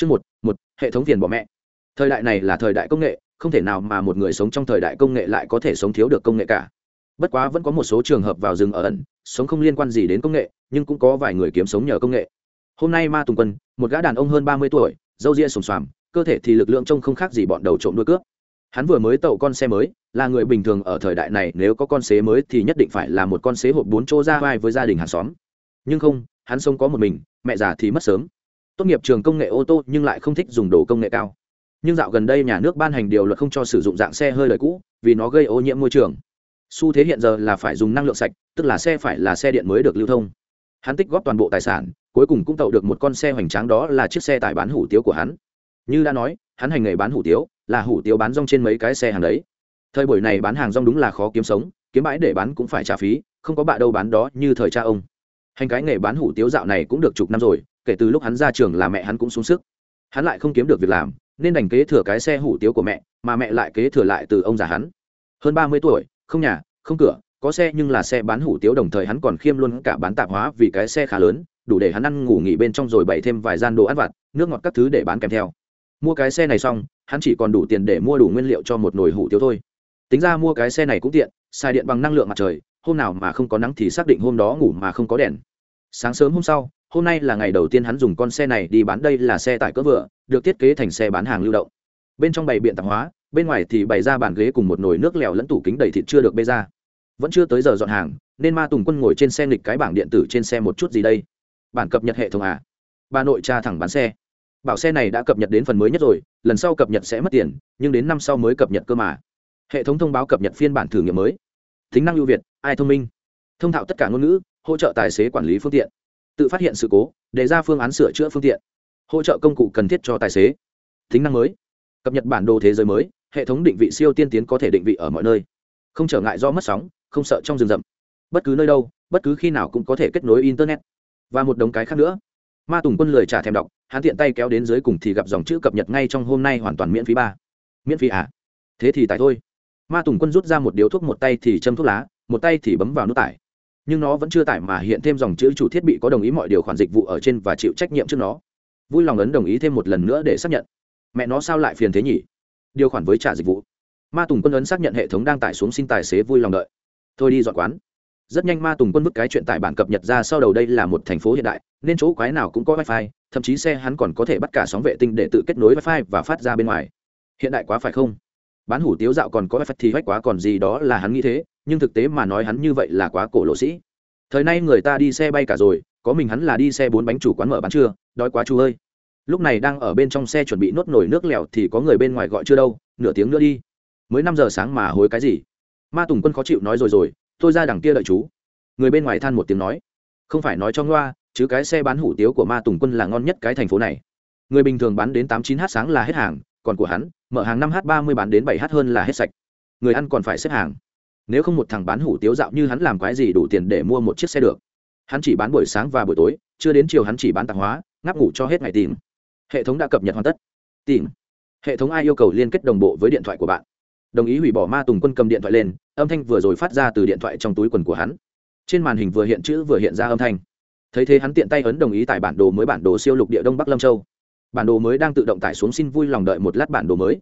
Chương một, một hệ thống phiền bỏ mẹ. Thời đại này là thời đại công nghệ, không thể nào mà một người sống trong thời đại công nghệ lại có thể sống thiếu được công nghệ cả. Bất quá vẫn có một số trường hợp vào rừng ở ẩn, sống không liên quan gì đến công nghệ, nhưng cũng có vài người kiếm sống nhờ công nghệ. Hôm nay Ma Tùng Quân, một gã đàn ông hơn ba mươi tuổi, râu ria sồm xoàm, cơ thể thì lực lượng trông không khác gì bọn đầu trộm đuôi cướp. Hắn vừa mới tậu con xe mới, là người bình thường ở thời đại này nếu có con xế mới thì nhất định phải là một con xế hộp bốn chỗ ra vai với gia đình hàng xóm. Nhưng không, hắn sống có một mình, mẹ già thì mất sớm tốt nghiệp trường công nghệ ô tô nhưng lại không thích dùng đồ công nghệ cao. Nhưng dạo gần đây nhà nước ban hành điều luật không cho sử dụng dạng xe hơi đời cũ, vì nó gây ô nhiễm môi trường. Xu thế hiện giờ là phải dùng năng lượng sạch, tức là xe phải là xe điện mới được lưu thông. Hắn tích góp toàn bộ tài sản, cuối cùng cũng tậu được một con xe hoành tráng đó là chiếc xe tải bán hủ tiếu của hắn. Như đã nói, hắn hành nghề bán hủ tiếu, là hủ tiếu bán rong trên mấy cái xe hàng đấy. Thời buổi này bán hàng rong đúng là khó kiếm sống, kiếm bãi để bán cũng phải trả phí, không có bạ đâu bán đó như thời cha ông. Hành cái nghề bán hủ tiếu dạo này cũng được chục năm rồi kể từ lúc hắn ra trường là mẹ hắn cũng xuống sức. Hắn lại không kiếm được việc làm, nên đành kế thừa cái xe hủ tiếu của mẹ, mà mẹ lại kế thừa lại từ ông già hắn. Hơn ba mươi tuổi, không nhà, không cửa, có xe nhưng là xe bán hủ tiếu đồng thời hắn còn khiêm luôn cả bán tạp hóa vì cái xe khá lớn, đủ để hắn ăn ngủ nghỉ bên trong rồi bày thêm vài gian đồ ăn vặt, nước ngọt các thứ để bán kèm theo. Mua cái xe này xong, hắn chỉ còn đủ tiền để mua đủ nguyên liệu cho một nồi hủ tiếu thôi. Tính ra mua cái xe này cũng tiện, xài điện bằng năng lượng mặt trời, hôm nào mà không có nắng thì xác định hôm đó ngủ mà không có đèn. Sáng sớm hôm sau hôm nay là ngày đầu tiên hắn dùng con xe này đi bán, đây là xe tải cỡ vừa, được thiết kế thành xe bán hàng lưu động. Bên trong bày biện tạp hóa, bên ngoài thì bày ra bàn ghế cùng một nồi nước lèo lẫn tủ kính đầy thịt chưa được bê ra. Vẫn chưa tới giờ dọn hàng, nên ma tùng quân ngồi trên xe nghịch cái bảng điện tử trên xe một chút gì đây? Bản cập nhật hệ thống à? Bà nội cha thẳng bán xe. Bảo xe này đã cập nhật đến phần mới nhất rồi, lần sau cập nhật sẽ mất tiền, nhưng đến năm sau mới cập nhật cơ mà. Hệ thống thông báo cập nhật phiên bản thử nghiệm mới. Tính năng ưu việt, ai thông minh? Thông thạo tất cả ngôn ngữ, hỗ trợ tài xế quản lý phương tiện tự phát hiện sự cố, đề ra phương án sửa chữa phương tiện, hỗ trợ công cụ cần thiết cho tài xế. Tính năng mới, cập nhật bản đồ thế giới mới, hệ thống định vị siêu tiên tiến có thể định vị ở mọi nơi. Không trở ngại do mất sóng, không sợ trong rừng rậm. Bất cứ nơi đâu, bất cứ khi nào cũng có thể kết nối internet. Và một đống cái khác nữa. Ma tùng quân lười trả thèm đọc, hắn tiện tay kéo đến dưới cùng thì gặp dòng chữ cập nhật ngay trong hôm nay hoàn toàn miễn phí ba. Miễn phí à? Thế thì tại thôi. Ma tùng quân rút ra một điếu thuốc, một tay thì châm thuốc lá, một tay thì bấm vào nút tải nhưng nó vẫn chưa tải mà hiện thêm dòng chữ chủ thiết bị có đồng ý mọi điều khoản dịch vụ ở trên và chịu trách nhiệm trước nó. Vui lòng ấn đồng ý thêm một lần nữa để xác nhận. Mẹ nó sao lại phiền thế nhỉ? Điều khoản với trả dịch vụ. Ma tùng quân ấn xác nhận hệ thống đang tải xuống xin tài xế vui lòng đợi. Thôi đi dọn quán. Rất nhanh ma tùng quân vứt cái chuyện tải bản cập nhật ra sau đầu đây là một thành phố hiện đại, nên chỗ quái nào cũng có wifi, thậm chí xe hắn còn có thể bắt cả sóng vệ tinh để tự kết nối wifi và phát ra bên ngoài. Hiện đại quá phải không? Bán hủ tiếu dạo còn có wifi thì vách quá còn gì đó là hắn nghĩ thế nhưng thực tế mà nói hắn như vậy là quá cổ lộ sĩ. Thời nay người ta đi xe bay cả rồi, có mình hắn là đi xe bốn bánh chủ quán mở bán chưa đói quá chú ơi. Lúc này đang ở bên trong xe chuẩn bị nốt nổi nước lèo thì có người bên ngoài gọi chưa đâu, nửa tiếng nữa đi. Mới năm giờ sáng mà hối cái gì? Ma tùng quân khó chịu nói rồi rồi, tôi ra đằng kia đợi chú. Người bên ngoài than một tiếng nói, không phải nói cho ngoa, chứ cái xe bán hủ tiếu của ma tùng quân là ngon nhất cái thành phố này. Người bình thường bán đến tám chín h sáng là hết hàng, còn của hắn, mở hàng năm h ba mươi bán đến bảy h hơn là hết sạch. Người ăn còn phải xếp hàng nếu không một thằng bán hủ tiếu dạo như hắn làm cái gì đủ tiền để mua một chiếc xe được. Hắn chỉ bán buổi sáng và buổi tối, chưa đến chiều hắn chỉ bán tạp hóa, ngáp ngủ cho hết ngày tìm. Hệ thống đã cập nhật hoàn tất. Tìm. Hệ thống ai yêu cầu liên kết đồng bộ với điện thoại của bạn. Đồng ý hủy bỏ ma tùng quân cầm điện thoại lên, âm thanh vừa rồi phát ra từ điện thoại trong túi quần của hắn. Trên màn hình vừa hiện chữ vừa hiện ra âm thanh. Thấy thế hắn tiện tay ấn đồng ý tải bản đồ mới bản đồ siêu lục địa đông bắc lâm châu. Bản đồ mới đang tự động tải xuống xin vui lòng đợi một lát bản đồ mới.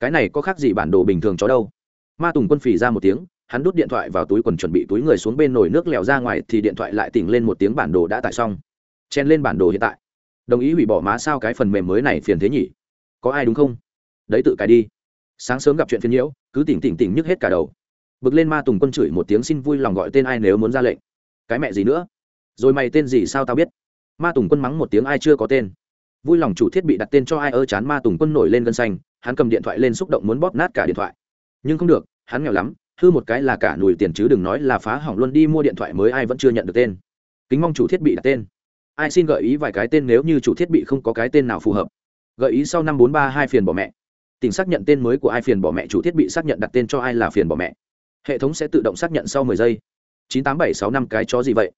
Cái này có khác gì bản đồ bình thường cho đâu? Ma tùng quân phì ra một tiếng hắn đút điện thoại vào túi quần chuẩn bị túi người xuống bên nồi nước lèo ra ngoài thì điện thoại lại tỉnh lên một tiếng bản đồ đã tải xong. Chen lên bản đồ hiện tại. Đồng ý hủy bỏ má sao cái phần mềm mới này phiền thế nhỉ? Có ai đúng không? Đấy tự cài đi. Sáng sớm gặp chuyện phiền nhiễu, cứ tỉnh tỉnh tỉnh nhức hết cả đầu. Bực lên ma tùng quân chửi một tiếng xin vui lòng gọi tên ai nếu muốn ra lệnh. Cái mẹ gì nữa? Rồi mày tên gì sao tao biết? Ma tùng quân mắng một tiếng ai chưa có tên. Vui lòng chủ thiết bị đặt tên cho ai ơ chán ma tùng quân nổi lên gân xanh, hắn cầm điện thoại lên xúc động muốn bóp nát cả điện thoại. Nhưng không được, hắn nghèo lắm hư một cái là cả nùi tiền chứ đừng nói là phá hỏng luôn đi mua điện thoại mới ai vẫn chưa nhận được tên. Kính mong chủ thiết bị đặt tên. Ai xin gợi ý vài cái tên nếu như chủ thiết bị không có cái tên nào phù hợp. Gợi ý sau năm bốn ba hai phiền bỏ mẹ. Tỉnh xác nhận tên mới của ai phiền bỏ mẹ, chủ thiết bị xác nhận đặt tên cho ai là phiền bỏ mẹ. Hệ thống sẽ tự động xác nhận sau mười giây. Chín tám bảy sáu năm cái chó gì vậy?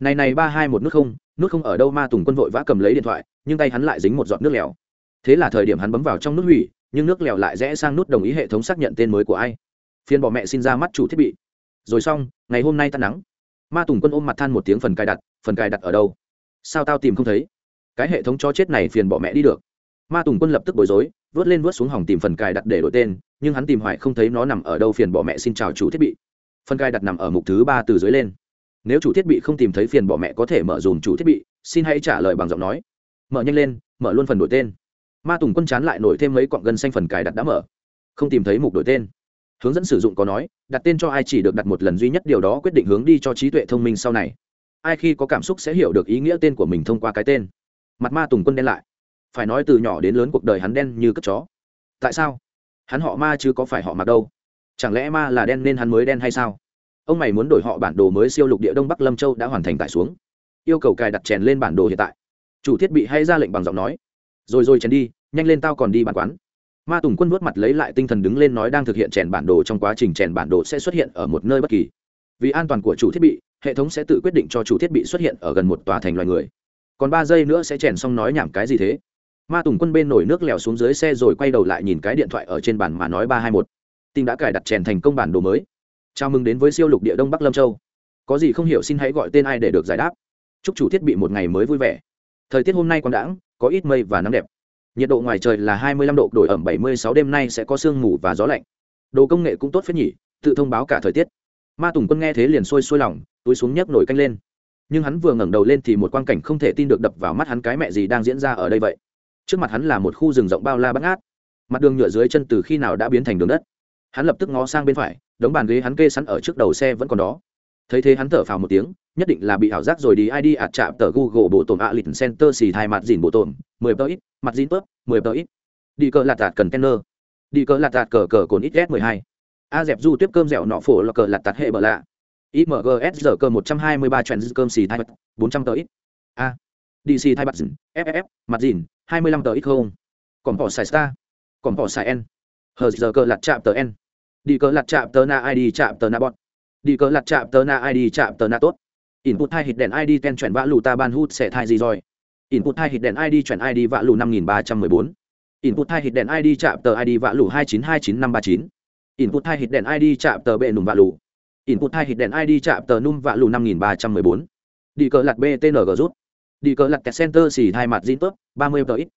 Này này ba hai một nút không nút không ở đâu ma tùng quân vội vã cầm lấy điện thoại, nhưng tay hắn lại dính một giọt nước lèo. Thế là thời điểm hắn bấm vào trong nút hủy, nhưng nước lèo lại rẽ sang nút đồng ý hệ thống xác nhận tên mới của ai phiền bỏ mẹ xin ra mắt chủ thiết bị. Rồi xong, ngày hôm nay ta nắng. Ma tùng quân ôm mặt than một tiếng phần cài đặt, phần cài đặt ở đâu? Sao tao tìm không thấy? Cái hệ thống cho chết này phiền bỏ mẹ đi được. Ma tùng quân lập tức bối rối, vớt lên vớt xuống hỏng tìm phần cài đặt để đổi tên, nhưng hắn tìm hoài không thấy nó nằm ở đâu phiền bỏ mẹ xin chào chủ thiết bị. Phần cài đặt nằm ở mục thứ ba từ dưới lên. Nếu chủ thiết bị không tìm thấy phiền bỏ mẹ có thể mở dùm chủ thiết bị, xin hãy trả lời bằng giọng nói. Mở nhanh lên, mở luôn phần đổi tên. Ma tùng quân chán lại nổi thêm mấy cọng gân xanh phần cài đặt đã mở. Không tìm thấy mục đổi tên hướng dẫn sử dụng có nói, đặt tên cho ai chỉ được đặt một lần duy nhất điều đó quyết định hướng đi cho trí tuệ thông minh sau này. Ai khi có cảm xúc sẽ hiểu được ý nghĩa tên của mình thông qua cái tên. Mặt ma tùng quân đen lại. Phải nói từ nhỏ đến lớn cuộc đời hắn đen như cất chó. Tại sao? Hắn họ ma chứ có phải họ mặc đâu? Chẳng lẽ ma là đen nên hắn mới đen hay sao? Ông mày muốn đổi họ bản đồ mới siêu lục địa đông bắc lâm châu đã hoàn thành tải xuống. Yêu cầu cài đặt chèn lên bản đồ hiện tại. Chủ thiết bị hay ra lệnh bằng giọng nói. Rồi rồi chèn đi, nhanh lên tao còn đi bàn quán ma tùng quân vuốt mặt lấy lại tinh thần đứng lên nói đang thực hiện chèn bản đồ trong quá trình chèn bản đồ sẽ xuất hiện ở một nơi bất kỳ. Vì an toàn của chủ thiết bị, hệ thống sẽ tự quyết định cho chủ thiết bị xuất hiện ở gần một tòa thành loài người. Còn ba giây nữa sẽ chèn xong nói nhảm cái gì thế? Ma tùng quân bên nổi nước lèo xuống dưới xe rồi quay đầu lại nhìn cái điện thoại ở trên bàn mà nói ba hai một. Tin đã cài đặt chèn thành công bản đồ mới. Chào mừng đến với siêu lục địa đông bắc lâm châu. Có gì không hiểu xin hãy gọi tên ai để được giải đáp. Chúc chủ thiết bị một ngày mới vui vẻ. Thời tiết hôm nay còn đãng, có ít mây và nắng đẹp nhiệt độ ngoài trời là 25 độ, đổi ẩm 76 đêm nay sẽ có sương mù và gió lạnh. Đồ công nghệ cũng tốt phết nhỉ, tự thông báo cả thời tiết. Ma tùng quân nghe thế liền sôi sôi lòng, túi xuống nhấc nổi canh lên. Nhưng hắn vừa ngẩng đầu lên thì một quang cảnh không thể tin được đập vào mắt hắn cái mẹ gì đang diễn ra ở đây vậy. Trước mặt hắn là một khu rừng rộng bao la bắt ngát. Mặt đường nhựa dưới chân từ khi nào đã biến thành đường đất. Hắn lập tức ngó sang bên phải, đống bàn ghế hắn kê sẵn ở trước đầu xe vẫn còn đó thấy thế hắn thở phào một tiếng, nhất định là bị ảo giác rồi đi id ạt chạm tờ google bộ tổn ạ lịch center xì thai mặt dìn bộ tổn, mười tờ ít, mặt dìn tớp, mười tờ ít. Đi cờ lạt tạt cần kenner. Đi cờ lạt tạt cờ cờ cồn ít s mười hai. A dẹp du tiếp cơm dẻo nọ phổ là cờ lạt tạt hệ bờ lạ. Imgs giờ cơ một trăm hai mươi ba chuyện cơm xì thai bốn trăm tờ ít. A. Dc thai mặt dìn ff mặt dìn, hai mươi lăm tờ ít không. Còn bỏ xài star. Còn bỏ xài n. Hờ giờ cơ lạt chạm tờ n. Đi cờ lạt chạm tờ na id chạm tờ na bọn đi cờ lặt chạm tờ na id chạm tờ na tốt. Input hai hít đèn id ten chuyển vã lù ta ban hút sẽ thai gì rồi? Input hai hít đèn id chuyển id vã lù năm nghìn ba trăm mười bốn. Input hai hít đèn id chạm tờ id vã lù hai chín hai chín năm ba chín. Input hai hít đèn id chạm tờ bệ nùm vã lù. Input hai hít đèn id chạm tờ num vã lù năm nghìn ba trăm mười bốn. Đi cờ lặt btng rút. Đi cờ lặt kẹt center xì hai mặt zin tốt, ba mươi tờ ít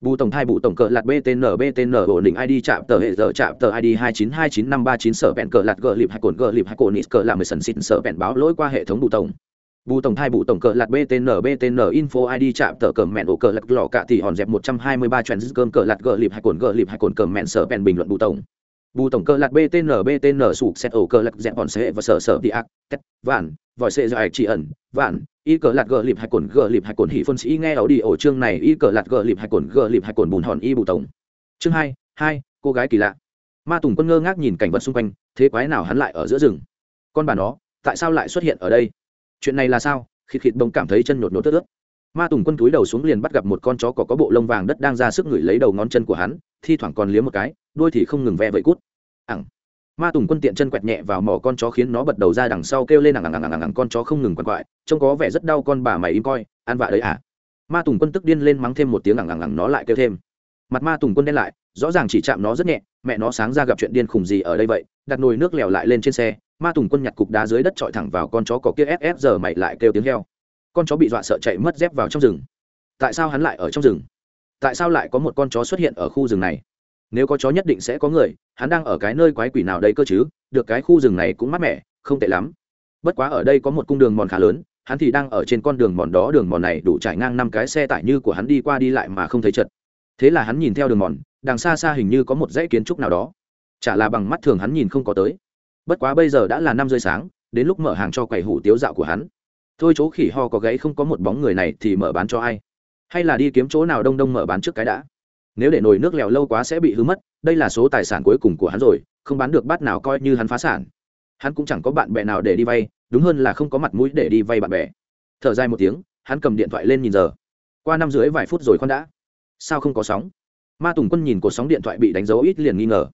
bù tổng thai bù tổng cờ lạt btn btn ổn định id chạm tờ hệ giờ chạm tờ id hai chín hai chín năm ba chín sở bẹn cờ lạt gờ lịp hai cồn gờ lịp hai cồn nít cờ làm mười sần xịn sở bẹn báo lỗi qua hệ thống bù tổng. Bù tổng thai bù tổng cờ lạt btn btn info id chạm tờ cờ mẹn ổ cờ lạt lò cả thì hòn dẹp một trăm hai mươi ba cơm cờ lạt gờ lịp hai cồn gờ lịp hai cồn cờ mẹn sở bẹn bình luận bù tổng bù tổng cơ lạt btn btn sụp xét ổ cơ lạc dẹp bọn xe và sở sở đi ác, tét, vạn, vòi xe do ạch chỉ ẩn, vạn, y cờ lạt gờ lịp hay cồn, gờ lịp hay cồn hỉ phân sĩ nghe ấu đi ổ chương này, y cờ lạt gờ lịp hay cồn, gờ lịp hay cồn bùn hòn y bù tổng. Chương hai hai, cô gái kỳ lạ. Ma tùng quân ngơ ngác nhìn cảnh vật xung quanh, thế quái nào hắn lại ở giữa rừng? Con bà nó, tại sao lại xuất hiện ở đây? Chuyện này là sao? Khịt khịt bông cảm thấy chân nhột nhột tớt ướt. Ma tùng quân túi đầu xuống liền bắt gặp một con chó có có bộ lông vàng đất đang ra sức ngửi lấy đầu ngón chân của hắn, thi thoảng còn liếm một cái đuôi thì không ngừng ve vẫy cút. Ẳng. Ma tùng quân tiện chân quẹt nhẹ vào mỏ con chó khiến nó bật đầu ra đằng sau kêu lên ẳng ẳng ẳng ẳng ẳng, con chó không ngừng quằn quại, trông có vẻ rất đau con bà mày im coi, ăn vạ đấy à? Ma tùng quân tức điên lên mắng thêm một tiếng ẳng ẳng ẳng, nó lại kêu thêm. Mặt ma tùng quân đen lại, rõ ràng chỉ chạm nó rất nhẹ, mẹ nó sáng ra gặp chuyện điên khùng gì ở đây vậy? Đặt nồi nước lèo lại lên trên xe, ma tùng quân nhặt cục đá dưới đất trọi thẳng vào con chó có kia ss giờ mày lại kêu tiếng heo. Con chó bị dọa sợ chạy mất dép vào trong rừng. Tại sao hắn lại ở trong rừng? Tại sao lại có một con chó xuất hiện ở khu rừng này? Nếu có chó nhất định sẽ có người, hắn đang ở cái nơi quái quỷ nào đây cơ chứ? Được cái khu rừng này cũng mát mẻ, không tệ lắm. Bất quá ở đây có một cung đường mòn khá lớn, hắn thì đang ở trên con đường mòn đó, đường mòn này đủ trải ngang năm cái xe tải như của hắn đi qua đi lại mà không thấy chật. Thế là hắn nhìn theo đường mòn, đằng xa xa hình như có một dãy kiến trúc nào đó. Chả là bằng mắt thường hắn nhìn không có tới. Bất quá bây giờ đã là năm rưỡi sáng, đến lúc mở hàng cho quầy hủ tiếu dạo của hắn. Thôi chỗ khỉ ho có gáy không có một bóng người này thì mở bán cho ai? Hay là đi kiếm chỗ nào đông đông mở bán trước cái đã? Nếu để nồi nước lèo lâu quá sẽ bị hư mất, đây là số tài sản cuối cùng của hắn rồi, không bán được bát nào coi như hắn phá sản. Hắn cũng chẳng có bạn bè nào để đi vay, đúng hơn là không có mặt mũi để đi vay bạn bè. Thở dài một tiếng, hắn cầm điện thoại lên nhìn giờ. Qua năm dưới vài phút rồi con đã. Sao không có sóng? Ma tùng quân nhìn cột sóng điện thoại bị đánh dấu ít liền nghi ngờ.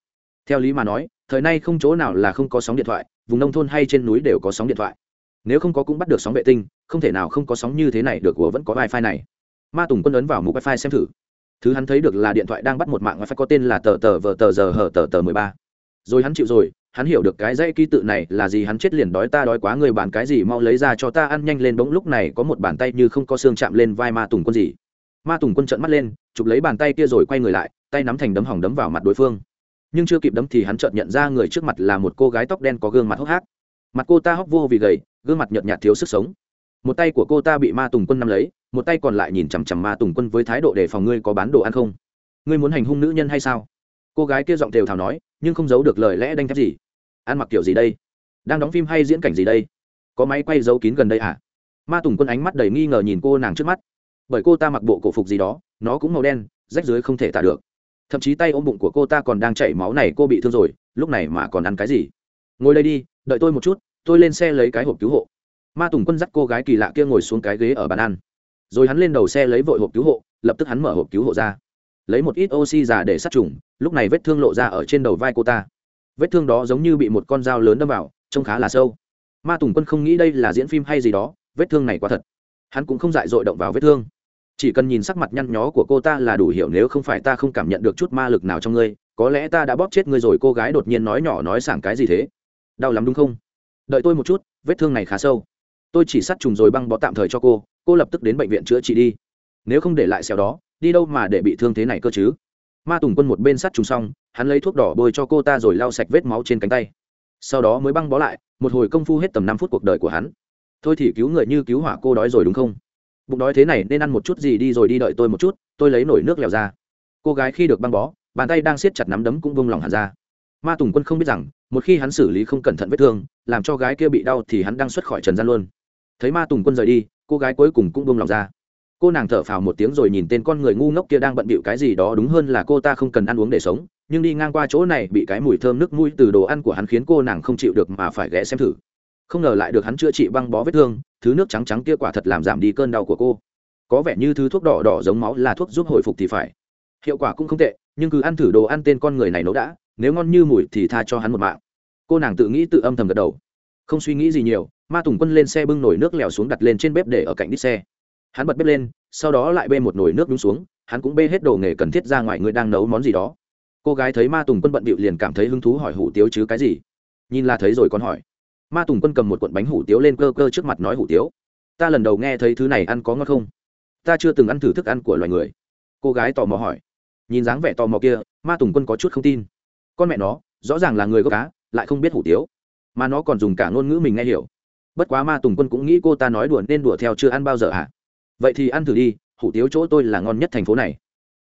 Theo lý mà nói, thời nay không chỗ nào là không có sóng điện thoại, vùng nông thôn hay trên núi đều có sóng điện thoại. Nếu không có cũng bắt được sóng vệ tinh, không thể nào không có sóng như thế này được của vẫn có wifi này. Ma tùng quân ấn vào mục wifi xem thử thứ hắn thấy được là điện thoại đang bắt một mạng phải có tên là tờ tờ vờ tờ giờ hờ tờ tờ mười ba. Rồi hắn chịu rồi, hắn hiểu được cái dãy ký tự này là gì, hắn chết liền đói ta đói quá, người bàn cái gì, mau lấy ra cho ta ăn nhanh lên, bỗng lúc này có một bàn tay như không có xương chạm lên vai ma tùng quân gì. Ma tùng quân trợn mắt lên, chụp lấy bàn tay kia rồi quay người lại, tay nắm thành đấm hỏng đấm vào mặt đối phương. Nhưng chưa kịp đấm thì hắn chợt nhận ra người trước mặt là một cô gái tóc đen có gương mặt hốc hác. Mặt cô ta hốc vô vì gầy, gương mặt nhợt nhạt thiếu sức sống. Một tay của cô ta bị ma tùng quân nắm lấy một tay còn lại nhìn chằm chằm ma tùng quân với thái độ đề phòng ngươi có bán đồ ăn không? Ngươi muốn hành hung nữ nhân hay sao? Cô gái kia giọng đều thào nói, nhưng không giấu được lời lẽ đanh thép gì. Ăn mặc kiểu gì đây? Đang đóng phim hay diễn cảnh gì đây? Có máy quay giấu kín gần đây à ma tùng quân ánh mắt đầy nghi ngờ nhìn cô nàng trước mắt. Bởi cô ta mặc bộ cổ phục gì đó, nó cũng màu đen, rách dưới không thể tả được. Thậm chí tay ôm bụng của cô ta còn đang chảy máu này, cô bị thương rồi, lúc này mà còn ăn cái gì? Ngồi đây đi, đợi tôi một chút, tôi lên xe lấy cái hộp cứu hộ. Ma tùng quân dắt cô gái kỳ lạ kia ngồi xuống cái ghế ở bàn ăn rồi hắn lên đầu xe lấy vội hộp cứu hộ, lập tức hắn mở hộp cứu hộ ra. Lấy một ít oxy già để sát trùng, lúc này vết thương lộ ra ở trên đầu vai cô ta. Vết thương đó giống như bị một con dao lớn đâm vào, trông khá là sâu. Ma tùng quân không nghĩ đây là diễn phim hay gì đó, vết thương này quá thật. Hắn cũng không dại dội động vào vết thương. Chỉ cần nhìn sắc mặt nhăn nhó của cô ta là đủ hiểu nếu không phải ta không cảm nhận được chút ma lực nào trong ngươi, có lẽ ta đã bóp chết ngươi rồi, cô gái đột nhiên nói nhỏ nói sảng cái gì thế? Đau lắm đúng không? Đợi tôi một chút, vết thương này khá sâu. Tôi chỉ sát trùng rồi băng bó tạm thời cho cô cô lập tức đến bệnh viện chữa trị đi. Nếu không để lại xẻo đó, đi đâu mà để bị thương thế này cơ chứ? Ma tùng quân một bên sắt trùng xong, hắn lấy thuốc đỏ bôi cho cô ta rồi lau sạch vết máu trên cánh tay. Sau đó mới băng bó lại, một hồi công phu hết tầm năm phút cuộc đời của hắn. Thôi thì cứu người như cứu hỏa cô đói rồi đúng không? Bụng đói thế này nên ăn một chút gì đi rồi đi đợi tôi một chút, tôi lấy nổi nước lèo ra. Cô gái khi được băng bó, bàn tay đang siết chặt nắm đấm cũng vung lòng hẳn ra. Ma tùng quân không biết rằng, một khi hắn xử lý không cẩn thận vết thương, làm cho gái kia bị đau thì hắn đang xuất khỏi trần gian luôn. Thấy ma tùng quân rời đi cô gái cuối cùng cũng buông lòng ra. Cô nàng thở phào một tiếng rồi nhìn tên con người ngu ngốc kia đang bận bịu cái gì đó đúng hơn là cô ta không cần ăn uống để sống, nhưng đi ngang qua chỗ này bị cái mùi thơm nước mũi từ đồ ăn của hắn khiến cô nàng không chịu được mà phải ghé xem thử. Không ngờ lại được hắn chữa trị băng bó vết thương, thứ nước trắng trắng kia quả thật làm giảm đi cơn đau của cô. Có vẻ như thứ thuốc đỏ đỏ giống máu là thuốc giúp hồi phục thì phải. Hiệu quả cũng không tệ, nhưng cứ ăn thử đồ ăn tên con người này nấu đã, nếu ngon như mùi thì tha cho hắn một mạng. Cô nàng tự nghĩ tự âm thầm gật đầu không suy nghĩ gì nhiều, ma tùng quân lên xe bưng nồi nước lèo xuống đặt lên trên bếp để ở cạnh đít xe. Hắn bật bếp lên, sau đó lại bê một nồi nước đúng xuống, hắn cũng bê hết đồ nghề cần thiết ra ngoài người đang nấu món gì đó. Cô gái thấy ma tùng quân bận bịu liền cảm thấy hứng thú hỏi hủ tiếu chứ cái gì? Nhìn là thấy rồi con hỏi. Ma tùng quân cầm một cuộn bánh hủ tiếu lên cơ cơ trước mặt nói hủ tiếu. Ta lần đầu nghe thấy thứ này ăn có ngon không? Ta chưa từng ăn thử thức ăn của loài người. Cô gái tò mò hỏi. Nhìn dáng vẻ tò mò kia, ma tùng quân có chút không tin. Con mẹ nó, rõ ràng là người gốc cá lại không biết hủ tiếu mà nó còn dùng cả ngôn ngữ mình nghe hiểu. Bất quá ma tùng quân cũng nghĩ cô ta nói đùa nên đùa theo chưa ăn bao giờ hả? Vậy thì ăn thử đi, hủ tiếu chỗ tôi là ngon nhất thành phố này.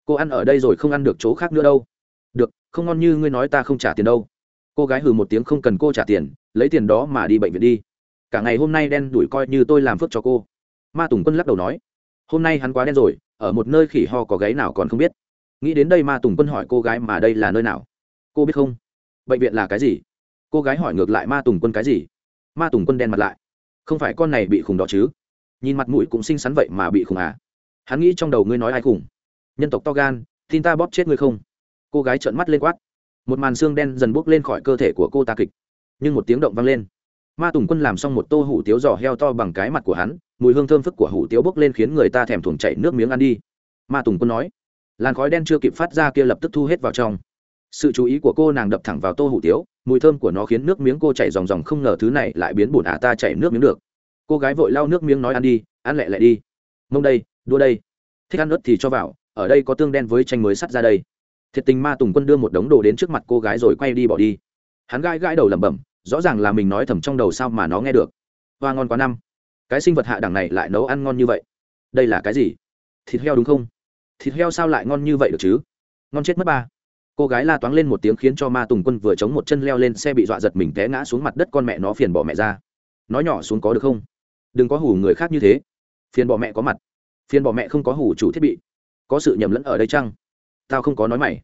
Cô ăn ở đây rồi không ăn được chỗ khác nữa đâu. Được, không ngon như ngươi nói ta không trả tiền đâu. Cô gái hừ một tiếng không cần cô trả tiền, lấy tiền đó mà đi bệnh viện đi. Cả ngày hôm nay đen đuổi coi như tôi làm phước cho cô. Ma tùng quân lắc đầu nói. Hôm nay hắn quá đen rồi, ở một nơi khỉ ho có gáy nào còn không biết. Nghĩ đến đây ma tùng quân hỏi cô gái mà đây là nơi nào? Cô biết không? Bệnh viện là cái gì? Cô gái hỏi ngược lại ma tùng quân cái gì? Ma tùng quân đen mặt lại. Không phải con này bị khùng đó chứ? Nhìn mặt mũi cũng xinh xắn vậy mà bị khùng à? Hắn nghĩ trong đầu ngươi nói ai khùng nhân tộc to gan, tin ta bóp chết ngươi không? Cô gái trợn mắt lên quát. Một màn xương đen dần bốc lên khỏi cơ thể của cô ta kịch. Nhưng một tiếng động vang lên. Ma tùng quân làm xong một tô hủ tiếu giò heo to bằng cái mặt của hắn, mùi hương thơm phức của hủ tiếu bốc lên khiến người ta thèm thuồng chảy nước miếng ăn đi. Ma tùng quân nói, làn khói đen chưa kịp phát ra kia lập tức thu hết vào trong sự chú ý của cô nàng đập thẳng vào tô hủ tiếu, mùi thơm của nó khiến nước miếng cô chảy ròng ròng không ngờ thứ này lại biến bùn ả ta chảy nước miếng được. Cô gái vội lau nước miếng nói ăn đi, ăn lẹ lẹ đi. Mông đây, đua đây. Thích ăn ớt thì cho vào, ở đây có tương đen với chanh mới sắt ra đây. Thiệt tình ma tùng quân đưa một đống đồ đến trước mặt cô gái rồi quay đi bỏ đi. Hắn gãi gãi đầu lẩm bẩm, rõ ràng là mình nói thầm trong đầu sao mà nó nghe được. Hoa ngon quá năm. Cái sinh vật hạ đẳng này lại nấu ăn ngon như vậy. Đây là cái gì? Thịt heo đúng không? Thịt heo sao lại ngon như vậy được chứ? Ngon chết mất ba cô gái la toáng lên một tiếng khiến cho ma tùng quân vừa chống một chân leo lên, xe bị dọa giật mình té ngã xuống mặt đất, con mẹ nó phiền bỏ mẹ ra. Nói nhỏ xuống có được không? Đừng có hủ người khác như thế. Phiền bỏ mẹ có mặt. Phiền bỏ mẹ không có hủ chủ thiết bị. Có sự nhầm lẫn ở đây chăng? Tao không có nói mày.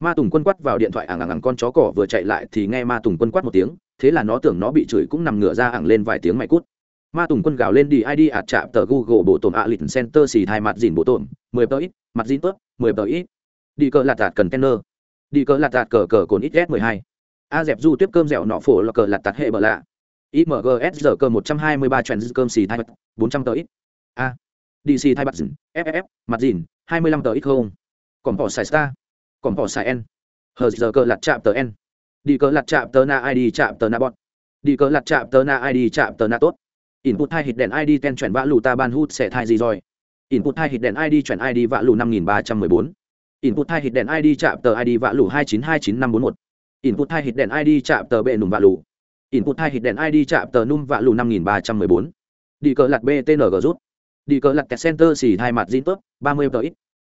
Ma tùng quân quát vào điện thoại, ảng ảng ẳng con chó cỏ vừa chạy lại thì nghe ma tùng quân quát một tiếng, thế là nó tưởng nó bị chửi cũng nằm ngửa ra ảng lên vài tiếng mày cút. Ma tùng quân gào lên đi id ạt chạm tờ google bộ tổn ạ lịch center xì thai mặt dìn bộ tổn, mười tờ ít, mặt dìn tớp, mười tờ ít. Đi cờ lạt tạt cần tenner đi cờ lạt tạt cờ cờ cồn ít s mười hai. A dẹp du tiếp cơm dẻo nọ phổ là cờ lạt tạt hệ bờ lạ. Imgs giờ cơ một trăm hai mươi ba trend cơm xì thai bật, bốn trăm tờ ít. A. Dc thai bật dìn ff mặt dìn, hai mươi lăm tờ ít không. Còn bỏ xài star. Còn bỏ xài n. Hờ giờ cơ lạt chạm tờ n. Đi cờ lạt chạm tờ na id chạm tờ na bọt đi cờ lạt chạm tờ na id chạm tờ na tốt. Input hai hít đèn id ten chuyển vã lù ta ban hút sẽ thai gì rồi? Input hai hít đèn id chuyển id vã lù năm nghìn ba trăm mười bốn input hai hit đèn id chạm tờ id vạ lù hai chín hai chín năm bốn một. Input hai hit đèn id chạm tờ bệ nùm vạ lù. Input hai hit đèn id chạm tờ num vạ lù năm nghìn ba trăm mười bốn. Đi cờ lặt btng rút. Đi cờ lặt kẹt center xì hai mặt zin tốt ba mươi tờ ít.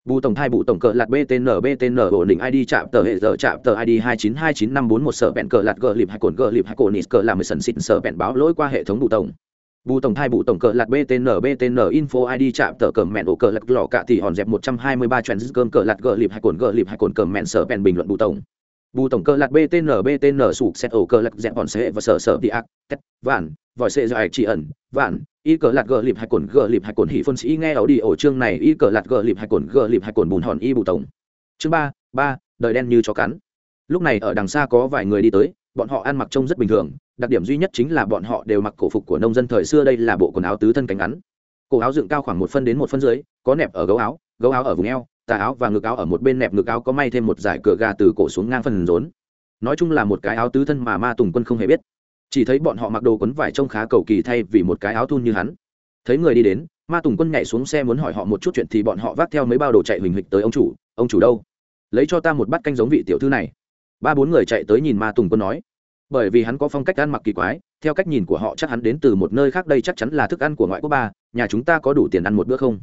Bù tổng thai bù tổng cờ lạt btn btn ổn định id chạm tờ hệ giờ chạm tờ id hai chín hai chín năm bốn một. Sở bẹn cờ lạt gờ lịp hai cồn gờ lịp hai cồn nít cờ làm mười sần xịn sở bẹn báo lỗi qua hệ thống bù tổng bù tổng thai bù tổng cờ lạt btn btn info id chạm tờ cờ mẹn ổ cờ lạt lò cạ thì hòn dẹp một trăm hai mươi ba trend cơm cờ lạt gờ lịp hai cồn gờ lịp hai cồn cờ mẹn sở bèn bình luận bù tổng. Bù tổng cờ lạt btn btn sụp xét ổ cờ lạt dẹp hòn xe và sở sở đi ác, tét, vạn, vòi xe dài chỉ ẩn, vạn, y cờ lạt gờ lịp hai cồn gờ lịp hai cồn hỉ phân sĩ nghe ảo đi ổ chương này, y cờ lạt gờ lịp hai cồn gờ lịp hai cồn bùn hòn y bù tổng. Chương ba ba, đời đen như chó cắn. Lúc này ở đằng xa có vài người đi tới, bọn họ ăn mặc trông rất bình thường đặc điểm duy nhất chính là bọn họ đều mặc cổ phục của nông dân thời xưa, đây là bộ quần áo tứ thân cánh ngắn. Cổ áo dựng cao khoảng một phân đến một phân dưới có nẹp ở gấu áo gấu áo ở vùng eo, tà áo và ngực áo ở một bên, nẹp ngực áo có may thêm một dải cửa gà từ cổ xuống ngang phần rốn. Nói chung là một cái áo tứ thân mà ma tùng quân không hề biết. Chỉ thấy bọn họ mặc đồ quấn vải trông khá cầu kỳ thay vì một cái áo thun như hắn. Thấy người đi đến, ma tùng quân nhảy xuống xe muốn hỏi họ một chút chuyện thì bọn họ vác theo mấy bao đồ chạy huỳnh huỳnh tới ông chủ ông chủ đâu? Lấy cho ta một bát canh giống vị tiểu thư này. Ba bốn người chạy tới nhìn ma tùng quân nói bởi vì hắn có phong cách ăn mặc kỳ quái, theo cách nhìn của họ chắc hắn đến từ một nơi khác, đây chắc chắn là thức ăn của ngoại quốc ba, nhà chúng ta có đủ tiền ăn một bữa không?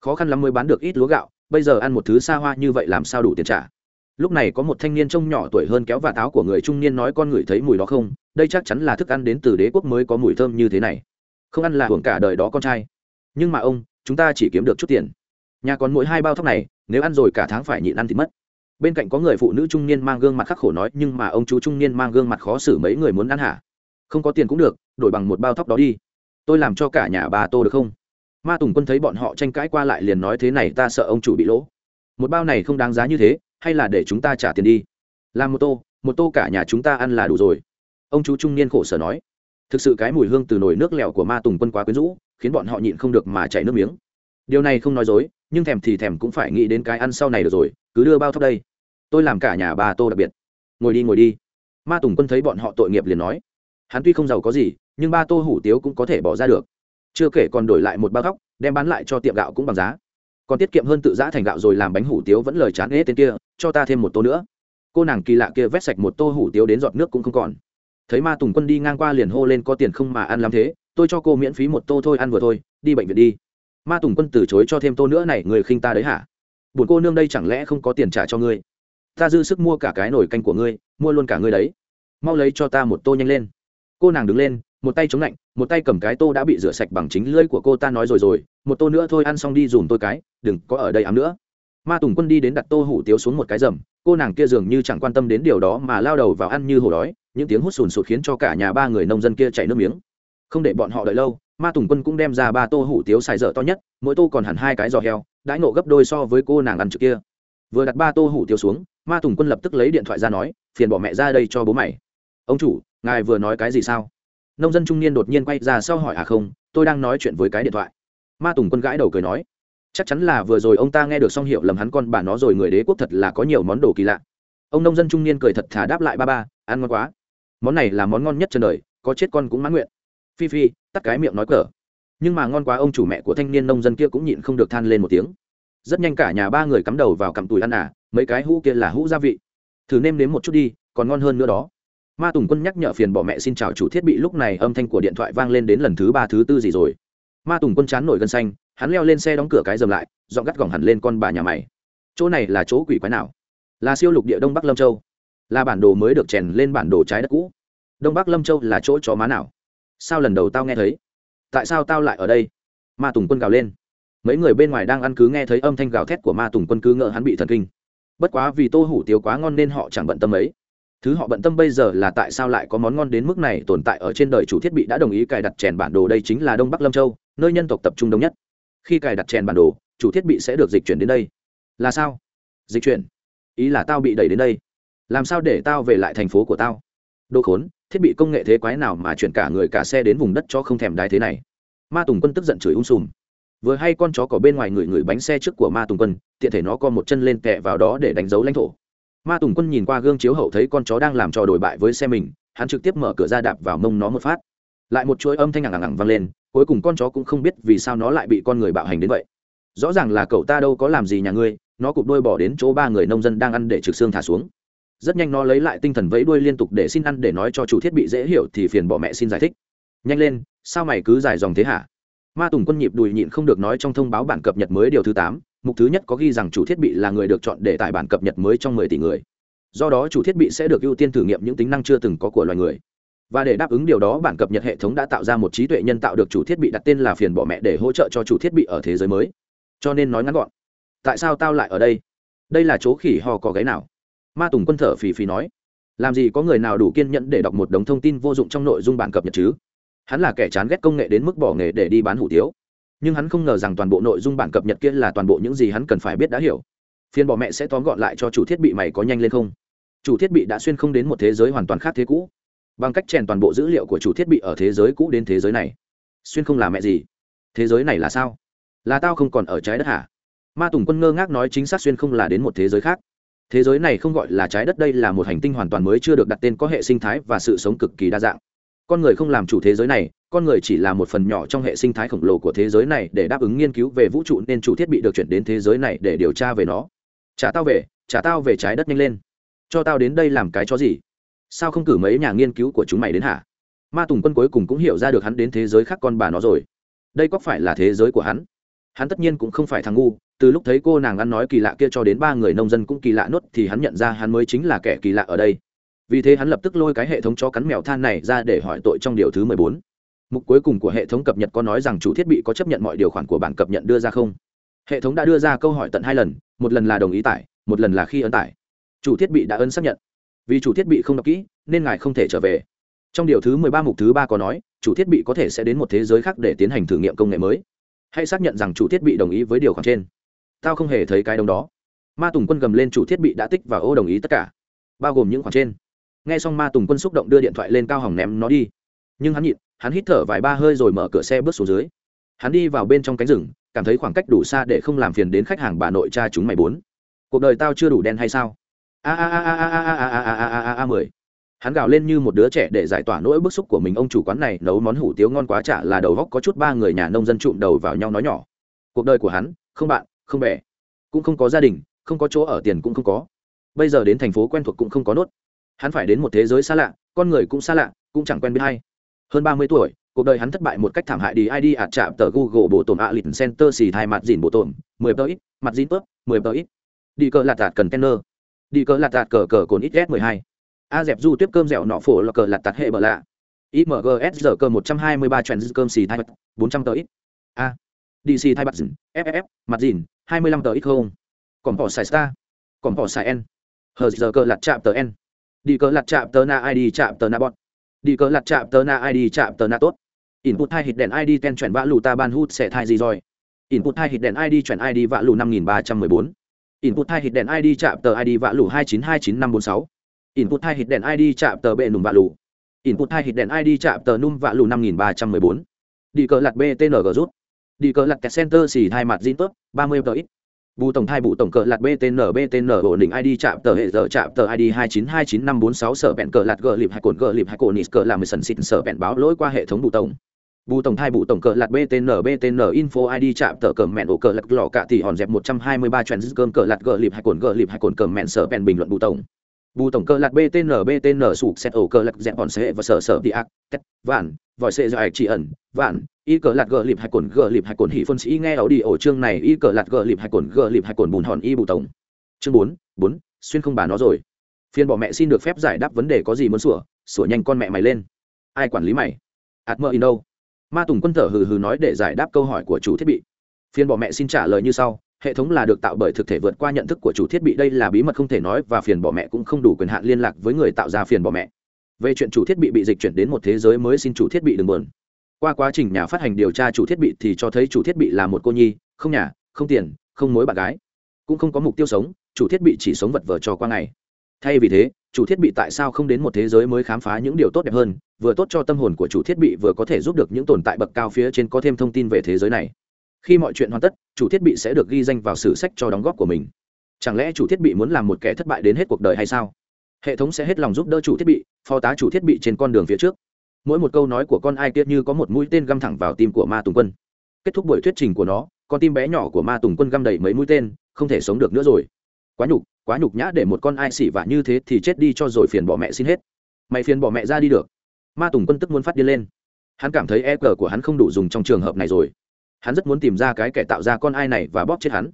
Khó khăn lắm mới bán được ít lúa gạo, bây giờ ăn một thứ xa hoa như vậy làm sao đủ tiền trả? Lúc này có một thanh niên trông nhỏ tuổi hơn kéo và táo của người trung niên nói con người thấy mùi đó không? Đây chắc chắn là thức ăn đến từ đế quốc mới có mùi thơm như thế này. Không ăn là hưởng cả đời đó con trai. Nhưng mà ông, chúng ta chỉ kiếm được chút tiền. Nhà còn mỗi hai bao thóc này, nếu ăn rồi cả tháng phải nhịn ăn thì mất bên cạnh có người phụ nữ trung niên mang gương mặt khắc khổ nói, nhưng mà ông chú trung niên mang gương mặt khó xử mấy người muốn ăn hả? Không có tiền cũng được, đổi bằng một bao thóc đó đi. Tôi làm cho cả nhà bà tô được không? Ma tùng quân thấy bọn họ tranh cãi qua lại liền nói, thế này ta sợ ông chủ bị lỗ. Một bao này không đáng giá như thế, hay là để chúng ta trả tiền đi? Làm một tô một tô cả nhà chúng ta ăn là đủ rồi. Ông chú trung niên khổ sở nói. Thực sự cái mùi hương từ nồi nước lèo của ma tùng quân quá quyến rũ, khiến bọn họ nhịn không được mà chảy nước miếng. Điều này không nói dối, nhưng thèm thì thèm cũng phải nghĩ đến cái ăn sau này được rồi, cứ đưa bao thóc đây tôi làm cả nhà bà tô đặc biệt. Ngồi đi ngồi đi. Ma tùng quân thấy bọn họ tội nghiệp liền nói. Hắn tuy không giàu có gì, nhưng ba tô hủ tiếu cũng có thể bỏ ra được. Chưa kể còn đổi lại một bao góc, đem bán lại cho tiệm gạo cũng bằng giá. Còn tiết kiệm hơn tự giã thành gạo rồi làm bánh hủ tiếu vẫn lời chán ế tên kia, cho ta thêm một tô nữa. Cô nàng kỳ lạ kia vét sạch một tô hủ tiếu đến giọt nước cũng không còn. Thấy ma tùng quân đi ngang qua liền hô lên có tiền không mà ăn làm thế, tôi cho cô miễn phí một tô thôi, ăn vừa thôi, đi bệnh viện đi. Ma tùng quân từ chối cho thêm tô nữa này, người khinh ta đấy hả? Buồn cô nương đây chẳng lẽ không có tiền trả cho ngươi? Ta dư sức mua cả cái nồi canh của ngươi, mua luôn cả ngươi đấy. Mau lấy cho ta một tô nhanh lên. Cô nàng đứng lên, một tay chống lạnh, một tay cầm cái tô đã bị rửa sạch bằng chính lưỡi của cô ta nói rồi rồi, một tô nữa thôi ăn xong đi dùm tôi cái, đừng có ở đây ám nữa. Ma tùng quân đi đến đặt tô hủ tiếu xuống một cái rầm, cô nàng kia dường như chẳng quan tâm đến điều đó mà lao đầu vào ăn như hổ đói, những tiếng hút sùn sụt khiến cho cả nhà ba người nông dân kia chảy nước miếng. Không để bọn họ đợi lâu, ma tùng quân cũng đem ra ba tô hủ tiếu xài dở to nhất, mỗi tô còn hẳn hai cái giò heo, đãi nộ gấp đôi so với cô nàng ăn trước kia. Vừa đặt ba tô hủ tiếu xuống ma tùng quân lập tức lấy điện thoại ra nói, phiền bỏ mẹ ra đây cho bố mày. Ông chủ, ngài vừa nói cái gì sao? Nông dân trung niên đột nhiên quay ra sau hỏi à không, tôi đang nói chuyện với cái điện thoại. Ma tùng quân gãi đầu cười nói, chắc chắn là vừa rồi ông ta nghe được xong hiệu lầm hắn con bà nó rồi, người đế quốc thật là có nhiều món đồ kỳ lạ. Ông nông dân trung niên cười thật thà đáp lại, ba ba, ăn ngon quá. Món này là món ngon nhất trên đời, có chết con cũng mãn nguyện. Phi phi, tắt cái miệng nói cờ. Nhưng mà ngon quá, ông chủ mẹ của thanh niên nông dân kia cũng nhịn không được than lên một tiếng. Rất nhanh cả nhà ba người cắm đầu vào cặm tùi ăn à mấy cái hũ kia là hũ gia vị. Thử nêm nếm một chút đi, còn ngon hơn nữa đó. Ma tùng quân nhắc nhở phiền bỏ mẹ xin chào chủ thiết bị lúc này âm thanh của điện thoại vang lên đến lần thứ ba thứ tư gì rồi. Ma tùng quân chán nổi gân xanh, hắn leo lên xe đóng cửa cái dầm lại dọn gắt gỏng hẳn lên con bà nhà mày. Chỗ này là chỗ quỷ quái nào? Là siêu lục địa đông bắc lâm châu. Là bản đồ mới được chèn lên bản đồ trái đất cũ. Đông bắc lâm châu là chỗ chó má nào? Sao lần đầu tao nghe thấy? Tại sao tao lại ở đây? Ma tùng quân gào lên. Mấy người bên ngoài đang ăn cứ nghe thấy âm thanh gào thét của ma tùng quân cứ ngỡ hắn bị thần kinh bất quá vì tô hủ tiếu quá ngon nên họ chẳng bận tâm ấy thứ họ bận tâm bây giờ là tại sao lại có món ngon đến mức này tồn tại ở trên đời chủ thiết bị đã đồng ý cài đặt chèn bản đồ đây chính là đông bắc lâm châu, nơi nhân tộc tập trung đông nhất. Khi cài đặt chèn bản đồ, chủ thiết bị sẽ được dịch chuyển đến đây. Là sao? Dịch chuyển? Ý là tao bị đẩy đến đây. Làm sao để tao về lại thành phố của tao? Đồ khốn, thiết bị công nghệ thế quái nào mà chuyển cả người cả xe đến vùng đất cho không thèm đái thế này. Ma tùng quân tức giận chửi ung sùm vừa hay con chó có bên ngoài người người bánh xe trước của ma tùng quân, tiện thể nó co một chân lên kẹ vào đó để đánh dấu lãnh thổ. Ma tùng quân nhìn qua gương chiếu hậu thấy con chó đang làm trò đổi bại với xe mình, hắn trực tiếp mở cửa ra đạp vào mông nó một phát. Lại một chuỗi âm thanh ngẳng ngẳng vang lên, cuối cùng con chó cũng không biết vì sao nó lại bị con người bạo hành đến vậy. Rõ ràng là cậu ta đâu có làm gì nhà ngươi, nó cụp đôi bỏ đến chỗ ba người nông dân đang ăn để trực xương thả xuống. Rất nhanh nó lấy lại tinh thần vẫy đuôi liên tục để xin ăn để nói cho chủ thiết bị dễ hiểu thì phiền bỏ mẹ xin giải thích. Nhanh lên, sao mày cứ dài dòng thế hả? Ma tùng quân nhịp đùi nhịn không được nói trong thông báo bản cập nhật mới điều thứ tám, mục thứ nhất có ghi rằng chủ thiết bị là người được chọn để tải bản cập nhật mới trong mười tỷ người. Do đó chủ thiết bị sẽ được ưu tiên thử nghiệm những tính năng chưa từng có của loài người. Và để đáp ứng điều đó, bản cập nhật hệ thống đã tạo ra một trí tuệ nhân tạo được chủ thiết bị đặt tên là phiền bỏ mẹ để hỗ trợ cho chủ thiết bị ở thế giới mới. Cho nên nói ngắn gọn, tại sao tao lại ở đây? Đây là chỗ khỉ ho có gáy nào? Ma tùng quân thở phì phì nói. Làm gì có người nào đủ kiên nhẫn để đọc một đống thông tin vô dụng trong nội dung bản cập nhật chứ? Hắn là kẻ chán ghét công nghệ đến mức bỏ nghề để đi bán hủ tiếu. Nhưng hắn không ngờ rằng toàn bộ nội dung bản cập nhật kia là toàn bộ những gì hắn cần phải biết đã hiểu. Phiên bỏ mẹ sẽ tóm gọn lại cho chủ thiết bị mày có nhanh lên không? Chủ thiết bị đã xuyên không đến một thế giới hoàn toàn khác thế cũ. Bằng cách chèn toàn bộ dữ liệu của chủ thiết bị ở thế giới cũ đến thế giới này. Xuyên không là mẹ gì? Thế giới này là sao? Là tao không còn ở trái đất hả? Ma tùng quân ngơ ngác nói chính xác xuyên không là đến một thế giới khác. Thế giới này không gọi là trái đất, đây là một hành tinh hoàn toàn mới chưa được đặt tên có hệ sinh thái và sự sống cực kỳ đa dạng con người không làm chủ thế giới này, con người chỉ là một phần nhỏ trong hệ sinh thái khổng lồ của thế giới này để đáp ứng nghiên cứu về vũ trụ nên chủ thiết bị được chuyển đến thế giới này để điều tra về nó. Trả tao về, trả tao về trái đất nhanh lên. Cho tao đến đây làm cái cho gì? Sao không cử mấy nhà nghiên cứu của chúng mày đến hả? Ma tùng quân cuối cùng cũng hiểu ra được hắn đến thế giới khác con bà nó rồi. Đây có phải là thế giới của hắn? Hắn tất nhiên cũng không phải thằng ngu, từ lúc thấy cô nàng ăn nói kỳ lạ kia cho đến ba người nông dân cũng kỳ lạ nốt thì hắn nhận ra hắn mới chính là kẻ kỳ lạ ở đây vì thế hắn lập tức lôi cái hệ thống cho cắn mèo than này ra để hỏi tội trong điều thứ mười bốn. Mục cuối cùng của hệ thống cập nhật có nói rằng chủ thiết bị có chấp nhận mọi điều khoản của bản cập nhật đưa ra không? Hệ thống đã đưa ra câu hỏi tận hai lần, một lần là đồng ý tải, một lần là khi ấn tải. Chủ thiết bị đã ấn xác nhận. Vì chủ thiết bị không đọc kỹ, nên ngài không thể trở về. Trong điều thứ mười ba mục thứ ba có nói, chủ thiết bị có thể sẽ đến một thế giới khác để tiến hành thử nghiệm công nghệ mới. Hãy xác nhận rằng chủ thiết bị đồng ý với điều khoản trên. Tao không hề thấy cái đồng đó. Ma tùng quân gầm lên chủ thiết bị đã tích và ô đồng ý tất cả, bao gồm những khoản trên nghe xong ma tùng quân xúc động đưa điện thoại lên cao hỏng ném nó đi nhưng hắn nhịn hắn hít thở vài ba hơi rồi mở cửa xe bước xuống dưới hắn đi vào bên trong cánh rừng cảm thấy khoảng cách đủ xa để không làm phiền đến khách hàng bà nội cha chúng mày bốn cuộc đời tao chưa đủ đen hay sao a a a a a a a a a a a a mười hắn gào lên như một đứa trẻ để giải tỏa nỗi bức xúc của mình ông chủ quán này nấu món hủ tiếu ngon quá chả là đầu góc có chút ba người nhà nông dân trụm đầu vào nhau nói nhỏ cuộc đời của hắn không bạn không bè cũng không có gia đình không có chỗ ở tiền cũng không có bây giờ đến thành phố quen thuộc cũng không có nốt hắn phải đến một thế giới xa lạ, con người cũng xa lạ, cũng chẳng quen biết hay. Hơn ba mươi tuổi, cuộc đời hắn thất bại một cách thảm hại đi id ạt chạm tờ google bộ tổn ạ lịt center xì thai mặt dìn bộ tổn, mười tờ ít, mặt dìn tớp, mười tờ ít. Đi cờ lạt tạt cần kenner. Đi cờ lạt tạt cờ cờ cồn ít s mười hai. A dẹp du tiếp cơm dẻo nọ phổ là cờ lạt tạt hệ bờ lạ. Imgs giờ cơ một trăm hai mươi ba trend cơm xì thai mặt, bốn trăm tờ ít. A. Dc thai mặt dìn ff mặt dìn hai mươi lăm tờ ít không? Còn bỏ xài star còn bỏ xài n hờ giờ cơ lạt chạm tờ n đi cờ lặt chạm tờ na id chạm tờ na bot đi cờ lặt chạm tờ na id chạm tờ na tốt. Input hai hít đèn id ten chuyển vã lù ta ban hút sẽ thai gì rồi? Input hai hít đèn id chuyển id vã lù năm nghìn ba trăm mười bốn. Input hai hít đèn id chạm tờ id vã lù hai chín hai chín năm bốn sáu. Input hai hít đèn id chạm tờ bệ nùng vã lù. Input hai hít đèn id chạm tờ num vã lù năm nghìn ba trăm mười bốn. Đi cờ lặt btng rút. Đi cờ lặt kẹt center xì hai mặt zin tốt, ba mươi tờ ít bù tổng thai bù tổng cờ lạt btn btn ổn định id chạm tờ hệ giờ chạm tờ id hai chín hai chín năm bốn sáu sở bẹn cờ lạt gờ lịp hai cồn gờ lịp hai cồn nít cờ làm mười sần xịt sở bẹn báo lỗi qua hệ thống bù tổng. Bù tổng thai bù tổng cờ lạt btn btn info id chạm tờ cờ mẹn ổ cờ lạt lò cạ thì hòn dẹp một trăm hai mươi ba cơm cờ lạt gờ lịp hai cồn gờ lịp hai cồn cờ mẹn sở bẹn bình luận bù tổng bù tổng cơ lạt btn btn sụp xét ổ cơ lạt dẹp bọn sệ và sở sở đi ác, tét, vạn, vòi xe dài chỉ ẩn, vạn, y cờ lạt gờ lịp hai cồn, gờ lịp hai cồn hỉ phân sĩ nghe ấu đi ổ chương này, y cờ lạt gờ lịp hai cồn, gờ lịp hai cồn bùn hòn y bù tổng. Chương bốn bốn, xuyên không bà nó rồi. Phiên bỏ mẹ xin được phép giải đáp vấn đề có gì muốn sửa sửa nhanh con mẹ mày lên. Ai quản lý mày? Ạt mơ in đâu? Ma tùng quân thở hừ hừ nói để giải đáp câu hỏi của chủ thiết bị. Phiên bỏ mẹ xin trả lời như sau hệ thống là được tạo bởi thực thể vượt qua nhận thức của chủ thiết bị, đây là bí mật không thể nói và phiền bỏ mẹ cũng không đủ quyền hạn liên lạc với người tạo ra phiền bỏ mẹ. Về chuyện chủ thiết bị bị dịch chuyển đến một thế giới mới xin chủ thiết bị đừng buồn. Qua quá trình nhà phát hành điều tra chủ thiết bị thì cho thấy chủ thiết bị là một cô nhi, không nhà, không tiền, không mối bạn gái. Cũng không có mục tiêu sống, chủ thiết bị chỉ sống vật vờ cho qua ngày. Thay vì thế, chủ thiết bị tại sao không đến một thế giới mới khám phá những điều tốt đẹp hơn, vừa tốt cho tâm hồn của chủ thiết bị vừa có thể giúp được những tồn tại bậc cao phía trên có thêm thông tin về thế giới này khi mọi chuyện hoàn tất, chủ thiết bị sẽ được ghi danh vào sử sách cho đóng góp của mình. Chẳng lẽ chủ thiết bị muốn làm một kẻ thất bại đến hết cuộc đời hay sao? Hệ thống sẽ hết lòng giúp đỡ chủ thiết bị, phó tá chủ thiết bị trên con đường phía trước. Mỗi một câu nói của con ai kia như có một mũi tên găm thẳng vào tim của ma tùng quân. Kết thúc buổi thuyết trình của nó, con tim bé nhỏ của ma tùng quân găm đầy mấy mũi tên, không thể sống được nữa rồi. Quá nhục quá nhục nhã để một con ai xỉ vả như thế thì chết đi cho rồi phiền bỏ mẹ xin hết. Mày phiền bỏ mẹ ra đi được. Ma tùng quân tức muốn phát điên lên. Hắn cảm thấy e cờ của hắn không đủ dùng trong trường hợp này rồi hắn rất muốn tìm ra cái kẻ tạo ra con ai này và bóp chết hắn.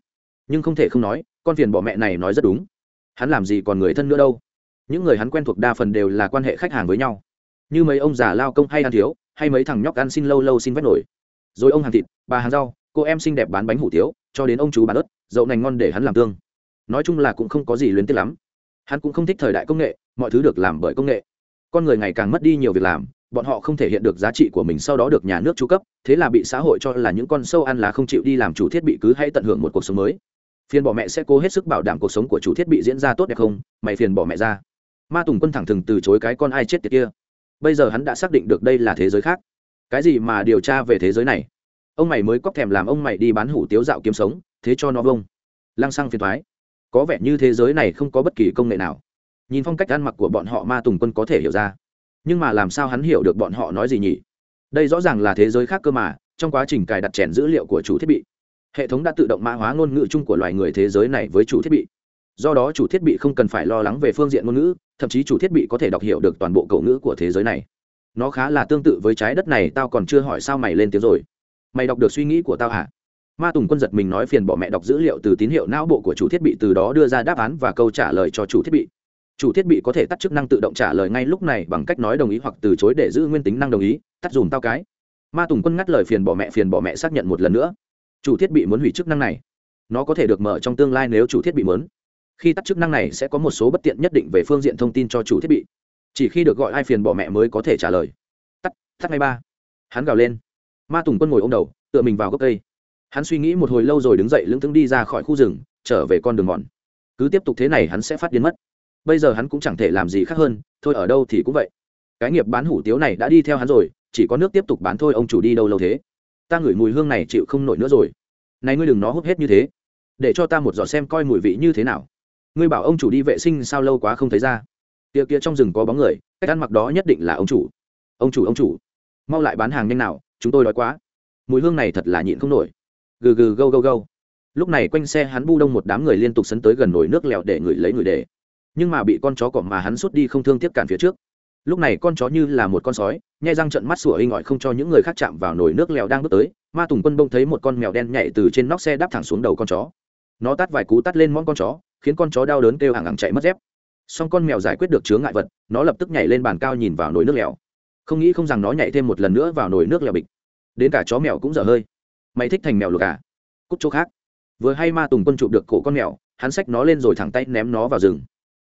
Nhưng không thể không nói, con phiền bỏ mẹ này nói rất đúng. Hắn làm gì còn người thân nữa đâu. Những người hắn quen thuộc đa phần đều là quan hệ khách hàng với nhau. Như mấy ông già lao công hay ăn thiếu, hay mấy thằng nhóc ăn xin lâu lâu xin vét nổi. Rồi ông hàng thịt, bà hàng rau, cô em xinh đẹp bán bánh hủ tiếu, cho đến ông chú bán ớt, dậu nành ngon để hắn làm tương. Nói chung là cũng không có gì luyến tiếc lắm. Hắn cũng không thích thời đại công nghệ, mọi thứ được làm bởi công nghệ. Con người ngày càng mất đi nhiều việc làm bọn họ không thể hiện được giá trị của mình sau đó được nhà nước tru cấp, thế là bị xã hội cho là những con sâu ăn là không chịu đi làm chủ thiết bị cứ hãy tận hưởng một cuộc sống mới. Phiền bỏ mẹ sẽ cố hết sức bảo đảm cuộc sống của chủ thiết bị diễn ra tốt đẹp không? Mày phiền bỏ mẹ ra. Ma tùng quân thẳng thừng từ chối cái con ai chết tiệt kia. Bây giờ hắn đã xác định được đây là thế giới khác. Cái gì mà điều tra về thế giới này? Ông mày mới cóc thèm làm ông mày đi bán hủ tiếu dạo kiếm sống, thế cho nó vông. Lăng xăng phiền thoái. Có vẻ như thế giới này không có bất kỳ công nghệ nào. Nhìn phong cách ăn mặc của bọn họ, ma tùng quân có thể hiểu ra nhưng mà làm sao hắn hiểu được bọn họ nói gì nhỉ? Đây rõ ràng là thế giới khác cơ mà, trong quá trình cài đặt chèn dữ liệu của chủ thiết bị. Hệ thống đã tự động mã hóa ngôn ngữ chung của loài người thế giới này với chủ thiết bị. Do đó chủ thiết bị không cần phải lo lắng về phương diện ngôn ngữ, thậm chí chủ thiết bị có thể đọc hiểu được toàn bộ cậu ngữ của thế giới này. Nó khá là tương tự với trái đất này, tao còn chưa hỏi sao mày lên tiếng rồi. Mày đọc được suy nghĩ của tao hả? Ma tùng quân giật mình nói phiền bỏ mẹ đọc dữ liệu từ tín hiệu não bộ của chủ thiết bị, từ đó đưa ra đáp án và câu trả lời cho chủ thiết bị chủ thiết bị có thể tắt chức năng tự động trả lời ngay lúc này bằng cách nói đồng ý hoặc từ chối để giữ nguyên tính năng đồng ý, tắt dùm tao cái. Ma tùng quân ngắt lời phiền bỏ mẹ, phiền bỏ mẹ xác nhận một lần nữa. Chủ thiết bị muốn hủy chức năng này. Nó có thể được mở trong tương lai nếu chủ thiết bị muốn. Khi tắt chức năng này sẽ có một số bất tiện nhất định về phương diện thông tin cho chủ thiết bị. Chỉ khi được gọi ai phiền bỏ mẹ mới có thể trả lời. Tắt tắt ngay ba. Hắn gào lên. Ma tùng quân ngồi ô m đầu, tựa mình vào gốc cây. Hắn suy nghĩ một hồi lâu rồi đứng dậy lững thững đi ra khỏi khu rừng, trở về con đường mòn. Cứ tiếp tục thế này hắn sẽ phát điên mất bây giờ hắn cũng chẳng thể làm gì khác hơn, thôi ở đâu thì cũng vậy. Cái nghiệp bán hủ tiếu này đã đi theo hắn rồi, chỉ có nước tiếp tục bán thôi, ông chủ đi đâu lâu thế? Ta ngửi mùi hương này chịu không nổi nữa rồi. Này ngươi đừng nó hút hết như thế. Để cho ta một giọt xem coi mùi vị như thế nào. Ngươi bảo ông chủ đi vệ sinh sao lâu quá không thấy ra. Kia kia trong rừng có bóng người, cách ăn mặc đó nhất định là ông chủ. Ông chủ ông chủ. Mau lại bán hàng nhanh nào, chúng tôi đói quá. Mùi hương này thật là nhịn không nổi. Gừ gừ gâu gâu gâu. Lúc này quanh xe hắn bu đông một đám người liên tục sấn tới gần nồi nước lèo để ngửi lấy người để nhưng mà bị con chó cỏ mà hắn sút đi không thương tiếp cản phía trước. Lúc này con chó như là một con sói, nhai răng trận mắt sủa hình ỏi không cho những người khác chạm vào nồi nước lèo đang bước tới, ma tùng quân bông thấy một con mèo đen nhảy từ trên nóc xe đáp thẳng xuống đầu con chó. Nó tắt vài cú tắt lên món con chó, khiến con chó đau đớn kêu hàng hàng chạy mất dép. Xong con mèo giải quyết được chướng ngại vật, nó lập tức nhảy lên bàn cao nhìn vào nồi nước lèo. Không nghĩ không rằng nó nhảy thêm một lần nữa vào nồi nước lèo bịch. Đến cả chó mèo cũng dở hơi. Mày thích thành mèo lục à? Cúc chỗ khác. Vừa hay ma tùng quân chụp được cổ con mèo, hắn xách nó lên rồi thẳng tay ném nó vào rừng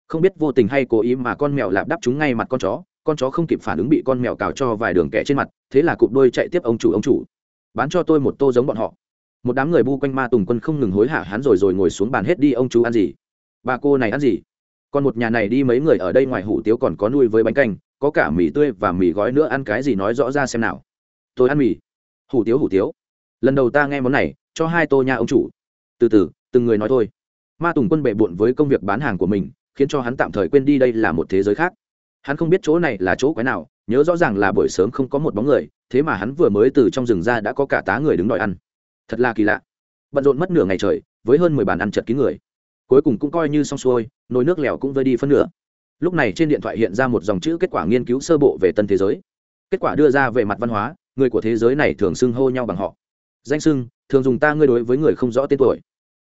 không biết vô tình hay cố ý mà con mèo lạp đắp chúng ngay mặt con chó con chó không kịp phản ứng bị con mèo cào cho vài đường kẻ trên mặt, thế là cụp đôi chạy tiếp ông chủ ông chủ. Bán cho tôi một tô giống bọn họ. Một đám người bu quanh ma tùng quân không ngừng hối hả hắn rồi rồi ngồi xuống bàn hết đi, ông chú ăn gì? Bà cô này ăn gì? Còn một nhà này đi mấy người ở đây ngoài hủ tiếu còn có nuôi với bánh canh, có cả mì tươi và mì gói nữa, ăn cái gì nói rõ ra xem nào. Tôi ăn mì. Hủ tiếu hủ tiếu. Lần đầu ta nghe món này, cho hai tô nha, ông chủ. Từ từ, từng người nói thôi. Ma tùng quân bệ bộn với công việc bán hàng của mình khiến cho hắn tạm thời quên đi đây là một thế giới khác. Hắn không biết chỗ này là chỗ quái nào, nhớ rõ ràng là buổi sớm không có một bóng người, thế mà hắn vừa mới từ trong rừng ra đã có cả tá người đứng đòi ăn. Thật là kỳ lạ. Bận rộn mất nửa ngày trời, với hơn mười bàn ăn chật kín người. Cuối cùng cũng coi như xong xuôi, nồi nước lèo cũng vơi đi phân nửa. Lúc này trên điện thoại hiện ra một dòng chữ kết quả nghiên cứu sơ bộ về tân thế giới. Kết quả đưa ra về mặt văn hóa, người của thế giới này thường xưng hô nhau bằng họ. Danh xưng, thường dùng ta ngươi đối với người không rõ tên tuổi.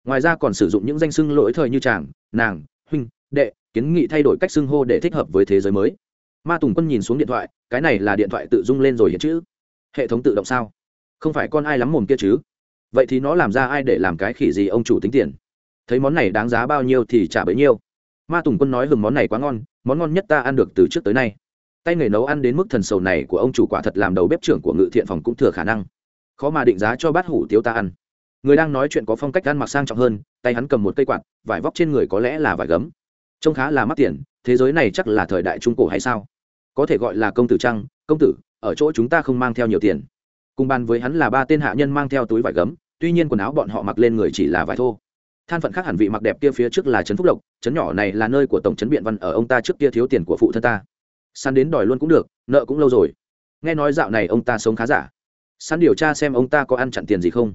Ngoài ra còn sử dụng những danh xưng lỗi thời như chàng, nàng đệ, kiến nghị thay đổi cách xưng hô để thích hợp với thế giới mới. Ma tùng quân nhìn xuống điện thoại, cái này là điện thoại tự dung lên rồi hiện chữ hệ thống tự động sao? Không phải con ai lắm mồm kia chứ? Vậy thì nó làm ra ai để làm cái khỉ gì ông chủ tính tiền? Thấy món này đáng giá bao nhiêu thì trả bấy nhiêu. Ma tùng quân nói hừng món này quá ngon, món ngon nhất ta ăn được từ trước tới nay. Tay nghề nấu ăn đến mức thần sầu này của ông chủ quả thật làm đầu bếp trưởng của ngự thiện phòng cũng thừa khả năng. Khó mà định giá cho bát hủ tiếu ta ăn. Người đang nói chuyện có phong cách ăn mặc sang trọng hơn, tay hắn cầm một cây quạt, vải vóc trên người có lẽ là vải gấm trông khá là mắc tiền, thế giới này chắc là thời đại trung cổ hay sao? Có thể gọi là công tử trăng, công tử, ở chỗ chúng ta không mang theo nhiều tiền. Cùng bàn với hắn là ba tên hạ nhân mang theo túi vải gấm, tuy nhiên quần áo bọn họ mặc lên người chỉ là vải thô. Than phận khác hẳn vị mặc đẹp kia phía trước là trấn phúc lộc, trấn nhỏ này là nơi của tổng trấn biện văn ở ông ta trước kia thiếu tiền của phụ thân ta. Săn đến đòi luôn cũng được, nợ cũng lâu rồi. Nghe nói dạo này ông ta sống khá giả. Săn điều tra xem ông ta có ăn chặn tiền gì không.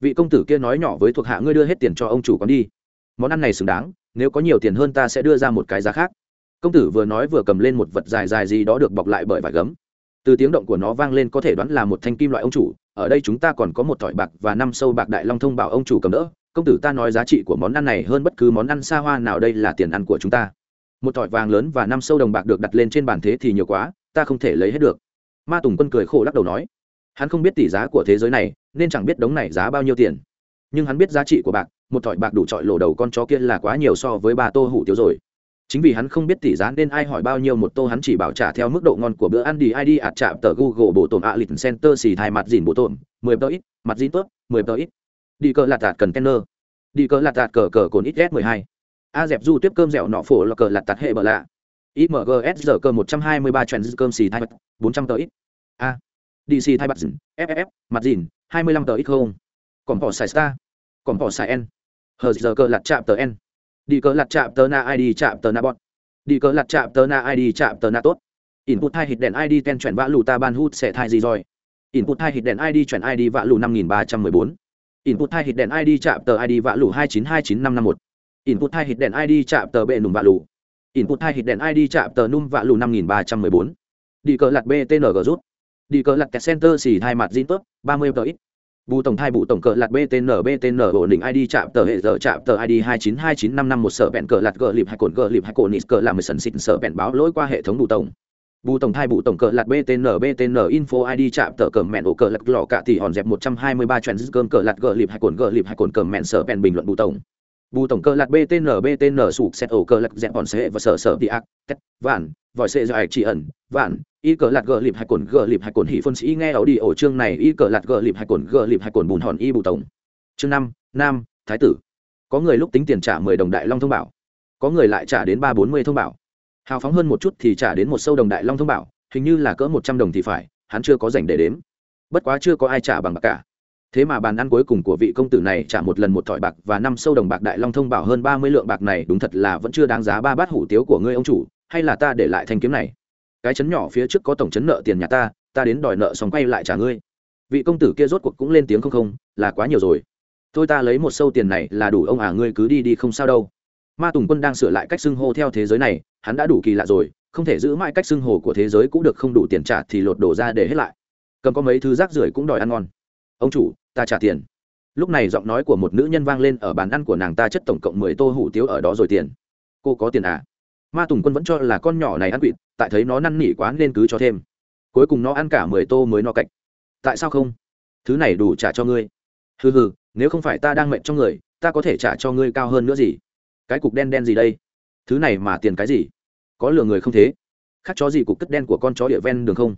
Vị công tử kia nói nhỏ với thuộc hạ, ngươi đưa hết tiền cho ông chủ quán đi. Món ăn này xứng đáng nếu có nhiều tiền hơn ta sẽ đưa ra một cái giá khác. Công tử vừa nói vừa cầm lên một vật dài dài gì đó được bọc lại bởi vải gấm. Từ tiếng động của nó vang lên có thể đoán là một thanh kim loại ông chủ, ở đây chúng ta còn có một thỏi bạc và năm sâu bạc đại long thông bảo ông chủ cầm đỡ. Công tử ta nói giá trị của món ăn này hơn bất cứ món ăn xa hoa nào đây là tiền ăn của chúng ta. Một thỏi vàng lớn và năm sâu đồng bạc được đặt lên trên bàn thế thì nhiều quá, ta không thể lấy hết được. Ma tùng quân cười khổ lắc đầu nói, hắn không biết tỷ giá của thế giới này, nên chẳng biết đống này giá bao nhiêu tiền. Nhưng hắn biết giá trị của bạc một thỏi bạc đủ trọi lộ đầu con chó kia là quá nhiều so với ba tô hủ tiếu rồi. Chính vì hắn không biết tỷ giá nên ai hỏi bao nhiêu một tô hắn chỉ bảo trả theo mức độ ngon của bữa ăn đi id ạt chạm tờ google bộ tổn ạ, lịch center xì thai mặt dìn bộ tổn mười tờ ít, mặt dìn tốt, mười tờ ít. Đi cờ lạt tạt cần tenner. Đi cờ lạt tạt cờ cờ cồn ít s mười hai. A dẹp du tiếp cơm dẻo nọ phổ là cờ lạt tạt hệ bờ lạ. Imgs giờ cơ một trăm hai mươi ba trend cơm xì thai bốn trăm tờ ít. A. Dc thai mặt dìn ff mặt dìn, hai mươi lăm tờ ít không. Còn bỏ xài star. Còn bỏ xài n hờ giờ cơ lạt chạm tờ n. Đi cờ lặt chạm tờ na id chạm tờ na bọn đi cờ lặt chạm tờ na id chạm tờ na tốt. Input hai hít đèn id ten chuyển vã lù ta ban hút sẽ thai gì rồi? Input hai hít đèn id chuyển id vã lù năm nghìn ba trăm mười bốn. Input hai hít đèn id chạm tờ id vã lù hai chín hai chín năm năm một. Input hai hít đèn id chạm tờ bệ nùm vã lù. Input hai hít đèn id chạm tờ num vã lù năm nghìn ba trăm mười bốn. Đi cờ lặt btng rút. Đi cờ lặt center xì hai mặt zin tốt, ba mươi tờ ít bù tổng thai bù tổng cờ lạt btn btn ổn định id chạm tờ hệ giờ chạm tờ id hai chín hai chín năm năm một sở bẹn cờ lạt gờ lịp hai cồn gờ lịp hai cồn nít cờ làm mười sần xịt sở bẹn báo lỗi qua hệ thống bù tổng. Bù tổng thai bù tổng cờ lạt btn btn info id chạm tờ cờ mẹn ổ cờ lạt lọ cả tỷ hòn dẹp một trăm hai mươi ba cơm cờ lạt gờ lịp hai cồn gờ lịp hai cồn cờ mẹn sở bẹn bình luận bù tổng bù tổng cơ lạt btn btn sụp xét ổ cơ lạc dẹp bọn sệ và sở sở bị ác, tét, vạn, vòi sệ dài chỉ ẩn, vạn, y cờ lạt gờ lịp hai cồn, gờ lịp hai cồn hỉ phân sĩ nghe ảo đi ổ chương này, y cờ lạt gờ lịp hai cồn, gờ lịp hai cồn bùn hòn y bù tổng. Chương năm, nam, thái tử. Có người lúc tính tiền trả mười đồng đại long thông bảo, có người lại trả đến ba bốn mươi thông bảo. Hào phóng hơn một chút thì trả đến một sâu đồng đại long thông bảo, hình như là cỡ một trăm đồng thì phải, hắn chưa có dành để đếm. Bất quá chưa có ai trả bằng bạc cả thế mà bàn ăn cuối cùng của vị công tử này trả một lần một thỏi bạc và năm sâu đồng bạc đại long thông bảo hơn ba mươi lượng bạc này, đúng thật là vẫn chưa đáng giá ba bát hủ tiếu của ngươi ông chủ, hay là ta để lại thanh kiếm này? Cái chấn nhỏ phía trước có tổng chấn nợ tiền nhà ta ta đến đòi nợ xong quay lại trả ngươi. Vị công tử kia rốt cuộc cũng lên tiếng không không, là quá nhiều rồi. Thôi ta lấy một sâu tiền này là đủ ông à ngươi cứ đi đi không sao đâu. Ma tùng quân đang sửa lại cách xưng hô theo thế giới này, hắn đã đủ kỳ lạ rồi, không thể giữ mãi cách xưng hô của thế giới cũng được không đủ tiền trả thì lột đổ ra để hết lại. Cầm có mấy thứ rác rưởi cũng đòi ăn ngon ông chủ, ta trả tiền. Lúc này giọng nói của một nữ nhân vang lên ở bàn ăn của nàng ta chất tổng cộng mười tô hủ tiếu ở đó rồi tiền. Cô có tiền à? Ma tùng quân vẫn cho là con nhỏ này ăn quỵt, tại thấy nó năn nỉ quá nên cứ cho thêm. Cuối cùng nó ăn cả mười tô mới no cạnh tại sao không? Thứ này đủ trả cho ngươi. Hừ hừ, nếu không phải ta đang mệnh trong người, ta có thể trả cho ngươi cao hơn nữa gì? Cái cục đen đen gì đây? Thứ này mà tiền cái gì? Có lừa người không thế? Khác chó gì cục cất đen của con chó địa ven đường không?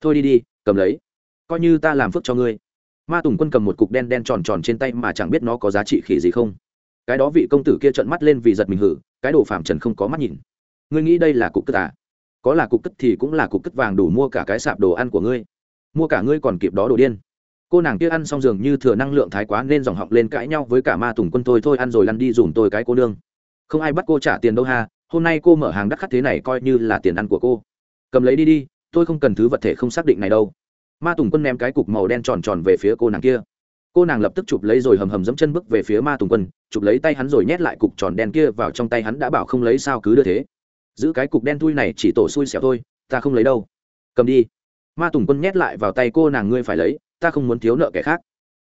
Thôi đi đi, cầm lấy. Coi như ta làm phước cho ngươi ma tùng quân cầm một cục đen đen tròn tròn trên tay mà chẳng biết nó có giá trị khỉ gì không. Cái đó vị công tử kia trợn mắt lên vì giật mình hử, cái đồ phạm trần không có mắt nhìn. Ngươi nghĩ đây là cục cất à? Có là cục cất thì cũng là cục cất vàng đủ mua cả cái sạp đồ ăn của ngươi. Mua cả ngươi còn kịp đó đồ điên. Cô nàng kia ăn xong giường như thừa năng lượng thái quá nên dòng họng lên cãi nhau với cả ma tùng quân tôi thôi ăn rồi lăn đi dùm tôi cái cô nương. Không ai bắt cô trả tiền đâu ha, hôm nay cô mở hàng đắt khách thế này coi như là tiền ăn của cô. Cầm lấy đi đi, tôi không cần thứ vật thể không xác định này đâu ma tùng quân ném cái cục màu đen tròn tròn về phía cô nàng kia. Cô nàng lập tức chụp lấy rồi hầm hầm dẫm chân bước về phía ma tùng quân, chụp lấy tay hắn rồi nhét lại cục tròn đen kia vào trong tay hắn đã bảo không lấy sao cứ đưa thế. Giữ cái cục đen thui này chỉ tổ xui xẻo thôi, ta không lấy đâu. Cầm đi. Ma tùng quân nhét lại vào tay cô nàng ngươi phải lấy, ta không muốn thiếu nợ kẻ khác.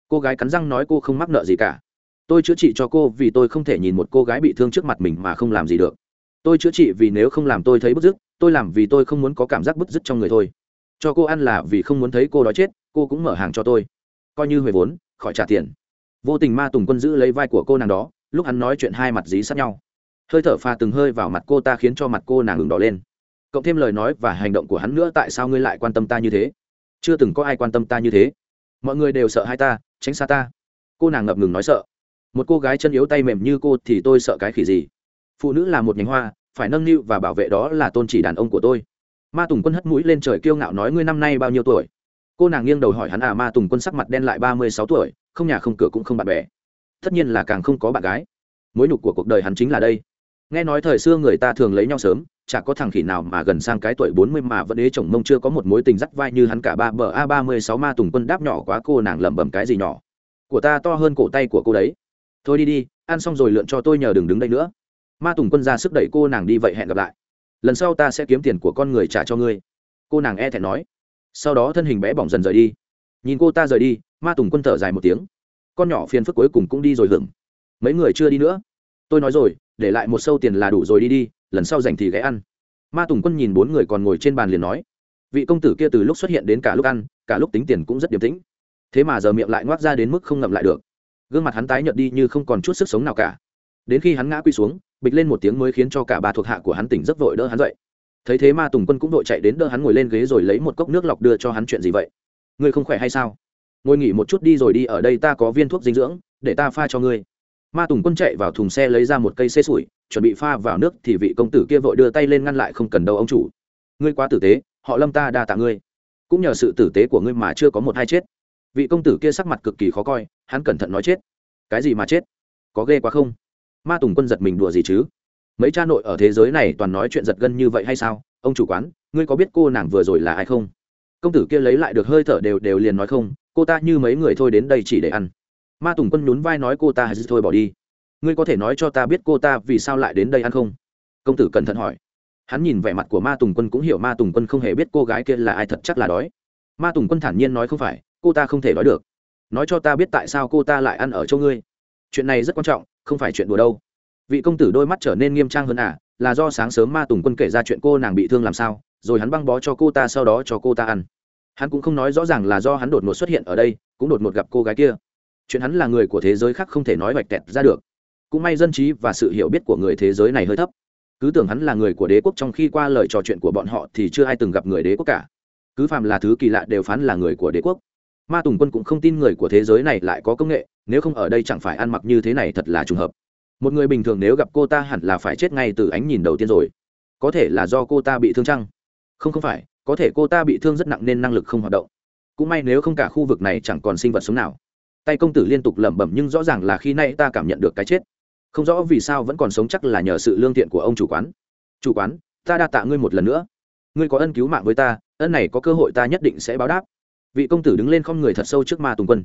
Cô gái cắn răng nói cô không mắc nợ gì cả. Tôi chữa trị cho cô vì tôi không thể nhìn một cô gái bị thương trước mặt mình mà không làm gì được. Tôi chữa trị vì nếu không làm tôi thấy bức dứt tôi làm vì tôi không muốn có cảm giác bức dứt trong người thôi cho cô ăn là vì không muốn thấy cô đói chết, cô cũng mở hàng cho tôi. Coi như huề vốn, khỏi trả tiền. Vô tình ma tùng quân giữ lấy vai của cô nàng đó, lúc hắn nói chuyện hai mặt dí sát nhau. Hơi thở pha từng hơi vào mặt cô ta khiến cho mặt cô nàng ngừng đỏ lên. Cộng thêm lời nói và hành động của hắn nữa, tại sao ngươi lại quan tâm ta như thế? Chưa từng có ai quan tâm ta như thế. Mọi người đều sợ hai ta, tránh xa ta. Cô nàng ngập ngừng nói sợ. Một cô gái chân yếu tay mềm như cô thì tôi sợ cái khỉ gì? Phụ nữ là một nhánh hoa, phải nâng niu và bảo vệ đó là tôn chỉ đàn ông của tôi ma tùng quân hất mũi lên trời kiêu ngạo nói, ngươi năm nay bao nhiêu tuổi? Cô nàng nghiêng đầu hỏi hắn à ma tùng quân sắc mặt đen lại ba mươi sáu tuổi, không nhà không cửa cũng không bạn bè. Tất nhiên là càng không có bạn gái. Mối nhục của cuộc đời hắn chính là đây. Nghe nói thời xưa người ta thường lấy nhau sớm, chả có thằng khỉ nào mà gần sang cái tuổi bốn mươi mà vẫn ế chồng mông chưa có một mối tình dắt vai như hắn cả ba bờ a ba mươi sáu ma tùng quân đáp nhỏ quá cô nàng lẩm bẩm cái gì nhỏ. Của ta to hơn cổ tay của cô đấy. Thôi đi đi, ăn xong rồi lượn cho tôi nhờ đừng đứng đây nữa. Ma tùng quân ra sức đẩy cô nàng đi, vậy hẹn gặp lại lần sau ta sẽ kiếm tiền của con người trả cho ngươi. Cô nàng e thẹn nói. Sau đó thân hình bé bỏng dần rời đi. Nhìn cô ta rời đi, ma tùng quân thở dài một tiếng. Con nhỏ phiền phức cuối cùng cũng đi rồi hưởng mấy người chưa đi nữa. Tôi nói rồi, để lại một sâu tiền là đủ rồi đi đi, lần sau dành thì ghé ăn. Ma tùng quân nhìn bốn người còn ngồi trên bàn liền nói. Vị công tử kia từ lúc xuất hiện đến cả lúc ăn, cả lúc tính tiền cũng rất điềm tĩnh. Thế mà giờ miệng lại ngoác ra đến mức không ngậm lại được. Gương mặt hắn tái nhợt đi như không còn chút sức sống nào cả. Đến khi hắn ngã quy xuống bịch lên một tiếng mới khiến cho cả ba thuộc hạ của hắn tỉnh rất vội đỡ hắn dậy. Thấy thế ma tùng quân cũng vội chạy đến đỡ hắn ngồi lên ghế rồi lấy một cốc nước lọc đưa cho hắn chuyện gì vậy? Ngươi không khỏe hay sao? Ngồi nghỉ một chút đi rồi đi, ở đây ta có viên thuốc dinh dưỡng, để ta pha cho ngươi. Ma tùng quân chạy vào thùng xe lấy ra một cây xê sủi, chuẩn bị pha vào nước thì vị công tử kia vội đưa tay lên ngăn lại không cần đâu ông chủ. Ngươi quá tử tế, họ lâm ta đa tạ ngươi. Cũng nhờ sự tử tế của ngươi mà chưa có một hai chết. Vị công tử kia sắc mặt cực kỳ khó coi, hắn cẩn thận nói chết. Cái gì mà chết? Có ghê quá không? Ma tùng quân giật mình đùa gì chứ? Mấy cha nội ở thế giới này toàn nói chuyện giật gân như vậy hay sao? Ông chủ quán, ngươi có biết cô nàng vừa rồi là ai không? Công tử kia lấy lại được hơi thở đều đều liền nói không, cô ta như mấy người thôi đến đây chỉ để ăn. Ma tùng quân nhún vai nói cô ta hay thôi bỏ đi. Ngươi có thể nói cho ta biết cô ta vì sao lại đến đây ăn không? Công tử cẩn thận hỏi. Hắn nhìn vẻ mặt của ma tùng quân cũng hiểu ma tùng quân không hề biết cô gái kia là ai thật chắc là đói. Ma tùng quân thản nhiên nói không phải, cô ta không thể đói được. Nói cho ta biết tại sao cô ta lại ăn ở chỗ ngươi. Chuyện này rất quan trọng không phải chuyện đùa đâu. Vị công tử đôi mắt trở nên nghiêm trang hơn à là do sáng sớm ma tùng quân kể ra chuyện cô nàng bị thương làm sao, rồi hắn băng bó cho cô ta sau đó cho cô ta ăn. Hắn cũng không nói rõ ràng là do hắn đột ngột xuất hiện ở đây, cũng đột ngột gặp cô gái kia. Chuyện hắn là người của thế giới khác không thể nói vạch tẹt ra được. Cũng may dân trí và sự hiểu biết của người thế giới này hơi thấp. Cứ tưởng hắn là người của đế quốc trong khi qua lời trò chuyện của bọn họ thì chưa ai từng gặp người đế quốc cả. Cứ phàm là thứ kỳ lạ đều phán là người của đế quốc ma tùng quân cũng không tin người của thế giới này lại có công nghệ, nếu không ở đây chẳng phải ăn mặc như thế này thật là trùng hợp. Một người bình thường nếu gặp cô ta hẳn là phải chết ngay từ ánh nhìn đầu tiên rồi. Có thể là do cô ta bị thương chăng? Không không phải, có thể cô ta bị thương rất nặng nên năng lực không hoạt động. Cũng may nếu không cả khu vực này chẳng còn sinh vật sống nào. Tay công tử liên tục lẩm bẩm nhưng rõ ràng là khi nay ta cảm nhận được cái chết. Không rõ vì sao vẫn còn sống chắc là nhờ sự lương thiện của ông chủ quán. Chủ quán, ta đa tạ ngươi một lần nữa. Ngươi có ân cứu mạng với ta, ân này có cơ hội ta nhất định sẽ báo đáp vị công tử đứng lên không người thật sâu trước ma tùng quân.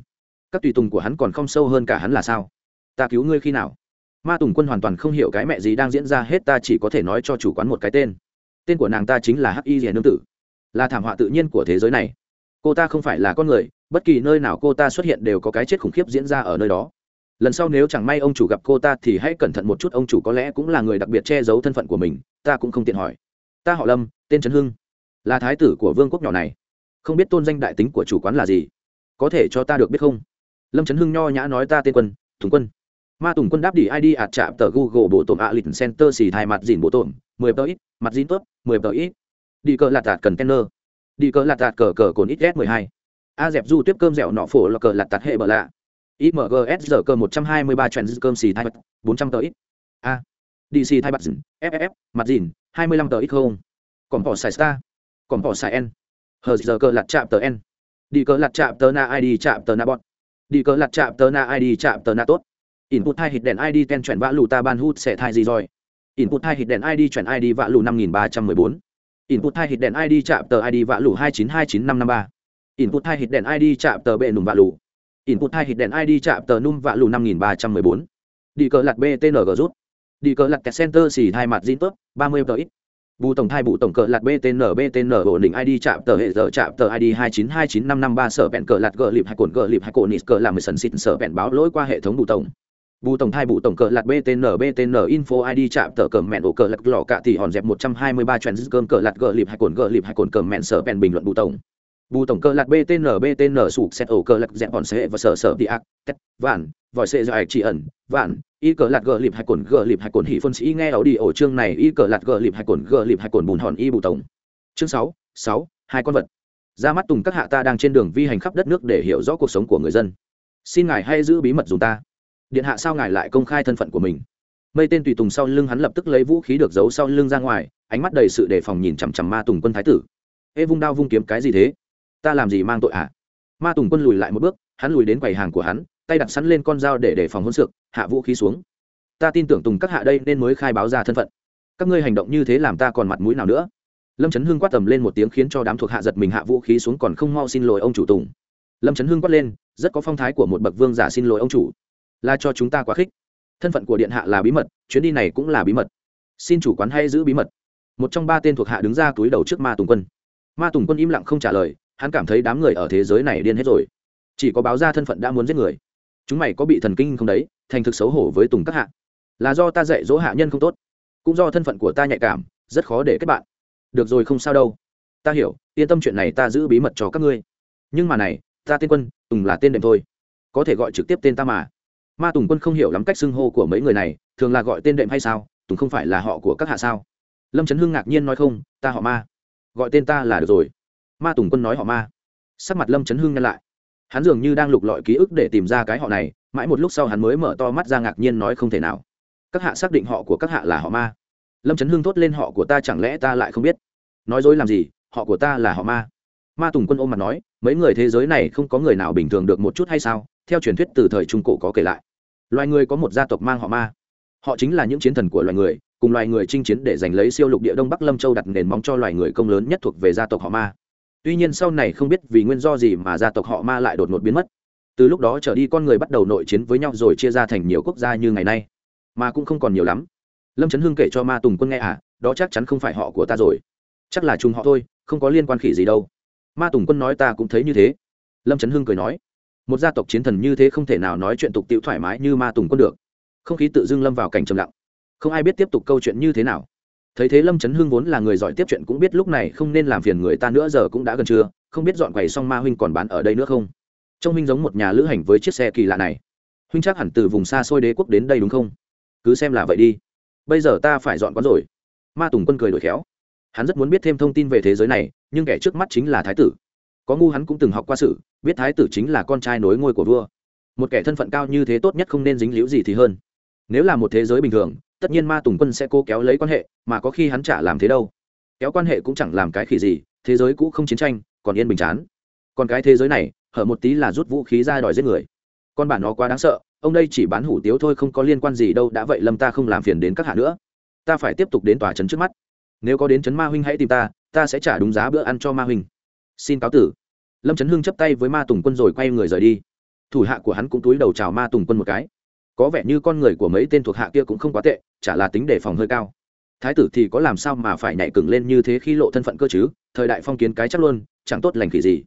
Các tùy tùng của hắn còn không sâu hơn cả hắn là sao? Ta cứu ngươi khi nào? Ma tùng quân hoàn toàn không hiểu cái mẹ gì đang diễn ra, hết ta chỉ có thể nói cho chủ quán một cái tên. Tên của nàng ta chính là hắc y rìa nương tử. Là thảm họa tự nhiên của thế giới này. Cô ta không phải là con người, bất kỳ nơi nào cô ta xuất hiện đều có cái chết khủng khiếp diễn ra ở nơi đó. Lần sau nếu chẳng may ông chủ gặp cô ta thì hãy cẩn thận một chút, ông chủ có lẽ cũng là người đặc biệt che giấu thân phận của mình, ta cũng không tiện hỏi. Ta họ lâm, tên trấn hưng, là thái tử của vương quốc nhỏ này không biết tôn danh đại tính của chủ quán là gì. Có thể cho ta được biết không? Lâm trấn hưng nho nhã nói ta tên quân thùng quân. Ma tùng quân đáp đi id ạt chạm tờ google bộ tổm ạ lịch center xì thai mặt dìn bộ tổm, mười tờ ít, mặt dìn tốt, mười tờ ít. Đi cờ lạt tạt cần kenner đi cờ lạt tạt cờ cờ cồn ít s mười hai. A dẹp du tiếp cơm dẻo nọ phổ là cờ lạt tạt hệ bờ lạ. Imgs giờ cơ một trăm hai mươi ba trend cơm xì thai mặt, bốn trăm tờ ít. A. Dc thai mặt dìn ff mặt dìn, hai mươi lăm tờ ít không? Còn bỏ xài star. Còn bỏ xài n hờ giờ cơ lạt chạm tờ n. Đi cờ lạt chạm tờ na id chạm tờ na bọn đi cờ lạt chạm tờ na id chạm tờ na tốt. Input hai hit đèn id ten chuyển vã lù ta ban hút sẽ thai gì rồi? Input hai hit đèn id chuyển id vã lù năm nghìn ba trăm mười bốn. Input hai hit đèn id chạm tờ id vã lù hai chín hai chín năm năm ba. Input hai hit đèn id chạm tờ bệ nùm vã lù. Input hai hit đèn id chạm tờ num vã lù năm nghìn ba trăm mười bốn. Đi cờ lặt btng rút. Đi cờ lặt kẹt center xì hai mặt zin tốt ba mươi tờ ít bù tổng thai bù tổng cờ lạt btn btn ổn định id chạm tờ hệ giờ chạm tờ id hai chín hai chín năm năm ba sở bẹn cờ lạt gờ lịp hai cồn gờ lịp hai cồn nít cờ làm mười sần xịt sở bẹn báo lỗi qua hệ thống bù tổng. Bù tổng thai bù tổng cờ lạt btn btn info id chạm tờ cờ mẹn ổ cờ lạt lò cạ thì hòn dẹp một trăm hai mươi ba trend cơm cờ lạt gờ lịp hai cồn gờ lịp hai cồn cờ mẹn sở bẹn bình luận bù tổng. Bù tổng cờ lạt btn btn sụp xét ổ cờ lạt dẹp hòn xe và sở sở đi ác, tét, vạn vòi xệ do chỉ ẩn, vạn, y cờ lạt gờ lịp hai cồn, gờ lịp hai cồn hỉ phân sĩ nghe ấu đi ổ chương này, y cờ lạt gờ lịp hai cồn, gờ lịp hai cồn bùn hòn y bù tổng. Chương sáu sáu, hai con vật. Ra mắt tùng các hạ ta đang trên đường vi hành khắp đất nước để hiểu rõ cuộc sống của người dân. Xin ngài hay giữ bí mật dùng ta. Điện hạ sao ngài lại công khai thân phận của mình? Mây tên tùy tùng sau lưng hắn lập tức lấy vũ khí được giấu sau lưng ra ngoài, ánh mắt đầy sự đề phòng nhìn chằm chằm ma tùng quân thái tử. Ê, vung đao vung kiếm cái gì thế? Ta làm gì mang tội ạ à? ma tùng quân lùi lại một bước, hắn lùi đến quầy hàng của hắn tay đặt sẵn lên con dao để đề phòng hỗn sược hạ vũ khí xuống. Ta tin tưởng tùng các hạ đây nên mới khai báo ra thân phận. Các ngươi hành động như thế làm ta còn mặt mũi nào nữa? Lâm trấn hưng quát tầm lên một tiếng khiến cho đám thuộc hạ giật mình hạ vũ khí xuống còn không mau xin lỗi ông chủ tùng. Lâm trấn hưng quát lên, rất có phong thái của một bậc vương giả xin lỗi ông chủ. Là cho chúng ta quá khích. Thân phận của điện hạ là bí mật, chuyến đi này cũng là bí mật. Xin chủ quán hay giữ bí mật. Một trong ba tên thuộc hạ đứng ra túi đầu trước ma tùng quân. Ma tùng quân im lặng không trả lời, hắn cảm thấy đám người ở thế giới này điên hết rồi. Chỉ có báo ra thân phận đã muốn giết người chúng mày có bị thần kinh không đấy? Thành thực xấu hổ với tùng các hạ. Là do ta dạy dỗ hạ nhân không tốt. Cũng do thân phận của ta nhạy cảm, rất khó để kết bạn. Được rồi không sao đâu. Ta hiểu, yên tâm chuyện này ta giữ bí mật cho các ngươi. Nhưng mà này, ta tên quân, tùng là tên đệm thôi. Có thể gọi trực tiếp tên ta mà. Ma tùng quân không hiểu lắm cách xưng hô của mấy người này, thường là gọi tên đệm hay sao? Tùng không phải là họ của các hạ sao? Lâm trấn hưng ngạc nhiên nói không, ta họ ma. Gọi tên ta là được rồi. Ma tùng quân nói họ ma. Sắc mặt lâm trấn hưng nhăn lại hắn dường như đang lục lọi ký ức để tìm ra cái họ này, mãi một lúc sau hắn mới mở to mắt ra ngạc nhiên nói không thể nào. Các hạ xác định họ của các hạ là họ ma. Lâm trấn hưng thốt lên họ của ta chẳng lẽ ta lại không biết? Nói dối làm gì? Họ của ta là họ ma. Ma tùng quân ôm mặt nói, mấy người thế giới này không có người nào bình thường được một chút hay sao? Theo truyền thuyết từ thời trung cổ có kể lại. Loài người có một gia tộc mang họ ma. Họ chính là những chiến thần của loài người, cùng loài người chinh chiến để giành lấy siêu lục địa đông bắc lâm châu đặt nền móng cho loài người công lớn nhất thuộc về gia tộc họ ma tuy nhiên sau này không biết vì nguyên do gì mà gia tộc họ ma lại đột ngột biến mất. Từ lúc đó trở đi con người bắt đầu nội chiến với nhau rồi chia ra thành nhiều quốc gia như ngày nay. Mà cũng không còn nhiều lắm. Lâm trấn hưng kể cho ma tùng quân nghe à đó chắc chắn không phải họ của ta rồi. Chắc là chung họ thôi, không có liên quan khỉ gì đâu. Ma tùng quân nói ta cũng thấy như thế. Lâm trấn hưng cười nói, một gia tộc chiến thần như thế không thể nào nói chuyện tục tiễu thoải mái như ma tùng quân được. Không khí tự dưng lâm vào cảnh trầm lặng. Không ai biết tiếp tục câu chuyện như thế nào thấy thế lâm trấn hưng vốn là người giỏi tiếp chuyện cũng biết lúc này không nên làm phiền người ta nữa, giờ cũng đã gần trưa, không biết dọn quầy xong ma huynh còn bán ở đây nữa không? Trông huynh giống một nhà lữ hành với chiếc xe kỳ lạ này. Huynh chắc hẳn từ vùng xa xôi đế quốc đến đây đúng không? Cứ xem là vậy đi. Bây giờ ta phải dọn quán rồi. Ma tùng quân cười đổi khéo. Hắn rất muốn biết thêm thông tin về thế giới này, nhưng kẻ trước mắt chính là thái tử. Có ngu hắn cũng từng học qua sử biết thái tử chính là con trai nối ngôi của vua. Một kẻ thân phận cao như thế tốt nhất không nên dính líu gì thì hơn. Nếu là một thế giới bình thường tất nhiên ma tùng quân sẽ cố kéo lấy quan hệ, mà có khi hắn chả làm thế đâu. Kéo quan hệ cũng chẳng làm cái khỉ gì, thế giới cũ không chiến tranh, còn yên bình chán. Còn cái thế giới này, hở một tí là rút vũ khí ra đòi giết người. Con bản nó quá đáng sợ, ông đây chỉ bán hủ tiếu thôi không có liên quan gì đâu, đã vậy lâm ta không làm phiền đến các hạ nữa. Ta phải tiếp tục đến tòa trấn trước mắt. Nếu có đến trấn ma huynh hãy tìm ta ta sẽ trả đúng giá bữa ăn cho ma huynh. Xin cáo tử. Lâm trấn hưng chấp tay với ma tùng quân rồi quay người rời đi. Thủ hạ của hắn cũng túi đầu chào ma tùng quân một cái. Có vẻ như con người của mấy tên thuộc hạ kia cũng không quá tệ chả là tính đề phòng hơi cao. Thái tử thì có làm sao mà phải nhảy cừng lên như thế khi lộ thân phận cơ chứ? Thời đại phong kiến cái chắc luôn chẳng tốt lành khỉ gì.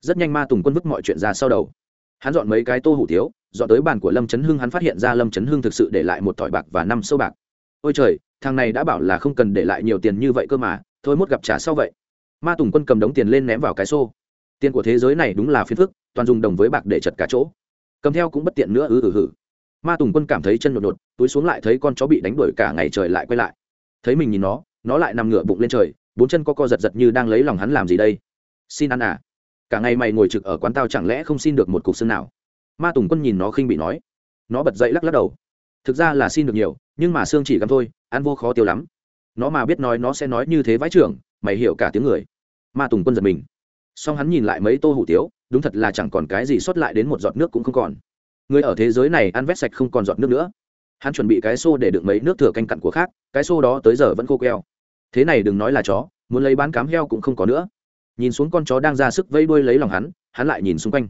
Rất nhanh ma tùng quân vứt mọi chuyện ra sau đầu. Hắn dọn mấy cái tô hủ tiếu dọn tới bàn của lâm trấn hưng hắn phát hiện ra lâm trấn hưng thực sự để lại một tỏi bạc và năm sâu bạc. Ôi trời thằng này đã bảo là không cần để lại nhiều tiền như vậy cơ mà thôi mốt gặp trả sau vậy. Ma tùng quân cầm đống tiền lên ném vào cái xô. Tiền của thế giới này đúng là phiền phức toàn dùng đồng với bạc để chật cả chỗ. Cầm theo cũng bất tiện nữa ư ừ, hử ma tùng quân cảm thấy chân nhột nhột, túi xuống lại thấy con chó bị đánh đuổi cả ngày trời lại quay lại. Thấy mình nhìn nó nó lại nằm ngửa bụng lên trời, bốn chân co co giật giật như đang lấy lòng hắn làm gì đây? Xin ăn à? Cả ngày mày ngồi trực ở quán tao chẳng lẽ không xin được một cục xương nào? Ma tùng quân nhìn nó khinh bị nói. Nó bật dậy lắc lắc đầu. Thực ra là xin được nhiều, nhưng mà xương chỉ gắm thôi, ăn vô khó tiêu lắm. Nó mà biết nói nó sẽ nói như thế vãi trưởng, mày hiểu cả tiếng người. Ma tùng quân giật mình. Xong hắn nhìn lại mấy tô hủ tiếu, đúng thật là chẳng còn cái gì sót lại đến một giọt nước cũng không còn người ở thế giới này ăn vét sạch không còn giọt nước nữa. Hắn chuẩn bị cái xô để đựng mấy nước thừa canh cặn của khác, cái xô đó tới giờ vẫn khô keo thế này đừng nói là chó, muốn lấy bán cám heo cũng không có nữa. Nhìn xuống con chó đang ra sức vây đuôi lấy lòng hắn hắn lại nhìn xung quanh.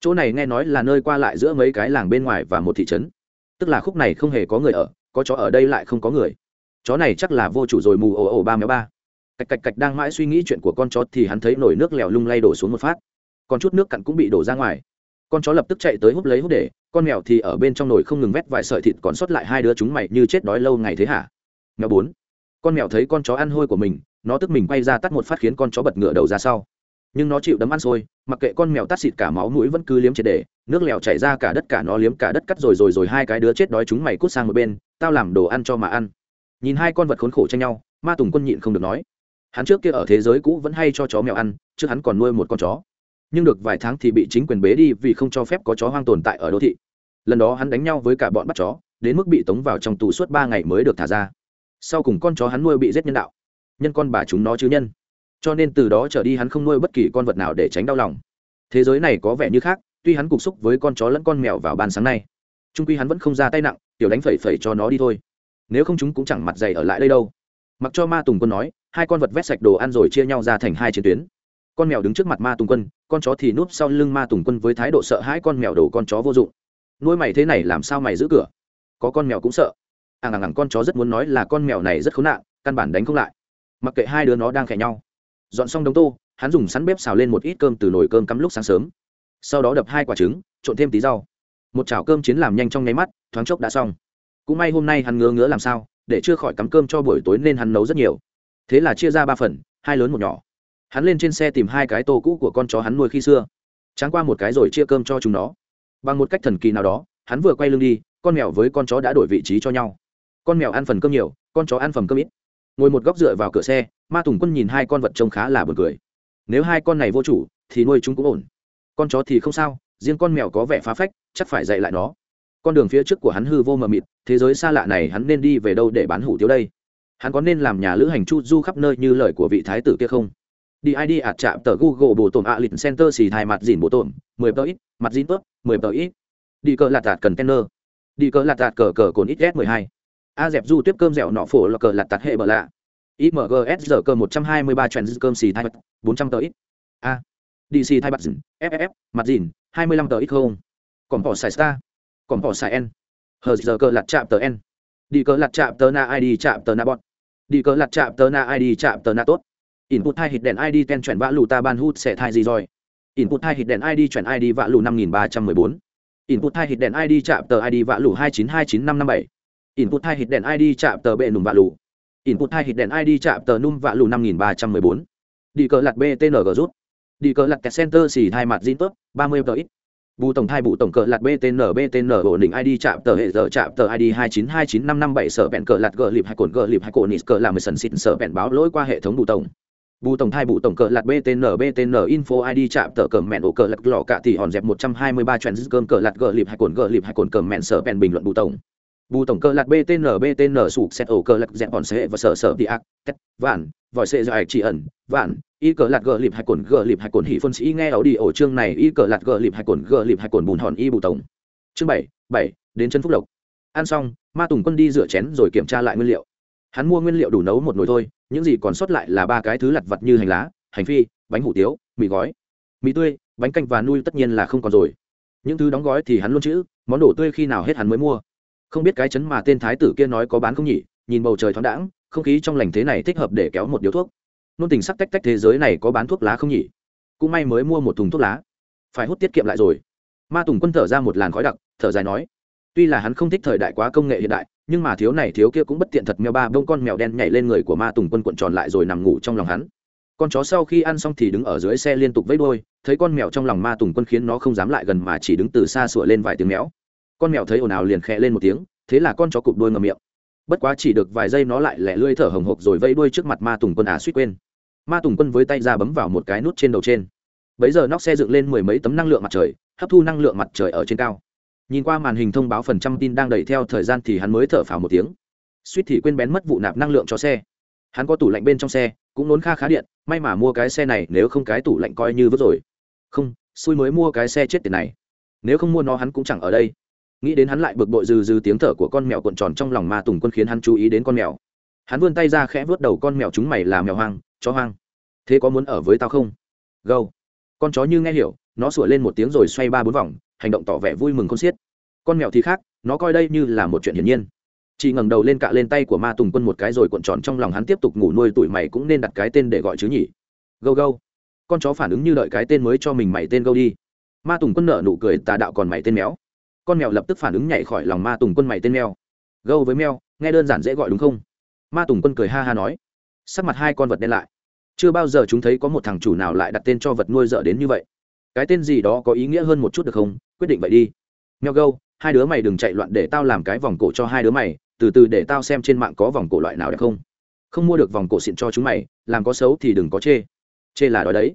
Chỗ này nghe nói là nơi qua lại giữa mấy cái làng bên ngoài và một thị trấn. Tức là khúc này không hề có người ở, có chó ở đây lại không có người. Chó này chắc là vô chủ rồi mù ồ ồ ba méo ba. Cạch cạch cạch đang mãi suy nghĩ chuyện của con chó thì hắn thấy nổi nước lèo lung lay đổ xuống một phát. Còn chút nước cặn cũng bị đổ ra ngoài. Con chó lập tức chạy tới hút lấy hút để con mèo thì ở bên trong nồi không ngừng vét vài sợi thịt còn sót lại hai đứa chúng mày như chết đói lâu ngày thế hả? Mèo bốn. Con mèo thấy con chó ăn hôi của mình, nó tức mình quay ra tắt một phát khiến con chó bật ngựa đầu ra sau. Nhưng nó chịu đấm ăn sôi mặc kệ con mèo tắt xịt cả máu mũi vẫn cứ liếm triệt để, nước lèo chảy ra cả đất cả nó liếm cả đất cắt rồi rồi rồi hai cái đứa chết đói chúng mày cút sang một bên, tao làm đồ ăn cho mà ăn. Nhìn hai con vật khốn khổ tranh nhau, ma tùng quân nhịn không được nói. Hắn trước kia ở thế giới cũ vẫn hay cho chó mèo ăn, trước hắn còn nuôi một con chó nhưng được vài tháng thì bị chính quyền bế đi vì không cho phép có chó hoang tồn tại ở đô thị. Lần đó hắn đánh nhau với cả bọn bắt chó, đến mức bị tống vào trong tù suốt ba ngày mới được thả ra. Sau cùng con chó hắn nuôi bị giết nhân đạo. Nhân con bà chúng nó chứ nhân. Cho nên từ đó trở đi hắn không nuôi bất kỳ con vật nào để tránh đau lòng. Thế giới này có vẻ như khác, tuy hắn cục xúc với con chó lẫn con mèo vào ban sáng nay trung quy hắn vẫn không ra tay nặng, tiểu đánh phẩy phẩy cho nó đi thôi. Nếu không chúng cũng chẳng mặt dày ở lại đây đâu. Mặc cho ma tùng quân nói, hai con vật vét sạch đồ ăn rồi chia nhau ra thành hai chiến tuyến con mèo đứng trước mặt ma tùng quân, con chó thì núp sau lưng ma tùng quân với thái độ sợ hãi con mèo đổ con chó vô dụng. Nuôi mày thế này làm sao mày giữ cửa? Có con mèo cũng sợ. À ằng ằng con chó rất muốn nói là con mèo này rất khốn nạn, căn bản đánh không lại. Mặc kệ hai đứa nó đang khẽ nhau. Dọn xong đống tô, hắn dùng sắn bếp xào lên một ít cơm từ nồi cơm cắm lúc sáng sớm. Sau đó đập hai quả trứng, trộn thêm tí rau. Một chảo cơm chiến làm nhanh trong nháy mắt, thoáng chốc đã xong. Cũng may hôm nay hắn ngứa ngứa làm sao, để chưa khỏi cắm cơm cho buổi tối nên hắn nấu rất nhiều. Thế là chia ra ba phần, hai lớn một nhỏ hắn lên trên xe tìm hai cái tô cũ của con chó hắn nuôi khi xưa. Tráng qua một cái rồi chia cơm cho chúng nó. Bằng một cách thần kỳ nào đó, hắn vừa quay lưng đi, con mèo với con chó đã đổi vị trí cho nhau. Con mèo ăn phần cơm nhiều, con chó ăn phần cơm ít. Ngồi một góc dựa vào cửa xe, ma tùng quân nhìn hai con vật trông khá là buồn cười. Nếu hai con này vô chủ, thì nuôi chúng cũng ổn. Con chó thì không sao, riêng con mèo có vẻ phá phách, chắc phải dạy lại nó. Con đường phía trước của hắn hư vô mờ mịt, thế giới xa lạ này hắn nên đi về đâu để bán hủ tiếu đây? Hắn có nên làm nhà lữ hành chu du khắp nơi như lời của vị thái tử kia không? Đi id ạt chạm tờ google bổ tổn ạ, lịch center xì thai mặt dìn bổ tổn mười tờ ít, mặt dìn tớp mười tờ ít. Đi cờ lạt tạt cần kenner. Đi cờ lạt tạt cờ cờ cồn ít s mười hai. A dẹp du tiếp cơm dẻo nọ phổ là cờ lạt tạt hệ bờ lạ. Imgs giờ cơ một trăm hai mươi ba trend cơm xì thai bốn trăm tờ ít. A. Dc thai mặt dìn ff mặt dìn hai mươi lăm tờ ít không. Còn bỏ xài star. Còn bỏ xài n. Hờ giờ cơ lạt chạm tờ n. Đi cờ lạt chạm tờ na id chạm tờ na bọn đi cờ lạt chạm tờ na id chạm tờ na tốt input hai hit đèn id ten chuyển vã lù ta ban hút sẽ thai gì rồi? Input hai hit đèn id chuyển id vã lù năm nghìn ba trăm mười bốn. Input hai hit đèn id chạm tờ id vã lù hai chín hai chín năm năm bảy. Input hai hit đèn id chạm tờ bệ nùng vã lù. Input hai hit đèn id chạm tờ num vã lù năm nghìn ba trăm mười bốn. Đi cờ lạt btng rút. Đi cờ lạt kẹt center xì hai mặt zin tốt ba mươi tờ ít. Bù tổng thai bù tổng cờ lạt btn btn ổn định id chạm tờ hệ giờ chạm tờ id hai chín hai chín năm năm bảy. Sở bẹn cờ lạt gờ lịp hai cồn gờ lịp hai cồn nít cờ làm mười sần xịn sở bẹn báo lỗi qua hệ thống bù tổng bù tổng thai bù tổng cờ lạt btn btn info id chạm tờ cờ mẹn ổ cờ lạt lọ cả thì hòn dẹp một trăm hai mươi ba cơm cờ lạt gờ lịp hai cồn gờ lịp hai cồn cờ mẹn sở bẹn bình luận bù tổng. Bù tổng cờ lạt btn btn sụp xét ổ cờ lạt dẹp hòn xe và sở sở đi ác, tét, vạn, vòi xe dài chỉ ẩn, vạn, y cờ lạt gờ lịp hai cồn gờ lịp hai cồn hỉ phân sĩ nghe ảo đi ổ chương này, y cờ lạt gờ lịp hai cồn gờ lịp hai cồn bùn hòn y bù tổng. Chương bảy bảy, đến chân phúc lộc. Ăn xong, ma tùng quân đi rửa chén rồi kiểm tra lại nguyên liệu hắn mua nguyên liệu đủ nấu một nồi thôi, những gì còn sót lại là ba cái thứ lặt vặt như hành lá, hành phi, bánh hủ tiếu, mì gói. Mì tươi, bánh canh và nuôi tất nhiên là không còn rồi. Những thứ đóng gói thì hắn luôn chữ, món đồ tươi khi nào hết hắn mới mua. Không biết cái chấn mà tên thái tử kia nói có bán không nhỉ? Nhìn bầu trời thoáng đãng, không khí trong lành thế này thích hợp để kéo một điếu thuốc. Nôn tình sắc tách tách thế giới này có bán thuốc lá không nhỉ? Cũng may mới mua một thùng thuốc lá. Phải hút tiết kiệm lại rồi. Ma tùng quân thở ra một làn khói đặc, thở dài nói, tuy là hắn không thích thời đại quá công nghệ hiện đại nhưng mà thiếu này thiếu kia cũng bất tiện thật mèo ba bông con mèo đen nhảy lên người của ma tùng quân cuộn tròn lại rồi nằm ngủ trong lòng hắn. Con chó sau khi ăn xong thì đứng ở dưới xe liên tục vẫy đôi thấy con mèo trong lòng ma tùng quân khiến nó không dám lại gần mà chỉ đứng từ xa sủa lên vài tiếng méo. Con mèo thấy ồn ào liền khẽ lên một tiếng, thế là con chó cụp đuôi ngầm miệng. Bất quá chỉ được vài giây nó lại lẻ lươi thở hồng hộc rồi vẫy đuôi trước mặt ma tùng quân à suýt quên. Ma tùng quân với tay ra bấm vào một cái nút trên đầu trên. Bấy giờ nóc xe dựng lên mười mấy tấm năng lượng mặt trời, hấp thu năng lượng mặt trời ở trên cao nhìn qua màn hình thông báo phần trăm tin đang đẩy theo thời gian thì hắn mới thở phào một tiếng. Suýt thì quên bén mất vụ nạp năng lượng cho xe. Hắn có tủ lạnh bên trong xe, cũng nốn kha khá điện, may mà mua cái xe này, nếu không cái tủ lạnh coi như vứt rồi. Không, xui mới mua cái xe chết tiền này. Nếu không mua nó hắn cũng chẳng ở đây. Nghĩ đến hắn lại bực bội dừ dừ tiếng thở của con mèo cuộn tròn trong lòng ma tùng quân khiến hắn chú ý đến con mèo. Hắn vươn tay ra khẽ vớt đầu con mèo chúng mày là mèo hoang, chó hoang. Thế có muốn ở với tao không? Gâu. Con chó như nghe hiểu, nó sủa lên một tiếng rồi xoay ba bốn vòng hành động tỏ vẻ vui mừng con xiết. Con mèo thì khác, nó coi đây như là một chuyện hiển nhiên. Chị ngẩng đầu lên cạ lên tay của ma tùng quân một cái rồi cuộn tròn trong lòng hắn tiếp tục ngủ nuôi tuổi mày cũng nên đặt cái tên để gọi chứ nhỉ. Gâu gâu. Con chó phản ứng như đợi cái tên mới cho mình mày tên gâu đi. Ma tùng quân nở nụ cười, tà đạo còn mày tên méo. Con mèo lập tức phản ứng nhảy khỏi lòng ma tùng quân mày tên mèo. Gâu với mèo, nghe đơn giản dễ gọi đúng không? Ma tùng quân cười ha ha nói. Sắc mặt hai con vật đen lại. Chưa bao giờ chúng thấy có một thằng chủ nào lại đặt tên cho vật nuôi dở đến như vậy cái tên gì đó có ý nghĩa hơn một chút được không? Quyết định vậy đi. Mèo gâu, hai đứa mày đừng chạy loạn để tao làm cái vòng cổ cho hai đứa mày, từ từ để tao xem trên mạng có vòng cổ loại nào đẹp không. Không mua được vòng cổ xịn cho chúng mày, làm có xấu thì đừng có chê. Chê là đói đấy.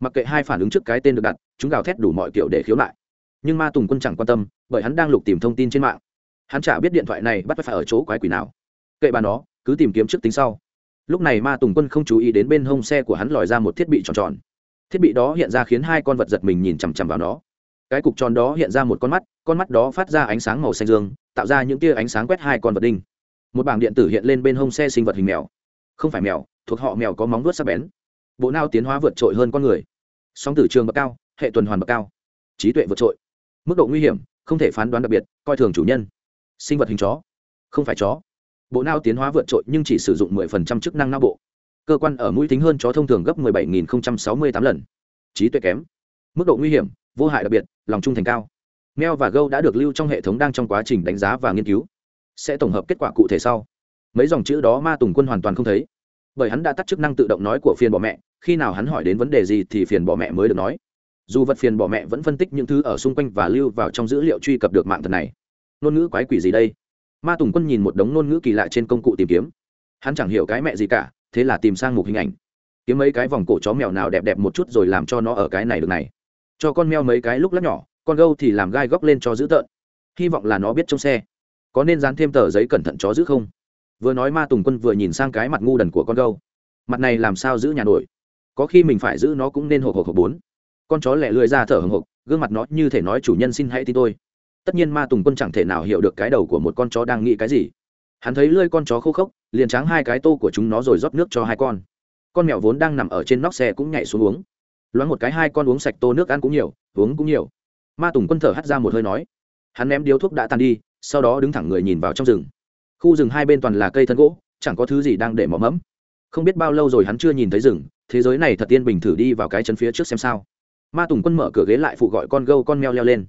Mặc kệ hai phản ứng trước cái tên được đặt, chúng gào thét đủ mọi kiểu để khiếu nại. Nhưng ma tùng quân chẳng quan tâm, bởi hắn đang lục tìm thông tin trên mạng. Hắn chả biết điện thoại này bắt phải ở chỗ quái quỷ nào. Kệ bà nó, cứ tìm kiếm trước tính sau. Lúc này ma tùng quân không chú ý đến bên hông xe của hắn lòi ra một thiết bị tròn tròn thiết bị đó hiện ra khiến hai con vật giật mình nhìn chằm chằm vào nó. Cái cục tròn đó hiện ra một con mắt con mắt đó phát ra ánh sáng màu xanh dương, tạo ra những tia ánh sáng quét hai con vật đinh. Một bảng điện tử hiện lên bên hông xe sinh vật hình mèo. Không phải mèo, thuộc họ mèo có móng vuốt sắc bén. Bộ não tiến hóa vượt trội hơn con người. Sóng tử trường bậc cao, hệ tuần hoàn bậc cao. Trí tuệ vượt trội. Mức độ nguy hiểm, không thể phán đoán đặc biệt, coi thường chủ nhân. Sinh vật hình chó. Không phải chó. Bộ não tiến hóa vượt trội nhưng chỉ sử dụng 10% chức năng não bộ cơ quan ở mũi tính hơn chó thông thường gấp 17.068 lần. Trí tuệ kém. Mức độ nguy hiểm, vô hại đặc biệt, lòng trung thành cao. Meo và gâu đã được lưu trong hệ thống đang trong quá trình đánh giá và nghiên cứu. Sẽ tổng hợp kết quả cụ thể sau. Mấy dòng chữ đó ma tùng quân hoàn toàn không thấy. Bởi hắn đã tắt chức năng tự động nói của phiền bỏ mẹ, khi nào hắn hỏi đến vấn đề gì thì phiền bỏ mẹ mới được nói. Dù vật phiền bỏ mẹ vẫn phân tích những thứ ở xung quanh và lưu vào trong dữ liệu truy cập được mạng thật này. Ngôn ngữ quái quỷ gì đây? Ma tùng quân nhìn một đống ngôn ngữ kỳ lạ trên công cụ tìm kiếm. Hắn chẳng hiểu cái mẹ gì cả thế là tìm sang mục hình ảnh. Kiếm mấy cái vòng cổ chó mèo nào đẹp đẹp một chút rồi làm cho nó ở cái này được này. Cho con mèo mấy cái lúc lắc nhỏ, con gâu thì làm gai góc lên cho giữ tợn. Hy vọng là nó biết trong xe. Có nên dán thêm tờ giấy cẩn thận chó giữ không? Vừa nói ma tùng quân vừa nhìn sang cái mặt ngu đần của con gâu. Mặt này làm sao giữ nhà nổi? Có khi mình phải giữ nó cũng nên hộp hộp hộp bốn. Con chó lẹ lưỡi ra thở hồng hộc gương mặt nó như thể nói chủ nhân xin hãy tin tôi. Tất nhiên ma tùng quân chẳng thể nào hiểu được cái đầu của một con chó đang nghĩ cái gì hắn thấy lưỡi con chó khô khốc, liền tráng hai cái tô của chúng nó rồi rót nước cho hai con. Con mèo vốn đang nằm ở trên nóc xe cũng nhảy xuống uống. Loáng một cái hai con uống sạch tô nước ăn cũng nhiều, uống cũng nhiều. Ma tùng quân thở hắt ra một hơi nói. Hắn ném điếu thuốc đã tan đi, sau đó đứng thẳng người nhìn vào trong rừng. Khu rừng hai bên toàn là cây thân gỗ, chẳng có thứ gì đang để mỏ mẫm. Không biết bao lâu rồi hắn chưa nhìn thấy rừng, thế giới này thật tiên bình thử đi vào cái chân phía trước xem sao. Ma tùng quân mở cửa ghế lại phụ gọi con gâu con meo leo lên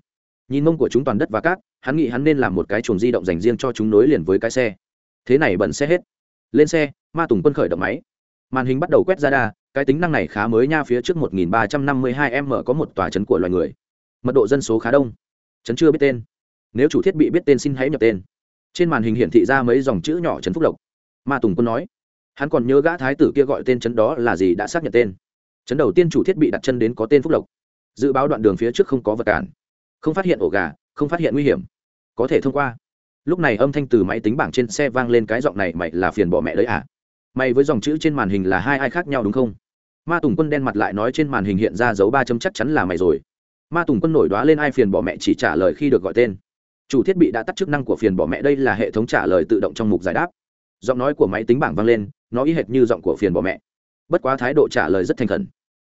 nhìn mông của chúng toàn đất và cát, hắn nghĩ hắn nên làm một cái chuồng di động dành riêng cho chúng nối liền với cái xe. Thế này bẩn xe hết. Lên xe, ma tùng quân khởi động máy. Màn hình bắt đầu quét ra đa cái tính năng này khá mới nha, phía trước 1352 m có một tòa trấn của loài người. Mật độ dân số khá đông. Trấn chưa biết tên. Nếu chủ thiết bị biết tên xin hãy nhập tên. Trên màn hình hiển thị ra mấy dòng chữ nhỏ trấn phúc lộc. Ma tùng quân nói. Hắn còn nhớ gã thái tử kia gọi tên trấn đó là gì đã xác nhận tên. Trấn đầu tiên chủ thiết bị đặt chân đến có tên phúc lộc. Dự báo đoạn đường phía trước không có vật cản không phát hiện ổ gà, không phát hiện nguy hiểm. Có thể thông qua. Lúc này âm thanh từ máy tính bảng trên xe vang lên cái giọng này, mày là phiền bỏ mẹ đấy à? Mày với dòng chữ trên màn hình là hai ai khác nhau đúng không? Ma tùng quân đen mặt lại nói trên màn hình hiện ra dấu ba chấm chắc chắn là mày rồi. Ma tùng quân nổi đoá lên ai phiền bỏ mẹ chỉ trả lời khi được gọi tên. Chủ thiết bị đã tắt chức năng của phiền bỏ mẹ, đây là hệ thống trả lời tự động trong mục giải đáp. Giọng nói của máy tính bảng vang lên, nó y hệt như giọng của phiền bỏ mẹ. Bất quá thái độ trả lời rất thành khẩn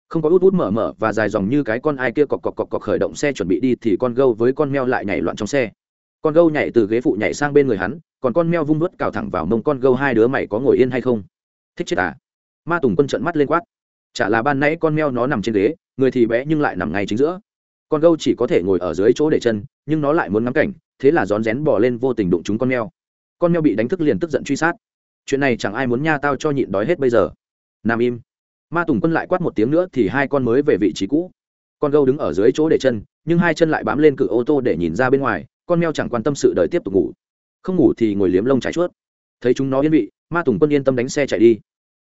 không có út út mở mở và dài dòng như cái con ai kia cọc cọc cọc cọc khởi động xe chuẩn bị đi thì con gâu với con meo lại nhảy loạn trong xe. Con gâu nhảy từ ghế phụ nhảy sang bên người hắn, còn con meo vung vớt cào thẳng vào mông con gâu hai đứa mày có ngồi yên hay không? Thích chết à? Ma tùng quân trợn mắt lên quát. Chả là ban nãy con meo nó nằm trên ghế, người thì bé nhưng lại nằm ngay chính giữa. Con gâu chỉ có thể ngồi ở dưới chỗ để chân, nhưng nó lại muốn ngắm cảnh, thế là rón rén bỏ lên vô tình đụng chúng con meo. Con meo bị đánh thức liền tức giận truy sát. Chuyện này chẳng ai muốn nha tao cho nhịn đói hết bây giờ. Nằm im ma tùng quân lại quát một tiếng nữa thì hai con mới về vị trí cũ. Con gâu đứng ở dưới chỗ để chân, nhưng hai chân lại bám lên cự ô tô để nhìn ra bên ngoài, con meo chẳng quan tâm sự đời tiếp tục ngủ. Không ngủ thì ngồi liếm lông trái chuốt. Thấy chúng nó yên vị, ma tùng quân yên tâm đánh xe chạy đi.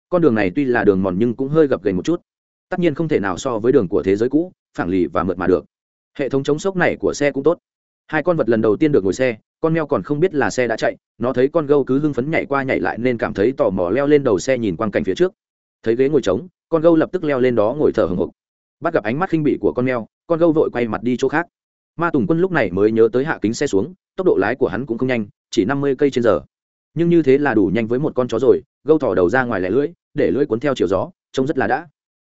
Con đường này tuy là đường mòn nhưng cũng hơi gập ghềnh một chút. Tất nhiên không thể nào so với đường của thế giới cũ, phẳng lì và mượt mà được. Hệ thống chống sốc này của xe cũng tốt. Hai con vật lần đầu tiên được ngồi xe, con meo còn không biết là xe đã chạy, nó thấy con gâu cứ hưng phấn nhảy qua nhảy lại nên cảm thấy tò mò leo lên đầu xe nhìn quang cảnh phía trước. Thấy ghế ngồi trống con gâu lập tức leo lên đó ngồi thở hồng hộc bắt gặp ánh mắt khinh bỉ của con mèo, con gâu vội quay mặt đi chỗ khác. Ma tùng quân lúc này mới nhớ tới hạ kính xe xuống tốc độ lái của hắn cũng không nhanh chỉ năm mươi cây trên giờ. Nhưng như thế là đủ nhanh với một con chó rồi gâu thỏ đầu ra ngoài lẻ lưỡi để lưỡi cuốn theo chiều gió trông rất là đã.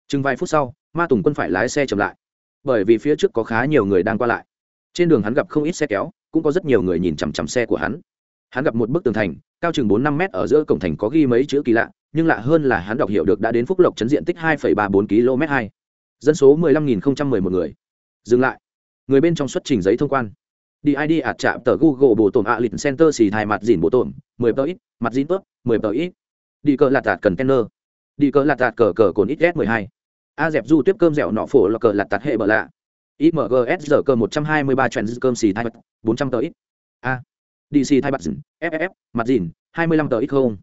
Chừng vài phút sau ma tùng quân phải lái xe chậm lại. Bởi vì phía trước có khá nhiều người đang qua lại. Trên đường hắn gặp không ít xe kéo cũng có rất nhiều người nhìn chằm chằm xe của hắn. Hắn gặp một bức tường thành cao chừng bốn năm mét ở giữa cổng thành có ghi mấy chữ kỳ lạ nhưng lạ hơn là hắn đọc hiểu được đã đến phúc lộc chấn diện tích 2,34 km hai. Dân số 15.011 người. Dừng lại. Người bên trong xuất trình giấy thông quan. Đi id ạt chạm tờ google bộ tổn ạ lịch center xì thai mặt dìn bộ tổn 10 tờ ít mặt dìn tớp 10 tờ ít. Đi cờ lạt tạt container đi cờ lạt tạt cờ cờ cồn ít s 12 a dẹp du tiếp cơm dẻo nọ phổ là cờ lạt tạt hệ bờ lạ. Imgs giờ cơ 123 chuyện cơm xì thai mặt 400 tờ ít. A. Dc thai mặt dìn ff mặt dìn 25 tờ ít không?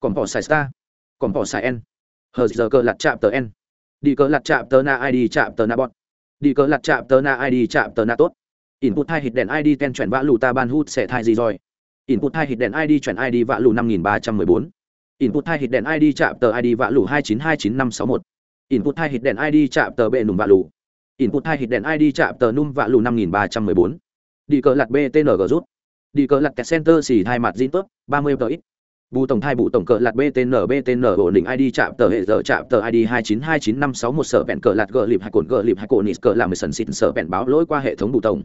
Còn bỏ xài star còn bỏ xài n hờ giờ cờ lặt chạm tờ n đi cờ lặt chạm tờ na id chạm tờ na bọt đi cờ lặt chạm tờ na id chạm tờ na tốt. Input hai hit đèn id ten chuyển vã lù ta ban hút sẽ thai gì rồi? Input hai hit đèn id chuyển id vã lù năm nghìn ba trăm mười bốn. Input hai hit đèn id chạm tờ id vã lù hai chín hai chín năm sáu một. Input hai hit đèn id chạm tờ bệ nùm vã lù. Input hai hit đèn id chạm tờ num vã lù năm nghìn ba trăm mười bốn. Đi cờ lặt btng rút. Đi cờ lặt kẹt center xì hai mặt zin tốt ba mươi tờ ít bù tổng thai bù tổng cờ lạt btn btn ổn định id chạm tờ hệ giờ chạm tờ id hai chín hai chín năm sáu một sở bẹn cờ lạt gờ lịp hai cồn gờ lịp hai cồn nít cờ làm sần xịn sở bẹn báo lỗi qua hệ thống bù tổng.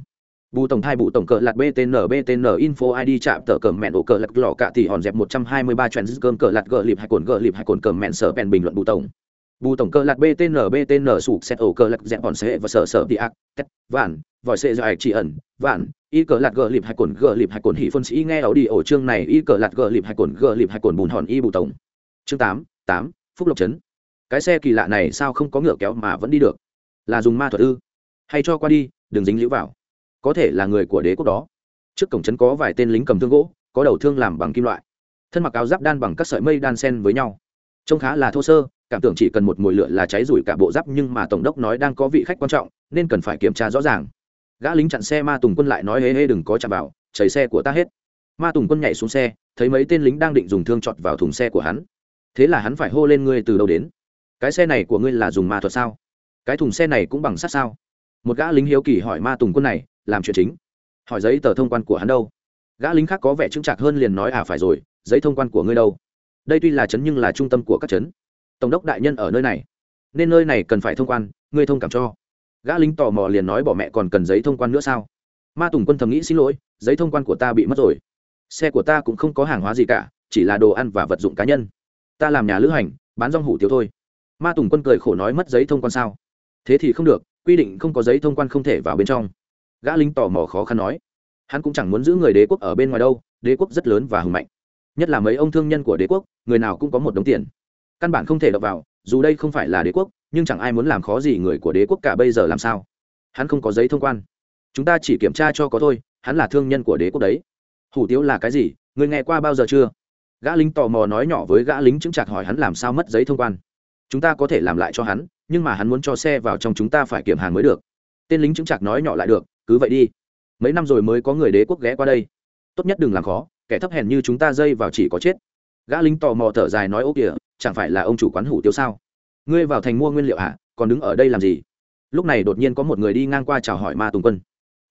Bù tổng thai bù tổng cờ lạt btn btn info id chạm tờ cờ mẹn ổ cờ lạt lọ cạ thì hòn dẹp một trăm hai mươi ba cơm cờ lạt gờ lịp hai cồn gờ lịp hai cồn cờ mẹn sở bẹn bình luận bù tổng. Bù tổng cờ lạt btn btn sụp xét ổ cờ lạt dẹp hòn sẽ và sở sở đi ác, tét, vạn, vòi xe do ạch chỉ ẩn, vạn y cờ lạt gờ lịp hai cồn, gờ lịp hai cồn hỉ phân sĩ nghe ảo đi ổ chương này, y cờ lạt gờ lịp hai cồn, gờ lịp hai cồn bùn hòn y bù tổng. Chương tám tám, phúc lộc trấn. Cái xe kỳ lạ này sao không có ngựa kéo mà vẫn đi được? Là dùng ma thuật ư? Hay cho qua đi, đừng dính lũ vào. Có thể là người của đế quốc đó. Trước cổng trấn có vài tên lính cầm thương gỗ, có đầu thương làm bằng kim loại. Thân mặc áo giáp đan bằng các sợi mây đan sen với nhau. Trông khá là thô sơ, cảm tưởng chỉ cần một mồi lửa là cháy rủi cả bộ giáp nhưng mà tổng đốc nói đang có vị khách quan trọng, nên cần phải kiểm tra rõ ràng gã lính chặn xe ma tùng quân lại nói, hê hê, đừng có chạm vào, chảy xe của ta hết. Ma tùng quân nhảy xuống xe, thấy mấy tên lính đang định dùng thương chọt vào thùng xe của hắn. Thế là hắn phải hô lên ngươi từ đâu đến? Cái xe này của ngươi là dùng ma thuật sao? Cái thùng xe này cũng bằng sắt sao? Một gã lính hiếu kỳ hỏi ma tùng quân này, làm chuyện chính? Hỏi giấy tờ thông quan của hắn đâu. Gã lính khác có vẻ chững chạc hơn liền nói à phải rồi, giấy thông quan của ngươi đâu? Đây tuy là trấn nhưng là trung tâm của các trấn. Tổng đốc đại nhân ở nơi này. Nên nơi này cần phải thông quan, ngươi thông cảm cho gã lính tò mò liền nói bỏ mẹ còn cần giấy thông quan nữa sao? Ma tùng quân thầm nghĩ, xin lỗi, giấy thông quan của ta bị mất rồi. Xe của ta cũng không có hàng hóa gì cả, chỉ là đồ ăn và vật dụng cá nhân. Ta làm nhà lữ hành, bán rong hủ tiếu thôi. Ma tùng quân cười khổ nói, mất giấy thông quan sao? Thế thì không được, quy định không có giấy thông quan không thể vào bên trong. Gã lính tò mò khó khăn nói, hắn cũng chẳng muốn giữ người đế quốc ở bên ngoài đâu, đế quốc rất lớn và hùng mạnh. Nhất là mấy ông thương nhân của đế quốc, người nào cũng có một đống tiền. Căn bản không thể đọc vào, dù đây không phải là đế quốc nhưng chẳng ai muốn làm khó gì người của đế quốc cả bây giờ làm sao? Hắn không có giấy thông quan. Chúng ta chỉ kiểm tra cho có thôi, hắn là thương nhân của đế quốc đấy. Hủ tiếu là cái gì? Người nghe qua bao giờ chưa? Gã lính tò mò nói nhỏ với gã lính chứng chặt hỏi hắn làm sao mất giấy thông quan. Chúng ta có thể làm lại cho hắn, nhưng mà hắn muốn cho xe vào trong chúng ta phải kiểm hàng mới được. Tên lính chứng chặt nói nhỏ lại được, cứ vậy đi. Mấy năm rồi mới có người đế quốc ghé qua đây. Tốt nhất đừng làm khó, kẻ thấp hèn như chúng ta dây vào chỉ có chết. Gã lính tò mò thở dài nói, ô kìa, chẳng phải là ông chủ quán hủ tiếu sao? Ngươi vào thành mua nguyên liệu hả? Còn đứng ở đây làm gì? Lúc này đột nhiên có một người đi ngang qua chào hỏi ma tùng quân.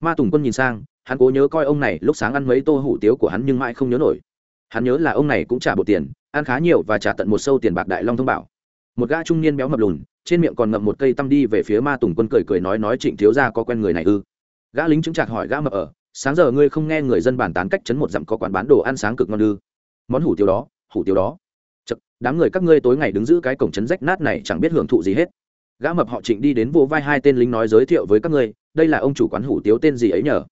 Ma tùng quân nhìn sang, hắn cố nhớ coi ông này, lúc sáng ăn mấy tô hủ tiếu của hắn nhưng mãi không nhớ nổi. Hắn nhớ là ông này cũng trả bộ tiền, ăn khá nhiều và trả tận một sâu tiền bạc đại long thông bảo. Một gã trung niên béo mập lùn, trên miệng còn ngậm một cây tăm đi về phía ma tùng quân cười cười nói nói trịnh thiếu gia có quen người này ư? Gã lính chứng chặt hỏi gã mập ở, sáng giờ ngươi không nghe người dân bàn tán cách chấn một dặm có quán bán đồ ăn sáng cực ngon ư? Món hủ tiếu đó, hủ tiếu đó đám người các ngươi tối ngày đứng giữ cái cổng trấn rách nát này chẳng biết hưởng thụ gì hết. Gã mập họ trịnh đi đến vô vai hai tên lính nói giới thiệu với các ngươi, đây là ông chủ quán hủ tiếu tên gì ấy nhờ?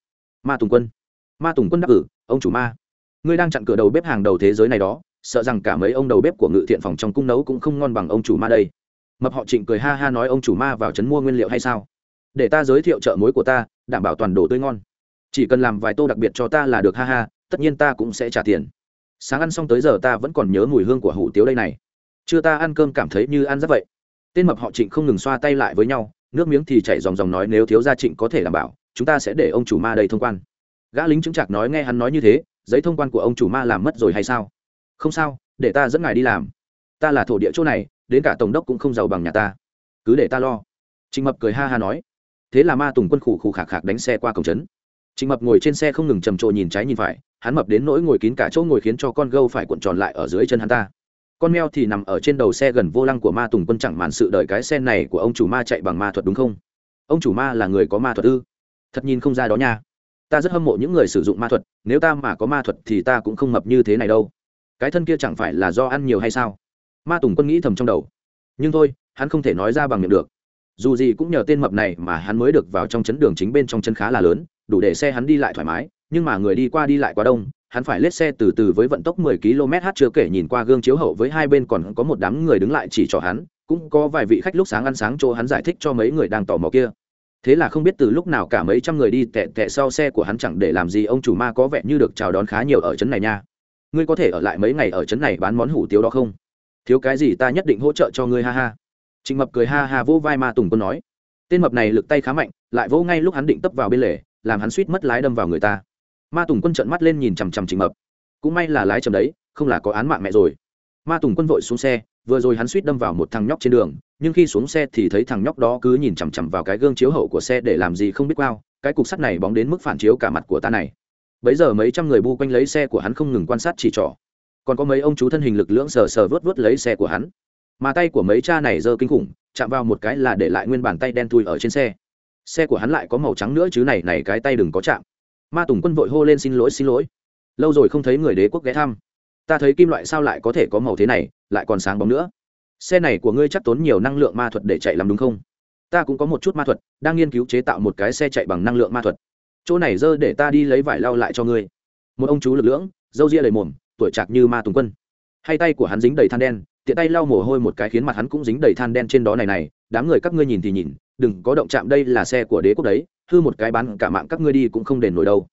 Ma tùng quân. Ma tùng quân đáp ử ông chủ ma. Ngươi đang chặn cửa đầu bếp hàng đầu thế giới này đó, sợ rằng cả mấy ông đầu bếp của ngự thiện phòng trong cung nấu cũng không ngon bằng ông chủ ma đây. Mập họ trịnh cười ha ha nói ông chủ ma vào trấn mua nguyên liệu hay sao? Để ta giới thiệu chợ mối của ta, đảm bảo toàn đồ tươi ngon. Chỉ cần làm vài tô đặc biệt cho ta là được ha ha, tất nhiên ta cũng sẽ trả tiền sáng ăn xong tới giờ ta vẫn còn nhớ mùi hương của hủ tiếu đây này. Chưa ta ăn cơm cảm thấy như ăn rất vậy. Tên mập họ trịnh không ngừng xoa tay lại với nhau, nước miếng thì chảy dòng dòng nói nếu thiếu gia trịnh có thể đảm bảo, chúng ta sẽ để ông chủ ma đây thông quan. Gã lính chứng chạc nói nghe hắn nói như thế, giấy thông quan của ông chủ ma làm mất rồi hay sao? Không sao, để ta dẫn ngài đi làm. Ta là thổ địa chỗ này, đến cả tổng đốc cũng không giàu bằng nhà ta. Cứ để ta lo. Trịnh mập cười ha ha nói. Thế là ma tùng quân khủ khủ khạc khạc đánh xe qua cổng trấn. Trịnh mập ngồi trên xe không ngừng trầm trồ nhìn trái nhìn phải hắn mập đến nỗi ngồi kín cả chỗ ngồi khiến cho con gâu phải cuộn tròn lại ở dưới chân hắn ta. Con mèo thì nằm ở trên đầu xe gần vô lăng của ma tùng quân chẳng màn sự đợi cái xe này của ông chủ ma chạy bằng ma thuật đúng không? Ông chủ ma là người có ma thuật ư? Thật nhìn không ra đó nha. Ta rất hâm mộ những người sử dụng ma thuật, nếu ta mà có ma thuật thì ta cũng không mập như thế này đâu. Cái thân kia chẳng phải là do ăn nhiều hay sao? Ma tùng quân nghĩ thầm trong đầu. Nhưng thôi, hắn không thể nói ra bằng miệng được. Dù gì cũng nhờ tên mập này mà hắn mới được vào trong chấn đường chính bên trong chân khá là lớn, đủ để xe hắn đi lại thoải mái nhưng mà người đi qua đi lại quá đông, hắn phải lết xe từ từ với vận tốc 10 km/h chưa kể nhìn qua gương chiếu hậu với hai bên còn có một đám người đứng lại chỉ cho hắn, cũng có vài vị khách lúc sáng ăn sáng chỗ hắn giải thích cho mấy người đang tò mò kia. Thế là không biết từ lúc nào cả mấy trăm người đi tệ tệ sau xe của hắn chẳng để làm gì, ông chủ ma có vẻ như được chào đón khá nhiều ở trấn này nha. Ngươi có thể ở lại mấy ngày ở trấn này bán món hủ tiếu đó không? Thiếu cái gì ta nhất định hỗ trợ cho ngươi, ha ha. Trịnh mập cười ha ha vỗ vai ma tùng quân nói. Tên mập này lực tay khá mạnh, lại vỗ ngay lúc hắn định tấp vào bên lề, làm hắn suýt mất lái đâm vào người ta ma tùng quân trợn mắt lên nhìn chằm chằm trịnh mập. Cũng may là lái chầm đấy, không là có án mạng mẹ rồi. Ma tùng quân vội xuống xe, vừa rồi hắn suýt đâm vào một thằng nhóc trên đường, nhưng khi xuống xe thì thấy thằng nhóc đó cứ nhìn chằm chằm vào cái gương chiếu hậu của xe để làm gì không biết bao, cái cục sắt này bóng đến mức phản chiếu cả mặt của ta này. Bấy giờ mấy trăm người bu quanh lấy xe của hắn không ngừng quan sát chỉ trỏ. Còn có mấy ông chú thân hình lực lưỡng sờ sờ vớt vớt lấy xe của hắn. Mà tay của mấy cha này giơ kinh khủng, chạm vào một cái là để lại nguyên bàn tay đen thui ở trên xe. Xe của hắn lại có màu trắng nữa chứ này này cái tay đừng có chạm ma tùng quân vội hô lên xin lỗi xin lỗi. Lâu rồi không thấy người đế quốc ghé thăm. Ta thấy kim loại sao lại có thể có màu thế này, lại còn sáng bóng nữa. Xe này của ngươi chắc tốn nhiều năng lượng ma thuật để chạy làm đúng không? Ta cũng có một chút ma thuật, đang nghiên cứu chế tạo một cái xe chạy bằng năng lượng ma thuật. Chỗ này dơ để ta đi lấy vải lau lại cho ngươi. Một ông chú lực lưỡng dâu ria đầy mồm, tuổi chạc như ma tùng quân. Hay tay của hắn dính đầy than đen, tiện tay lau mồ hôi một cái khiến mặt hắn cũng dính đầy than đen trên đó này này. Đám người các ngươi nhìn thì nhìn, đừng có động chạm đây là xe của đế quốc đấy hư một cái bán cả mạng các ngươi đi cũng không đền nổi đâu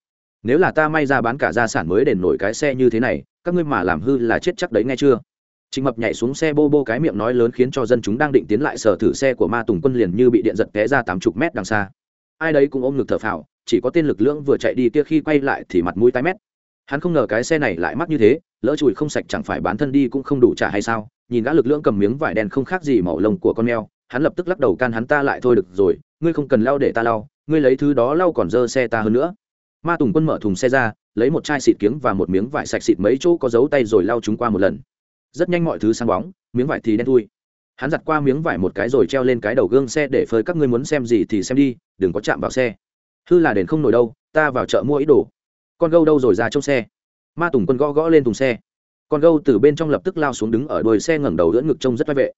nếu là ta may ra bán cả gia sản mới đền nổi cái xe như thế này các ngươi mà làm hư là chết chắc đấy nghe chưa Trình Mập nhảy xuống xe bô bô cái miệng nói lớn khiến cho dân chúng đang định tiến lại sở thử xe của Ma Tùng Quân liền như bị điện giật té ra tám chục mét đằng xa. Ai đấy cũng ôm ngực thở phào, chỉ có tên lực lưỡng vừa chạy đi kia khi quay lại thì mặt mũi tái mét. Hắn không ngờ cái xe này lại mắc như thế, lỡ chùi không sạch chẳng phải bán thân đi cũng không đủ trả hay sao? Nhìn gã lực lưỡng cầm miếng vải đen không khác gì màu lông của con mèo, hắn lập tức lắc đầu can hắn ta lại thôi được rồi, ngươi không cần lau để ta lau, ngươi lấy thứ đó lau còn dơ xe ta hơn nữa. Ma Tùng Quân mở thùng xe ra, lấy một chai xịt kiếng và một miếng vải sạch xịt mấy chỗ có dấu tay rồi lau chúng qua một lần. Rất nhanh mọi thứ sáng bóng miếng vải thì đen thui. Hắn giặt qua miếng vải một cái rồi treo lên cái đầu gương xe để phơi các ngươi muốn xem gì thì xem đi đừng có chạm vào xe. Hư là đền không nổi đâu ta vào chợ mua ít đồ. Con gâu đâu rồi ra trong xe? Ma tùng quân gõ gõ lên thùng xe. Con gâu từ bên trong lập tức lao xuống đứng ở đuôi xe ngẩng đầu đỡ ngực trông rất vai vệ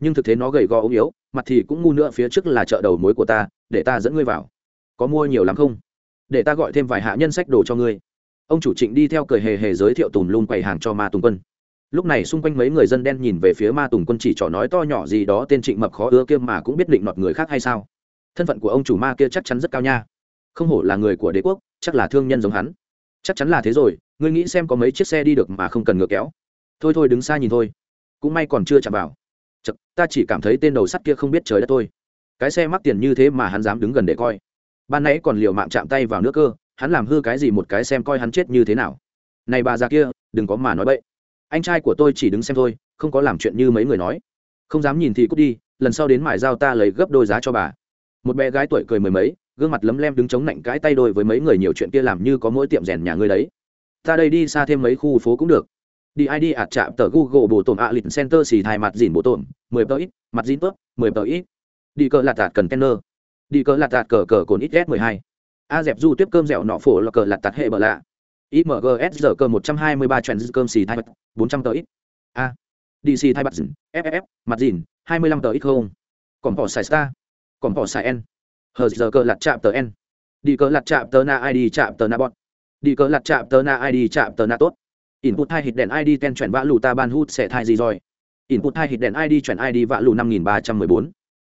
nhưng thực tế nó gầy gò ốm yếu, mặt thì cũng ngu nữa, phía trước là chợ đầu mối của ta, để ta dẫn ngươi vào. Có mua nhiều lắm không? Để ta gọi thêm vài hạ nhân sách đồ cho ngươi. Ông chủ trịnh đi theo cười hề hề giới thiệu tùm lum quầy hàng cho ma tùng quân. Lúc này xung quanh mấy người dân đen nhìn về phía ma tùng quân chỉ trỏ nói to nhỏ gì đó, tên trịnh mập khó ưa kia mà cũng biết định nọt người khác hay sao. Thân phận của ông chủ ma kia chắc chắn rất cao nha. Không hổ là người của đế quốc, chắc là thương nhân giống hắn. Chắc chắn là thế rồi, ngươi nghĩ xem có mấy chiếc xe đi được mà không cần ngựa kéo. Thôi thôi đứng xa nhìn thôi. Cũng may còn chưa chạm vào. Chật, ta chỉ cảm thấy tên đầu sắt kia không biết trời đất thôi cái xe mắc tiền như thế mà hắn dám đứng gần để coi. Ban nãy còn liều mạng chạm tay vào nước cơ hắn làm hư cái gì một cái xem coi hắn chết như thế nào. Này bà già kia đừng có mà nói bậy. Anh trai của tôi chỉ đứng xem thôi không có làm chuyện như mấy người nói. Không dám nhìn thì cút đi lần sau đến mài dao ta lấy gấp đôi giá cho bà. Một bé gái tuổi cười mười mấy gương mặt lấm lem đứng chống nạnh cãi tay đôi với mấy người nhiều chuyện kia làm như có mỗi tiệm rèn nhà ngươi đấy. Ta đây đi xa thêm mấy khu phố cũng được đi id ạt chạm tờ google bổ tổn ạ lịch center xì thai mặt dìn bổ tổn, mười tờ ít, mặt dìn tốt, mười tờ ít. Đi cờ lạt tạt cần Kenner. Đi cờ lạt tạt cờ cờ cồn ít s mười hai. A dẹp du tiếp cơm dẻo nọ phổ là cờ lạt tạt hệ bờ lạ. Imgs giờ cơ một trăm hai mươi ba chuyện cơm xì thai mặt 400 tờ ít. A. Dc thai mặt dìn ff mặt dìn, hai mươi lăm tờ ít không. Còn bỏ xài star. Còn bỏ xài n. Hờ giờ cơ lặt chạm tờ n. Đi cờ lặt chạm tờ na id chạm tờ na bọn đi cờ lặt chạm tờ na id chạm tờ na tốt input hai hit đèn id ten chuyển vã lù ta ban hút sẽ thai gì rồi? Input hai hit đèn id chuyển id vã lù năm nghìn ba trăm mười bốn.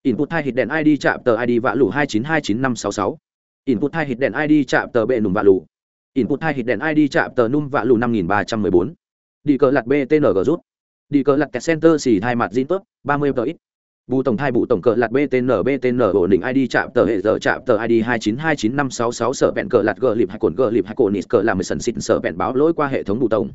Input hai hit đèn id chạm tờ id vã lù hai chín hai chín năm sáu sáu. Input hai hit đèn id chạm tờ bệ nùng vã lù. Input hai hit đèn id chạm tờ num vạ lù năm nghìn ba trăm mười bốn. Đi cờ lặt btng rút. Đi cờ lặt kẹt center xì hai mặt zin tốt ba mươi tờ ít bù tổng thai bù tổng cờ lạt btn btn ổn định id chạm tờ hệ giờ chạm tờ id hai chín hai chín năm sáu sáu sở bẹn cờ lạt gờ lịp hai cồn gờ lịp hai cồn nít cờ làm mười sần xịt sở bẹn báo lỗi qua hệ thống bù tổng.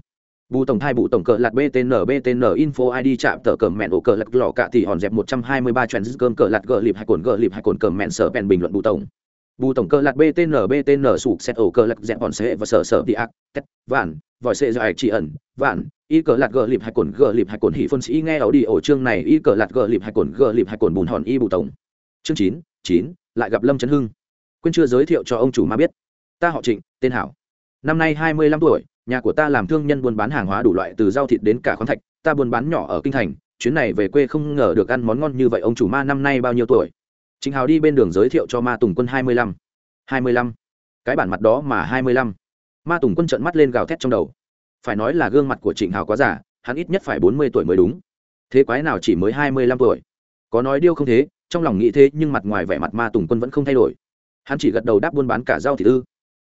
Bù tổng thai bù tổng cờ lạt btn btn info id chạm tờ cờ mẹn ổ cờ lạt lò cạ thì hòn dẹp một trăm hai mươi ba cơm cờ lạt gờ lịp hai cồn gờ lịp hai cồn cờ mẹn sở bẹn bình luận bù tổng bù tổng cơ lạc btn btn sụp xét ổ cơ lạc dẹp bọn xe và sở sở đi ác, tét, vạn, vòi xe dài chỉ ẩn, vạn, y cờ lạc gờ lịp hai cồn, gờ lịp hai cồn hỉ phân sĩ nghe ảo đi ổ chương này, y cờ lạc gờ lịp hai cồn, gờ lịp hai cồn bùn hòn y bù tổng. Chương chín chín, lại gặp lâm trấn hưng. Quên chưa giới thiệu cho ông chủ ma biết. Ta họ trịnh, tên hảo. Năm nay hai mươi lăm tuổi, nhà của ta làm thương nhân buôn bán hàng hóa đủ loại từ rau thịt đến cả khoáng thạch, ta buôn bán nhỏ ở kinh thành, chuyến này về quê không ngờ được ăn món ngon như vậy, ông chủ ma năm nay bao nhiêu tuổi? Trịnh Hào đi bên đường giới thiệu cho Ma Tùng Quân hai mươi lăm, hai mươi lăm, Cái bản mặt đó mà hai mươi lăm. Ma Tùng Quân trợn mắt lên gào thét trong đầu. Phải nói là gương mặt của Trịnh Hào quá giả, hắn ít nhất phải bốn mươi tuổi mới đúng. Thế quái nào chỉ mới hai mươi lăm tuổi? Có nói điêu không thế, trong lòng nghĩ thế nhưng mặt ngoài vẻ mặt Ma Tùng Quân vẫn không thay đổi. Hắn chỉ gật đầu đáp buôn bán cả rau thịt ư?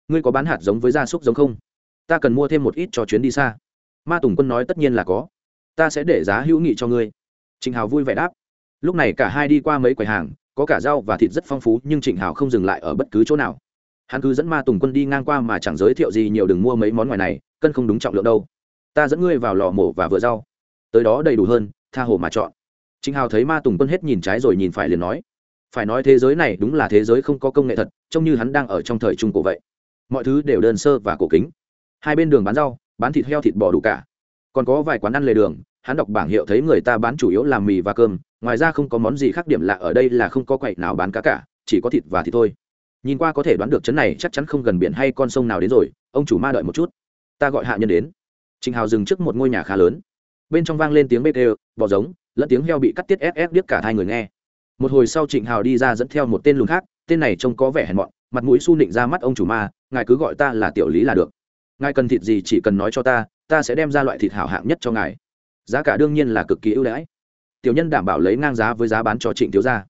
Ngươi có bán hạt giống với gia súc giống không? Ta cần mua thêm một ít cho chuyến đi xa. Ma Tùng Quân nói tất nhiên là có. Ta sẽ để giá hữu nghị cho ngươi. Trịnh Hào vui vẻ đáp. Lúc này cả hai đi qua mấy quầy hàng, có cả rau và thịt rất phong phú, nhưng trịnh hào không dừng lại ở bất cứ chỗ nào. Hắn cứ dẫn ma tùng quân đi ngang qua mà chẳng giới thiệu gì nhiều, đừng mua mấy món ngoài này, cân không đúng trọng lượng đâu. Ta dẫn ngươi vào lò mổ và vừa rau. Tới đó đầy đủ hơn, tha hồ mà chọn. Trịnh hào thấy ma tùng quân hết nhìn trái rồi nhìn phải liền nói. Phải nói thế giới này đúng là thế giới không có công nghệ thật, trông như hắn đang ở trong thời trung cổ vậy. Mọi thứ đều đơn sơ và cổ kính. Hai bên đường bán rau, bán thịt heo thịt bò đủ cả. Còn có vài quán ăn lề đường hắn đọc bảng hiệu thấy người ta bán chủ yếu là mì và cơm, ngoài ra không có món gì khác điểm lạ ở đây là không có quậy nào bán cá cả, chỉ có thịt và thịt thôi. Nhìn qua có thể đoán được chấn này chắc chắn không gần biển hay con sông nào đến rồi, ông chủ ma đợi một chút. Ta gọi hạ nhân đến. Trịnh hào dừng trước một ngôi nhà khá lớn. Bên trong vang lên tiếng bê tê, bò giống, lẫn tiếng heo bị cắt tiết ép ép biết cả hai người nghe. Một hồi sau trịnh hào đi ra dẫn theo một tên lùn khác, tên này trông có vẻ hèn mọn, mặt mũi su nịnh ra mắt ông chủ ma, ngài cứ gọi ta là tiểu lý là được. Ngài cần thịt gì chỉ cần nói cho ta ta sẽ đem ra loại thịt hảo hạng nhất cho ngài giá cả đương nhiên là cực kỳ ưu đãi. Tiểu nhân đảm bảo lấy ngang giá với giá bán cho trịnh thiếu gia.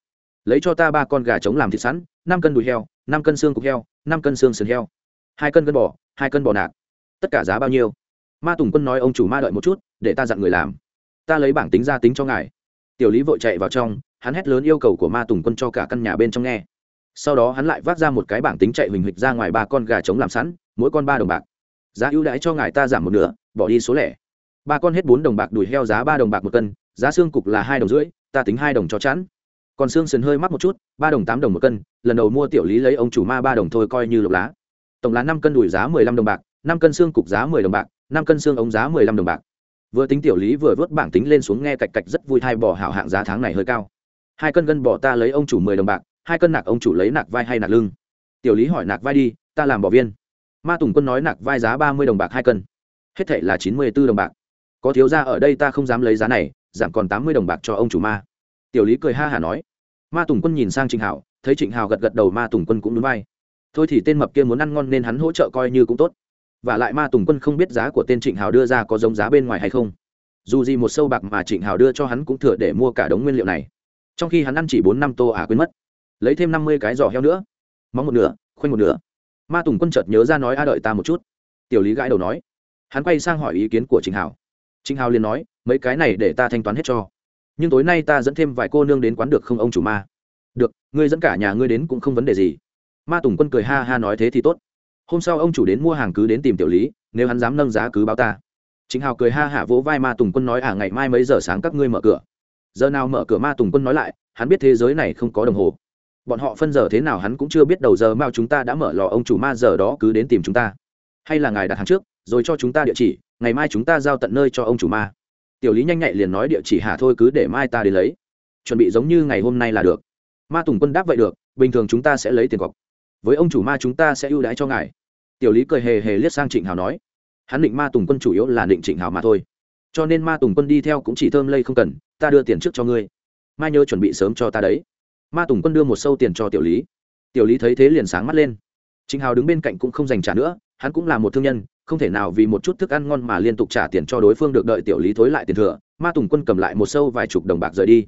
Lấy cho ta ba con gà trống làm thịt sẵn, năm cân đùi heo, năm cân xương cục heo, năm cân xương sườn heo. Hai cân gân bò, hai cân bò nạc. Tất cả giá bao nhiêu? Ma tùng quân nói ông chủ ma đợi một chút, để ta dặn người làm. Ta lấy bảng tính ra tính cho ngài. Tiểu lý vội chạy vào trong, hắn hét lớn yêu cầu của ma tùng quân cho cả căn nhà bên trong nghe. Sau đó hắn lại vác ra một cái bảng tính chạy huỳnh huỳnh ra ngoài ba con gà trống làm sẵn, mỗi con ba đồng bạc. Giá ưu đãi cho ngài ta giảm một nửa, bỏ đi số lẻ ba con hết bốn đồng bạc đùi heo giá ba đồng bạc một cân, giá xương cục là hai đồng rưỡi, ta tính hai đồng cho chẵn. Còn xương sườn hơi mắc một chút, ba đồng tám đồng một cân, lần đầu mua tiểu lý lấy ông chủ ma ba đồng thôi coi như lộc lá. Tổng là năm cân đùi giá mười lăm đồng bạc, năm cân xương cục giá mười đồng bạc, năm cân xương ống giá mười lăm đồng bạc. Vừa tính tiểu lý vừa vớt bảng tính lên xuống nghe cạch cạch rất vui hai bỏ hảo hạng giá tháng này hơi cao. Hai cân gân bỏ ta lấy ông chủ mười đồng bạc, hai cân nạc ông chủ lấy nạc vai hay nạc lưng. Tiểu lý hỏi nạc vai đi, ta làm bỏ viên. Ma tùng quân nói nạc vai giá ba mươi đồng bạc hai cân. Hết thệ là chín mươi b ố đồng bạc có thiếu ra ở đây ta không dám lấy giá này, giảm còn tám mươi đồng bạc cho ông chủ ma. Tiểu lý cười ha hả nói. Ma tùng quân nhìn sang trịnh hảo thấy trịnh hảo gật gật đầu ma tùng quân cũng núi bay thôi thì tên mập kia muốn ăn ngon nên hắn hỗ trợ coi như cũng tốt. Và lại ma tùng quân không biết giá của tên trịnh hào đưa ra có giống giá bên ngoài hay không. Dù gì một sâu bạc mà trịnh hào đưa cho hắn cũng thừa để mua cả đống nguyên liệu này. Trong khi hắn ăn chỉ bốn năm tô à quên mất. Lấy thêm năm mươi cái giò heo nữa. Móng một nửa, khoanh một nửa. Ma tùng quân chợt nhớ ra nói, a đợi ta một chút. Tiểu lý gãi đầu nói. Hắn quay sang hỏi ý kiến của trịnh hào trịnh hào liền nói, mấy cái này để ta thanh toán hết cho. Nhưng tối nay ta dẫn thêm vài cô nương đến quán được không, ông chủ ma? Được, ngươi dẫn cả nhà ngươi đến cũng không vấn đề gì. Ma tùng quân cười ha ha nói, thế thì tốt. Hôm sau ông chủ đến mua hàng cứ đến tìm tiểu lý, nếu hắn dám nâng giá cứ báo ta. Chính hào cười ha hả vỗ vai ma tùng quân nói à ngày mai mấy giờ sáng các ngươi mở cửa? Giờ nào mở cửa ma tùng quân nói lại, hắn biết thế giới này không có đồng hồ. Bọn họ phân giờ thế nào hắn cũng chưa biết, đầu giờ mao chúng ta đã mở lò, ông chủ ma giờ đó cứ đến tìm chúng ta. Hay là ngài đặt hàng trước, rồi cho chúng ta địa chỉ ngày mai chúng ta giao tận nơi cho ông chủ ma. Tiểu lý nhanh nhạy liền nói địa chỉ hà thôi cứ để mai ta đến lấy. Chuẩn bị giống như ngày hôm nay là được. Ma tùng quân đáp vậy được, bình thường chúng ta sẽ lấy tiền cọc. Với ông chủ ma chúng ta sẽ ưu đãi cho ngài. Tiểu lý cười hề hề liếc sang trịnh hào nói, hắn định ma tùng quân chủ yếu là định trịnh hào mà thôi. Cho nên ma tùng quân đi theo cũng chỉ thơm lây không cần, ta đưa tiền trước cho ngươi. Mai nhớ chuẩn bị sớm cho ta đấy. Ma tùng quân đưa một sâu tiền cho tiểu lý. Tiểu lý thấy thế liền sáng mắt lên. Trịnh hào đứng bên cạnh cũng không dành trả nữa, hắn cũng là một thương nhân không thể nào vì một chút thức ăn ngon mà liên tục trả tiền cho đối phương được đợi tiểu lý thối lại tiền thừa, ma tùng quân cầm lại một sâu vài chục đồng bạc rời đi.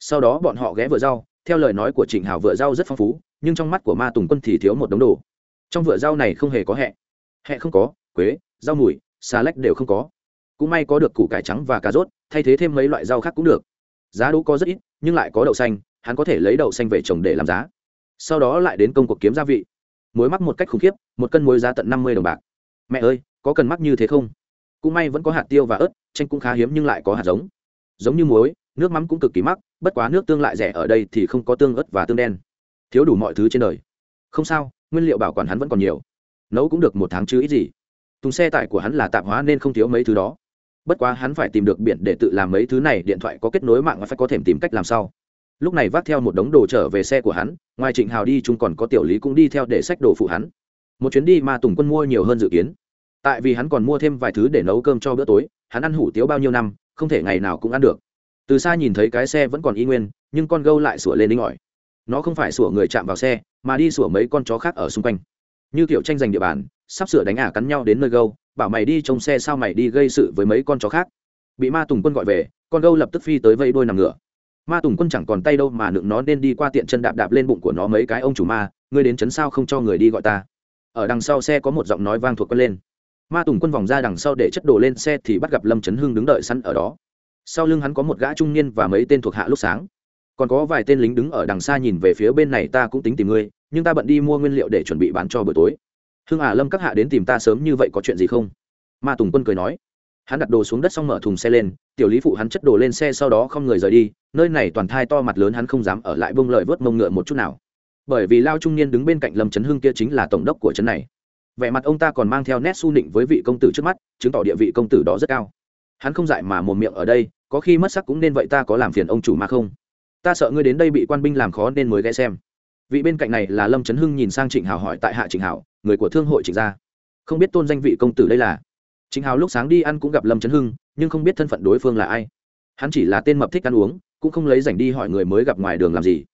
Sau đó bọn họ ghé vựa rau, theo lời nói của trịnh hào vựa rau rất phong phú, nhưng trong mắt của ma tùng quân thì thiếu một đống đồ. Trong vựa rau này không hề có hẹ. Hẹ không có, quế, rau mùi, xà lách đều không có. Cũng may có được củ cải trắng và cà rốt, thay thế thêm mấy loại rau khác cũng được. Giá đỗ có rất ít, nhưng lại có đậu xanh, hắn có thể lấy đậu xanh về trồng để làm giá. Sau đó lại đến công cuộc kiếm gia vị. Muối mắc một cách khủng khiếp, một cân muối giá tận năm mươi đồng bạc mẹ ơi, có cần mắc như thế không? Cũng may vẫn có hạt tiêu và ớt, chanh cũng khá hiếm nhưng lại có hạt giống. Giống như muối, nước mắm cũng cực kỳ mắc, bất quá nước tương lại rẻ ở đây thì không có tương ớt và tương đen. Thiếu đủ mọi thứ trên đời. Không sao, nguyên liệu bảo quản hắn vẫn còn nhiều. Nấu cũng được một tháng chứ ít gì. Thùng xe tải của hắn là tạp hóa nên không thiếu mấy thứ đó. Bất quá hắn phải tìm được biển để tự làm mấy thứ này, điện thoại có kết nối mạng và phải có thể tìm cách làm sao lúc này vác theo một đống đồ trở về xe của hắn, ngoài trịnh hào đi chung còn có tiểu lý cũng đi theo để sách đồ phụ hắn một chuyến đi mà tùng quân mua nhiều hơn dự kiến. Tại vì hắn còn mua thêm vài thứ để nấu cơm cho bữa tối, hắn ăn hủ tiếu bao nhiêu năm, không thể ngày nào cũng ăn được. Từ xa nhìn thấy cái xe vẫn còn y nguyên, nhưng con gâu lại sủa lên đinh ỏi nó không phải sủa người chạm vào xe, mà đi sủa mấy con chó khác ở xung quanh. Như kiểu tranh giành địa bàn, sắp sửa đánh ả cắn nhau đến nơi gâu, bảo mày đi trông xe sao mày đi gây sự với mấy con chó khác. Bị ma tùng quân gọi về, con gâu lập tức phi tới vây đôi nằm ngửa ma tùng quân chẳng còn tay đâu mà nựng nó nên đi qua tiện chân đạp đạp lên bụng của nó mấy cái ông chủ ma, ngươi đến chấn sao không cho người đi gọi ta? Ở đằng sau xe có một giọng nói vang thuộc quân lên. Ma tùng quân vòng ra đằng sau để chất đồ lên xe thì bắt gặp lâm trấn hưng đứng đợi sẵn ở đó. Sau lưng hắn có một gã trung niên và mấy tên thuộc hạ lúc sáng. Còn có vài tên lính đứng ở đằng xa nhìn về phía bên này ta cũng tính tìm ngươi, nhưng ta bận đi mua nguyên liệu để chuẩn bị bán cho buổi tối. Hưng à lâm các hạ đến tìm ta sớm như vậy có chuyện gì không? Ma tùng quân cười nói. Hắn đặt đồ xuống đất xong mở thùng xe lên, tiểu lý phụ hắn chất đồ lên xe sau đó không người rời đi, nơi này toàn thai to mặt lớn hắn không dám ở lại bông lợi vớt mông ngựa một chút nào bởi vì lao trung niên đứng bên cạnh lâm trấn hưng kia chính là tổng đốc của trấn này vẻ mặt ông ta còn mang theo nét su nịnh với vị công tử trước mắt chứng tỏ địa vị công tử đó rất cao hắn không dại mà mồm miệng ở đây có khi mất sắc cũng nên vậy ta có làm phiền ông chủ mà không ta sợ ngươi đến đây bị quan binh làm khó nên mới ghé xem vị bên cạnh này là lâm trấn hưng nhìn sang trịnh hào hỏi tại hạ trịnh hào người của thương hội trịnh gia không biết tôn danh vị công tử đây là trịnh hào lúc sáng đi ăn cũng gặp lâm trấn hưng nhưng không biết thân phận đối phương là ai hắn chỉ là tên mập thích ăn uống cũng không lấy dành đi hỏi người mới gặp ngoài đường làm gì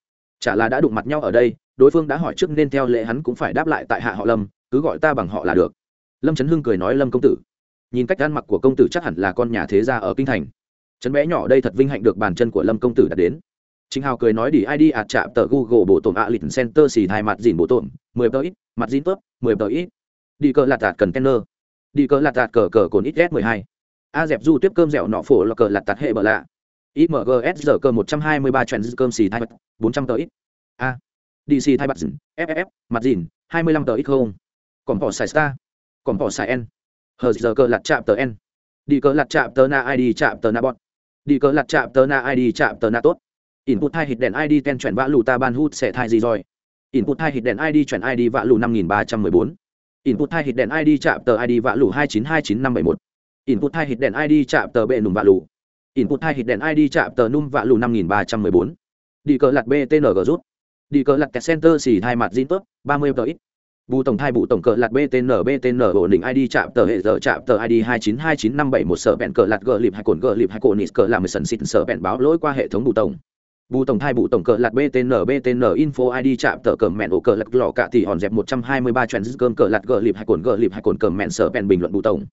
chả là đã đụng mặt nhau ở đây đối phương đã hỏi trước nên theo lệ hắn cũng phải đáp lại tại hạ họ lâm cứ gọi ta bằng họ là được lâm trấn hưng cười nói lâm công tử nhìn cách ăn mặc của công tử chắc hẳn là con nhà thế gia ở kinh thành trấn bé nhỏ đây thật vinh hạnh được bàn chân của lâm công tử đã đến Chính Hào cười nói đi ID ạt chạm tờ Google bộ tổn ạ lịch center xì thai mặt dìn bộ tổn, 10 tờ ít, mặt dìn tớp, 10 tờ ít. Đi cờ lạt tạt cần container. Đi cờ lạt tạt cờ cờ cồn ít S12. A dẹp du tiếp cơm dẻo nọ phổ là cờ lạt tạt hệ bờ lạ. IMGS giờ cơ 123 chuyện cơm xì hai 400 tờ ít. A. DC thay bật dừng, FFF, mặt dìn, 25 tờ ít không. Còn bỏ xài star. Còn bỏ xài N. Hờ giờ cơ lặt chạm tờ N. Đi cơ lặt chạm tờ na ID chạm tờ na bọn. Đi cơ lặt chạm tờ na ID chạm tờ na tốt input thay hit đèn id ten chuyển vã lù ta ban hút sẽ thai gì rồi input thay hit đèn id chuyển id vã lù năm nghìn ba trăm mười bốn input thay hit đèn id chạm tờ id vã lù hai chín hai chín năm bảy một input thay hit đèn id chạm tờ bệ nùng vã lù input hai hit đèn id chạm tờ num vạ lù năm nghìn ba trăm mười bốn. Đi cờ lặt btng rút. Đi cờ lặt center xì hai mặt zin tớp, ba mươi tờ ít. Bù tổng thai bù tổng cờ lạt btn btn ổn định id chạm tờ hệ giờ chạm tờ id hai chín hai chín năm bảy một sở bẹn cờ lạt gờ lịp hai cồn gờ lịp hai cồn nít cờ làm mười sần xịt sở bẹn báo lỗi qua hệ thống bù tổng. Bù tổng thai bù tổng cờ lạt btn btn info id chạm tờ cờ mẹn ổ cờ lạt lò cả thì hòn dẹp một trăm hai mươi ba trend cơm cờ lạt gờ lịp hai cồn gờ lịp hai cồn cờ mẹn sở bèn bình luận bù tổng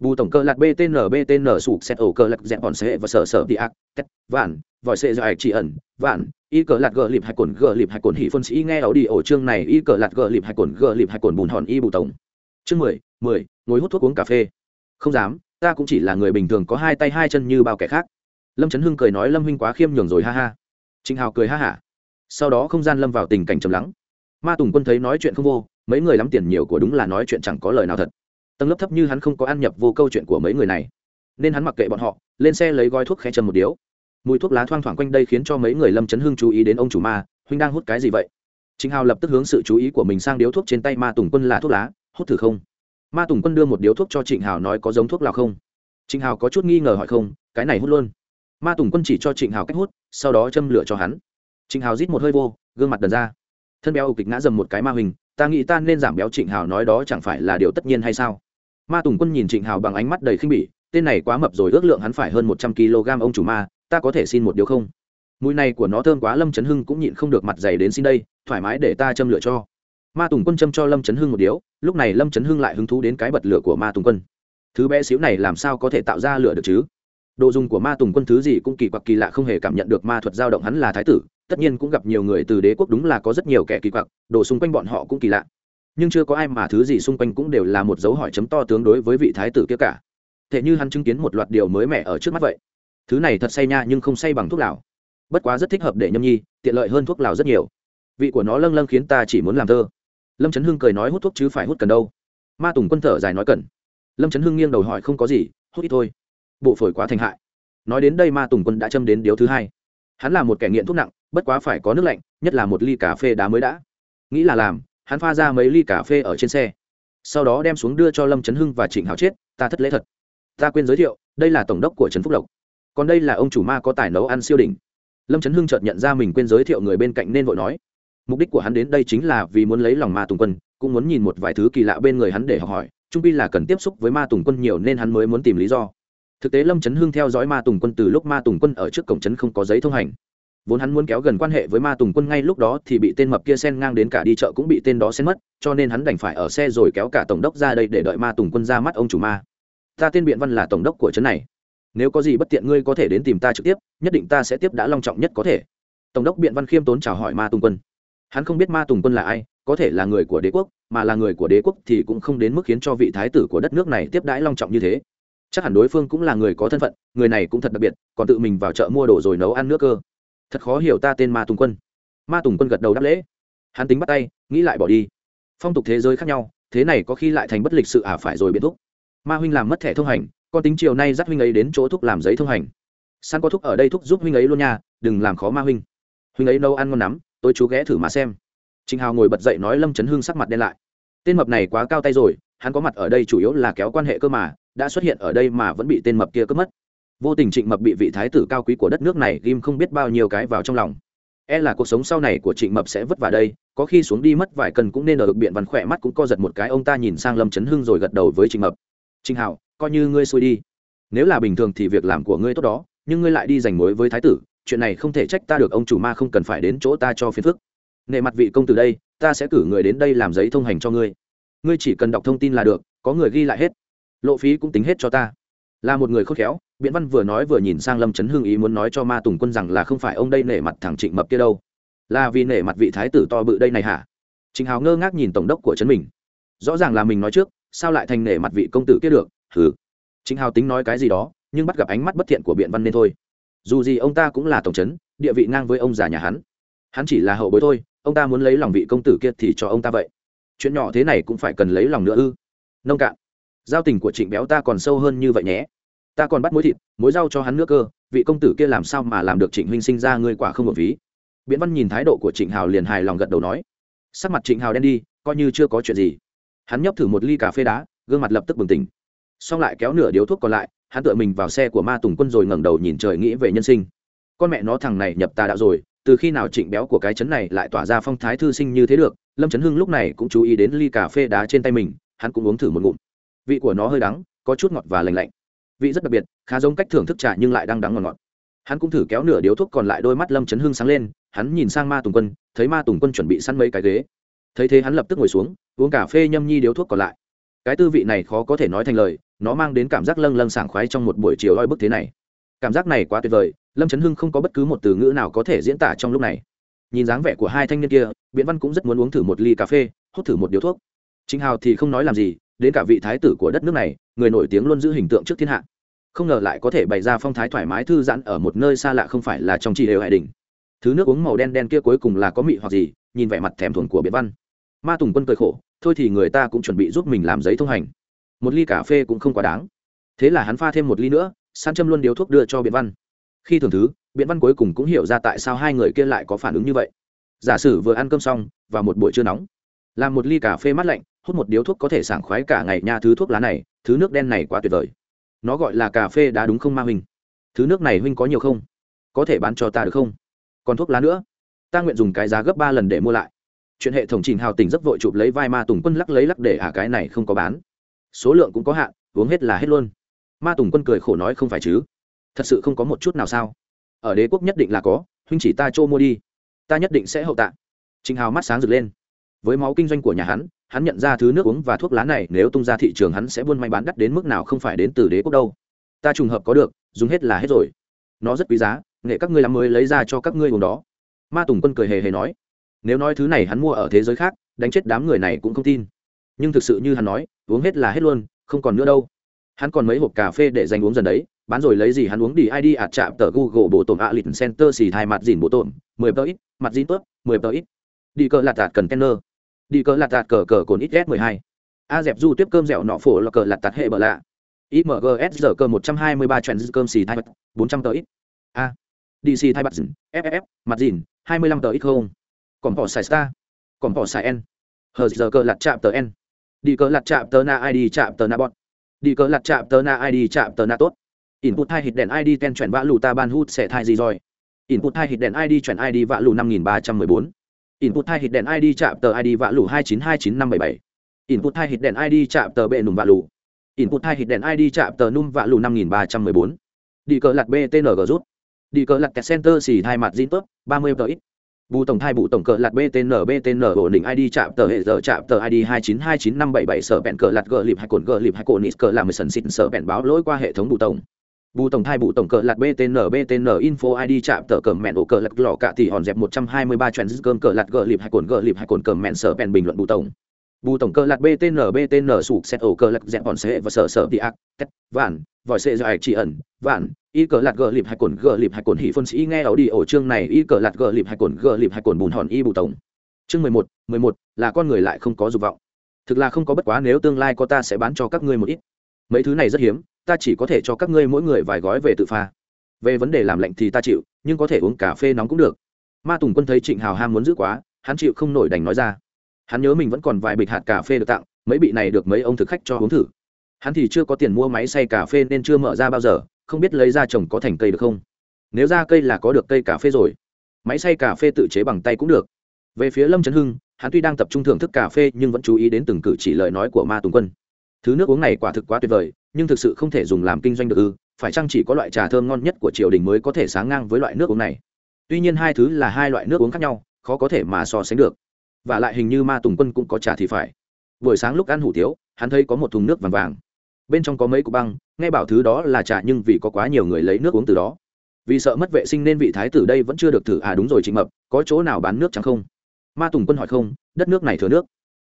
bù tổng cơ lạc btn btn sụp xét ổ cơ lạc dẹp bọn sệ và sở sở đi ác tét vạn vòi sệ do ạch chỉ ẩn vạn y cờ lạc gờ lịp hai cồn gờ lịp hai cồn hỉ phân sĩ nghe ảo đi ổ chương này y cờ lạc gờ lịp hai cồn gờ lịp hai cồn bùn hòn y bù tổng chương mười mười ngồi hút thuốc uống cà phê không dám ta cũng chỉ là người bình thường có hai tay hai chân như bao kẻ khác lâm trấn hưng cười nói lâm huynh quá khiêm nhường rồi ha ha Trịnh Hào cười ha hả. Sau đó không gian lâm vào tình cảnh trầm lắng. Ma Tùng Quân thấy nói chuyện không vô, mấy người lắm tiền nhiều của đúng là nói chuyện chẳng có lời nào thật. Tầng lớp thấp như hắn không có ăn nhập vô câu chuyện của mấy người này, nên hắn mặc kệ bọn họ, lên xe lấy gói thuốc khẽ châm một điếu. Mùi thuốc lá thoang thoảng quanh đây khiến cho mấy người Lâm Chấn Hưng chú ý đến ông chủ ma, huynh đang hút cái gì vậy? Trịnh Hào lập tức hướng sự chú ý của mình sang điếu thuốc trên tay Ma Tùng Quân là thuốc lá, hút thử không? Ma Tùng Quân đưa một điếu thuốc cho Trịnh Hào nói có giống thuốc lào không? Trịnh Hào có chút nghi ngờ hỏi không, cái này hút luôn ma tùng quân chỉ cho trịnh hào cách hút sau đó châm lửa cho hắn trịnh hào rít một hơi vô gương mặt đần ra thân béo ục kịch ngã dầm một cái ma hình ta nghĩ ta nên giảm béo trịnh hào nói đó chẳng phải là điều tất nhiên hay sao ma tùng quân nhìn trịnh hào bằng ánh mắt đầy khinh bỉ, tên này quá mập rồi, ước lượng hắn phải hơn một trăm kg ông chủ ma, ta có thể xin một điều không? Mùi này của nó thơm quá, lâm trấn hưng cũng nhịn không được mặt dày đến xin đây, thoải mái để ta châm lửa cho. Ma tùng quân châm cho lâm trấn hưng một điếu, lúc này lâm trấn hưng lại hứng thú đến cái bật lửa của ma tùng quân. Thứ bé xíu này làm sao có thể tạo ra lửa được chứ? Đồ dùng của ma tùng quân thứ gì cũng kỳ quặc kỳ lạ không hề cảm nhận được ma thuật dao động hắn là thái tử, tất nhiên cũng gặp nhiều người từ đế quốc đúng là có rất nhiều kẻ kỳ quặc, đồ xung quanh bọn họ cũng kỳ lạ nhưng chưa có ai mà thứ gì xung quanh cũng đều là một dấu hỏi chấm to tướng đối với vị thái tử kia cả. Thế như hắn chứng kiến một loạt điều mới mẻ ở trước mắt vậy. Thứ này thật say nha nhưng không say bằng thuốc lào. Bất quá rất thích hợp để nhâm nhi, tiện lợi hơn thuốc lào rất nhiều. Vị của nó lâng lâng khiến ta chỉ muốn làm thơ. Lâm trấn hưng cười nói hút thuốc chứ phải hút cần đâu. Ma tùng quân thở dài nói cần. Lâm trấn hưng nghiêng đầu hỏi không có gì, hút ít thôi. Bộ phổi quá thành hại. Nói đến đây ma tùng quân đã châm đến điếu thứ hai. Hắn là một kẻ nghiện thuốc nặng, bất quá phải có nước lạnh, nhất là một ly cà phê đá mới đã. Nghĩ là làm hắn pha ra mấy ly cà phê ở trên xe. Sau đó đem xuống đưa cho lâm trấn hưng và trịnh hào chết, ta thất lễ thật. Ta quên giới thiệu, đây là tổng đốc của trấn phúc lộc. Còn đây là ông chủ ma có tài nấu ăn siêu đỉnh. Lâm trấn hưng chợt nhận ra mình quên giới thiệu người bên cạnh nên vội nói. Mục đích của hắn đến đây chính là vì muốn lấy lòng ma tùng quân, cũng muốn nhìn một vài thứ kỳ lạ bên người hắn để học hỏi, trung pi là cần tiếp xúc với ma tùng quân nhiều nên hắn mới muốn tìm lý do. Thực tế lâm trấn hưng theo dõi ma tùng quân từ lúc ma tùng quân ở trước cổng trấn không có giấy thông hành vốn hắn muốn kéo gần quan hệ với ma tùng quân ngay lúc đó thì bị tên mập kia sen ngang đến cả đi chợ cũng bị tên đó xen mất, cho nên hắn đành phải ở xe rồi kéo cả tổng đốc ra đây để đợi ma tùng quân ra mắt ông chủ ma. Ta tên biện văn là tổng đốc của trấn này. Nếu có gì bất tiện ngươi có thể đến tìm ta trực tiếp, nhất định ta sẽ tiếp đã long trọng nhất có thể. Tổng đốc biện văn khiêm tốn chào hỏi ma tùng quân. Hắn không biết ma tùng quân là ai, có thể là người của đế quốc, mà là người của đế quốc thì cũng không đến mức khiến cho vị thái tử của đất nước này tiếp đãi long trọng như thế. Chắc hẳn đối phương cũng là người có thân phận, người này cũng thật đặc biệt, còn tự mình vào chợ mua đồ rồi nấu ăn nước cơ thật khó hiểu ta tên ma tùng quân. Ma tùng quân gật đầu đáp lễ. Hắn tính bắt tay, nghĩ lại bỏ đi. Phong tục thế giới khác nhau, thế này có khi lại thành bất lịch sự ả à phải rồi biến thúc. Ma huynh làm mất thẻ thông hành, con tính chiều nay dắt huynh ấy đến chỗ thúc làm giấy thông hành. San có thúc ở đây thúc giúp huynh ấy luôn nha, đừng làm khó ma huynh. Huynh ấy nấu ăn ngon lắm, tôi chú ghé thử mà xem. Trịnh hào ngồi bật dậy nói lâm chấn hương sắc mặt đen lại. Tên mập này quá cao tay rồi, hắn có mặt ở đây chủ yếu là kéo quan hệ cơ mà, đã xuất hiện ở đây mà vẫn bị tên mập kia cướp mất vô tình trịnh mập bị vị thái tử cao quý của đất nước này ghim không biết bao nhiêu cái vào trong lòng. E là cuộc sống sau này của trịnh mập sẽ vất vả đây, có khi xuống đi mất vài cần cũng nên ở được biện văn khỏe mắt cũng co giật một cái, ông ta nhìn sang lâm trấn hưng rồi gật đầu với trịnh mập. Trịnh hảo, coi như ngươi xui đi. Nếu là bình thường thì việc làm của ngươi tốt đó, nhưng ngươi lại đi giành mối với thái tử, chuyện này không thể trách ta được, ông chủ ma không cần phải đến chỗ ta cho phiền phức. Nệ mặt vị công từ đây, ta sẽ cử người đến đây làm giấy thông hành cho ngươi. Ngươi chỉ cần đọc thông tin là được, có người ghi lại hết. Lộ phí cũng tính hết cho ta. Là một người khôn khéo biện văn vừa nói vừa nhìn sang lâm trấn hưng ý muốn nói cho ma tùng quân rằng là không phải ông đây nể mặt thằng trịnh mập kia đâu. Là vì nể mặt vị thái tử to bự đây này hả? Trịnh hào ngơ ngác nhìn tổng đốc của trấn mình. Rõ ràng là mình nói trước, sao lại thành nể mặt vị công tử kia được? Hừ. Trịnh hào tính nói cái gì đó, nhưng bắt gặp ánh mắt bất thiện của biện văn nên thôi. Dù gì ông ta cũng là tổng trấn, địa vị ngang với ông già nhà hắn. Hắn chỉ là hậu bối thôi, ông ta muốn lấy lòng vị công tử kia thì cho ông ta vậy. Chuyện nhỏ thế này cũng phải cần lấy lòng nữa ư. Nông cạn. Giao tình của trịnh béo ta còn sâu hơn như vậy nhé ta còn bắt mối thịt mối rau cho hắn nữa cơ, vị công tử kia làm sao mà làm được trịnh huynh sinh ra ngươi quả không một ví? Biện văn nhìn thái độ của trịnh hào liền hài lòng gật đầu nói. Sắc mặt trịnh hào đen đi, coi như chưa có chuyện gì. Hắn nhấp thử một ly cà phê đá, gương mặt lập tức bừng tỉnh. Xong lại kéo nửa điếu thuốc còn lại, hắn tựa mình vào xe của ma tùng quân rồi ngẩng đầu nhìn trời nghĩ về nhân sinh. Con mẹ nó thằng này nhập tà đạo rồi, từ khi nào trịnh béo của cái chấn này lại tỏa ra phong thái thư sinh như thế được? Lâm trấn hưng lúc này cũng chú ý đến ly cà phê đá trên tay mình, hắn cũng uống thử một ngụm. Vị của nó hơi đắng, có chút ngọt và lành lạnh vị rất đặc biệt, khá giống cách thưởng thức trà nhưng lại đang đắng ngọt ngọt. Hắn cũng thử kéo nửa điếu thuốc còn lại đôi mắt lâm chấn hưng sáng lên, hắn nhìn sang ma tùng quân, thấy ma tùng quân chuẩn bị săn mấy cái ghế. Thấy thế hắn lập tức ngồi xuống, uống cà phê nhâm nhi điếu thuốc còn lại. Cái tư vị này khó có thể nói thành lời, nó mang đến cảm giác lâng lâng sảng khoái trong một buổi chiều oi bức thế này. Cảm giác này quá tuyệt vời, lâm trấn hưng không có bất cứ một từ ngữ nào có thể diễn tả trong lúc này. Nhìn dáng vẻ của hai thanh niên kia, biện văn cũng rất muốn uống thử một ly cà phê, hút thử một điếu thuốc. Chính hào thì không nói làm gì, đến cả vị thái tử của đất nước này, người nổi tiếng luôn giữ hình tượng trước thiên hạ không ngờ lại có thể bày ra phong thái thoải mái thư giãn ở một nơi xa lạ không phải là trong trì đều hải đình. Thứ nước uống màu đen đen kia cuối cùng là có mị hoặc gì, nhìn vẻ mặt thèm thuồng của Biệt văn. Ma tùng quân cười khổ, thôi thì người ta cũng chuẩn bị giúp mình làm giấy thông hành. Một ly cà phê cũng không quá đáng. Thế là hắn pha thêm một ly nữa san châm luôn điếu thuốc đưa cho biện văn. Khi thường thứ biện văn cuối cùng cũng hiểu ra tại sao hai người kia lại có phản ứng như vậy. Giả sử vừa ăn cơm xong và một buổi trưa nóng. Làm một ly cà phê mát lạnh, hút một điếu thuốc có thể sảng khoái cả ngày nha thứ thuốc lá này, thứ nước đen này quá tuyệt vời nó gọi là cà phê đá đúng không ma huynh? Thứ nước này huynh có nhiều không? Có thể bán cho ta được không? Còn thuốc lá nữa. Ta nguyện dùng cái giá gấp ba lần để mua lại. Chuyện hệ thống trình hào tình rất vội chụp lấy vai ma tùng quân lắc lấy lắc để à cái này không có bán. Số lượng cũng có hạn, uống hết là hết luôn. Ma tùng quân cười khổ nói không phải chứ. Thật sự không có một chút nào sao? Ở đế quốc nhất định là có, huynh chỉ ta trô mua đi. Ta nhất định sẽ hậu tạ. Trình hào mắt sáng rực lên. Với máu kinh doanh của nhà hắn hắn nhận ra thứ nước uống và thuốc lá này, nếu tung ra thị trường hắn sẽ buôn may bán đắt đến mức nào không phải đến từ đế quốc đâu. Ta trùng hợp có được, dùng hết là hết rồi. Nó rất quý giá, nghệ các ngươi làm mới lấy ra cho các ngươi uống đó. Ma tùng quân cười hề hề nói. Nếu nói thứ này hắn mua ở thế giới khác, đánh chết đám người này cũng không tin. Nhưng thực sự như hắn nói, uống hết là hết luôn, không còn nữa đâu. Hắn còn mấy hộp cà phê để dành uống dần đấy, bán rồi lấy gì hắn uống đi id ạt chạm tờ google bộ tổn ạ lịch center xì thai mặt dìn bộ tổn, mười tờ ít, mặt dìn tớp mười tờ ít. Đi cờ lạt tạt cần tenner đi cờ lạt tạt cờ cờ cồn ít s mười hai. A dẹp du tiếp cơm dẻo nọ phổ là cờ lạt tạt hệ bờ lạ. Imgs giờ cơ một trăm hai mươi ba trend cơm xì thai bật, bốn trăm tờ ít. A. Dc thai bật ff mặt dìn, hai mươi lăm tờ ít không? Còn bỏ xài star. Còn bỏ xài n. Hờ giờ cơ lạt chạm tờ n. Đi cờ lạt chạm tờ na id chạm tờ na bọt đi cờ lạt chạm tờ na id chạm tờ na tốt. Input hai hít đèn id ten chuyển vã lù ta ban hút sẽ thai gì rồi? Input hai hít đèn id chuyển id vã lù năm nghìn ba trăm mười bốn input hai hit đèn id chạm tờ id vạ lù hai chín hai chín năm bảy bảy. Input hai hit đèn id chạm tờ bệ nùm vạ lù. Input hai hit đèn id chạm tờ num vạ lù năm nghìn ba trăm mười bốn. Đi cờ lặt btng rút. Đi cờ lặt center xì hai mặt zin tốt ba mươi tờ ít. Bù tổng thai bù tổng cờ lạt btn btn ổn định id chạm tờ hệ giờ chạm tờ id hai chín hai chín năm bảy bảy sở bẹn cờ lạt gờ lịp hai cồn gờ lịp hai cồn nít cờ làm mười sần xịt sở bẹn báo lỗi qua hệ thống bù tổng bù tổng thai bù tổng cờ lạt btn btn info id chạm tờ cờ mẹn ổ cờ lạt lò cạ thì hòn dẹp một trăm hai mươi ba trend cơm cờ lạt gờ lịp hai cồn gờ lịp hai cồn cờ mẹn sở bèn bình luận bù tổng. Bù tổng cờ lạt btn btn sụp xét ổ cờ lạt dẹp hòn xe và sở sở đi ác, tét, vạn, vòi xe dài chỉ ẩn, vạn, y cờ lạt gờ lịp hai cồn gờ lịp hai cồn hỉ phân sĩ nghe ảo đi ổ chương này, y cờ lạt gờ lịp hai cồn gờ lịp hai cồn bùn hòn y bù tổng. Chương mười một mười một, là con người lại không có dục vọng. Thực là không có bất quá, nếu tương lai có ta sẽ bán cho các ngươi một ít. Mấy thứ này rất hiếm ta chỉ có thể cho các ngươi mỗi người vài gói về tự pha. Về vấn đề làm lạnh thì ta chịu, nhưng có thể uống cà phê nóng cũng được. Ma tùng quân thấy trịnh hào ham muốn giữ quá, hắn chịu không nổi đành nói ra. Hắn nhớ mình vẫn còn vài bịch hạt cà phê được tặng, mấy bị này được mấy ông thực khách cho uống thử. Hắn thì chưa có tiền mua máy xay cà phê nên chưa mở ra bao giờ, không biết lấy ra trồng có thành cây được không. Nếu ra cây là có được cây cà phê rồi. Máy xay cà phê tự chế bằng tay cũng được. Về phía lâm trấn hưng, hắn tuy đang tập trung thưởng thức cà phê nhưng vẫn chú ý đến từng cử chỉ lời nói của ma tùng quân. Thứ nước uống này quả thực quá tuyệt vời nhưng thực sự không thể dùng làm kinh doanh được ư, phải chăng chỉ có loại trà thơm ngon nhất của triều đình mới có thể sáng ngang với loại nước uống này? Tuy nhiên hai thứ là hai loại nước uống khác nhau, khó có thể mà so sánh được. Và lại hình như ma tùng quân cũng có trà thì phải. Buổi sáng lúc ăn hủ tiếu, hắn thấy có một thùng nước vàng vàng. Bên trong có mấy cục băng, nghe bảo thứ đó là trà nhưng vì có quá nhiều người lấy nước uống từ đó. Vì sợ mất vệ sinh nên vị thái tử đây vẫn chưa được thử à đúng rồi trịnh mập, có chỗ nào bán nước chẳng không? Ma tùng quân hỏi không, đất nước này thừa nước,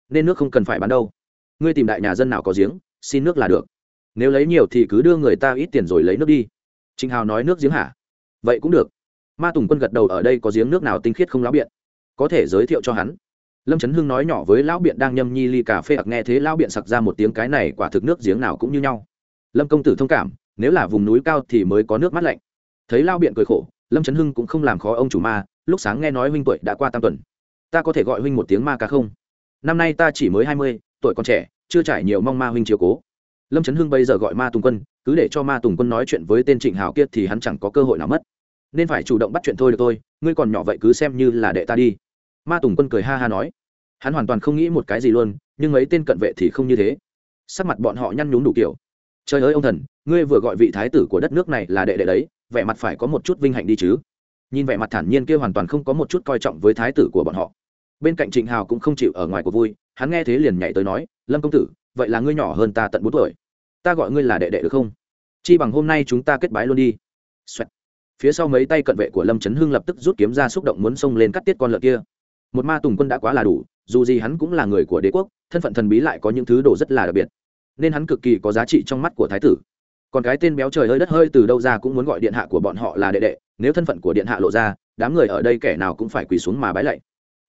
nên nước không cần phải bán đâu. Ngươi tìm đại nhà dân nào có giếng, xin nước là được nếu lấy nhiều thì cứ đưa người ta ít tiền rồi lấy nước đi. Trịnh hào nói nước giếng hả? Vậy cũng được. Ma tùng quân gật đầu, ở đây có giếng nước nào tinh khiết không lão biện? Có thể giới thiệu cho hắn. Lâm trấn hưng nói nhỏ với lão biện đang nhâm nhi ly cà phê ặc nghe thế lão biện sặc ra một tiếng cái này quả thực nước giếng nào cũng như nhau. Lâm công tử thông cảm, nếu là vùng núi cao thì mới có nước mát lạnh. Thấy lão biện cười khổ, lâm trấn hưng cũng không làm khó ông chủ ma, lúc sáng nghe nói huynh tuổi đã qua tam tuần. Ta có thể gọi huynh một tiếng ma ca không? Năm nay ta chỉ mới hai mươi, tuổi còn trẻ, chưa trải nhiều mong ma huynh chiều cố lâm trấn hưng bây giờ gọi ma tùng quân, cứ để cho ma tùng quân nói chuyện với tên trịnh hào kiệt thì hắn chẳng có cơ hội nào mất. Nên phải chủ động bắt chuyện thôi được thôi, ngươi còn nhỏ vậy cứ xem như là đệ ta đi. Ma tùng quân cười ha ha nói. Hắn hoàn toàn không nghĩ một cái gì luôn, nhưng mấy tên cận vệ thì không như thế. Sắc mặt bọn họ nhăn nhúm đủ kiểu. Trời ơi ông thần, ngươi vừa gọi vị thái tử của đất nước này là đệ đệ đấy, vẻ mặt phải có một chút vinh hạnh đi chứ. Nhìn vẻ mặt thản nhiên kia hoàn toàn không có một chút coi trọng với thái tử của bọn họ. Bên cạnh trịnh hào cũng không chịu ở ngoài của vui, hắn nghe thế liền nhảy tới nói, lâm công tử vậy là ngươi nhỏ hơn ta tận bốn tuổi. Ta gọi ngươi là đệ đệ được không? Chi bằng hôm nay chúng ta kết bái luôn đi、Xoẹt. phía sau mấy tay cận vệ của lâm trấn hưng lập tức rút kiếm ra xúc động muốn xông lên cắt tiết con lợn kia. Một ma tùng quân đã quá là đủ, dù gì hắn cũng là người của đế quốc, thân phận thần bí lại có những thứ đồ rất là đặc biệt. Nên hắn cực kỳ có giá trị trong mắt của thái tử. Còn cái tên béo trời hơi đất hơi từ đâu ra cũng muốn gọi điện hạ của bọn họ là đệ đệ, nếu thân phận của điện hạ lộ ra, đám người ở đây kẻ nào cũng phải quỳ xuống mà bái lạy.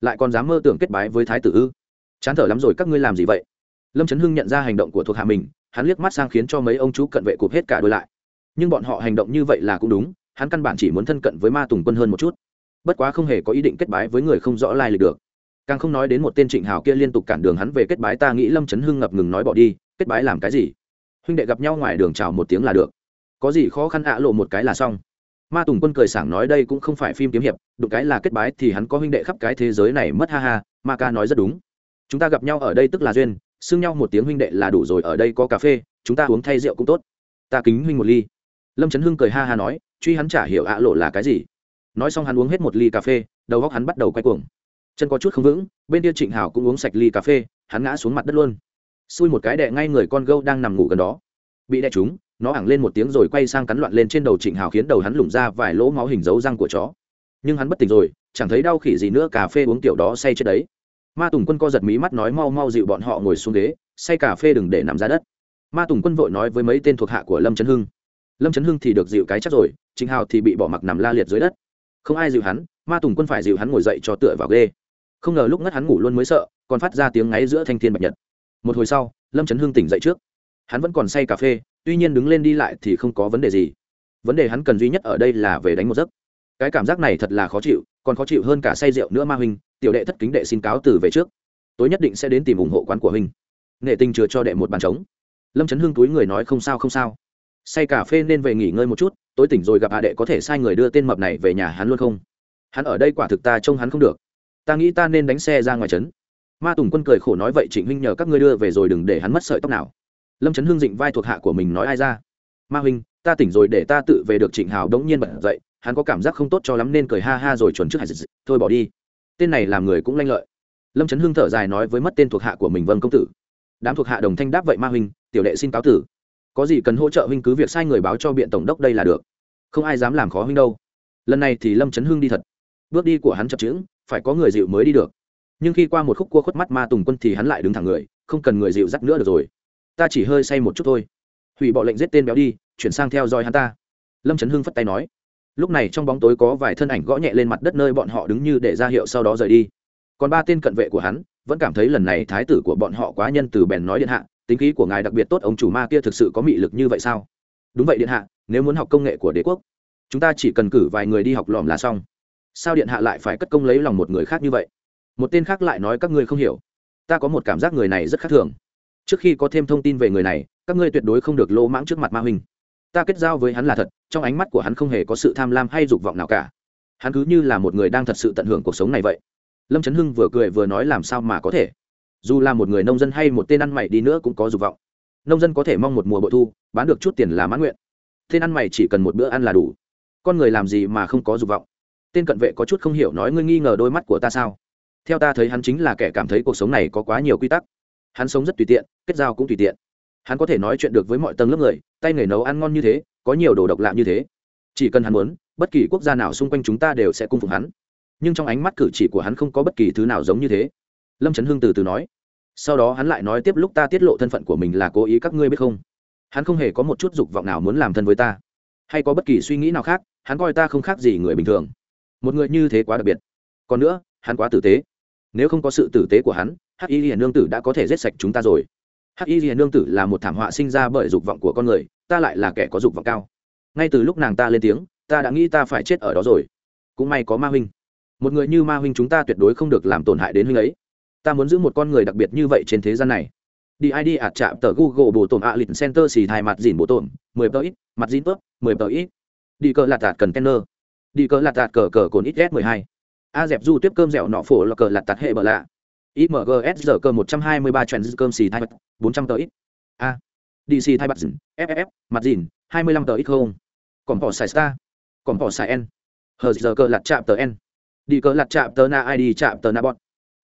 Lại còn dám mơ tưởng kết bái với thái tử ư? Chán thở lắm rồi, các ngươi làm gì vậy? Lâm trấn hưng nhận ra hành động của thuộc hạ mình, hắn liếc mắt sang khiến cho mấy ông chú cận vệ cụp hết cả đôi lại. Nhưng bọn họ hành động như vậy là cũng đúng, hắn căn bản chỉ muốn thân cận với ma tùng quân hơn một chút. Bất quá không hề có ý định kết bái với người không rõ lai lịch được. Càng không nói đến một tên trịnh hào kia liên tục cản đường hắn về kết bái, ta nghĩ lâm trấn hưng ngập ngừng nói bỏ đi, kết bái làm cái gì? Huynh đệ gặp nhau ngoài đường chào một tiếng là được. Có gì khó khăn ạ, lộ một cái là xong. Ma tùng quân cười sảng nói đây cũng không phải phim kiếm hiệp, đụng cái là kết bái thì hắn có huynh đệ khắp cái thế giới này mất, ha ha, ma ca nói rất đúng. Chúng ta gặp nhau ở đây tức là duyên xưng nhau một tiếng huynh đệ là đủ rồi, ở đây có cà phê, chúng ta uống thay rượu cũng tốt. Ta kính huynh một ly. Lâm trấn hưng cười ha ha nói, truy hắn trả hiểu ạ lộ là cái gì. Nói xong hắn uống hết một ly cà phê, đầu góc hắn bắt đầu quay cuồng. Chân có chút không vững, bên kia trịnh hảo cũng uống sạch ly cà phê, hắn ngã xuống mặt đất luôn. Xui một cái đẻ ngay người con gâu đang nằm ngủ gần đó. Bị đẻ chúng nó ẳng lên một tiếng rồi quay sang cắn loạn lên trên đầu trịnh hảo khiến đầu hắn lủng ra vài lỗ máu hình dấu răng của chó. Nhưng hắn bất tỉnh rồi, chẳng thấy đau khỉ gì nữa, cà phê uống kiểu đó say chết đấy ma tùng quân co giật mí mắt nói mau mau dịu bọn họ ngồi xuống ghế, say cà phê đừng để nằm ra đất. Ma tùng quân vội nói với mấy tên thuộc hạ của lâm trấn hưng. Lâm trấn hưng thì được dịu cái chắc rồi, trịnh hào thì bị bỏ mặc nằm la liệt dưới đất. Không ai dịu hắn, ma tùng quân phải dịu hắn ngồi dậy cho tựa vào ghê không ngờ lúc ngất hắn ngủ luôn mới sợ, còn phát ra tiếng ngáy giữa thanh thiên bạch nhật. Một hồi sau, lâm trấn hưng tỉnh dậy trước. Hắn vẫn còn say cà phê, tuy nhiên đứng lên đi lại thì không có vấn đề gì. Vấn đề hắn cần duy nhất ở đây là về đánh một giấc. Cái cảm giác này thật là khó chịu còn khó chịu hơn cả say rượu nữa ma huynh, tiểu đệ thất kính đệ xin cáo từ về trước. Tối nhất định sẽ đến tìm ủng hộ quán của huynh. Nghệ tình chừa cho đệ một bàn trống. Lâm trấn hưng túi người nói không sao không sao. Say cà phê nên về nghỉ ngơi một chút, tối tỉnh rồi gặp hạ đệ có thể sai người đưa tên mập này về nhà hắn luôn không? Hắn ở đây quả thực ta trông hắn không được. Ta nghĩ ta nên đánh xe ra ngoài trấn. Ma tùng quân cười khổ nói vậy trịnh huynh nhờ các ngươi đưa về rồi đừng để hắn mất sợi tóc nào. Lâm trấn hưng dịnh vai thuộc hạ của mình nói ai ra? Ma huynh, ta tỉnh rồi để ta tự về được trịnh hào đống nhiên bật dậy hắn có cảm giác không tốt cho lắm nên cười ha ha rồi chuẩn trước hải dịch thôi bỏ đi. Tên này làm người cũng lanh lợi. Lâm trấn hưng thở dài nói với mất tên thuộc hạ của mình vâng công tử. Đám thuộc hạ đồng thanh đáp vậy ma huynh, tiểu đệ xin cáo tử. Có gì cần hỗ trợ huynh cứ việc sai người báo cho biện tổng đốc đây là được. Không ai dám làm khó huynh đâu. Lần này thì lâm trấn hưng đi thật. Bước đi của hắn chập chững, phải có người dịu mới đi được. Nhưng khi qua một khúc cua khuất mắt ma tùng quân thì hắn lại đứng thẳng người, không cần người dịu dắt nữa được rồi. Ta chỉ hơi say một chút thôi. Hủy bỏ lệnh giết tên béo đi, chuyển sang theo dõi hắn ta. Lâm trấn hưng phất tay nói lúc này trong bóng tối có vài thân ảnh gõ nhẹ lên mặt đất nơi bọn họ đứng như để ra hiệu sau đó rời đi. Còn ba tên cận vệ của hắn vẫn cảm thấy lần này thái tử của bọn họ quá nhân từ bèn nói điện hạ, tính khí của ngài đặc biệt tốt, ông chủ ma kia thực sự có mị lực như vậy sao? Đúng vậy điện hạ, nếu muốn học công nghệ của đế quốc, chúng ta chỉ cần cử vài người đi học lòm là xong. Sao điện hạ lại phải cất công lấy lòng một người khác như vậy? Một tên khác lại nói các ngươi không hiểu. Ta có một cảm giác người này rất khác thường. Trước khi có thêm thông tin về người này, các ngươi tuyệt đối không được lô mãng trước mặt ma huynh. Ta kết giao với hắn là thật trong ánh mắt của hắn không hề có sự tham lam hay dục vọng nào cả. Hắn cứ như là một người đang thật sự tận hưởng cuộc sống này vậy. Lâm trấn hưng vừa cười vừa nói làm sao mà có thể. Dù là một người nông dân hay một tên ăn mày đi nữa cũng có dục vọng. Nông dân có thể mong một mùa bội thu, bán được chút tiền là mãn nguyện. Tên ăn mày chỉ cần một bữa ăn là đủ. Con người làm gì mà không có dục vọng? Tên cận vệ có chút không hiểu nói ngươi nghi ngờ đôi mắt của ta sao? Theo ta thấy hắn chính là kẻ cảm thấy cuộc sống này có quá nhiều quy tắc. Hắn sống rất tùy tiện, kết giao cũng tùy tiện. Hắn có thể nói chuyện được với mọi tầng lớp người, tay nghề nấu ăn ngon như thế có nhiều đồ độc lạ như thế. Chỉ cần hắn muốn, bất kỳ quốc gia nào xung quanh chúng ta đều sẽ cung phục hắn. Nhưng trong ánh mắt cử chỉ của hắn không có bất kỳ thứ nào giống như thế. Lâm trấn hưng từ từ nói. Sau đó hắn lại nói tiếp lúc ta tiết lộ thân phận của mình là cố ý các ngươi biết không? Hắn không hề có một chút dục vọng nào muốn làm thân với ta. Hay có bất kỳ suy nghĩ nào khác, hắn coi ta không khác gì người bình thường. Một người như thế quá đặc biệt. Còn nữa, hắn quá tử tế. Nếu không có sự tử tế của hắn, hắc y hiền nương tử đã có thể giết sạch chúng ta rồi. Hắc y hiền nương tử là một thảm họa sinh ra bởi dục vọng của con người ta lại là kẻ có dục vọng cao. Ngay từ lúc nàng ta lên tiếng, ta đã nghĩ ta phải chết ở đó rồi. Cũng may có ma huynh. Một người như ma huynh chúng ta tuyệt đối không được làm tổn hại đến huynh ấy. Ta muốn giữ một con người đặc biệt như vậy trên thế gian này. Đi id ạt chạm tờ google bổ tổn ạ lịch center xì thai mặt dìn bổ tổn, mười tờ ít, mặt dìn tớp, mười tờ ít. Đi cờ lạt tạt cần đi cờ lạt tạt cờ cờ cồn ít s mười hai. A dẹp du tiếp cơm dẻo nọ phổ là cờ lạt tạt hệ bờ lạ. Imgs giờ cơ một trăm hai mươi ba trend cơm xì thai bốn trăm tờ ít. A dc thai bạc dìn ff mặt dìn hai mươi lăm tờ ít không? Còn bỏ xài star còn bỏ xài n. Hờ giờ cờ lạt chạm tờ n. Đi cờ lạt chạm tờ na id chạm tờ na Bọn,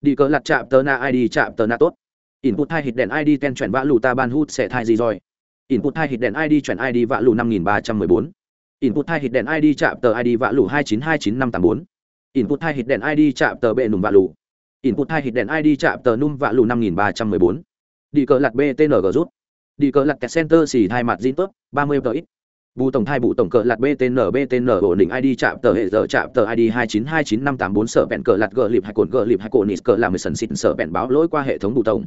đi cờ lạt chạm tờ na id chạm tờ na tốt. Input hai hit đèn id ten chuyển vã lù ta ban hút sẽ thai gì rồi? Input hai hit đèn id chuyển id vã lù năm nghìn ba trăm mười bốn. Input hai hit đèn id chạm tờ id vã lù hai chín hai chín năm tám bốn. Input hai hit đèn id chạm tờ bệ nùm vã lù. Input hai hit đèn id chạm tờ num vã lù năm nghìn ba trăm mười bốn. Đi cờ lạt btng rút đi cờ lặt kẹt center xì hai mặt zin tốt, ba mươi tờ ít. Bù tổng thai bù tổng cờ lạt btn btn ổn định id chạm tờ hệ giờ, chạm tờ id hai chín hai chín năm tám bốn, sở bẹn cờ lạt gờ lịp hai cồn gờ lịp hai cồn nít cờ làm mười sần xịn, sở bẹn báo lỗi qua hệ thống bù tổng.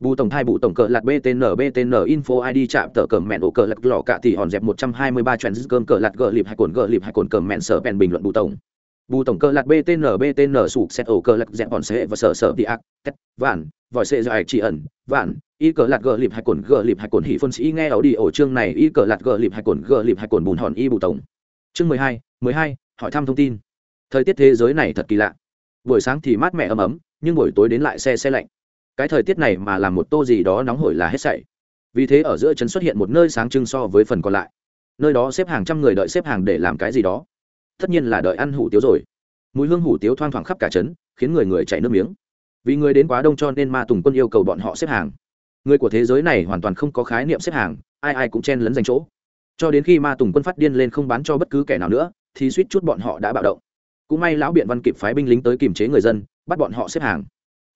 Bù tổng thai bù tổng cờ lạt btn btn info id chạm tờ cờ mẹn ổ cờ lạt lò cạ thì hòn dẹp một trăm hai mươi ba trend cơm cờ lạt gờ lịp hai cồn gờ lịp hai cồn cờ mẹn, sở bẹn bình luận bù tổng bù tổng cơ lạt btn btn sụp xét ổ cơ lạt dẹp bọn xe và sở sở đi ác tét vạn, vòi xe dài chỉ ẩn, vạn, y cờ lạt gờ lịp hay cồn, gờ lịp hay cồn hỉ phân sĩ nghe ấu đi ổ chương này, y cờ lạt gờ lịp hay cồn, gờ lịp hay cồn bùn hòn y bù tổng. Chương mười hai mười hai, hỏi thăm thông tin. Thời tiết thế giới này thật kỳ lạ. Buổi sáng thì mát mẻ ấm ấm, nhưng buổi tối đến lại xe xe lạnh. Cái thời tiết này mà làm một tô gì đó nóng hổi là hết sảy. Vì thế ở giữa trấn xuất hiện một nơi sáng trưng so với phần còn lại. Nơi đó xếp hàng trăm người đợi xếp hàng để làm cái gì đó tất nhiên là đợi ăn hủ tiếu rồi. Mùi hương hủ tiếu thoang thoảng khắp cả trấn, khiến người người chảy nước miếng. Vì người đến quá đông cho nên ma tùng quân yêu cầu bọn họ xếp hàng. Người của thế giới này hoàn toàn không có khái niệm xếp hàng, ai ai cũng chen lấn giành chỗ. Cho đến khi ma tùng quân phát điên lên không bán cho bất cứ kẻ nào nữa, thì suýt chút bọn họ đã bạo động. Cũng may lão biện văn kịp phái binh lính tới kiềm chế người dân, bắt bọn họ xếp hàng.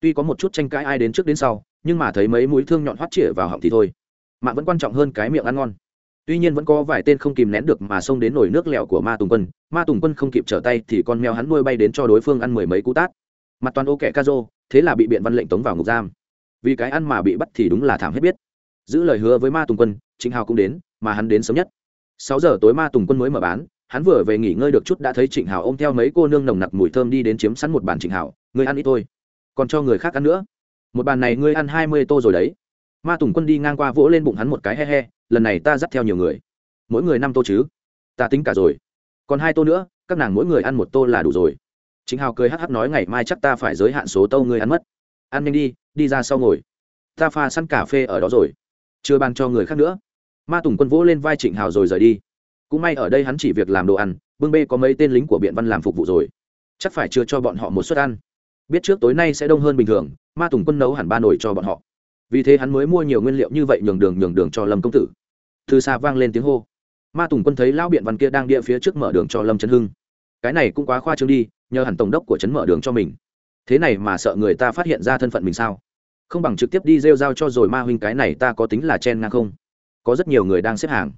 Tuy có một chút tranh cãi ai đến trước đến sau, nhưng mà thấy mấy mũi thương nhọn hoắt chĩa vào họng thì thôi. Mạng vẫn quan trọng hơn cái miệng ăn ngon tuy nhiên vẫn có vài tên không kìm nén được mà xông đến nồi nước lẹo của ma tùng quân. Ma tùng quân không kịp trở tay thì con mèo hắn nuôi bay đến cho đối phương ăn mười mấy cú tát. Mặt toàn ô kẻ ca rô, thế là bị biện văn lệnh tống vào ngục giam. Vì cái ăn mà bị bắt thì đúng là thảm hết biết. Giữ lời hứa với ma tùng quân chính hào cũng đến, mà hắn đến sớm nhất. Sáu giờ tối ma tùng quân mới mở bán, hắn vừa về nghỉ ngơi được chút đã thấy trịnh hào ôm theo mấy cô nương nồng nặc mùi thơm đi đến chiếm sẵn một bàn trịnh hào người ăn ít thôi, còn cho người khác ăn nữa. Một bàn này ngươi ăn hai mươi tô rồi đấy. Ma tùng quân đi ngang qua vỗ lên bụng hắn một cái he he lần này ta dắt theo nhiều người. Mỗi người năm tô chứ? Ta tính cả rồi. Còn hai tô nữa, các nàng mỗi người ăn một tô là đủ rồi. Chính hào cười hắc hắc nói ngày mai chắc ta phải giới hạn số tô người ăn mất. Ăn nhanh đi đi ra sau ngồi. Ta pha săn cà phê ở đó rồi. Chưa ban cho người khác nữa. Ma tùng quân vỗ lên vai trịnh hào rồi rời đi. Cũng may ở đây hắn chỉ việc làm đồ ăn, bưng bê có mấy tên lính của biện văn làm phục vụ rồi. Chắc phải chưa cho bọn họ một suất ăn. Biết trước tối nay sẽ đông hơn bình thường, ma tùng quân nấu hẳn ba nồi cho bọn họ vì thế hắn mới mua nhiều nguyên liệu như vậy nhường đường nhường đường cho lâm công tử từ xa vang lên tiếng hô ma tùng quân thấy lão biện văn kia đang địa phía trước mở đường cho lâm trấn hưng cái này cũng quá khoa trương đi nhờ hẳn tổng đốc của trấn mở đường cho mình thế này mà sợ người ta phát hiện ra thân phận mình sao không bằng trực tiếp đi rêu giao cho rồi ma huynh cái này ta có tính là chen ngang không có rất nhiều người đang xếp hàng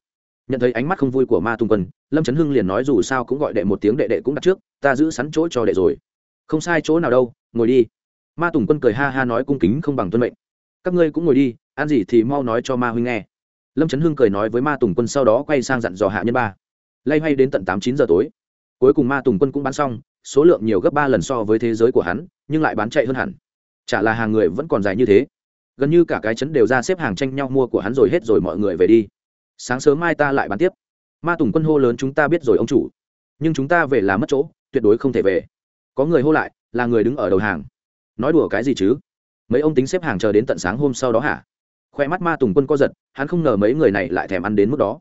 nhận thấy ánh mắt không vui của ma tùng quân lâm trấn hưng liền nói dù sao cũng gọi đệ một tiếng đệ đệ cũng đặt trước ta giữ sẵn chỗ cho đệ rồi không sai chỗ nào đâu ngồi đi ma tùng quân cười ha ha nói cung kính không bằng tuân mệnh các ngươi cũng ngồi đi, ăn gì thì mau nói cho ma huynh nghe. Lâm trấn hưng cười nói với ma tùng quân sau đó quay sang dặn dò hạ nhân ba. Lay hay đến tận tám chín giờ tối. Cuối cùng ma tùng quân cũng bán xong, số lượng nhiều gấp ba lần so với thế giới của hắn, nhưng lại bán chạy hơn hẳn. Chả là hàng người vẫn còn dài như thế. Gần như cả cái chấn đều ra xếp hàng tranh nhau mua của hắn rồi hết rồi mọi người về đi. Sáng sớm mai ta lại bán tiếp. Ma tùng quân hô lớn, chúng ta biết rồi, ông chủ. Nhưng chúng ta về là mất chỗ, tuyệt đối không thể về. Có người hô lại, là người đứng ở đầu hàng. Nói đùa cái gì chứ? Mấy ông tính xếp hàng chờ đến tận sáng hôm sau đó hả? Khoe mắt ma tùng quân co giật, hắn không ngờ mấy người này lại thèm ăn đến mức đó.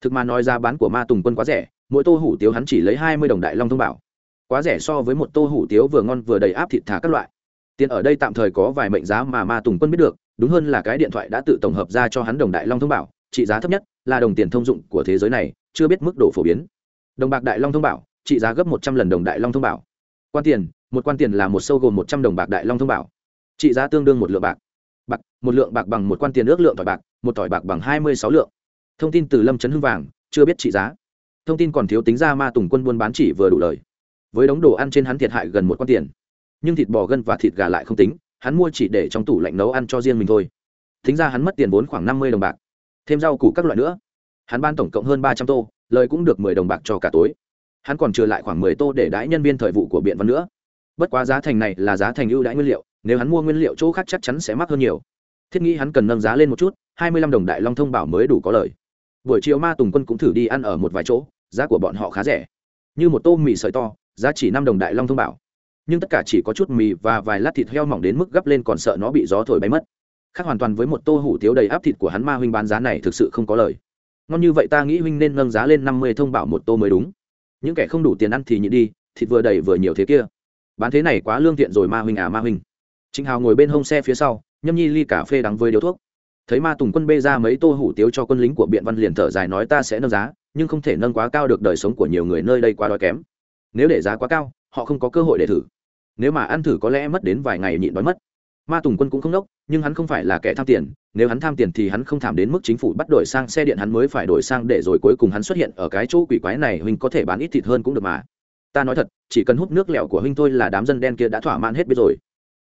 Thực mà nói giá bán của ma tùng quân quá rẻ, mỗi tô hủ tiếu hắn chỉ lấy hai mươi đồng đại long thông bảo. Quá rẻ so với một tô hủ tiếu vừa ngon vừa đầy áp thịt thả các loại. Tiền ở đây tạm thời có vài mệnh giá mà ma tùng quân biết được, đúng hơn là cái điện thoại đã tự tổng hợp ra cho hắn đồng đại long thông bảo, trị giá thấp nhất là đồng tiền thông dụng của thế giới này, chưa biết mức độ phổ biến. Đồng bạc đại long thông bảo, trị giá gấp một trăm lần đồng đại long thông bảo. Quan tiền, một quan tiền là một sâu gồm một trăm đồng bạc đại long thông bảo trị giá tương đương một lượng bạc. Bạc, một lượng bạc bằng một quan tiền ước lượng tỏi bạc, một tỏi bạc bằng hai mươi sáu lượng. Thông tin từ lâm trấn hưng vàng, chưa biết trị giá. Thông tin còn thiếu tính ra ma tùng quân buôn bán chỉ vừa đủ lời. Với đống đồ ăn trên hắn thiệt hại gần một quan tiền. Nhưng thịt bò gân và thịt gà lại không tính, hắn mua chỉ để trong tủ lạnh nấu ăn cho riêng mình thôi. Thính ra hắn mất tiền vốn khoảng năm mươi đồng bạc. Thêm rau củ các loại nữa. Hắn ban tổng cộng hơn ba trăm tô, lời cũng được mười đồng bạc cho cả tối. Hắn còn trừ lại khoảng mười tô để đãi nhân viên thời vụ của biện văn nữa. Bất quá giá thành này là giá thành ưu đãi nguyên liệu nếu hắn mua nguyên liệu chỗ khác chắc chắn sẽ mắc hơn nhiều. Thiết nghĩ hắn cần nâng giá lên một chút, hai mươi lăm đồng đại long thông bảo mới đủ có lời. Buổi chiều ma tùng quân cũng thử đi ăn ở một vài chỗ, giá của bọn họ khá rẻ. Như một tô mì sợi to, giá chỉ năm đồng đại long thông bảo. Nhưng tất cả chỉ có chút mì và vài lát thịt heo mỏng đến mức gấp lên còn sợ nó bị gió thổi bay mất. Khác hoàn toàn với một tô hủ tiếu đầy áp thịt của hắn ma huynh bán giá này thực sự không có lời. Ngon như vậy ta nghĩ huynh nên nâng giá lên năm mươi thông bảo một tô mới đúng. Những kẻ không đủ tiền ăn thì nhịn đi, thịt vừa đầy vừa nhiều thế kia. Bán thế này quá lương thiện rồi ma huynh à ma huynh trịnh hào ngồi bên hông xe phía sau, nhâm nhi ly cà phê đắng với điếu thuốc. Thấy ma tùng quân bê ra mấy tô hủ tiếu cho quân lính của biện văn liền thở dài nói ta sẽ nâng giá, nhưng không thể nâng quá cao được đời sống của nhiều người nơi đây quá đói kém. Nếu để giá quá cao, họ không có cơ hội để thử. Nếu mà ăn thử có lẽ mất đến vài ngày nhịn đói mất. Ma tùng quân cũng không đốc, nhưng hắn không phải là kẻ tham tiền, nếu hắn tham tiền thì hắn không thảm đến mức chính phủ bắt đổi sang xe điện hắn mới phải đổi sang để rồi cuối cùng hắn xuất hiện ở cái chỗ quỷ quái này, huynh có thể bán ít thịt hơn cũng được mà. Ta nói thật, chỉ cần hút nước lẹo của huynh thôi là đám dân đen kia đã thỏa mãn hết biết rồi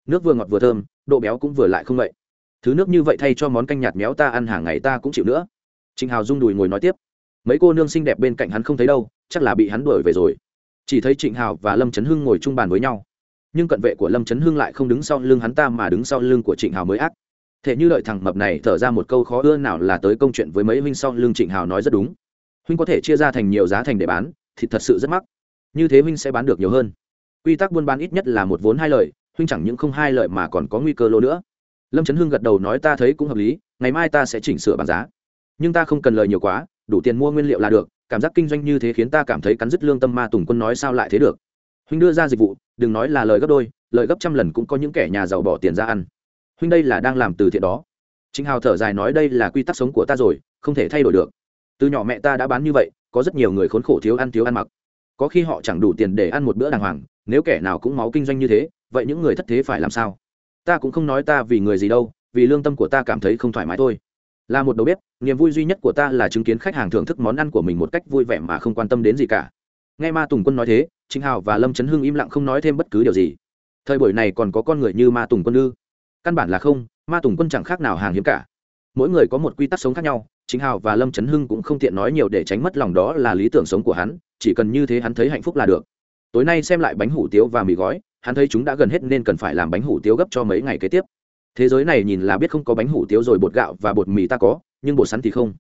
nước vừa ngọt vừa thơm, độ béo cũng vừa lại không vậy. Thứ nước như vậy thay cho món canh nhạt méo ta ăn hàng ngày ta cũng chịu nữa. Trịnh hào rung đùi ngồi nói tiếp. Mấy cô nương xinh đẹp bên cạnh hắn không thấy đâu, chắc là bị hắn đuổi về rồi. Chỉ thấy trịnh hào và lâm trấn hưng ngồi chung bàn với nhau. Nhưng cận vệ của lâm trấn hưng lại không đứng sau lưng hắn ta mà đứng sau lưng của trịnh hào mới ác. Thế như đợi thằng mập này thở ra một câu khó ưa nào là tới công chuyện với mấy huynh sau lưng trịnh hào nói rất đúng. Huynh có thể chia ra thành nhiều giá thành để bán thì thật sự rất mắc. Như thế huynh sẽ bán được nhiều hơn. Quy tắc buôn bán ít nhất là một vốn hai lợi huynh chẳng những không hai lợi mà còn có nguy cơ lô nữa. Lâm trấn hưng gật đầu nói ta thấy cũng hợp lý, ngày mai ta sẽ chỉnh sửa bán giá. Nhưng ta không cần lời nhiều quá, đủ tiền mua nguyên liệu là được, cảm giác kinh doanh như thế khiến ta cảm thấy cắn dứt lương tâm ma tùng quân nói sao lại thế được. Huynh đưa ra dịch vụ, đừng nói là lời gấp đôi, lời gấp trăm lần cũng có những kẻ nhà giàu bỏ tiền ra ăn. Huynh đây là đang làm từ thiện đó. Chính hào thở dài nói đây là quy tắc sống của ta rồi, không thể thay đổi được. Từ nhỏ mẹ ta đã bán như vậy, có rất nhiều người khốn khổ thiếu ăn thiếu ăn mặc. Có khi họ chẳng đủ tiền để ăn một bữa đàng hoàng, nếu kẻ nào cũng máu kinh doanh như thế vậy những người thất thế phải làm sao? Ta cũng không nói ta vì người gì đâu, vì lương tâm của ta cảm thấy không thoải mái thôi. Là một đầu bếp, niềm vui duy nhất của ta là chứng kiến khách hàng thưởng thức món ăn của mình một cách vui vẻ mà không quan tâm đến gì cả. Nghe ma tùng quân nói thế, trịnh hào và lâm trấn hưng im lặng không nói thêm bất cứ điều gì. Thời buổi này còn có con người như ma tùng quân ư? Căn bản là không, ma tùng quân chẳng khác nào hàng hiếm cả. Mỗi người có một quy tắc sống khác nhau chính hào và lâm trấn hưng cũng không tiện nói nhiều để tránh mất lòng đó là lý tưởng sống của hắn, chỉ cần như thế hắn thấy hạnh phúc là được. Tối nay xem lại bánh hủ tiếu và mì gói hắn thấy chúng đã gần hết nên cần phải làm bánh hủ tiếu gấp cho mấy ngày kế tiếp. Thế giới này nhìn là biết không có bánh hủ tiếu rồi, bột gạo và bột mì ta có, nhưng bột sắn thì không.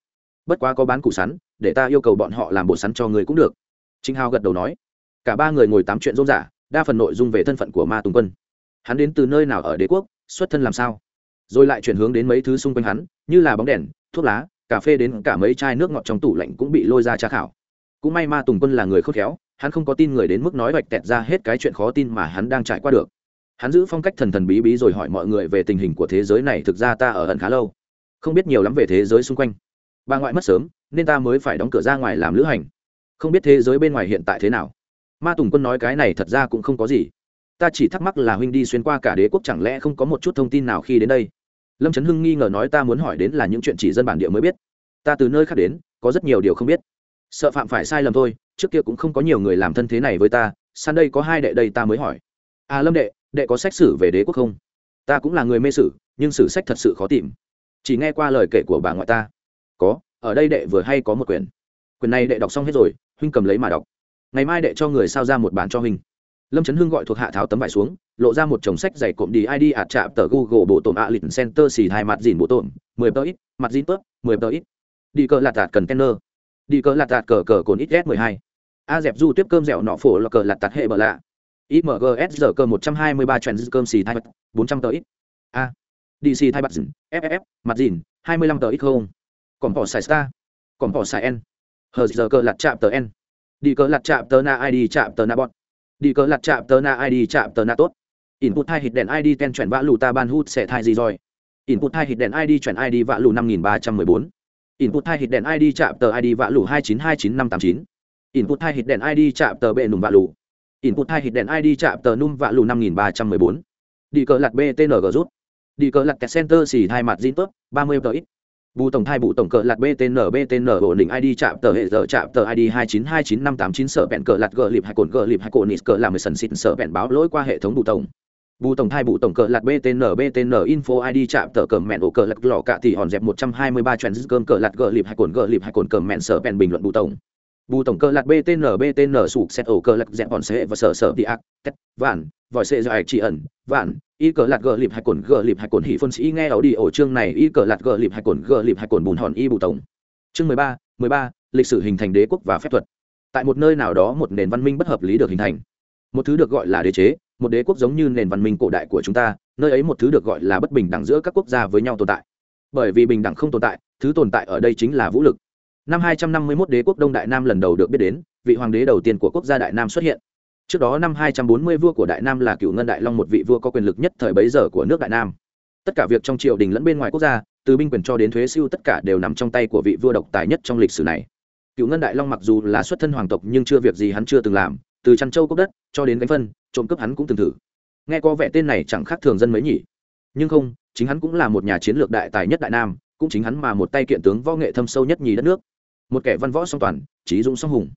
Bất quá có bán củ sắn, để ta yêu cầu bọn họ làm bột sắn cho người cũng được. Trinh hào gật đầu nói. Cả ba người ngồi tám chuyện rôm giả đa phần nội dung về thân phận của ma tùng quân. Hắn đến từ nơi nào ở đế quốc, xuất thân làm sao? Rồi lại chuyển hướng đến mấy thứ xung quanh hắn, như là bóng đèn, thuốc lá, cà phê đến cả mấy chai nước ngọt trong tủ lạnh cũng bị lôi ra tra khảo. Cũng may ma tùng quân là người khôn khéo hắn không có tin người đến mức nói vạch tẹt ra hết cái chuyện khó tin mà hắn đang trải qua được. Hắn giữ phong cách thần thần bí bí rồi hỏi mọi người về tình hình của thế giới này, thực ra ta ở ẩn khá lâu, không biết nhiều lắm về thế giới xung quanh. Bà ngoại mất sớm, nên ta mới phải đóng cửa ra ngoài làm lữ hành. Không biết thế giới bên ngoài hiện tại thế nào. Ma tùng quân nói cái này thật ra cũng không có gì. Ta chỉ thắc mắc là huynh đi xuyên qua cả đế quốc chẳng lẽ không có một chút thông tin nào khi đến đây? Lâm trấn hưng nghi ngờ nói ta muốn hỏi đến là những chuyện chỉ dân bản địa mới biết. Ta từ nơi khác đến, có rất nhiều điều không biết. Sợ phạm phải sai lầm thôi trước kia cũng không có nhiều người làm thân thế này với ta san đây có hai đệ đây ta mới hỏi. À lâm đệ đệ có sách sử về đế quốc không? Ta cũng là người mê sử, nhưng sử sách thật sự khó tìm. Chỉ nghe qua lời kể của bà ngoại ta. Có, ở đây đệ vừa hay có một quyển. Quyển này đệ đọc xong hết rồi, huynh cầm lấy mà đọc. Ngày mai đệ cho người sao ra một bản cho huynh. Lâm trấn hưng gọi thuộc hạ tháo tấm vải xuống, lộ ra một chồng sách dày cộm đi id ạt chạm tờ google bộ tổn ạ lịch center xì hai mặt dìn bộ tổn, mười tờ ít, mặt dìn tớp, mười tờ ít. Đi cờ lạt tạt cần tenner. đi cờ lạt tạt cờ cờ cồn ít s mười hai a dẹp du tiếp cơm dẻo nọ phổ là cờ lạt tạt hệ bờ lạ. Imgs giờ cơ một trăm hai mươi ba trend cơm xì hai bốn trăm tờ ít. A. Dc thay bật ff mặt dìn, hai mươi lăm tờ ít không? Còn bỏ xài star. Còn bỏ xài n. Hờ giờ cơ lặt chạm tờ n. Đi cờ lặt chạm tờ na id chạm tờ na bọt đi cờ lặt chạm tờ na id chạm tờ na tốt. Input hai hit đèn id ten chuyển vã lù ta ban hút sẽ thay gì rồi? Input hai hit đèn id chuyển id vã lù năm nghìn ba trăm mười bốn. Input hai hit đèn id chạm tờ id vã lù hai chín hai chín năm tám chín input hai hit đèn id chạm tờ bệ nùm vạ lù. Input hai hit đèn id chạm tờ num vạ lù năm nghìn ba trăm mười bốn. Đi cờ lặt btng rút. Đi cờ lặt kẹt center xì hai mặt zin tốt ba mươi tờ ít. Bù tổng thai bù tổng cờ lạt btn btn ổn định id chạm tờ hệ giờ chạm tờ id hai chín hai chín năm tám chín sở bẹn cờ lạt gờ lịp hai cồn gờ lịp hai cồn nít cờ làm mười sần xịn sở bẹn báo lỗi qua hệ thống bù tổng. Bù tổng thai bù tổng cờ lạt btn btn info id chạm tờ cờ mẹn ổ cờ lạt lò cạ thì hòn dẹp một trăm hai mươi ba chuyện cơm cờ lạt gờ lịp hai cồn gờ lịp hai cồn cờ mẹn sở bẹn bình luận bù tổng bù tổng cơ lạc btn btn sụp xét ổ cơ lạc dẹp bọn xe và sở sở đi ác tét, vạn, vòi xe do ạch chỉ ẩn, vạn, y cờ lạc gờ lịp hai cồn gờ lịp hai cồn hỉ phân sĩ nghe ảo đi ổ chương này, y cờ lạc gờ lịp hai cồn gờ lịp hai cồn bùn hòn y bù tổng. Chương mười ba mười ba, lịch sử hình thành đế quốc và phép thuật. Tại một nơi nào đó một nền văn minh bất hợp lý được hình thành. Một thứ được gọi là đế chế, một đế quốc giống như nền văn minh cổ đại của chúng ta, nơi ấy một thứ được gọi là bất bình đẳng giữa các quốc gia với nhau tồn tại. Bởi vì bình đẳng không tồn tại, thứ tồn tại ở đây chính là vũ lực năm 251 đế quốc đông đại nam lần đầu được biết đến, vị hoàng đế đầu tiên của quốc gia đại nam xuất hiện. Trước đó năm 240 vua của đại nam là cựu ngân đại long một vị vua có quyền lực nhất thời bấy giờ của nước đại nam. Tất cả việc trong triều đình lẫn bên ngoài quốc gia, từ binh quyền cho đến thuế siêu tất cả đều nằm trong tay của vị vua độc tài nhất trong lịch sử này. Cựu ngân đại long mặc dù là xuất thân hoàng tộc nhưng chưa việc gì hắn chưa từng làm, từ chăn châu cốc đất cho đến gánh phân, trộm cướp hắn cũng từng thử. Nghe có vẻ tên này chẳng khác thường dân mấy nhỉ. Nhưng không, chính hắn cũng là một nhà chiến lược đại tài nhất đại nam, cũng chính hắn mà một tay kiện tướng võ nghệ thâm sâu nhất nhì đất nước một kẻ văn võ song toàn, trí dũng song hùng.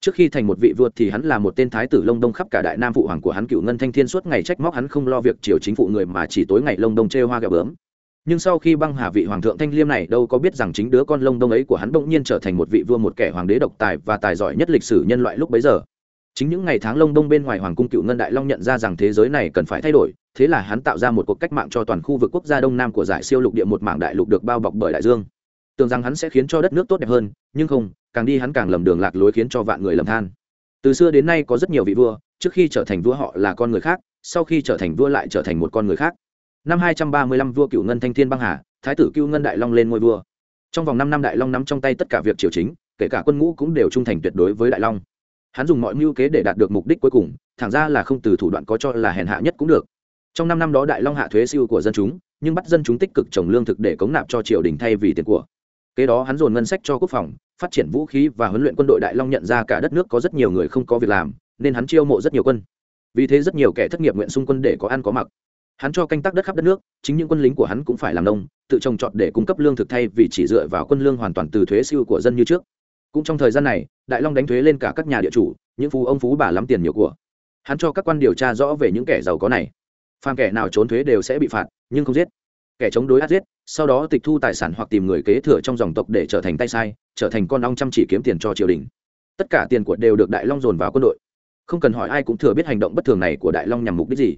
Trước khi thành một vị vua thì hắn là một tên thái tử lông đông khắp cả đại nam phụ hoàng của hắn cựu ngân thanh thiên suốt ngày trách móc hắn không lo việc triều chính phụ người mà chỉ tối ngày lông đông chê hoa gạo bướm. Nhưng sau khi băng hà vị hoàng thượng thanh liêm này đâu có biết rằng chính đứa con lông đông ấy của hắn bỗng nhiên trở thành một vị vua một kẻ hoàng đế độc tài và tài giỏi nhất lịch sử nhân loại lúc bấy giờ. Chính những ngày tháng lông đông bên ngoài hoàng cung cựu ngân đại long nhận ra rằng thế giới này cần phải thay đổi, thế là hắn tạo ra một cuộc cách mạng cho toàn khu vực quốc gia đông nam của giải siêu lục địa một mảng đại lục được bao bọc bởi đại dương tưởng rằng hắn sẽ khiến cho đất nước tốt đẹp hơn, nhưng không, càng đi hắn càng lầm đường lạc lối khiến cho vạn người lầm than. Từ xưa đến nay có rất nhiều vị vua, trước khi trở thành vua họ là con người khác, sau khi trở thành vua lại trở thành một con người khác. Năm hai trăm ba mươi lăm vua cựu ngân thanh thiên băng hà, thái tử cựu ngân đại long lên ngôi vua. Trong vòng năm năm đại long nắm trong tay tất cả việc triều chính, kể cả quân ngũ cũng đều trung thành tuyệt đối với đại long. Hắn dùng mọi mưu kế để đạt được mục đích cuối cùng, thẳng ra là không từ thủ đoạn có cho là hèn hạ nhất cũng được. Trong năm năm đó đại long hạ thuế siêu của dân chúng, nhưng bắt dân chúng tích cực trồng lương thực để cống nạp cho triều đình thay vì tiền của kế đó hắn dồn ngân sách cho quốc phòng, phát triển vũ khí và huấn luyện quân đội đại long nhận ra cả đất nước có rất nhiều người không có việc làm, nên hắn chiêu mộ rất nhiều quân. Vì thế rất nhiều kẻ thất nghiệp nguyện xung quân để có ăn có mặc. Hắn cho canh tác đất khắp đất nước, chính những quân lính của hắn cũng phải làm nông, tự trồng trọt để cung cấp lương thực thay vì chỉ dựa vào quân lương hoàn toàn từ thuế siêu của dân như trước. Cũng trong thời gian này, đại long đánh thuế lên cả các nhà địa chủ, những phú ông phú bà lắm tiền nhiều của. Hắn cho các quan điều tra rõ về những kẻ giàu có này. Phàm kẻ nào trốn thuế đều sẽ bị phạt, nhưng không giết. Kẻ chống đối át giết sau đó tịch thu tài sản hoặc tìm người kế thừa trong dòng tộc để trở thành tay sai, trở thành con ong chăm chỉ kiếm tiền cho triều đình. Tất cả tiền của đều được đại long dồn vào quân đội. Không cần hỏi ai cũng thừa biết hành động bất thường này của đại long nhằm mục đích gì.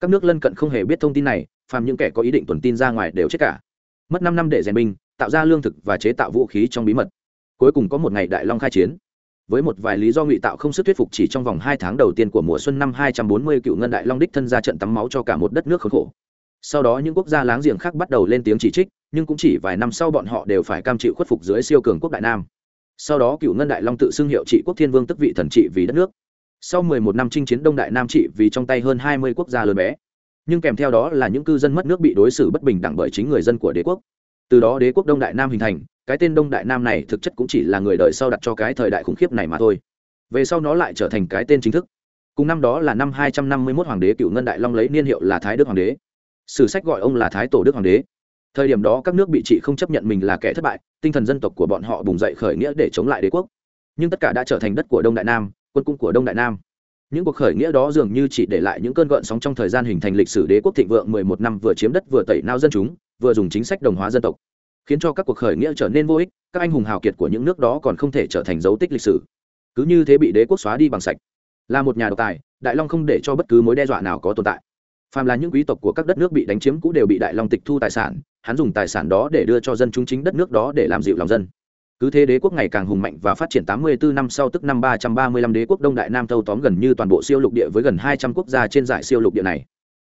Các nước lân cận không hề biết thông tin này, phàm những kẻ có ý định tuần tin ra ngoài đều chết cả. Mất năm năm để rèn binh, tạo ra lương thực và chế tạo vũ khí trong bí mật. Cuối cùng có một ngày đại long khai chiến. Với một vài lý do ngụy tạo không sức thuyết phục chỉ trong vòng hai tháng đầu tiên của mùa xuân năm hai trăm bốn mươi cựu ngân đại long đích thân ra trận tắm máu cho cả một đất nước khốn khổ sau đó những quốc gia láng giềng khác bắt đầu lên tiếng chỉ trích, nhưng cũng chỉ vài năm sau bọn họ đều phải cam chịu khuất phục dưới siêu cường quốc đại nam. Sau đó cựu ngân đại long tự xưng hiệu trị quốc thiên vương tức vị thần trị vì đất nước. Sau 11 năm chinh chiến đông đại nam trị vì trong tay hơn 20 quốc gia lớn bé. Nhưng kèm theo đó là những cư dân mất nước bị đối xử bất bình đẳng bởi chính người dân của đế quốc. Từ đó đế quốc đông đại nam hình thành, cái tên đông đại nam này thực chất cũng chỉ là người đời sau đặt cho cái thời đại khủng khiếp này mà thôi. Về sau nó lại trở thành cái tên chính thức. Cùng năm đó là năm 251 hoàng đế cựu ngân đại long lấy niên hiệu là thái đức hoàng đế sử sách gọi ông là thái tổ đức hoàng đế. Thời điểm đó các nước bị trị không chấp nhận mình là kẻ thất bại, tinh thần dân tộc của bọn họ bùng dậy khởi nghĩa để chống lại đế quốc. Nhưng tất cả đã trở thành đất của đông đại nam, quân cung của đông đại nam. Những cuộc khởi nghĩa đó dường như chỉ để lại những cơn gợn sóng trong thời gian hình thành lịch sử đế quốc thịnh vượng 11 năm vừa chiếm đất vừa tẩy nao dân chúng, vừa dùng chính sách đồng hóa dân tộc. Khiến cho các cuộc khởi nghĩa trở nên vô ích, các anh hùng hào kiệt của những nước đó còn không thể trở thành dấu tích lịch sử. Cứ như thế bị đế quốc xóa đi bằng sạch. Là một nhà độc tài, đại long không để cho bất cứ mối đe dọa nào có tồn tại phàm là những quý tộc của các đất nước bị đánh chiếm cũ đều bị đại long tịch thu tài sản hắn dùng tài sản đó để đưa cho dân chúng chính đất nước đó để làm dịu lòng dân cứ thế đế quốc ngày càng hùng mạnh và phát triển 84 năm sau tức năm 335 đế quốc đông đại nam thâu tóm gần như toàn bộ siêu lục địa với gần 200 quốc gia trên giải siêu lục địa này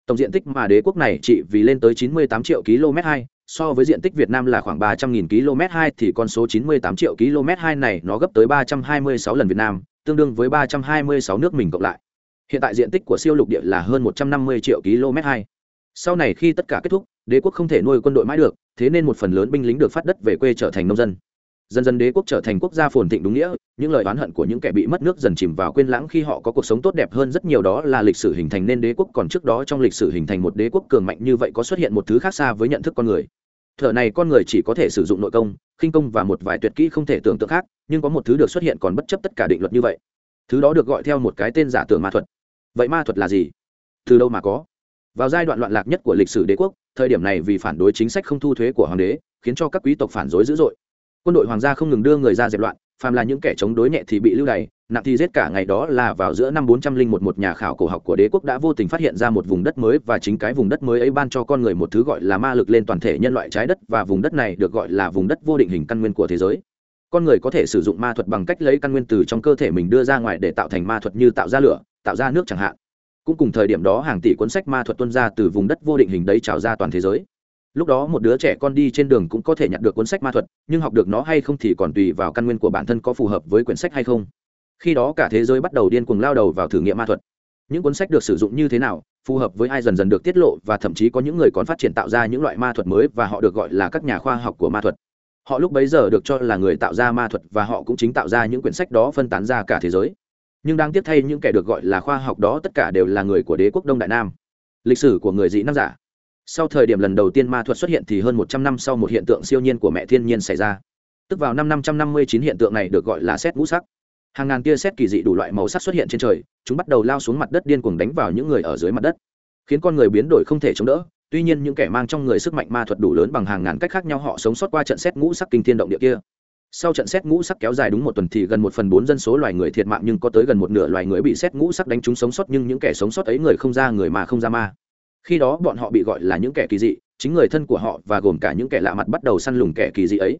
tổng diện tích mà đế quốc này chỉ vì lên tới 98 triệu km 2 so với diện tích Việt Nam là khoảng 300.000 km 2 thì con số 98 triệu km 2 này nó gấp tới 326 lần Việt Nam, tương đương với 326 nước mình cộng lại. Hiện tại diện tích của siêu lục địa là hơn 150 triệu km 2. Sau này khi tất cả kết thúc, đế quốc không thể nuôi quân đội mãi được, thế nên một phần lớn binh lính được phát đất về quê trở thành nông dân. Dần dần đế quốc trở thành quốc gia phồn thịnh đúng nghĩa những lời oán hận của những kẻ bị mất nước dần chìm vào quên lãng khi họ có cuộc sống tốt đẹp hơn rất nhiều đó là lịch sử hình thành nên đế quốc còn trước đó trong lịch sử hình thành một đế quốc cường mạnh như vậy có xuất hiện một thứ khác xa với nhận thức con người. Thở này con người chỉ có thể sử dụng nội công khinh công và một vài tuyệt kỹ không thể tưởng tượng khác nhưng có một thứ được xuất hiện còn bất chấp tất cả định luật như vậy. Thứ đó được gọi theo một cái tên giả tưởng ma thuật vậy ma thuật là gì? Từ đâu mà có? Vào giai đoạn loạn lạc nhất của lịch sử đế quốc, thời điểm này vì phản đối chính sách không thu thuế của hoàng đế, khiến cho các quý tộc phản đối dữ dội. Quân đội hoàng gia không ngừng đưa người ra dẹp loạn, phàm là những kẻ chống đối nhẹ thì bị lưu đày, nặng thì giết cả ngày đó là vào giữa năm bốn trăm linh một một nhà khảo cổ học của đế quốc đã vô tình phát hiện ra một vùng đất mới và chính cái vùng đất mới ấy ban cho con người một thứ gọi là ma lực lên toàn thể nhân loại trái đất và vùng đất này được gọi là vùng đất vô định hình căn nguyên của thế giới con người có thể sử dụng ma thuật bằng cách lấy căn nguyên từ trong cơ thể mình đưa ra ngoài để tạo thành ma thuật như tạo ra lửa, tạo ra nước chẳng hạn. Cũng cùng thời điểm đó hàng tỷ cuốn sách ma thuật tuân ra từ vùng đất vô định hình đấy trào ra toàn thế giới. Lúc đó một đứa trẻ con đi trên đường cũng có thể nhận được cuốn sách ma thuật, nhưng học được nó hay không thì còn tùy vào căn nguyên của bản thân có phù hợp với quyển sách hay không. Khi đó cả thế giới bắt đầu điên cuồng lao đầu vào thử nghiệm ma thuật. Những cuốn sách được sử dụng như thế nào, phù hợp với ai dần dần được tiết lộ và thậm chí có những người còn phát triển tạo ra những loại ma thuật mới và họ được gọi là các nhà khoa học của ma thuật họ lúc bấy giờ được cho là người tạo ra ma thuật và họ cũng chính tạo ra những quyển sách đó phân tán ra cả thế giới. Nhưng đang tiếp thay những kẻ được gọi là khoa học đó tất cả đều là người của đế quốc đông đại nam. Lịch sử của người dị nam giả. Sau thời điểm lần đầu tiên ma thuật xuất hiện thì hơn một trăm năm sau một hiện tượng siêu nhiên của mẹ thiên nhiên xảy ra. Tức vào năm năm trăm năm mươi chín hiện tượng này được gọi là xét ngũ sắc. Hàng ngàn tia xét kỳ dị đủ loại màu sắc xuất hiện trên trời, chúng bắt đầu lao xuống mặt đất điên cuồng đánh vào những người ở dưới mặt đất, khiến con người biến đổi không thể chống đỡ tuy nhiên những kẻ mang trong người sức mạnh ma thuật đủ lớn bằng hàng ngàn cách khác nhau họ sống sót qua trận xét ngũ sắc kinh thiên động địa kia. Sau trận xét ngũ sắc kéo dài đúng một tuần thì gần một phần bốn dân số loài người thiệt mạng nhưng có tới gần một nửa loài người bị xét ngũ sắc đánh trúng sống sót nhưng những kẻ sống sót ấy người không ra người mà không ra ma. Khi đó bọn họ bị gọi là những kẻ kỳ dị, chính người thân của họ và gồm cả những kẻ lạ mặt bắt đầu săn lùng kẻ kỳ dị ấy.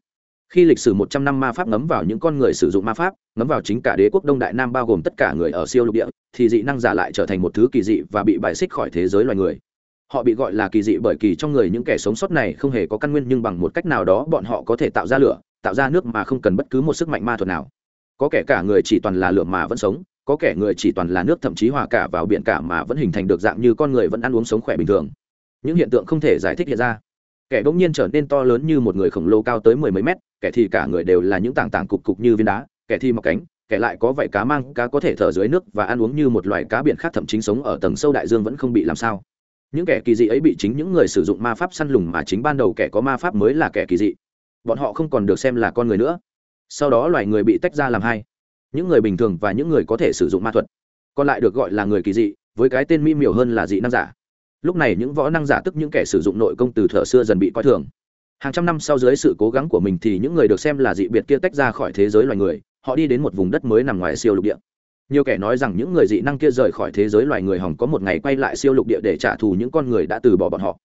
Khi lịch sử một trăm năm ma pháp ngấm vào những con người sử dụng ma pháp, ngấm vào chính cả đế quốc đông đại nam bao gồm tất cả người ở siêu lục địa, thì dị năng giả lại trở thành một thứ kỳ dị và bị bài xích khỏi thế giới loài người họ bị gọi là kỳ dị bởi kỳ trong người những kẻ sống sót này không hề có căn nguyên nhưng bằng một cách nào đó bọn họ có thể tạo ra lửa, tạo ra nước mà không cần bất cứ một sức mạnh ma thuật nào. Có kẻ cả người chỉ toàn là lửa mà vẫn sống, có kẻ người chỉ toàn là nước thậm chí hòa cả vào biển cả mà vẫn hình thành được dạng như con người vẫn ăn uống sống khỏe bình thường. Những hiện tượng không thể giải thích hiện ra. Kẻ bỗng nhiên trở nên to lớn như một người khổng lồ cao tới mười mấy mét, kẻ thì cả người đều là những tảng tảng cục cục như viên đá, kẻ thì mọc cánh, kẻ lại có vảy cá mang, cá có thể thở dưới nước và ăn uống như một loài cá biển khác thậm chí sống ở tầng sâu đại dương vẫn không bị làm sao những kẻ kỳ dị ấy bị chính những người sử dụng ma pháp săn lùng mà chính ban đầu kẻ có ma pháp mới là kẻ kỳ dị. Bọn họ không còn được xem là con người nữa. Sau đó loài người bị tách ra làm hai. Những người bình thường và những người có thể sử dụng ma thuật. Còn lại được gọi là người kỳ dị, với cái tên mỹ miều hơn là dị năng giả. Lúc này những võ năng giả tức những kẻ sử dụng nội công từ thợ xưa dần bị coi thường. Hàng trăm năm sau dưới sự cố gắng của mình thì những người được xem là dị biệt kia tách ra khỏi thế giới loài người, họ đi đến một vùng đất mới nằm ngoài siêu lục địa nhiều kẻ nói rằng những người dị năng kia rời khỏi thế giới loài người hỏng có một ngày quay lại siêu lục địa để trả thù những con người đã từ bỏ bọn họ.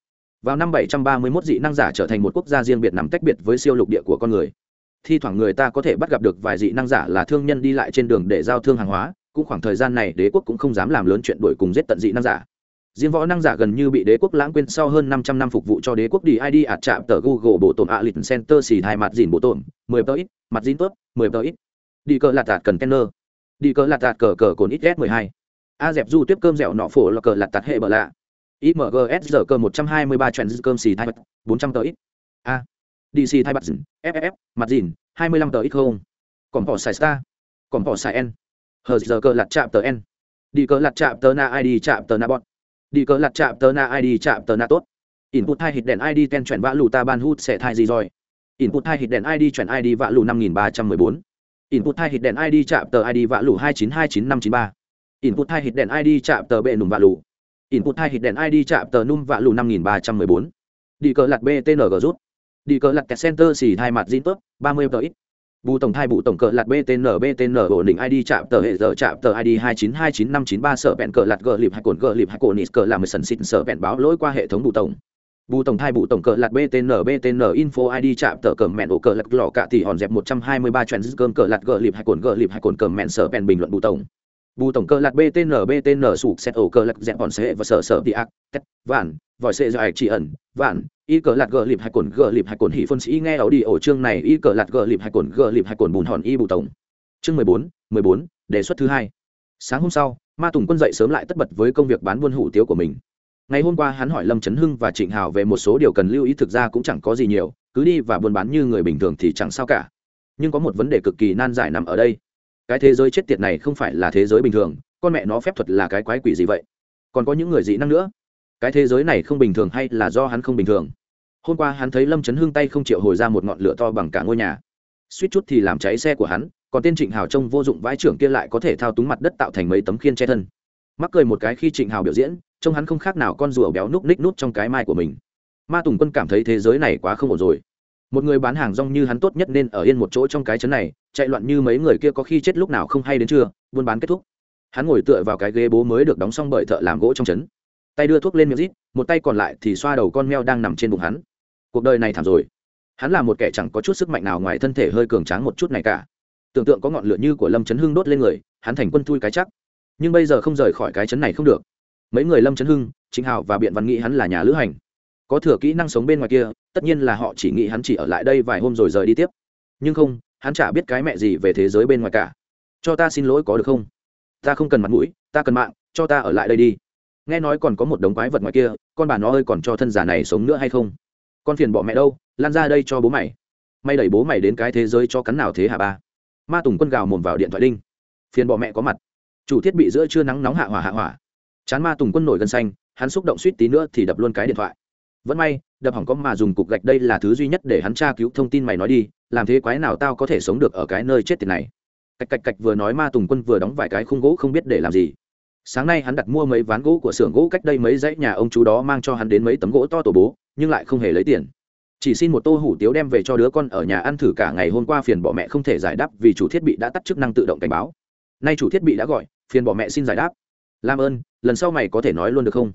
Vào năm 731 dị năng giả trở thành một quốc gia riêng biệt nằm tách biệt với siêu lục địa của con người. Thi thoảng người ta có thể bắt gặp được vài dị năng giả là thương nhân đi lại trên đường để giao thương hàng hóa, cũng khoảng thời gian này đế quốc cũng không dám làm lớn chuyện đuổi cùng giết tận dị năng giả. Riêng võ năng giả gần như bị đế quốc lãng quên sau hơn 500 năm phục vụ cho đế quốc đi id ạt chạm tờ google bộ tổn ạ lịch center xì hai mặt dìn bộ tổn 10 tờ ít, mặt dìn tốt 10 tờ ít. Đi cờ lạt tạt cần kenner đi cờ lạt tạt cờ cờ cồn ít s 12 a dẹp du tiếp cơm dẻo nọ phổ là cờ lạt tạt hệ bờ lạ. Imgs giờ cờ 123 chuyện cơm xì hai 400 tờ ít. A. Dc thay bật dìn ff mặt dìn, hai mươi lăm tờ ít không. Còn bỏ xài star. Còn bỏ xài n. Hờ giờ cơ lạt chạm tờ n. Đi cờ lạt chạm tờ na id chạm tờ na bọn đi cờ lạt chạm tờ na id chạm tờ na tốt. Input hai hít đèn id ten chuyển vã lù ta ban hút sẽ thai gì rồi? Input hai hít đèn id chuyển id vã lù năm nghìn ba trăm mười bốn input hai hit đèn id chạm tờ id vạ lù hai chín hai chín năm chín ba. Input hai hit đèn id chạm tờ bệ nùm vạ lù. Input hai hit đèn id chạm tờ num vạ lù năm nghìn ba trăm mười bốn. Đi cờ lặt btng rút. Đi cờ lặt kẹt center xì hai mặt zin tốt ba mươi tờ ít. Bù tổng thai bù tổng cờ lạt btn btn ổn định id chạm tờ hệ giờ chạm tờ id hai chín hai chín năm chín ba sợ bẹn cờ lạt gờ lịp hai cồn gờ lịp hai cồn nít cờ làm mười sần xịt sợ bẹn báo lỗi qua hệ thống bù tổng bù tổng thai bù tổng cờ lạt btn btn info id chạm tờ cờ mẹn ổ cờ lạt lò cả tỷ hòn dẹp một trăm hai mươi ba cơm cờ lạt gờ lịp hai cồn gờ lịp hai cồn cờ mẹn sở bèn bình luận bù tổng. Bù tổng Cờ Lạt btn btn sụp xét ổ cờ lạt dẹp hòn xe và sở sở tỷ ác, tét, vạn, vòi xe dài chỉ ẩn, vạn, y cờ lạt gờ lịp hai cồn gờ lịp hai cồn hỉ phân sĩ nghe ảo đi ổ chương này, y cờ lạt gờ lịp hai cồn gờ lịp hai cồn bùn hòn y bù tổng. Chương mười bốn mười bốn, đề xuất thứ hai. Sáng hôm sau, ma tùng quân dậy sớm lại tất bật với công việc bán buôn hủ tiếu của mình ngày hôm qua hắn hỏi lâm trấn hưng và trịnh hào về một số điều cần lưu ý, thực ra cũng chẳng có gì nhiều, cứ đi và buôn bán như người bình thường thì chẳng sao cả. Nhưng có một vấn đề cực kỳ nan giải nằm ở đây. Cái thế giới chết tiệt này không phải là thế giới bình thường, con mẹ nó phép thuật là cái quái quỷ gì vậy? Còn có những người dị năng nữa. Cái thế giới này không bình thường hay là do hắn không bình thường? Hôm qua hắn thấy lâm chấn hưng tay không chịu hồi ra một ngọn lửa to bằng cả ngôi nhà. Suýt chút thì làm cháy xe của hắn, còn tên trịnh hào trông vô dụng vãi trưởng kia lại có thể thao túng mặt đất tạo thành mấy tấm khiên che thân. Mắc cười một cái khi trịnh hào biểu diễn trông hắn không khác nào con rùa béo núp ních nút trong cái mai của mình. Ma tùng quân cảm thấy thế giới này quá không ổn rồi. Một người bán hàng rong như hắn tốt nhất nên ở yên một chỗ trong cái chấn này, chạy loạn như mấy người kia có khi chết lúc nào không hay đến trưa, buôn bán kết thúc. Hắn ngồi tựa vào cái ghế bố mới được đóng xong bởi thợ làm gỗ trong chấn tay đưa thuốc lên miệng rít, một tay còn lại thì xoa đầu con meo đang nằm trên bụng hắn. Cuộc đời này thảm rồi. Hắn là một kẻ chẳng có chút sức mạnh nào ngoài thân thể hơi cường tráng một chút này cả. Tưởng tượng có ngọn lửa như của lâm chấn hưng đốt lên người, hắn thành quân thui cái chắc. Nhưng bây giờ không rời khỏi cái chấn này không được mấy người lâm chấn hưng chính hào và biện văn nghĩ hắn là nhà lữ hành. Có thừa kỹ năng sống bên ngoài kia, tất nhiên là họ chỉ nghĩ hắn chỉ ở lại đây vài hôm rồi rời đi tiếp. Nhưng không, hắn chả biết cái mẹ gì về thế giới bên ngoài cả. Cho ta xin lỗi có được không? Ta không cần mặt mũi, ta cần mạng, cho ta ở lại đây đi. Nghe nói còn có một đống quái vật ngoài kia, con bà nó ơi còn cho thân già này sống nữa hay không? Con phiền bỏ mẹ đâu, lan ra đây cho bố mày. May đẩy bố mày đến cái thế giới cho cắn nào thế hả ba? Ma tùng quân gào mồm vào điện thoại đinh. Phiền bỏ mẹ có mặt. Chủ thiết bị giữa trưa nắng nóng hạ hỏa hạ hỏa chán ma tùng quân nổi gân xanh, hắn xúc động suýt tí nữa thì đập luôn cái điện thoại. Vẫn may, đập hỏng có mà dùng cục gạch đây là thứ duy nhất để hắn tra cứu thông tin mày nói đi, làm thế quái nào tao có thể sống được ở cái nơi chết tiệt này? Cạch cạch cạch vừa nói ma tùng quân vừa đóng vài cái khung gỗ không biết để làm gì. Sáng nay hắn đặt mua mấy ván gỗ của xưởng gỗ cách đây mấy dãy nhà ông chú đó mang cho hắn đến mấy tấm gỗ to tổ bố, nhưng lại không hề lấy tiền. Chỉ xin một tô hủ tiếu đem về cho đứa con ở nhà ăn thử cả ngày hôm qua phiền bỏ mẹ không thể giải đáp vì chủ thiết bị đã tắt chức năng tự động cảnh báo. Nay chủ thiết bị đã gọi, phiền bỏ mẹ xin giải đáp làm ơn, lần sau mày có thể nói luôn được không?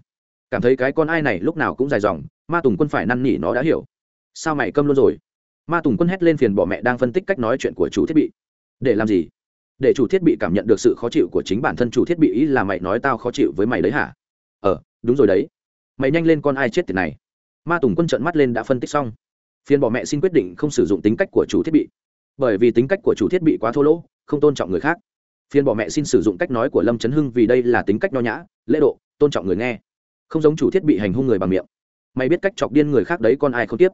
Cảm thấy cái con ai này lúc nào cũng dài dòng, ma tùng quân phải năn nỉ nó đã hiểu. Sao mày câm luôn rồi? Ma tùng quân hét lên phiền bỏ mẹ đang phân tích cách nói chuyện của chủ thiết bị. Để làm gì? Để chủ thiết bị cảm nhận được sự khó chịu của chính bản thân chủ thiết bị ý là mày nói tao khó chịu với mày đấy hả? Ờ đúng rồi đấy. Mày nhanh lên con ai chết tiền này. Ma tùng quân trợn mắt lên đã phân tích xong. Phiền bỏ mẹ xin quyết định không sử dụng tính cách của chủ thiết bị. Bởi vì tính cách của chủ thiết bị quá thô lỗ, không tôn trọng người khác phiền bỏ mẹ xin sử dụng cách nói của lâm trấn hưng vì đây là tính cách nho nhã, lễ độ, tôn trọng người nghe. Không giống chủ thiết bị hành hung người bằng miệng. Mày biết cách chọc điên người khác đấy con ai không tiếp.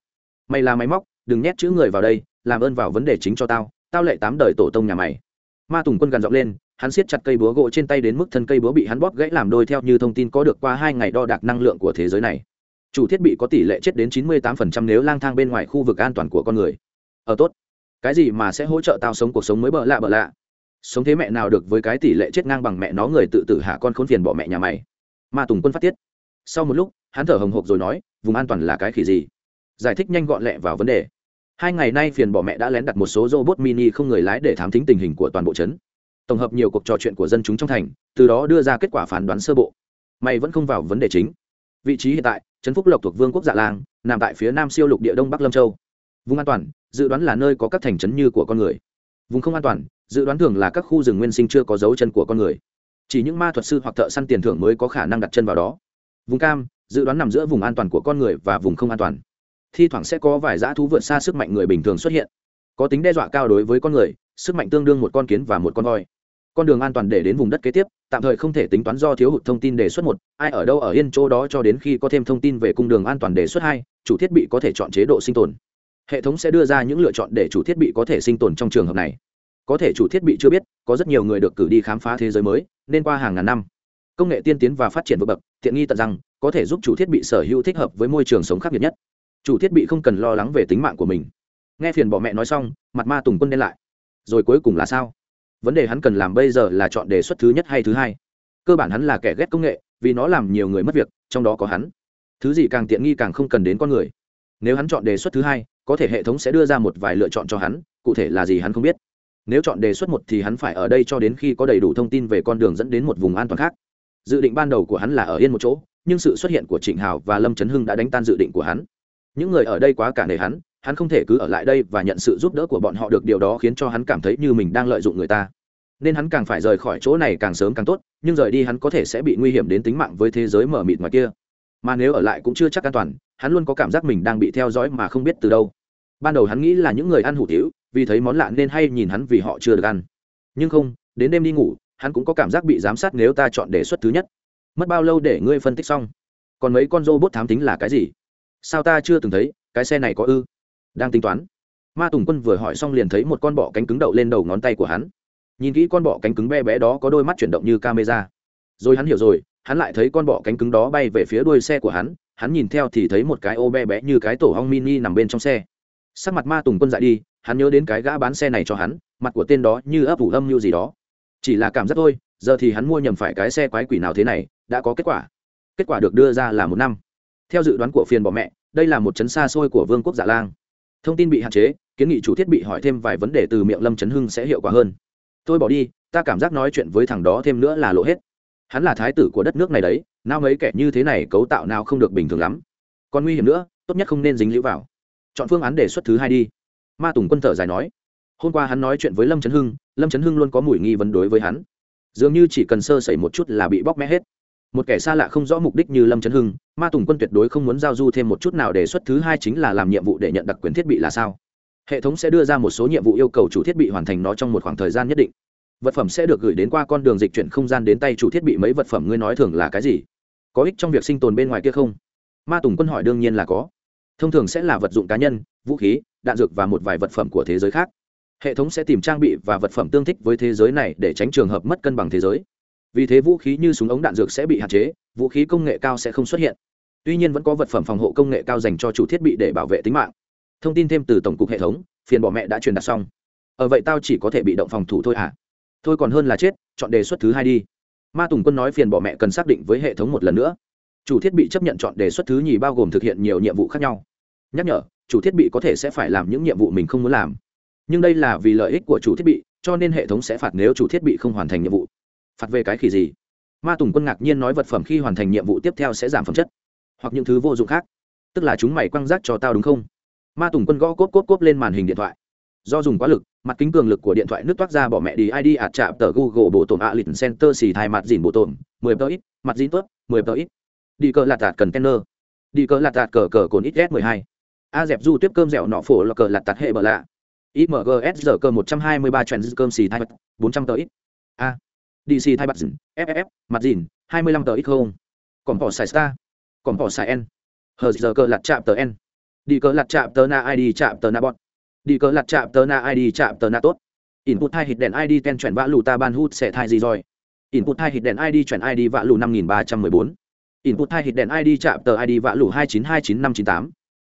Mày là máy móc, đừng nhét chữ người vào đây, làm ơn vào vấn đề chính cho tao tao lệ tám đời tổ tông nhà mày. Ma tùng quân gằn giọng lên, hắn siết chặt cây búa gỗ trên tay đến mức thân cây búa bị hắn bóp gãy làm đôi theo như thông tin có được qua hai ngày đo đạc năng lượng của thế giới này. Chủ thiết bị có tỷ lệ chết đến chín mươi 98% nếu lang thang bên ngoài khu vực an toàn của con người. Ở tốt. Cái gì mà sẽ hỗ trợ tao sống cuộc sống mới bợ lạ bợ lạ? Sống thế mẹ nào được với cái tỷ lệ chết ngang bằng mẹ nó người tự tử hạ con khốn phiền bỏ mẹ nhà mày. Ma tùng quân phát tiết. Sau một lúc, hắn thở hồng hộc rồi nói, vùng an toàn là cái khỉ gì? Giải thích nhanh gọn lẹ vào vấn đề. Hai ngày nay phiền bỏ mẹ đã lén đặt một số robot mini không người lái để thám thính tình hình của toàn bộ trấn. Tổng hợp nhiều cuộc trò chuyện của dân chúng trong thành, từ đó đưa ra kết quả phán đoán sơ bộ. Mày vẫn không vào vấn đề chính. Vị trí hiện tại, trấn phúc lộc thuộc vương quốc dạ lang nằm tại phía nam siêu lục địa đông bắc lâm châu. Vùng an toàn, dự đoán là nơi có các thành trấn như của con người. Vùng không an toàn dự đoán thường là các khu rừng nguyên sinh chưa có dấu chân của con người. Chỉ những ma thuật sư hoặc thợ săn tiền thưởng mới có khả năng đặt chân vào đó. Vùng cam, dự đoán nằm giữa vùng an toàn của con người và vùng không an toàn. Thi thoảng sẽ có vài dã thú vượt xa sức mạnh người bình thường xuất hiện. Có tính đe dọa cao đối với con người, sức mạnh tương đương một con kiến và một con voi. Con đường an toàn để đến vùng đất kế tiếp, tạm thời không thể tính toán do thiếu hụt thông tin đề xuất một, ai ở đâu ở yên chỗ đó cho đến khi có thêm thông tin về cung đường an toàn đề xuất hai, chủ thiết bị có thể chọn chế độ sinh tồn. Hệ thống sẽ đưa ra những lựa chọn để chủ thiết bị có thể sinh tồn trong trường hợp này có thể chủ thiết bị chưa biết, có rất nhiều người được cử đi khám phá thế giới mới, nên qua hàng ngàn năm. Công nghệ tiên tiến và phát triển vượt bậc, tiện nghi tận rằng, có thể giúp chủ thiết bị sở hữu thích hợp với môi trường sống khắc nghiệt nhất. Chủ thiết bị không cần lo lắng về tính mạng của mình. Nghe phiền bỏ mẹ nói xong, mặt ma tùng quân đen lại. Rồi cuối cùng là sao? Vấn đề hắn cần làm bây giờ là chọn đề xuất thứ nhất hay thứ hai? Cơ bản hắn là kẻ ghét công nghệ, vì nó làm nhiều người mất việc, trong đó có hắn. Thứ gì càng tiện nghi càng không cần đến con người. Nếu hắn chọn đề xuất thứ hai, có thể hệ thống sẽ đưa ra một vài lựa chọn cho hắn, cụ thể là gì hắn không biết nếu chọn đề xuất một thì hắn phải ở đây cho đến khi có đầy đủ thông tin về con đường dẫn đến một vùng an toàn khác. Dự định ban đầu của hắn là ở yên một chỗ, nhưng sự xuất hiện của trịnh hào và lâm trấn hưng đã đánh tan dự định của hắn. Những người ở đây quá cả nề hắn hắn không thể cứ ở lại đây và nhận sự giúp đỡ của bọn họ được, điều đó khiến cho hắn cảm thấy như mình đang lợi dụng người ta. Nên hắn càng phải rời khỏi chỗ này càng sớm càng tốt, nhưng rời đi hắn có thể sẽ bị nguy hiểm đến tính mạng với thế giới mở mịt ngoài kia. Mà nếu ở lại cũng chưa chắc an toàn, hắn luôn có cảm giác mình đang bị theo dõi mà không biết từ đâu ban đầu hắn nghĩ là những người ăn hủ tiếu, vì thấy món lạ nên hay nhìn hắn vì họ chưa được ăn. Nhưng không, đến đêm đi ngủ, hắn cũng có cảm giác bị giám sát nếu ta chọn đề xuất thứ nhất. Mất bao lâu để ngươi phân tích xong? Còn mấy con robot thám tính là cái gì? Sao ta chưa từng thấy, cái xe này có ư? Đang tính toán. Ma tùng quân vừa hỏi xong liền thấy một con bọ cánh cứng đậu lên đầu ngón tay của hắn. Nhìn kỹ con bọ cánh cứng bé bé đó có đôi mắt chuyển động như camera. Rồi hắn hiểu rồi, hắn lại thấy con bọ cánh cứng đó bay về phía đuôi xe của hắn. Hắn nhìn theo thì thấy một cái ô bé bé như cái tổ hong mini nằm bên trong xe sắc mặt ma tùng quân dại đi, hắn nhớ đến cái gã bán xe này cho hắn, mặt của tên đó như ấp ủ âm như gì đó. Chỉ là cảm giác thôi, giờ thì hắn mua nhầm phải cái xe quái quỷ nào thế này, đã có kết quả. Kết quả được đưa ra là một năm. Theo dự đoán của phiền bỏ mẹ, đây là một chấn xa xôi của vương quốc giả lang. Thông tin bị hạn chế, kiến nghị chủ thiết bị hỏi thêm vài vấn đề từ miệng lâm trấn hưng sẽ hiệu quả hơn. Tôi bỏ đi, ta cảm giác nói chuyện với thằng đó thêm nữa là lộ hết. Hắn là thái tử của đất nước này đấy, nào mấy kẻ như thế này cấu tạo nào không được bình thường lắm. Còn nguy hiểm nữa, tốt nhất không nên dính lũ vào chọn phương án đề xuất thứ hai đi. Ma tùng quân thở dài nói. Hôm qua hắn nói chuyện với lâm trấn hưng, lâm trấn hưng luôn có mùi nghi vấn đối với hắn. Dường như chỉ cần sơ sẩy một chút là bị bóc mẽ hết. Một kẻ xa lạ không rõ mục đích như lâm trấn hưng, ma tùng quân tuyệt đối không muốn giao du thêm một chút nào đề xuất thứ hai chính là làm nhiệm vụ để nhận đặc quyền thiết bị là sao. Hệ thống sẽ đưa ra một số nhiệm vụ yêu cầu chủ thiết bị hoàn thành nó trong một khoảng thời gian nhất định. Vật phẩm sẽ được gửi đến qua con đường dịch chuyển không gian đến tay chủ thiết bị mấy vật phẩm ngươi nói thường là cái gì? Có ích trong việc sinh tồn bên ngoài kia không? Ma tùng quân hỏi đương nhiên là có thông thường sẽ là vật dụng cá nhân, vũ khí, đạn dược và một vài vật phẩm của thế giới khác. Hệ thống sẽ tìm trang bị và vật phẩm tương thích với thế giới này để tránh trường hợp mất cân bằng thế giới. Vì thế vũ khí như súng ống đạn dược sẽ bị hạn chế, vũ khí công nghệ cao sẽ không xuất hiện. Tuy nhiên vẫn có vật phẩm phòng hộ công nghệ cao dành cho chủ thiết bị để bảo vệ tính mạng. Thông tin thêm từ tổng cục hệ thống, phiền bỏ mẹ đã truyền đạt xong. Ở vậy tao chỉ có thể bị động phòng thủ thôi à thôi còn hơn là chết, chọn đề xuất thứ hai đi. Ma tùng quân nói phiền bỏ mẹ cần xác định với hệ thống một lần nữa. Chủ thiết bị chấp nhận chọn đề xuất thứ nhì bao gồm thực hiện nhiều nhiệm vụ khác nhau nhắc nhở, chủ thiết bị có thể sẽ phải làm những nhiệm vụ mình không muốn làm. Nhưng đây là vì lợi ích của chủ thiết bị, cho nên hệ thống sẽ phạt nếu chủ thiết bị không hoàn thành nhiệm vụ. Phạt về cái khỉ gì? Ma tùng quân ngạc nhiên nói vật phẩm khi hoàn thành nhiệm vụ tiếp theo sẽ giảm phẩm chất, hoặc những thứ vô dụng khác. Tức là chúng mày quăng rác cho tao đúng không? Ma tùng quân gõ cốp cốp cốp lên màn hình điện thoại. Do dùng quá lực, mặt kính cường lực của điện thoại nước toát ra bỏ mẹ đi id ạt chạm tờ google bộ tổn ạ lịch center xì thai mặt dìn bộ tổn, mười tờ ít, mặt dìn tốt mười tờ ít. Đi cờ lạt tạt cần tenner. đi cờ lạt tạt cờ cờ cồn ít s mười hai a dẹp du tiếp cơm dẻo nọ phổ là cờ lạt tạt hệ bờ lạ. Imgs giờ cơ một trăm hai mươi ba trend cơm xì thai bốn trăm tờ ít. A. Dc thai bật dìn ff mặt dìn, hai mươi lăm tờ ít không? Còn bỏ xài star. Còn bỏ xài n. Hờ giờ cơ lạt chạm tờ n. Đi cờ lạt chạm tờ na id chạm tờ na bọn đi cờ lạt chạm tờ na id chạm tờ na tốt. Input hai hit đèn id ten chuyển vã lù ta ban hút sẽ thai gì rồi? Input hai hit đèn id chuyển id vã lù năm nghìn ba trăm mười bốn. Input hai hit đèn id chạm tờ id vã lù hai chín hai chín năm chín tám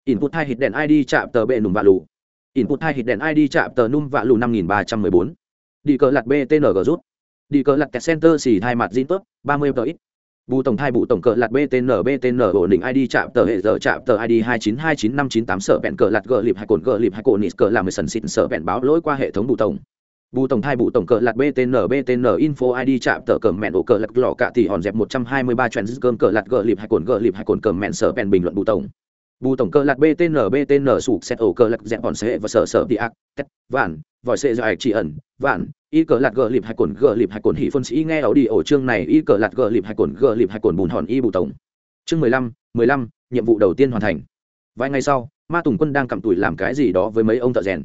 input hai hit đèn id chạm tờ bệ nùm vạ lù. Input hai hit đèn id chạm tờ num vạ lù năm nghìn ba trăm mười bốn. Đi cờ lạt btng rút. Đi cờ lạt kẹt center xì hai mặt zin tốt ba mươi tờ ít. Bù tổng thai bù tổng cờ lạt btn btn ổn định id chạm tờ hệ giờ chạm tờ id hai chín hai chín năm chín tám sợ bẹn cờ lạt gờ lịp hai cồn gờ lịp hai cồn nít cờ làm mười sần xịn sợ bẹn báo lỗi qua hệ thống bù tổng. Bù tổng thai bù tổng cờ lạt btn btn info id chạm tờ cờ mẹn ổ cờ lạt lò cạ thì hòn dẹp một trăm hai mươi ba trend cơm cờ lạt gờ lịp hai cồn gờ lịp hai cồn cờ mẹn sợ bẹn bình luận bù tổng bù tổng cơ lạc btn btn sụp xét ổ cơ lạc dẹp bọn xe và sợ sợ đi ác vạn, vòi xe do ạch chỉ ẩn, vạn, y cờ lạc gờ lịp hay cồn, gờ lịp hay cồn hỉ phân sĩ nghe ảo đi ổ chương này, y cờ lạc gờ lịp hay cồn, gờ lịp hay cồn bùn hòn y bù tổng. Chương mười lăm mười lăm, nhiệm vụ đầu tiên hoàn thành. Vài ngày sau, ma tùng quân đang cầm tuổi làm cái gì đó với mấy ông thợ rèn.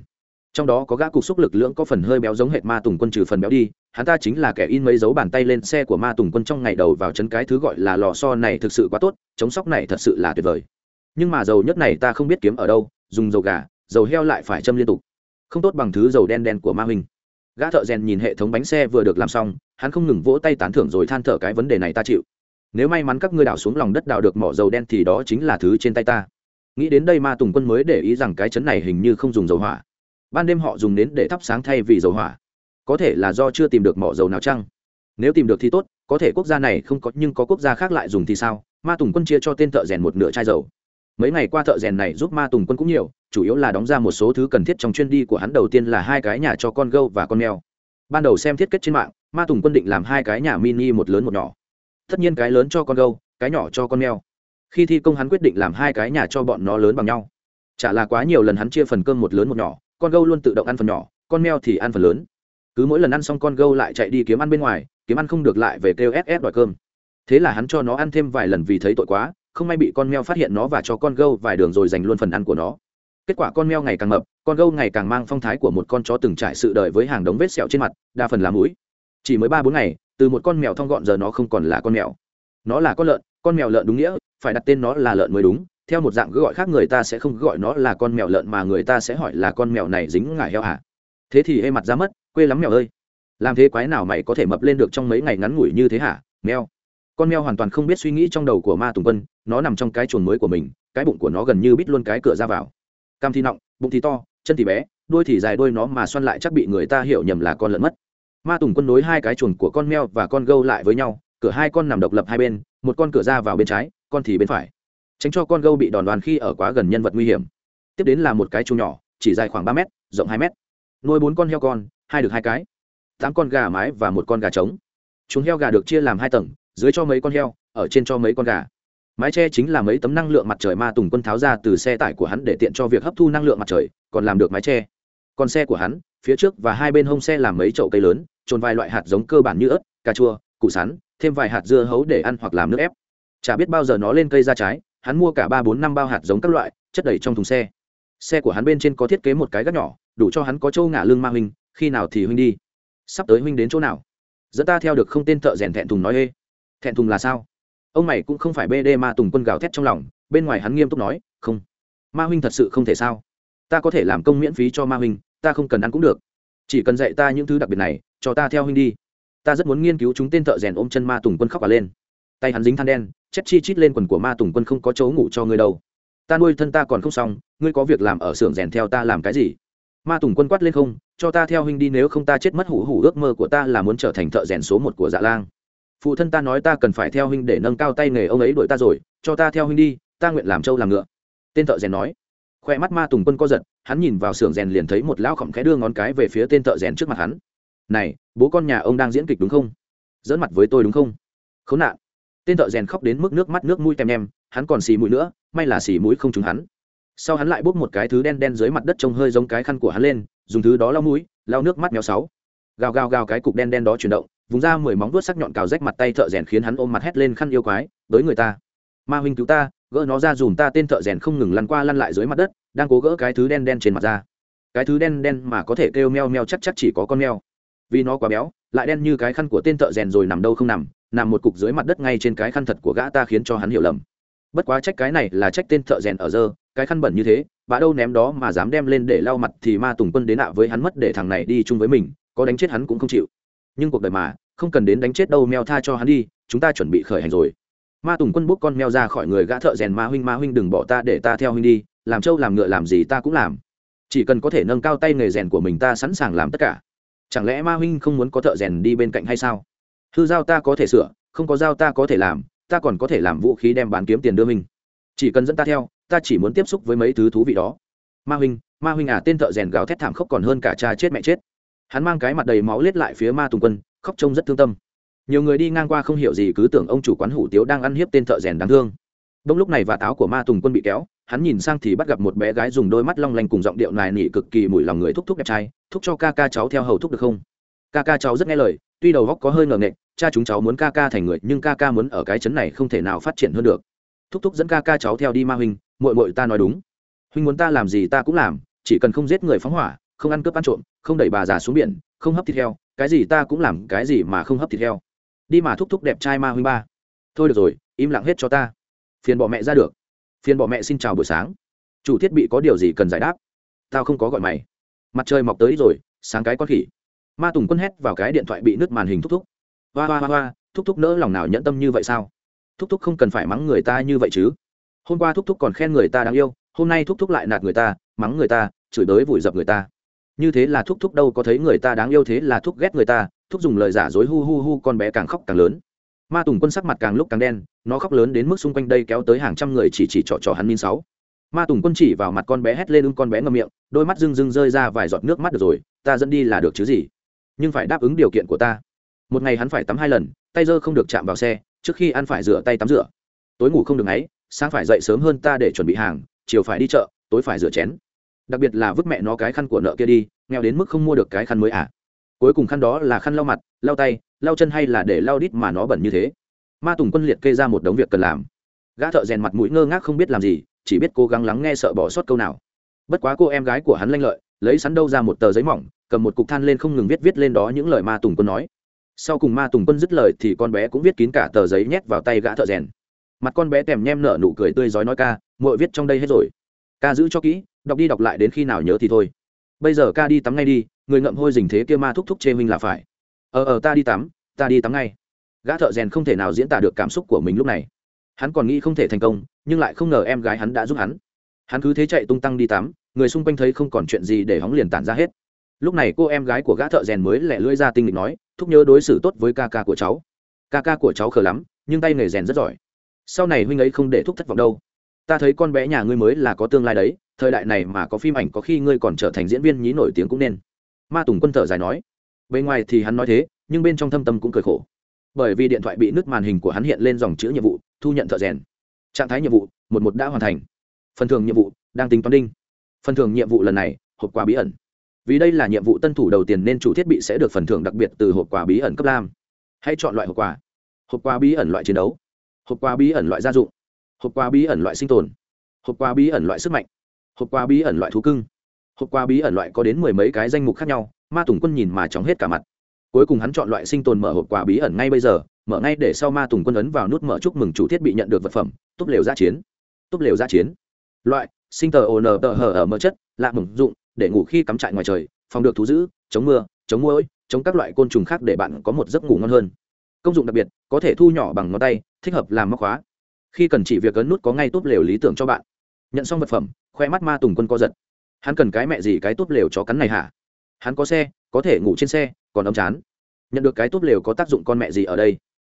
Trong đó có gã cục xúc lực lượng có phần hơi béo giống hệt ma tùng quân trừ phần béo đi, hắn ta chính là kẻ in mấy dấu bàn tay lên xe của ma tùng quân trong ngày đầu vào chân cái thứ gọi là lò so này thực sự quá tốt, chống sóc này thật sự là tuyệt vời nhưng mà dầu nhất này ta không biết kiếm ở đâu, dùng dầu gà, dầu heo lại phải châm liên tục. Không tốt bằng thứ dầu đen đen của ma huynh. Gã thợ rèn nhìn hệ thống bánh xe vừa được làm xong, hắn không ngừng vỗ tay tán thưởng rồi than thở cái vấn đề này ta chịu. Nếu may mắn các ngươi đào xuống lòng đất đào được mỏ dầu đen thì đó chính là thứ trên tay ta. Nghĩ đến đây ma tùng quân mới để ý rằng cái chấn này hình như không dùng dầu hỏa. Ban đêm họ dùng nến để thắp sáng thay vì dầu hỏa. Có thể là do chưa tìm được mỏ dầu nào chăng? Nếu tìm được thì tốt, có thể quốc gia này không có, nhưng có quốc gia khác lại dùng thì sao? Ma tùng quân chia cho tên thợ rèn một nửa chai dầu mấy ngày qua thợ rèn này giúp ma tùng quân cũng nhiều, chủ yếu là đóng ra một số thứ cần thiết trong chuyên đi của hắn. Đầu tiên là hai cái nhà cho con gâu và con mèo. Ban đầu xem thiết kết trên mạng, ma tùng quân định làm hai cái nhà mini, một lớn một nhỏ. Tất nhiên cái lớn cho con gâu, cái nhỏ cho con mèo. Khi thi công hắn quyết định làm hai cái nhà cho bọn nó lớn bằng nhau. Chả là quá nhiều lần hắn chia phần cơm một lớn một nhỏ, con gâu luôn tự động ăn phần nhỏ, con mèo thì ăn phần lớn. Cứ mỗi lần ăn xong con gâu lại chạy đi kiếm ăn bên ngoài, kiếm ăn không được lại về kêu ss đòi cơm. Thế là hắn cho nó ăn thêm vài lần vì thấy tội quá không may bị con mèo phát hiện nó và cho con gâu vài đường rồi giành luôn phần ăn của nó. Kết quả con mèo ngày càng mập, con gâu ngày càng mang phong thái của một con chó từng trải sự đời với hàng đống vết sẹo trên mặt, đa phần là mũi. Chỉ mới ba bốn ngày, từ một con mèo thong gọn giờ nó không còn là con mèo. Nó là con lợn, con mèo lợn đúng nghĩa, phải đặt tên nó là lợn mới đúng. Theo một dạng gọi khác người ta sẽ không gọi nó là con mèo lợn mà người ta sẽ hỏi là con mèo này dính ngải heo hả? Thế thì hê mặt ra mất, quê lắm mèo ơi. Làm thế quái nào mày có thể mập lên được trong mấy ngày ngắn ngủi như thế hả, mèo? Con mèo hoàn toàn không biết suy nghĩ trong đầu của ma tùng quân nó nằm trong cái chuồng mới của mình, cái bụng của nó gần như bít luôn cái cửa ra vào. Cam thì nọng, bụng thì to, chân thì bé, đuôi thì dài đuôi nó mà xoăn lại chắc bị người ta hiểu nhầm là con lợn mất. Ma tùng quân nối hai cái chuồng của con mèo và con gâu lại với nhau, cửa hai con nằm độc lập hai bên, một con cửa ra vào bên trái, con thì bên phải. Tránh cho con gâu bị đòn đoàn khi ở quá gần nhân vật nguy hiểm. Tiếp đến là một cái chuồng nhỏ, chỉ dài khoảng ba mét, rộng hai mét. Nuôi bốn con heo con, hai được hai cái, tám con gà mái và một con gà trống. Chuồng heo gà được chia làm hai tầng, dưới cho mấy con heo, ở trên cho mấy con gà mái tre chính là mấy tấm năng lượng mặt trời ma tùng quân tháo ra từ xe tải của hắn để tiện cho việc hấp thu năng lượng mặt trời, còn làm được mái tre còn xe của hắn, phía trước và hai bên hông xe làm mấy chậu cây lớn, trồn vài loại hạt giống cơ bản như ớt, cà chua, củ sắn, thêm vài hạt dưa hấu để ăn hoặc làm nước ép. Chả biết bao giờ nó lên cây ra trái, hắn mua cả ba bốn năm bao hạt giống các loại, chất đầy trong thùng xe. Xe của hắn bên trên có thiết kế một cái gác nhỏ, đủ cho hắn có châu ngả lưng ma huynh, khi nào thì huynh đi. Sắp tới huynh đến chỗ nào? Dẫn ta theo được không tên thợ rèn thẹn thùng nói ê. Thẹn thùng là sao? Ông mày cũng không phải bê đê ma tùng quân gào thét trong lòng, bên ngoài hắn nghiêm túc nói, không, ma huynh thật sự không thể sao? Ta có thể làm công miễn phí cho ma huynh, ta không cần ăn cũng được. Chỉ cần dạy ta những thứ đặc biệt này, cho ta theo huynh đi. Ta rất muốn nghiên cứu chúng tên thợ rèn ôm chân ma tùng quân khóc cả lên. Tay hắn dính than đen, chết chi chít lên quần của ma tùng quân không có chỗ ngủ cho ngươi đâu. Ta nuôi thân ta còn không xong, ngươi có việc làm ở xưởng rèn theo ta làm cái gì? Ma tùng quân quát lên không, cho ta theo huynh đi, nếu không ta chết mất hủ hủ, ước mơ của ta là muốn trở thành thợ rèn số một của dạ lang phụ thân ta nói ta cần phải theo huynh để nâng cao tay nghề ông ấy đuổi ta rồi, cho ta theo huynh đi, ta nguyện làm trâu làm ngựa. Tên thợ rèn nói. Khoe mắt ma tùng quân co giật, hắn nhìn vào xưởng rèn liền thấy một lão khổng khẽ đưa ngón cái về phía tên thợ rèn trước mặt hắn. Này, bố con nhà ông đang diễn kịch đúng không? Dẫn mặt với tôi đúng không? Khốn nạn. Tên thợ rèn khóc đến mức nước mắt nước mũi tem nhem, hắn còn xì mũi nữa, may là xì mũi không trúng hắn. Sau hắn lại bốc một cái thứ đen đen dưới mặt đất trông hơi giống cái khăn của hắn lên, dùng thứ đó lau mũi, lau nước mắt méo sáu. Gào gào gào cái cục đen đen đó chuyển động vùng ra mười móng vuốt sắc nhọn cào rách mặt tay thợ rèn khiến hắn ôm mặt hét lên khăn yêu quái, tới người ta. Ma huynh cứu ta, gỡ nó ra dùm ta tên thợ rèn không ngừng lăn qua lăn lại dưới mặt đất, đang cố gỡ cái thứ đen đen trên mặt ra cái thứ đen đen mà có thể kêu meo meo chắc chắc chỉ có con meo. Vì nó quá béo, lại đen như cái khăn của tên thợ rèn rồi nằm đâu không nằm nằm một cục dưới mặt đất ngay trên cái khăn thật của gã ta khiến cho hắn hiểu lầm. Bất quá trách cái này là trách tên thợ rèn ở dơ, cái khăn bẩn như thế, bà đâu ném đó mà dám đem lên để lau mặt thì ma tùng quân đến nạ với hắn mất để thằng này đi chung với mình, có đánh chết hắn cũng không chịu nhưng cuộc đời mà, không cần đến đánh chết đâu meo tha cho hắn đi, chúng ta chuẩn bị khởi hành rồi. Ma tùng quân bốc con meo ra khỏi người gã thợ rèn ma huynh ma huynh đừng bỏ ta để ta theo huynh đi, làm trâu, làm ngựa, làm gì ta cũng làm. Chỉ cần có thể nâng cao tay nghề rèn của mình, ta sẵn sàng làm tất cả. Chẳng lẽ ma huynh không muốn có thợ rèn đi bên cạnh hay sao? Hư giao ta có thể sửa, không có giao ta có thể làm, ta còn có thể làm vũ khí đem bán kiếm tiền đưa mình chỉ cần dẫn ta theo, ta chỉ muốn tiếp xúc với mấy thứ thú vị đó. Ma huynh ma huynh à tên thợ rèn gào thét thảm khốc còn hơn cả cha chết mẹ chết hắn mang cái mặt đầy máu lết lại phía ma tùng quân, khóc trông rất thương tâm. Nhiều người đi ngang qua không hiểu gì cứ tưởng ông chủ quán hủ tiếu đang ăn hiếp tên thợ rèn đáng thương. Đông lúc này và táo của ma tùng quân bị kéo, hắn nhìn sang thì bắt gặp một bé gái dùng đôi mắt long lanh cùng giọng điệu nài nỉ cực kỳ mùi lòng người thúc thúc đẹp trai, thúc cho ca ca cháu theo hầu thúc được không? Ca ca cháu rất nghe lời, tuy đầu góc có hơi ngờ nghệch, cha chúng cháu muốn ca ca thành người, nhưng ca ca muốn ở cái chấn này không thể nào phát triển hơn được. Thúc thúc dẫn ca ca cháu theo đi ma huynh mội mội ta nói đúng. Huynh muốn ta làm gì ta cũng làm, chỉ cần không giết người phóng hỏa không ăn cướp ăn trộm, không đẩy bà già xuống biển, không hấp thịt heo, cái gì ta cũng làm cái gì mà không hấp thịt heo. Đi mà thúc thúc đẹp trai ma huynh ba. Thôi được rồi, im lặng hết cho ta. Phiền bỏ mẹ ra được. Phiền bỏ mẹ xin chào buổi sáng. Chủ thiết bị có điều gì cần giải đáp? Tao không có gọi mày. Mặt trời mọc tới rồi, sáng cái con khỉ. Ma tùng quân hét vào cái điện thoại bị nứt màn hình thúc thúc. Hoa hoa hoa hoa, thúc thúc nỡ lòng nào nhẫn tâm như vậy sao? Thúc thúc không cần phải mắng người ta như vậy chứ. Hôm qua thúc thúc còn khen người ta đáng yêu, hôm nay thúc thúc lại nạt người ta, mắng người ta, chửi đới vùi dập người ta như thế là thúc thúc đâu có thấy người ta đáng yêu thế là thúc ghét người ta, thúc dùng lời giả dối hu hu hu con bé càng khóc càng lớn. Ma tùng quân sắc mặt càng lúc càng đen, nó khóc lớn đến mức xung quanh đây kéo tới hàng trăm người chỉ chỉ trỏ trỏ hắn min sáu. Ma tùng quân chỉ vào mặt con bé hét lên ưng con bé ngậm miệng, đôi mắt rưng rưng rơi ra vài giọt nước mắt được rồi, ta dẫn đi là được chứ gì? Nhưng phải đáp ứng điều kiện của ta. Một ngày hắn phải tắm hai lần, tay dơ không được chạm vào xe, trước khi ăn phải rửa tay tắm rửa. Tối ngủ không được ấy sáng phải dậy sớm hơn ta để chuẩn bị hàng, chiều phải đi chợ, tối phải rửa chén đặc biệt là vứt mẹ nó cái khăn của nợ kia đi, nghèo đến mức không mua được cái khăn mới à? Cuối cùng khăn đó là khăn lau mặt, lau tay, lau chân hay là để lau đít mà nó bẩn như thế? Ma tùng quân liệt kê ra một đống việc cần làm. Gã thợ rèn mặt mũi ngơ ngác không biết làm gì, chỉ biết cố gắng lắng nghe sợ bỏ sót câu nào. Bất quá cô em gái của hắn lanh lợi, lấy sắn đâu ra một tờ giấy mỏng, cầm một cục than lên không ngừng viết viết lên đó những lời ma tùng quân nói. Sau cùng ma tùng quân dứt lời thì con bé cũng viết kín cả tờ giấy nhét vào tay gã thợ rèn. Mặt con bé kèm nhem nở nụ cười tươi rói nói ca, muội viết trong đây hết rồi. Ca giữ cho kỹ đọc đi đọc lại đến khi nào nhớ thì thôi. Bây giờ ca đi tắm ngay đi, người ngậm hôi dình thế kia ma thúc thúc chê minh là phải. Ờ ờ ta đi tắm, ta đi tắm ngay. Gã thợ rèn không thể nào diễn tả được cảm xúc của mình lúc này. Hắn còn nghĩ không thể thành công, nhưng lại không ngờ em gái hắn đã giúp hắn. Hắn cứ thế chạy tung tăng đi tắm, người xung quanh thấy không còn chuyện gì để hóng liền tản ra hết. Lúc này cô em gái của gã thợ rèn mới lẻ lưỡi ra tinh lịch nói, thúc nhớ đối xử tốt với ca ca của cháu. Ca ca của cháu khờ lắm, nhưng tay nghề rèn rất giỏi. Sau này huynh ấy không để thúc thất vọng đâu. Ta thấy con bé nhà ngươi mới là có tương lai đấy thời đại này mà có phim ảnh có khi ngươi còn trở thành diễn viên nhí nổi tiếng cũng nên. Ma tùng quân thở dài nói. Bên ngoài thì hắn nói thế, nhưng bên trong thâm tâm cũng cười khổ. Bởi vì điện thoại bị nứt màn hình của hắn hiện lên dòng chữ nhiệm vụ, thu nhận thợ rèn. Trạng thái nhiệm vụ, một một đã hoàn thành. Phần thưởng nhiệm vụ, đang tính toán đinh. Phần thưởng nhiệm vụ lần này, hộp quà bí ẩn. Vì đây là nhiệm vụ tân thủ đầu tiên nên chủ thiết bị sẽ được phần thưởng đặc biệt từ hộp quà bí ẩn cấp lam. Hãy chọn loại hộp quà. Hộp quà bí ẩn loại chiến đấu. Hộp quà bí ẩn loại gia dụng. Hộp quà bí ẩn loại sinh tồn. Hộp quà bí ẩn loại sức mạnh hộp quà bí ẩn loại thú cưng. Hộp quà bí ẩn loại có đến mười mấy cái danh mục khác nhau, ma tùng quân nhìn mà chóng hết cả mặt. Cuối cùng hắn chọn loại sinh tồn mở hộp quà bí ẩn ngay bây giờ, mở ngay để sau ma tùng quân ấn vào nút mở chúc mừng chủ thiết bị nhận được vật phẩm, túp lều gia chiến. Túp lều gia chiến. Loại, sinh tờ ồn tờ hở ở mỡ chất, lạ mừng, dụng, để ngủ khi cắm trại ngoài trời, phòng được thú giữ, chống mưa, chống muỗi, chống các loại côn trùng khác để bạn có một giấc ngủ ngon hơn. Công dụng đặc biệt, có thể thu nhỏ bằng ngón tay, thích hợp làm móc khóa. Khi cần chỉ việc ấn nút có ngay túp lều lý tưởng cho bạn nhận xong vật phẩm, khoe mắt ma tùng quân co giật. Hắn cần cái mẹ gì cái tốt lều chó cắn này hả? Hắn có xe, có thể ngủ trên xe, còn ấm chán. Nhận được cái tốt lều có tác dụng con mẹ gì ở đây?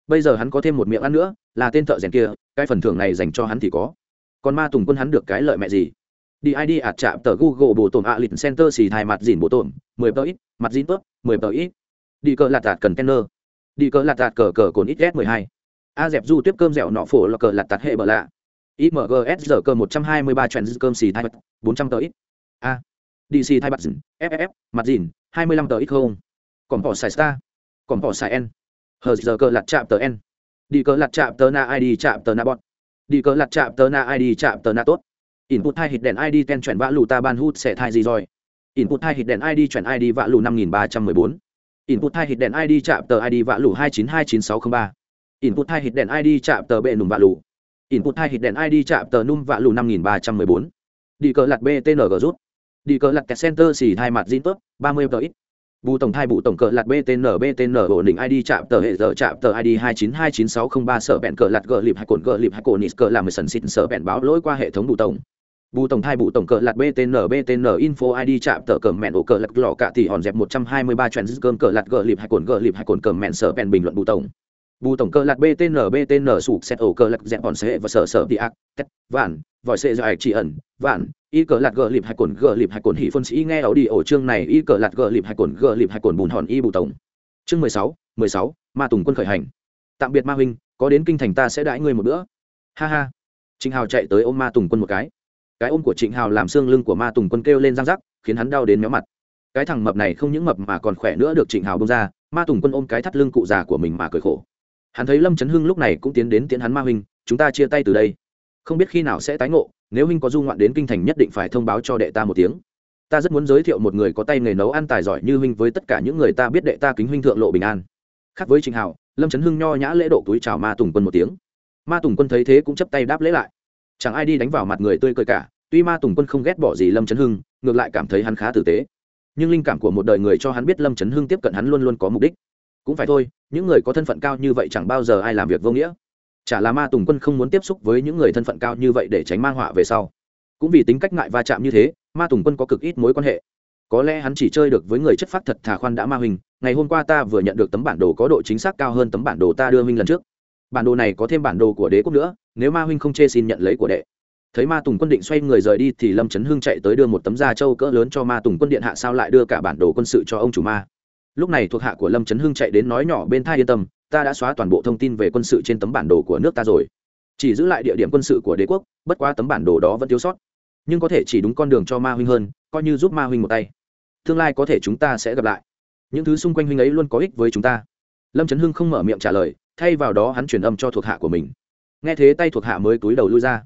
Bây giờ hắn có thêm một miệng ăn nữa, là tên thợ rèn kia, cái phần thưởng này dành cho hắn thì có. Còn ma tùng quân hắn được cái lợi mẹ gì? Đi id ạt chạm tờ google bổ tổn ạ lịch center xì thai mặt dìn bổ tổn, mười tờ ít, mặt dìn tớp, mười tờ ít. Đi cờ lạt tạt cần đi cờ lạt tạt cờ cờ cồn ít s mười hai. A dẹp du tiếp cơm dẻo nọ phổ là cờ lạt tạt hệ bờ lạ imgs giờ cờ một trăm hai cơm xì thai bật, 400 tờ ít. A. Dc thai bật dừng, FFF, mặt dìn hai mươi lăm tờ ít không? Còn bỏ xài star. Còn bỏ xài n. Hờ giờ cơ lặt chạm tờ n. Đi cơ lặt chạm tờ na id chạm tờ na bọt đi cơ lặt chạm tờ na id chạm tờ na tốt. Input hai hit đèn id ten chuyển vã lù ta ban hút sẽ thai gì rồi? Input hai hit đèn id chuyển id vã lù năm nghìn ba trăm mười bốn. Input hai hit đèn id chạm tờ id vã lù hai chín hai chín sáu không ba. Input hai hit đèn id chạm tờ bệ nùng vã lù input hai hit đèn id chạm tờ num vạ lù năm nghìn ba trăm mười bốn. Đi cờ lạt btng rút. Đi cờ lạt kẹt center xì hai mặt zin tốt ba mươi tờ ít. Bù tổng thai bù tổng cờ lạt btn btn ổn định id chạm tờ hệ giờ chạm tờ id hai chín hai chín sáu không ba sở bẹn cờ lạt gờ lịp hay cồn gờ lịp hay cồn nít cờ làm mười sần xịt sở bẹn báo lỗi qua hệ thống bù tổng. Bù tổng thai bù tổng cờ lạt btn btn info id chạm tờ cờ mẹn ổ cờ lạt lọ cả tỷ hòn dẹp một trăm hai mươi ba cơm cờ lạt gờ lịp hay cồn gờ lịp hay cồn cờ mẹn sở bẹn bình luận bù tổng bù tổng cơ lạc btn btn sụp xét ổ cơ lạc dẹp bọn sệ và sở sở bị ác, tét, vạn, vòi sệ dài chỉ ẩn, vạn, y cờ lạc gờ lịp hai cồn, gờ lịp hai cồn hỉ phân sĩ nghe ảo đi ổ chương này, y cờ lạc gờ lịp hai cồn, gờ lịp hai cồn bùn hòn y bù tổng. Chương mười sáu mười sáu, ma tùng quân khởi hành. Tạm biệt ma huynh, có đến kinh thành ta sẽ đãi ngươi một bữa. Ha ha. Trịnh hào chạy tới ôm ma tùng quân một cái. Cái ôm của trịnh hào làm xương lưng của ma tùng quân kêu lên răng rắc, khiến hắn đau đến méo mặt. Cái thằng mập này không những mập mà còn khỏe nữa được trịnh hào bông ra, ma tùng quân ôm cái thắt lưng cụ già của mình mà cười khổ hắn thấy lâm trấn hưng lúc này cũng tiến đến tiễn hắn ma huynh, chúng ta chia tay từ đây. Không biết khi nào sẽ tái ngộ, nếu huynh có du ngoạn đến kinh thành nhất định phải thông báo cho đệ ta một tiếng. Ta rất muốn giới thiệu một người có tay nghề nấu ăn tài giỏi như huynh với tất cả những người ta biết đệ ta kính huynh thượng lộ bình an. Khác với trịnh hảo lâm trấn hưng nho nhã lễ độ túi chào ma tùng quân một tiếng. Ma tùng quân thấy thế cũng chấp tay đáp lễ lại. Chẳng ai đi đánh vào mặt người tươi cười cả, tuy ma tùng quân không ghét bỏ gì lâm trấn hưng, ngược lại cảm thấy hắn khá tử tế. Nhưng linh cảm của một đời người cho hắn biết lâm trấn hưng tiếp cận hắn luôn luôn có mục đích cũng phải thôi, những người có thân phận cao như vậy chẳng bao giờ ai làm việc vô nghĩa. Chả là ma tùng quân không muốn tiếp xúc với những người thân phận cao như vậy để tránh mang họa về sau. Cũng vì tính cách ngại va chạm như thế, ma tùng quân có cực ít mối quan hệ. Có lẽ hắn chỉ chơi được với người chất phát thật thà khoan đã ma huynh ngày hôm qua ta vừa nhận được tấm bản đồ có độ chính xác cao hơn tấm bản đồ ta đưa huynh lần trước. Bản đồ này có thêm bản đồ của đế quốc nữa, nếu ma huynh không chê xin nhận lấy của đệ. Thấy ma tùng quân định xoay người rời đi thì lâm trấn hưng chạy tới đưa một tấm da trâu cỡ lớn cho ma tùng quân điện hạ sao lại đưa cả bản đồ quân sự cho ông chủ ma lúc này thuộc hạ của lâm trấn hưng chạy đến nói nhỏ bên thai yên tâm, ta đã xóa toàn bộ thông tin về quân sự trên tấm bản đồ của nước ta rồi. Chỉ giữ lại địa điểm quân sự của đế quốc, bất quá tấm bản đồ đó vẫn thiếu sót. Nhưng có thể chỉ đúng con đường cho ma huynh hơn, coi như giúp ma huynh một tay. Tương lai có thể chúng ta sẽ gặp lại. Những thứ xung quanh huynh ấy luôn có ích với chúng ta. Lâm trấn hưng không mở miệng trả lời, thay vào đó hắn truyền âm cho thuộc hạ của mình. Nghe thế tay thuộc hạ mới túi đầu lui ra.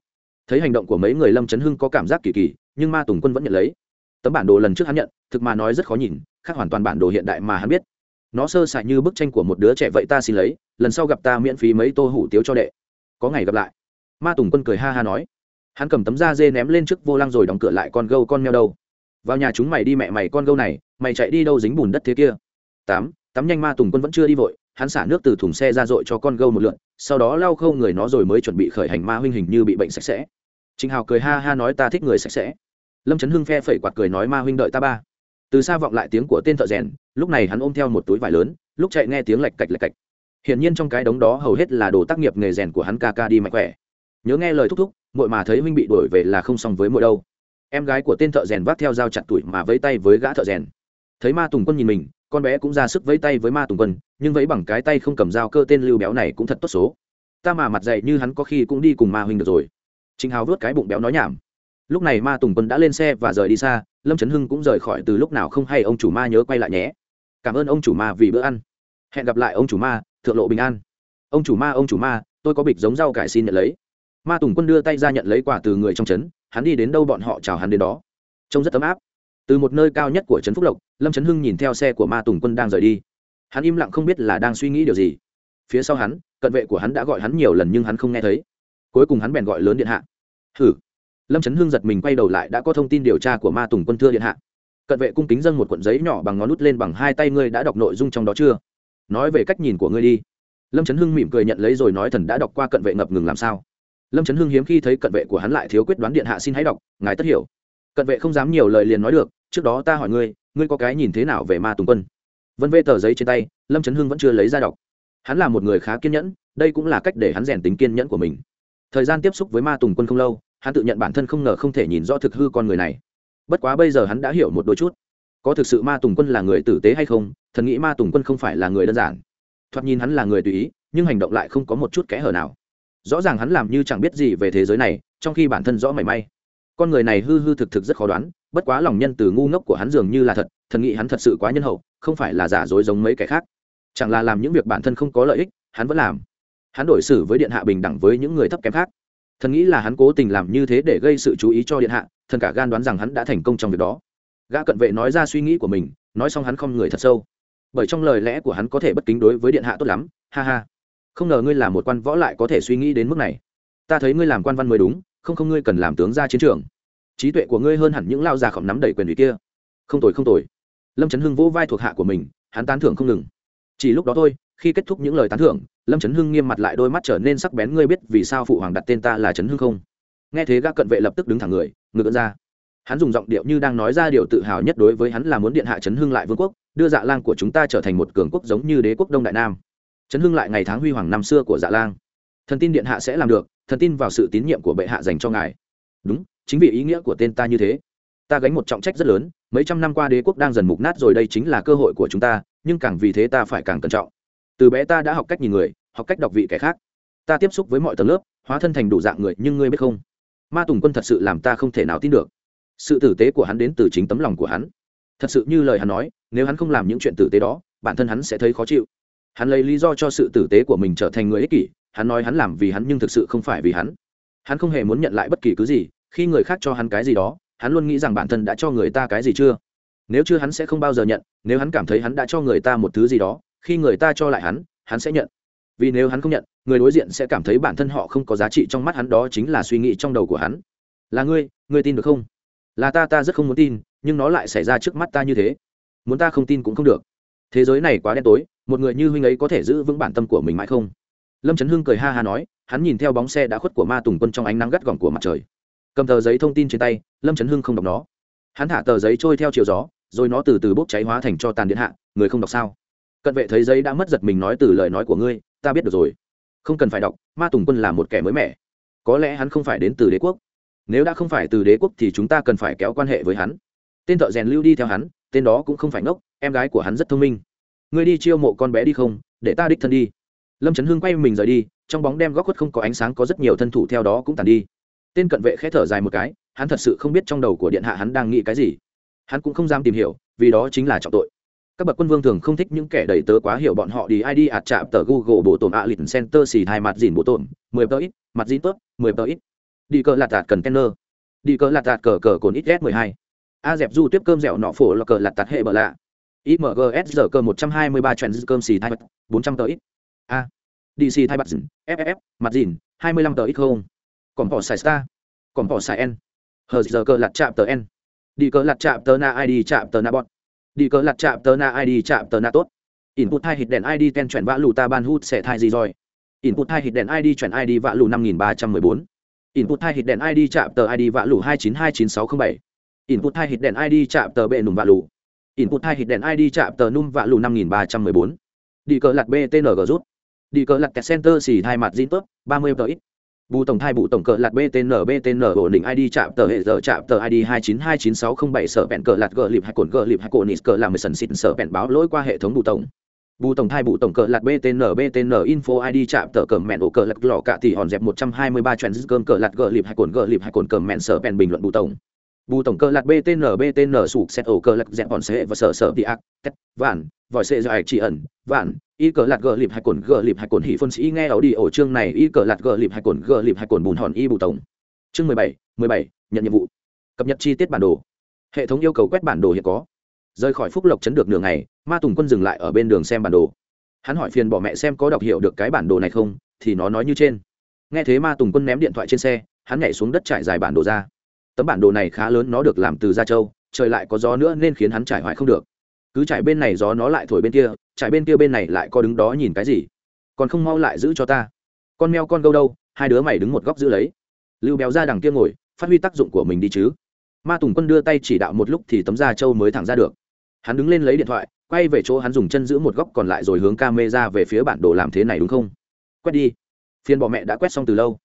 Thấy hành động của mấy người lâm trấn hưng có cảm giác kỳ kỳ, nhưng ma tùng quân vẫn nhận lấy. Tấm bản đồ lần trước hắn nhận, thực mà nói rất khó nhìn khác hoàn toàn bản đồ hiện đại mà hắn biết. Nó sơ sài như bức tranh của một đứa trẻ vậy ta xin lấy, lần sau gặp ta miễn phí mấy tô hủ tiếu cho đệ. Có ngày gặp lại. Ma tùng quân cười ha ha nói. Hắn cầm tấm da dê ném lên trước vô lăng rồi đóng cửa lại con gâu con meo đâu. Vào nhà chúng mày đi mẹ mày con gâu này, mày chạy đi đâu dính bùn đất thế kia? Tám, tắm nhanh ma tùng quân vẫn chưa đi vội, hắn xả nước từ thùng xe ra dội cho con gâu một lượn, sau đó lau khâu người nó rồi mới chuẩn bị khởi hành ma huynh hình như bị bệnh sạch sẽ. Trịnh hào cười ha ha nói ta thích người sạch sẽ. Lâm trấn hưng phe phẩy quạt cười nói ma huynh đợi ta ba từ xa vọng lại tiếng của tên thợ rèn, lúc này hắn ôm theo một túi vải lớn, lúc chạy nghe tiếng lạch cạch lạch cạch. Hiển nhiên trong cái đống đó hầu hết là đồ tác nghiệp nghề rèn của hắn ca ca đi mạnh khỏe. Nhớ nghe lời thúc thúc, muội mà thấy huynh bị đuổi về là không xong với muội đâu. Em gái của tên thợ rèn vác theo dao chặt tuổi mà vẫy tay với gã thợ rèn. Thấy ma tùng quân nhìn mình, con bé cũng ra sức vẫy tay với ma tùng quân, nhưng vẫy bằng cái tay không cầm dao cơ tên lưu béo này cũng thật tốt số. Ta mà mặt dày như hắn có khi cũng đi cùng ma huynh được rồi. Trịnh hào vớt cái bụng béo nói nhảm. Lúc này ma tùng quân đã lên xe và rời đi xa lâm trấn hưng cũng rời khỏi từ lúc nào không hay ông chủ ma nhớ quay lại nhé. Cảm ơn ông chủ ma vì bữa ăn. Hẹn gặp lại ông chủ ma, thượng lộ bình an. Ông chủ ma, ông chủ ma, tôi có bịch giống rau cải xin nhận lấy. Ma tùng quân đưa tay ra nhận lấy quà từ người trong trấn, hắn đi đến đâu bọn họ chào hắn đến đó. Trông rất ấm áp. Từ một nơi cao nhất của trấn phúc lộc, lâm trấn hưng nhìn theo xe của ma tùng quân đang rời đi. Hắn im lặng không biết là đang suy nghĩ điều gì. Phía sau hắn, cận vệ của hắn đã gọi hắn nhiều lần nhưng hắn không nghe thấy. Cuối cùng hắn bèn gọi lớn điện hạ. Thử lâm trấn hưng giật mình quay đầu lại đã có thông tin điều tra của ma tùng quân thưa điện hạ cận vệ cung kính dâng một cuộn giấy nhỏ bằng ngón nút lên bằng hai tay ngươi đã đọc nội dung trong đó chưa nói về cách nhìn của ngươi đi lâm trấn hưng mỉm cười nhận lấy rồi nói thần đã đọc qua cận vệ ngập ngừng làm sao lâm trấn hưng hiếm khi thấy cận vệ của hắn lại thiếu quyết đoán điện hạ xin hãy đọc ngài tất hiểu cận vệ không dám nhiều lời liền nói được trước đó ta hỏi ngươi ngươi có cái nhìn thế nào về ma tùng quân vân vê tờ giấy trên tay lâm trấn hưng vẫn chưa lấy ra đọc hắn là một người khá kiên nhẫn đây cũng là cách để hắn rèn tính kiên nhẫn của mình thời gian tiếp xúc với ma tùng quân không lâu hắn tự nhận bản thân không ngờ không thể nhìn rõ thực hư con người này. Bất quá bây giờ hắn đã hiểu một đôi chút. Có thực sự ma tùng quân là người tử tế hay không, thần nghĩ ma tùng quân không phải là người đơn giản. Thoạt nhìn hắn là người tùy ý, nhưng hành động lại không có một chút kẽ hở nào. Rõ ràng hắn làm như chẳng biết gì về thế giới này, trong khi bản thân rõ mảy may. Con người này hư hư thực thực rất khó đoán, bất quá lòng nhân từ ngu ngốc của hắn dường như là thật, thần nghĩ hắn thật sự quá nhân hậu, không phải là giả dối giống mấy kẻ khác. Chẳng là làm những việc bản thân không có lợi ích, hắn vẫn làm. Hắn đổi xử với điện hạ bình đẳng với những người thấp kém khác thần nghĩ là hắn cố tình làm như thế để gây sự chú ý cho điện hạ, thần cả gan đoán rằng hắn đã thành công trong việc đó. Gã cận vệ nói ra suy nghĩ của mình, nói xong hắn không người thật sâu. Bởi trong lời lẽ của hắn có thể bất kính đối với điện hạ tốt lắm, ha ha. Không ngờ ngươi là một quan võ lại có thể suy nghĩ đến mức này. Ta thấy ngươi làm quan văn mới đúng, không không ngươi cần làm tướng ra chiến trường. Trí tuệ của ngươi hơn hẳn những lao già khổng nắm đầy quyền ủy kia. Không tồi không tồi. Lâm trấn hưng vỗ vai thuộc hạ của mình, hắn tán thưởng không ngừng. Chỉ lúc đó thôi khi kết thúc những lời tán thưởng, lâm trấn hưng nghiêm mặt lại đôi mắt trở nên sắc bén. Ngươi biết vì sao phụ hoàng đặt tên ta là trấn hưng không? Nghe thế gã cận vệ lập tức đứng thẳng người ngược ấn ra. Hắn dùng giọng điệu như đang nói ra điều tự hào nhất đối với hắn là muốn điện hạ trấn hưng lại vương quốc, đưa dạ lang của chúng ta trở thành một cường quốc giống như đế quốc đông đại nam. Trấn hưng lại ngày tháng huy hoàng năm xưa của dạ lang. Thần tin điện hạ sẽ làm được, thần tin vào sự tín nhiệm của bệ hạ dành cho ngài. Đúng, chính vì ý nghĩa của tên ta như thế. Ta gánh một trọng trách rất lớn, mấy trăm năm qua đế quốc đang dần mục nát rồi đây chính là cơ hội của chúng ta, nhưng càng vì thế ta phải càng cẩn trọng từ bé ta đã học cách nhìn người, học cách đọc vị kẻ khác. Ta tiếp xúc với mọi tầng lớp, hóa thân thành đủ dạng người, nhưng ngươi biết không? Ma tùng quân thật sự làm ta không thể nào tin được. Sự tử tế của hắn đến từ chính tấm lòng của hắn. Thật sự như lời hắn nói, nếu hắn không làm những chuyện tử tế đó, bản thân hắn sẽ thấy khó chịu. Hắn lấy lý do cho sự tử tế của mình trở thành người ích kỷ, hắn nói hắn làm vì hắn nhưng thực sự không phải vì hắn. Hắn không hề muốn nhận lại bất kỳ thứ gì, khi người khác cho hắn cái gì đó, hắn luôn nghĩ rằng bản thân đã cho người ta cái gì chưa? Nếu chưa hắn sẽ không bao giờ nhận, nếu hắn cảm thấy hắn đã cho người ta một thứ gì đó khi người ta cho lại hắn hắn sẽ nhận. Vì nếu hắn không nhận, người đối diện sẽ cảm thấy bản thân họ không có giá trị trong mắt hắn, đó chính là suy nghĩ trong đầu của hắn. Là ngươi ngươi tin được không? Là ta ta rất không muốn tin, nhưng nó lại xảy ra trước mắt ta như thế. Muốn ta không tin cũng không được. Thế giới này quá đen tối, một người như huynh ấy có thể giữ vững bản tâm của mình mãi không? Lâm trấn hưng cười ha ha nói, hắn nhìn theo bóng xe đã khuất của ma tùng quân trong ánh nắng gắt gỏng của mặt trời. Cầm tờ giấy thông tin trên tay, lâm trấn hưng không đọc nó. Hắn thả tờ giấy trôi theo chiều gió, rồi nó từ từ bốc cháy hóa thành cho tàn điện hạ, người không đọc sao? Cận vệ thấy giấy đã mất giật mình nói từ lời nói của ngươi, ta biết được rồi. Không cần phải đọc, ma tùng quân là một kẻ mới mẻ. Có lẽ hắn không phải đến từ đế quốc. Nếu đã không phải từ đế quốc thì chúng ta cần phải kéo quan hệ với hắn. Tên thợ rèn lưu đi theo hắn, tên đó cũng không phải ngốc, em gái của hắn rất thông minh. Ngươi đi chiêu mộ con bé đi không, để ta đích thân đi. Lâm trấn hưng quay mình rời đi, trong bóng đêm góc khuất không có ánh sáng, có rất nhiều thân thủ theo đó cũng tàn đi. Tên cận vệ khẽ thở dài một cái, hắn thật sự không biết trong đầu của điện hạ hắn đang nghĩ cái gì. Hắn cũng không dám tìm hiểu, vì đó chính là trọng tội các bậc quân vương thường không thích những kẻ đầy tớ quá hiểu bọn họ đi id ạt chạm tờ google bộ tổn ạ lịch center xì hai mặt dìn bộ tổn, mười tờ ít, mặt dìn tớp, mười tờ ít. Đi cờ lạt tạt cần tenner đi cờ lạt tạt cờ cờ cồn ít s mười hai. A dẹp du tiếp cơm dẻo nọ phổ là cờ lạt tạt hệ bờ lạ. Imgs giờ cơ một trăm hai mươi ba trend cơm xì thai bật, bốn trăm tờ ít. A. Dc thai bật dìn ff mặt dìn, hai mươi lăm tờ ít không. Còn bỏ xài star. Còn bỏ xài n. Hờ giờ cơ lạt chạm tờ n. Đi cờ lạt chạm tờ na id chạm tờ na bọn đi cờ lặt chạm tờ na id chạm tờ na tốt. Input hai hit đèn id ten chuyển vã lù ta ban hút sẽ thai gì rồi? Input hai hit đèn id chuyển id vã lù năm nghìn ba trăm mười bốn. Input hai hit đèn id chạm tờ id vã lù hai chín hai chín sáu không bảy. Input hai hit đèn id chạm tờ bệ nùm vã lù. Input hai hit đèn id chạm tờ num vã lù năm nghìn ba trăm mười bốn. Đi cờ lặt btng rút. Đi cờ lặt center xì hai mặt zin tốt, ba mươi tờ ít bù tổng thai bù tổng cờ lạt btn btn ổn định id chạm tờ hệ giờ chạm tờ id hai chín hai chín sáu không bảy sở bẹn cờ lạt gờ lịp hai cồn gờ lịp hai cồn nít cờ làm sần xịn sở bẹn báo lỗi qua hệ thống bù tổng. Bù tổng thai bù tổng cờ lạt btn btn info id chạm tờ cờ mẹn ổ cờ lạt lò cạ thì hòn dẹp một trăm hai mươi ba trend cơm cờ lạt gờ lịp hai cồn gờ lịp hai cồn cờ mẹn sở bẹn bình luận bù tổng bù tổng cơ lạt btn btn sụp xét ổ cơ lạc dẹp bọn xe và sở sở đi ác tét vạn, vòi xe dài chỉ ẩn, vạn, y cờ lạt gờ lịp hai cồn, gờ lịp hai cồn hỉ phân sĩ nghe ấu đi ổ chương này, y cờ lạt gờ lịp hai cồn, gờ lịp hai cồn bùn hòn y bù tổng. Chương mười bảy mười bảy, nhận nhiệm vụ. Cập nhật chi tiết bản đồ. Hệ thống yêu cầu quét bản đồ hiện có. Rời khỏi phúc lộc chấn được đường này ma tùng quân dừng lại ở bên đường xem bản đồ. Hắn hỏi phiền bỏ mẹ xem có đọc hiểu được cái bản đồ này không, thì nó nói như trên. Nghe thế ma tùng quân ném điện thoại trên xe, hắn nhảy xuống đất trải dài bản đồ ra tấm bản đồ này khá lớn, nó được làm từ da trâu, trời lại có gió nữa nên khiến hắn trải hoài không được. Cứ trải bên này gió nó lại thổi bên kia, trải bên kia bên này lại có đứng đó nhìn cái gì? Còn không mau lại giữ cho ta. Con meo con gâu đâu, hai đứa mày đứng một góc giữ lấy. Lưu béo ra đằng kia ngồi, phát huy tác dụng của mình đi chứ. Ma tùng quân đưa tay chỉ đạo một lúc thì tấm da trâu mới thẳng ra được. Hắn đứng lên lấy điện thoại, quay về chỗ hắn dùng chân giữ một góc còn lại rồi hướng ca mê ra về phía bản đồ làm thế này đúng không? Quét đi. Phiên bọ mẹ đã quét xong từ lâu.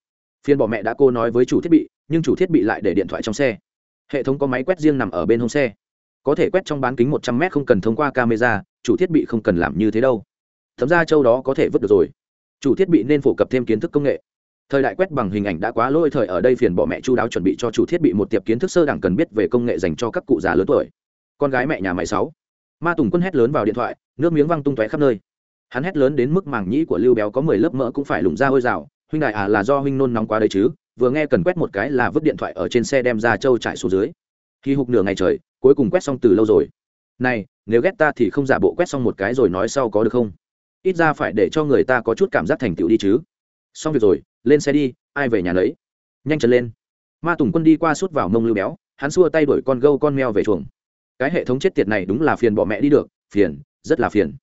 Phiên bọ mẹ đã cô nói với chủ thiết bị nhưng chủ thiết bị lại để điện thoại trong xe. Hệ thống có máy quét riêng nằm ở bên hông xe. Có thể quét trong bán kính một trăm m không cần thông qua camera, chủ thiết bị không cần làm như thế đâu. Thấm ra châu đó có thể vứt được rồi. Chủ thiết bị nên phổ cập thêm kiến thức công nghệ. Thời đại quét bằng hình ảnh đã quá lỗi thời ở đây phiền bỏ mẹ chu đáo chuẩn bị cho chủ thiết bị một tiệp kiến thức sơ đẳng cần biết về công nghệ dành cho các cụ già lớn tuổi. Con gái mẹ nhà mày sáu. Ma tùng quân hét lớn vào điện thoại, nước miếng văng tung tóe khắp nơi. Hắn hét lớn đến mức màng nhĩ của lưu béo có mười lớp mỡ cũng phải lủng ra hôi rào. Huynh đại à là do huynh nôn nóng quá đấy chứ? Vừa nghe cần quét một cái là vứt điện thoại ở trên xe đem ra châu trải xuống dưới. Khi hụt nửa ngày trời, cuối cùng quét xong từ lâu rồi. Này, nếu ghét ta thì không giả bộ quét xong một cái rồi nói sau có được không? Ít ra phải để cho người ta có chút cảm giác thành tựu đi chứ. Xong việc rồi, lên xe đi, ai về nhà lấy nhanh chân lên. Ma tùng quân đi qua suốt vào mông lưu béo, hắn xua tay đuổi con gâu con mèo về chuồng. Cái hệ thống chết tiệt này đúng là phiền bỏ mẹ đi được, phiền, rất là phiền.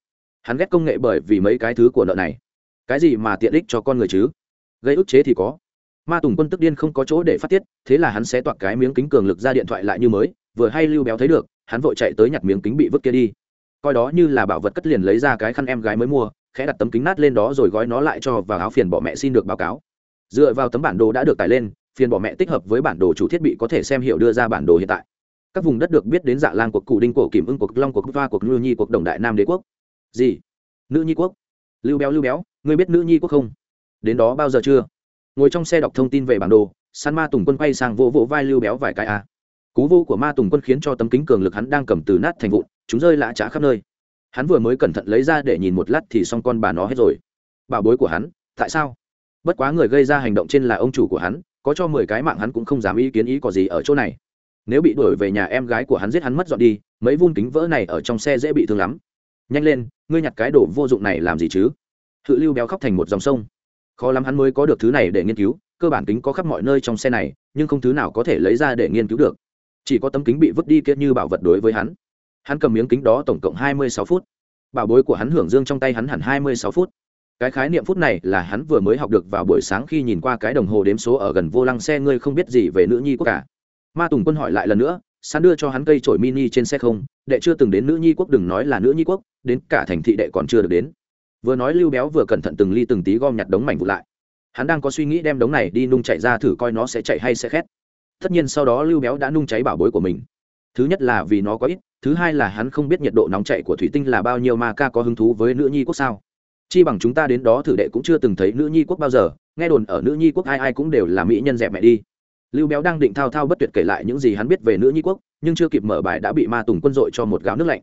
Hắn ghét công nghệ bởi vì mấy cái thứ của nợ này. Cái gì mà tiện ích cho con người chứ? Gây ức chế thì có ma tùng quân tức điên không có chỗ để phát tiết, thế là hắn sẽ toạc cái miếng kính cường lực ra điện thoại lại như mới, vừa hay lưu béo thấy được, hắn vội chạy tới nhặt miếng kính bị vứt kia đi. Coi đó như là bảo vật cất liền lấy ra cái khăn em gái mới mua, khẽ đặt tấm kính nát lên đó rồi gói nó lại cho vào áo phiền bỏ mẹ xin được báo cáo. Dựa vào tấm bản đồ đã được tải lên, phiền bỏ mẹ tích hợp với bản đồ chủ thiết bị có thể xem hiệu đưa ra bản đồ hiện tại. Các vùng đất được biết đến dạ lan cuộc, cụ đinh cổ kìm ưng cuộc, long cuộc va cuộc, lưu nhi cuộc, đồng đại nam đế quốc. Gì? Nữ nhi quốc? Lưu béo lưu béo, ngươi biết nữ nhi quốc không? Đến đó bao giờ chưa? Ngồi trong xe đọc thông tin về bản đồ san ma tùng quân quay sang vỗ vỗ vai lưu béo vài cái a à. cú vô của ma tùng quân khiến cho tấm kính cường lực hắn đang cầm từ nát thành vụn, chúng rơi lạ trá khắp nơi. Hắn vừa mới cẩn thận lấy ra để nhìn một lát thì xong con bà nó hết rồi. Bảo bối của hắn, tại sao? Bất quá người gây ra hành động trên là ông chủ của hắn, có cho mười cái mạng hắn cũng không dám ý kiến ý có gì ở chỗ này. Nếu bị đuổi về nhà em gái của hắn giết hắn mất dọn đi, mấy vun kính vỡ này ở trong xe dễ bị thương lắm. Nhanh lên, ngươi nhặt cái đồ vô dụng này làm gì chứ? Hự lưu béo khóc thành một dòng sông khó lắm hắn mới có được thứ này để nghiên cứu, cơ bản kính có khắp mọi nơi trong xe này, nhưng không thứ nào có thể lấy ra để nghiên cứu được. Chỉ có tấm kính bị vứt đi kia như bảo vật đối với hắn. Hắn cầm miếng kính đó tổng cộng hai mươi sáu phút. Bảo bối của hắn hưởng dương trong tay hắn hẳn hai mươi sáu phút. Cái khái niệm phút này là hắn vừa mới học được vào buổi sáng khi nhìn qua cái đồng hồ đếm số ở gần vô lăng xe ngươi không biết gì về nữ nhi quốc cả. Ma tùng quân hỏi lại lần nữa sán đưa cho hắn cây trổi mini trên xe không? Đệ chưa từng đến nữ nhi quốc, đừng nói là nữ nhi quốc, đến cả thành thị đệ còn chưa được đến vừa nói lưu béo vừa cẩn thận từng ly từng tí gom nhặt đống mảnh vụn lại. Hắn đang có suy nghĩ đem đống này đi nung chạy ra thử coi nó sẽ chạy hay sẽ khét. Tất nhiên sau đó lưu béo đã nung cháy bảo bối của mình. Thứ nhất là vì nó có ít, thứ hai là hắn không biết nhiệt độ nóng chạy của thủy tinh là bao nhiêu mà ca có hứng thú với nữ nhi quốc sao. Chi bằng chúng ta đến đó thử đệ cũng chưa từng thấy nữ nhi quốc bao giờ, nghe đồn ở nữ nhi quốc ai ai cũng đều là mỹ nhân dẹp mẹ đi. Lưu béo đang định thao thao bất tuyệt kể lại những gì hắn biết về nữ nhi quốc, nhưng chưa kịp mở bài đã bị ma tùng quân dội cho một gáo nước lạnh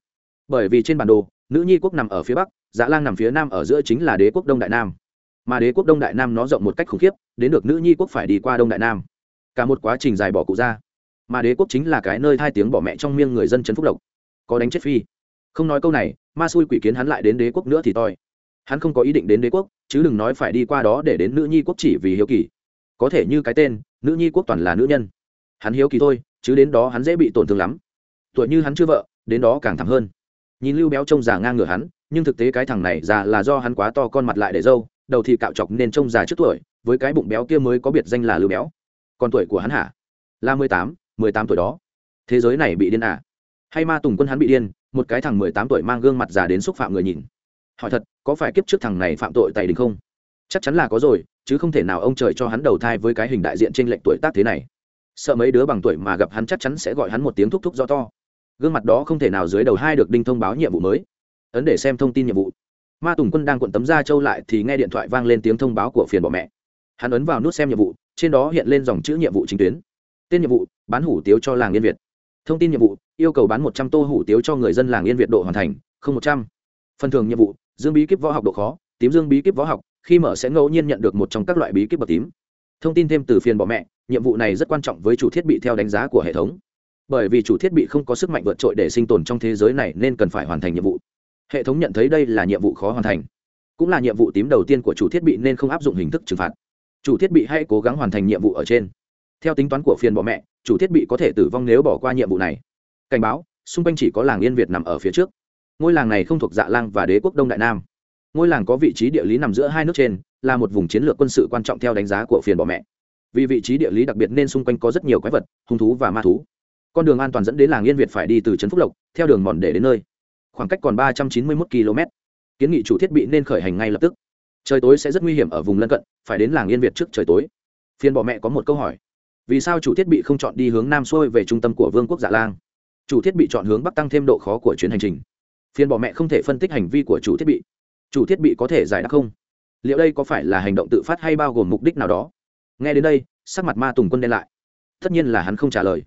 bởi vì trên bản đồ, nữ nhi quốc nằm ở phía bắc dạ lang nằm phía nam ở giữa chính là đế quốc đông đại nam. Mà đế quốc đông đại nam nó rộng một cách khủng khiếp, đến được nữ nhi quốc phải đi qua đông đại nam. Cả một quá trình dài bỏ cụ ra. Mà đế quốc chính là cái nơi hai tiếng bỏ mẹ trong miêng người dân trấn phúc lộc có đánh chết phi. Không nói câu này, ma xui quỷ kiến hắn lại đến đế quốc nữa thì toi. Hắn không có ý định đến đế quốc, chứ đừng nói phải đi qua đó để đến nữ nhi quốc chỉ vì hiếu kỳ. Có thể như cái tên, nữ nhi quốc toàn là nữ nhân. Hắn hiếu kỳ thôi, chứ đến đó hắn dễ bị tổn thương lắm. Tuổi như hắn chưa vợ, đến đó càng thảm hơn nhìn lưu béo trông già ngang ngửa hắn, nhưng thực tế cái thằng này già là do hắn quá to con mặt lại để dâu, đầu thì cạo chọc nên trông già trước tuổi, với cái bụng béo kia mới có biệt danh là lưu béo. Còn tuổi của hắn hả? Là mười tám mười tám tuổi đó. Thế giới này bị điên à? Hay ma tùng quân hắn bị điên, một cái thằng mười tám tuổi mang gương mặt già đến xúc phạm người nhìn. Hỏi thật, có phải kiếp trước thằng này phạm tội tại đình không? Chắc chắn là có rồi, chứ không thể nào ông trời cho hắn đầu thai với cái hình đại diện trên lệch tuổi tác thế này. Sợ mấy đứa bằng tuổi mà gặp hắn chắc chắn sẽ gọi hắn một tiếng thúc thúc do to gương mặt đó không thể nào dưới đầu hai được đinh thông báo nhiệm vụ mới. Ấn để xem thông tin nhiệm vụ. Ma tùng quân đang cuộn tấm da trâu lại thì nghe điện thoại vang lên tiếng thông báo của phiền bỏ mẹ. Hắn ấn vào nút xem nhiệm vụ, trên đó hiện lên dòng chữ nhiệm vụ chính tuyến. Tên nhiệm vụ, bán hủ tiếu cho làng yên việt. Thông tin nhiệm vụ, yêu cầu bán một trăm tô hủ tiếu cho người dân làng yên việt độ hoàn thành, không một trăm. Phần thưởng nhiệm vụ, dương bí kíp võ học độ khó, tím dương bí kíp võ học, khi mở sẽ ngẫu nhiên nhận được một trong các loại bí kíp bậc tím. Thông tin thêm từ phiền bỏ mẹ, nhiệm vụ này rất quan trọng với chủ thiết bị theo đánh giá của hệ thống bởi vì chủ thiết bị không có sức mạnh vượt trội để sinh tồn trong thế giới này nên cần phải hoàn thành nhiệm vụ. Hệ thống nhận thấy đây là nhiệm vụ khó hoàn thành. Cũng là nhiệm vụ tím đầu tiên của chủ thiết bị nên không áp dụng hình thức trừng phạt. Chủ thiết bị hãy cố gắng hoàn thành nhiệm vụ ở trên. Theo tính toán của phiền bỏ mẹ, chủ thiết bị có thể tử vong nếu bỏ qua nhiệm vụ này. Cảnh báo, xung quanh chỉ có làng yên việt nằm ở phía trước. Ngôi làng này không thuộc dạ lang và đế quốc đông đại nam. Ngôi làng có vị trí địa lý nằm giữa hai nước trên, là một vùng chiến lược quân sự quan trọng theo đánh giá của phiền bỏ mẹ. Vì vị trí địa lý đặc biệt nên xung quanh có rất nhiều quái vật, hung thú và ma thú con đường an toàn dẫn đến làng yên việt phải đi từ trấn phúc lộc, theo đường mòn để đến nơi. Khoảng cách còn ba trăm chín mươi một km. Kiến nghị chủ thiết bị nên khởi hành ngay lập tức. Trời tối sẽ rất nguy hiểm ở vùng lân cận, phải đến làng yên việt trước trời tối. Phiên bọ mẹ có một câu hỏi. Vì sao chủ thiết bị không chọn đi hướng nam xuôi về trung tâm của vương quốc dạ lang? Chủ thiết bị chọn hướng bắc tăng thêm độ khó của chuyến hành trình. Phiên bọ mẹ không thể phân tích hành vi của chủ thiết bị. Chủ thiết bị có thể giải đáp không? Liệu đây có phải là hành động tự phát hay bao gồm mục đích nào đó? Nghe đến đây, sắc mặt ma tùng quân đen lại. Tất nhiên là hắn không trả lời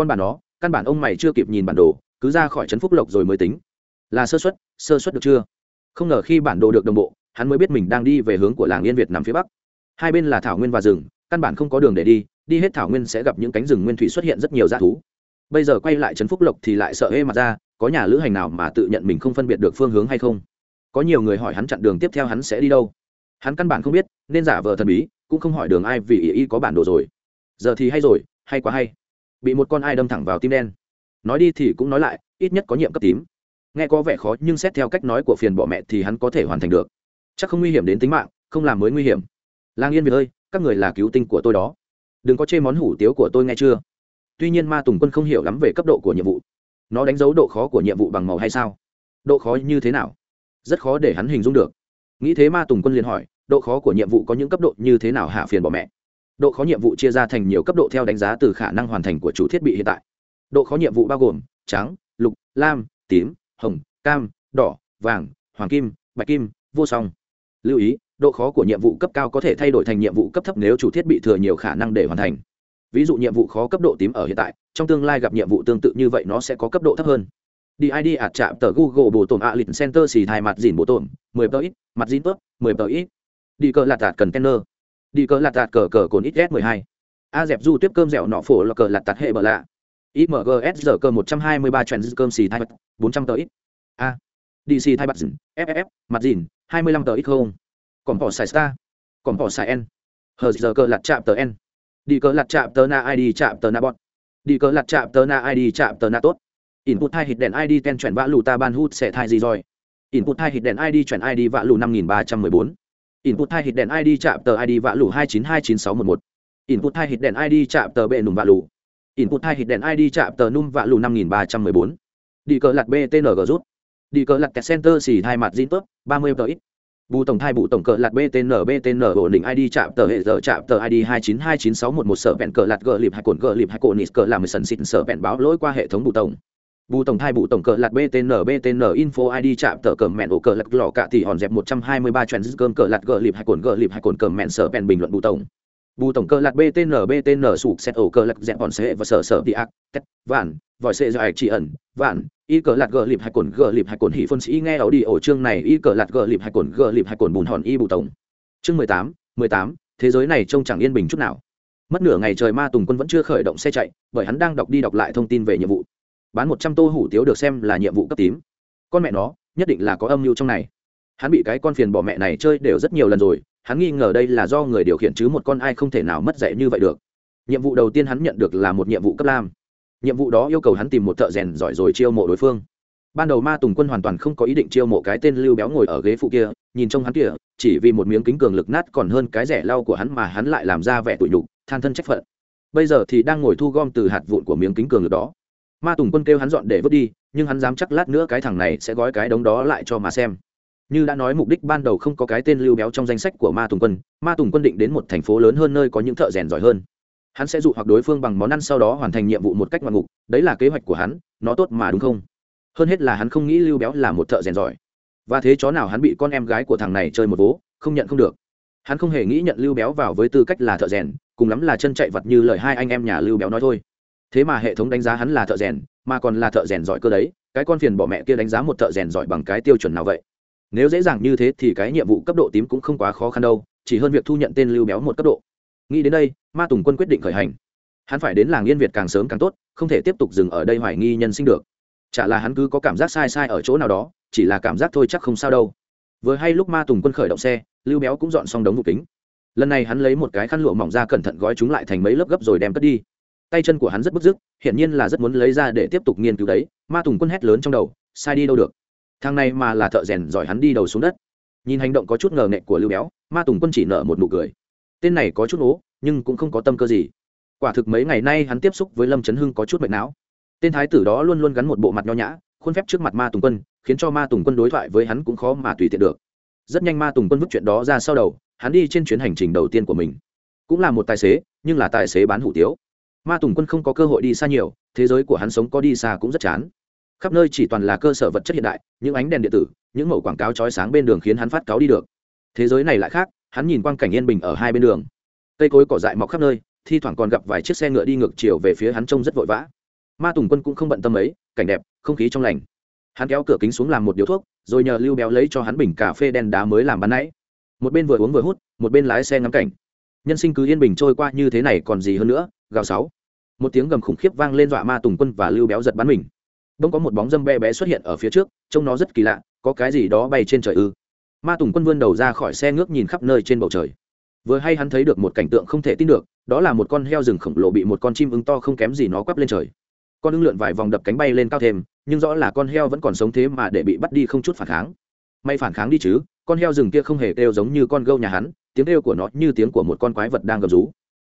con bản đó căn bản ông mày chưa kịp nhìn bản đồ, cứ ra khỏi trấn phúc lộc rồi mới tính. Là sơ xuất sơ xuất được chưa? Không ngờ khi bản đồ được đồng bộ, hắn mới biết mình đang đi về hướng của làng yên việt nằm phía bắc. Hai bên là thảo nguyên và rừng, căn bản không có đường để đi đi hết thảo nguyên sẽ gặp những cánh rừng nguyên thủy xuất hiện rất nhiều dã thú. Bây giờ quay lại trấn phúc lộc thì lại sợ hê mặt ra, có nhà lữ hành nào mà tự nhận mình không phân biệt được phương hướng hay không? Có nhiều người hỏi hắn chặn đường tiếp theo hắn sẽ đi đâu. Hắn căn bản không biết, nên giả vờ thần bí, cũng không hỏi đường ai vì ý y có bản đồ rồi. Giờ thì hay rồi, hay quá hay bị một con ai đâm thẳng vào tim đen. Nói đi thì cũng nói lại, ít nhất có nhiệm cấp tím. Nghe có vẻ khó nhưng xét theo cách nói của phiền bọ mẹ thì hắn có thể hoàn thành được. Chắc không nguy hiểm đến tính mạng, không làm mới nguy hiểm. Lang yên việt ơi, các người là cứu tinh của tôi đó. Đừng có chê món hủ tiếu của tôi nghe chưa? Tuy nhiên ma tùng quân không hiểu lắm về cấp độ của nhiệm vụ. Nó đánh dấu độ khó của nhiệm vụ bằng màu hay sao? Độ khó như thế nào? Rất khó để hắn hình dung được. Nghĩ thế ma tùng quân liền hỏi, độ khó của nhiệm vụ có những cấp độ như thế nào hạ phiền bỏ mẹ? Độ khó nhiệm vụ chia ra thành nhiều cấp độ theo đánh giá từ khả năng hoàn thành của chủ thiết bị hiện tại độ khó nhiệm vụ bao gồm trắng lục lam tím hồng cam đỏ vàng hoàng kim bạch kim vô song lưu ý độ khó của nhiệm vụ cấp cao có thể thay đổi thành nhiệm vụ cấp thấp nếu chủ thiết bị thừa nhiều khả năng để hoàn thành ví dụ nhiệm vụ khó cấp độ tím ở hiện tại trong tương lai gặp nhiệm vụ tương tự như vậy nó sẽ có cấp độ thấp hơn DID ạt chạm tờ Google bộ tổn ạ lịch center xì thai mặt dìn bộ tổn, 10 tờ ít, mặt dìn tốt, 10 tờ ít. Đi cờ lạt tạt cần container. Đi cờ lạt tạt cờ cờ cồn ít S12. A dẹp du tiếp cơm dẻo nọ phổ là cờ lạt tạt hệ bờ lạ. IMGS giờ cơ 123 chuyển trèn cơm xì thai mặt, 400 tờ ít. A. DC thai bật dìn, ff mặt dìn, 25 tờ ít không. Còn bỏ xài star. Còn bỏ xài N. Hờ giờ cơ lạt chạm tờ N. Đi cờ lạt chạm tờ na ID chạm tờ na bọn. Đi cờ lạt chạm tờ na ID chạm tờ na tốt input hai hít đèn id ten chuyển vã lù ta ban hút sẽ thai gì rồi input hai hít đèn id chuyển id vã lù năm nghìn ba trăm mười bốn input hai hit đèn id chạm tờ id vạ lù hai chín hai chín sáu một một. Input hai hit đèn id chạm tờ bệ nùm vạ lù. Input hai hit đèn id chạm tờ num vạ lù năm nghìn ba trăm mười bốn. Đi cờ lặt btng rút. Đi cờ lặt kẹt center xỉ hai mặt zin top ba mươi tờ ít. Bù tổng thai bù tổng cờ lạt btn btn ổn định id chạm tờ hệ giờ chạm tờ id hai chín hai chín sáu một một sở vẹn cờ lạt gờ lịp hai cồn gờ lịp hai cồn nít cờ làm sần xịn sở vẹn báo lỗi qua hệ thống bù tổng bù tổng thai bù tổng cờ lạt btn btn info id chạm tờ cờ mẹn ổ cờ lạt lò cạ thì hòn dẹp một trăm hai mươi ba trend cơm cờ lạt gờ lịp hay cồn gờ lịp hay cồn cờ mẹn sở bèn bình luận bù tổng. Bù tổng cờ lạt btn btn sụp xét ổ cờ lạt dẹp hòn sẽ và sở sở đi ác, tét, vạn, vòi sẽ dài chỉ ẩn, vạn, y cờ lạt gờ lịp hay cồn gờ lịp hay cồn hỉ phân sĩ nghe ấu đi ổ chương này, y cờ lạt gờ lịp hay cồn gờ lịp hay cồn bùn hòn y bù tổng. Chương mười tám mười tám, thế giới này trông chẳng yên bình chút nào. Mất nửa ngày trời ma tùng quân vẫn chưa khởi động xe chạy, bởi hắn đang đọc đi đọc lại thông tin về nhiệm vụ bán một trăm tô hủ tiếu được xem là nhiệm vụ cấp tím. Con mẹ nó, nhất định là có âm mưu trong này. Hắn bị cái con phiền bỏ mẹ này chơi đều rất nhiều lần rồi, hắn nghi ngờ đây là do người điều khiển chứ một con ai không thể nào mất dạy như vậy được. Nhiệm vụ đầu tiên hắn nhận được là một nhiệm vụ cấp lam. Nhiệm vụ đó yêu cầu hắn tìm một thợ rèn giỏi rồi chiêu mộ đối phương. Ban đầu ma tùng quân hoàn toàn không có ý định chiêu mộ cái tên lưu béo ngồi ở ghế phụ kia, nhìn trông hắn kia chỉ vì một miếng kính cường lực nát còn hơn cái rẻ lau của hắn mà hắn lại làm ra vẻ tủi nhục, than thân trách phận. Bây giờ thì đang ngồi thu gom từ hạt vụn của miếng kính cường lực đó ma tùng quân kêu hắn dọn để vứt đi, nhưng hắn dám chắc lát nữa cái thằng này sẽ gói cái đống đó lại cho mà xem. Như đã nói mục đích ban đầu không có cái tên lưu béo trong danh sách của ma tùng quân, ma tùng quân định đến một thành phố lớn hơn nơi có những thợ rèn giỏi hơn. Hắn sẽ dụ hoặc đối phương bằng món ăn sau đó hoàn thành nhiệm vụ một cách ngoạn mục, đấy là kế hoạch của hắn, nó tốt mà đúng không? Hơn hết là hắn không nghĩ lưu béo là một thợ rèn giỏi. Và thế chó nào hắn bị con em gái của thằng này chơi một vố, không nhận không được. Hắn không hề nghĩ nhận lưu béo vào với tư cách là thợ rèn, cùng lắm là chân chạy vật như lời hai anh em nhà lưu béo nói thôi thế mà hệ thống đánh giá hắn là thợ rèn, mà còn là thợ rèn giỏi cơ đấy, cái con phiền bỏ mẹ kia đánh giá một thợ rèn giỏi bằng cái tiêu chuẩn nào vậy? Nếu dễ dàng như thế thì cái nhiệm vụ cấp độ tím cũng không quá khó khăn đâu, chỉ hơn việc thu nhận tên lưu béo một cấp độ. Nghĩ đến đây, ma tùng quân quyết định khởi hành. Hắn phải đến làng yên việt càng sớm càng tốt, không thể tiếp tục dừng ở đây hoài nghi nhân sinh được. Chả là hắn cứ có cảm giác sai sai ở chỗ nào đó, chỉ là cảm giác thôi chắc không sao đâu. Vừa hay lúc ma tùng quân khởi động xe, lưu béo cũng dọn xong đống vụ kính. Lần này hắn lấy một cái khăn lụa mỏng ra cẩn thận gói chúng lại thành mấy lớp gấp rồi đem cất đi tay chân của hắn rất bức dứt hiển nhiên là rất muốn lấy ra để tiếp tục nghiên cứu đấy, ma tùng quân hét lớn trong đầu, sai đi đâu được. Thằng này mà là thợ rèn giỏi hắn đi đầu xuống đất. Nhìn hành động có chút ngờ nghệ của lưu béo, ma tùng quân chỉ nở một nụ cười. Tên này có chút ố, nhưng cũng không có tâm cơ gì. Quả thực mấy ngày nay hắn tiếp xúc với lâm trấn hưng có chút mệt não. Tên thái tử đó luôn luôn gắn một bộ mặt nho nhã, khuôn phép trước mặt ma tùng quân, khiến cho ma tùng quân đối thoại với hắn cũng khó mà tùy tiện được. Rất nhanh ma tùng quân vứt chuyện đó ra sau đầu, hắn đi trên chuyến hành trình đầu tiên của mình. Cũng là một tài xế, nhưng là tài xế bán hủ tiếu ma tùng quân không có cơ hội đi xa nhiều, thế giới của hắn sống có đi xa cũng rất chán. Khắp nơi chỉ toàn là cơ sở vật chất hiện đại, những ánh đèn điện tử, những mẫu quảng cáo trói sáng bên đường khiến hắn phát cáo đi được. Thế giới này lại khác, hắn nhìn quang cảnh yên bình ở hai bên đường. Cây cối cỏ dại mọc khắp nơi, thi thoảng còn gặp vài chiếc xe ngựa đi ngược chiều về phía hắn trông rất vội vã. Ma tùng quân cũng không bận tâm ấy, cảnh đẹp, không khí trong lành. Hắn kéo cửa kính xuống làm một điếu thuốc, rồi nhờ lưu béo lấy cho hắn bình cà phê đen đá mới làm ban nãy. Một bên vừa uống vừa hút, một bên lái xe ngắm cảnh. Nhân sinh cứ yên bình trôi qua như thế này còn gì hơn nữa gào sáu. Một tiếng gầm khủng khiếp vang lên dọa ma tùng quân và lưu béo giật bắn mình. Bỗng có một bóng dâm bé bé xuất hiện ở phía trước, trông nó rất kỳ lạ, có cái gì đó bay trên trời ư. Ma tùng quân vươn đầu ra khỏi xe ngước nhìn khắp nơi trên bầu trời. Vừa hay hắn thấy được một cảnh tượng không thể tin được, đó là một con heo rừng khổng lồ bị một con chim ưng to không kém gì nó quắp lên trời. Con ưng lượn vài vòng đập cánh bay lên cao thêm, nhưng rõ là con heo vẫn còn sống thế mà để bị bắt đi không chút phản kháng. May phản kháng đi chứ, con heo rừng kia không hề kêu giống như con gâu nhà hắn, tiếng kêu của nó như tiếng của một con quái vật đang gầm rú.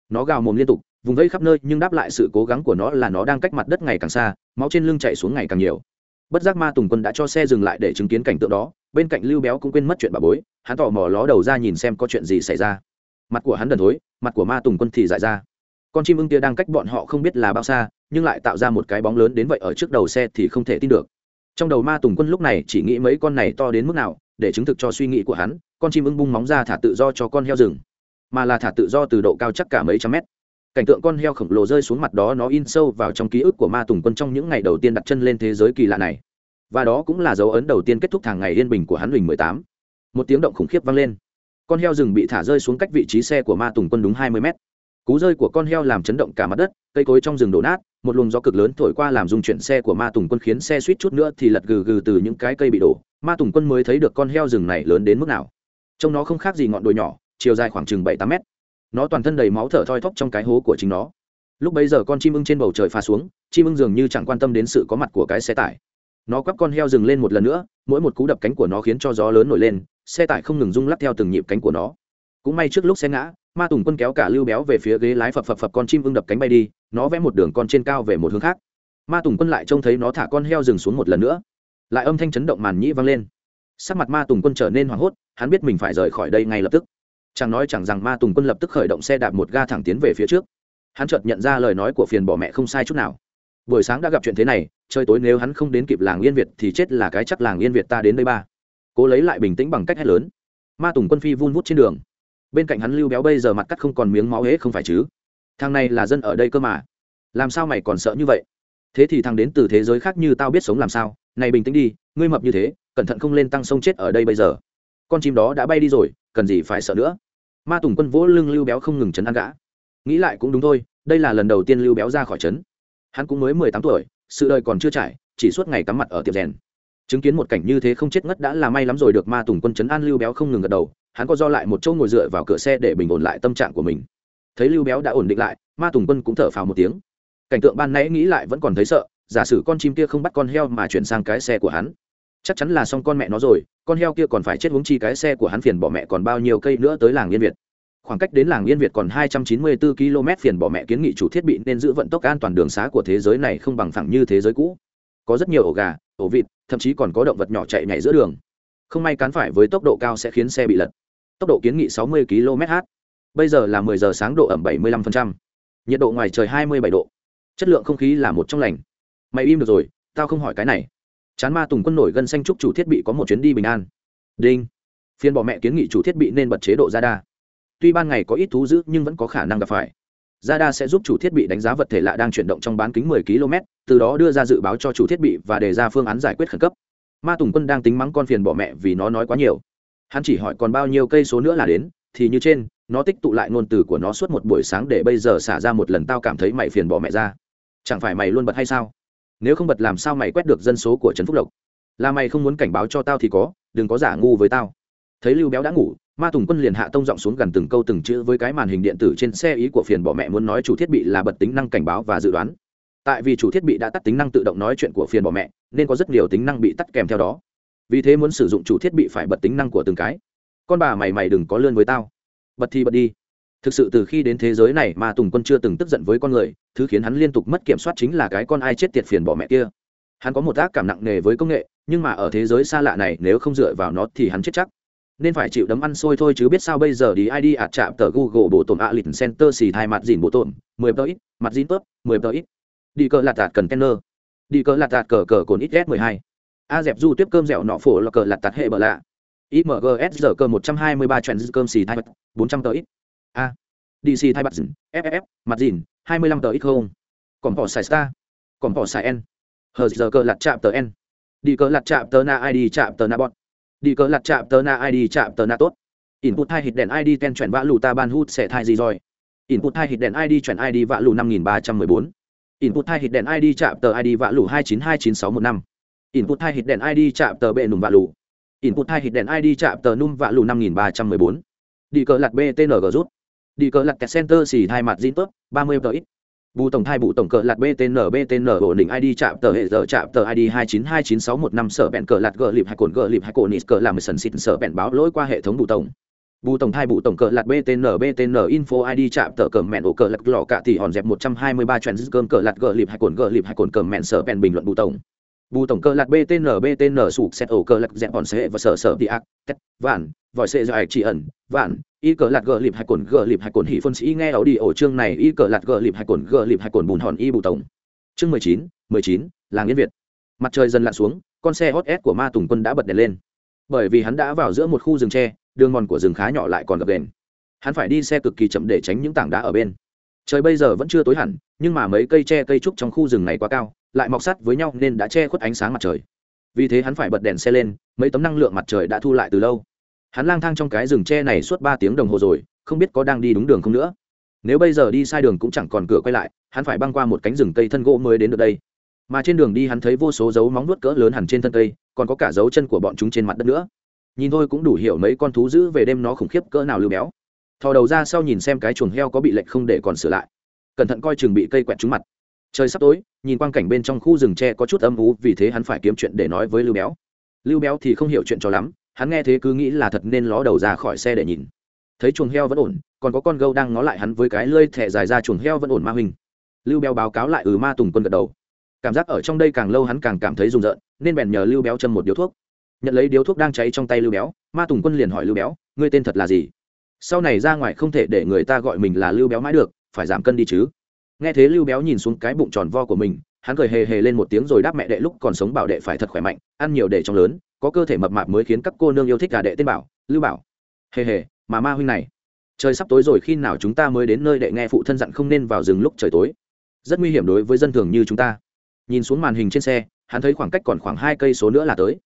Nó gào mồm liên tục vùng vẫy khắp nơi nhưng đáp lại sự cố gắng của nó là nó đang cách mặt đất ngày càng xa, máu trên lưng chạy xuống ngày càng nhiều. Bất giác ma tùng quân đã cho xe dừng lại để chứng kiến cảnh tượng đó, bên cạnh lưu béo cũng quên mất chuyện bà bối, hắn tò mò ló đầu ra nhìn xem có chuyện gì xảy ra. Mặt của hắn đần thối, mặt của ma tùng quân thì dại ra. Con chim ưng kia đang cách bọn họ không biết là bao xa, nhưng lại tạo ra một cái bóng lớn đến vậy ở trước đầu xe thì không thể tin được. Trong đầu ma tùng quân lúc này chỉ nghĩ mấy con này to đến mức nào, để chứng thực cho suy nghĩ của hắn, con chim ưng bung móng ra thả tự do cho con heo rừng. Mà là thả tự do từ độ cao chắc cả mấy trăm mét cảnh tượng con heo khổng lồ rơi xuống mặt đó nó in sâu vào trong ký ức của ma tùng quân trong những ngày đầu tiên đặt chân lên thế giới kỳ lạ này. Và đó cũng là dấu ấn đầu tiên kết thúc hàng ngày yên bình của hắn huỳnh mười tám. Một tiếng động khủng khiếp vang lên. Con heo rừng bị thả rơi xuống cách vị trí xe của ma tùng quân đúng hai mươi mét. Cú rơi của con heo làm chấn động cả mặt đất, cây cối trong rừng đổ nát, một luồng gió cực lớn thổi qua làm dùng chuyển xe của ma tùng quân khiến xe suýt chút nữa thì lật gừ gừ từ những cái cây bị đổ. Ma tùng quân mới thấy được con heo rừng này lớn đến mức nào. Trông nó không khác gì ngọn đồi nhỏ, chiều dài khoảng chừng bảy tám mét nó toàn thân đầy máu thở thoi thóp trong cái hố của chính nó. Lúc bấy giờ con chim ưng trên bầu trời pha xuống, chim ưng dường như chẳng quan tâm đến sự có mặt của cái xe tải. Nó quắp con heo dừng lên một lần nữa, mỗi một cú đập cánh của nó khiến cho gió lớn nổi lên, xe tải không ngừng rung lắc theo từng nhịp cánh của nó. Cũng may trước lúc xe ngã, ma tùng quân kéo cả lưu béo về phía ghế lái phập phập phập con chim ưng đập cánh bay đi, nó vẽ một đường con trên cao về một hướng khác. Ma tùng quân lại trông thấy nó thả con heo rừng xuống một lần nữa. Lại âm thanh chấn động màn nhĩ vang lên. Sắc mặt ma tùng quân trở nên hoảng hốt, hắn biết mình phải rời khỏi đây ngay lập tức chẳng nói chẳng rằng ma tùng quân lập tức khởi động xe đạp một ga thẳng tiến về phía trước. Hắn chợt nhận ra lời nói của phiền bỏ mẹ không sai chút nào. Buổi sáng đã gặp chuyện thế này, trời tối nếu hắn không đến kịp làng yên việt thì chết là cái chắc làng yên việt ta đến đây ba. Cố lấy lại bình tĩnh bằng cách hét lớn. Ma tùng quân phi vun vút trên đường. Bên cạnh hắn lưu béo bây giờ mặt cắt không còn miếng máu hễ không phải chứ? Thằng này là dân ở đây cơ mà. Làm sao mày còn sợ như vậy? Thế thì thằng đến từ thế giới khác như tao biết sống làm sao? Này bình tĩnh đi, ngươi mập như thế, cẩn thận không lên tăng sông chết ở đây bây giờ. Con chim đó đã bay đi rồi, cần gì phải sợ nữa? Ma tùng quân vỗ lưng lưu béo không ngừng chấn an gã. Nghĩ lại cũng đúng thôi, đây là lần đầu tiên lưu béo ra khỏi trấn. Hắn cũng mới mười tám tuổi, sự đời còn chưa trải, chỉ suốt ngày cắm mặt ở tiệm rèn. Chứng kiến một cảnh như thế không chết ngất đã là may lắm rồi được ma tùng quân chấn an lưu béo không ngừng gật đầu, hắn có do lại một chỗ ngồi dựa vào cửa xe để bình ổn lại tâm trạng của mình. Thấy lưu béo đã ổn định lại, ma tùng quân cũng thở phào một tiếng. Cảnh tượng ban nãy nghĩ lại vẫn còn thấy sợ, giả sử con chim kia không bắt con heo mà chuyển sang cái xe của hắn chắc chắn là xong con mẹ nó rồi, con heo kia còn phải chết uống chi cái xe của hắn phiền bỏ mẹ còn bao nhiêu cây nữa tới làng yên việt. Khoảng cách đến làng yên việt còn 294 km phiền bỏ mẹ kiến nghị chủ thiết bị nên giữ vận tốc an toàn đường xá của thế giới này không bằng phẳng như thế giới cũ. Có rất nhiều ổ gà, ổ vịt, thậm chí còn có động vật nhỏ chạy nhảy giữa đường. Không may cán phải với tốc độ cao sẽ khiến xe bị lật. Tốc độ kiến nghị 60 km/h bây giờ là 10 giờ sáng độ ẩm 75%. nhiệt độ ngoài trời 27 độ. Chất lượng không khí là một trong lành. Mày im được rồi, tao không hỏi cái này chán ma tùng quân nổi gân xanh trúc chủ thiết bị có một chuyến đi bình an đinh phiên bỏ mẹ kiến nghị chủ thiết bị nên bật chế độ ra đa tuy ban ngày có ít thú dữ nhưng vẫn có khả năng gặp phải Radar sẽ giúp chủ thiết bị đánh giá vật thể lạ đang chuyển động trong bán kính 10 km, từ đó đưa ra dự báo cho chủ thiết bị và đề ra phương án giải quyết khẩn cấp. Ma Tùng Quân đang tính mắng con phiền bỏ mẹ vì nó nói quá nhiều. Hắn chỉ hỏi còn bao nhiêu cây số nữa là đến, thì như trên, nó tích tụ lại ngôn từ của nó suốt một buổi sáng để bây giờ xả ra một lần tao cảm thấy mày phiền bỏ mẹ ra. Chẳng phải mày luôn bật hay sao? Nếu không bật làm sao mày quét được dân số của trấn Phúc Lộc? Là mày không muốn cảnh báo cho tao thì có, đừng có giả ngu với tao. Thấy Lưu Béo đã ngủ, ma tùng quân liền hạ tông giọng xuống gần từng câu từng chữ với cái màn hình điện tử trên xe ý của phiền bỏ mẹ muốn nói chủ thiết bị là bật tính năng cảnh báo và dự đoán. Tại vì chủ thiết bị đã tắt tính năng tự động nói chuyện của phiền bỏ mẹ nên có rất nhiều tính năng bị tắt kèm theo đó. Vì thế muốn sử dụng chủ thiết bị phải bật tính năng của từng cái. Con bà mày mày đừng có lươn với tao. Bật thì bật đi thực sự từ khi đến thế giới này mà tùng quân chưa từng tức giận với con người, thứ khiến hắn liên tục mất kiểm soát chính là cái con ai chết tiệt phiền bỏ mẹ kia. Hắn có một ác cảm nặng nề với công nghệ, nhưng mà ở thế giới xa lạ này nếu không dựa vào nó thì hắn chết chắc. Nên phải chịu đấm ăn xôi thôi chứ biết sao bây giờ đi id ạt chạm tờ google bộ tổn ạ, lịch center xì thai mặt dìn bộ tổn, mười tờ ít, mặt dìn tớp, mười tờ ít. Đi cờ lạt tạt cần đi cờ lạt tạt cờ cờ cồn ít s mười hai. A dẹp du tiếp cơm dẻo nọ phổ là cờ lạt tạt hệ bờ lạ. Imgs giờ cơ một trăm hai mươi ba trend cơm xì thai mặt, bốn trăm tờ ít a. Dc thai mặt dìn ff mặt dìn, hai mươi lăm tờ ít không? Còn bỏ xài star, còn bỏ xài n. Hờ giờ cờ lạt chạm tờ n. Đi cờ lạt chạm tờ na id chạm tờ na bọt đi cờ lặt chạm tờ na id chạm tờ na tốt. Input hai hít đèn id ten chuyển vã lù ta ban hút sẽ thai gì rồi? Input hai hít đèn id chuyển id vã lù năm nghìn ba trăm mười bốn. Input hai hít đèn id chạm tờ id vã lù hai chín hai chín sáu một năm. Input hai hít đèn id chạm tờ bệ nùng vã lù. Input hai hít đèn id chạm tờ num vã lù năm nghìn ba trăm mười bốn. Đi cờ lặt btng rút đi cờ lặt center xì hai mặt zin tốt ba mươi tờ ít. Bù tổng thai bù tổng cờ lạt btn btn ổn định id chạm tờ hệ giờ chạm tờ id hai chín hai chín sáu một năm sở bẹn cờ lạt gờ lịp hai cồn gờ lịp hai cồn nít cờ làm sần xịt sở bẹn báo lỗi qua hệ thống bù tổng. Bù tổng thai bù tổng cờ lạt btn btn info id chạm tờ cờ mẹn ổ cờ lạt lò cạ thì hòn dẹp một trăm hai mươi ba trend cơm cờ lạt gờ lịp hai cồn gờ lịp hai cồn cờ mẹn sở bẹn bình luận bù tổng. Bù tổng cờ lạt btn btn sụp xét ổ cờ lạt dẹp hòn xe và sở sở đi ác, tét, vạn, vòi xe dài chỉ ẩn, vạn y cờ lạt gờ lịp hai cồn gờ lịp hai cồn hỉ phân sĩ nghe ảo đi ổ chương này. Y cờ lạt gờ lịp hai cồn gờ lịp hai cồn bùn hòn y bù tổng. Chương mười chín mười chín, làng yên việt. Mặt trời dần lặn xuống, con xe hot s của ma tùng quân đã bật đèn lên. Bởi vì hắn đã vào giữa một khu rừng tre, đường mòn của rừng khá nhỏ lại còn gập đèn hắn phải đi xe cực kỳ chậm để tránh những tảng đá ở bên. Trời bây giờ vẫn chưa tối hẳn, nhưng mà mấy cây tre cây trúc trong khu rừng này quá cao, lại mọc sắt với nhau nên đã che khuất ánh sáng mặt trời. Vì thế hắn phải bật đèn xe lên, mấy tấm năng lượng mặt trời đã thu lại từ lâu hắn lang thang trong cái rừng tre này suốt ba tiếng đồng hồ rồi, không biết có đang đi đúng đường không nữa. Nếu bây giờ đi sai đường cũng chẳng còn cửa quay lại, hắn phải băng qua một cánh rừng cây thân gỗ mới đến được đây. Mà trên đường đi hắn thấy vô số dấu móng nuốt cỡ lớn hẳn trên thân cây, còn có cả dấu chân của bọn chúng trên mặt đất nữa. Nhìn thôi cũng đủ hiểu mấy con thú dữ về đêm nó khủng khiếp cỡ nào lưu béo. Thò đầu ra sau nhìn xem cái chuồng heo có bị lệch không để còn sửa lại. Cẩn thận coi chừng bị cây quẹt trúng mặt. Trời sắp tối, nhìn quang cảnh bên trong khu rừng tre có chút âm ú vì thế hắn phải kiếm chuyện để nói với lưu béo. Lưu béo thì không hiểu chuyện cho lắm hắn nghe thế cứ nghĩ là thật nên ló đầu ra khỏi xe để nhìn. Thấy chuồng heo vẫn ổn, còn có con gâu đang ngó lại hắn với cái lơi thẻ dài ra chuồng heo vẫn ổn ma hình. lưu béo báo cáo lại ừ ma tùng quân gật đầu. Cảm giác ở trong đây càng lâu hắn càng cảm thấy rùng rợn, nên bèn nhờ lưu béo châm một điếu thuốc. Nhận lấy điếu thuốc đang cháy trong tay lưu béo, ma tùng quân liền hỏi lưu béo, ngươi tên thật là gì? Sau này ra ngoài không thể để người ta gọi mình là lưu béo mãi được, phải giảm cân đi chứ. Nghe thế lưu béo nhìn xuống cái bụng tròn vo của mình, hắn cười hề hề lên một tiếng rồi đáp mẹ đệ lúc còn sống bảo đệ phải thật khỏe mạnh, ăn nhiều để trong lớn có cơ thể mập mạp mới khiến các cô nương yêu thích cả đệ tên bảo, lưu bảo. Hề hề, mà ma huynh này. Trời sắp tối rồi khi nào chúng ta mới đến nơi đệ nghe phụ thân dặn không nên vào rừng lúc trời tối? Rất nguy hiểm đối với dân thường như chúng ta. Nhìn xuống màn hình trên xe, hắn thấy khoảng cách còn khoảng hai cây số nữa là tới.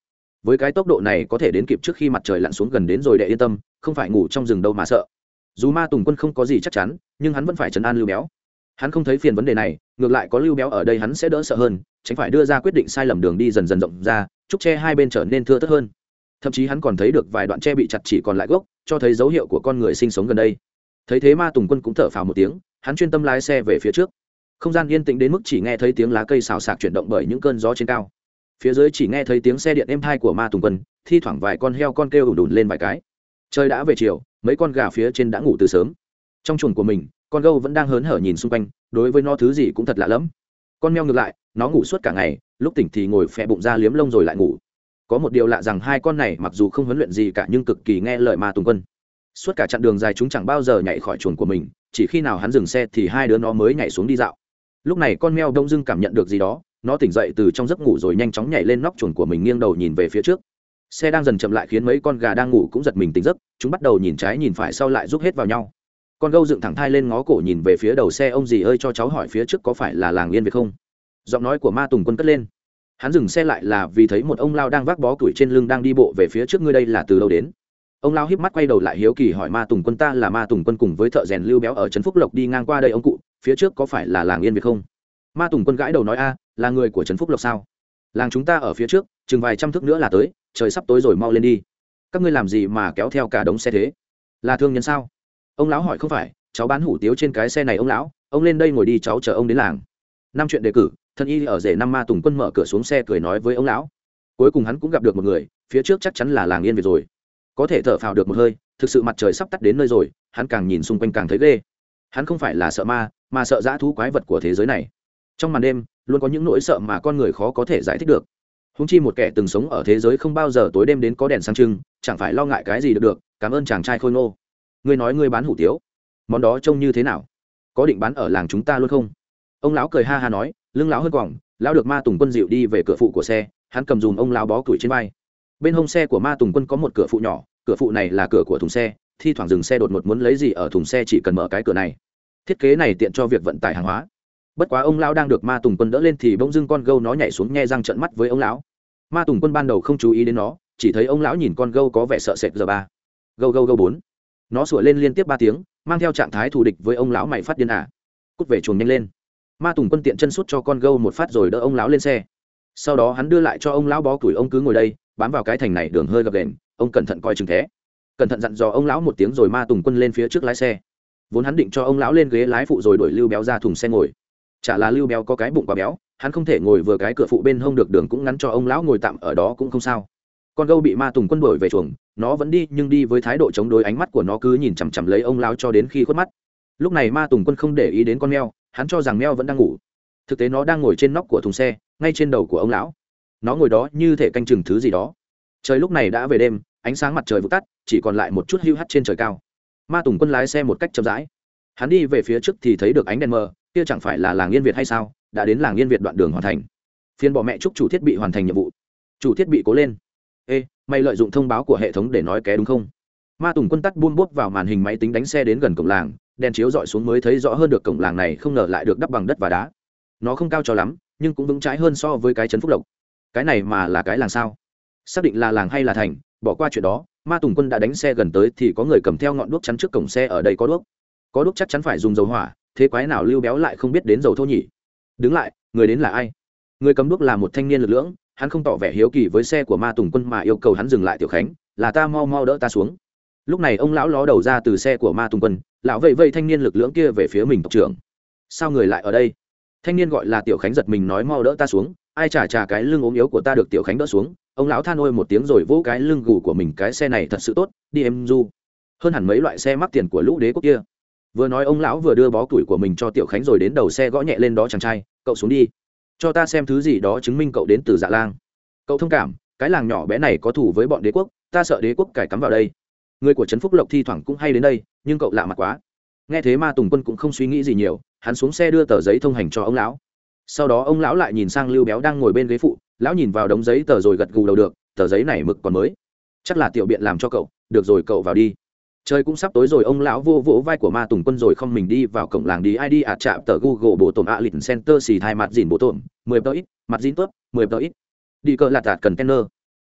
Với cái tốc độ này có thể đến kịp trước khi mặt trời lặn xuống gần đến rồi đệ yên tâm, không phải ngủ trong rừng đâu mà sợ. Dù ma tùng quân không có gì chắc chắn, nhưng hắn vẫn phải chấn an lưu béo. Hắn không thấy phiền vấn đề này, ngược lại có lưu béo ở đây hắn sẽ đỡ sợ hơn, tránh phải đưa ra quyết định sai lầm đường đi dần dần rộng ra trúc tre hai bên trở nên thưa thớt hơn. Thậm chí hắn còn thấy được vài đoạn tre bị chặt chỉ còn lại gốc, cho thấy dấu hiệu của con người sinh sống gần đây. Thấy thế ma tùng quân cũng thở phào một tiếng, hắn chuyên tâm lái xe về phía trước. Không gian yên tĩnh đến mức chỉ nghe thấy tiếng lá cây xào xạc chuyển động bởi những cơn gió trên cao. Phía dưới chỉ nghe thấy tiếng xe điện êm thai của ma tùng quân, thi thoảng vài con heo con kêu ủn đùn lên vài cái. Trời đã về chiều, mấy con gà phía trên đã ngủ từ sớm. Trong chuồng của mình, con gâu vẫn đang hớn hở nhìn xung quanh, đối với nó thứ gì cũng thật lạ lẫm con mèo ngược lại, nó ngủ suốt cả ngày, lúc tỉnh thì ngồi phẹ bụng ra liếm lông rồi lại ngủ. Có một điều lạ rằng hai con này mặc dù không huấn luyện gì cả nhưng cực kỳ nghe lời ma tùng quân. Suốt cả chặng đường dài chúng chẳng bao giờ nhảy khỏi chuồng của mình, chỉ khi nào hắn dừng xe thì hai đứa nó mới nhảy xuống đi dạo. Lúc này con mèo đông dưng cảm nhận được gì đó, nó tỉnh dậy từ trong giấc ngủ rồi nhanh chóng nhảy lên nóc chuồng của mình nghiêng đầu nhìn về phía trước. Xe đang dần chậm lại khiến mấy con gà đang ngủ cũng giật mình tỉnh giấc, chúng bắt đầu nhìn trái nhìn phải sau lại rút hết vào nhau con gâu dựng thẳng thai lên ngó cổ nhìn về phía đầu xe ông gì ơi cho cháu hỏi phía trước có phải là làng yên việt không? Giọng nói của ma tùng quân cất lên. Hắn dừng xe lại là vì thấy một ông lao đang vác bó củi trên lưng đang đi bộ về phía trước ngươi đây là từ đâu đến? Ông lao híp mắt quay đầu lại hiếu kỳ hỏi ma tùng quân ta là ma tùng quân cùng với thợ rèn lưu béo ở trấn phúc lộc đi ngang qua đây ông cụ, phía trước có phải là làng yên việt không? Ma tùng quân gãi đầu nói a, là người của trấn phúc lộc sao? Làng chúng ta ở phía trước, chừng vài trăm thước nữa là tới, trời sắp tối rồi mau lên đi. Các ngươi làm gì mà kéo theo cả đống xe thế? Là thương nhân sao? Ông lão hỏi không phải, cháu bán hủ tiếu trên cái xe này ông lão, ông lên đây ngồi đi, cháu chờ ông đến làng. Năm chuyện đề cử, thân y ở rể năm ma tùng quân mở cửa xuống xe cười nói với ông lão. Cuối cùng hắn cũng gặp được một người, phía trước chắc chắn là làng yên việt rồi. Có thể thở phào được một hơi, thực sự mặt trời sắp tắt đến nơi rồi, hắn càng nhìn xung quanh càng thấy ghê. Hắn không phải là sợ ma, mà sợ dã thú quái vật của thế giới này. Trong màn đêm, luôn có những nỗi sợ mà con người khó có thể giải thích được. Húng chi một kẻ từng sống ở thế giới không bao giờ tối đêm đến có đèn sang trưng, chẳng phải lo ngại cái gì được được, cảm ơn chàng trai khôi ngô ngươi nói ngươi bán hủ tiếu, món đó trông như thế nào? Có định bán ở làng chúng ta luôn không? Ông lão cười ha ha nói, lưng lão hơn quòng, lão được ma tùng quân dịu đi về cửa phụ của xe, hắn cầm dùm ông lão bó tuổi trên vai. Bên hông xe của ma tùng quân có một cửa phụ nhỏ, cửa phụ này là cửa của thùng xe, thi thoảng dừng xe đột ngột muốn lấy gì ở thùng xe chỉ cần mở cái cửa này. Thiết kế này tiện cho việc vận tải hàng hóa. Bất quá ông lão đang được ma tùng quân đỡ lên thì bỗng dưng con gâu nó nhảy xuống nghe răng trận mắt với ông lão. Ma tùng quân ban đầu không chú ý đến nó, chỉ thấy ông lão nhìn con gâu có vẻ sợ sệt giờ ba. Gâu gâu gâu bốn nó sủa lên liên tiếp ba tiếng, mang theo trạng thái thù địch với ông lão mày phát điên à. cút về chuồng nhanh lên. Ma tùng quân tiện chân sút cho con gâu một phát rồi đỡ ông lão lên xe. Sau đó hắn đưa lại cho ông lão bó củi, ông cứ ngồi đây, bám vào cái thành này, đường hơi gập đèn ông cẩn thận coi chừng thế. Cẩn thận dặn dò ông lão một tiếng rồi ma tùng quân lên phía trước lái xe. Vốn hắn định cho ông lão lên ghế lái phụ rồi đuổi lưu béo ra thùng xe ngồi. Chả là lưu béo có cái bụng quá béo, hắn không thể ngồi vừa cái cửa phụ bên hông được đường cũng ngắn cho ông lão ngồi tạm ở đó cũng không sao. Con gâu bị ma tùng quân đuổi về chuồng nó vẫn đi, nhưng đi với thái độ chống đối, ánh mắt của nó cứ nhìn chằm chằm lấy ông lão cho đến khi khuất mắt. Lúc này ma tùng quân không để ý đến con mèo, hắn cho rằng mèo vẫn đang ngủ. Thực tế nó đang ngồi trên nóc của thùng xe, ngay trên đầu của ông lão. Nó ngồi đó như thể canh chừng thứ gì đó. Trời lúc này đã về đêm, ánh sáng mặt trời vụt tắt, chỉ còn lại một chút hưu hắt trên trời cao. Ma tùng quân lái xe một cách chậm rãi. Hắn đi về phía trước thì thấy được ánh đèn mờ, kia chẳng phải là làng yên việt hay sao? Đã đến làng yên việt đoạn đường hoàn thành. Phiên bỏ mẹ chúc chủ thiết bị hoàn thành nhiệm vụ. Chủ thiết bị cố lên mày lợi dụng thông báo của hệ thống để nói ké đúng không? Ma tùng quân tắt buôn bút vào màn hình máy tính đánh xe đến gần cổng làng, đèn chiếu dọi xuống mới thấy rõ hơn được cổng làng này không ngờ lại được đắp bằng đất và đá. Nó không cao cho lắm, nhưng cũng vững trái hơn so với cái trấn phúc lộc. Cái này mà là cái làng sao? Xác định là làng hay là thành, bỏ qua chuyện đó, ma tùng quân đã đánh xe gần tới thì có người cầm theo ngọn đuốc chắn trước cổng xe ở đây có đuốc. Có đuốc chắc chắn phải dùng dầu hỏa, thế quái nào lưu béo lại không biết đến dầu thô nhỉ? Đứng lại, người đến là ai? Người cầm đuốc là một thanh niên lực lưỡng hắn không tỏ vẻ hiếu kỳ với xe của ma tùng quân mà yêu cầu hắn dừng lại tiểu khánh, là ta mau mau đỡ ta xuống. Lúc này ông lão ló đầu ra từ xe của ma tùng quân, lão vẫy vây thanh niên lực lưỡng kia về phía mình tộc trưởng. Sao người lại ở đây? Thanh niên gọi là tiểu khánh giật mình nói mau đỡ ta xuống, ai trả trả cái lưng ốm yếu của ta được tiểu khánh đỡ xuống. Ông lão than ôi một tiếng rồi vỗ cái lưng gù của mình, cái xe này thật sự tốt, đi em du. Hơn hẳn mấy loại xe mắc tiền của lũ đế quốc kia. Vừa nói ông lão vừa đưa bó tuổi của mình cho tiểu khánh rồi đến đầu xe gõ nhẹ lên đó chàng trai, cậu xuống đi cho ta xem thứ gì đó chứng minh cậu đến từ dạ lang. Cậu thông cảm, cái làng nhỏ bé này có thủ với bọn đế quốc, ta sợ đế quốc cải cắm vào đây. Người của trấn phúc lộc thi thoảng cũng hay đến đây, nhưng cậu lạ mặt quá. Nghe thế ma tùng quân cũng không suy nghĩ gì nhiều, hắn xuống xe đưa tờ giấy thông hành cho ông lão. Sau đó ông lão lại nhìn sang lưu béo đang ngồi bên ghế phụ, lão nhìn vào đống giấy tờ rồi gật gù đầu được, tờ giấy này mực còn mới. Chắc là tiểu biện làm cho cậu, được rồi cậu vào đi trời cũng sắp tối rồi, ông lão vô vỗ vai của ma tùng quân rồi không mình đi vào cổng làng đi. Id ạt chạm tờ google bộ tổm ạ lịch center xì thai mặt dìn bộ tổm mười tờ ít, mặt dìn tốt, mười tờ ít. Đi cờ lạt tạt cần tenner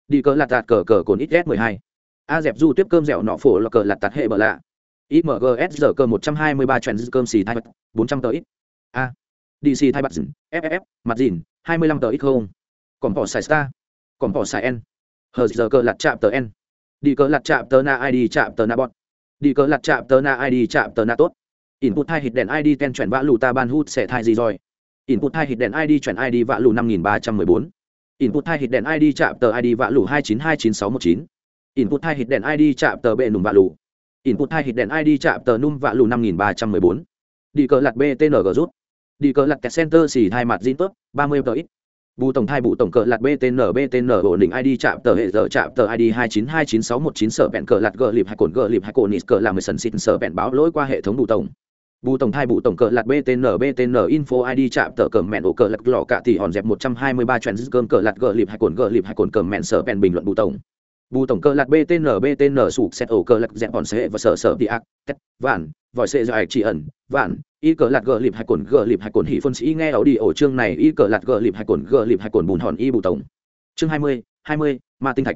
đi cờ lạt tạt cờ cờ cồn ít s mười hai. A dẹp du tiếp cơm dẻo nọ phổ là cờ lạt tạt hệ bờ lạ. Imgs giờ cơ một trăm hai mươi ba trend cơm xì thai bốn trăm tờ ít. A. Dc thai mặt dìn ff mặt dìn, hai mươi lăm tờ ít không? Còn bỏ xài star. Còn bỏ xài n. Hờ giờ cơ lạt chạm tờ n. Đi cờ lạt chạm tờ na id chạm tờ na bọn đi cờ lặt chạm tờ na id chạm tờ na tốt. Input hai hit đèn id ten chuyển vã lù ta ban hút sẽ thai gì rồi? Input hai hit đèn id chuyển id vã lù năm nghìn ba trăm mười bốn. Input hai hit đèn id chạm tờ id vã lù hai chín hai chín sáu một chín. Input hai hit đèn id chạm tờ bệ nùng vã lù. Input hai hit đèn id chạm tờ num vã lù năm nghìn ba trăm mười bốn. Đi cờ lặt btng rút. Đi cờ lặt kẹt center xì hai mặt zin tốt, ba mươi tờ ít bù tổng thai bù tổng cờ lạt btn btn ổn định id chạm tờ hệ giờ, chạm tờ id hai chín hai chín sáu một chín sở bẹn cờ lạt gờ lịp hai cồn gờ lịp hai cồn nít cờ làm mười sần xịt sở bẹn báo lỗi qua hệ thống bù tổng. Bù tổng thai bù tổng cờ lạt btn btn info id chạm tờ cờ mẹn ổ cờ lạt lò cả thì hòn dẹp một trăm hai mươi ba trend cơm cờ lạt gờ lịp hai cồn gờ lịp hai cồn cờ mẹn sở bẹn bình luận bù tổng. Bù tổng cờ lạt btn btn sụp xét ổ cờ lạt dẹp hòn sẽ và sở sở đi ác, tét, vạn, vòi xe do chỉ ẩn, vạn y cờ lạt gờ lịp hai cồn, gờ lịp hai cồn hỉ phân sĩ nghe ảo đi ổ chương này. Y cờ lạt gờ lịp hai cồn, gờ lịp hai cồn bùn hòn y bù tổng. Chương hai mươi hai mươi, ma tinh thạch.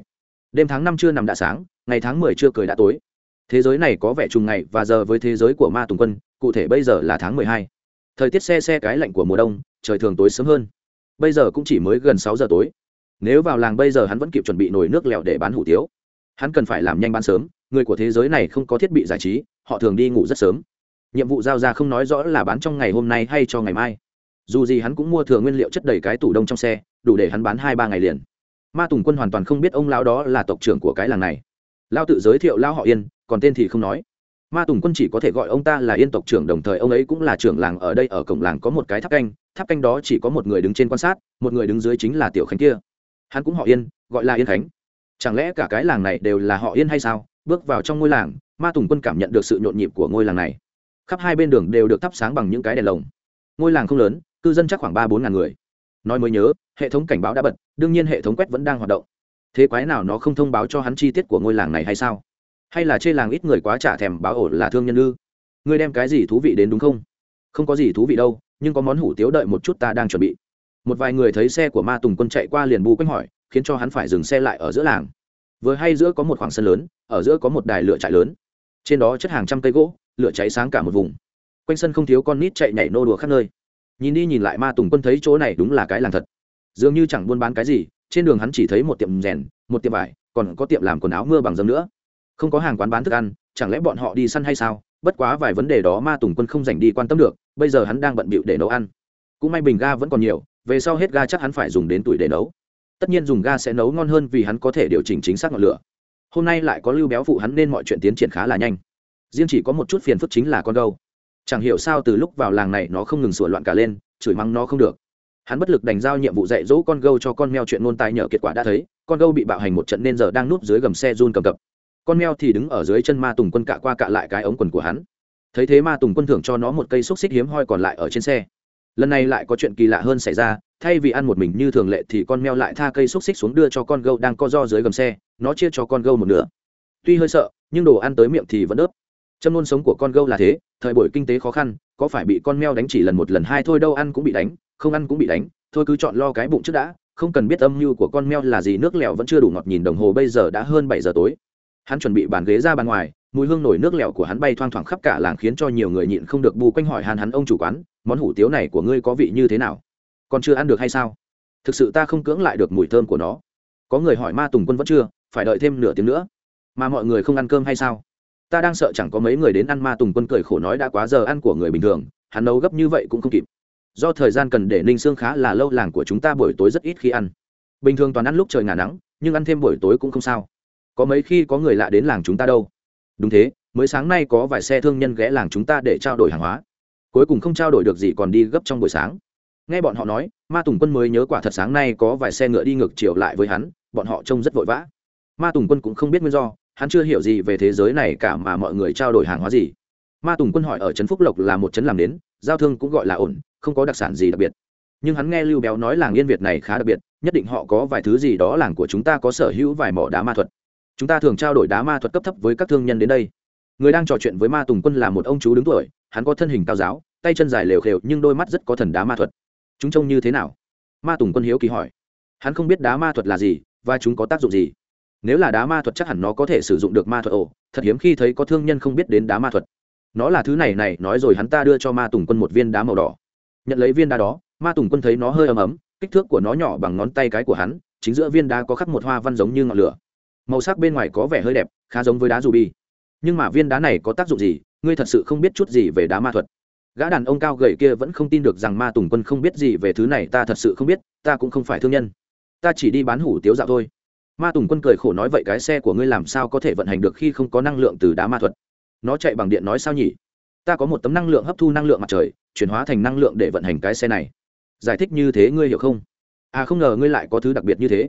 Đêm tháng năm chưa nằm đã sáng, ngày tháng mười chưa cười đã tối. Thế giới này có vẻ trùng ngày và giờ với thế giới của ma tùng quân, cụ thể bây giờ là tháng mười hai. Thời tiết xe xe cái lạnh của mùa đông, trời thường tối sớm hơn. Bây giờ cũng chỉ mới gần sáu giờ tối. Nếu vào làng bây giờ hắn vẫn kịp chuẩn bị nồi nước lèo để bán hủ tiếu. Hắn cần phải làm nhanh bán sớm, người của thế giới này không có thiết bị giải trí, họ thường đi ngủ rất sớm nhiệm vụ giao ra không nói rõ là bán trong ngày hôm nay hay cho ngày mai. Dù gì hắn cũng mua thừa nguyên liệu chất đầy cái tủ đông trong xe, đủ để hắn bán hai ba ngày liền. Ma tùng quân hoàn toàn không biết ông lão đó là tộc trưởng của cái làng này. Lao tự giới thiệu lao họ yên, còn tên thì không nói. Ma tùng quân chỉ có thể gọi ông ta là yên tộc trưởng, đồng thời ông ấy cũng là trưởng làng ở đây, ở cổng làng có một cái tháp canh tháp canh đó chỉ có một người đứng trên quan sát, một người đứng dưới chính là tiểu khánh kia. Hắn cũng họ yên, gọi là yên khánh. Chẳng lẽ cả cái làng này đều là họ yên hay sao? Bước vào trong ngôi làng, ma tùng quân cảm nhận được sự nhộn nhịp của ngôi làng này khắp hai bên đường đều được thắp sáng bằng những cái đèn lồng. Ngôi làng không lớn, cư dân chắc khoảng ba bốn ngàn người. Nói mới nhớ, hệ thống cảnh báo đã bật, đương nhiên hệ thống quét vẫn đang hoạt động. Thế quái nào nó không thông báo cho hắn chi tiết của ngôi làng này hay sao? Hay là chê làng ít người quá trả thèm báo ổ là thương nhân ư? Ngươi đem cái gì thú vị đến đúng không? Không có gì thú vị đâu, nhưng có món hủ tiếu đợi một chút ta đang chuẩn bị. Một vài người thấy xe của ma tùng quân chạy qua liền bu quanh hỏi, khiến cho hắn phải dừng xe lại ở giữa làng. Vừa hay giữa có một khoảng sân lớn, ở giữa có một đài lửa trại lớn. Trên đó chất hàng trăm cây gỗ lửa cháy sáng cả một vùng. Quanh sân không thiếu con nít chạy nhảy nô đùa khắp nơi. Nhìn đi nhìn lại ma tùng quân thấy chỗ này đúng là cái làng thật. Dường như chẳng buôn bán cái gì, trên đường hắn chỉ thấy một tiệm rèn, một tiệm vải, còn có tiệm làm quần áo mưa bằng dấm nữa. Không có hàng quán bán thức ăn, chẳng lẽ bọn họ đi săn hay sao? Bất quá vài vấn đề đó ma tùng quân không dành đi quan tâm được, bây giờ hắn đang bận bịu để nấu ăn. Cũng may bình ga vẫn còn nhiều, về sau hết ga chắc hắn phải dùng đến tuổi để nấu. Tất nhiên dùng ga sẽ nấu ngon hơn vì hắn có thể điều chỉnh chính xác ngọn lửa. Hôm nay lại có lưu béo phụ hắn nên mọi chuyện tiến triển khá là nhanh riêng chỉ có một chút phiền phức chính là con gâu. Chẳng hiểu sao từ lúc vào làng này nó không ngừng sửa loạn cả lên, chửi mắng nó không được. Hắn bất lực đành giao nhiệm vụ dạy dỗ con gâu cho con mèo chuyện ngôn tài nhờ kết quả đã thấy, con gâu bị bạo hành một trận nên giờ đang núp dưới gầm xe run cầm cập. Con mèo thì đứng ở dưới chân ma tùng quân cạ qua cạ lại cái ống quần của hắn. Thấy thế ma tùng quân thưởng cho nó một cây xúc xích hiếm hoi còn lại ở trên xe. Lần này lại có chuyện kỳ lạ hơn xảy ra, thay vì ăn một mình như thường lệ thì con mèo lại tha cây xúc xích xuống đưa cho con gâu đang co do dưới gầm xe, nó chia cho con gâu một nửa. Tuy hơi sợ, nhưng đồ ăn tới miệng thì vẫn ớp châm nôn sống của con gâu là thế, thời buổi kinh tế khó khăn, có phải bị con mèo đánh chỉ lần một lần hai thôi đâu ăn cũng bị đánh, không ăn cũng bị đánh, thôi cứ chọn lo cái bụng trước đã, không cần biết âm mưu của con mèo là gì, nước lèo vẫn chưa đủ ngọt nhìn đồng hồ bây giờ đã hơn bảy giờ tối. Hắn chuẩn bị bàn ghế ra bàn ngoài, mùi hương nổi nước lèo của hắn bay thoang thoảng khắp cả làng khiến cho nhiều người nhịn không được bù quanh hỏi hàn hắn, ông chủ quán, món hủ tiếu này của ngươi có vị như thế nào? Còn chưa ăn được hay sao? Thực sự ta không cưỡng lại được mùi thơm của nó. Có người hỏi ma tùng quân vẫn chưa, phải đợi thêm nửa tiếng nữa. Mà mọi người không ăn cơm hay sao? Ta đang sợ chẳng có mấy người đến ăn ma tùng quân cười khổ nói đã quá giờ ăn của người bình thường, hắn nấu gấp như vậy cũng không kịp. Do thời gian cần để ninh xương khá là lâu làng của chúng ta buổi tối rất ít khi ăn. Bình thường toàn ăn lúc trời ngả nắng, nhưng ăn thêm buổi tối cũng không sao. Có mấy khi có người lạ đến làng chúng ta đâu. Đúng thế, mới sáng nay có vài xe thương nhân ghé làng chúng ta để trao đổi hàng hóa. Cuối cùng không trao đổi được gì còn đi gấp trong buổi sáng. Nghe bọn họ nói, ma tùng quân mới nhớ quả thật sáng nay có vài xe ngựa đi ngược chiều lại với hắn, bọn họ trông rất vội vã. Ma tùng quân cũng không biết nguyên do hắn chưa hiểu gì về thế giới này cả mà mọi người trao đổi hàng hóa gì. Ma tùng quân hỏi ở trấn phúc lộc là một trấn làm đến giao thương cũng gọi là ổn, không có đặc sản gì đặc biệt. Nhưng hắn nghe lưu béo nói làng yên việt này khá đặc biệt, nhất định họ có vài thứ gì đó làng của chúng ta có sở hữu vài mỏ đá ma thuật. Chúng ta thường trao đổi đá ma thuật cấp thấp với các thương nhân đến đây. Người đang trò chuyện với ma tùng quân là một ông chú đứng tuổi, hắn có thân hình cao giáo, tay chân dài lều khều nhưng đôi mắt rất có thần đá ma thuật. Chúng trông như thế nào? Ma tùng quân hiếu kỳ hỏi. Hắn không biết đá ma thuật là gì và chúng có tác dụng gì nếu là đá ma thuật chắc hẳn nó có thể sử dụng được ma thuật ồ thật hiếm khi thấy có thương nhân không biết đến đá ma thuật. Nó là thứ này này, nói rồi hắn ta đưa cho ma tùng quân một viên đá màu đỏ. Nhận lấy viên đá đó, ma tùng quân thấy nó hơi ấm ấm, kích thước của nó nhỏ bằng ngón tay cái của hắn, chính giữa viên đá có khắc một hoa văn giống như ngọn lửa. Màu sắc bên ngoài có vẻ hơi đẹp, khá giống với đá ruby nhưng mà viên đá này có tác dụng gì? Ngươi thật sự không biết chút gì về đá ma thuật. Gã đàn ông cao gầy kia vẫn không tin được rằng ma tùng quân không biết gì về thứ này, ta thật sự không biết, ta cũng không phải thương nhân. Ta chỉ đi bán hủ tiếu dạo thôi ma tùng quân cười khổ nói, vậy cái xe của ngươi làm sao có thể vận hành được khi không có năng lượng từ đá ma thuật? Nó chạy bằng điện nói sao nhỉ? Ta có một tấm năng lượng hấp thu năng lượng mặt trời, chuyển hóa thành năng lượng để vận hành cái xe này. Giải thích như thế ngươi hiểu không? À không ngờ ngươi lại có thứ đặc biệt như thế.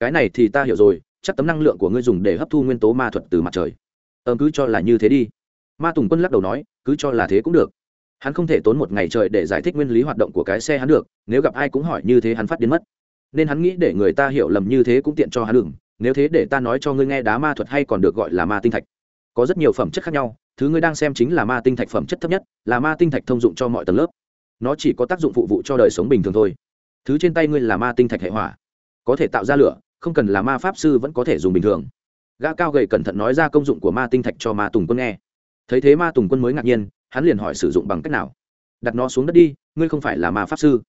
Cái này thì ta hiểu rồi, chắc tấm năng lượng của ngươi dùng để hấp thu nguyên tố ma thuật từ mặt trời. Ờ cứ cho là như thế đi. Ma tùng quân lắc đầu nói, cứ cho là thế cũng được. Hắn không thể tốn một ngày trời để giải thích nguyên lý hoạt động của cái xe hắn được, nếu gặp ai cũng hỏi như thế hắn phát đến mất nên hắn nghĩ để người ta hiểu lầm như thế cũng tiện cho hắn đừng nếu thế để ta nói cho ngươi nghe đá ma thuật hay còn được gọi là ma tinh thạch. Có rất nhiều phẩm chất khác nhau, thứ ngươi đang xem chính là ma tinh thạch phẩm chất thấp nhất, là ma tinh thạch thông dụng cho mọi tầng lớp. Nó chỉ có tác dụng phục vụ cho đời sống bình thường thôi. Thứ trên tay ngươi là ma tinh thạch hệ hỏa, có thể tạo ra lửa, không cần là ma pháp sư vẫn có thể dùng bình thường. Gã cao gầy cẩn thận nói ra công dụng của ma tinh thạch cho ma tùng quân nghe. Thấy thế ma tùng quân mới ngạc nhiên, hắn liền hỏi sử dụng bằng cách nào. Đặt nó xuống đất đi, ngươi không phải là ma pháp sư.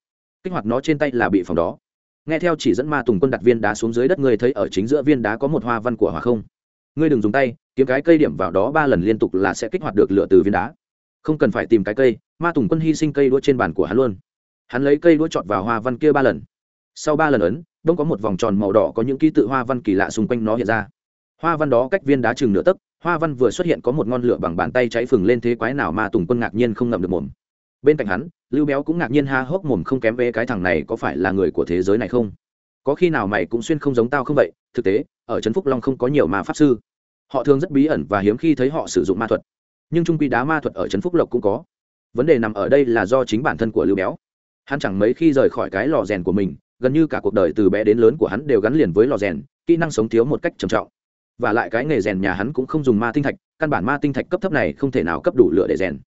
Kích hoạt nó trên tay là bị phòng đó nghe theo chỉ dẫn ma tùng quân đặt viên đá xuống dưới đất, ngươi thấy ở chính giữa viên đá có một hoa văn của hỏa không? Ngươi đừng dùng tay, kiếm cái cây điểm vào đó ba lần liên tục là sẽ kích hoạt được lửa từ viên đá. Không cần phải tìm cái cây, ma tùng quân hy sinh cây đũa trên bàn của hắn luôn. Hắn lấy cây đũa chọt vào hoa văn kia ba lần. Sau ba lần ấn, đông có một vòng tròn màu đỏ có những ký tự hoa văn kỳ lạ xung quanh nó hiện ra. Hoa văn đó cách viên đá chừng nửa tấc, hoa văn vừa xuất hiện có một ngọn lửa bằng bàn tay cháy phừng lên thế quái nào mà tùng quân ngạc nhiên không ngậm được mồm. Bên cạnh hắn lưu béo cũng ngạc nhiên ha hốc mồm không kém về cái thằng này có phải là người của thế giới này không? Có khi nào mày cũng xuyên không giống tao không vậy? Thực tế, ở trấn phúc long không có nhiều ma pháp sư. Họ thường rất bí ẩn và hiếm khi thấy họ sử dụng ma thuật. Nhưng trung quy đá ma thuật ở trấn phúc lộc cũng có. Vấn đề nằm ở đây là do chính bản thân của lưu béo. Hắn chẳng mấy khi rời khỏi cái lò rèn của mình, gần như cả cuộc đời từ bé đến lớn của hắn đều gắn liền với lò rèn, kỹ năng sống thiếu một cách trầm trọng. Và lại cái nghề rèn nhà hắn cũng không dùng ma tinh thạch, căn bản ma tinh thạch cấp thấp này không thể nào cấp đủ lửa để rèn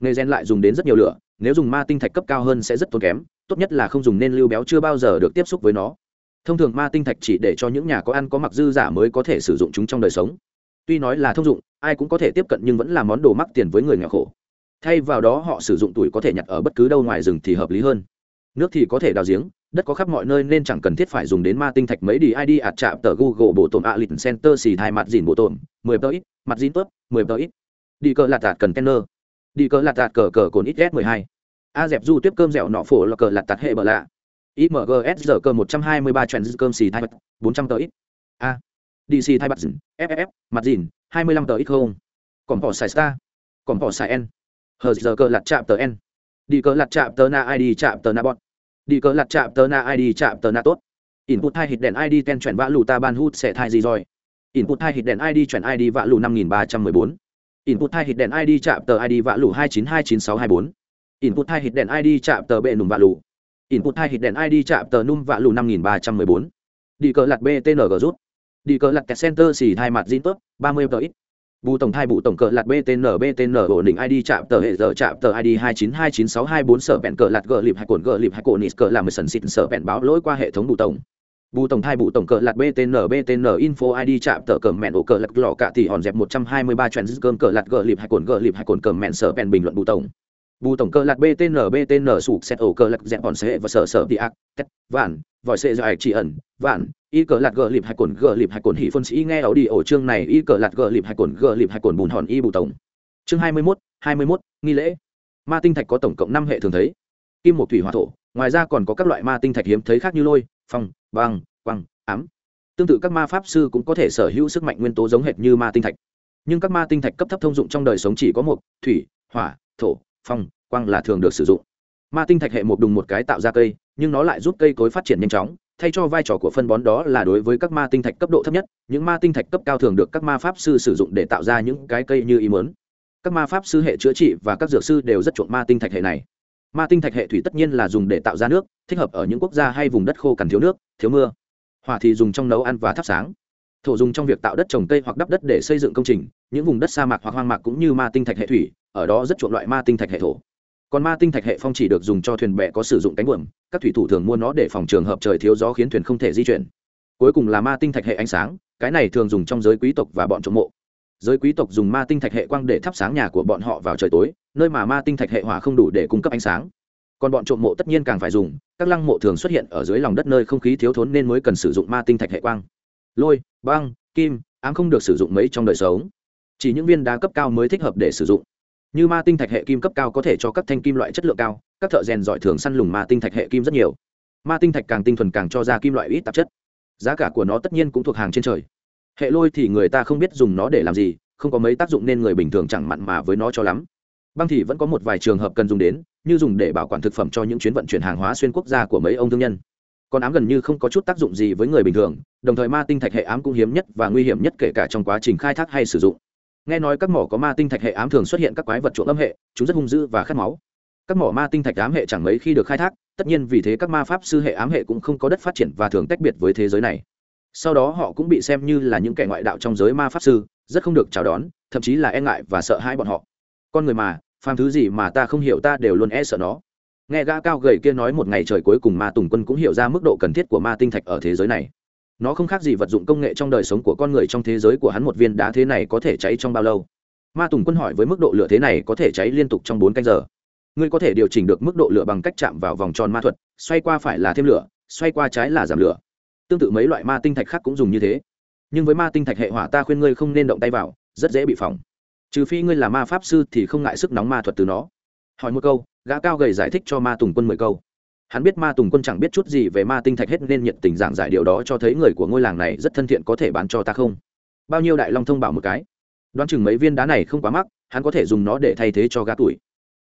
nghề rèn lại dùng đến rất nhiều lửa, nếu dùng ma tinh thạch cấp cao hơn sẽ rất tốn kém, tốt nhất là không dùng nên lưu béo chưa bao giờ được tiếp xúc với nó. Thông thường ma tinh thạch chỉ để cho những nhà có ăn có mặc dư giả mới có thể sử dụng chúng trong đời sống. Tuy nói là thông dụng, ai cũng có thể tiếp cận nhưng vẫn là món đồ mắc tiền với người nghèo khổ. Thay vào đó họ sử dụng tuổi có thể nhặt ở bất cứ đâu ngoài rừng thì hợp lý hơn. Nước thì có thể đào giếng, đất có khắp mọi nơi nên chẳng cần thiết phải dùng đến ma tinh thạch mấy đi id ạt chạm tờ google bộ tổm a lịch center xì thai mặt dìn bộ tổm mười tờ ít, mặt dìn tớp mười tờ ít. Đi cờ lạt tạt cần tenner đi cờ lạt tạt cờ cờ cồn ít s mười hai. A dẹp du tiếp cơm dẻo nọ phổ là cờ lạt tạt hệ bờ lạ. Imgs giờ cơ một trăm hai mươi ba trend cơm xì thai bốn trăm tờ ít. A. Dc thai bật dìn ff mặt dìn, hai mươi lăm tờ ít không? Còn bỏ xài star. Còn bỏ xài n. Hờ giờ cơ lạt chạm tờ n. Đi cờ lạt chạm tờ na id chạm tờ na bọn đi cờ lạt chạm tờ na id chạm tờ na tốt. Input hai hít đèn id ten chuyển vã lù ta ban hút sẽ thai gì rồi? Input hai hít đèn id chuyển id vã lù năm nghìn ba trăm mười bốn input hai hit đèn id chạm tờ id vạ lù hai chín hai chín sáu hai bốn. Input hai hit đèn id chạm tờ bệ nùm vạ lù. Input hai hit đèn id chạm tờ num vạ lù năm nghìn ba trăm mười bốn. Đi cờ lặt btng rút. Đi cờ lặt kẹt center xì hai mặt zin tốt ba mươi tờ ít. Bù tổng thai bù tổng cờ lạt btn btn ổn định id chạm tờ hệ giờ chạm tờ id hai chín hai chín sáu hai bốn. Sở bẹn cờ lạt gờ lịp hai cồn gờ lịp hai cồn nít cờ làm mười sần xịt sở bẹn báo lỗi qua hệ thống bù tổng bù tổng thai bù tổng cờ lạt btn btn info id chạm tờ cờ mẹn ổ cờ lạt lọ cả thì hòn dẹp một trăm hai mươi ba trend cơm cờ lạt gờ lịp hai cồn gờ lịp hai cồn cờ mẹn sở bèn bình luận bù tổng. Bù tổng cờ lạt btn btn sụp xét ổ cờ lạt dẹp hòn sệ và sở sở đi ác, tét, vạn, vòi sệ dài chỉ ẩn, vạn, y cờ lạt gờ lịp hai cồn gờ lịp hai cồn hỉ phân sĩ nghe ảo đi ổ chương này, y cờ lạt gờ lịp hai cồn gờ lịp hai cồn bùn hòn y bù tổng. Chương hai mươi mốt, hai mươi mốt, nghi lễ. Ma tinh thạch có tổng cộng năm hệ thường thấy. Kim một thủy hỏa thổ, ngoài ra còn có các loại ma tinh thạch hiếm thấy khác như lôi, phong băng, quăng, ám. Tương tự các ma pháp sư cũng có thể sở hữu sức mạnh nguyên tố giống hệt như ma tinh thạch. Nhưng các ma tinh thạch cấp thấp thông dụng trong đời sống chỉ có một, thủy, hỏa, thổ, phong, quăng là thường được sử dụng. Ma tinh thạch hệ một đùng một cái tạo ra cây, nhưng nó lại giúp cây cối phát triển nhanh chóng, thay cho vai trò của phân bón đó là đối với các ma tinh thạch cấp độ thấp nhất, những ma tinh thạch cấp cao thường được các ma pháp sư sử dụng để tạo ra những cái cây như ý mớn các ma pháp sư hệ chữa trị và các dược sư đều rất chuộng ma tinh thạch hệ này ma tinh thạch hệ thủy tất nhiên là dùng để tạo ra nước, thích hợp ở những quốc gia hay vùng đất khô cằn thiếu nước, thiếu mưa. Hỏa thì dùng trong nấu ăn và thắp sáng. Thổ dùng trong việc tạo đất trồng cây hoặc đắp đất để xây dựng công trình, những vùng đất sa mạc hoặc hoang mạc cũng như ma tinh thạch hệ thủy, ở đó rất chuộng loại ma tinh thạch hệ thổ. Còn ma tinh thạch hệ phong chỉ được dùng cho thuyền bè có sử dụng cánh buồm, các thủy thủ thường mua nó để phòng trường hợp trời thiếu gió khiến thuyền không thể di chuyển. Cuối cùng là ma tinh thạch hệ ánh sáng, cái này thường dùng trong giới quý tộc và bọn trộm mộ giới quý tộc dùng ma tinh thạch hệ quang để thắp sáng nhà của bọn họ vào trời tối, nơi mà ma tinh thạch hệ hỏa không đủ để cung cấp ánh sáng. Còn bọn trộm mộ tất nhiên càng phải dùng, các lăng mộ thường xuất hiện ở dưới lòng đất nơi không khí thiếu thốn nên mới cần sử dụng ma tinh thạch hệ quang. Lôi, băng, kim, ám không được sử dụng mấy trong đời sống. Chỉ những viên đá cấp cao mới thích hợp để sử dụng. Như ma tinh thạch hệ kim cấp cao có thể cho các thanh kim loại chất lượng cao, các thợ rèn giỏi thường săn lùng ma tinh thạch hệ kim rất nhiều. Ma tinh thạch càng tinh thuần càng cho ra kim loại ít tạp chất. Giá cả của nó tất nhiên cũng thuộc hàng trên trời hệ lôi thì người ta không biết dùng nó để làm gì, không có mấy tác dụng nên người bình thường chẳng mặn mà với nó cho lắm. Băng thì vẫn có một vài trường hợp cần dùng đến, như dùng để bảo quản thực phẩm cho những chuyến vận chuyển hàng hóa xuyên quốc gia của mấy ông thương nhân. Còn ám gần như không có chút tác dụng gì với người bình thường, đồng thời ma tinh thạch hệ ám cũng hiếm nhất và nguy hiểm nhất kể cả trong quá trình khai thác hay sử dụng. Nghe nói các mỏ có ma tinh thạch hệ ám thường xuất hiện các quái vật trộm âm hệ, chúng rất hung dữ và khát máu. Các mỏ ma tinh thạch ám hệ chẳng mấy khi được khai thác, tất nhiên vì thế các ma pháp sư hệ ám hệ cũng không có đất phát triển và thường tách biệt với thế giới này sau đó họ cũng bị xem như là những kẻ ngoại đạo trong giới ma pháp sư, rất không được chào đón, thậm chí là e ngại và sợ hãi bọn họ. Con người mà, phàm thứ gì mà ta không hiểu ta đều luôn e sợ nó. Nghe gã cao gầy kia nói một ngày trời cuối cùng ma tùng quân cũng hiểu ra mức độ cần thiết của ma tinh thạch ở thế giới này. Nó không khác gì vật dụng công nghệ trong đời sống của con người trong thế giới của hắn một viên đá thế này có thể cháy trong bao lâu. Ma tùng quân hỏi với mức độ lửa thế này có thể cháy liên tục trong bốn canh giờ. Ngươi có thể điều chỉnh được mức độ lửa bằng cách chạm vào vòng tròn ma thuật, xoay qua phải là thêm lửa, xoay qua trái là giảm lửa tương tự mấy loại ma tinh thạch khác cũng dùng như thế. Nhưng với ma tinh thạch hệ hỏa ta khuyên ngươi không nên động tay vào, rất dễ bị phỏng. Trừ phi ngươi là ma pháp sư thì không ngại sức nóng ma thuật từ nó. Hỏi một câu, gã cao gầy giải thích cho ma tùng quân mười câu. Hắn biết ma tùng quân chẳng biết chút gì về ma tinh thạch hết nên nhiệt tình giảng giải điều đó cho thấy người của ngôi làng này rất thân thiện có thể bán cho ta không? Bao nhiêu đại long thông bảo một cái. Đoán chừng mấy viên đá này không quá mắc, hắn có thể dùng nó để thay thế cho gã tuổi.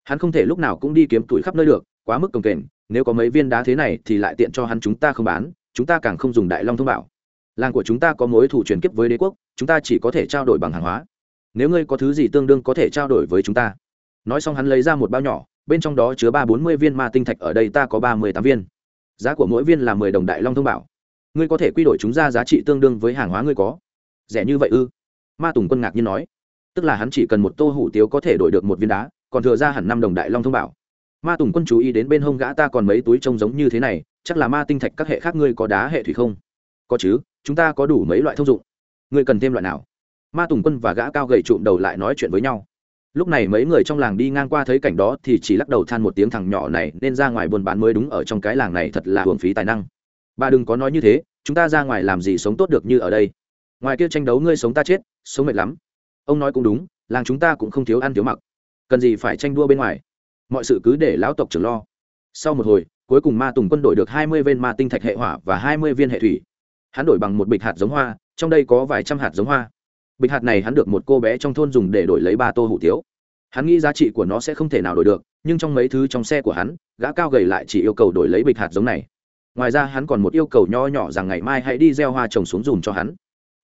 Hắn không thể lúc nào cũng đi kiếm tuổi khắp nơi được, quá mức cồng kềnh, nếu có mấy viên đá thế này thì lại tiện cho hắn chúng ta không bán chúng ta càng không dùng đại long thông bảo. Làng của chúng ta có mối thủ truyền kiếp với đế quốc, chúng ta chỉ có thể trao đổi bằng hàng hóa. Nếu ngươi có thứ gì tương đương có thể trao đổi với chúng ta. Nói xong hắn lấy ra một bao nhỏ, bên trong đó chứa ba bốn mươi viên ma tinh thạch, ở đây ta có ba mươi tám viên. Giá của mỗi viên là mười đồng đại long thông bảo. Ngươi có thể quy đổi chúng ra giá trị tương đương với hàng hóa ngươi có. Rẻ như vậy ư? Ma tùng quân ngạc nhiên nói. Tức là hắn chỉ cần một tô hủ tiếu có thể đổi được một viên đá, còn thừa ra hẳn năm đồng đại long thông bảo. Ma tùng quân chú ý đến bên hông gã ta còn mấy túi trông giống như thế này chắc là ma tinh thạch các hệ khác ngươi có đá hệ thủy không? Có chứ, chúng ta có đủ mấy loại thông dụng. Ngươi cần thêm loại nào? Ma tùng quân và gã cao gầy trụm đầu lại nói chuyện với nhau. Lúc này mấy người trong làng đi ngang qua thấy cảnh đó thì chỉ lắc đầu than một tiếng thằng nhỏ này nên ra ngoài buôn bán mới đúng ở trong cái làng này thật là hưởng phí tài năng. Bà đừng có nói như thế, chúng ta ra ngoài làm gì sống tốt được như ở đây? Ngoài kia tranh đấu ngươi sống ta chết, sống mệt lắm. Ông nói cũng đúng, làng chúng ta cũng không thiếu ăn thiếu mặc. Cần gì phải tranh đua bên ngoài? Mọi sự cứ để lão tộc trưởng lo. Sau một hồi cuối cùng ma tùng quân đổi được hai mươi viên ma tinh thạch hệ hỏa và hai mươi viên hệ thủy. Hắn đổi bằng một bịch hạt giống hoa, trong đây có vài trăm hạt giống hoa. Bịch hạt này hắn được một cô bé trong thôn dùng để đổi lấy ba tô hủ tiếu. Hắn nghĩ giá trị của nó sẽ không thể nào đổi được, nhưng trong mấy thứ trong xe của hắn, gã cao gầy lại chỉ yêu cầu đổi lấy bịch hạt giống này. Ngoài ra hắn còn một yêu cầu nho nhỏ rằng ngày mai hãy đi gieo hoa trồng xuống dùm cho hắn.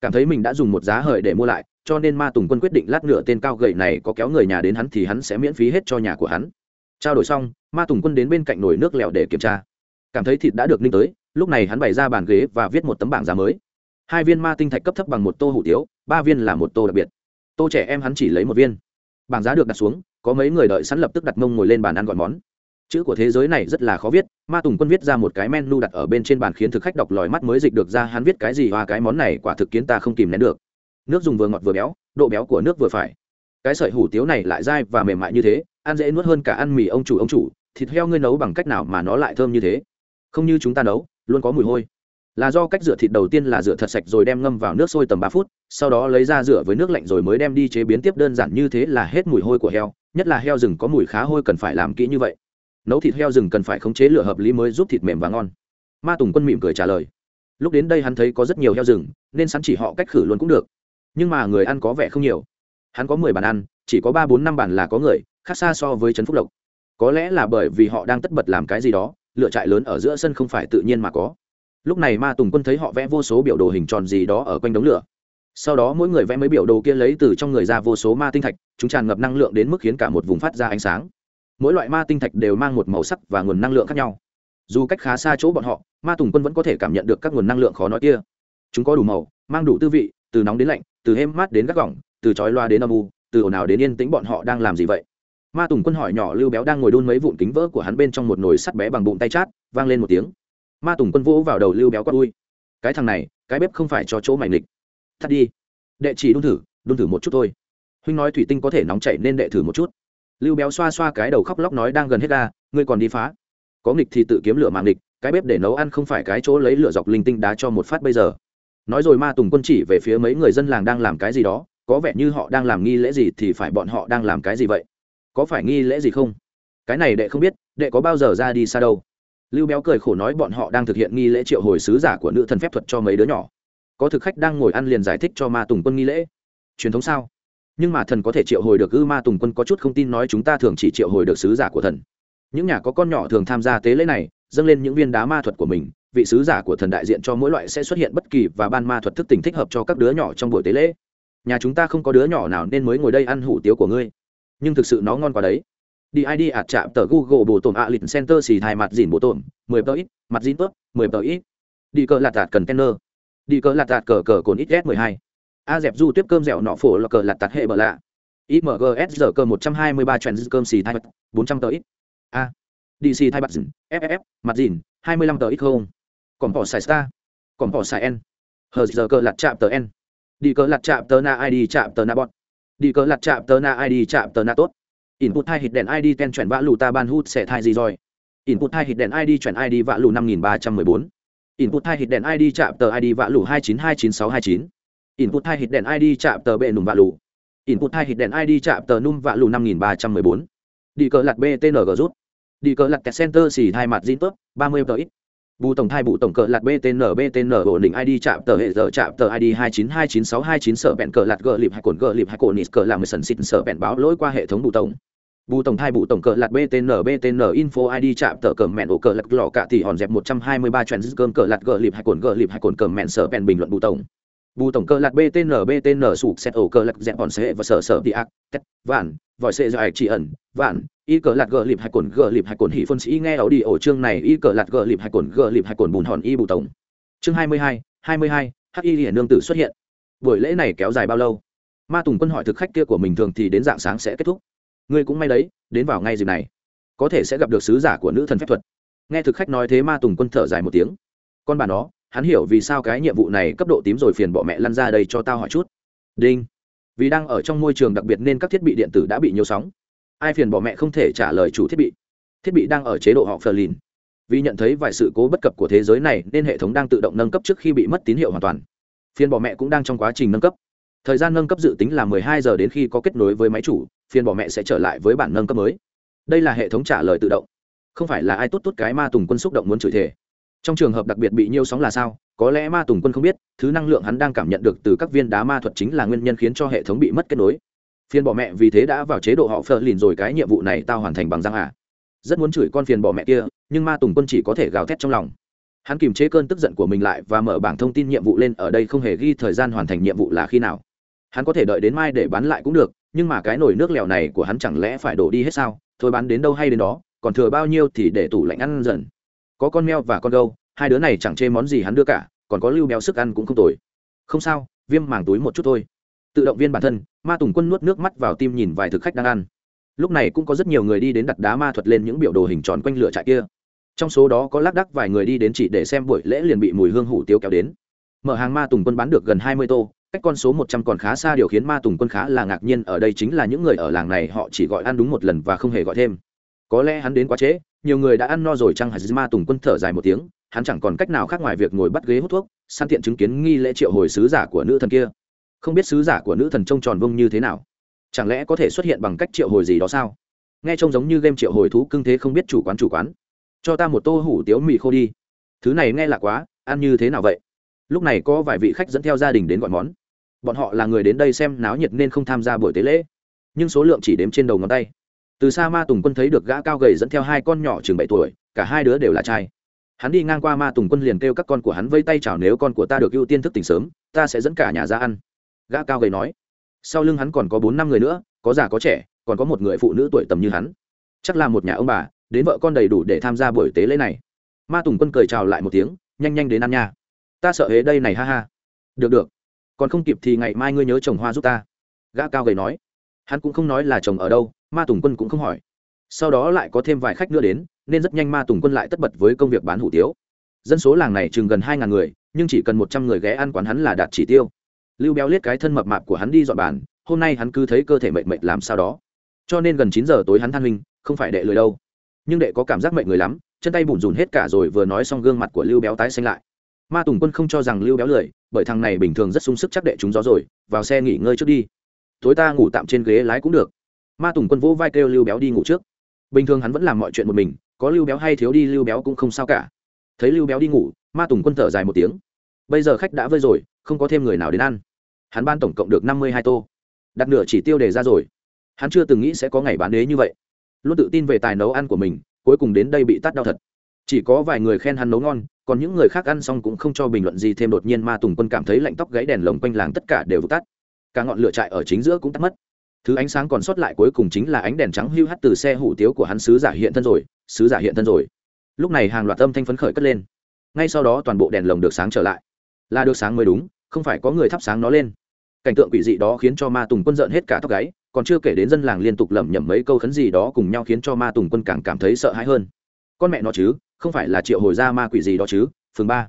Cảm thấy mình đã dùng một giá hời để mua lại, cho nên ma tùng quân quyết định lát nữa tên cao gầy này có kéo người nhà đến hắn thì hắn sẽ miễn phí hết cho nhà của hắn trao đổi xong, ma tùng quân đến bên cạnh nồi nước lèo để kiểm tra. Cảm thấy thịt đã được ninh tới, lúc này hắn bày ra bàn ghế và viết một tấm bảng giá mới. Hai viên ma tinh thạch cấp thấp bằng một tô hủ tiếu, ba viên là một tô đặc biệt. Tô trẻ em hắn chỉ lấy một viên. Bảng giá được đặt xuống, có mấy người đợi sẵn lập tức đặt mông ngồi lên bàn ăn gọn món. Chữ của thế giới này rất là khó viết, ma tùng quân viết ra một cái menu đặt ở bên trên bàn khiến thực khách đọc lòi mắt mới dịch được ra hắn viết cái gì và cái món này quả thực kiến ta không kìm nén được. Nước dùng vừa ngọt vừa béo, độ béo của nước vừa phải. Cái sợi hủ tiếu này lại dai và mềm mại như thế ăn dễ nuốt hơn cả ăn mì ông chủ ông chủ, thịt heo ngươi nấu bằng cách nào mà nó lại thơm như thế? Không như chúng ta nấu, luôn có mùi hôi. Là do cách rửa thịt đầu tiên là rửa thật sạch rồi đem ngâm vào nước sôi tầm ba phút, sau đó lấy ra rửa với nước lạnh rồi mới đem đi chế biến tiếp đơn giản như thế là hết mùi hôi của heo, nhất là heo rừng có mùi khá hôi cần phải làm kỹ như vậy. Nấu thịt heo rừng cần phải khống chế lửa hợp lý mới giúp thịt mềm và ngon. Ma tùng quân mỉm cười trả lời. Lúc đến đây hắn thấy có rất nhiều heo rừng, nên sẵn chỉ họ cách khử luôn cũng được. Nhưng mà người ăn có vẻ không nhiều. Hắn có mười bàn ăn chỉ có ba bốn năm bản là có người, khác xa so với trấn phúc lộc. Có lẽ là bởi vì họ đang tất bật làm cái gì đó, lựa trại lớn ở giữa sân không phải tự nhiên mà có. Lúc này ma tùng quân thấy họ vẽ vô số biểu đồ hình tròn gì đó ở quanh đống lửa. Sau đó mỗi người vẽ mấy biểu đồ kia lấy từ trong người ra vô số ma tinh thạch, chúng tràn ngập năng lượng đến mức khiến cả một vùng phát ra ánh sáng. Mỗi loại ma tinh thạch đều mang một màu sắc và nguồn năng lượng khác nhau. Dù cách khá xa chỗ bọn họ, ma tùng quân vẫn có thể cảm nhận được các nguồn năng lượng khó nói kia. Chúng có đủ màu, mang đủ tư vị, từ nóng đến lạnh, từ êm mát đến gắt gỏng, từ chói loa đến âm u từ ồn ào đến yên tĩnh bọn họ đang làm gì vậy? Ma tùng quân hỏi nhỏ lưu béo đang ngồi đun mấy vụn kính vỡ của hắn bên trong một nồi sắt bé bằng bụng tay chát, vang lên một tiếng. Ma tùng quân vỗ vào đầu lưu béo quát ui cái thằng này, cái bếp không phải cho chỗ mày lịch thắt đi, đệ chỉ đun thử đun thử một chút thôi. Huynh nói thủy tinh có thể nóng chảy nên đệ thử một chút. Lưu béo xoa xoa cái đầu khóc lóc nói đang gần hết ga, ngươi còn đi phá. Có nghịch thì tự kiếm lửa mạng nghịch, cái bếp để nấu ăn không phải cái chỗ lấy lửa dọc linh tinh đá cho một phát bây giờ. Nói rồi ma tùng quân chỉ về phía mấy người dân làng đang làm cái gì đó có vẻ như họ đang làm nghi lễ gì thì phải bọn họ đang làm cái gì vậy? Có phải nghi lễ gì không? Cái này đệ không biết, đệ có bao giờ ra đi xa đâu. Lưu béo cười khổ nói bọn họ đang thực hiện nghi lễ triệu hồi sứ giả của nữ thần phép thuật cho mấy đứa nhỏ. Có thực khách đang ngồi ăn liền giải thích cho ma tùng quân nghi lễ. Truyền thống sao? Nhưng mà thần có thể triệu hồi được ư? Ma tùng quân có chút không tin nói chúng ta thường chỉ triệu hồi được sứ giả của thần. Những nhà có con nhỏ thường tham gia tế lễ này, dâng lên những viên đá ma thuật của mình, vị sứ giả của thần đại diện cho mỗi loại sẽ xuất hiện bất kỳ và ban ma thuật thức tỉnh thích hợp cho các đứa nhỏ trong buổi tế lễ nhà chúng ta không có đứa nhỏ nào nên mới ngồi đây ăn hủ tiếu của ngươi. Nhưng thực sự nó ngon quá đấy. Đi id ạt chạm tờ google bổ tổn a lịch center xì thai mặt dìn bổ tổn mười tờ ít, mặt dìn tớp mười tờ ít. Đi cờ lạt tạt cần kenner đi cờ lạt tạt cờ cờ cồn ít s mười hai. A dẹp du tiếp cơm dẻo nọ phổ là cờ lạt tạt hệ bờ lạ. Imgs giờ cờ một trăm hai mươi ba trend cơm xì thai bốn trăm tờ ít. A. Dc thai mặt dìn ff mặt dìn hai mươi lăm tờ ít không? Còn bỏ xài star. Còn bỏ xài n. Hờ giờ cờ lạt chạm tờ n đi cờ lạt chạm tờ na id chạm tờ na bọn đi cờ lạt chạm tờ na id chạm tờ na tốt. Input hai hít đèn id ten chuyển vã lù ta ban hút sẽ thai gì rồi? Input hai hít đèn id chuyển id vã lù năm nghìn ba trăm mười bốn. Input hai hít đèn id chạm tờ id vã lù hai chín hai chín sáu hai chín. Input hai hít đèn id chạm tờ bệ nùm vã lù. Input hai hít đèn id chạm tờ num vã lù năm nghìn ba trăm mười bốn. Đi cờ lạt btng rút. Đi cờ lạt center xì hai mặt zin tốt, ba mươi tờ ít bù tổng thai bù tổng cờ lạt btn btn ổn định id chạm tờ hệ giờ chạm tờ id hai chín hai chín sáu hai chín sở bẹn cờ lạt gờ lịp hai cồn gờ lịp hai cồn nít cờ làm mười sần xịt sở bẹn báo lỗi qua hệ thống bù tổng. Bù tổng thai bù tổng cờ lạt btn btn info id chạm tờ cờ mẹn ổ cờ lạt lọ cả tỷ hòn dẹp một trăm hai mươi ba trend cơm cờ lạt gờ lịp hai cồn gờ lịp hai cồn cờ mẹn sở bẹn bình luận bù tổng bù tổng cơ lạt btn btn sụp xét ổ cơ lạc dẹp bọn sệ và sở sở đi ác, tét, vạn, vòi xe dài chỉ ẩn, vạn, y cờ lạt gờ lịp hai cồn, gờ lịp hai cồn hỉ phân sĩ nghe ấu đi ổ chương này, y cờ lạt gờ lịp hai cồn, gờ lịp hai cồn bùn hòn y bù tổng. Chương hai mươi hai hai mươi hai hắc y hiển nương tử xuất hiện. Buổi lễ này kéo dài bao lâu? Ma tùng quân hỏi thực khách kia của mình thường thì đến dạng sáng sẽ kết thúc. Ngươi cũng may đấy, đến vào ngay dịp này, có thể sẽ gặp được sứ giả của nữ thần phép thuật. Nghe thực khách nói thế ma tùng quân thở dài một tiếng. Con bà nó hắn hiểu vì sao cái nhiệm vụ này cấp độ tím rồi phiền bỏ mẹ lăn ra đây cho tao hỏi chút. Đinh. Vì đang ở trong môi trường đặc biệt nên các thiết bị điện tử đã bị nhiều sóng. Ai phiền bỏ mẹ không thể trả lời chủ thiết bị. Thiết bị đang ở chế độ họ phờ lìn vì nhận thấy vài sự cố bất cập của thế giới này nên hệ thống đang tự động nâng cấp trước khi bị mất tín hiệu hoàn toàn. Phiền bỏ mẹ cũng đang trong quá trình nâng cấp. Thời gian nâng cấp dự tính là 12 giờ đến khi có kết nối với máy chủ, Phiền bỏ mẹ sẽ trở lại với bản nâng cấp mới. Đây là hệ thống trả lời tự động. Không phải là ai tốt tốt cái ma tùng quân xúc động muốn chửi thể trong trường hợp đặc biệt bị nhiêu sóng là sao? Có lẽ ma tùng quân không biết, thứ năng lượng hắn đang cảm nhận được từ các viên đá ma thuật chính là nguyên nhân khiến cho hệ thống bị mất kết nối. Phiền bỏ mẹ vì thế đã vào chế độ họ phờ lìn rồi, cái nhiệm vụ này tao hoàn thành bằng răng à? Rất muốn chửi con phiền bỏ mẹ kia, nhưng ma tùng quân chỉ có thể gào thét trong lòng. Hắn kìm chế cơn tức giận của mình lại và mở bảng thông tin nhiệm vụ lên, ở đây không hề ghi thời gian hoàn thành nhiệm vụ là khi nào. Hắn có thể đợi đến mai để bán lại cũng được, nhưng mà cái nồi nước lèo này của hắn chẳng lẽ phải đổ đi hết sao? Thôi bán đến đâu hay đến đó, còn thừa bao nhiêu thì để tủ lạnh ăn dần có con meo và con gâu, hai đứa này chẳng chê món gì hắn đưa cả, còn có lưu béo sức ăn cũng không tồi. Không sao, viêm màng túi một chút thôi. Tự động viên bản thân, ma tùng quân nuốt nước mắt vào tim nhìn vài thực khách đang ăn. Lúc này cũng có rất nhiều người đi đến đặt đá ma thuật lên những biểu đồ hình tròn quanh lửa trại kia. Trong số đó có lác đắc vài người đi đến chỉ để xem buổi lễ liền bị mùi hương hủ tiếu kéo đến. Mở hàng ma tùng quân bán được gần hai mươi tô, cách con số một trăm còn khá xa, điều khiến ma tùng quân khá là ngạc nhiên, ở đây chính là những người ở làng này, họ chỉ gọi ăn đúng một lần và không hề gọi thêm có lẽ hắn đến quá trễ, nhiều người đã ăn no rồi chăng hay ma tùng quân thở dài một tiếng, hắn chẳng còn cách nào khác ngoài việc ngồi bắt ghế hút thuốc, săn tiện chứng kiến nghi lễ triệu hồi sứ giả của nữ thần kia. Không biết sứ giả của nữ thần trông tròn vông như thế nào? Chẳng lẽ có thể xuất hiện bằng cách triệu hồi gì đó sao? Nghe trông giống như game triệu hồi thú cưng thế không biết chủ quán chủ quán. Cho ta một tô hủ tiếu mì khô đi. Thứ này nghe lạ quá, ăn như thế nào vậy? Lúc này có vài vị khách dẫn theo gia đình đến gọi món. Bọn họ là người đến đây xem náo nhiệt nên không tham gia buổi tế lễ. Nhưng số lượng chỉ đếm trên đầu ngón tay từ xa ma tùng quân thấy được gã cao gầy dẫn theo hai con nhỏ chừng bảy tuổi, cả hai đứa đều là trai. Hắn đi ngang qua ma tùng quân liền kêu các con của hắn vây tay chào nếu con của ta được ưu tiên thức tỉnh sớm, ta sẽ dẫn cả nhà ra ăn. Gã cao gầy nói. Sau lưng hắn còn có bốn năm người nữa, có già có trẻ, còn có một người phụ nữ tuổi tầm như hắn. Chắc là một nhà ông bà, đến vợ con đầy đủ để tham gia buổi tế lễ này. Ma tùng quân cười chào lại một tiếng, nhanh nhanh đến ăn nha. Ta sợ hế đây này ha ha. Được được. Còn không kịp thì ngày mai ngươi nhớ trồng hoa giúp ta. Gã cao gầy nói. Hắn cũng không nói là trồng ở đâu ma tùng quân cũng không hỏi. Sau đó lại có thêm vài khách nữa đến, nên rất nhanh ma tùng quân lại tất bật với công việc bán hủ tiếu. Dân số làng này chừng gần hai ngàn người, nhưng chỉ cần một trăm người ghé ăn quán hắn là đạt chỉ tiêu. Lưu béo liếc cái thân mập mạp của hắn đi dọn bàn, hôm nay hắn cứ thấy cơ thể mệt mệt làm sao đó. Cho nên gần chín giờ tối hắn than huynh, không phải đệ lười đâu. Nhưng đệ có cảm giác mệt người lắm, chân tay bùn rùn hết cả rồi vừa nói xong gương mặt của lưu béo tái xanh lại. Ma tùng quân không cho rằng lưu béo lười, bởi thằng này bình thường rất sung sức chắc đệ chúng gió rồi, vào xe nghỉ ngơi trước đi. Tối ta ngủ tạm trên ghế lái cũng được ma tùng quân vỗ vai kêu lưu béo đi ngủ trước. Bình thường hắn vẫn làm mọi chuyện một mình, có lưu béo hay thiếu đi lưu béo cũng không sao cả. Thấy lưu béo đi ngủ, ma tùng quân thở dài một tiếng. Bây giờ khách đã vơi rồi, không có thêm người nào đến ăn. Hắn ban tổng cộng được năm mươi hai tô. Đặt nửa chỉ tiêu đề ra rồi. Hắn chưa từng nghĩ sẽ có ngày bán đế như vậy. Luôn tự tin về tài nấu ăn của mình, cuối cùng đến đây bị tắt đau thật. Chỉ có vài người khen hắn nấu ngon, còn những người khác ăn xong cũng không cho bình luận gì thêm, đột nhiên ma tùng quân cảm thấy lạnh tóc gáy đèn lồng quanh làng tất cả đều vụt tắt. Cả ngọn lửa trại ở chính giữa cũng tắt mất thứ ánh sáng còn sót lại cuối cùng chính là ánh đèn trắng hưu hắt từ xe hủ tiếu của hắn sứ giả hiện thân rồi, sứ giả hiện thân rồi. Lúc này hàng loạt âm thanh phấn khởi cất lên. Ngay sau đó toàn bộ đèn lồng được sáng trở lại. Là được sáng mới đúng, không phải có người thắp sáng nó lên. Cảnh tượng quỷ dị đó khiến cho ma tùng quân giận hết cả tóc gáy, còn chưa kể đến dân làng liên tục lẩm nhẩm mấy câu khấn gì đó cùng nhau khiến cho ma tùng quân càng cảm thấy sợ hãi hơn. Con mẹ nó chứ, không phải là triệu hồi ra ma quỷ gì đó chứ, phường ba.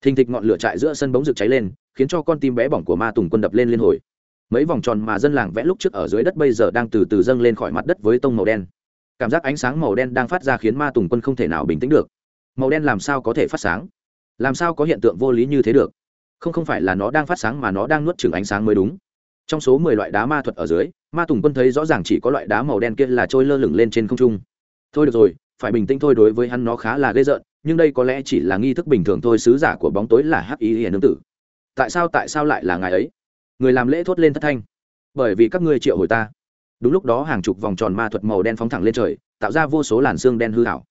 Thình thịch ngọn lửa trại giữa sân bóng rực cháy lên, khiến cho con tim bé bỏng của ma tùng quân đập lên liên hồi mấy vòng tròn mà dân làng vẽ lúc trước ở dưới đất bây giờ đang từ từ dâng lên khỏi mặt đất với tông màu đen. Cảm giác ánh sáng màu đen đang phát ra khiến ma tùng quân không thể nào bình tĩnh được. Màu đen làm sao có thể phát sáng? Làm sao có hiện tượng vô lý như thế được? Không không phải là nó đang phát sáng mà nó đang nuốt chừng ánh sáng mới đúng. Trong số mười loại đá ma thuật ở dưới, ma tùng quân thấy rõ ràng chỉ có loại đá màu đen kia là trôi lơ lửng lên trên không trung. Thôi được rồi, phải bình tĩnh thôi đối với hắn nó khá là ghê rợn, nhưng đây có lẽ chỉ là nghi thức bình thường thôi, sứ giả của bóng tối là hắc ý hiền nương tử. Tại sao tại sao lại là ngài ấy? Người làm lễ thốt lên thất thanh. Bởi vì các ngươi triệu hồi ta. Đúng lúc đó hàng chục vòng tròn ma thuật màu đen phóng thẳng lên trời, tạo ra vô số làn xương đen hư hảo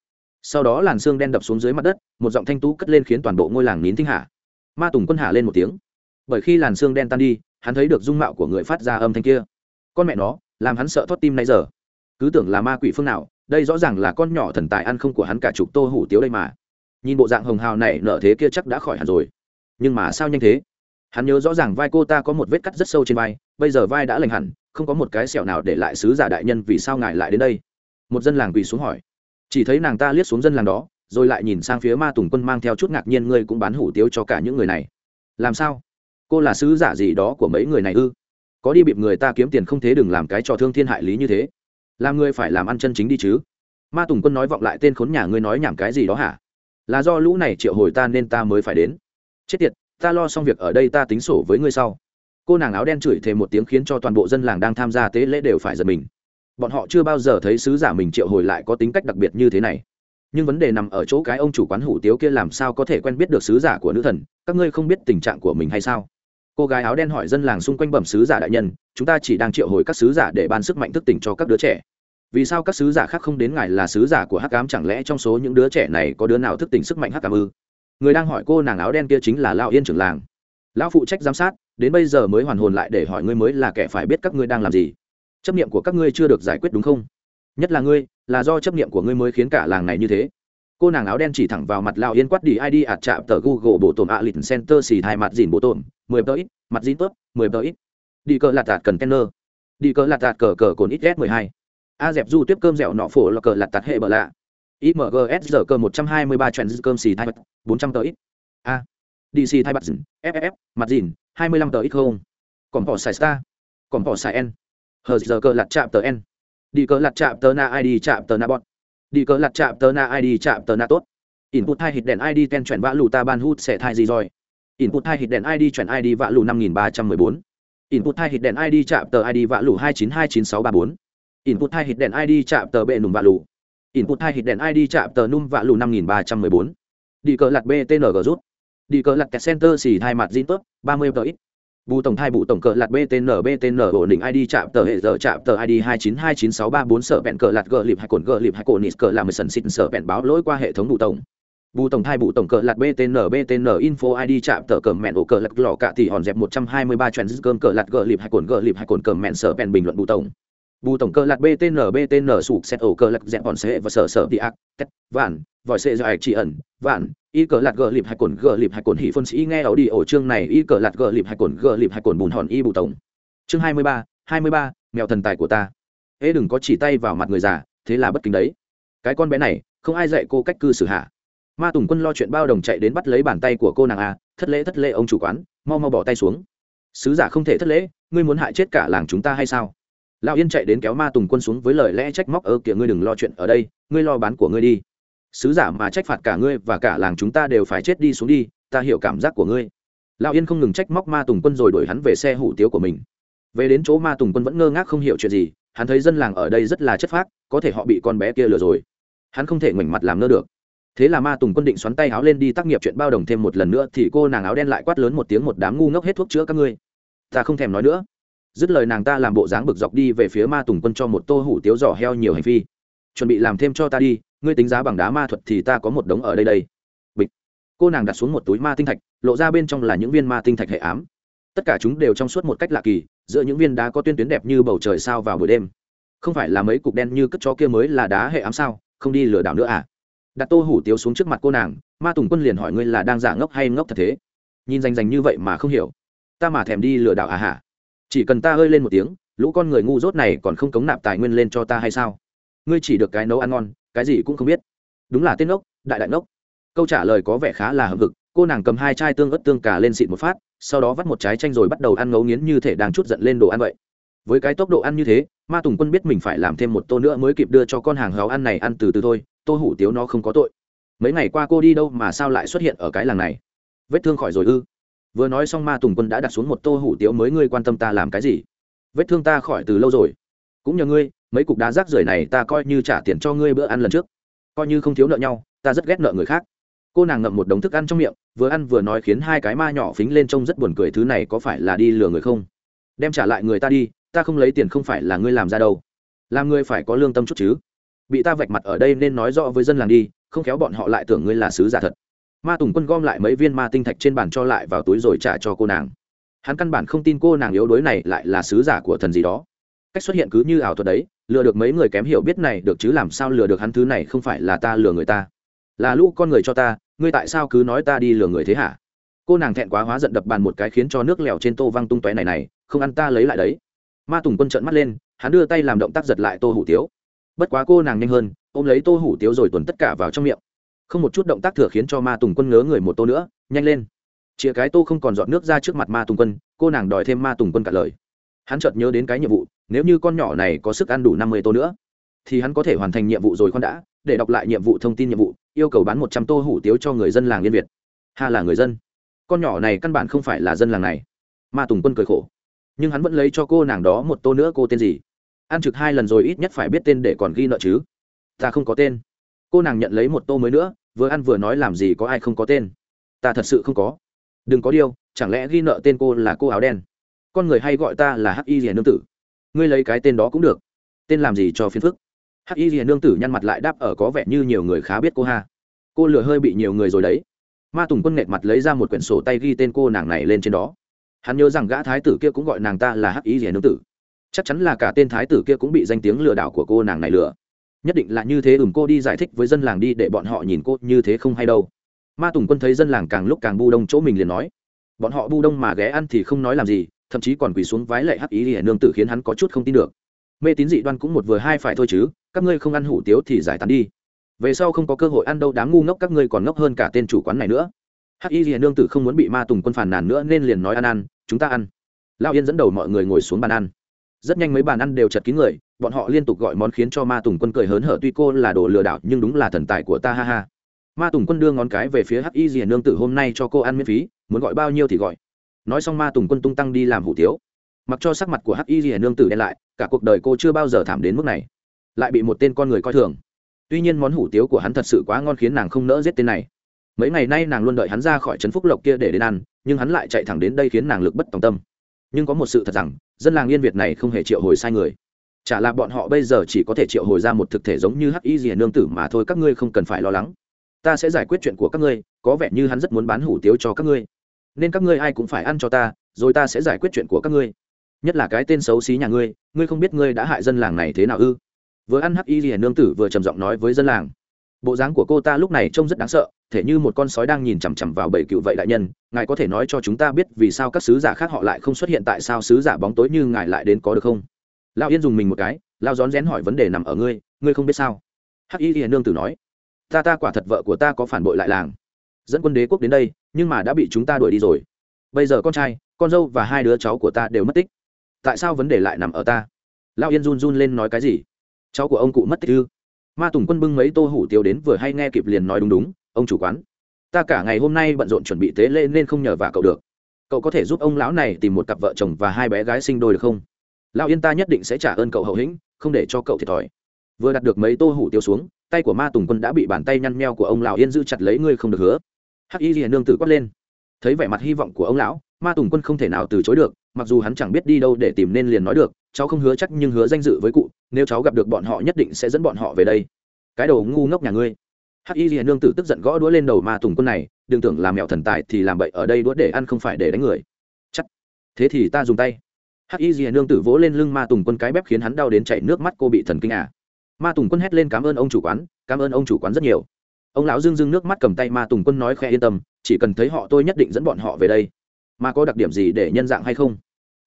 sau đó làn xương đen đập xuống dưới mặt đất, một giọng thanh tú cất lên khiến toàn bộ ngôi làng nín thinh hạ. Ma tùng quân hạ lên một tiếng. Bởi khi làn xương đen tan đi, hắn thấy được dung mạo của người phát ra âm thanh kia. Con mẹ nó, làm hắn sợ thoát tim nay giờ. Cứ tưởng là ma quỷ phương nào, đây rõ ràng là con nhỏ thần tài ăn không của hắn cả chục tô hủ tiếu đây mà. Nhìn bộ dạng hồng hào này nở thế kia chắc đã khỏi hẳn rồi. Nhưng mà sao nhanh thế? Hắn nhớ rõ ràng vai cô ta có một vết cắt rất sâu trên vai, bây giờ vai đã lành hẳn, không có một cái sẹo nào để lại sứ giả đại nhân vì sao ngài lại đến đây? Một dân làng quỳ xuống hỏi. Chỉ thấy nàng ta liếc xuống dân làng đó, rồi lại nhìn sang phía ma tùng quân mang theo chút ngạc nhiên ngươi cũng bán hủ tiếu cho cả những người này. Làm sao? Cô là sứ giả gì đó của mấy người này ư? Có đi bịp người ta kiếm tiền không thế đừng làm cái trò thương thiên hại lý như thế. Làm ngươi phải làm ăn chân chính đi chứ. Ma tùng quân nói vọng lại tên khốn nhà ngươi nói nhảm cái gì đó hả? Là do lũ này triệu hồi ta nên ta mới phải đến. Chết tiệt ta lo xong việc ở đây ta tính sổ với ngươi sau. Cô nàng áo đen chửi thêm một tiếng khiến cho toàn bộ dân làng đang tham gia tế lễ đều phải giật mình. Bọn họ chưa bao giờ thấy sứ giả mình triệu hồi lại có tính cách đặc biệt như thế này. Nhưng vấn đề nằm ở chỗ cái ông chủ quán hủ tiếu kia làm sao có thể quen biết được sứ giả của nữ thần các ngươi không biết tình trạng của mình hay sao? Cô gái áo đen hỏi dân làng xung quanh bẩm sứ giả đại nhân chúng ta chỉ đang triệu hồi các sứ giả để ban sức mạnh thức tỉnh cho các đứa trẻ. Vì sao các sứ giả khác không đến ngài là sứ giả của hắc ám, chẳng lẽ trong số những đứa trẻ này có đứa nào thức tỉnh sức mạnh hắc ám ư? Người đang hỏi cô nàng áo đen kia chính là lao yên trưởng làng. Lão phụ trách giám sát, đến bây giờ mới hoàn hồn lại để hỏi ngươi mới là kẻ phải biết các ngươi đang làm gì. Chấp niệm của các ngươi chưa được giải quyết đúng không? Nhất là ngươi, là do chấp niệm của ngươi mới khiến cả làng này như thế. Cô nàng áo đen chỉ thẳng vào mặt lao yên quát đi id ạt chạm tờ google bộ tổm ạ, lịch center xì hai mặt dìn bộ tổm, mười tờ ít, mặt dìn tốt, mười tờ ít. Đi cờ lạt tạt cần kenner đi cờ lạt tạt cờ cờ cồn ít s mười hai. A dẹp du tiếp cơm dẻo nọ phổ là cờ lạt tạt hệ bờ lạ imgs giờ cơ một trăm hai mươi ba cơm xì thay bật, 400 tờ ít. A. Dc thay bật dừng, FFF, mặt dìn hai mươi lăm tờ ít không? Còn bỏ xài star. Còn bỏ xài n. Hờ giờ cơ lặt chạm tờ n. Đi cơ lặt chạm tờ na id chạm tờ na bọn đi cơ lặt chạm tờ na id chạm tờ na tốt. Input thay hit đèn id ten chuyển vã lù ta ban hút sẽ thai gì rồi? Input thay hit đèn id chuyển id vã lù năm nghìn ba trăm mười bốn. Input thay hit đèn id chạm tờ id vã lù hai chín hai chín sáu ba bốn. Input thay hit đèn id chạm tờ bệ nùng vã lù input hai hit đèn id chạm tờ num vạ lù năm nghìn ba trăm mười bốn. Đi cờ lặt btng rút. Đi cờ lặt kẹt center xì hai mặt zin tốt ba mươi tờ ít. Bù tổng thai bù tổng cờ lặt btn btn ổn định id chạm tờ hệ giờ chạm tờ id hai chín hai chín sáu ba bốn sợ bẹn cờ lạt gờ lịp hai cồn gờ lịp hai cồn nít cờ làm mười sần xịn sợ bẹn báo lỗi qua hệ thống bù tổng. Bù tổng thai bù tổng cờ lạt btn btn info id chạm tờ cờ mẹn ổ cờ lạt lò cạ thì hòn dẹp một trăm hai mươi ba chuyện cơm cờ lạt gờ lịp hai cồn gờ lịp hai cồn cờ mẹn sở bẹn bình luận bù tổng bù tổng cơ lạc btn btn sụp xét ổ cơ lạc dẹp bọn xe và sở sở đi ác kết vạn, vòi xe do ạch chỉ ẩn, vạn, y cờ lạc gờ lịp hay cồn, gờ lịp hay cồn hỉ phân sĩ nghe ảo đi ổ chương này, y cờ lạc gờ lịp hay cồn, gờ lịp hay cồn bùn hòn y bù tổng. Chương hai mươi ba, hai mươi ba, mèo thần tài của ta. Ế đừng có chỉ tay vào mặt người già, thế là bất kính đấy. Cái con bé này, không ai dạy cô cách cư xử hạ ma tùng quân lo chuyện bao đồng chạy đến bắt lấy bàn tay của cô nàng a, thất lễ thất lễ, ông chủ quán, mau mau bỏ tay xuống. Sứ giả không thể thất lễ, ngươi muốn hại chết cả làng chúng ta hay sao? Lão yên chạy đến kéo ma tùng quân xuống với lời lẽ trách móc, ơ kìa, ngươi đừng lo chuyện ở đây, ngươi lo bán của ngươi đi. Sứ giả mà trách phạt cả ngươi và cả làng chúng ta đều phải chết đi xuống đi, ta hiểu cảm giác của ngươi. Lão yên không ngừng trách móc ma tùng quân rồi đuổi hắn về xe hủ tiếu của mình. Về đến chỗ ma tùng quân vẫn ngơ ngác không hiểu chuyện gì, hắn thấy dân làng ở đây rất là chất phác, có thể họ bị con bé kia lừa rồi. Hắn không thể ngoảnh mặt làm ngơ được. Thế là ma tùng quân định xoắn tay áo lên đi tác nghiệp chuyện bao đồng thêm một lần nữa thì cô nàng áo đen lại quát lớn một tiếng, một đám ngu ngốc hết thuốc chữa các ngươi. Ta không thèm nói nữa dứt lời nàng ta làm bộ dáng bực dọc đi về phía ma tùng quân cho một tô hủ tiếu giỏ heo nhiều hành vi chuẩn bị làm thêm cho ta đi, ngươi tính giá bằng đá ma thuật thì ta có một đống ở đây đây. Bịch. Cô nàng đặt xuống một túi ma tinh thạch, lộ ra bên trong là những viên ma tinh thạch hệ ám. Tất cả chúng đều trong suốt một cách lạ kỳ, giữa những viên đá có tuyên tuyến đẹp như bầu trời sao vào buổi đêm. Không phải là mấy cục đen như cất chó kia mới là đá hệ ám sao, không đi lừa đảo nữa à? Đặt tô hủ tiếu xuống trước mặt cô nàng, ma tùng quân liền hỏi ngươi là đang giả ngốc hay ngốc thật thế? Nhìn rành rành như vậy mà không hiểu. Ta mà thèm đi lừa đảo à hả? Chỉ cần ta hơi lên một tiếng, lũ con người ngu dốt này còn không cống nạp tài nguyên lên cho ta hay sao? Ngươi chỉ được cái nấu ăn ngon, cái gì cũng không biết. Đúng là tên ngốc, đại đại ngốc. Câu trả lời có vẻ khá là hầm vực cô nàng cầm hai chai tương ớt tương cà lên xịt một phát, sau đó vắt một trái chanh rồi bắt đầu ăn ngấu nghiến như thể đang chút giận lên đồ ăn vậy. Với cái tốc độ ăn như thế, ma tùng quân biết mình phải làm thêm một tô nữa mới kịp đưa cho con hàng háo ăn này ăn từ từ thôi, tô hủ tiếu nó không có tội. Mấy ngày qua cô đi đâu mà sao lại xuất hiện ở cái làng này? Vết thương khỏi rồi ư? Vừa nói xong ma tùng quân đã đặt xuống một tô hủ tiếu mới ngươi quan tâm ta làm cái gì? Vết thương ta khỏi từ lâu rồi. Cũng nhờ ngươi, mấy cục đá rác rưởi này ta coi như trả tiền cho ngươi bữa ăn lần trước. Coi như không thiếu nợ nhau, ta rất ghét nợ người khác. Cô nàng ngậm một đống thức ăn trong miệng, vừa ăn vừa nói khiến hai cái ma nhỏ phính lên trông rất buồn cười thứ này có phải là đi lừa người không? Đem trả lại người ta đi, ta không lấy tiền không phải là ngươi làm ra đâu. Làm ngươi phải có lương tâm chút chứ. Bị ta vạch mặt ở đây nên nói rõ với dân làng đi, không khéo bọn họ lại tưởng ngươi là sứ giả thật ma tùng quân gom lại mấy viên ma tinh thạch trên bàn cho lại vào túi rồi trả cho cô nàng. Hắn căn bản không tin cô nàng yếu đuối này lại là sứ giả của thần gì đó. Cách xuất hiện cứ như ảo thuật đấy, lừa được mấy người kém hiểu biết này được chứ làm sao lừa được hắn thứ này không phải là ta lừa người ta. Là lũ con người cho ta, ngươi tại sao cứ nói ta đi lừa người thế hả? Cô nàng thẹn quá hóa giận đập bàn một cái khiến cho nước lèo trên tô văng tung tóe này này, không ăn ta lấy lại đấy. Ma tùng quân trợn mắt lên, hắn đưa tay làm động tác giật lại tô hủ tiếu. Bất quá cô nàng nhanh hơn, ôm lấy tô hủ tiếu rồi tuần tất cả vào trong miệng không một chút động tác thừa khiến cho ma tùng quân ngớ người một tô nữa, nhanh lên. Chĩa cái tô không còn dọn nước ra trước mặt ma tùng quân, cô nàng đòi thêm ma tùng quân cả lời. Hắn chợt nhớ đến cái nhiệm vụ, nếu như con nhỏ này có sức ăn đủ năm mươi tô nữa, thì hắn có thể hoàn thành nhiệm vụ rồi con đã, để đọc lại nhiệm vụ thông tin nhiệm vụ, yêu cầu bán một trăm tô hủ tiếu cho người dân làng liên việt. Hà là người dân. Con nhỏ này căn bản không phải là dân làng này. Ma tùng quân cười khổ. Nhưng hắn vẫn lấy cho cô nàng đó một tô nữa, cô tên gì? Ăn trực hai lần rồi ít nhất phải biết tên để còn ghi nợ chứ. Ta không có tên cô nàng nhận lấy một tô mới nữa, vừa ăn vừa nói làm gì có ai không có tên. Ta thật sự không có. Đừng có điều chẳng lẽ ghi nợ tên cô là cô áo đen? Con người hay gọi ta là hắc y rìa nương tử. Ngươi lấy cái tên đó cũng được. Tên làm gì cho phiền phức? Hắc y rìa nương tử nhăn mặt lại đáp ở có vẻ như nhiều người khá biết cô ha. Cô lừa hơi bị nhiều người rồi đấy. Ma tùng quân nệ mặt lấy ra một quyển sổ tay ghi tên cô nàng này lên trên đó. Hắn nhớ rằng gã thái tử kia cũng gọi nàng ta là hắc y rìa nương tử. Chắc chắn là cả tên thái tử kia cũng bị danh tiếng lừa đảo của cô nàng này lừa nhất định là như thế ừm, cô đi giải thích với dân làng đi để bọn họ nhìn cô như thế không hay đâu. Ma tùng quân thấy dân làng càng lúc càng bu đông chỗ mình liền nói, bọn họ bu đông mà ghé ăn thì không nói làm gì, thậm chí còn quỳ xuống vái lạy hắc ý hiển nương tử khiến hắn có chút không tin được. Mê tín dị đoan cũng một vừa hai phải thôi chứ, các ngươi không ăn hủ tiếu thì giải tán đi. Về sau không có cơ hội ăn đâu, đám ngu ngốc các ngươi còn ngốc hơn cả tên chủ quán này nữa. Hắc y hiển nương tử không muốn bị ma tùng quân phản nàn nữa nên liền nói, ăn ăn, chúng ta ăn. Lao yên dẫn đầu mọi người ngồi xuống bàn ăn rất nhanh mấy bàn ăn đều chật kín người, bọn họ liên tục gọi món khiến cho ma tùng quân cười hớn hở tuy cô là đồ lừa đảo, nhưng đúng là thần tài của ta, ha ha. Ma tùng quân đưa ngón cái về phía hắc y dìa nương tử hôm nay cho cô ăn miễn phí, muốn gọi bao nhiêu thì gọi. Nói xong ma tùng quân tung tăng đi làm hủ tiếu. Mặc cho sắc mặt của hắc y dìa nương tử đen lại, cả cuộc đời cô chưa bao giờ thảm đến mức này. Lại bị một tên con người coi thường. Tuy nhiên món hủ tiếu của hắn thật sự quá ngon khiến nàng không nỡ giết tên này. Mấy ngày nay nàng luôn đợi hắn ra khỏi trấn phúc lộc kia để đến ăn, nhưng hắn lại chạy thẳng đến đây khiến nàng lực bất tòng tâm nhưng có một sự thật rằng, dân làng yên việt này không hề triệu hồi sai người. Chả là bọn họ bây giờ chỉ có thể triệu hồi ra một thực thể giống như hắc y dìa nương tử mà thôi, các ngươi không cần phải lo lắng. Ta sẽ giải quyết chuyện của các ngươi, có vẻ như hắn rất muốn bán hủ tiếu cho các ngươi. Nên các ngươi ai cũng phải ăn cho ta, rồi ta sẽ giải quyết chuyện của các ngươi. Nhất là cái tên xấu xí nhà ngươi ngươi không biết ngươi đã hại dân làng này thế nào ư? Vừa ăn hắc y liền nương tử vừa trầm giọng nói với dân làng bộ dáng của cô ta lúc này trông rất đáng sợ, thể như một con sói đang nhìn chằm chằm vào bảy cựu vậy đại nhân, ngài có thể nói cho chúng ta biết vì sao các sứ giả khác họ lại không xuất hiện tại sao sứ giả bóng tối như ngài lại đến có được không? Lao yên dùng mình một cái lao rón rén hỏi vấn đề nằm ở ngươi ngươi không biết sao? Hắc y hiền nương tử nói, ta ta quả thật vợ của ta có phản bội lại làng. Dẫn quân đế quốc đến đây, nhưng mà đã bị chúng ta đuổi đi rồi. Bây giờ con trai, con dâu và hai đứa cháu của ta đều mất tích. Tại sao vấn đề lại nằm ở ta? Lao yên run run lên nói cái gì? Cháu của ông cụ mất tích ư? Ma tùng quân bưng mấy tô hủ tiếu đến vừa hay nghe kịp liền nói đúng đúng, ông chủ quán. Ta cả ngày hôm nay bận rộn chuẩn bị tế lễ nên không nhờ vả cậu được. Cậu có thể giúp ông lão này tìm một cặp vợ chồng và hai bé gái sinh đôi được không? Lão yên ta nhất định sẽ trả ơn cậu hậu hĩnh, không để cho cậu thiệt thòi. Vừa đặt được mấy tô hủ tiêu xuống, tay của ma tùng quân đã bị bàn tay nhăn meo của ông lão yên giữ chặt lấy ngươi không được hứa. Hắc y liền nương tử quát lên. Thấy vẻ mặt hy vọng của ông lão, ma tùng quân không thể nào từ chối được, mặc dù hắn chẳng biết đi đâu để tìm nên liền nói được cháu không hứa chắc nhưng hứa danh dự với cụ, nếu cháu gặp được bọn họ nhất định sẽ dẫn bọn họ về đây. Cái đầu ngu ngốc nhà ngươi. Hắc y liền nương tử tức giận gõ đũa lên đầu ma tùng quân này, đừng tưởng làm mèo thần tài thì làm bậy ở đây đũa để ăn không phải để đánh người. Chắc. Thế thì ta dùng tay. Hắc y liền nương tử vỗ lên lưng ma tùng quân cái bếp khiến hắn đau đến chảy nước mắt, cô bị thần kinh à. Ma tùng quân hét lên cảm ơn ông chủ quán, cảm ơn ông chủ quán rất nhiều. Ông lão dương dương nước mắt cầm tay ma tùng quân nói khẽ yên tâm, chỉ cần thấy họ tôi nhất định dẫn bọn họ về đây. Mà có đặc điểm gì để nhân dạng hay không?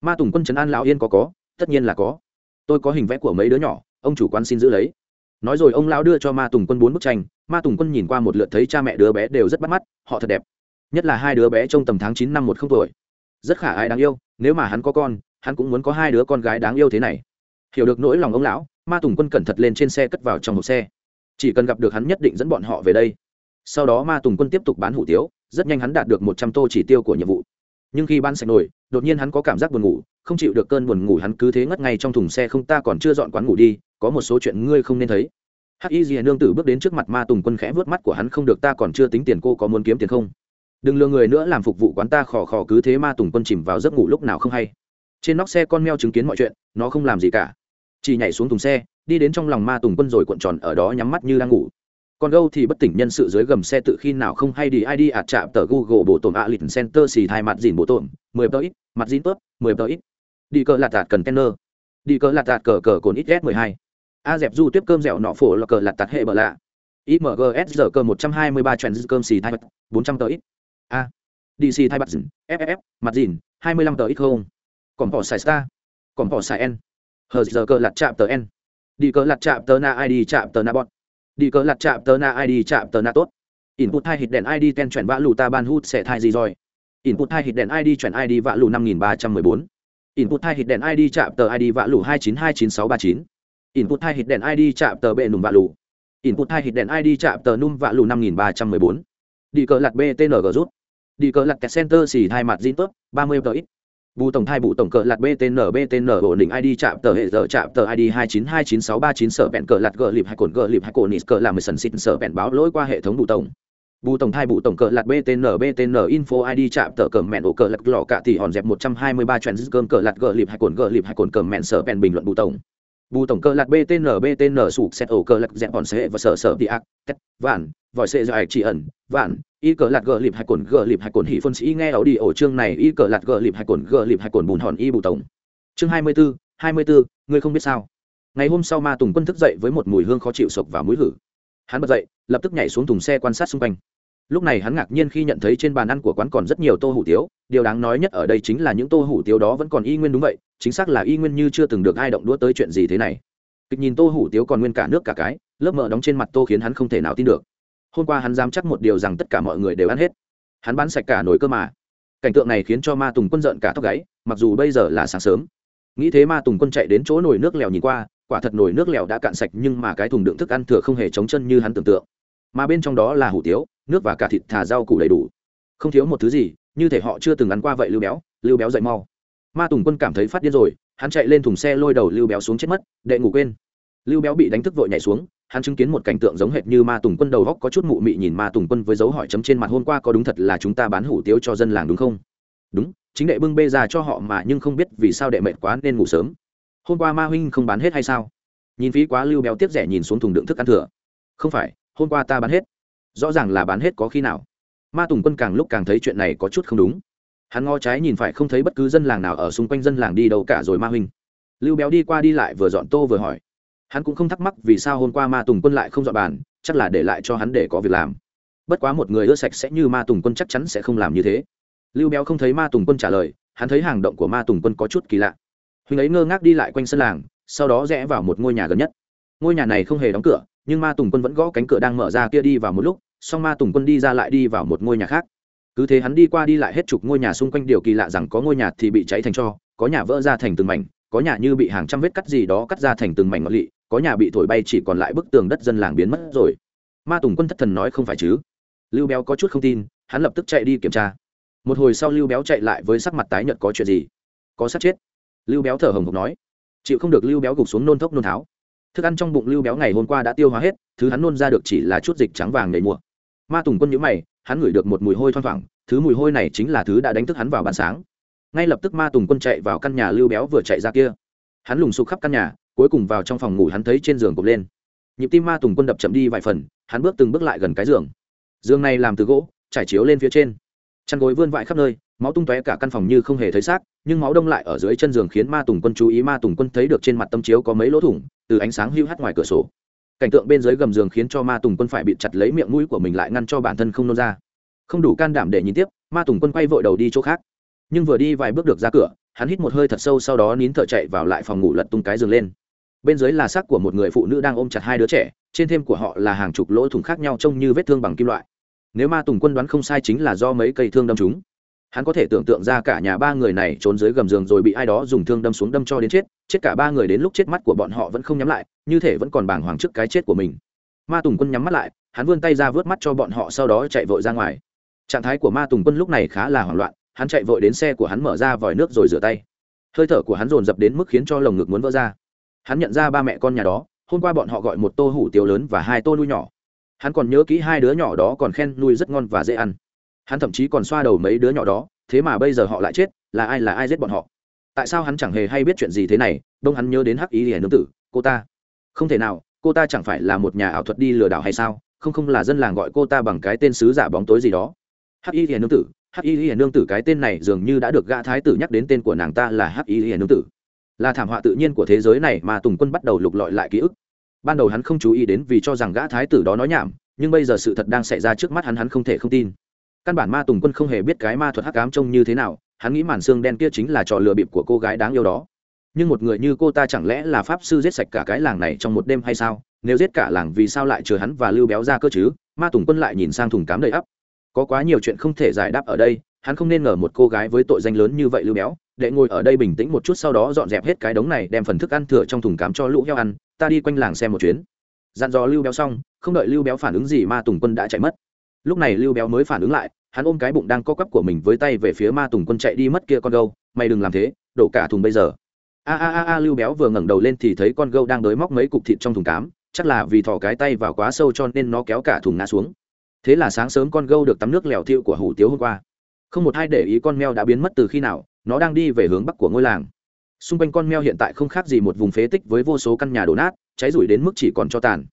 Ma tùng quân trấn an lão yên có có tất nhiên là có. Tôi có hình vẽ của mấy đứa nhỏ ông chủ quán xin giữ lấy. Nói rồi ông lão đưa cho ma tùng quân bốn bức tranh. Ma tùng quân nhìn qua một lượt thấy cha mẹ đứa bé đều rất bắt mắt họ thật đẹp. Nhất là hai đứa bé trong tầm tháng chín năm một không tuổi. Rất khả ai đáng yêu nếu mà hắn có con hắn cũng muốn có hai đứa con gái đáng yêu thế này. Hiểu được nỗi lòng ông lão ma tùng quân cẩn thận lên trên xe cất vào trong hộp xe. Chỉ cần gặp được hắn nhất định dẫn bọn họ về đây. Sau đó ma tùng quân tiếp tục bán hủ tiếu rất nhanh hắn đạt được một trăm tô chỉ tiêu của nhiệm vụ. Nhưng khi ban sạch nổi, đột nhiên hắn có cảm giác buồn ngủ không chịu được cơn buồn ngủ hắn cứ thế ngất ngay trong thùng xe không ta còn chưa dọn quán ngủ đi, có một số chuyện ngươi không nên thấy. Hắc y dìa nương tử bước đến trước mặt ma tùng quân khẽ vớt mắt của hắn, không được ta còn chưa tính tiền cô có muốn kiếm tiền không? Đừng lừa người nữa, làm phục vụ quán ta khò khò cứ thế ma tùng quân chìm vào giấc ngủ lúc nào không hay. Trên nóc xe con meo chứng kiến mọi chuyện, nó không làm gì cả. Chỉ nhảy xuống thùng xe, đi đến trong lòng ma tùng quân rồi cuộn tròn ở đó nhắm mắt như đang ngủ. Còn gâu thì bất tỉnh nhân sự dưới gầm xe tự khi nào không hay đi id ạt chạm tờ google bộ tổn a lịch center xì thai mặt dìn bộ tổn, mười tờ ít, mặt dìn tớp mười tờ ít đi cờ lạt tạt cần tenner đi cờ lạt tạt cờ cờ cồn ít s mười hai. A dẹp du tiếp cơm dẻo nọ phổ là cờ lạt tạt hệ bờ lạ. Imgs giờ cơ một trăm hai mươi ba trend cơm xì thai bốn trăm tờ ít. A. Dc thai bật dìn ff mặt dìn, hai mươi lăm tờ ít không. Còn bỏ xài star. Còn bỏ xài n. Hờ giờ cơ lạt chạm tờ n. Đi cờ lạt chạm tờ na id chạm tờ na bọt đi cờ lạt chạm tờ na id chạm tờ na tốt. Input hai hít đèn id ten chuyển vã lù ta ban hút sẽ thai gì rồi? Input hai hít đèn id chuyển id vã lù năm nghìn ba trăm mười bốn input hai hit đèn id chạm tờ id vạ lù hai chín hai chín sáu ba chín. Input hai hit đèn id chạm tờ bệ nùm vạ lù. Input hai hit đèn id chạm tờ num vạ lù năm nghìn ba trăm mười bốn. Đi cờ lặt btng rút. Đi cờ lặt center xì hai mặt zin tốt ba mươi tờ ít. Bù tổng thai bù tổng cờ lạt btn btn ổn định id chạm tờ hệ giờ chạm tờ id hai chín hai chín sáu ba chín, sở bẹn cờ lạt gờ lịp hai cồn gờ lịp hai cồn nít cờ làm mười sần xịt, sở bẹn báo lỗi qua hệ thống bù tổng bù tổng thai bù tổng cờ lạt btn btn info id chạm tờ cờ mẹn ổ cờ lạt lọ cả tỷ hòn dẹp một trăm hai mươi ba trend cơm cờ lạt gờ lịp hai cồn gờ lịp hai cồn cờ mẹn sở bèn bình luận bù tổng. Bù tổng cờ lạt btn btn sụp xét ổ cờ lạt dẹp hòn xe và sở sở đi ác, tét, vạn, vòi xe dài chỉ ẩn, vạn, y cờ lạt gờ lịp hai cồn gờ lịp hai cồn hỉ phân sĩ nghe ấu đi ổ chương này, y cờ lạt gờ lịp hai cồn gờ lịp hai cồn bùn hòn y bù tổng. Chương hai mươi b ố hai mươi b ố ngươi không biết sao. Ngày hôm sau ma tùng quân thức dậy với một mùi hương khó chịu sộc vào mũi hử hắn bật dậy, lập tức nhảy xuống thùng xe quan sát xung quanh. Lúc này hắn ngạc nhiên khi nhận thấy trên bàn ăn của quán còn rất nhiều tô hủ tiếu, điều đáng nói nhất ở đây chính là những tô hủ tiếu đó vẫn còn y nguyên đúng vậy, chính xác là y nguyên như chưa từng được ai động đũa tới chuyện gì thế này. Kịch nhìn tô hủ tiếu còn nguyên cả nước cả cái, lớp mỡ đóng trên mặt tô khiến hắn không thể nào tin được. Hôm qua hắn dám chắc một điều rằng tất cả mọi người đều ăn hết. Hắn bán sạch cả nồi cơ mà. Cảnh tượng này khiến cho ma tùng quân giận cả tóc gáy, mặc dù bây giờ là sáng sớm. Nghĩ thế ma tùng quân chạy đến chỗ nồi nước lèo nhìn qua quả thật nồi nước lèo đã cạn sạch nhưng mà cái thùng đựng thức ăn thừa không hề trống chân như hắn tưởng tượng. Mà bên trong đó là hủ tiếu, nước và cả thịt thà rau củ đầy đủ. Không thiếu một thứ gì, như thể họ chưa từng ăn qua vậy lưu béo lưu béo dậy mau. Ma tùng quân cảm thấy phát điên rồi, hắn chạy lên thùng xe lôi đầu lưu béo xuống chết mất, đệ ngủ quên. Lưu béo bị đánh thức vội nhảy xuống, hắn chứng kiến một cảnh tượng giống hệt như ma tùng quân đầu góc có chút mụ mị nhìn ma tùng quân với dấu hỏi chấm trên mặt hôm qua có đúng thật là chúng ta bán hủ tiếu cho dân làng đúng không? Đúng, chính đệ bưng bê ra cho họ mà nhưng không biết vì sao đệ mệt quá nên ngủ sớm hôm qua ma huynh không bán hết hay sao? Nhìn phí quá lưu béo tiếp rẻ nhìn xuống thùng đựng thức ăn thừa. Không phải, hôm qua ta bán hết. Rõ ràng là bán hết có khi nào. Ma tùng quân càng lúc càng thấy chuyện này có chút không đúng. Hắn ngó trái nhìn phải không thấy bất cứ dân làng nào ở xung quanh dân làng đi đâu cả rồi ma huynh. Lưu béo đi qua đi lại vừa dọn tô vừa hỏi. Hắn cũng không thắc mắc vì sao hôm qua ma tùng quân lại không dọn bàn, chắc là để lại cho hắn để có việc làm. Bất quá một người ưa sạch sẽ như ma tùng quân chắc chắn sẽ không làm như thế. Lưu béo không thấy ma tùng quân trả lời, hắn thấy hàng động của ma tùng quân có chút kỳ lạ huynh ấy ngơ ngác đi lại quanh sân làng, sau đó rẽ vào một ngôi nhà gần nhất. Ngôi nhà này không hề đóng cửa, nhưng ma tùng quân vẫn gõ cánh cửa đang mở ra kia đi vào một lúc song ma tùng quân đi ra lại đi vào một ngôi nhà khác. Cứ thế hắn đi qua đi lại hết chục ngôi nhà xung quanh điều kỳ lạ rằng có ngôi nhà thì bị cháy thành cho, có nhà vỡ ra thành từng mảnh, có nhà như bị hàng trăm vết cắt gì đó cắt ra thành từng mảnh ngọt lị, có nhà bị thổi bay chỉ còn lại bức tường đất dân làng biến mất rồi. Ma tùng quân thất thần nói không phải chứ? Lưu béo có chút không tin, hắn lập tức chạy đi kiểm tra. Một hồi sau lưu béo chạy lại với sắc mặt tái nhợt có chuyện gì? Có sát chết lưu béo thở hồng hộc nói, chịu không được lưu béo gục xuống nôn thốc nôn tháo. Thức ăn trong bụng lưu béo ngày hôm qua đã tiêu hóa hết, thứ hắn nôn ra được chỉ là chút dịch trắng vàng đầy mùa. Ma tùng quân nhữ mày, hắn ngửi được một mùi hôi thoang thoảng, thứ mùi hôi này chính là thứ đã đánh thức hắn vào ban sáng. Ngay lập tức ma tùng quân chạy vào căn nhà lưu béo vừa chạy ra kia. Hắn lùng sục khắp căn nhà, cuối cùng vào trong phòng ngủ hắn thấy trên giường cộp lên. Nhịp tim ma tùng quân đập chậm đi vài phần, hắn bước từng bước lại gần cái giường. Giường này làm từ gỗ, trải chiếu lên phía trên chăn gối vươn vãi khắp nơi, máu tung tóe cả căn phòng như không hề thấy xác, nhưng máu đông lại ở dưới chân giường khiến ma tùng quân chú ý ma tùng quân thấy được trên mặt tâm chiếu có mấy lỗ thủng, từ ánh sáng hưu hắt ngoài cửa sổ. Cảnh tượng bên dưới gầm giường khiến cho ma tùng quân phải bị chặt lấy miệng mũi của mình lại ngăn cho bản thân không nôn ra. Không đủ can đảm để nhìn tiếp, ma tùng quân quay vội đầu đi chỗ khác. Nhưng vừa đi vài bước được ra cửa, hắn hít một hơi thật sâu sau đó nín thở chạy vào lại phòng ngủ lật tung cái giường lên. Bên dưới là xác của một người phụ nữ đang ôm chặt hai đứa trẻ, trên thêm của họ là hàng chục lỗ thủng khác nhau trông như vết thương bằng kim loại nếu ma tùng quân đoán không sai chính là do mấy cây thương đâm chúng. Hắn có thể tưởng tượng ra cả nhà ba người này trốn dưới gầm giường rồi bị ai đó dùng thương đâm xuống đâm cho đến chết chết cả ba người đến lúc chết mắt của bọn họ vẫn không nhắm lại, như thể vẫn còn bàng hoàng trước cái chết của mình. Ma tùng quân nhắm mắt lại, hắn vươn tay ra vớt mắt cho bọn họ sau đó chạy vội ra ngoài. Trạng thái của ma tùng quân lúc này khá là hoảng loạn, hắn chạy vội đến xe của hắn mở ra vòi nước rồi rửa tay. Hơi thở của hắn dồn dập đến mức khiến cho lồng ngực muốn vỡ ra. Hắn nhận ra ba mẹ con nhà đó, hôm qua bọn họ gọi một tô hủ tiếu lớn và hai tô nuôi nhỏ hắn còn nhớ kỹ hai đứa nhỏ đó còn khen nuôi rất ngon và dễ ăn. Hắn thậm chí còn xoa đầu mấy đứa nhỏ đó, thế mà bây giờ họ lại chết, là ai là ai giết bọn họ? Tại sao hắn chẳng hề hay biết chuyện gì thế này? Đông hắn nhớ đến hắc ý hiền nương tử, cô ta. Không thể nào, cô ta chẳng phải là một nhà ảo thuật đi lừa đảo hay sao? Không không là dân làng gọi cô ta bằng cái tên sứ giả bóng tối gì đó. Hắc y hiền nương tử, hắc y hiền nương tử cái tên này dường như đã được gã thái tử nhắc đến tên của nàng ta là hắc y hiền nương tử. Là thảm họa tự nhiên của thế giới này mà tùng quân bắt đầu lục lọi lại ký ức ban đầu hắn không chú ý đến vì cho rằng gã thái tử đó nói nhảm, nhưng bây giờ sự thật đang xảy ra trước mắt hắn hắn không thể không tin. Căn bản ma tùng quân không hề biết cái ma thuật hắc ám trông như thế nào, hắn nghĩ màn xương đen kia chính là trò lừa bịp của cô gái đáng yêu đó. Nhưng một người như cô ta chẳng lẽ là pháp sư giết sạch cả cái làng này trong một đêm hay sao? Nếu giết cả làng vì sao lại chừa hắn và lưu béo ra cơ chứ? Ma tùng quân lại nhìn sang thùng cám đầy ắp. Có quá nhiều chuyện không thể giải đáp ở đây hắn không nên ngờ một cô gái với tội danh lớn như vậy lưu béo, để ngồi ở đây bình tĩnh một chút sau đó dọn dẹp hết cái đống này, đem phần thức ăn thừa trong thùng cám cho lũ heo ăn, ta đi quanh làng xem một chuyến. Dặn dò lưu béo xong, không đợi lưu béo phản ứng gì ma tùng quân đã chạy mất. Lúc này lưu béo mới phản ứng lại, hắn ôm cái bụng đang co quắp của mình với tay về phía ma tùng quân chạy đi mất kia con gâu, mày đừng làm thế, đổ cả thùng bây giờ. A a a a, lưu béo vừa ngẩng đầu lên thì thấy con gâu đang đới móc mấy cục thịt trong thùng cám, chắc là vì thò cái tay vào quá sâu cho nên nó kéo cả thùng ngã xuống. Thế là sáng sớm con gâu được tắm nước lèo thiệu của hủ tiếu hôm qua không một ai để ý con mèo đã biến mất từ khi nào, nó đang đi về hướng bắc của ngôi làng. Xung quanh con mèo hiện tại không khác gì một vùng phế tích với vô số căn nhà đổ nát, cháy rủi đến mức chỉ còn cho tàn.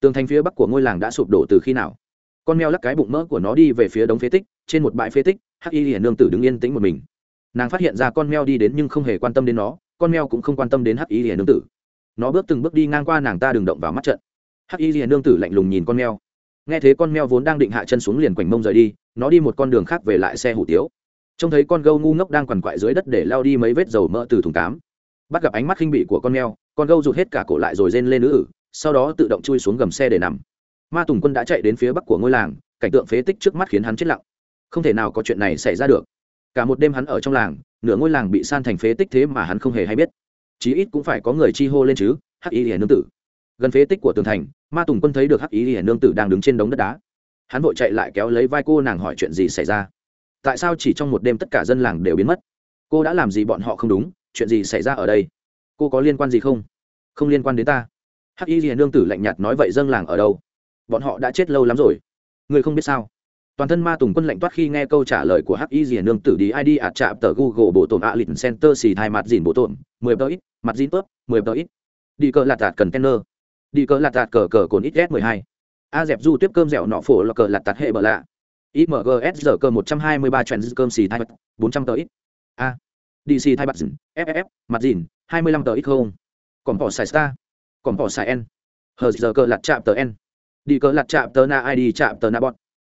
Tường thành phía bắc của ngôi làng đã sụp đổ từ khi nào? Con mèo lắc cái bụng mỡ của nó đi về phía đống phế tích, trên một bãi phế tích, hắc y hiển nương tử đứng yên tĩnh một mình. Nàng phát hiện ra con mèo đi đến nhưng không hề quan tâm đến nó, con mèo cũng không quan tâm đến hắc y hiển nương tử. Nó bước từng bước đi ngang qua nàng ta đừng động vào mắt trận. Hắc y hiển nương tử lạnh lùng nhìn con mèo nghe thấy con mèo vốn đang định hạ chân xuống liền quảnh mông rời đi, nó đi một con đường khác về lại xe hủ tiếu. Trông thấy con gâu ngu ngốc đang quằn quại dưới đất để lao đi mấy vết dầu mỡ từ thùng cám. Bắt gặp ánh mắt khinh bị của con mèo con gâu rụt hết cả cổ lại rồi rên lên nữ ử, sau đó tự động chui xuống gầm xe để nằm. Ma tùng quân đã chạy đến phía bắc của ngôi làng, cảnh tượng phế tích trước mắt khiến hắn chết lặng. Không thể nào có chuyện này xảy ra được. Cả một đêm hắn ở trong làng, nửa ngôi làng bị san thành phế tích thế mà hắn không hề hay biết. Chí ít cũng phải có người chi hô lên chứ, hắc y hiền nương tử. Gần phế tích của tường thành ma tùng quân thấy được hắc y hiển nương tử đang đứng trên đống đất đá. Hắn vội chạy lại kéo lấy vai cô nàng hỏi chuyện gì xảy ra. Tại sao chỉ trong một đêm tất cả dân làng đều biến mất? Cô đã làm gì bọn họ không đúng? Chuyện gì xảy ra ở đây? Cô có liên quan gì không? Không liên quan đến ta. Hắc y hiển nương tử lạnh nhạt nói vậy dân làng ở đâu? Bọn họ đã chết lâu lắm rồi. Người không biết sao? Toàn thân ma tùng quân lạnh toát khi nghe câu trả lời của hắc y dìa nương tử đi id ạt chạm tờ google bộ tổn ạ lịch center xì thai mặt dìn bộ tổn, mười tờ ít, mặt dìn tớp, mười tờ ít. Đi cờ lạt tạt cần tenner đi cờ lạt tạt cờ cờ cồn ít s mười hai. A dẹp du tiếp cơm dẻo nọ phổ là cờ lạt tạt hệ bờ lạ. Imgs giờ cơ một trăm hai mươi ba trèn cơm xì thai bật bốn trăm tờ ít. A. Dc thai bật dìn ff mặt dìn, hai mươi lăm tờ ít không? Còn bỏ xài star. Còn bỏ xài n. Hờ giờ cơ lạt chạm tờ n. Đi cờ lạt chạm tờ na id chạm tờ na bọt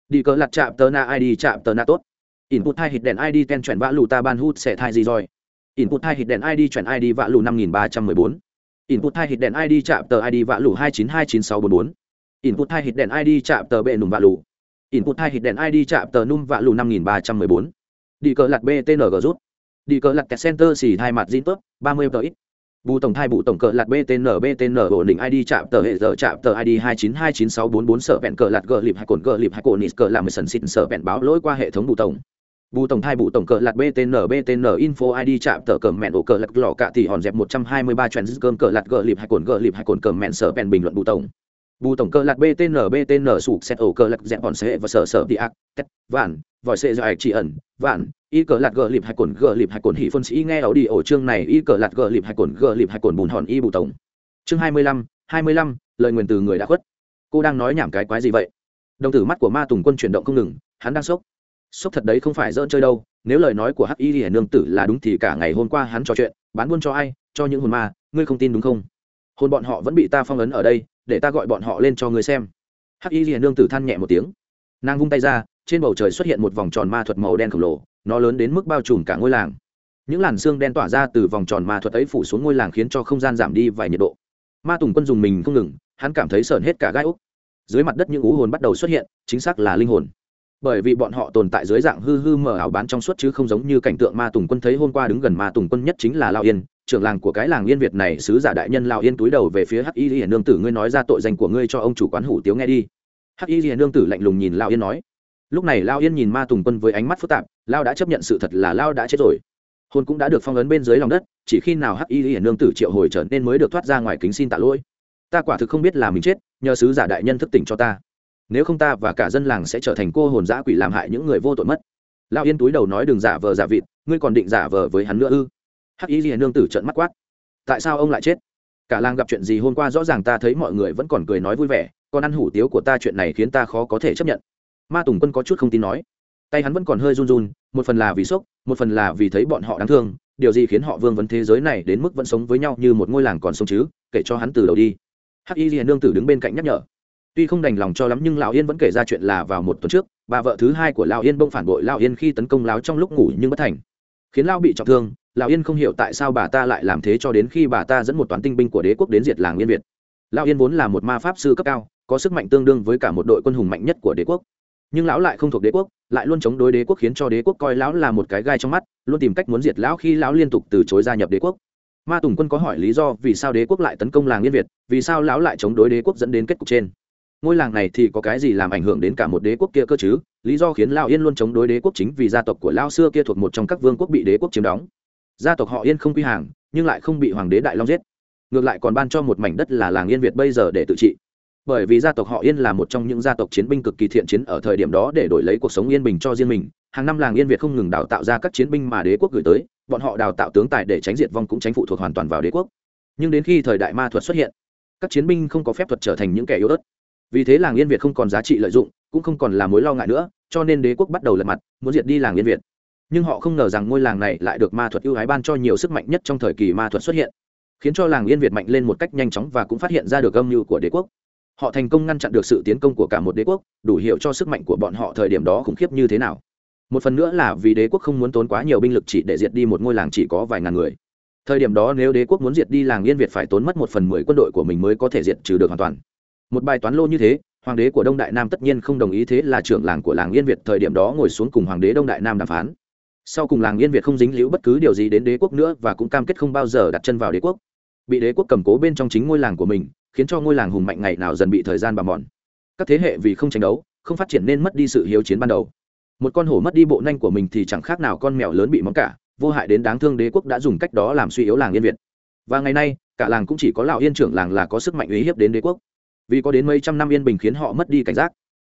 đi cờ lạt chạm tờ na id chạm tờ na tốt. Input hai hít đèn id ten chuyển vã lù ta ban hút sẽ thai gì rồi? Input hai hít đèn id chuyển id vã lù năm nghìn ba trăm mười bốn input hai hit đèn id chạm tờ id vạ lù hai chín hai chín sáu bốn bốn. Input hai hit đèn id chạm tờ bệ nùng vạ lù. Input hai hit đèn id chạm tờ num vạ lù năm nghìn ba trăm mười bốn. Đi cờ lặt btng rút. Đi cờ lặt center xỉ hai mặt zin tốt ba mươi tờ ít. Bù tổng thai bù tổng cờ lạt btn btn ổn định id chạm tờ hệ giờ chạm tờ id hai chín hai chín sáu bốn bốn sở vẹn cờ lặt gờ lịp hai cồn gờ lịp hai cồn nít cờ làm sần xịn sở vẹn báo lỗi qua hệ thống bù tổng bù tổng thai bù tổng cờ lạt btn btn info id chạm tờ cờ mẹn ổ cờ lặt lò cạ thì hòn dẹp một trăm hai mươi ba cơm cờ lạt gờ lịp hay cồn gờ lịp hay cồn cờ mẹn sở bèn bình luận bù tổng. Bù tổng cờ lạc btn btn sụp xét ổ cờ lạc dẹp hòn sẽ và sở sở đi ác, tét, vạn, vòi xe dài chỉ ẩn, vạn, y cờ lạc gờ lịp hay cồn gờ lịp hay cồn hỉ phân sĩ nghe ảo đi ổ chương này, y cờ lạc gờ lịp hay cồn gờ lịp hay cồn bùn hòn y bù tổng. Chương hai mươi lăm, hai mươi lăm, lời nguyền từ người đã khuất. Cô đang nói nhảm cái quái gì vậy? Đồng tử mắt của ma tùng quân chuyển động không ngừng, hắn đang sốc sốc thật đấy không phải dỡn chơi đâu, nếu lời nói của hắc y hiển nương tử là đúng thì cả ngày hôm qua hắn trò chuyện, bán buôn cho ai, cho những hồn ma, ngươi không tin đúng không? Hồn bọn họ vẫn bị ta phong ấn ở đây, để ta gọi bọn họ lên cho ngươi xem. Hắc y hiển nương tử than nhẹ một tiếng. Nàng vung tay ra, trên bầu trời xuất hiện một vòng tròn ma thuật màu đen khổng lồ, nó lớn đến mức bao trùm cả ngôi làng. Những làn xương đen tỏa ra từ vòng tròn ma thuật ấy phủ xuống ngôi làng khiến cho không gian giảm đi vài nhiệt độ. Ma tùng quân dùng mình không ngừng, hắn cảm thấy sởn hết cả gai úc. Dưới mặt đất những ú hồn bắt đầu xuất hiện, chính xác là linh hồn bởi vì bọn họ tồn tại dưới dạng hư hư mờ ảo bán trong suốt chứ không giống như cảnh tượng ma tùng quân thấy hôm qua đứng gần ma tùng quân nhất chính là lao yên, trưởng làng của cái làng yên việt này, sứ giả đại nhân lao yên túi đầu về phía hắc y hiền nương tử, ngươi nói ra tội danh của ngươi cho ông chủ quán hủ tiếu nghe đi. Hắc y hiền nương tử lạnh lùng nhìn lao yên nói. Lúc này lao yên nhìn ma tùng quân với ánh mắt phức tạp, lao đã chấp nhận sự thật là lao đã chết rồi. Hồn cũng đã được phong ấn bên dưới lòng đất, chỉ khi nào hắc y hiền nương tử triệu hồi trở nên mới được thoát ra ngoài kính xin tạ lỗi. Ta quả thực không biết là mình chết, nhờ sứ giả đại nhân thức tỉnh cho ta nếu không ta và cả dân làng sẽ trở thành cô hồn dã quỷ làm hại những người vô tội mất. Lao yên túi đầu nói đừng giả vờ giả vịt, ngươi còn định giả vờ với hắn nữa ư? Hắc y liền nương tử trợn mắt quát. Tại sao ông lại chết? Cả làng gặp chuyện gì hôm qua rõ ràng ta thấy mọi người vẫn còn cười nói vui vẻ còn ăn hủ tiếu của ta chuyện này khiến ta khó có thể chấp nhận. Ma tùng quân có chút không tin nói. Tay hắn vẫn còn hơi run run, một phần là vì sốc, một phần là vì thấy bọn họ đáng thương, điều gì khiến họ vương vấn thế giới này đến mức vẫn sống với nhau như một ngôi làng còn sống chứ? Kể cho hắn từ đầu đi. Hắc y liền nương tử đứng bên cạnh nhắc nhở tuy không đành lòng cho lắm nhưng lão yên vẫn kể ra chuyện là vào một tuần trước, bà vợ thứ hai của lão yên bông phản bội lão yên khi tấn công lão trong lúc ngủ nhưng bất thành. Khiến lão bị trọng thương, lão yên không hiểu tại sao bà ta lại làm thế cho đến khi bà ta dẫn một toán tinh binh của đế quốc đến diệt làng yên việt. Lão yên vốn là một ma pháp sư cấp cao, có sức mạnh tương đương với cả một đội quân hùng mạnh nhất của đế quốc. Nhưng lão lại không thuộc đế quốc, lại luôn chống đối đế quốc khiến cho đế quốc coi lão là một cái gai trong mắt, luôn tìm cách muốn diệt lão khi lão liên tục từ chối gia nhập đế quốc. Ma tùng quân có hỏi lý do vì sao đế quốc lại tấn công làng yên việt, vì sao lão lại chống đối đế quốc dẫn đến kết cục trên? Ngôi làng này thì có cái gì làm ảnh hưởng đến cả một đế quốc kia cơ chứ? Lý do khiến lao yên luôn chống đối đế quốc chính vì gia tộc của lao xưa kia thuộc một trong các vương quốc bị đế quốc chiếm đóng. Gia tộc họ yên không quy hàng, nhưng lại không bị hoàng đế đại long giết. Ngược lại còn ban cho một mảnh đất là làng yên việt bây giờ để tự trị. Bởi vì gia tộc họ yên là một trong những gia tộc chiến binh cực kỳ thiện chiến ở thời điểm đó để đổi lấy cuộc sống yên bình cho riêng mình. Hàng năm làng yên việt không ngừng đào tạo ra các chiến binh mà đế quốc gửi tới, bọn họ đào tạo tướng tài để tránh diệt vong cũng tránh phụ thuộc hoàn toàn vào đế quốc. Nhưng đến khi thời đại ma thuật xuất hiện, các chiến binh không có phép thuật trở thành những kẻ yếu ớt vì thế làng yên việt không còn giá trị lợi dụng cũng không còn là mối lo ngại nữa cho nên đế quốc bắt đầu lật mặt muốn diệt đi làng yên việt nhưng họ không ngờ rằng ngôi làng này lại được ma thuật ưu ái ban cho nhiều sức mạnh nhất trong thời kỳ ma thuật xuất hiện khiến cho làng yên việt mạnh lên một cách nhanh chóng và cũng phát hiện ra được âm mưu của đế quốc họ thành công ngăn chặn được sự tiến công của cả một đế quốc đủ hiểu cho sức mạnh của bọn họ thời điểm đó khủng khiếp như thế nào một phần nữa là vì đế quốc không muốn tốn quá nhiều binh lực chỉ để diệt đi một ngôi làng chỉ có vài ngàn người thời điểm đó nếu đế quốc muốn diệt đi làng yên việt phải tốn mất một phần mười quân đội của mình mới có thể diệt trừ được hoàn toàn một bài toán lô như thế, hoàng đế của đông đại nam tất nhiên không đồng ý thế là trưởng làng của làng yên việt thời điểm đó ngồi xuống cùng hoàng đế đông đại nam đàm phán. Sau cùng làng yên việt không dính líu bất cứ điều gì đến đế quốc nữa và cũng cam kết không bao giờ đặt chân vào đế quốc. Bị đế quốc cầm cố bên trong chính ngôi làng của mình, khiến cho ngôi làng hùng mạnh ngày nào dần bị thời gian bào mòn các thế hệ vì không tranh đấu, không phát triển nên mất đi sự hiếu chiến ban đầu. Một con hổ mất đi bộ nanh của mình thì chẳng khác nào con mèo lớn bị móng cả, vô hại đến đáng thương đế quốc đã dùng cách đó làm suy yếu làng yên việt. Và ngày nay, cả làng cũng chỉ có lão yên trưởng làng là có sức mạnh uy hiếp đến đế quốc vì có đến mấy trăm năm yên bình khiến họ mất đi cảnh giác.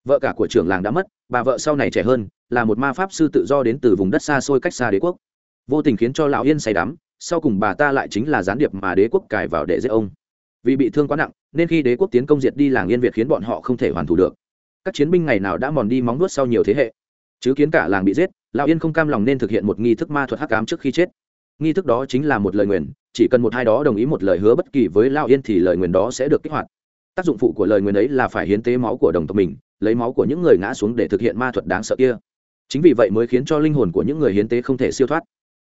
Vợ cả của trưởng làng đã mất, bà vợ sau này trẻ hơn, là một ma pháp sư tự do đến từ vùng đất xa xôi cách xa đế quốc. Vô tình khiến cho lão yên say đắm, sau cùng bà ta lại chính là gián điệp mà đế quốc cài vào để giết ông. Vì bị thương quá nặng, nên khi đế quốc tiến công diệt đi làng yên việt khiến bọn họ không thể hoàn thủ được. Các chiến binh ngày nào đã mòn đi móng nuốt sau nhiều thế hệ. Chứ kiến cả làng bị giết, lão yên không cam lòng nên thực hiện một nghi thức ma thuật hắc ám trước khi chết. Nghi thức đó chính là một lời nguyền, chỉ cần một hai đó đồng ý một lời hứa bất kỳ với lão yên thì lời nguyền đó sẽ được kích hoạt tác dụng phụ của lời nguyền ấy là phải hiến tế máu của đồng tộc mình, lấy máu của những người ngã xuống để thực hiện ma thuật đáng sợ kia. Chính vì vậy mới khiến cho linh hồn của những người hiến tế không thể siêu thoát.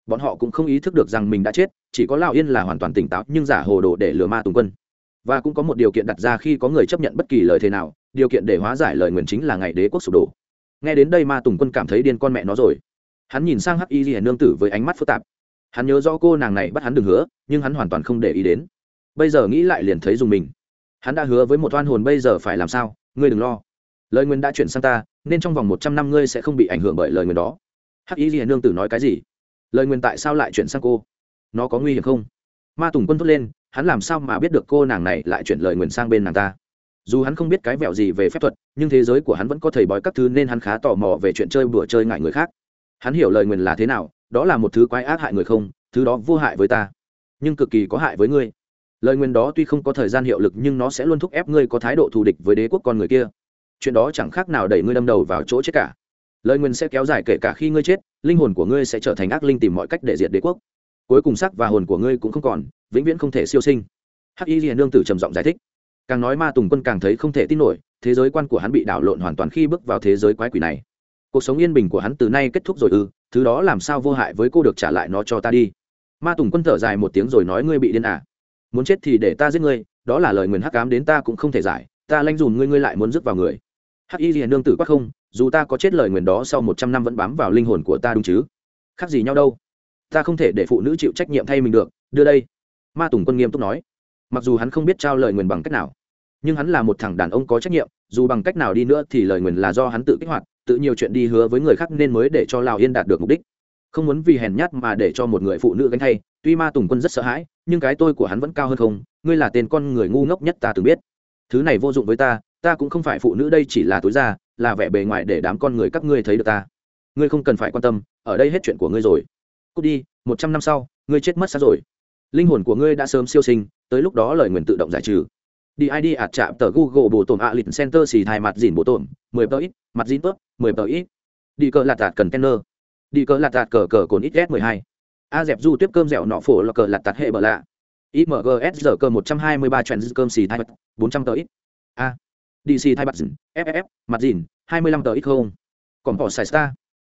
Bọn họ cũng không ý thức được rằng mình đã chết, chỉ có lão yên là hoàn toàn tỉnh táo, nhưng giả hồ đồ để lừa ma tùng quân. Và cũng có một điều kiện đặt ra khi có người chấp nhận bất kỳ lời thế nào, điều kiện để hóa giải lời nguyền chính là ngày đế quốc sụp đổ. Nghe đến đây ma tùng quân cảm thấy điên con mẹ nó rồi. Hắn nhìn sang hắc y ghi nương tử với ánh mắt phức tạp. Hắn nhớ rõ cô nàng này bắt hắn đừng hứa, nhưng hắn hoàn toàn không để ý đến. Bây giờ nghĩ lại liền thấy dùng mình hắn đã hứa với một oan hồn bây giờ phải làm sao, ngươi đừng lo. Lời nguyền đã chuyển sang ta, nên trong vòng một trăm năm ngươi sẽ không bị ảnh hưởng bởi lời nguyền đó. Hắc y liền nương tử nói cái gì? Lời nguyền tại sao lại chuyển sang cô? Nó có nguy hiểm không? Ma tùng quân thốt lên, hắn làm sao mà biết được cô nàng này lại chuyển lời nguyền sang bên nàng ta? Dù hắn không biết cái vẹo gì về phép thuật, nhưng thế giới của hắn vẫn có thầy bói các thứ nên hắn khá tò mò về chuyện chơi bừa chơi ngại người khác. Hắn hiểu lời nguyền là thế nào, đó là một thứ quái ác hại người không, thứ đó vô hại với ta, nhưng cực kỳ có hại với ngươi lời nguyền đó tuy không có thời gian hiệu lực nhưng nó sẽ luôn thúc ép ngươi có thái độ thù địch với đế quốc con người kia. Chuyện đó chẳng khác nào đẩy ngươi đâm đầu vào chỗ chết cả. Lời nguyền sẽ kéo dài kể cả khi ngươi chết, linh hồn của ngươi sẽ trở thành ác linh tìm mọi cách để diệt đế quốc. Cuối cùng sắc và hồn của ngươi cũng không còn, vĩnh viễn không thể siêu sinh. Hắc y liền nương tử trầm giọng giải thích. Càng nói ma tùng quân càng thấy không thể tin nổi, thế giới quan của hắn bị đảo lộn hoàn toàn khi bước vào thế giới quái quỷ này. Cuộc sống yên bình của hắn từ nay kết thúc rồi ư, thứ đó làm sao vô hại với cô được trả lại nó cho ta đi. Ma tùng quân thở dài một tiếng rồi nói ngươi bị điên à? Muốn chết thì để ta giết ngươi, đó là lời nguyền hắc cám đến ta cũng không thể giải, ta lanh dùn ngươi ngươi lại muốn rước vào người. Hắc y liền nương tử quát không, dù ta có chết lời nguyền đó sau một trăm năm vẫn bám vào linh hồn của ta đúng chứ? Khác gì nhau đâu. Ta không thể để phụ nữ chịu trách nhiệm thay mình được, đưa đây. Ma tùng quân nghiêm túc nói. Mặc dù hắn không biết trao lời nguyền bằng cách nào, nhưng hắn là một thằng đàn ông có trách nhiệm, dù bằng cách nào đi nữa thì lời nguyền là do hắn tự kích hoạt, tự nhiều chuyện đi hứa với người khác nên mới để cho lào yên đạt được mục đích. Không muốn vì hèn nhát mà để cho một người phụ nữ gánh thay, tuy ma tùng quân rất sợ hãi nhưng cái tôi của hắn vẫn cao hơn không? Ngươi là tên con người ngu ngốc nhất ta từng biết. Thứ này vô dụng với ta ta cũng không phải phụ nữ đây chỉ là túi da là vẻ bề ngoài để đám con người các ngươi thấy được ta. Ngươi không cần phải quan tâm, ở đây hết chuyện của ngươi rồi. Cút đi, một trăm năm sau, ngươi chết mất xác rồi. Linh hồn của ngươi đã sớm siêu sinh, tới lúc đó lời nguyền tự động giải trừ. Đi id ạt chạm tờ google bổ tổn ạ lịch center xì thai mặt dìn bổ tổn, mười tờ ít, mặt dìn tớp, mười tờ ít. Đi cờ lạt tạt cần tenner. đi cờ lạt tạt cờ cờ cồn ít s mười hai a dẹp du tiếp cơm dẻo nọ phổ là cờ lạt tạt hệ bờ lạ. Imgs giờ cơ một trăm hai mươi ba trend cơm xì thai bật bốn trăm tờ ít. A. Dc thai bật dìn ff mặt dìn, hai mươi lăm tờ ít không. Còn bỏ xài star.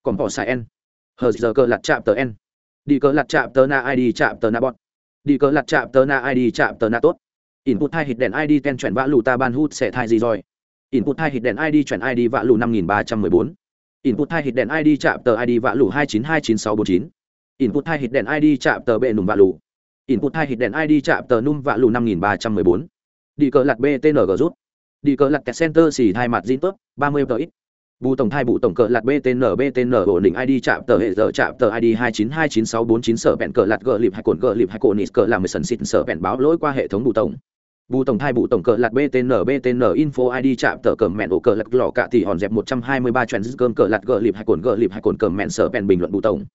Còn bỏ xài n. Hờ giờ cơ lạt chạm tờ n. Đi cờ lạt chạm tờ na id chạm tờ na bọt đi cờ lạt chạm tờ na id chạm tờ na tốt. Input hai hit đèn id ten chuyển vã lù ta ban hút sẽ thai gì rồi? Input hai hit đèn id chuyển id vã lù năm nghìn ba trăm mười bốn. Input hai hit đèn id chạm tờ id vã lù hai chín hai chín sáu bốn chín input hai hit đèn id chạm tờ bệ nùm vạ lù. Input hai hit đèn id chạm tờ num vạ lù năm nghìn ba trăm mười bốn. Đi cờ lạt btng rút. Đi cờ lạt center xì hai mặt zin tốt ba mươi tờ ít. Bù tổng thai bù tổng cờ lạt btn btn ổn định id chạm tờ hệ giờ chạm tờ id hai chín hai chín sáu bốn chín sở bẹn cờ lạt gờ lịp hai cồn gờ lịp hai cồn nít cờ làm mười sần xịt sở bẹn báo lỗi qua hệ thống bù tổng. Bù tổng thai bù tổng cờ lạt btn btn info id chạm tờ cờ mẹn ổ cờ lạt lò cạ thì hòn dẹp một trăm hai mươi ba trend cơm cờ lạt gờ lịp hai cồn gờ lịp hai cồn cờ mẹn sở bẹn bình luận bù tổng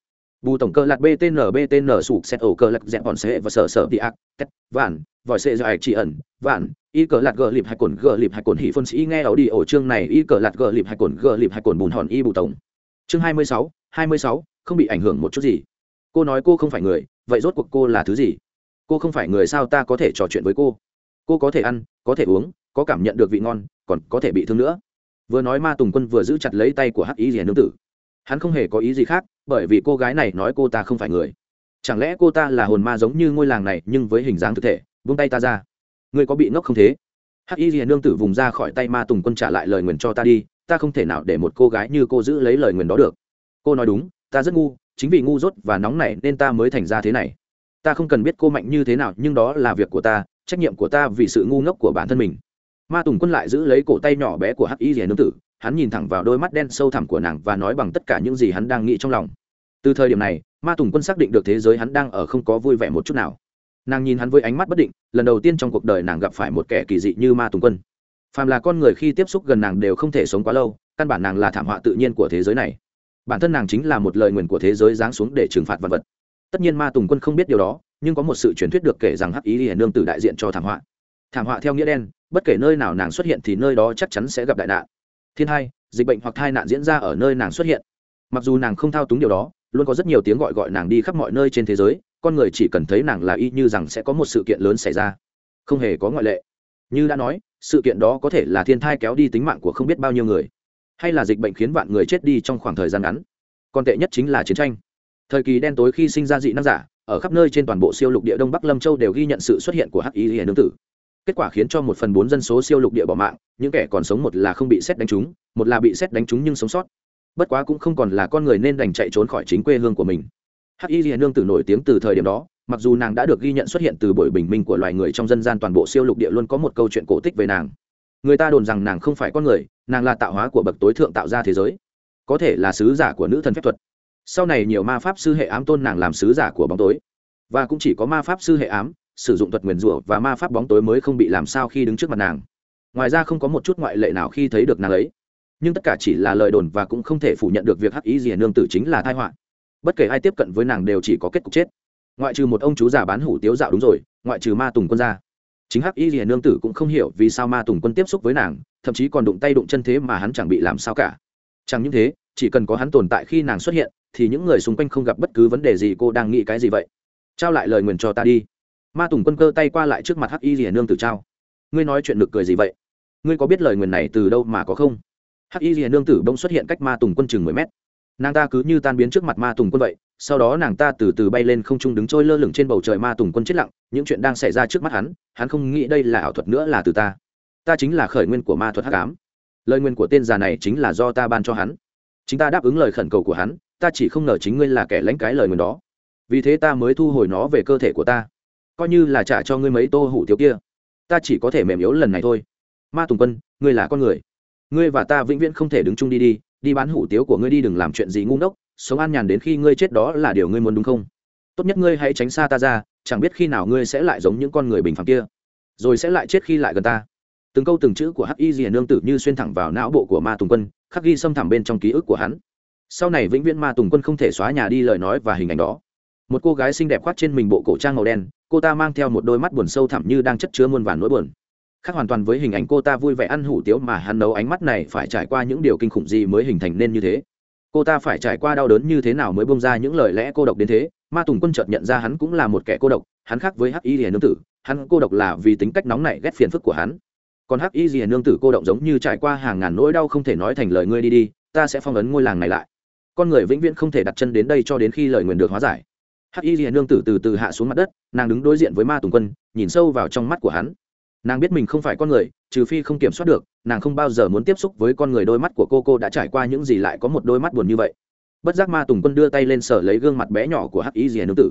bù tổng cờ lạt btn btn sụp xét ổ cờ lạt dẹp bọn xe và sở sở đi ác tét vạn, vòi xe dài chỉ ẩn, vạn, y cờ lạt gờ lịp hai cồn, gờ lịp hai cồn hỉ phân sĩ nghe ấu đi ổ chương này, y cờ lạt gờ lịp hai cồn, gờ lịp hai cồn bùn hòn y bù tổng. Chương hai mươi sáu, hai mươi sáu, không bị ảnh hưởng một chút gì. Cô nói cô không phải người, vậy rốt cuộc cô là thứ gì? Cô không phải người sao ta có thể trò chuyện với cô? Cô có thể ăn, có thể uống, có cảm nhận được vị ngon, còn có thể bị thương nữa. Vừa nói ma tùng quân vừa giữ chặt lấy tay của hắc ý rìa nương tử hắn không hề có ý gì khác, bởi vì cô gái này nói cô ta không phải người. Chẳng lẽ cô ta là hồn ma giống như ngôi làng này, nhưng với hình dáng thực thể vung tay ta ra. Ngươi có bị ngốc không thế? Hắc y rìa nương tử vùng ra khỏi tay ma tùng quân trả lại lời nguyền cho ta đi, ta không thể nào để một cô gái như cô giữ lấy lời nguyền đó được. Cô nói đúng, ta rất ngu, chính vì ngu dốt và nóng này nên ta mới thành ra thế này. Ta không cần biết cô mạnh như thế nào, nhưng đó là việc của ta, trách nhiệm của ta vì sự ngu ngốc của bản thân mình. Ma tùng quân lại giữ lấy cổ tay nhỏ bé của hắc y rìa nương tử hắn nhìn thẳng vào đôi mắt đen sâu thẳm của nàng và nói bằng tất cả những gì hắn đang nghĩ trong lòng. Từ thời điểm này, ma tùng quân xác định được thế giới hắn đang ở không có vui vẻ một chút nào. Nàng nhìn hắn với ánh mắt bất định, lần đầu tiên trong cuộc đời nàng gặp phải một kẻ kỳ dị như ma tùng quân. Phàm là con người khi tiếp xúc gần nàng đều không thể sống quá lâu, căn bản nàng là thảm họa tự nhiên của thế giới này. Bản thân nàng chính là một lời nguyền của thế giới giáng xuống để trừng phạt vật vật. Tất nhiên ma tùng quân không biết điều đó, nhưng có một sự truyền thuyết được kể rằng hắc ý hiển nương tử đại diện cho thảm họa. Thảm họa theo nghĩa đen, bất kể nơi nào nàng xuất hiện thì nơi đó chắc chắn sẽ gặp đại nạn thiên hai, dịch bệnh hoặc tai nạn diễn ra ở nơi nàng xuất hiện. Mặc dù nàng không thao túng điều đó, luôn có rất nhiều tiếng gọi gọi nàng đi khắp mọi nơi trên thế giới, con người chỉ cần thấy nàng là y như rằng sẽ có một sự kiện lớn xảy ra. Không hề có ngoại lệ. Như đã nói, sự kiện đó có thể là thiên thai kéo đi tính mạng của không biết bao nhiêu người, hay là dịch bệnh khiến vạn người chết đi trong khoảng thời gian ngắn. Còn tệ nhất chính là chiến tranh. Thời kỳ đen tối khi sinh ra dị năng giả, ở khắp nơi trên toàn bộ siêu lục địa đông bắc lâm châu đều ghi nhận sự xuất hiện của hắc y hiền nương tử kết quả khiến cho một phần bốn dân số siêu lục địa bỏ mạng, những kẻ còn sống một là không bị xét đánh trúng, một là bị xét đánh trúng nhưng sống sót. Bất quá cũng không còn là con người nên đành chạy trốn khỏi chính quê hương của mình. Hắc y hiền nương tử nổi tiếng từ thời điểm đó, mặc dù nàng đã được ghi nhận xuất hiện từ buổi bình minh của loài người trong dân gian toàn bộ siêu lục địa luôn có một câu chuyện cổ tích về nàng. Người ta đồn rằng nàng không phải con người, nàng là tạo hóa của bậc tối thượng tạo ra thế giới. Có thể là sứ giả của nữ thần phép thuật. Sau này nhiều ma pháp sư hệ ám tôn nàng làm sứ giả của bóng tối. Và cũng chỉ có ma pháp sư hệ ám sử dụng thuật nguyền rủa và ma pháp bóng tối mới không bị làm sao khi đứng trước mặt nàng. Ngoài ra không có một chút ngoại lệ nào khi thấy được nàng ấy. Nhưng tất cả chỉ là lời đồn và cũng không thể phủ nhận được việc hắc ý gì nương tử chính là thai họa. Bất kể ai tiếp cận với nàng đều chỉ có kết cục chết. Ngoại trừ một ông chú già bán hủ tiếu dạo đúng rồi, ngoại trừ ma tùng quân ra chính hắc y gì nương tử cũng không hiểu vì sao ma tùng quân tiếp xúc với nàng, thậm chí còn đụng tay đụng chân thế mà hắn chẳng bị làm sao cả. Chẳng những thế, chỉ cần có hắn tồn tại khi nàng xuất hiện, thì những người xung quanh không gặp bất cứ vấn đề gì cô đang nghĩ cái gì vậy? Trao lại lời nguyền cho ta đi ma tùng quân cơ tay qua lại trước mặt hắc y rìa nương tử trao. Ngươi nói chuyện nực cười gì vậy? Ngươi có biết lời nguyền này từ đâu mà có không? Hắc y rìa nương tử bông xuất hiện cách ma tùng quân chừng mười mét. Nàng ta cứ như tan biến trước mặt ma tùng quân vậy, sau đó nàng ta từ từ bay lên không trung đứng trôi lơ lửng trên bầu trời ma tùng quân chết lặng, những chuyện đang xảy ra trước mắt hắn hắn không nghĩ đây là ảo thuật nữa là từ ta. Ta chính là khởi nguyên của ma thuật hắc ám. Lời nguyên của tên già này chính là do ta ban cho hắn. Chính ta đáp ứng lời khẩn cầu của hắn, ta chỉ không ngờ chính ngươi là kẻ lãnh cái lời nguyên đó. Vì thế ta mới thu hồi nó về cơ thể của ta coi như là trả cho ngươi mấy tô hủ tiếu kia. Ta chỉ có thể mềm yếu lần này thôi. Ma tùng quân, ngươi là con người. Ngươi và ta vĩnh viễn không thể đứng chung đi đi đi bán hủ tiếu của ngươi đi đừng làm chuyện gì ngu ngốc, sống an nhàn đến khi ngươi chết đó là điều ngươi muốn đúng không? Tốt nhất ngươi hãy tránh xa ta ra, chẳng biết khi nào ngươi sẽ lại giống những con người bình phẳng kia, rồi sẽ lại chết khi lại gần ta. Từng câu từng chữ của hắc y rìa nương tử như xuyên thẳng vào não bộ của ma tùng quân, khắc ghi xâm thẳm bên trong ký ức của hắn. Sau này vĩnh viễn ma tùng quân không thể xóa nhà đi lời nói và hình ảnh đó một cô gái xinh đẹp khoác trên mình bộ cổ trang màu đen, cô ta mang theo một đôi mắt buồn sâu thẳm như đang chất chứa muôn vàn nỗi buồn. Khác hoàn toàn với hình ảnh cô ta vui vẻ ăn hủ tiếu mà hắn nấu ánh mắt này phải trải qua những điều kinh khủng gì mới hình thành nên như thế. Cô ta phải trải qua đau đớn như thế nào mới bông ra những lời lẽ cô độc đến thế? Ma tùng quân chợt nhận ra hắn cũng là một kẻ cô độc, hắn khác với hắc y hiền nương tử, hắn cô độc là vì tính cách nóng nảy ghét phiền phức của hắn. Còn hắc y hiền nương tử cô động giống như trải qua hàng ngàn nỗi đau không thể nói thành lời ngươi đi đi, ta sẽ phong ấn ngôi làng này lại. Con người vĩnh viễn không thể đặt chân đến đây cho đến khi lời nguyền được hóa giải hắc y hiền nương tử từ từ hạ xuống mặt đất, nàng đứng đối diện với ma tùng quân, nhìn sâu vào trong mắt của hắn. Nàng biết mình không phải con người, trừ phi không kiểm soát được, nàng không bao giờ muốn tiếp xúc với con người đôi mắt của cô cô đã trải qua những gì lại có một đôi mắt buồn như vậy. Bất giác ma tùng quân đưa tay lên sở lấy gương mặt bé nhỏ của hắc y rìa nương tử.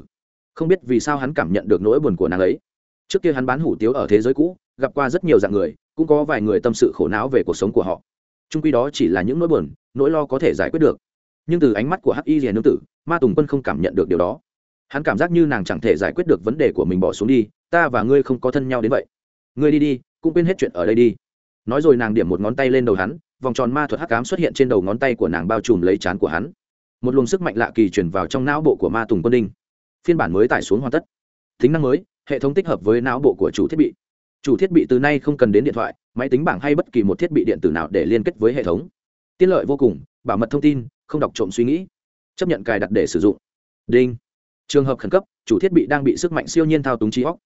Không biết vì sao hắn cảm nhận được nỗi buồn của nàng ấy. Trước kia hắn bán hủ tiếu ở thế giới cũ, gặp qua rất nhiều dạng người, cũng có vài người tâm sự khổ não về cuộc sống của họ. Trung quy đó chỉ là những nỗi buồn, nỗi lo có thể giải quyết được. Nhưng từ ánh mắt của hắc y rìa nương tử, ma tùng quân không cảm nhận được điều đó hắn cảm giác như nàng chẳng thể giải quyết được vấn đề của mình bỏ xuống đi, ta và ngươi không có thân nhau đến vậy. Ngươi đi đi, cũng quên hết chuyện ở đây đi. Nói rồi nàng điểm một ngón tay lên đầu hắn, vòng tròn ma thuật hắc cám xuất hiện trên đầu ngón tay của nàng bao trùm lấy chán của hắn. Một luồng sức mạnh lạ kỳ chuyển vào trong não bộ của ma tùng quân đinh. Phiên bản mới tải xuống hoàn tất. Tính năng mới, hệ thống tích hợp với não bộ của chủ thiết bị. Chủ thiết bị từ nay không cần đến điện thoại, máy tính bảng hay bất kỳ một thiết bị điện tử nào để liên kết với hệ thống. Tiện lợi vô cùng, bảo mật thông tin, không đọc trộm suy nghĩ. Chấp nhận cài đặt để sử dụng. Đinh trường hợp khẩn cấp, chủ thiết bị đang bị sức mạnh siêu nhiên thao túng trí óc.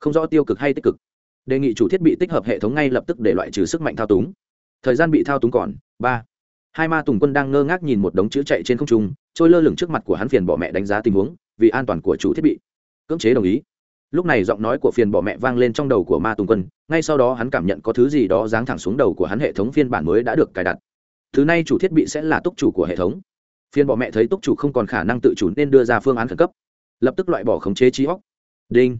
Không rõ tiêu cực hay tích cực. Đề nghị chủ thiết bị tích hợp hệ thống ngay lập tức để loại trừ sức mạnh thao túng. Thời gian bị thao túng còn, ba. Hai ma tùng quân đang ngơ ngác nhìn một đống chữ chạy trên không trung, trôi lơ lửng trước mặt của hắn phiền bỏ mẹ đánh giá tình huống, vì an toàn của chủ thiết bị. Cưỡng chế đồng ý. Lúc này giọng nói của phiền bỏ mẹ vang lên trong đầu của ma tùng quân, ngay sau đó hắn cảm nhận có thứ gì đó giáng thẳng xuống đầu của hắn hệ thống phiên bản mới đã được cài đặt. Thứ này chủ thiết bị sẽ là túc chủ của hệ thống. Phiên bỏ mẹ thấy túc chủ không còn khả năng tự chủ nên đưa ra phương án khẩn cấp lập tức loại bỏ khống chế trí óc. Đinh.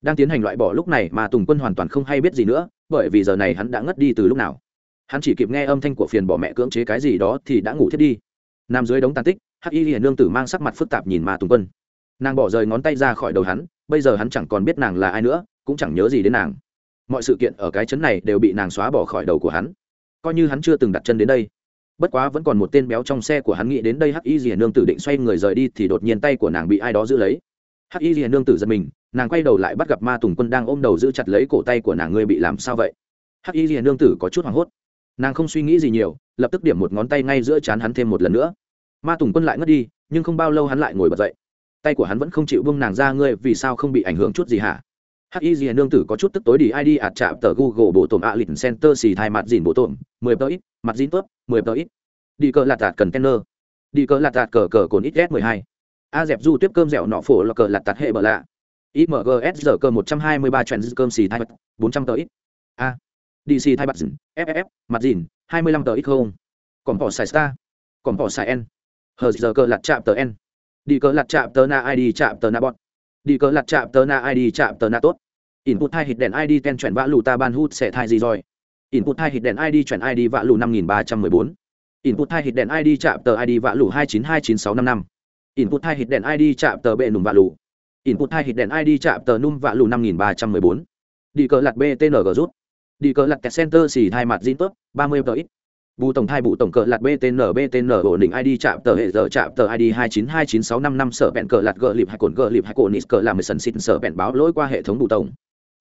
Đang tiến hành loại bỏ lúc này mà tùng quân hoàn toàn không hay biết gì nữa, bởi vì giờ này hắn đã ngất đi từ lúc nào. Hắn chỉ kịp nghe âm thanh của phiền bỏ mẹ cưỡng chế cái gì đó thì đã ngủ thiết đi. Nằm dưới đống tàn tích, hắc y hiền nương tử mang sắc mặt phức tạp nhìn mà tùng quân. Nàng bỏ rời ngón tay ra khỏi đầu hắn, bây giờ hắn chẳng còn biết nàng là ai nữa, cũng chẳng nhớ gì đến nàng. Mọi sự kiện ở cái chấn này đều bị nàng xóa bỏ khỏi đầu của hắn. Coi như hắn chưa từng đặt chân đến đây bất quá vẫn còn một tên béo trong xe của hắn nghĩ đến đây hắc y rìa nương tử định xoay người rời đi thì đột nhiên tay của nàng bị ai đó giữ lấy. Hắc y rìa nương tử giật mình, nàng quay đầu lại bắt gặp ma tùng quân đang ôm đầu giữ chặt lấy cổ tay của nàng, ngươi bị làm sao vậy? Hắc y liền nương tử có chút hoảng hốt. Nàng không suy nghĩ gì nhiều, lập tức điểm một ngón tay ngay giữa chán hắn thêm một lần nữa. Ma tùng quân lại ngất đi, nhưng không bao lâu hắn lại ngồi bật dậy. Tay của hắn vẫn không chịu bông nàng ra, ngươi vì sao không bị ảnh hưởng chút gì hả? Hắc y nương tử có chút tức tối đi id ạt chạm tờ google bộ tổm ạ lịch center xì thai mặt dìn bộ tổm, mười tờ ít, mặt dìn tớp, mười tờ ít. Đi cờ lạt tạt cần tenner đi cờ lạt tạt cờ cờ cồn ít s mười hai. A dẹp du tiếp cơm dẻo nọ phổ là cờ lạt tạt hệ bờ lạ. Imgs giờ cơ một trăm hai mươi ba trend cơm xì thai mặt, bốn trăm tờ ít. A. Dc thai mặt dìn ff mặt dìn, hai mươi lăm tờ ít không. Còn bỏ xài star. Còn bỏ xài n. Hờ giờ cờ lạt chạm tờ n. Đi cờ lạt chạm tờ na id chạm tờ na bọn đi cờ lạt chạm tờ na id chạm tờ na tốt. Input hai hit đèn id ten chuyển vã lù ta ban hút sẽ thai gì rồi? Input hai hit đèn id chuyển id vã lù năm nghìn ba trăm mười bốn. Input hai hit đèn id chạm tờ id vã lù hai chín hai chín sáu năm năm. Input hai hit đèn id chạm tờ bệ nùm vã lù. Input hai hit đèn id chạm tờ num vạ lù năm nghìn ba trăm mười bốn. Đi cờ lặt btng rút. Đi cờ lặt center xì hai mặt zin tớp ba mươi tờ ít bù tổng thai bù tổng cờ lạt btn btn ổn định id chạm tờ hệ giờ chạm tờ id hai chín hai chín sáu năm năm sở bẹn cờ lạt gờ lịp hai cồn gờ lịp hai cồn nít cờ làm mười sần xịt sở bẹn báo lỗi qua hệ thống bù tổng.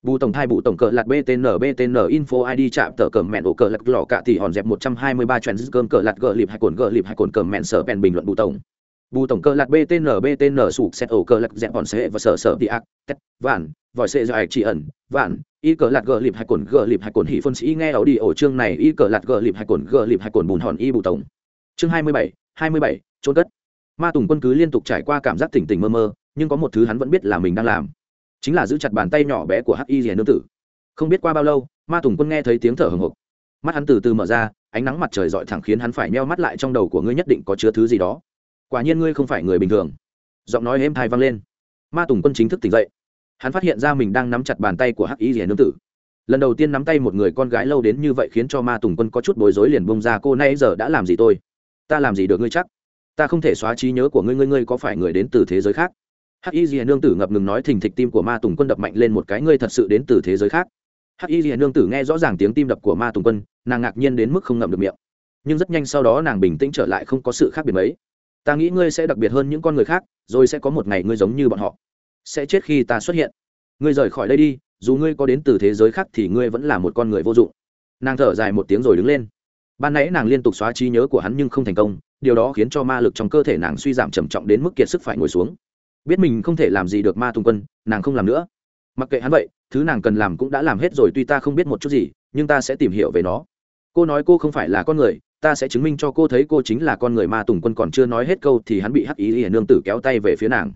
Bù tổng thai bù tổng cờ lạt btn btn info id chạm tờ cờ mẹn ổ cờ lạt lò cạ thì hòn dẹp một trăm hai mươi ba trend cơm cờ lạt gờ lịp hai cồn gờ lịp hai cồn cờ mẹn sở bẹn bình luận bù tổng bù tổng cơ lạc btn btn sụp xét ổ cơ lạc dẹp bọn sệ và sở sở đi ác, tét, vạn, vòi sệ dài chỉ ẩn, vạn, y cờ lạc gờ lịp hai cồn gờ lịp hai cồn hỉ phân sĩ nghe ảo đi ổ chương này, y cờ lạc gờ lịp hai cồn gờ lịp hai cồn bùn hòn y bù tổng. Chương hai mươi bảy, hai mươi bảy, trốn cất. Ma tùng quân cứ liên tục trải qua cảm giác tỉnh tỉnh mơ mơ, nhưng có một thứ hắn vẫn biết là mình đang làm. Chính là giữ chặt bàn tay nhỏ bé của hắc y rìa nương tử. Không biết qua bao lâu, ma tùng quân nghe thấy tiếng thở hồng hộc mắt hắn từ từ mở ra, ánh nắng mặt trời dọi thẳng khiến hắn phải meo mắt lại trong đầu của ngươi nhất định có chứa thứ gì đó quả nhiên ngươi không phải người bình thường. Giọng nói êm thai vang lên. Ma tùng quân chính thức tỉnh dậy. Hắn phát hiện ra mình đang nắm chặt bàn tay của hắc y rỉa nương tử. Lần đầu tiên nắm tay một người con gái lâu đến như vậy khiến cho ma tùng quân có chút bối rối liền bông ra, cô nay giờ đã làm gì tôi? Ta làm gì được ngươi chắc? Ta không thể xóa trí nhớ của ngươi ngươi ngươi có phải người đến từ thế giới khác? Hắc y rìa nương tử ngập ngừng nói, thình thịch tim của ma tùng quân đập mạnh lên một cái, ngươi thật sự đến từ thế giới khác? Hắc y rìa nương tử nghe rõ ràng tiếng tim đập của ma tùng quân, nàng ngạc nhiên đến mức không ngậm được miệng. Nhưng rất nhanh sau đó nàng bình tĩnh trở lại, không có sự khác biệt mấy ta nghĩ ngươi sẽ đặc biệt hơn những con người khác, rồi sẽ có một ngày ngươi giống như bọn họ. Sẽ chết khi ta xuất hiện. Ngươi rời khỏi đây đi, dù ngươi có đến từ thế giới khác thì ngươi vẫn là một con người vô dụng. Nàng thở dài một tiếng rồi đứng lên. Ban nãy nàng liên tục xóa trí nhớ của hắn nhưng không thành công, điều đó khiến cho ma lực trong cơ thể nàng suy giảm trầm trọng đến mức kiệt sức phải ngồi xuống. Biết mình không thể làm gì được ma tùng quân, nàng không làm nữa. Mặc kệ hắn vậy, thứ nàng cần làm cũng đã làm hết rồi tuy ta không biết một chút gì, nhưng ta sẽ tìm hiểu về nó. Cô nói cô không phải là con người ta sẽ chứng minh cho cô thấy cô chính là con người ma tùng quân còn chưa nói hết câu thì hắn bị hắc ý hiển nương tử kéo tay về phía nàng.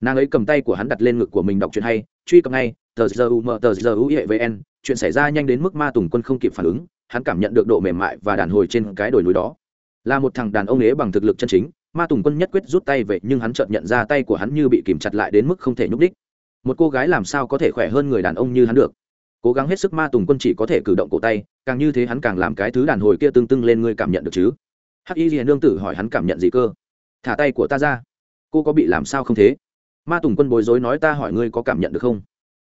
Nàng ấy cầm tay của hắn đặt lên ngực của mình đọc chuyện hay, truy cập ngay, tờ giờ u mờ, tờ giờ u hệ vn chuyện xảy ra nhanh đến mức ma tùng quân không kịp phản ứng, hắn cảm nhận được độ mềm mại và đàn hồi trên cái đồi núi đó. Là một thằng đàn ông ế bằng thực lực chân chính, ma tùng quân nhất quyết rút tay về nhưng hắn chợt nhận ra tay của hắn như bị kìm chặt lại đến mức không thể nhúc đích một cô gái làm sao có thể khỏe hơn người đàn ông như hắn được? Cố gắng hết sức ma tùng quân chỉ có thể cử động cổ tay, càng như thế hắn càng làm cái thứ đàn hồi kia tương tưng lên ngươi cảm nhận được chứ? Hắc y liền nương tử hỏi hắn cảm nhận gì cơ? Thả tay của ta ra. Cô có bị làm sao không thế? Ma tùng quân bối rối nói ta hỏi ngươi có cảm nhận được không?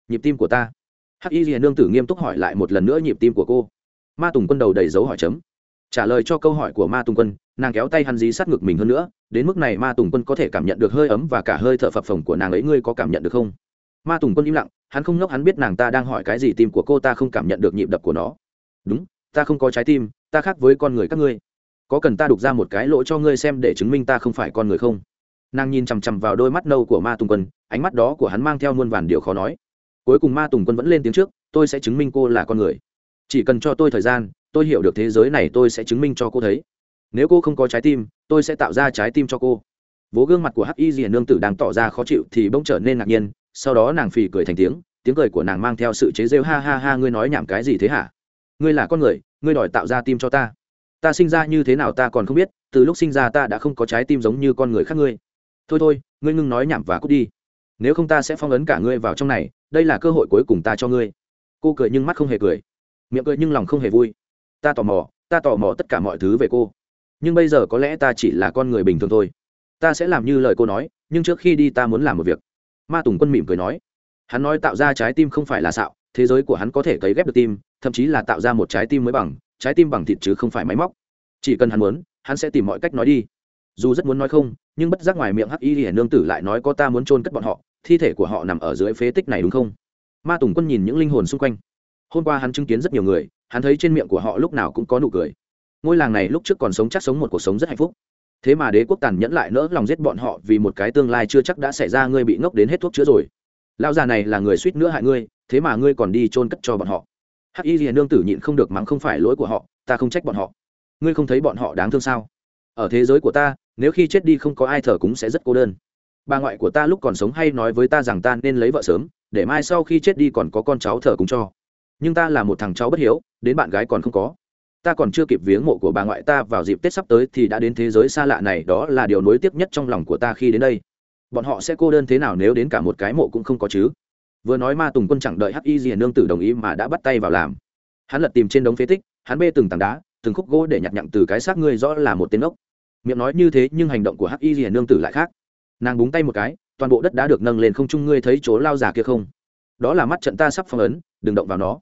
Nhịp tim của ta. Hắc y liền nương tử nghiêm túc hỏi lại một lần nữa nhịp tim của cô. Ma tùng quân đầu đầy dấu hỏi chấm. Trả lời cho câu hỏi của ma tùng quân, nàng kéo tay hắn dí sát ngực mình hơn nữa, đến mức này ma tùng quân có thể cảm nhận được hơi ấm và cả hơi thở phập phồng của nàng ấy, ngươi có cảm nhận được không? Ma tùng quân im lặng, hắn không ngốc, hắn biết nàng ta đang hỏi cái gì, tim của cô ta không cảm nhận được nhịp đập của nó. Đúng, ta không có trái tim, ta khác với con người các ngươi. Có cần ta đục ra một cái lỗ cho ngươi xem để chứng minh ta không phải con người không? Nàng nhìn chằm chằm vào đôi mắt nâu của ma tùng quân, ánh mắt đó của hắn mang theo muôn vàn điều khó nói. Cuối cùng ma tùng quân vẫn lên tiếng trước, tôi sẽ chứng minh cô là con người. Chỉ cần cho tôi thời gian, tôi hiểu được thế giới này, tôi sẽ chứng minh cho cô thấy. Nếu cô không có trái tim, tôi sẽ tạo ra trái tim cho cô. Vố gương mặt của hắc y dì nương tử đang tỏ ra khó chịu thì bỗng trở nên ngạc nhiên sau đó nàng phì cười thành tiếng tiếng cười của nàng mang theo sự chế rêu ha ha ha, ngươi nói nhảm cái gì thế hả? Ngươi là con người, ngươi đòi tạo ra tim cho ta. Ta sinh ra như thế nào ta còn không biết, từ lúc sinh ra ta đã không có trái tim giống như con người khác ngươi. Thôi thôi, ngươi ngưng nói nhảm và cút đi. Nếu không ta sẽ phong ấn cả ngươi vào trong này, đây là cơ hội cuối cùng ta cho ngươi. Cô cười nhưng mắt không hề cười. Miệng cười nhưng lòng không hề vui. Ta tò mò, ta tò mò tất cả mọi thứ về cô. Nhưng bây giờ có lẽ ta chỉ là con người bình thường thôi. Ta sẽ làm như lời cô nói, nhưng trước khi đi ta muốn làm một việc ma tùng quân mỉm cười nói, hắn nói tạo ra trái tim không phải là xạo, thế giới của hắn có thể cấy ghép được tim, thậm chí là tạo ra một trái tim mới bằng, trái tim bằng thịt chứ không phải máy móc. Chỉ cần hắn muốn, hắn sẽ tìm mọi cách nói đi. Dù rất muốn nói không, nhưng bất giác ngoài miệng hắc y hiển nương tử lại nói có ta muốn chôn cất bọn họ, thi thể của họ nằm ở dưới phế tích này đúng không? Ma tùng quân nhìn những linh hồn xung quanh. Hôm qua hắn chứng kiến rất nhiều người, hắn thấy trên miệng của họ lúc nào cũng có nụ cười. Ngôi làng này lúc trước còn sống chắc sống một cuộc sống rất hạnh phúc thế mà đế quốc tàn nhẫn lại nỡ lòng giết bọn họ vì một cái tương lai chưa chắc đã xảy ra, ngươi bị ngốc đến hết thuốc chữa rồi. Lão già này là người suýt nữa hại ngươi, thế mà ngươi còn đi chôn cất cho bọn họ. Hắc y liền nương tử nhịn không được mắng không phải lỗi của họ, ta không trách bọn họ. Ngươi không thấy bọn họ đáng thương sao? Ở thế giới của ta, nếu khi chết đi không có ai thờ cũng sẽ rất cô đơn. Bà ngoại của ta lúc còn sống hay nói với ta rằng ta nên lấy vợ sớm, để mai sau khi chết đi còn có con cháu thờ cùng cho. Nhưng ta là một thằng cháu bất hiếu, đến bạn gái còn không có ta còn chưa kịp viếng mộ của bà ngoại ta vào dịp tết sắp tới thì đã đến thế giới xa lạ này, đó là điều nối tiếp nhất trong lòng của ta khi đến đây. Bọn họ sẽ cô đơn thế nào nếu đến cả một cái mộ cũng không có chứ? Vừa nói ma tùng quân chẳng đợi hắc y diền nương tử đồng ý mà đã bắt tay vào làm. Hắn lật tìm trên đống phế tích, hắn bê từng tảng đá, từng khúc gỗ để nhặt nhặng từ cái xác ngươi rõ là một tên ốc. Miệng nói như thế nhưng hành động của hắc y diền nương tử lại khác. Nàng búng tay một cái, toàn bộ đất đã được nâng lên không trung, ngươi thấy chỗ lao già kia không? Đó là mắt trận ta sắp phong ấn, đừng động vào nó.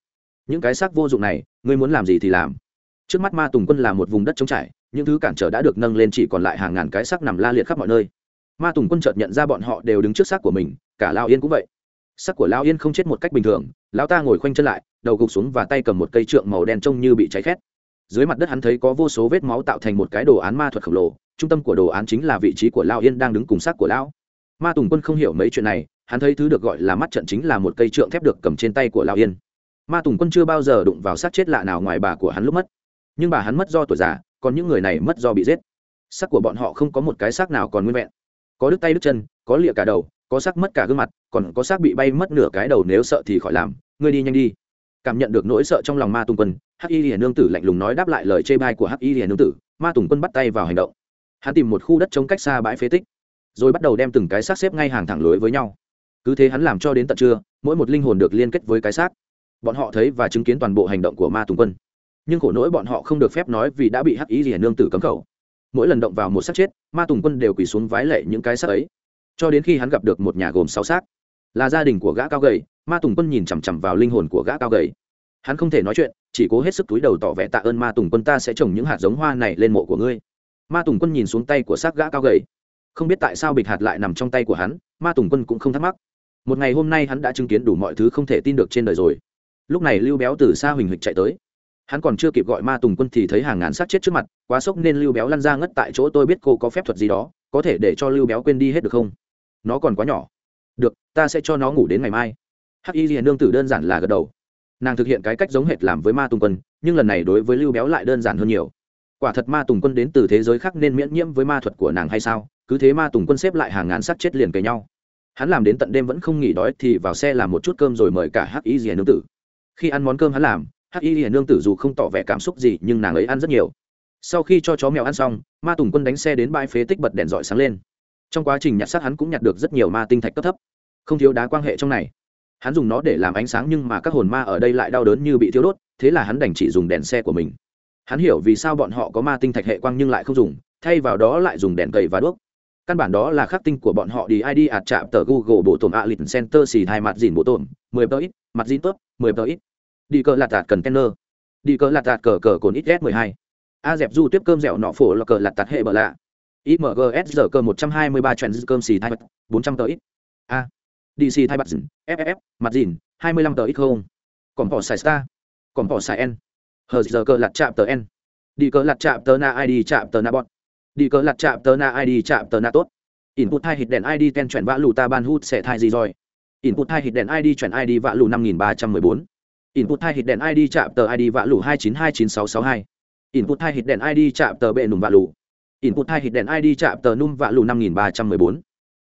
Những cái xác vô dụng này, ngươi muốn làm gì thì làm trước mắt ma tùng quân là một vùng đất trống trải, những thứ cản trở đã được nâng lên chỉ còn lại hàng ngàn cái xác nằm la liệt khắp mọi nơi. Ma tùng quân chợt nhận ra bọn họ đều đứng trước xác của mình, cả lao yên cũng vậy. Xác của lao yên không chết một cách bình thường, lão ta ngồi khoanh chân lại, đầu gục xuống và tay cầm một cây trượng màu đen trông như bị cháy khét. Dưới mặt đất hắn thấy có vô số vết máu tạo thành một cái đồ án ma thuật khổng lồ, trung tâm của đồ án chính là vị trí của lao yên đang đứng cùng xác của lão. Ma tùng quân không hiểu mấy chuyện này, hắn thấy thứ được gọi là mắt trận chính là một cây trượng thép được cầm trên tay của lao yên. Ma tùng quân chưa bao giờ đụng vào xác chết lạ nào ngoài bà của hắn lúc mất nhưng bà hắn mất do tuổi già, còn những người này mất do bị giết. Xác của bọn họ không có một cái xác nào còn nguyên vẹn. Có đứt tay đứt chân, có lịa cả đầu, có xác mất cả gương mặt, còn có xác bị bay mất nửa cái đầu nếu sợ thì khỏi làm, ngươi đi nhanh đi. Cảm nhận được nỗi sợ trong lòng ma tùng quân, hắc y hiền nương tử lạnh lùng nói đáp lại lời chê bai của hắc y hiền nương tử, ma tùng quân bắt tay vào hành động. Hắn tìm một khu đất trống cách xa bãi phế tích, rồi bắt đầu đem từng cái xác xếp ngay hàng thẳng lối với nhau. Cứ thế hắn làm cho đến tận trưa, mỗi một linh hồn được liên kết với cái xác. Bọn họ thấy và chứng kiến toàn bộ hành động của ma tùng quân nhưng khổ nỗi bọn họ không được phép nói vì đã bị hắc ý gì nương tử cấm khẩu. Mỗi lần động vào một xác chết, ma tùng quân đều quỳ xuống vái lệ những cái xác ấy. Cho đến khi hắn gặp được một nhà gồm sáu xác, là gia đình của gã cao gầy, ma tùng quân nhìn chằm chằm vào linh hồn của gã cao gầy. Hắn không thể nói chuyện, chỉ cố hết sức túi đầu tỏ vẻ tạ ơn ma tùng quân ta sẽ trồng những hạt giống hoa này lên mộ của ngươi. Ma tùng quân nhìn xuống tay của xác gã cao gầy. Không biết tại sao bịch hạt lại nằm trong tay của hắn, ma tùng quân cũng không thắc mắc. Một ngày hôm nay hắn đã chứng kiến đủ mọi thứ không thể tin được trên đời rồi. Lúc này lưu béo từ xa huỳnh hịch chạy tới hắn còn chưa kịp gọi ma tùng quân thì thấy hàng ngàn xác chết trước mặt, quá sốc nên lưu béo lăn ra ngất tại chỗ, tôi biết cô có phép thuật gì đó, có thể để cho lưu béo quên đi hết được không? Nó còn quá nhỏ. Được, ta sẽ cho nó ngủ đến ngày mai. Hắc y liền nương tử đơn giản là gật đầu. Nàng thực hiện cái cách giống hệt làm với ma tùng quân, nhưng lần này đối với lưu béo lại đơn giản hơn nhiều. Quả thật ma tùng quân đến từ thế giới khác nên miễn nhiễm với ma thuật của nàng hay sao? Cứ thế ma tùng quân xếp lại hàng ngàn xác chết liền kề nhau. Hắn làm đến tận đêm vẫn không nghỉ đói thì vào xe làm một chút cơm rồi mời cả hắc y rìa nương tử. Khi ăn món cơm hắn làm hắc y hiền nương tử dù không tỏ vẻ cảm xúc gì, nhưng nàng ấy ăn rất nhiều. Sau khi cho chó mèo ăn xong, ma tùng quân đánh xe đến bãi phế tích bật đèn dọi sáng lên. Trong quá trình nhặt xác hắn cũng nhặt được rất nhiều ma tinh thạch cấp thấp. Không thiếu đá quan hệ trong này. Hắn dùng nó để làm ánh sáng nhưng mà các hồn ma ở đây lại đau đớn như bị thiếu đốt, thế là hắn đành chỉ dùng đèn xe của mình. Hắn hiểu vì sao bọn họ có ma tinh thạch hệ quang nhưng lại không dùng, thay vào đó lại dùng đèn cầy và đuốc. Căn bản đó là khắc tinh của bọn họ đi id ạt chạm tờ google bộ tổn a lịch center xì hai mặt dìn bộ tổn, mười tờ ít, mặt dìn tớp mười tờ ít đi cờ lạt tạt cần tenner đi cờ lạt tạt cờ cờ cồn ít s mười hai. A dẹp du tiếp cơm dẻo nọ phổ là cờ lạt tạt hệ bờ lạ. Imgs giờ cơ một trăm hai mươi ba chuyện cơm xì hai bốn trăm tờ ít. A. Dc thai bật ff mặt dìn hai mươi lăm tờ ít không. Còn bỏ xài star. Còn bỏ xài n. Hờ giờ cơ lạt chạm tờ n. Đi cờ lạt chạm tờ na id chạm tờ na bọn đi cờ lạt chạm tờ na id chạm tờ na tốt. Input hai hít đèn id ten chuyển vã lù ta ban hút sẽ thai gì rồi? Input hai hít đèn id chuyển id vã lù năm nghìn ba trăm mười bốn input hai hit đèn id chạm tờ id vạ lù hai chín hai chín sáu sáu hai. Input hai hit đèn id chạm tờ bệ nùm vạ lù. Input hai hit đèn id chạm tờ num vạ lù năm nghìn ba trăm mười bốn.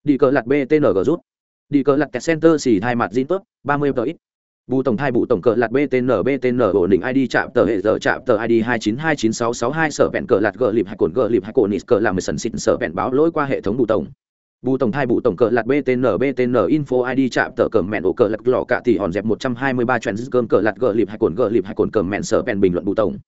Đi cờ lặt btng rút. Đi cờ lặt kẹt center xì hai mặt zin tốt ba mươi tờ ít. Bù tổng thai bù tổng cờ lạt btn btn ổn định id chạm tờ hệ giờ chạm tờ id hai chín hai chín sáu sáu hai, sở vẹn cờ lạt gờ lịp hai cồn gờ lịp hai cồn nít cờ làm mười sần xịn sở vẹn báo lỗi qua hệ thống bù tổng bù tổng thai bù tổng cờ lạt btn btn info id chạm tờ cờ mẹn ổ cờ lạt lọ cả tỷ hòn dẹp một trăm hai mươi ba chuyện cơm cờ lạt gờ lịp hai cồn gờ lịp hai cồn cờ mẹn sở bèn bình luận bù tổng.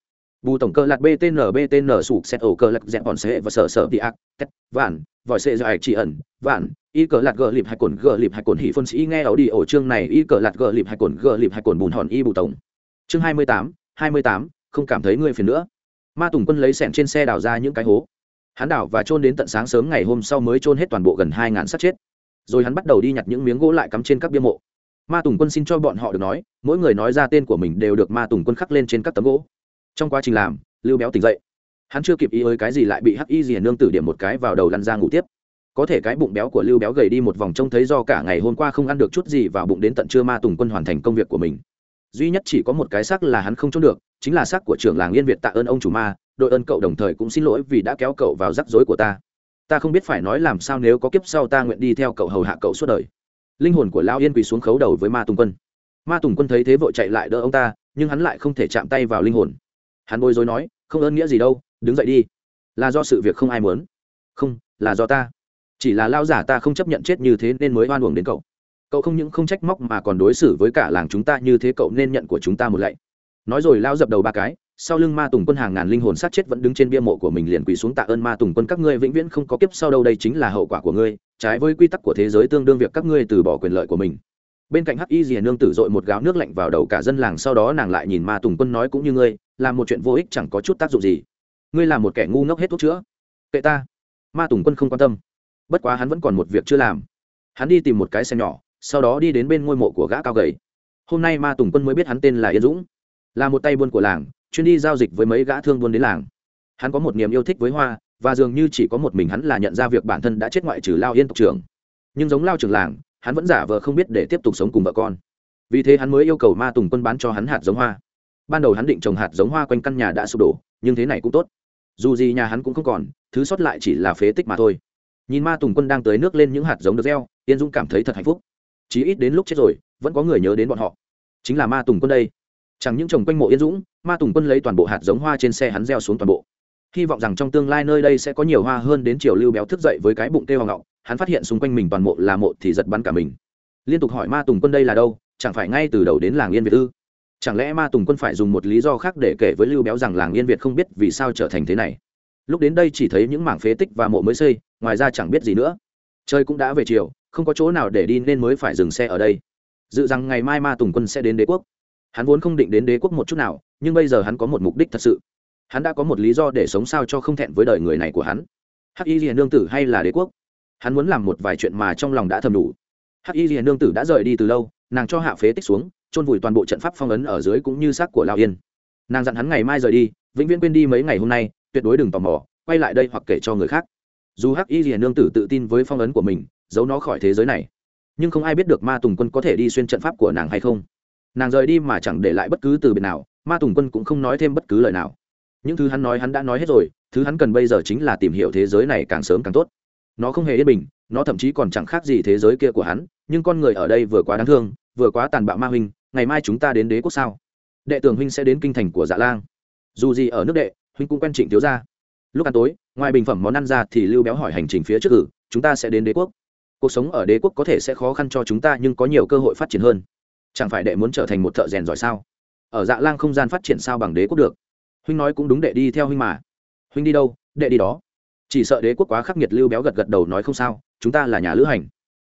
Bù tổng cờ lạt btn btn sụp xét ổ cờ lạt dẹp hòn xe và sở sở đi ác, tét, vạn, vòi xe dài chỉ ẩn, vạn, y cờ lạt gờ lịp hai cồn gờ lịp hai cồn hỉ phân sĩ nghe ảo đi ổ chương này, y cờ lạt gờ lịp hai cồn gờ lịp hai cồn bùn hòn y bù tổng. Chương hai mươi tám, hai mươi tám, không cảm thấy ngươi phiền nữa. Ma tùng quân lấy sẻn trên xe đào ra những cái hố hắn đảo và trôn đến tận sáng sớm ngày hôm sau mới trôn hết toàn bộ gần hai ngàn xác chết. Rồi hắn bắt đầu đi nhặt những miếng gỗ lại cắm trên các bia mộ. Ma tùng quân xin cho bọn họ được nói, mỗi người nói ra tên của mình đều được ma tùng quân khắc lên trên các tấm gỗ. Trong quá trình làm, lưu béo tỉnh dậy. Hắn chưa kịp ý ơi cái gì lại bị hắc y rìa nương tử điểm một cái vào đầu lăn ra ngủ tiếp. Có thể cái bụng béo của lưu béo gầy đi một vòng trông thấy do cả ngày hôm qua không ăn được chút gì vào bụng đến tận trưa ma tùng quân hoàn thành công việc của mình. Duy nhất chỉ có một cái xác là hắn không trốn được, chính là xác của trưởng làng yên việt tạ ơn ông chủ ma đội ơn cậu đồng thời cũng xin lỗi vì đã kéo cậu vào rắc rối của ta. Ta không biết phải nói làm sao nếu có kiếp sau ta nguyện đi theo cậu hầu hạ cậu suốt đời. Linh hồn của lao yên quỳ xuống khấu đầu với ma tùng quân. Ma tùng quân thấy thế vội chạy lại đỡ ông ta, nhưng hắn lại không thể chạm tay vào linh hồn. Hắn bối rối nói, không ơn nghĩa gì đâu, đứng dậy đi. Là do sự việc không ai muốn. Không, là do ta. Chỉ là lao giả ta không chấp nhận chết như thế nên mới oan uổng đến cậu. Cậu không những không trách móc mà còn đối xử với cả làng chúng ta như thế cậu nên nhận của chúng ta một lạy. Nói rồi lao dập đầu ba cái sau lưng ma tùng quân hàng ngàn linh hồn sát chết vẫn đứng trên bia mộ của mình liền quỳ xuống tạ ơn ma tùng quân các ngươi vĩnh viễn không có kiếp sau đâu, đây chính là hậu quả của ngươi, trái với quy tắc của thế giới tương đương việc các ngươi từ bỏ quyền lợi của mình. Bên cạnh hắc y dìa nương tử dội một gáo nước lạnh vào đầu cả dân làng, sau đó nàng lại nhìn ma tùng quân nói cũng như ngươi, làm một chuyện vô ích chẳng có chút tác dụng gì. Ngươi là một kẻ ngu ngốc hết thuốc chữa. Kệ ta. Ma tùng quân không quan tâm. Bất quá hắn vẫn còn một việc chưa làm. Hắn đi tìm một cái xe nhỏ, sau đó đi đến bên ngôi mộ của gã cao gầy. Hôm nay ma tùng quân mới biết hắn tên là yên dũng. Là một tay buôn của làng chuyên đi giao dịch với mấy gã thương buôn đến làng. Hắn có một niềm yêu thích với hoa, và dường như chỉ có một mình hắn là nhận ra việc bản thân đã chết ngoại trừ lao yên tộc trưởng. Nhưng giống lao trưởng làng, hắn vẫn giả vờ không biết để tiếp tục sống cùng vợ con. Vì thế hắn mới yêu cầu ma tùng quân bán cho hắn hạt giống hoa. Ban đầu hắn định trồng hạt giống hoa quanh căn nhà đã sụp đổ, nhưng thế này cũng tốt. Dù gì nhà hắn cũng không còn, thứ sót lại chỉ là phế tích mà thôi. Nhìn ma tùng quân đang tới nước lên những hạt giống được gieo, yên dũng cảm thấy thật hạnh phúc. Chí ít đến lúc chết rồi, vẫn có người nhớ đến bọn họ. Chính là ma tùng quân đây chẳng những trồng quanh mộ yên dũng, ma tùng quân lấy toàn bộ hạt giống hoa trên xe hắn gieo xuống toàn bộ. Hy vọng rằng trong tương lai nơi đây sẽ có nhiều hoa hơn đến chiều lưu béo thức dậy với cái bụng kêu hoàng ngọng hắn phát hiện xung quanh mình toàn mộ là mộ thì giật bắn cả mình. Liên tục hỏi ma tùng quân đây là đâu, chẳng phải ngay từ đầu đến làng yên việt ư? Chẳng lẽ ma tùng quân phải dùng một lý do khác để kể với lưu béo rằng làng yên việt không biết vì sao trở thành thế này? Lúc đến đây chỉ thấy những mảng phế tích và mộ mới xây, ngoài ra chẳng biết gì nữa. Trời cũng đã về chiều, không có chỗ nào để đi nên mới phải dừng xe ở đây. Dự rằng ngày mai ma tùng quân sẽ đến đế quốc hắn vốn không định đến đế quốc một chút nào, nhưng bây giờ hắn có một mục đích thật sự. Hắn đã có một lý do để sống sao cho không thẹn với đời người này của hắn. Hắc y liền nương tử hay là đế quốc? Hắn muốn làm một vài chuyện mà trong lòng đã thầm đủ. Hắc y liền nương tử đã rời đi từ lâu, nàng cho hạ phế tích xuống, chôn vùi toàn bộ trận pháp phong ấn ở dưới cũng như xác của lao yên. Nàng dặn hắn ngày mai rời đi, vĩnh viễn quên đi mấy ngày hôm nay, tuyệt đối đừng tò mò, quay lại đây hoặc kể cho người khác. Dù hắc y liền nương tử tự tin với phong ấn của mình, giấu nó khỏi thế giới này, nhưng không ai biết được ma tùng quân có thể đi xuyên trận pháp của nàng hay không nàng rời đi mà chẳng để lại bất cứ từ biệt nào, ma tùng quân cũng không nói thêm bất cứ lời nào. Những thứ hắn nói hắn đã nói hết rồi, thứ hắn cần bây giờ chính là tìm hiểu thế giới này càng sớm càng tốt. Nó không hề yên bình, nó thậm chí còn chẳng khác gì thế giới kia của hắn, nhưng con người ở đây vừa quá đáng thương, vừa quá tàn bạo ma huynh, ngày mai chúng ta đến đế quốc sao? Đệ tưởng huynh sẽ đến kinh thành của dạ lang. Dù gì ở nước đệ, huynh cũng quen trịnh thiếu ra lúc ăn tối, ngoài bình phẩm món ăn ra thì lưu béo hỏi hành trình phía trước cử, chúng ta sẽ đến đế quốc. Cuộc sống ở đế quốc có thể sẽ khó khăn cho chúng ta, nhưng có nhiều cơ hội phát triển hơn chẳng phải đệ muốn trở thành một thợ rèn giỏi sao? Ở dạ lang không gian phát triển sao bằng đế quốc được? Huynh nói cũng đúng đệ đi theo huynh mà. Huynh đi đâu? Đệ đi đó. Chỉ sợ đế quốc quá khắc nghiệt lưu béo gật gật đầu nói không sao, chúng ta là nhà lữ hành.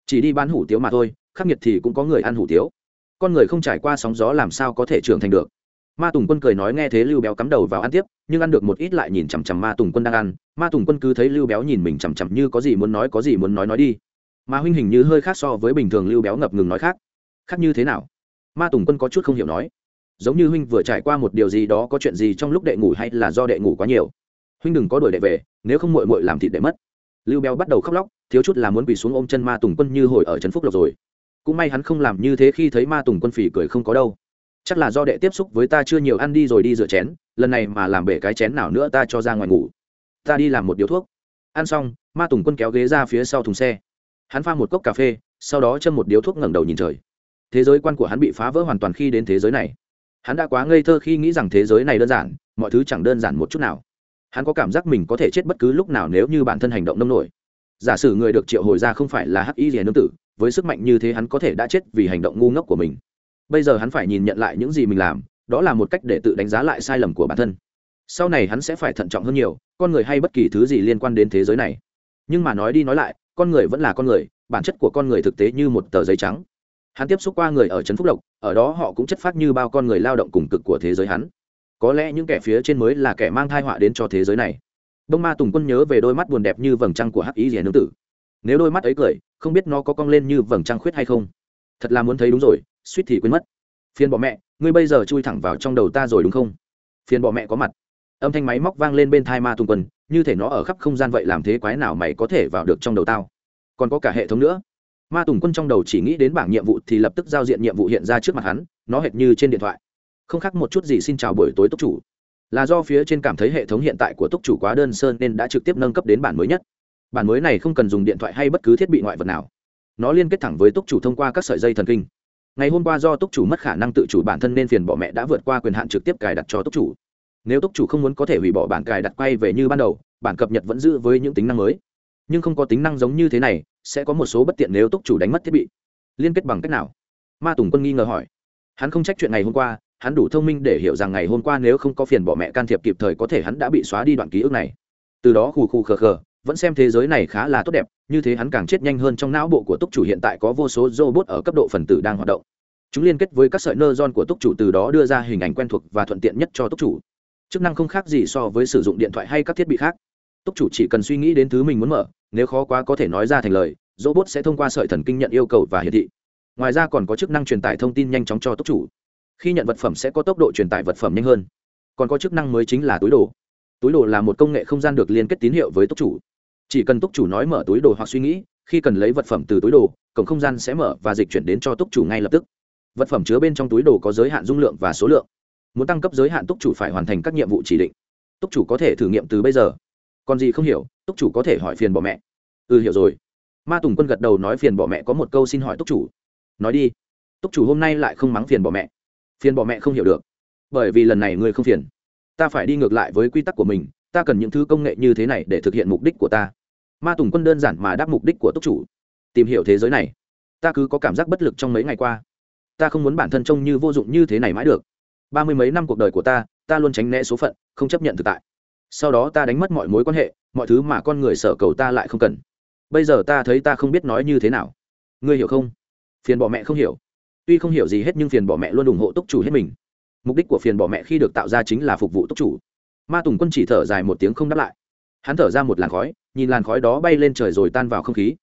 Chỉ đi bán hủ tiếu mà thôi, khắc nghiệt thì cũng có người ăn hủ tiếu. Con người không trải qua sóng gió làm sao có thể trưởng thành được? Ma tùng quân cười nói nghe thế lưu béo cắm đầu vào ăn tiếp, nhưng ăn được một ít lại nhìn chằm chằm ma tùng quân đang ăn. Ma tùng quân cứ thấy lưu béo nhìn mình chằm chằm như có gì muốn nói có gì muốn nói nói đi. Mà huynh hình như hơi khác so với bình thường lưu béo ngập ngừng nói khác khác như thế nào? Ma tùng quân có chút không hiểu nói. Giống như huynh vừa trải qua một điều gì đó có chuyện gì trong lúc đệ ngủ hay là do đệ ngủ quá nhiều? Huynh đừng có đuổi đệ về, nếu không mội mội làm thịt đệ mất. Lưu béo bắt đầu khóc lóc, thiếu chút là muốn quỳ xuống ôm chân ma tùng quân như hồi ở trấn phúc lộc rồi. Cũng may hắn không làm như thế khi thấy ma tùng quân phỉ cười không có đâu. Chắc là do đệ tiếp xúc với ta chưa nhiều ăn đi rồi đi rửa chén, lần này mà làm bể cái chén nào nữa ta cho ra ngoài ngủ. Ta đi làm một điếu thuốc. Ăn xong, ma tùng quân kéo ghế ra phía sau thùng xe. Hắn pha một cốc cà phê, sau đó châm một điếu thuốc ngẩng đầu nhìn trời thế giới quan của hắn bị phá vỡ hoàn toàn khi đến thế giới này. Hắn đã quá ngây thơ khi nghĩ rằng thế giới này đơn giản, mọi thứ chẳng đơn giản một chút nào. Hắn có cảm giác mình có thể chết bất cứ lúc nào nếu như bản thân hành động nông nổi. Giả sử người được triệu hồi ra không phải là hắc y rìa nương tử, với sức mạnh như thế hắn có thể đã chết vì hành động ngu ngốc của mình. Bây giờ hắn phải nhìn nhận lại những gì mình làm, đó là một cách để tự đánh giá lại sai lầm của bản thân. Sau này hắn sẽ phải thận trọng hơn nhiều, con người hay bất kỳ thứ gì liên quan đến thế giới này. Nhưng mà nói đi nói lại, con người vẫn là con người, bản chất của con người thực tế như một tờ giấy trắng hắn tiếp xúc qua người ở trấn phúc lộc, ở đó họ cũng chất phát như bao con người lao động cùng cực của thế giới hắn. Có lẽ những kẻ phía trên mới là kẻ mang thai họa đến cho thế giới này. Đông ma tùng quân nhớ về đôi mắt buồn đẹp như vầng trăng của hắc ý rẻ nương tử. Nếu đôi mắt ấy cười, không biết nó có cong lên như vầng trăng khuyết hay không. Thật là muốn thấy đúng rồi, suýt thì quên mất. Phiền bỏ mẹ, ngươi bây giờ chui thẳng vào trong đầu ta rồi đúng không? Phiền bỏ mẹ có mặt. Âm thanh máy móc vang lên bên thai ma tùng quân, như thể nó ở khắp không gian vậy làm thế quái nào mày có thể vào được trong đầu tao? Còn có cả hệ thống nữa ma tùng quân trong đầu chỉ nghĩ đến bảng nhiệm vụ thì lập tức giao diện nhiệm vụ hiện ra trước mặt hắn, nó hệt như trên điện thoại. Không khác một chút gì xin chào buổi tối túc chủ. Là do phía trên cảm thấy hệ thống hiện tại của túc chủ quá đơn sơ nên đã trực tiếp nâng cấp đến bản mới nhất. Bản mới này không cần dùng điện thoại hay bất cứ thiết bị ngoại vật nào. Nó liên kết thẳng với túc chủ thông qua các sợi dây thần kinh. Ngày hôm qua do túc chủ mất khả năng tự chủ bản thân nên phiền bỏ mẹ đã vượt qua quyền hạn trực tiếp cài đặt cho túc chủ. Nếu túc chủ không muốn có thể hủy bỏ bản cài đặt quay về như ban đầu, bản cập nhật vẫn giữ với những tính năng mới nhưng không có tính năng giống như thế này, sẽ có một số bất tiện nếu túc chủ đánh mất thiết bị. Liên kết bằng cách nào? Ma tùng quân nghi ngờ hỏi. Hắn không trách chuyện ngày hôm qua, hắn đủ thông minh để hiểu rằng ngày hôm qua nếu không có phiền bỏ mẹ can thiệp kịp thời có thể hắn đã bị xóa đi đoạn ký ức này. Từ đó khù khù khờ khờ, vẫn xem thế giới này khá là tốt đẹp, như thế hắn càng chết nhanh hơn trong não bộ của túc chủ hiện tại có vô số robot ở cấp độ phần tử đang hoạt động. Chúng liên kết với các sợi nơ giòn của túc chủ từ đó đưa ra hình ảnh quen thuộc và thuận tiện nhất cho túc chủ. Chức năng không khác gì so với sử dụng điện thoại hay các thiết bị khác túc chủ chỉ cần suy nghĩ đến thứ mình muốn mở, nếu khó quá có thể nói ra thành lời, robot sẽ thông qua sợi thần kinh nhận yêu cầu và hiển thị. Ngoài ra còn có chức năng truyền tải thông tin nhanh chóng cho túc chủ. Khi nhận vật phẩm sẽ có tốc độ truyền tải vật phẩm nhanh hơn. Còn có chức năng mới chính là túi đồ. Túi đồ là một công nghệ không gian được liên kết tín hiệu với túc chủ. Chỉ cần túc chủ nói mở túi đồ hoặc suy nghĩ, khi cần lấy vật phẩm từ túi đồ, cổng không gian sẽ mở và dịch chuyển đến cho túc chủ ngay lập tức. Vật phẩm chứa bên trong túi đồ có giới hạn dung lượng và số lượng. Muốn tăng cấp giới hạn, túc chủ phải hoàn thành các nhiệm vụ chỉ định. Túc chủ có thể thử nghiệm từ bây giờ còn gì không hiểu, túc chủ có thể hỏi phiền bỏ mẹ. Ừ hiểu rồi. Ma tùng quân gật đầu nói phiền bỏ mẹ có một câu xin hỏi túc chủ. Nói đi. Túc chủ hôm nay lại không mắng phiền bỏ mẹ. Phiền bỏ mẹ không hiểu được. Bởi vì lần này ngươi không phiền. Ta phải đi ngược lại với quy tắc của mình, ta cần những thứ công nghệ như thế này để thực hiện mục đích của ta. Ma tùng quân đơn giản mà đáp mục đích của túc chủ. Tìm hiểu thế giới này. Ta cứ có cảm giác bất lực trong mấy ngày qua. Ta không muốn bản thân trông như vô dụng như thế này mãi được. Ba mươi mấy năm cuộc đời của ta ta luôn tránh né số phận, không chấp nhận thực tại sau đó ta đánh mất mọi mối quan hệ, mọi thứ mà con người sở cầu ta lại không cần. Bây giờ ta thấy ta không biết nói như thế nào. Ngươi hiểu không? Phiền bỏ mẹ không hiểu. Tuy không hiểu gì hết nhưng phiền bỏ mẹ luôn ủng hộ túc chủ hết mình. Mục đích của phiền bỏ mẹ khi được tạo ra chính là phục vụ túc chủ. Ma tùng quân chỉ thở dài một tiếng không đáp lại. Hắn thở ra một làn khói, nhìn làn khói đó bay lên trời rồi tan vào không khí.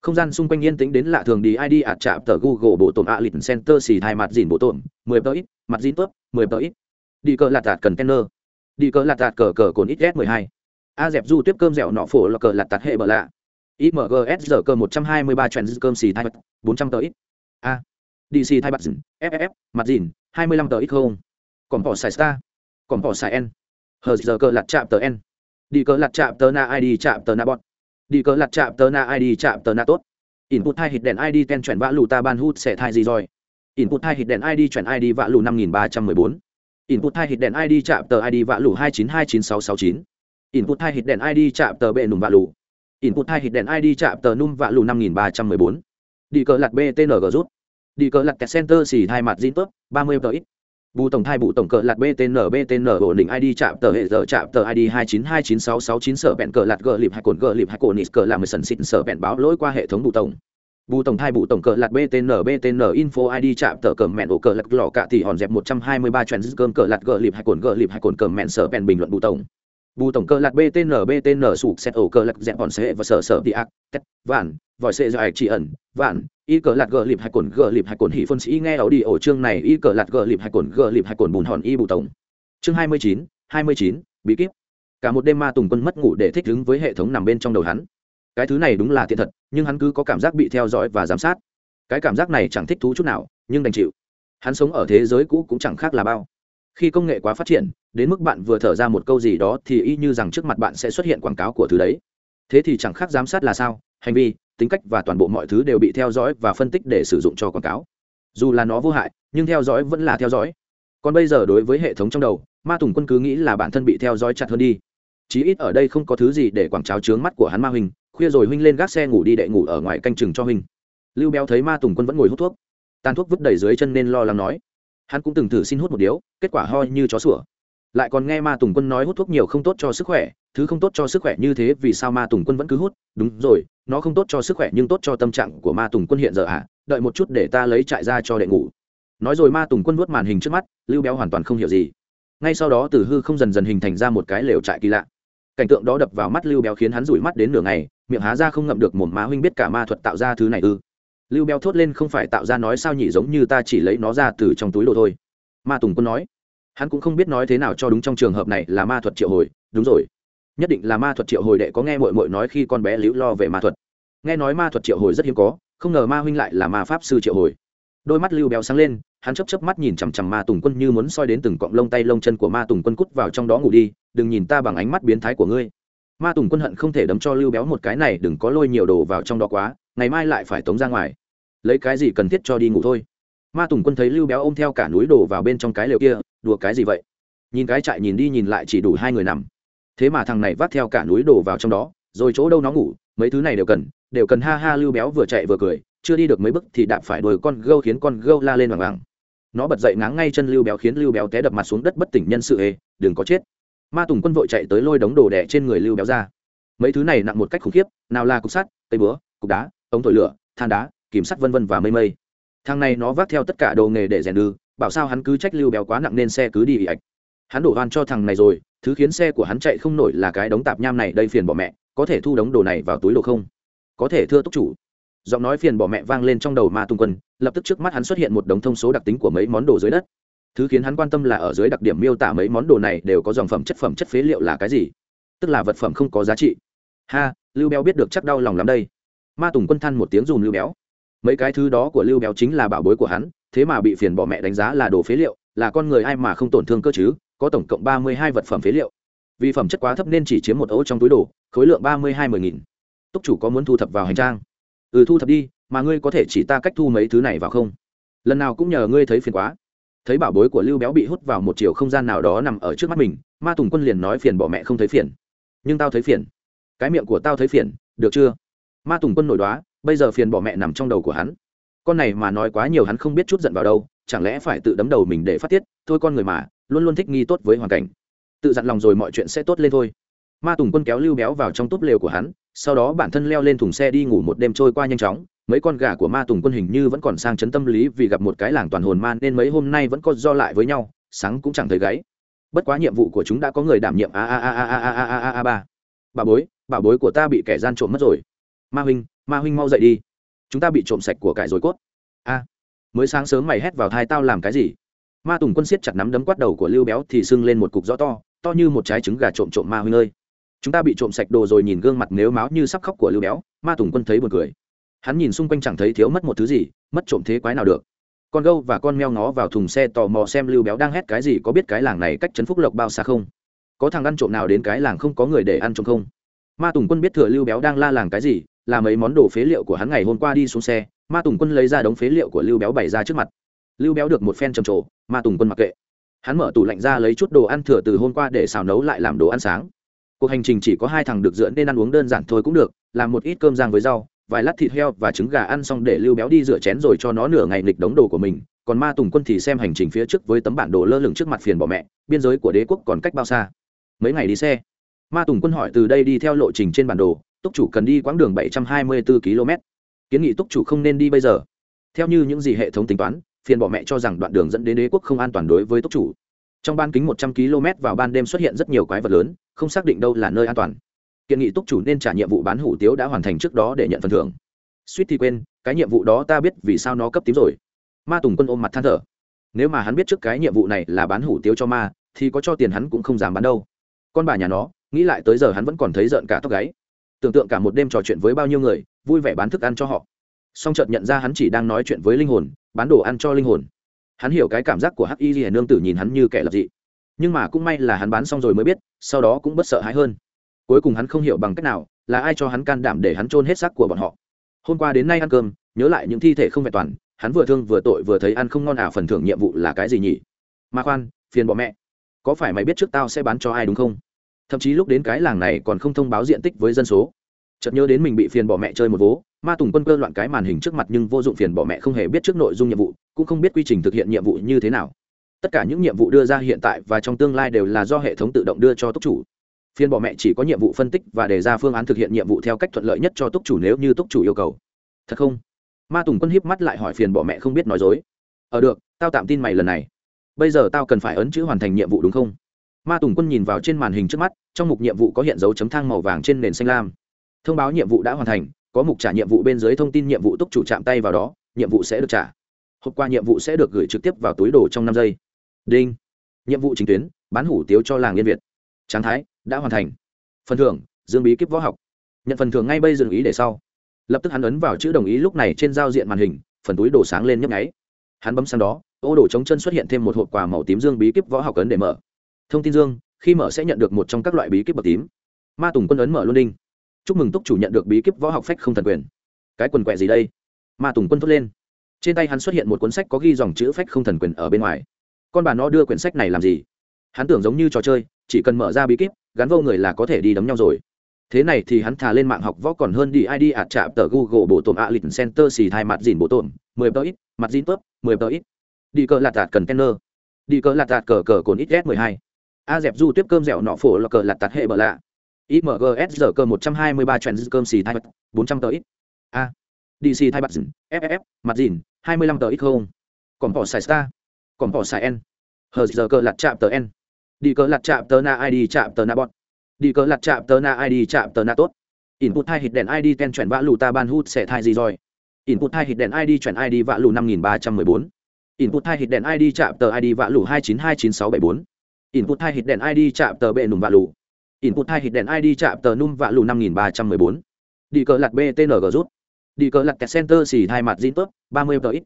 Không gian xung quanh yên tĩnh đến lạ thường đi id ạt chạm tờ google bộ tổn ạ lịch center xì thai mặt dìn bộ tổn, mười tờ ít, mặt dìn tớp mười tờ ít. Đi cờ lạt tạt cần kenner đi cờ lạt tạt cờ cờ cồn ít s mười hai. A dẹp du tiếp cơm dẻo nọ phổ là cờ lạt tạt hệ bờ lạ. Imgs giờ cơ một trăm hai mươi ba trend cơm xì thai bật bốn trăm tờ ít. A. Dc thai bật ff mặt dìn, hai mươi lăm tờ ít không. Còn bỏ xài star. Còn bỏ xài n. Hờ giờ cơ lạt chạm tờ n. Đi cờ lạt chạm tờ na id chạm tờ na bot. Đi cờ lạt chạm tờ na id chạm tờ na tốt. Input hai hit đèn id ten chuyển vã lù ta ban hút sẽ thai gì rồi? Input hai hit đèn id chuyển id vã lù năm nghìn ba trăm mười bốn input hai hit đèn id chạm tờ id vạ lù hai chín hai chín sáu sáu chín. Input hai hit đèn id chạm tờ bệ nùm vạ lù. Input hai hit đèn id chạm tờ num vạ lù năm nghìn ba trăm mười bốn. Đi cờ lặt btng rút. Đi cờ lặt center xỉ hai mặt zin tốt ba mươi tờ ít. Bù tổng thai bù tổng cờ lạt btn btn ổn định id chạm tờ hệ giờ chạm tờ id hai chín hai chín sáu sáu chín sở bẹn cờ lạt gờ lịp hai cồn gờ lịp hai cồn nít cờ làm mười sần xịn sở bẹn báo lỗi qua hệ thống bù tổng bù tổng thai bù tổng cờ lạt btn btn info id chạm tờ cờ mẹn ổ cờ lạt lò cạ thì hòn dẹp một trăm hai mươi ba cơm cờ lạt gờ lịp hay cồn gờ lịp hay cồn cờ mẹn sở bèn bình luận bù tổng. Bù tổng cờ lạt btn btn sụp xét ổ cờ lạt dẹp hòn xe và sở sở đi ác, tét, vạn, vòi xe dài ạch chỉ ẩn, vạn, y cờ lạt gờ lịp hay cồn gờ lịp hay cồn hỉ phân sĩ nghe ảo đi ổ chương này, y cờ lạt gờ lịp hay cồn gờ lịp hay cồn bùn hòn y bù tổng. Chương hai mươi chín, hai mươi chín, bí kíp. Cả một đêm ma tùng quân mất ngủ để thích ứng với hệ thống nằm bên trong đầu hắn. Cái thứ này đúng là thiệt thật nhưng hắn cứ có cảm giác bị theo dõi và giám sát. Cái cảm giác này chẳng thích thú chút nào, nhưng đành chịu. Hắn sống ở thế giới cũ cũng chẳng khác là bao. Khi công nghệ quá phát triển, đến mức bạn vừa thở ra một câu gì đó thì y như rằng trước mặt bạn sẽ xuất hiện quảng cáo của thứ đấy. Thế thì chẳng khác giám sát là sao? Hành vi, tính cách và toàn bộ mọi thứ đều bị theo dõi và phân tích để sử dụng cho quảng cáo. Dù là nó vô hại, nhưng theo dõi vẫn là theo dõi. Còn bây giờ đối với hệ thống trong đầu, ma tùng quân cứ nghĩ là bản thân bị theo dõi chặt hơn đi. Chí ít ở đây không có thứ gì để quảng cáo trướng mắt của hắn ma hình khuya rồi huynh lên gác xe ngủ đi đệ ngủ ở ngoài canh chừng cho huynh. Lưu béo thấy ma tùng quân vẫn ngồi hút thuốc. Tàn thuốc vứt đầy dưới chân nên lo lắng nói. Hắn cũng từng thử xin hút một điếu, kết quả ho như chó sủa. Lại còn nghe ma tùng quân nói hút thuốc nhiều không tốt cho sức khỏe, thứ không tốt cho sức khỏe như thế vì sao ma tùng quân vẫn cứ hút? Đúng rồi, nó không tốt cho sức khỏe nhưng tốt cho tâm trạng của ma tùng quân hiện giờ à? Đợi một chút để ta lấy trại ra cho đệ ngủ. Nói rồi ma tùng quân vuốt màn hình trước mắt, lưu béo hoàn toàn không hiểu gì. Ngay sau đó từ hư không dần dần hình thành ra một cái lều trại kỳ lạ cảnh tượng đó đập vào mắt lưu béo khiến hắn rủi mắt đến nửa ngày, miệng há ra không ngậm được một má huynh biết cả ma thuật tạo ra thứ này ư. Lưu béo thốt lên không phải tạo ra nói sao nhỉ giống như ta chỉ lấy nó ra từ trong túi đồ thôi. Ma tùng quân nói, hắn cũng không biết nói thế nào cho đúng trong trường hợp này là ma thuật triệu hồi, đúng rồi. Nhất định là ma thuật triệu hồi đệ có nghe mội mội nói khi con bé liễu lo về ma thuật. Nghe nói ma thuật triệu hồi rất hiếm có, không ngờ ma huynh lại là ma pháp sư triệu hồi. Đôi mắt lưu béo sáng lên hắn chấp chấp mắt nhìn chằm chằm ma tùng quân như muốn soi đến từng cọng lông tay lông chân của ma tùng quân cút vào trong đó ngủ đi, đừng nhìn ta bằng ánh mắt biến thái của ngươi. Ma tùng quân hận không thể đấm cho lưu béo một cái này, đừng có lôi nhiều đồ vào trong đó quá, ngày mai lại phải tống ra ngoài. Lấy cái gì cần thiết cho đi ngủ thôi. Ma tùng quân thấy lưu béo ôm theo cả núi đồ vào bên trong cái lều kia, đùa cái gì vậy? Nhìn cái trại nhìn đi nhìn lại chỉ đủ hai người nằm. Thế mà thằng này vác theo cả núi đồ vào trong đó, rồi chỗ đâu nó ngủ, mấy thứ này đều cần đều cần ha ha lưu béo vừa chạy vừa cười, chưa đi được mấy bước thì đạp phải đuổi con gâu khiến con gâu la lên bằng bằng nó bật dậy ngáng ngay chân lưu béo khiến lưu béo té đập mặt xuống đất bất tỉnh nhân sự hề, đừng có chết. Ma tùng quân vội chạy tới lôi đống đồ đẻ trên người lưu béo ra. Mấy thứ này nặng một cách khủng khiếp, nào là cục sắt, cây búa, cục đá, ống thổi lửa, than đá, kìm sắt vân vân và mây mây. Thằng này nó vác theo tất cả đồ nghề để rèn đư, bảo sao hắn cứ trách lưu béo quá nặng nên xe cứ đi ị ạch. Hắn đổ oan cho thằng này rồi, thứ khiến xe của hắn chạy không nổi là cái đống tạp nham này, đây phiền bỏ mẹ, có thể thu đống đồ này vào túi đồ không? Có thể thưa túc chủ giọng nói phiền bỏ mẹ vang lên trong đầu ma tung quân, lập tức trước mắt hắn xuất hiện một đống thông số đặc tính của mấy món đồ dưới đất. Thứ khiến hắn quan tâm là ở dưới đặc điểm miêu tả mấy món đồ này đều có dòng phẩm chất phẩm chất phế liệu là cái gì, tức là vật phẩm không có giá trị. Ha, lưu béo biết được chắc đau lòng lắm đây. Ma tùng quân than một tiếng dùm lưu béo. Mấy cái thứ đó của lưu béo chính là bảo bối của hắn, thế mà bị phiền bỏ mẹ đánh giá là đồ phế liệu, là con người ai mà không tổn thương cơ chứ, có tổng cộng ba mươi hai vật phẩm phế liệu. Vì phẩm chất quá thấp nên chỉ chiếm một ấu trong túi đồ, khối lượng ba mươi hai mười nghìn. Túc chủ có muốn thu thập vào hành trang? Ừ thu thập đi, mà ngươi có thể chỉ ta cách thu mấy thứ này vào không? Lần nào cũng nhờ ngươi thấy phiền quá. Thấy bảo bối của lưu béo bị hút vào một chiều không gian nào đó nằm ở trước mắt mình, ma tùng quân liền nói phiền bỏ mẹ không thấy phiền. Nhưng tao thấy phiền. Cái miệng của tao thấy phiền, được chưa? Ma tùng quân nổi đoá, bây giờ phiền bỏ mẹ nằm trong đầu của hắn. Con này mà nói quá nhiều hắn không biết chút giận vào đâu, chẳng lẽ phải tự đấm đầu mình để phát tiết? Thôi con người mà, luôn luôn thích nghi tốt với hoàn cảnh. Tự dặn lòng rồi mọi chuyện sẽ tốt lên thôi. Ma tùng quân kéo lưu béo vào trong túp lều của hắn sau đó bản thân leo lên thùng xe đi ngủ một đêm trôi qua nhanh chóng. Mấy con gà của ma tùng quân hình như vẫn còn sang chấn tâm lý vì gặp một cái làng toàn hồn man nên mấy hôm nay vẫn có do lại với nhau, sáng cũng chẳng thấy gáy. Bất quá nhiệm vụ của chúng đã có người đảm nhiệm. A a a a a a a a a, ba. Bà bối bà bối của ta bị kẻ gian trộm mất rồi. Ma huynh ma huynh mau dậy đi. Chúng ta bị trộm sạch của cải rồi cốt. A. Mới sáng sớm mày hét vào thai tao làm cái gì? Ma tùng quân siết chặt nắm đấm quát đầu của lưu béo thì sưng lên một cục rõ to to như một trái trứng gà trộm trộm ma huynh ơi chúng ta bị trộm sạch đồ rồi nhìn gương mặt nếu máu như sắp khóc của lưu béo, ma tùng quân thấy buồn cười. Hắn nhìn xung quanh chẳng thấy thiếu mất một thứ gì, mất trộm thế quái nào được. Con gâu và con meo ngó vào thùng xe tò mò xem lưu béo đang hét cái gì, có biết cái làng này cách trấn phúc lộc bao xa không? Có thằng ăn trộm nào đến cái làng không có người để ăn trộm không? Ma tùng quân biết thừa lưu béo đang la làng cái gì, là mấy món đồ phế liệu của hắn ngày hôm qua đi xuống xe, ma tùng quân lấy ra đống phế liệu của lưu béo bày ra trước mặt. Lưu béo được một phen trầm trồ, ma tùng quân mặc kệ. Hắn mở tủ lạnh ra lấy chút đồ ăn thừa từ hôm qua để xào nấu lại làm đồ ăn sáng cuộc hành trình chỉ có hai thằng được dựa nên ăn uống đơn giản thôi cũng được, làm một ít cơm rang với rau, vài lát thịt heo và trứng gà ăn xong để lưu béo đi rửa chén rồi cho nó nửa ngày nghịch đống đồ của mình. Còn ma tùng quân thì xem hành trình phía trước với tấm bản đồ lơ lửng trước mặt phiền bỏ mẹ, biên giới của đế quốc còn cách bao xa? Mấy ngày đi xe? Ma tùng quân hỏi từ đây đi theo lộ trình trên bản đồ, túc chủ cần đi quãng đường bảy trăm hai mươi bốn km. Kiến nghị túc chủ không nên đi bây giờ. Theo như những gì hệ thống tính toán, phiền bỏ mẹ cho rằng đoạn đường dẫn đến đế quốc không an toàn đối với túc chủ trong ban kính một trăm km vào ban đêm xuất hiện rất nhiều quái vật lớn, không xác định đâu là nơi an toàn. Kiện nghị túc chủ nên trả nhiệm vụ bán hủ tiếu đã hoàn thành trước đó để nhận phần thưởng. Suýt thì quên, cái nhiệm vụ đó ta biết vì sao nó cấp tím rồi. Ma tùng quân ôm mặt than thở. Nếu mà hắn biết trước cái nhiệm vụ này là bán hủ tiếu cho ma, thì có cho tiền hắn cũng không dám bán đâu. Con bà nhà nó, nghĩ lại tới giờ hắn vẫn còn thấy rợn cả tóc gáy. Tưởng tượng cả một đêm trò chuyện với bao nhiêu người, vui vẻ bán thức ăn cho họ. Song chợt nhận ra hắn chỉ đang nói chuyện với linh hồn, bán đồ ăn cho linh hồn hắn hiểu cái cảm giác của hắc y hiền nương tử nhìn hắn như kẻ lập dị. Nhưng mà cũng may là hắn bán xong rồi mới biết, sau đó cũng bất sợ hãi hơn. Cuối cùng hắn không hiểu bằng cách nào, là ai cho hắn can đảm để hắn trôn hết xác của bọn họ. Hôm qua đến nay ăn cơm, nhớ lại những thi thể không vẹn toàn, hắn vừa thương vừa tội vừa thấy ăn không ngon ảo phần thưởng nhiệm vụ là cái gì nhỉ? Mà khoan, phiền bỏ mẹ. Có phải mày biết trước tao sẽ bán cho ai đúng không? Thậm chí lúc đến cái làng này còn không thông báo diện tích với dân số chợt nhớ đến mình bị phiền bỏ mẹ chơi một vố, ma tùng quân cơ loạn cái màn hình trước mặt nhưng vô dụng phiền bỏ mẹ không hề biết trước nội dung nhiệm vụ, cũng không biết quy trình thực hiện nhiệm vụ như thế nào. Tất cả những nhiệm vụ đưa ra hiện tại và trong tương lai đều là do hệ thống tự động đưa cho túc chủ. Phiên bỏ mẹ chỉ có nhiệm vụ phân tích và đề ra phương án thực hiện nhiệm vụ theo cách thuận lợi nhất cho túc chủ nếu như túc chủ yêu cầu. Thật không? Ma tùng quân híp mắt lại hỏi phiền bỏ mẹ không biết nói dối. Ờ được, tao tạm tin mày lần này. Bây giờ tao cần phải ấn chữ hoàn thành nhiệm vụ đúng không? Ma tùng quân nhìn vào trên màn hình trước mắt, trong mục nhiệm vụ có hiện dấu chấm thang màu vàng trên nền xanh lam thông báo nhiệm vụ đã hoàn thành, có mục trả nhiệm vụ bên dưới thông tin nhiệm vụ túc chủ chạm tay vào đó, nhiệm vụ sẽ được trả. Hộp qua nhiệm vụ sẽ được gửi trực tiếp vào túi đồ trong năm giây. Đinh. Nhiệm vụ chính tuyến, bán hủ tiếu cho làng yên việt. Tráng thái, đã hoàn thành. Phần thưởng, dương bí kíp võ học. Nhận phần thưởng ngay bây giờ ý để sau. Lập tức hắn ấn vào chữ đồng ý lúc này trên giao diện màn hình, phần túi đồ sáng lên nhấp nháy. Hắn bấm sang đó, ô đồ chống chân xuất hiện thêm một hộp quà màu tím dương bí kíp võ học ấn để mở. Thông tin dương, khi mở sẽ nhận được một trong các loại bí kíp bậc tím. Ma tùng quân ấn mở luôn đinh chúc mừng túc chủ nhận được bí kíp võ học phách không thần quyền. Cái quần quẹ gì đây? Ma tùng quân thốt lên. Trên tay hắn xuất hiện một cuốn sách có ghi dòng chữ phách không thần quyền ở bên ngoài. Con bà nó đưa quyển sách này làm gì? Hắn tưởng giống như trò chơi, chỉ cần mở ra bí kíp, gắn vô người là có thể đi đấm nhau rồi. Thế này thì hắn thà lên mạng học võ còn hơn đi id ạt chạm tờ google bộ tổn a lịch center xì thai mặt dìn bộ tổn, mười tờ ít, mặt dìn tớp, mười tờ ít. Đi cờ lạt tạt cần tenner. đi cờ lạt tạt cờ cờ cồn ít s mười hai. A dẹp du tiếp cơm dẻo nọ phổ là cờ lạt tạt hệ bờ lạ imgs giờ cơ một trăm hai cơm xì thai bật, 400 tờ ít. A. Dc thai bật dìn ff mặt dìn hai mươi lăm tờ ít không? Còn bỏ xài star. Còn bỏ xài n. Hờ giờ cơ lặt chạm tờ n. Đi cơ lặt chạm tờ na id chạm tờ na bọt đi cơ lặt chạm tờ na id chạm tờ na tốt. Input hai hit đèn id ten chuyển vã lù ta ban hút sẽ thai gì rồi? Input hai hit đèn id chuyển id vã lù năm nghìn ba trăm mười bốn. Input hai hit đèn id chạm tờ id vã lù hai chín hai chín sáu bảy bốn. Input hai hit đèn id chạm tờ bệ nùm vã lù input hai hit đèn id chạm tờ num vạ lù năm nghìn ba trăm mười bốn. Đi cờ lặt btng rút. Đi cờ lặt center xì hai mặt zin top ba mươi tờ ít.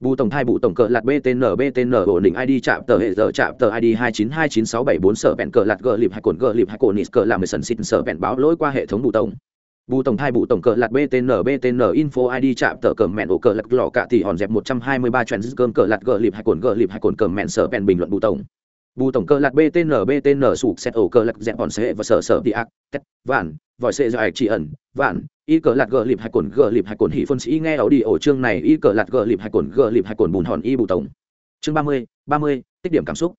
Bù tổng thai bù tổng cờ lạt btn btn ổn định id chạm tờ hệ giờ chạm tờ id hai chín hai chín sáu bảy bốn sở bẹn cờ lạt gờ lịp hai cồn gờ lịp hai cồn nít cờ làm mười sần xịt sở bẹn báo lỗi qua hệ thống bù tổng. Bù tổng thai bù tổng cờ lạt btn btn info id chạm tờ cờ mẹn ổ cờ lạt lò cạ thì hòn dẹp một trăm hai mươi ba trend cơm cờ lạt gờ lịp hai cồn gờ lịp hai cồn cờ mẹn sở bẹn bình luận bù tổng bù tổng cơ lạc btn btn sụp xét ổ cơ lạc dẹp bọn xe và sở sở đi ác, tét, vạn, vòi xe dài chỉ ẩn, vạn, y cờ lạc gờ lịp hai cồn, gờ lịp hai cồn hỉ phân sĩ nghe ảo đi ổ chương này, y cờ lạc gờ lịp hai cồn, gờ lịp hai cồn bùn hòn y bù tổng. Chương ba mươi ba mươi, tích điểm cảm xúc.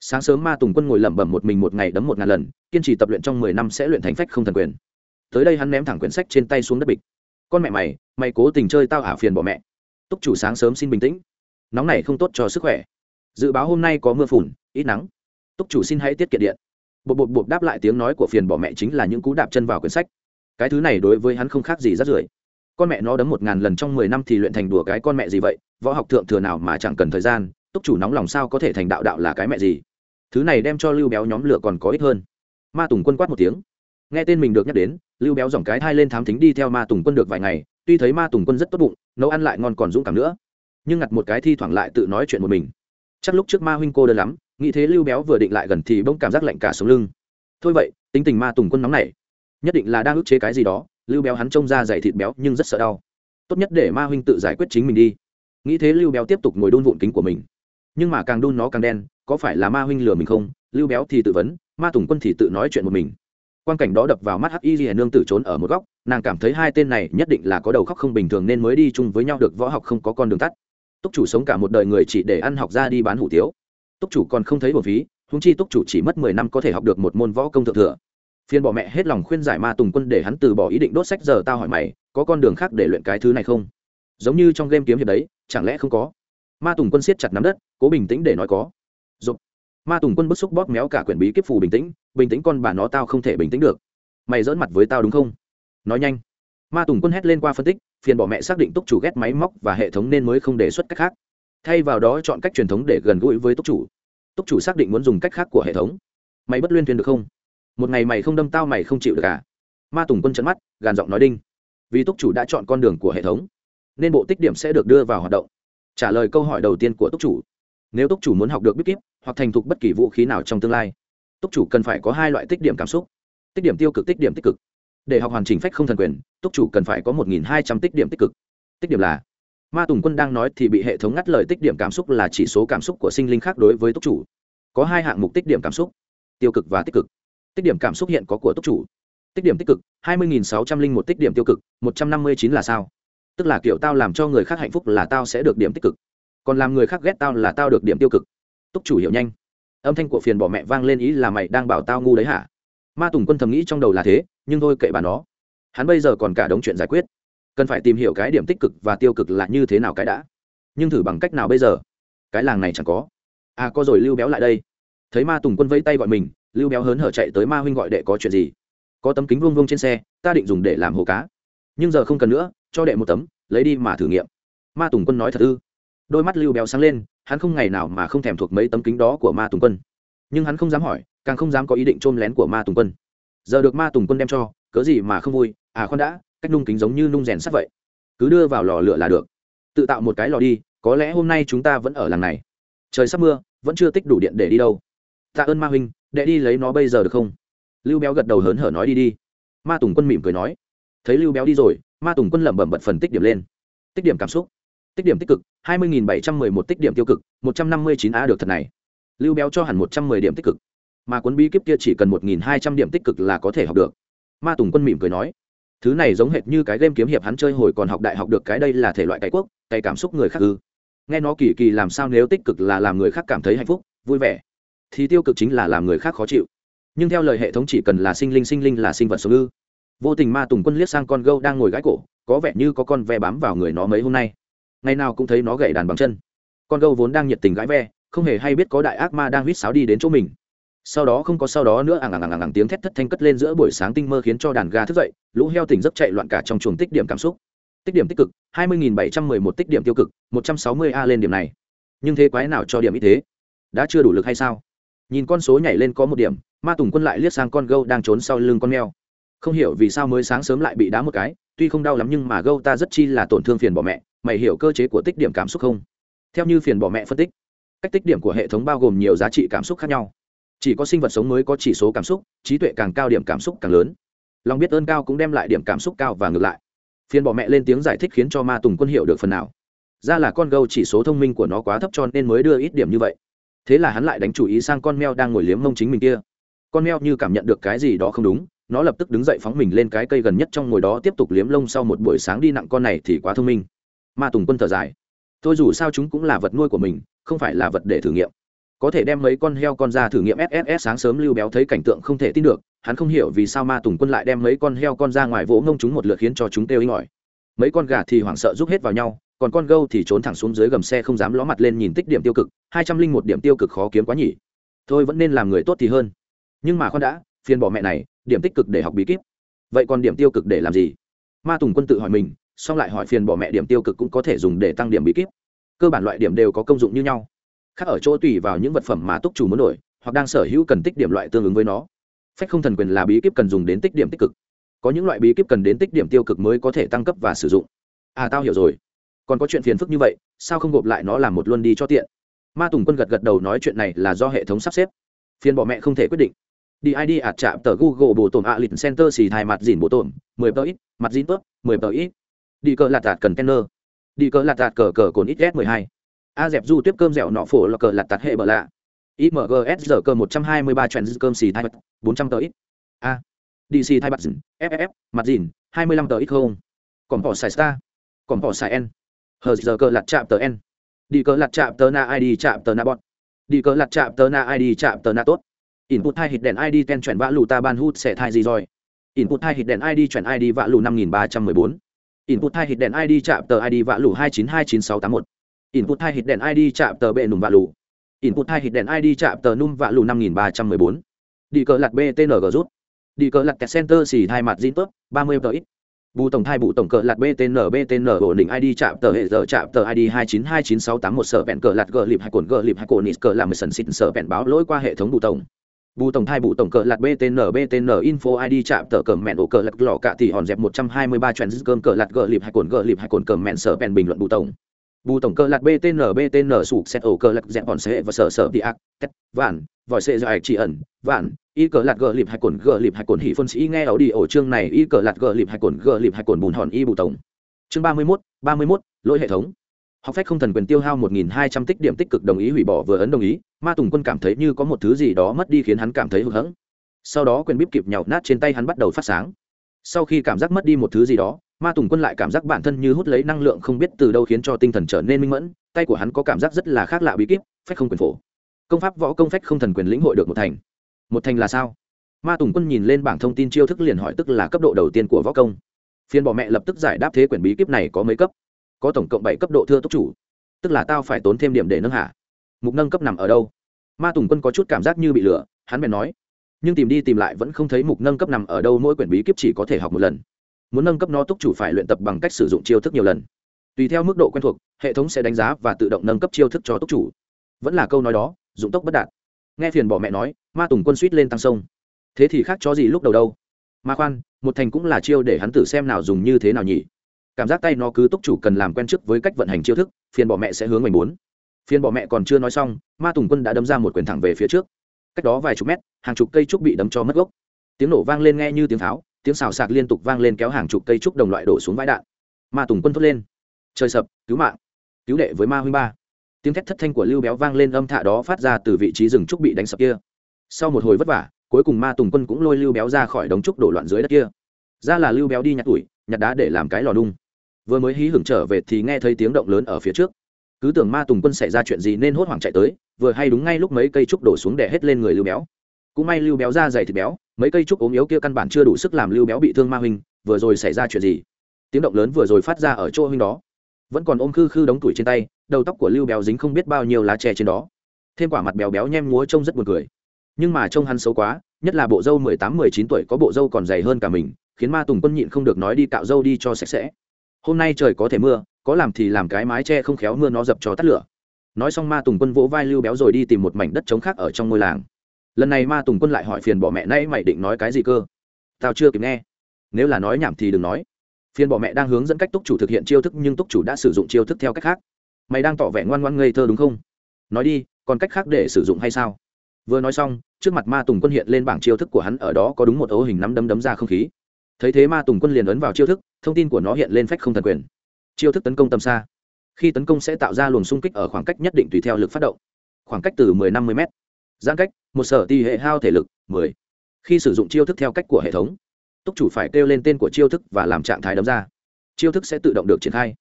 Sáng sớm ma tùng quân ngồi lẩm bẩm một mình một ngày đấm một ngàn lần, kiên trì tập luyện trong mười năm sẽ luyện thành phách không thần quyền. Tới đây hắn ném thẳng quyển sách trên tay xuống đất bịch. Con mẹ mày mày cố tình chơi tao ả phiền bỏ mẹ. Túc chủ sáng sớm xin bình tĩnh. Nóng này không tốt cho sức khỏe. Dự báo hôm nay có mưa phùn ít nắng. Túc chủ xin hãy tiết kiệm điện. Bột bột bột đáp lại tiếng nói của phiền bỏ mẹ chính là những cú đạp chân vào quyển sách. Cái thứ này đối với hắn không khác gì rất rưởi. Con mẹ nó đấm một ngàn lần trong mười năm thì luyện thành đùa cái con mẹ gì vậy? Võ học thượng thừa nào mà chẳng cần thời gian, túc chủ nóng lòng sao có thể thành đạo đạo là cái mẹ gì? Thứ này đem cho lưu béo nhóm lửa còn có ích hơn. Ma tùng quân quát một tiếng. Nghe tên mình được nhắc đến, lưu béo dòng cái thai lên thám thính đi theo ma tùng quân được vài ngày, tuy thấy ma tùng quân rất tốt bụng, nấu ăn lại ngon còn dũng cảm nữa. Nhưng ngặt một cái thi thoảng lại tự nói chuyện một mình. Chắc lúc trước ma huynh cô đơn lắm nghĩ thế lưu béo vừa định lại gần thì bỗng cảm giác lạnh cả sống lưng. Thôi vậy, tính tình ma tùng quân nóng này, nhất định là đang ức chế cái gì đó. Lưu béo hắn trông ra dày thịt béo nhưng rất sợ đau. Tốt nhất để ma huynh tự giải quyết chính mình đi. Nghĩ thế lưu béo tiếp tục ngồi đun vụn kính của mình. Nhưng mà càng đun nó càng đen, có phải là ma huynh lừa mình không? Lưu béo thì tự vấn, ma tùng quân thì tự nói chuyện một mình. Quan cảnh đó đập vào mắt hắc y hiền nương tử trốn ở một góc, nàng cảm thấy hai tên này nhất định là có đầu khóc không bình thường nên mới đi chung với nhau được võ học không có con đường tắt. Túc chủ sống cả một đời người chỉ để ăn học ra đi bán hủ tiếu túc chủ còn không thấy bổ phí húng chi túc chủ chỉ mất mười năm có thể học được một môn võ công thượng thừa. Phiên bỏ mẹ hết lòng khuyên giải ma tùng quân để hắn từ bỏ ý định đốt sách giờ tao hỏi mày, có con đường khác để luyện cái thứ này không? Giống như trong game kiếm hiệp đấy, chẳng lẽ không có? Ma tùng quân siết chặt nắm đất, cố bình tĩnh để nói có. Dục. ma tùng quân bức xúc bóp méo cả quyển bí kíp phù bình tĩnh bình tĩnh con bà nó tao không thể bình tĩnh được. Mày dỡn mặt với tao đúng không? Nói nhanh. Ma tùng quân hét lên qua phân tích, phiền bỏ mẹ xác định túc chủ ghét máy móc và hệ thống nên mới không đề xuất cách khác thay vào đó chọn cách truyền thống để gần gũi với túc chủ. Túc chủ xác định muốn dùng cách khác của hệ thống. Mày bất luyên thuyền được không? Một ngày mày không đâm tao mày không chịu được à? Ma tùng quân trận mắt, gàn giọng nói đinh. Vì túc chủ đã chọn con đường của hệ thống, nên bộ tích điểm sẽ được đưa vào hoạt động. Trả lời câu hỏi đầu tiên của túc chủ. Nếu túc chủ muốn học được biết kíp, hoặc thành thục bất kỳ vũ khí nào trong tương lai, túc chủ cần phải có hai loại tích điểm cảm xúc. Tích điểm tiêu cực, tích điểm tích cực. Để học hoàn chỉnh phách không thần quyền, túc chủ cần phải có một hai trăm tích điểm tích cực. Tích điểm là ma tùng quân đang nói thì bị hệ thống ngắt lời tích điểm cảm xúc là chỉ số cảm xúc của sinh linh khác đối với túc chủ. Có hai hạng mục tích điểm cảm xúc, tiêu cực và tích cực. Tích điểm cảm xúc hiện có của túc chủ. Tích điểm tích cực, hai mươi sáu trăm linh một tích điểm tiêu cực, một trăm năm mươi chín là sao? Tức là kiểu tao làm cho người khác hạnh phúc là tao sẽ được điểm tích cực. Còn làm người khác ghét tao là tao được điểm tiêu cực. Túc chủ hiểu nhanh. Âm thanh của phiền bỏ mẹ vang lên ý là mày đang bảo tao ngu đấy hả? Ma tùng quân thầm nghĩ trong đầu là thế, nhưng thôi kệ bà nó. Hắn bây giờ còn cả đống chuyện giải quyết cần phải tìm hiểu cái điểm tích cực và tiêu cực là như thế nào cái đã. Nhưng thử bằng cách nào bây giờ? Cái làng này chẳng có. À có rồi, lưu béo lại đây. Thấy ma tùng quân vẫy tay gọi mình, lưu béo hớn hở chạy tới ma huynh gọi đệ có chuyện gì? Có tấm kính vuông vuông trên xe, ta định dùng để làm hồ cá. Nhưng giờ không cần nữa, cho đệ một tấm, lấy đi mà thử nghiệm. Ma tùng quân nói thật ư? Đôi mắt lưu béo sáng lên, hắn không ngày nào mà không thèm thuộc mấy tấm kính đó của ma tùng quân. Nhưng hắn không dám hỏi, càng không dám có ý định trôn lén của ma tùng quân. Giờ được ma tùng quân đem cho, cớ gì mà không vui? À khoan đã cách nung kính giống như nung rèn sắt vậy. Cứ đưa vào lò lửa là được. Tự tạo một cái lò đi, có lẽ hôm nay chúng ta vẫn ở làng này. Trời sắp mưa, vẫn chưa tích đủ điện để đi đâu. Tạ ơn ma huynh, đệ đi lấy nó bây giờ được không? Lưu béo gật đầu hớn hở nói đi đi. Ma tùng quân mỉm cười nói. Thấy lưu béo đi rồi, ma tùng quân lẩm bẩm bật phần tích điểm lên. Tích điểm cảm xúc. Tích điểm tích cực, hai mươi bảy trăm mười một tích điểm tiêu cực, một trăm năm mươi chín a được thật này. Lưu béo cho hẳn một trăm mười điểm tích cực. Mà cuốn bí kíp kia chỉ cần một nghìn hai trăm điểm tích cực là có thể học được. Ma tùng quân mỉm cười nói thứ này giống hệt như cái game kiếm hiệp hắn chơi hồi còn học đại học được cái đây là thể loại cái quốc, cái cảm xúc người khác ư. Nghe nó kỳ kỳ làm sao nếu tích cực là làm người khác cảm thấy hạnh phúc, vui vẻ, thì tiêu cực chính là làm người khác khó chịu. Nhưng theo lời hệ thống chỉ cần là sinh linh sinh linh là sinh vật sống ư. Vô tình ma tùng quân liếc sang con gâu đang ngồi gãi cổ, có vẻ như có con ve bám vào người nó mấy hôm nay. Ngày nào cũng thấy nó gậy đàn bằng chân. Con gâu vốn đang nhiệt tình gãi ve, không hề hay biết có đại ác ma đang huýt sáo đi đến chỗ mình sau đó không có sau đó nữa, àng àng àng àng tiếng thét thất thanh cất lên giữa buổi sáng tinh mơ khiến cho đàn gà thức dậy, lũ heo tỉnh giấc chạy loạn cả trong chuồng tích điểm cảm xúc. Tích điểm tích cực, hai mươi bảy trăm mười một tích điểm tiêu cực, một trăm sáu mươi a lên điểm này. Nhưng thế quái nào cho điểm ít thế? Đã chưa đủ lực hay sao? Nhìn con số nhảy lên có một điểm, ma tùng quân lại liếc sang con gâu đang trốn sau lưng con mèo. Không hiểu vì sao mới sáng sớm lại bị đá một cái, tuy không đau lắm nhưng mà gâu ta rất chi là tổn thương phiền bỏ mẹ, mày hiểu cơ chế của tích điểm cảm xúc không? Theo như phiền bỏ mẹ phân tích, cách tích điểm của hệ thống bao gồm nhiều giá trị cảm xúc khác nhau chỉ có sinh vật sống mới có chỉ số cảm xúc, trí tuệ càng cao điểm cảm xúc càng lớn. Lòng biết ơn cao cũng đem lại điểm cảm xúc cao và ngược lại. Phiên bỏ mẹ lên tiếng giải thích khiến cho ma tùng quân hiểu được phần nào. Ra là con gâu chỉ số thông minh của nó quá thấp cho nên mới đưa ít điểm như vậy. Thế là hắn lại đánh chủ ý sang con mèo đang ngồi liếm mông chính mình kia. Con mèo như cảm nhận được cái gì đó không đúng, nó lập tức đứng dậy phóng mình lên cái cây gần nhất trong ngồi đó tiếp tục liếm lông sau một buổi sáng đi nặng con này thì quá thông minh. Ma tùng quân thở dài. Thôi dù sao chúng cũng là vật nuôi của mình, không phải là vật để thử nghiệm có thể đem mấy con heo con ra thử nghiệm sss sáng sớm lưu béo thấy cảnh tượng không thể tin được, hắn không hiểu vì sao ma tùng quân lại đem mấy con heo con ra ngoài vỗ ngông chúng một lượt khiến cho chúng têu inh ỏi. Mấy con gà thì hoảng sợ rút hết vào nhau, còn con gâu thì trốn thẳng xuống dưới gầm xe không dám ló mặt lên nhìn tích điểm tiêu cực, hai trăm linh một điểm tiêu cực khó kiếm quá nhỉ. Thôi vẫn nên làm người tốt thì hơn. Nhưng mà con đã, phiền bỏ mẹ này, điểm tích cực để học bí kíp. Vậy còn điểm tiêu cực để làm gì? Ma tùng quân tự hỏi mình, xong lại hỏi phiền bỏ mẹ điểm tiêu cực cũng có thể dùng để tăng điểm bí kíp. Cơ bản loại điểm đều có công dụng như nhau khác ở chỗ tùy vào những vật phẩm mà túc chủ muốn đổi, hoặc đang sở hữu cần tích điểm loại tương ứng với nó. Phách không thần quyền là bí kíp cần dùng đến tích điểm tích cực. Có những loại bí kíp cần đến tích điểm tiêu cực mới có thể tăng cấp và sử dụng. À tao hiểu rồi. Còn có chuyện phiền phức như vậy, sao không gộp lại nó làm một luân đi cho tiện? Ma tùng quân gật gật đầu nói chuyện này là do hệ thống sắp xếp. Phiền bỏ mẹ không thể quyết định. Đi id ạt chạm tờ google bổ tổn ạ lịch center xì thai mặt dìn bổ tổn, mười tờ ít, mặt dìn tớp mười tờ ít. Đi cờ lạt tạt cần tenner. đi cờ lạt tạt cờ cờ cồn ít s mười hai a dẹp du tiếp cơm dẻo nọ phổ là cờ lạt tạt hệ bờ lạ. Imgs giờ cơ một trăm hai mươi ba chuyện cơm xì thai bốn trăm tờ ít. A. Dc thai bật dìn ff mặt dìn, hai mươi lăm tờ ít không? Còn bỏ xài star. Còn bỏ xài n. Hờ giờ cơ lạt chạm tờ n. Đi cờ lạt chạm tờ na id chạm tờ na bọt đi cờ lạt chạm tờ na id chạm tờ na tốt. Input hai hit đèn id ten chuyển vã lù ta ban hút sẽ thai gì rồi? Input hai hit đèn id chuyển id vã lù năm nghìn ba trăm mười bốn. Input hai hit đèn id chạm tờ id vã lù hai chín hai chín sáu tám một input hai hit đèn id chạm tờ bệ nùm vạ lù. Input hai hit đèn id chạm tờ nùm vạ lù năm nghìn ba trăm mười bốn. Đi cờ lặt btng rút. Đi cờ lặt kẹt center xì hai mặt zin tốt ba mươi tờ ít. Bù tổng thai bù tổng cờ lạt btn btn ổn định id chạm tờ hệ giờ chạm tờ id hai chín hai chín sáu tám một sở vẹn cờ lạt gờ lịp hai cồn gờ lịp hai cồn nít cờ làm sần xịn sở vẹn báo lỗi qua hệ thống bù tổng. Bù tổng thai bù tổng cờ lạt btn btn info id chạm tờ cờ mẹn ổ cờ lạt lò cạ thì hòn dẹp một trăm hai mươi ba chuyện cơm cờ lạt gờ lịp hai cồn gờ lịp hai cồn cờ mẹn sở vẹn bình luận bù tổng bù tổng cơ lạc btn btn sụp xét ổ cơ lạc dẹp bọn xe và sở sở đi ác tét vạn, vòi xe dài chỉ ẩn, vạn, y cờ lạc gờ lịp hay cồn, gờ lịp hay cồn hỉ phân sĩ nghe ấu đi ổ chương này, y cờ lạc gờ lịp hay cồn, gờ lịp hay cồn bùn hòn y bù tổng. Chương ba mươi mốt, ba mươi mốt, lỗi hệ thống. Học phép không thần quyền tiêu hao một nghìn hai trăm tích điểm tích cực đồng ý hủy bỏ vừa ấn đồng ý, ma tùng quân cảm thấy như có một thứ gì đó mất đi khiến hắn cảm thấy hụt hẫng. Sau đó quyền bíp kịp nhào nát trên tay hắn bắt đầu phát sáng sau khi cảm giác mất đi một thứ gì đó, ma tùng quân lại cảm giác bản thân như hút lấy năng lượng không biết từ đâu khiến cho tinh thần trở nên minh mẫn, tay của hắn có cảm giác rất là khác lạ bí kíp, phách không quyền phổ. Công pháp võ công phách không thần quyền lĩnh hội được một thành. Một thành là sao? Ma tùng quân nhìn lên bảng thông tin chiêu thức liền hỏi tức là cấp độ đầu tiên của võ công. Phiên bỏ mẹ lập tức giải đáp thế quyển bí kíp này có mấy cấp? Có tổng cộng bảy cấp độ thưa tốc chủ. Tức là tao phải tốn thêm điểm để nâng hạ. Mục nâng cấp nằm ở đâu? Ma tùng quân có chút cảm giác như bị lửa, hắn bèn nói nhưng tìm đi tìm lại vẫn không thấy mục nâng cấp nằm ở đâu, mỗi quyển bí kíp chỉ có thể học một lần. Muốn nâng cấp nó túc chủ phải luyện tập bằng cách sử dụng chiêu thức nhiều lần. Tùy theo mức độ quen thuộc, hệ thống sẽ đánh giá và tự động nâng cấp chiêu thức cho túc chủ. Vẫn là câu nói đó, dụng tốc bất đạt. Nghe phiền bỏ mẹ nói, ma tùng quân suýt lên tăng sông. Thế thì khác cho gì lúc đầu đâu? Ma khoan, một thành cũng là chiêu để hắn tử xem nào dùng như thế nào nhỉ? Cảm giác tay nó cứ túc chủ cần làm quen trước với cách vận hành chiêu thức, phiền bỏ mẹ sẽ hướng mình muốn. Phiền bỏ mẹ còn chưa nói xong, ma tùng quân đã đâm ra một quyền thẳng về phía trước cách đó vài chục mét, hàng chục cây trúc bị đấm cho mất gốc. Tiếng nổ vang lên nghe như tiếng pháo, tiếng xào sạc liên tục vang lên kéo hàng chục cây trúc đồng loại đổ xuống vãi đạn. Ma tùng quân thốt lên. Trời sập, cứu mạng, cứu đệ với ma huynh ba. Tiếng thét thất thanh của lưu béo vang lên âm thạ đó phát ra từ vị trí rừng trúc bị đánh sập kia. Sau một hồi vất vả, cuối cùng ma tùng quân cũng lôi lưu béo ra khỏi đống trúc đổ loạn dưới đất kia. Ra là lưu béo đi nhặt tuổi, nhặt đá để làm cái lò đung. Vừa mới hí hưởng trở về thì nghe thấy tiếng động lớn ở phía trước cứ tưởng ma tùng quân xảy ra chuyện gì nên hốt hoảng chạy tới, vừa hay đúng ngay lúc mấy cây trúc đổ xuống để hết lên người lưu béo. Cũng may lưu béo ra dày thịt béo, mấy cây trúc ốm yếu kia căn bản chưa đủ sức làm lưu béo bị thương ma huynh, vừa rồi xảy ra chuyện gì? Tiếng động lớn vừa rồi phát ra ở chỗ huynh đó. Vẫn còn ôm khư khư đống tuổi trên tay, đầu tóc của lưu béo dính không biết bao nhiêu lá chè trên đó. Thêm quả mặt béo béo nhem múa trông rất buồn cười. Nhưng mà trông hắn xấu quá, nhất là bộ dâu mười tám, mười chín tuổi có bộ dâu còn dày hơn cả mình, khiến ma tùng quân nhịn không được nói đi cạo dâu đi cho sạch sẽ. Hôm nay trời có thể mưa có làm thì làm cái mái che không khéo mưa nó dập cho tắt lửa. Nói xong ma tùng quân vỗ vai lưu béo rồi đi tìm một mảnh đất trống khác ở trong ngôi làng. Lần này ma tùng quân lại hỏi phiền bỏ mẹ nãy mày định nói cái gì cơ? Tao chưa kịp nghe. Nếu là nói nhảm thì đừng nói. Phiền bỏ mẹ đang hướng dẫn cách túc chủ thực hiện chiêu thức nhưng túc chủ đã sử dụng chiêu thức theo cách khác. Mày đang tỏ vẻ ngoan ngoan ngây thơ đúng không? Nói đi, còn cách khác để sử dụng hay sao? Vừa nói xong, trước mặt ma tùng quân hiện lên bảng chiêu thức của hắn ở đó có đúng một ấu hình nắm đấm đấm ra không khí. Thấy thế ma tùng quân liền ấn vào chiêu thức, thông tin của nó hiện lên phách không thần quyền chiêu thức tấn công tầm xa. Khi tấn công sẽ tạo ra luồng xung kích ở khoảng cách nhất định tùy theo lực phát động. Khoảng cách từ 10 50 m giãn cách, một sở tỷ hệ hao thể lực 10. khi sử dụng chiêu thức theo cách của hệ thống, túc chủ phải kêu lên tên của chiêu thức và làm trạng thái đấm ra. Chiêu thức sẽ tự động được triển khai.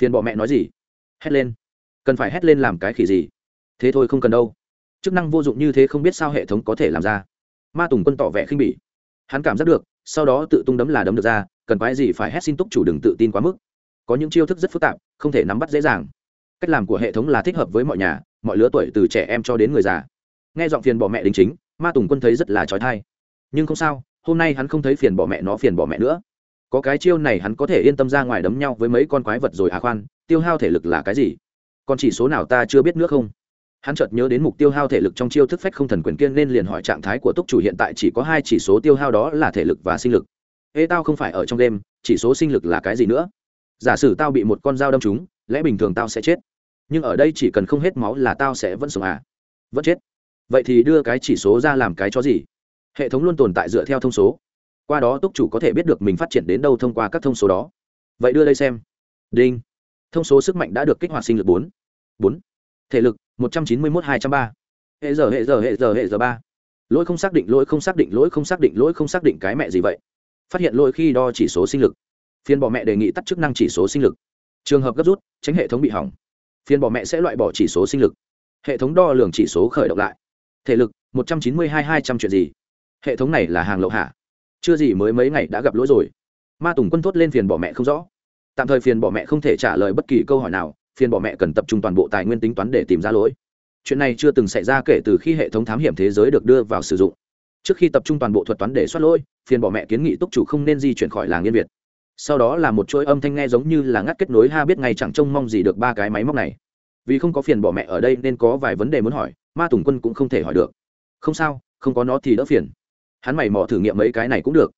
Phiền bọ mẹ nói gì? Hét lên. Cần phải hét lên làm cái khỉ gì? Thế thôi không cần đâu. Chức năng vô dụng như thế không biết sao hệ thống có thể làm ra. Ma tùng quân tỏ vẻ khinh bỉ. Hắn cảm giác được, sau đó tự tung đấm là đấm được ra, cần quái gì phải hét xin túc chủ đừng tự tin quá mức có những chiêu thức rất phức tạp, không thể nắm bắt dễ dàng. Cách làm của hệ thống là thích hợp với mọi nhà, mọi lứa tuổi từ trẻ em cho đến người già. Nghe giọng phiền bỏ mẹ đính chính, ma tùng quân thấy rất là trói thai nhưng không sao, hôm nay hắn không thấy phiền bỏ mẹ nó phiền bỏ mẹ nữa. Có cái chiêu này hắn có thể yên tâm ra ngoài đấm nhau với mấy con quái vật rồi hà khoan, tiêu hao thể lực là cái gì? Còn chỉ số nào ta chưa biết nữa không? Hắn chợt nhớ đến mục tiêu hao thể lực trong chiêu thức phách không thần quyền kiên nên liền hỏi trạng thái của túc chủ hiện tại chỉ có hai chỉ số tiêu hao đó là thể lực và sinh lực. Ê, tao không phải ở trong đêm chỉ số sinh lực là cái gì nữa? Giả sử tao bị một con dao đâm trúng, lẽ bình thường tao sẽ chết. Nhưng ở đây chỉ cần không hết máu là tao sẽ vẫn sống à? Vẫn chết. Vậy thì đưa cái chỉ số ra làm cái cho gì? Hệ thống luôn tồn tại dựa theo thông số. Qua đó túc chủ có thể biết được mình phát triển đến đâu thông qua các thông số đó. Vậy đưa đây xem. Đinh. Thông số sức mạnh đã được kích hoạt sinh lực bốn. Bốn. Thể lực, một trăm chín mươi một hai trăm ba. Hệ giờ hệ giờ hệ giờ hệ giờ ba. Lỗi không xác định, lỗi không xác định, lỗi không xác định, lỗi không xác định cái mẹ gì vậy? Phát hiện lỗi khi đo chỉ số sinh lực phiên bỏ mẹ đề nghị tắt chức năng chỉ số sinh lực. Trường hợp gấp rút, tránh hệ thống bị hỏng. Phiên bỏ mẹ sẽ loại bỏ chỉ số sinh lực. Hệ thống đo lường chỉ số khởi động lại. Thể lực, một trăm chín mươi hai hai trăm chuyện gì? Hệ thống này là hàng lậu hạ chưa gì mới mấy ngày đã gặp lỗi rồi. Ma tùng quân thốt lên phiền bỏ mẹ không rõ. Tạm thời phiền bỏ mẹ không thể trả lời bất kỳ câu hỏi nào phiền bỏ mẹ cần tập trung toàn bộ tài nguyên tính toán để tìm ra lỗi. Chuyện này chưa từng xảy ra kể từ khi hệ thống thám hiểm thế giới được đưa vào sử dụng. Trước khi tập trung toàn bộ thuật toán để soát lỗi phiền bỏ mẹ kiến nghị túc chủ không nên di chuyển khỏi làng yên việt sau đó là một chuỗi âm thanh nghe giống như là ngắt kết nối ha biết ngay chẳng trông mong gì được ba cái máy móc này. Vì không có phiền bỏ mẹ ở đây nên có vài vấn đề muốn hỏi, ma tùng quân cũng không thể hỏi được. Không sao, không có nó thì đỡ phiền. Hắn mày mò thử nghiệm mấy cái này cũng được.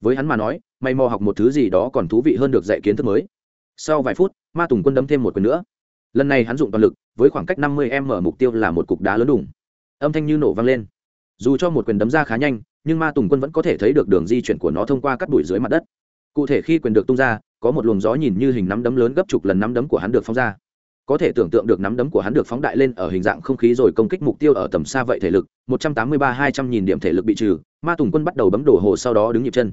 Với hắn mà nói, mày mò học một thứ gì đó còn thú vị hơn được dạy kiến thức mới. Sau vài phút, ma tùng quân đấm thêm một quyền nữa. Lần này hắn dụng toàn lực, với khoảng cách năm mươi m mục tiêu là một cục đá lớn đủng âm thanh như nổ vang lên. Dù cho một quyền đấm ra khá nhanh, nhưng ma tùng quân vẫn có thể thấy được đường di chuyển của nó thông qua các bụi dưới mặt đất cụ thể khi quyền được tung ra, có một luồng gió nhìn như hình nắm đấm lớn gấp chục lần nắm đấm của hắn được phóng ra. Có thể tưởng tượng được nắm đấm của hắn được phóng đại lên ở hình dạng không khí rồi công kích mục tiêu ở tầm xa vậy thể lực, một trăm tám mươi ba, hai trăm nghìn điểm thể lực bị trừ, ma tùng quân bắt đầu bấm đổ hồ sau đó đứng nhịp chân.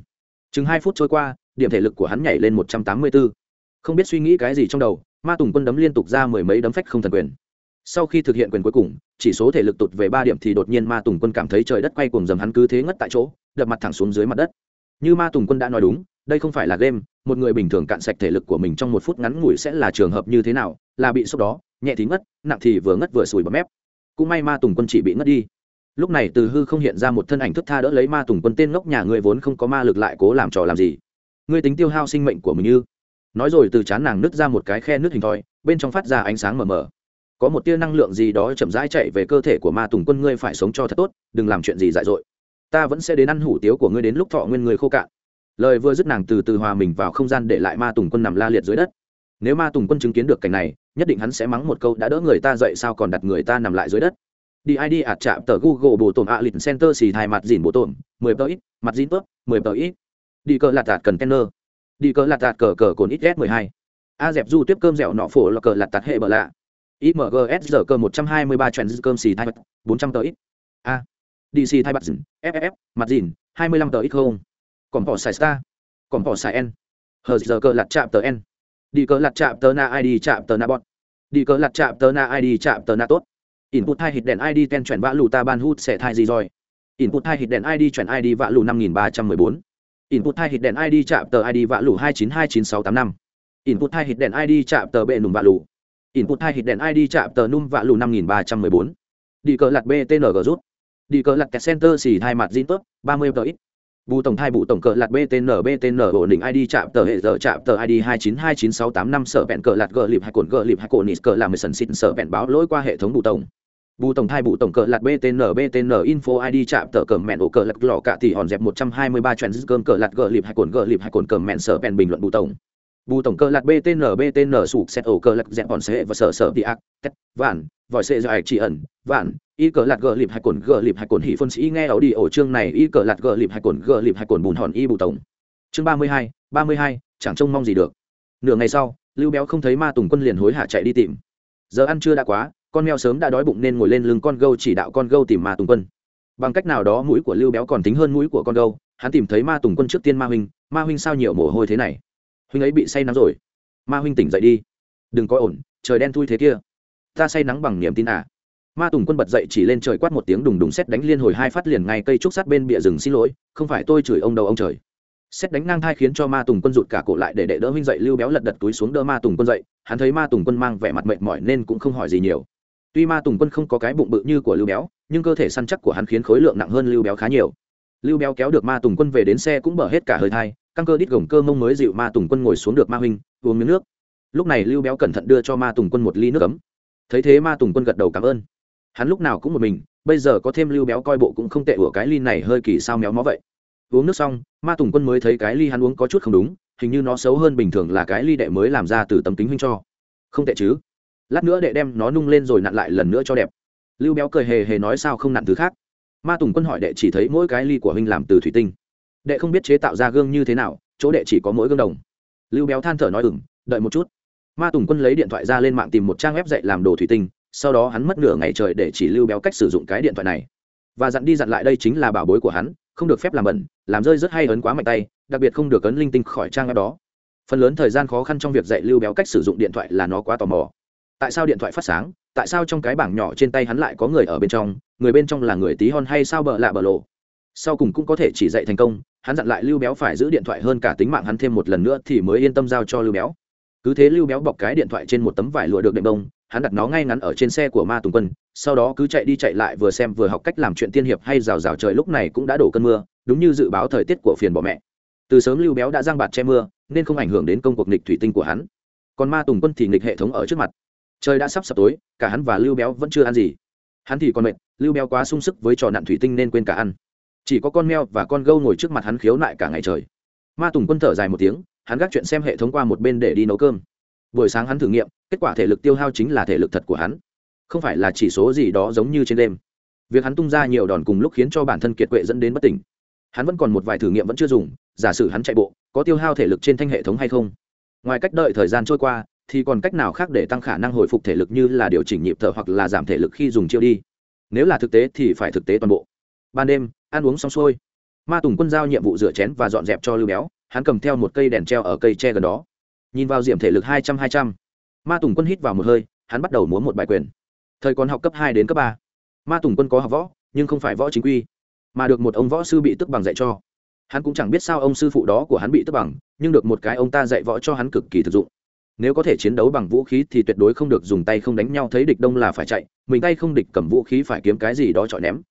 Chừng hai phút trôi qua, điểm thể lực của hắn nhảy lên một trăm tám mươi bốn không biết suy nghĩ cái gì trong đầu, ma tùng quân đấm liên tục ra mười mấy đấm phách không thần quyền. Sau khi thực hiện quyền cuối cùng, chỉ số thể lực tụt về ba điểm thì đột nhiên ma tùng quân cảm thấy trời đất quay cùng dầm hắn cứ thế ngất tại chỗ, đập mặt thẳng xuống dưới mặt đất. Như ma tùng quân đã nói đúng đây không phải là game, một người bình thường cạn sạch thể lực của mình trong một phút ngắn ngủi sẽ là trường hợp như thế nào, là bị sốc đó, nhẹ thì ngất, nặng thì vừa ngất vừa sùi bọt mép. Cũng may ma tùng quân chỉ bị ngất đi. Lúc này từ hư không hiện ra một thân ảnh thức tha đỡ lấy ma tùng quân tên ngốc nhà ngươi vốn không có ma lực lại cố làm trò làm gì. Ngươi tính tiêu hao sinh mệnh của mình như. Nói rồi từ chán nàng nứt ra một cái khe nước hình thoi, bên trong phát ra ánh sáng mờ mờ. Có một tia năng lượng gì đó chậm rãi chạy về cơ thể của ma tùng quân, ngươi phải sống cho thật tốt, đừng làm chuyện gì dại dội ta vẫn sẽ đến ăn hủ tiếu của ngươi đến lúc thọ nguyên người khô cạn lời vừa dứt nàng từ từ hòa mình vào không gian để lại ma tùng quân nằm la liệt dưới đất. Nếu ma tùng quân chứng kiến được cảnh này, nhất định hắn sẽ mắng một câu, đã đỡ người ta dậy sao còn đặt người ta nằm lại dưới đất? Đi id ạt chạm tờ google bộ tổn ạ lịch center xì thai mặt dìn bộ tổn, mười tờ ít, mặt dìn tớp, mười tờ ít. Đi cờ lạt tạt container đi cờ lạt tạt cờ cờ cồn ít s mười hai. A dẹp du tiếp cơm dẻo nọ phổ là cờ lạt tạt hệ bờ lạ. Imgs giờ cơ một trăm hai mươi ba trend cơm xì thai mặt, bốn trăm tờ ít. A. Dc thai mặt dìn ff mặt dìn, hai mươi lăm tờ ít không? Còn bỏ xài star. Còn bỏ xài n. Hờ giờ cờ lạt chạm tờ n. Đi cờ lạt chạm tờ na id chạm tờ na bọt đi cờ lạt chạm tờ na id chạm tờ na tốt. Input hai hit đèn id ten chuyển vã lù ta ban hút sẽ thai gì rồi? Input hai hit đèn id chuyển id vã lù năm nghìn ba trăm mười bốn. Input hai hit đèn id chạm tờ id vã lù hai chín hai chín sáu tám năm. Input hai hit đèn id chạm tờ bệ nùng vã lù. Input hai hit đèn id chạm tờ num vã lù năm nghìn ba trăm mười bốn. Đi cờ lạt btng rút. Đi cờ lạt center xì hai mặt zin tốt ba mươi tờ ít bù tổng thai bù tổng cờ lạt btn btn ổn định id chạm tờ hệ giờ chạm tờ id hai chín hai chín sáu tám năm sở bẹn cờ lạt gờ lịp hai cồn gờ lịp hai cồn nít cờ làm mười sần xịn sở bẹn báo lỗi qua hệ thống bù tổng. Bù tổng thai bù tổng cờ lạt btn btn info id chạm tờ cờ mẹn ổ cờ lạt lò cả thì hòn dẹp một trăm hai mươi ba chuyện cơm cờ lạt gờ lịp hai cồn gờ lịp hai cồn cờ mẹn sở bẹn bình luận bù tổng bù tổng cơ lạt btn btn sụp xét ổ cơ lạt dẹp bọn sệ và sở sở đi ác, tét, vạn, vòi xe dài chỉ ẩn, vạn. Y cờ lạt gờ lịp hay cồn, gờ lịp hay cồn hỉ phân sĩ nghe ảo đi ổ chương này. Y cờ lạt gờ lịp hay cồn, gờ lịp hay cồn bùn hòn y bù tổng. Chương ba mươi hai, ba mươi hai, chẳng trông mong gì được. Nửa ngày sau, lưu béo không thấy ma tùng quân liền hối hả chạy đi tìm. Giờ ăn chưa đã quá, con mèo sớm đã đói bụng nên ngồi lên lưng con gâu chỉ đạo con gâu tìm ma tùng quân. Bằng cách nào đó mũi của lưu béo còn tính hơn mũi của con gâu, hắn tìm thấy ma tùng quân trước tiên ma huynh. Ma huynh sao nhiều mồ hôi thế này? Huynh ấy bị say nắng rồi. Ma huynh tỉnh dậy đi. Đừng có ổn trời đen thui thế kia. Ta say nắng bằng niềm tin à? Ma tùng quân bật dậy chỉ lên trời quát một tiếng đùng đùng xét đánh liên hồi hai phát liền ngay cây trúc sát bên bìa rừng xin lỗi, không phải tôi chửi ông đầu ông trời. Xét đánh ngang thai khiến cho ma tùng quân rụt cả cổ lại để đệ đỡ huynh dậy lưu béo lật đật túi xuống đỡ ma tùng quân dậy, hắn thấy ma tùng quân mang vẻ mặt mệt mỏi nên cũng không hỏi gì nhiều. Tuy ma tùng quân không có cái bụng bự như của lưu béo, nhưng cơ thể săn chắc của hắn khiến khối lượng nặng hơn lưu béo khá nhiều. Lưu béo kéo được ma tùng quân về đến xe cũng bở hết cả hơi thai căng cơ đít gồng cơ mông mới dịu ma tùng quân ngồi xuống được ma huynh, uống miếng nước. Lúc này lưu béo cẩn thận đưa cho ma tùng quân một ly nước ấm. Thấy thế ma tùng quân gật đầu cảm ơn. Hắn lúc nào cũng một mình, bây giờ có thêm lưu béo coi bộ cũng không tệ của cái ly này hơi kỳ sao méo mó vậy. Uống nước xong, ma tùng quân mới thấy cái ly hắn uống có chút không đúng, hình như nó xấu hơn bình thường là cái ly đệ mới làm ra từ tấm kính huynh cho. Không tệ chứ. Lát nữa đệ đem nó nung lên rồi nặn lại lần nữa cho đẹp. Lưu béo cười hề hề nói sao không nặn thứ khác. Ma tùng quân hỏi đệ chỉ thấy mỗi cái ly của huynh làm từ thủy tinh đệ không biết chế tạo ra gương như thế nào, chỗ đệ chỉ có mỗi gương đồng. Lưu béo than thở nói ừng đợi một chút. Ma tùng quân lấy điện thoại ra lên mạng tìm một trang web dạy làm đồ thủy tinh, sau đó hắn mất nửa ngày trời để chỉ lưu béo cách sử dụng cái điện thoại này. Và dặn đi dặn lại đây chính là bảo bối của hắn, không được phép làm bẩn, làm rơi rất hay ấn quá mạnh tay, đặc biệt không được ấn linh tinh khỏi trang web đó. Phần lớn thời gian khó khăn trong việc dạy lưu béo cách sử dụng điện thoại là nó quá tò mò. Tại sao điện thoại phát sáng, tại sao trong cái bảng nhỏ trên tay hắn lại có người ở bên trong, người bên trong là người tí hon hay sao bợ lạ bợ lộ? Sau cùng cũng có thể chỉ dạy thành công, hắn dặn lại lưu béo phải giữ điện thoại hơn cả tính mạng hắn thêm một lần nữa thì mới yên tâm giao cho lưu béo. Cứ thế lưu béo bọc cái điện thoại trên một tấm vải lụa được đệm đông hắn đặt nó ngay ngắn ở trên xe của ma tùng quân, sau đó cứ chạy đi chạy lại vừa xem vừa học cách làm chuyện tiên hiệp hay rào rào trời lúc này cũng đã đổ cơn mưa, đúng như dự báo thời tiết của phiền bọ mẹ. Từ sớm lưu béo đã giang bạt che mưa, nên không ảnh hưởng đến công cuộc nghịch thủy tinh của hắn. Còn ma tùng quân thì nghịch hệ thống ở trước mặt. Trời đã sắp sập tối, cả hắn và lưu béo vẫn chưa ăn gì. Hắn thì còn mệt, lưu béo quá sung sức với trò nặn thủy tinh nên quên cả ăn chỉ có con meo và con gâu ngồi trước mặt hắn khiếu nại cả ngày trời. Ma tùng quân thở dài một tiếng, hắn gác chuyện xem hệ thống qua một bên để đi nấu cơm. Buổi sáng hắn thử nghiệm, kết quả thể lực tiêu hao chính là thể lực thật của hắn. Không phải là chỉ số gì đó giống như trên đêm. Việc hắn tung ra nhiều đòn cùng lúc khiến cho bản thân kiệt quệ dẫn đến bất tỉnh. Hắn vẫn còn một vài thử nghiệm vẫn chưa dùng, giả sử hắn chạy bộ, có tiêu hao thể lực trên thanh hệ thống hay không? Ngoài cách đợi thời gian trôi qua, thì còn cách nào khác để tăng khả năng hồi phục thể lực như là điều chỉnh nhịp thở hoặc là giảm thể lực khi dùng chiêu đi? Nếu là thực tế thì phải thực tế toàn bộ. Ban đêm ăn uống xong xuôi. Ma tùng quân giao nhiệm vụ rửa chén và dọn dẹp cho lưu béo, hắn cầm theo một cây đèn treo ở cây tre gần đó. Nhìn vào diệm thể lực hai trăm hai trăm, ma tùng quân hít vào một hơi, hắn bắt đầu muốn một bài quyền. Thời còn học cấp hai đến cấp ba. Ma tùng quân có học võ, nhưng không phải võ chính quy, mà được một ông võ sư bị tức bằng dạy cho. Hắn cũng chẳng biết sao ông sư phụ đó của hắn bị tức bằng, nhưng được một cái ông ta dạy võ cho hắn cực kỳ thực dụng. Nếu có thể chiến đấu bằng vũ khí thì tuyệt đối không được dùng tay không đánh nhau, thấy địch đông là phải chạy, mình tay không địch cầm vũ khí phải kiếm cái gì đó chọi ném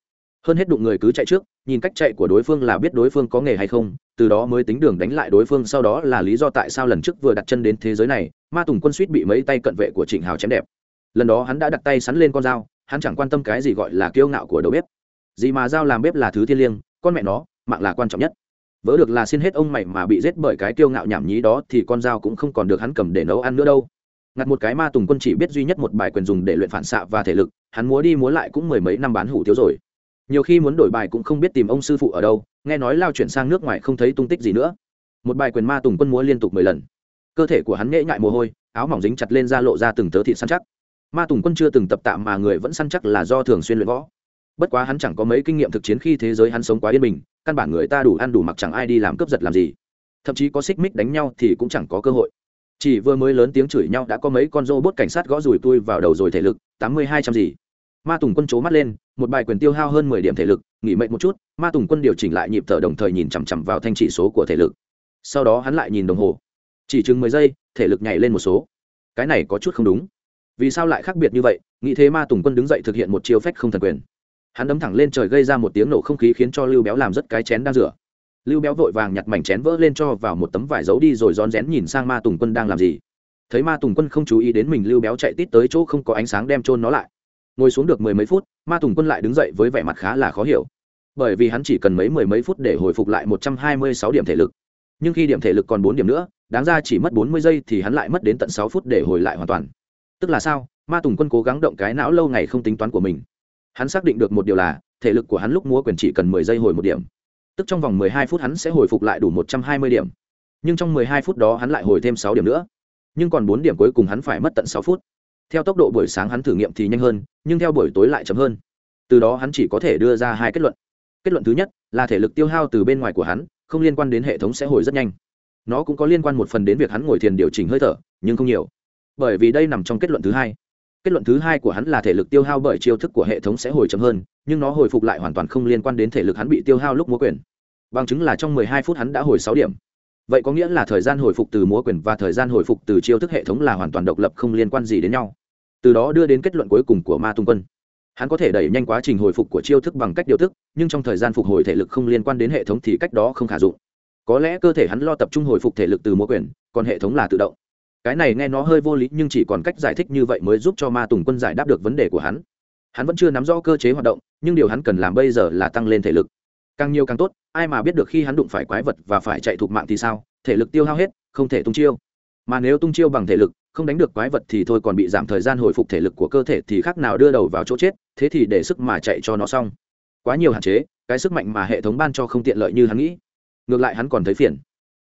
hơn hết đụng người cứ chạy trước, nhìn cách chạy của đối phương là biết đối phương có nghề hay không, từ đó mới tính đường đánh lại đối phương, sau đó là lý do tại sao lần trước vừa đặt chân đến thế giới này, ma tùng quân suýt bị mấy tay cận vệ của trịnh hào chém đẹp. Lần đó hắn đã đặt tay sắn lên con dao, hắn chẳng quan tâm cái gì gọi là kiêu ngạo của đầu bếp. Gì mà dao làm bếp là thứ thiên liêng, con mẹ nó, mạng là quan trọng nhất. Vỡ được là xin hết ông mày mà bị giết bởi cái kiêu ngạo nhảm nhí đó thì con dao cũng không còn được hắn cầm để nấu ăn nữa đâu. Ngặt một cái ma tùng quân chỉ biết duy nhất một bài quyền dùng để luyện phản xạ và thể lực, hắn múa đi múa lại cũng mười mấy năm bán hủ tiếu rồi nhiều khi muốn đổi bài cũng không biết tìm ông sư phụ ở đâu, nghe nói lao chuyển sang nước ngoài không thấy tung tích gì nữa. Một bài quyền ma tùng quân múa liên tục mười lần. Cơ thể của hắn nhễ nhại mồ hôi, áo mỏng dính chặt lên da lộ ra từng tớ thịt săn chắc. Ma tùng quân chưa từng tập tạm mà người vẫn săn chắc là do thường xuyên luyện võ. Bất quá hắn chẳng có mấy kinh nghiệm thực chiến khi thế giới hắn sống quá yên bình, căn bản người ta đủ ăn đủ mặc chẳng ai đi làm cướp giật làm gì. Thậm chí có xích mích đánh nhau thì cũng chẳng có cơ hội. Chỉ vừa mới lớn tiếng chửi nhau đã có mấy con rô bốt cảnh sát gõ rùi tui vào đầu rồi thể lực, tám mươi hai trăm gì. Ma tùng quân c mắt lên một bài quyền tiêu hao hơn mười điểm thể lực, nghỉ mệnh một chút, ma tùng quân điều chỉnh lại nhịp thở đồng thời nhìn chằm chằm vào thanh chỉ số của thể lực. Sau đó hắn lại nhìn đồng hồ. Chỉ chừng mười giây, thể lực nhảy lên một số. Cái này có chút không đúng. Vì sao lại khác biệt như vậy? Nghĩ thế ma tùng quân đứng dậy thực hiện một chiêu phách không thần quyền. Hắn đấm thẳng lên trời gây ra một tiếng nổ không khí khiến cho lưu béo làm rất cái chén đang rửa. Lưu béo vội vàng nhặt mảnh chén vỡ lên cho vào một tấm vải giấu đi rồi rón rén nhìn sang ma tùng quân đang làm gì. Thấy ma tùng quân không chú ý đến mình, lưu béo chạy tít tới chỗ không có ánh sáng đem trôn nó lại ngồi xuống được mười mấy phút, ma tùng quân lại đứng dậy với vẻ mặt khá là khó hiểu. Bởi vì hắn chỉ cần mấy mười mấy phút để hồi phục lại một trăm hai mươi sáu điểm thể lực. Nhưng khi điểm thể lực còn bốn điểm nữa, đáng ra chỉ mất bốn mươi giây thì hắn lại mất đến tận sáu phút để hồi lại hoàn toàn. Tức là sao? Ma tùng quân cố gắng động cái não lâu ngày không tính toán của mình. Hắn xác định được một điều là, thể lực của hắn lúc múa quyền chỉ cần mười giây hồi một điểm. Tức trong vòng mười hai phút hắn sẽ hồi phục lại đủ một trăm hai mươi điểm. Nhưng trong mười hai phút đó hắn lại hồi thêm sáu điểm nữa. Nhưng còn bốn điểm cuối cùng hắn phải mất tận sáu phút theo tốc độ buổi sáng hắn thử nghiệm thì nhanh hơn, nhưng theo buổi tối lại chậm hơn. Từ đó hắn chỉ có thể đưa ra hai kết luận. Kết luận thứ nhất là thể lực tiêu hao từ bên ngoài của hắn, không liên quan đến hệ thống sẽ hồi rất nhanh. Nó cũng có liên quan một phần đến việc hắn ngồi thiền điều chỉnh hơi thở, nhưng không nhiều. Bởi vì đây nằm trong kết luận thứ hai. Kết luận thứ hai của hắn là thể lực tiêu hao bởi chiêu thức của hệ thống sẽ hồi chậm hơn, nhưng nó hồi phục lại hoàn toàn không liên quan đến thể lực hắn bị tiêu hao lúc múa quyền. Bằng chứng là trong 12 phút hắn đã hồi 6 điểm vậy có nghĩa là thời gian hồi phục từ múa quyền và thời gian hồi phục từ chiêu thức hệ thống là hoàn toàn độc lập không liên quan gì đến nhau. Từ đó đưa đến kết luận cuối cùng của ma tung quân. Hắn có thể đẩy nhanh quá trình hồi phục của chiêu thức bằng cách điều thức, nhưng trong thời gian phục hồi thể lực không liên quan đến hệ thống thì cách đó không khả dụng. Có lẽ cơ thể hắn lo tập trung hồi phục thể lực từ múa quyền, còn hệ thống là tự động. Cái này nghe nó hơi vô lý, nhưng chỉ còn cách giải thích như vậy mới giúp cho ma tùng quân giải đáp được vấn đề của hắn. Hắn vẫn chưa nắm rõ cơ chế hoạt động, nhưng điều hắn cần làm bây giờ là tăng lên thể lực càng nhiều càng tốt, ai mà biết được khi hắn đụng phải quái vật và phải chạy thục mạng thì sao, thể lực tiêu hao hết, không thể tung chiêu. Mà nếu tung chiêu bằng thể lực, không đánh được quái vật thì thôi còn bị giảm thời gian hồi phục thể lực của cơ thể thì khác nào đưa đầu vào chỗ chết, thế thì để sức mà chạy cho nó xong. Quá nhiều hạn chế, cái sức mạnh mà hệ thống ban cho không tiện lợi như hắn nghĩ. Ngược lại hắn còn thấy phiền.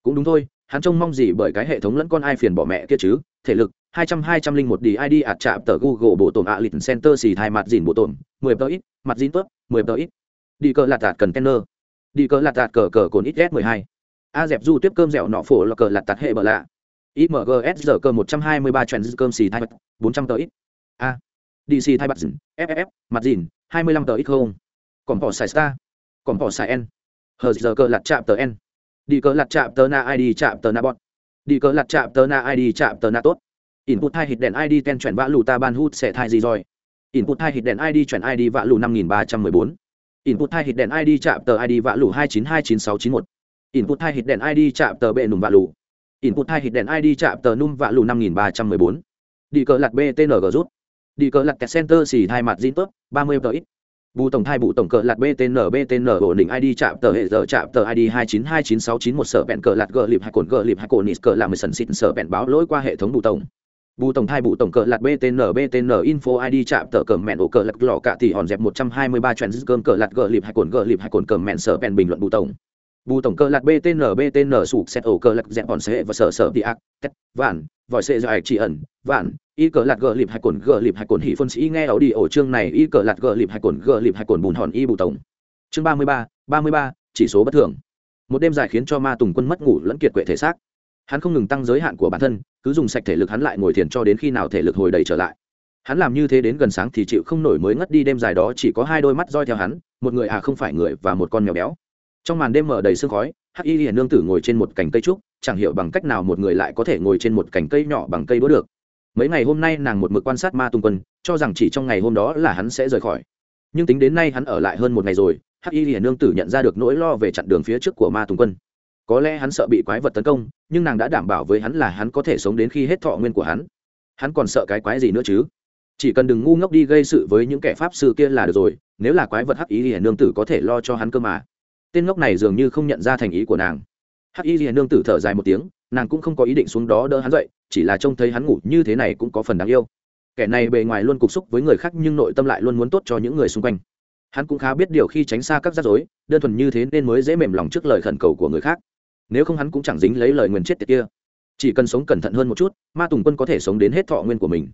Cũng đúng thôi, hắn trông mong gì bởi cái hệ thống lẫn con ai phiền bỏ mẹ kia chứ, thể lực, hai trăm hai trăm linh một đi id ạt chạm tờ google bộ tổn ạ lịch center xì thai mặt dìn bộ tổn, mười tờ ít, mặt dìn tớp mười tờ ít đi cờ lạt tạt cần tenner đi cờ lạt tạt cờ cờ cồn ít s mười hai. A dẹp du tiếp cơm dẻo nọ phổ là cờ lạt tạt hệ bờ lạ. Imgs giờ cơ một trăm hai mươi ba trend cơm xì thai bật, bốn trăm tờ ít. A. Dc thai bật dìn ff mặt dìn, hai mươi lăm tờ ít không. Còn bỏ xài star. Còn bỏ xài n. Hờ giờ cơ lạt chạm tờ n. Đi cờ lạt chạm tờ na id chạm tờ na bọn đi cờ lạt chạm tờ na id chạm tờ na tốt. Input hai hít đèn id ten chuyển vã lù ta ban hút sẽ thai gì rồi? Input hai hít đèn id chuyển id vã lù năm nghìn ba trăm mười bốn input hai hit đèn id chạm tờ id vạ lù hai chín hai chín sáu chín một. Input hai hit đèn id chạm tờ bệ nùm vạ lù. Input hai hit đèn id chạm tờ nùm vạ lù năm nghìn ba trăm mười bốn. Đi cờ lặt btng rút. Đi cờ lặt kẹt center xì hai mặt zin tốt ba mươi tờ ít. Bù tổng thai bù tổng cờ lạt btn btn ổn định id chạm tờ hệ giờ chạm tờ id hai chín hai chín sáu chín một sở bẹn cờ lạt gờ lịp hai cồn gờ lịp hai cồn nít cờ làm mười sần xịn sở bẹn báo lỗi qua hệ thống bù tổng bù tổng thai bù tổng cờ lạt btn btn info id chạm tờ cờ mẹn ổ cờ lạt lọ cả tỷ hòn dẹp một trăm hai mươi ba chuyện cơm cờ lạt gờ lịp hay cồn gờ lịp hay cồn cờ mẹn sở bẹn bình luận bù tổng. Bù tổng cờ lạt btn btn sụp xét ổ cờ lạt dẹp hòn sẽ và sở sở đi ác, tét, vạn, vòi sẽ dài chỉ ẩn, vạn, y cờ lạt gờ lịp hay cồn gờ lịp hay cồn hỉ phân sĩ nghe áo đi ổ chương này, y cờ lạt gờ lịp hay cồn gờ lịp hay cồn bùn hòn y bù tổng. Chương ba mươi ba ba mươi ba, chỉ số bất thường. Một đêm dài khiến cho ma tùng quân mất ngủ lẫn kiệt quệ thể xác hắn không ngừng tăng giới hạn của bản thân, cứ dùng sạch thể lực hắn lại ngồi thiền cho đến khi nào thể lực hồi đầy trở lại. Hắn làm như thế đến gần sáng thì chịu không nổi mới ngất đi đêm dài đó, chỉ có hai đôi mắt roi theo hắn, một người à không phải người và một con mèo béo. Trong màn đêm mở đầy sương khói, hắc y hiền nương tử ngồi trên một cành cây trúc, chẳng hiểu bằng cách nào một người lại có thể ngồi trên một cành cây nhỏ bằng cây đũa được. Mấy ngày hôm nay nàng một mực quan sát ma tung quân, cho rằng chỉ trong ngày hôm đó là hắn sẽ rời khỏi. Nhưng tính đến nay hắn ở lại hơn một ngày rồi, hắc y hiền nương tử nhận ra được nỗi lo về chặn đường phía trước của ma tùng quân có lẽ hắn sợ bị quái vật tấn công, nhưng nàng đã đảm bảo với hắn là hắn có thể sống đến khi hết thọ nguyên của hắn. Hắn còn sợ cái quái gì nữa chứ? Chỉ cần đừng ngu ngốc đi gây sự với những kẻ pháp sư kia là được rồi, nếu là quái vật hắc y thì nương tử có thể lo cho hắn cơ mà. Tên ngốc này dường như không nhận ra thành ý của nàng. Hắc y thì nương tử thở dài một tiếng, nàng cũng không có ý định xuống đó đỡ hắn dậy, chỉ là trông thấy hắn ngủ như thế này cũng có phần đáng yêu. Kẻ này bề ngoài luôn cục xúc với người khác nhưng nội tâm lại luôn muốn tốt cho những người xung quanh. Hắn cũng khá biết điều khi tránh xa các rắc rối, đơn thuần như thế nên mới dễ mềm lòng trước lời khẩn cầu của người khác nếu không hắn cũng chẳng dính lấy lời nguyền chết tiệt kia. Chỉ cần sống cẩn thận hơn một chút, ma tùng quân có thể sống đến hết thọ nguyên của mình.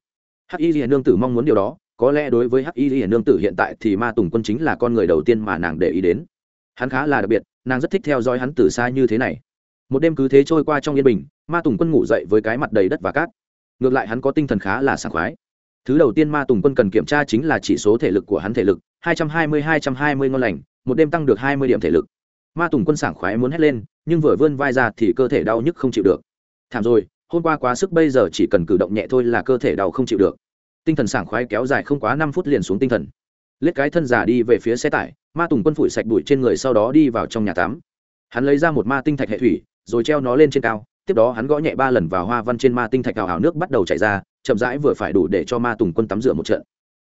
Hắc y hiền nương tử mong muốn điều đó, có lẽ đối với hắc y hiền nương tử hiện tại thì ma tùng quân chính là con người đầu tiên mà nàng để ý đến. Hắn khá là đặc biệt, nàng rất thích theo dõi hắn từ xa như thế này. Một đêm cứ thế trôi qua trong yên bình, ma tùng quân ngủ dậy với cái mặt đầy đất và cát. Ngược lại hắn có tinh thần khá là sảng khoái. Thứ đầu tiên ma tùng quân cần kiểm tra chính là chỉ số thể lực của hắn thể lực 220-220 ngon lành, một đêm tăng được 20 điểm thể lực. Ma tùng quân sảng khoái muốn hét lên nhưng vừa vươn vai ra thì cơ thể đau nhức không chịu được. Thảm rồi, hôm qua quá sức, bây giờ chỉ cần cử động nhẹ thôi là cơ thể đau không chịu được. Tinh thần sảng khoái kéo dài không quá năm phút liền xuống tinh thần. Lết cái thân giả đi về phía xe tải, ma tùng quân phủi sạch bụi trên người sau đó đi vào trong nhà tắm. Hắn lấy ra một ma tinh thạch hệ thủy, rồi treo nó lên trên cao, tiếp đó hắn gõ nhẹ ba lần vào hoa văn trên ma tinh thạch hào ảo nước bắt đầu chảy ra, chậm rãi vừa phải đủ để cho ma tùng quân tắm rửa một trận.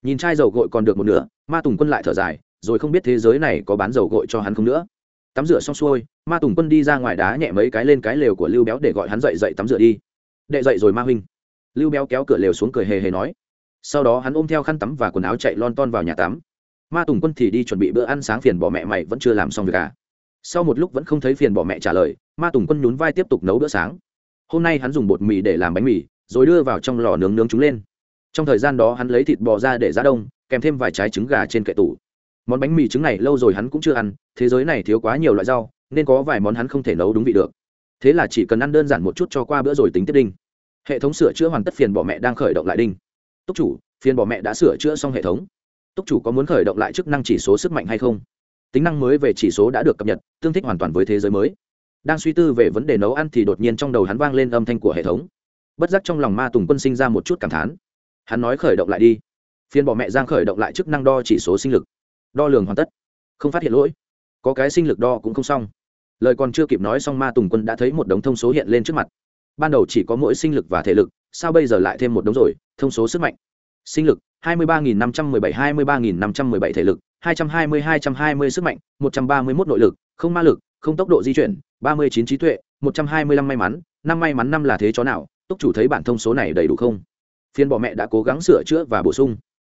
Nhìn chai dầu gội còn được một nửa, ma tùng quân lại thở dài, rồi không biết thế giới này có bán dầu gội cho hắn không nữa. Tắm rửa xong xuôi ma tùng quân đi ra ngoài đá nhẹ mấy cái lên cái lều của lưu béo để gọi hắn dậy dậy tắm rửa đi. Đệ dậy rồi ma huynh. Lưu béo kéo cửa lều xuống cười hề hề nói. Sau đó hắn ôm theo khăn tắm và quần áo chạy lon ton vào nhà tắm. Ma tùng quân thì đi chuẩn bị bữa ăn sáng phiền bỏ mẹ mày vẫn chưa làm xong việc à. Sau một lúc vẫn không thấy phiền bỏ mẹ trả lời, ma tùng quân nhún vai tiếp tục nấu bữa sáng. Hôm nay hắn dùng bột mì để làm bánh mì, rồi đưa vào trong lò nướng nướng chúng lên. Trong thời gian đó hắn lấy thịt bò ra để ra đông, kèm thêm vài trái trứng gà trên kệ tủ. Món bánh mì trứng này lâu rồi hắn cũng chưa ăn, thế giới này thiếu quá nhiều loại rau nên có vài món hắn không thể nấu đúng vị được. Thế là chỉ cần ăn đơn giản một chút cho qua bữa rồi tính tiếp đinh. Hệ thống sửa chữa hoàn tất phiền bỏ mẹ đang khởi động lại đinh. Túc chủ, phiền bỏ mẹ đã sửa chữa xong hệ thống. Túc chủ có muốn khởi động lại chức năng chỉ số sức mạnh hay không? Tính năng mới về chỉ số đã được cập nhật, tương thích hoàn toàn với thế giới mới. Đang suy tư về vấn đề nấu ăn thì đột nhiên trong đầu hắn vang lên âm thanh của hệ thống. Bất giác trong lòng ma tùng quân sinh ra một chút cảm thán. Hắn nói khởi động lại đi. Phiên bỏ mẹ giang khởi động lại chức năng đo chỉ số sinh lực. Đo lường hoàn tất. Không phát hiện lỗi có cái sinh lực đo cũng không xong. Lời còn chưa kịp nói xong ma tùng quân đã thấy một đống thông số hiện lên trước mặt. Ban đầu chỉ có mỗi sinh lực và thể lực, sao bây giờ lại thêm một đống rồi? Thông số sức mạnh. Sinh lực 23.517 23.517 thể lực 220 220 sức mạnh 131 nội lực, không ma lực, không tốc độ di chuyển 39 trí tuệ 125 may mắn, năm may mắn năm là thế chó nào? Túc chủ thấy bản thông số này đầy đủ không? Phiên bọ mẹ đã cố gắng sửa chữa và bổ sung.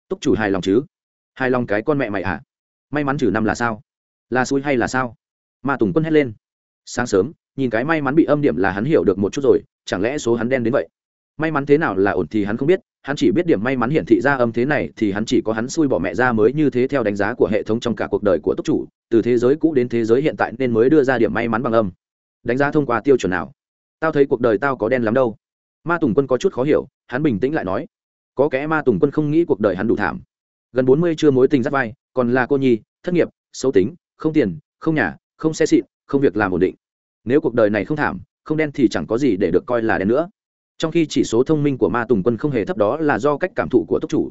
Túc chủ hài lòng chứ? Hài lòng cái con mẹ mày à? May mắn trừ năm là sao? Là xui hay là sao? Ma tùng quân hét lên. Sáng sớm, nhìn cái may mắn bị âm điểm là hắn hiểu được một chút rồi, chẳng lẽ số hắn đen đến vậy? May mắn thế nào là ổn thì hắn không biết, hắn chỉ biết điểm may mắn hiển thị ra âm thế này thì hắn chỉ có hắn xui bỏ mẹ ra mới như thế theo đánh giá của hệ thống trong cả cuộc đời của túc chủ, từ thế giới cũ đến thế giới hiện tại nên mới đưa ra điểm may mắn bằng âm. Đánh giá thông qua tiêu chuẩn nào? Tao thấy cuộc đời tao có đen lắm đâu. Ma tùng quân có chút khó hiểu, hắn bình tĩnh lại nói. Có kẽ ma tùng quân không nghĩ cuộc đời hắn đủ thảm. Gần bốn mươi chưa mối tình dắt vai, còn là cô nhi, thất nghiệp, xấu tính không tiền, không nhà, không xe xịn, không việc làm ổn định. Nếu cuộc đời này không thảm, không đen thì chẳng có gì để được coi là đen nữa. Trong khi chỉ số thông minh của ma tùng quân không hề thấp đó là do cách cảm thụ của túc chủ.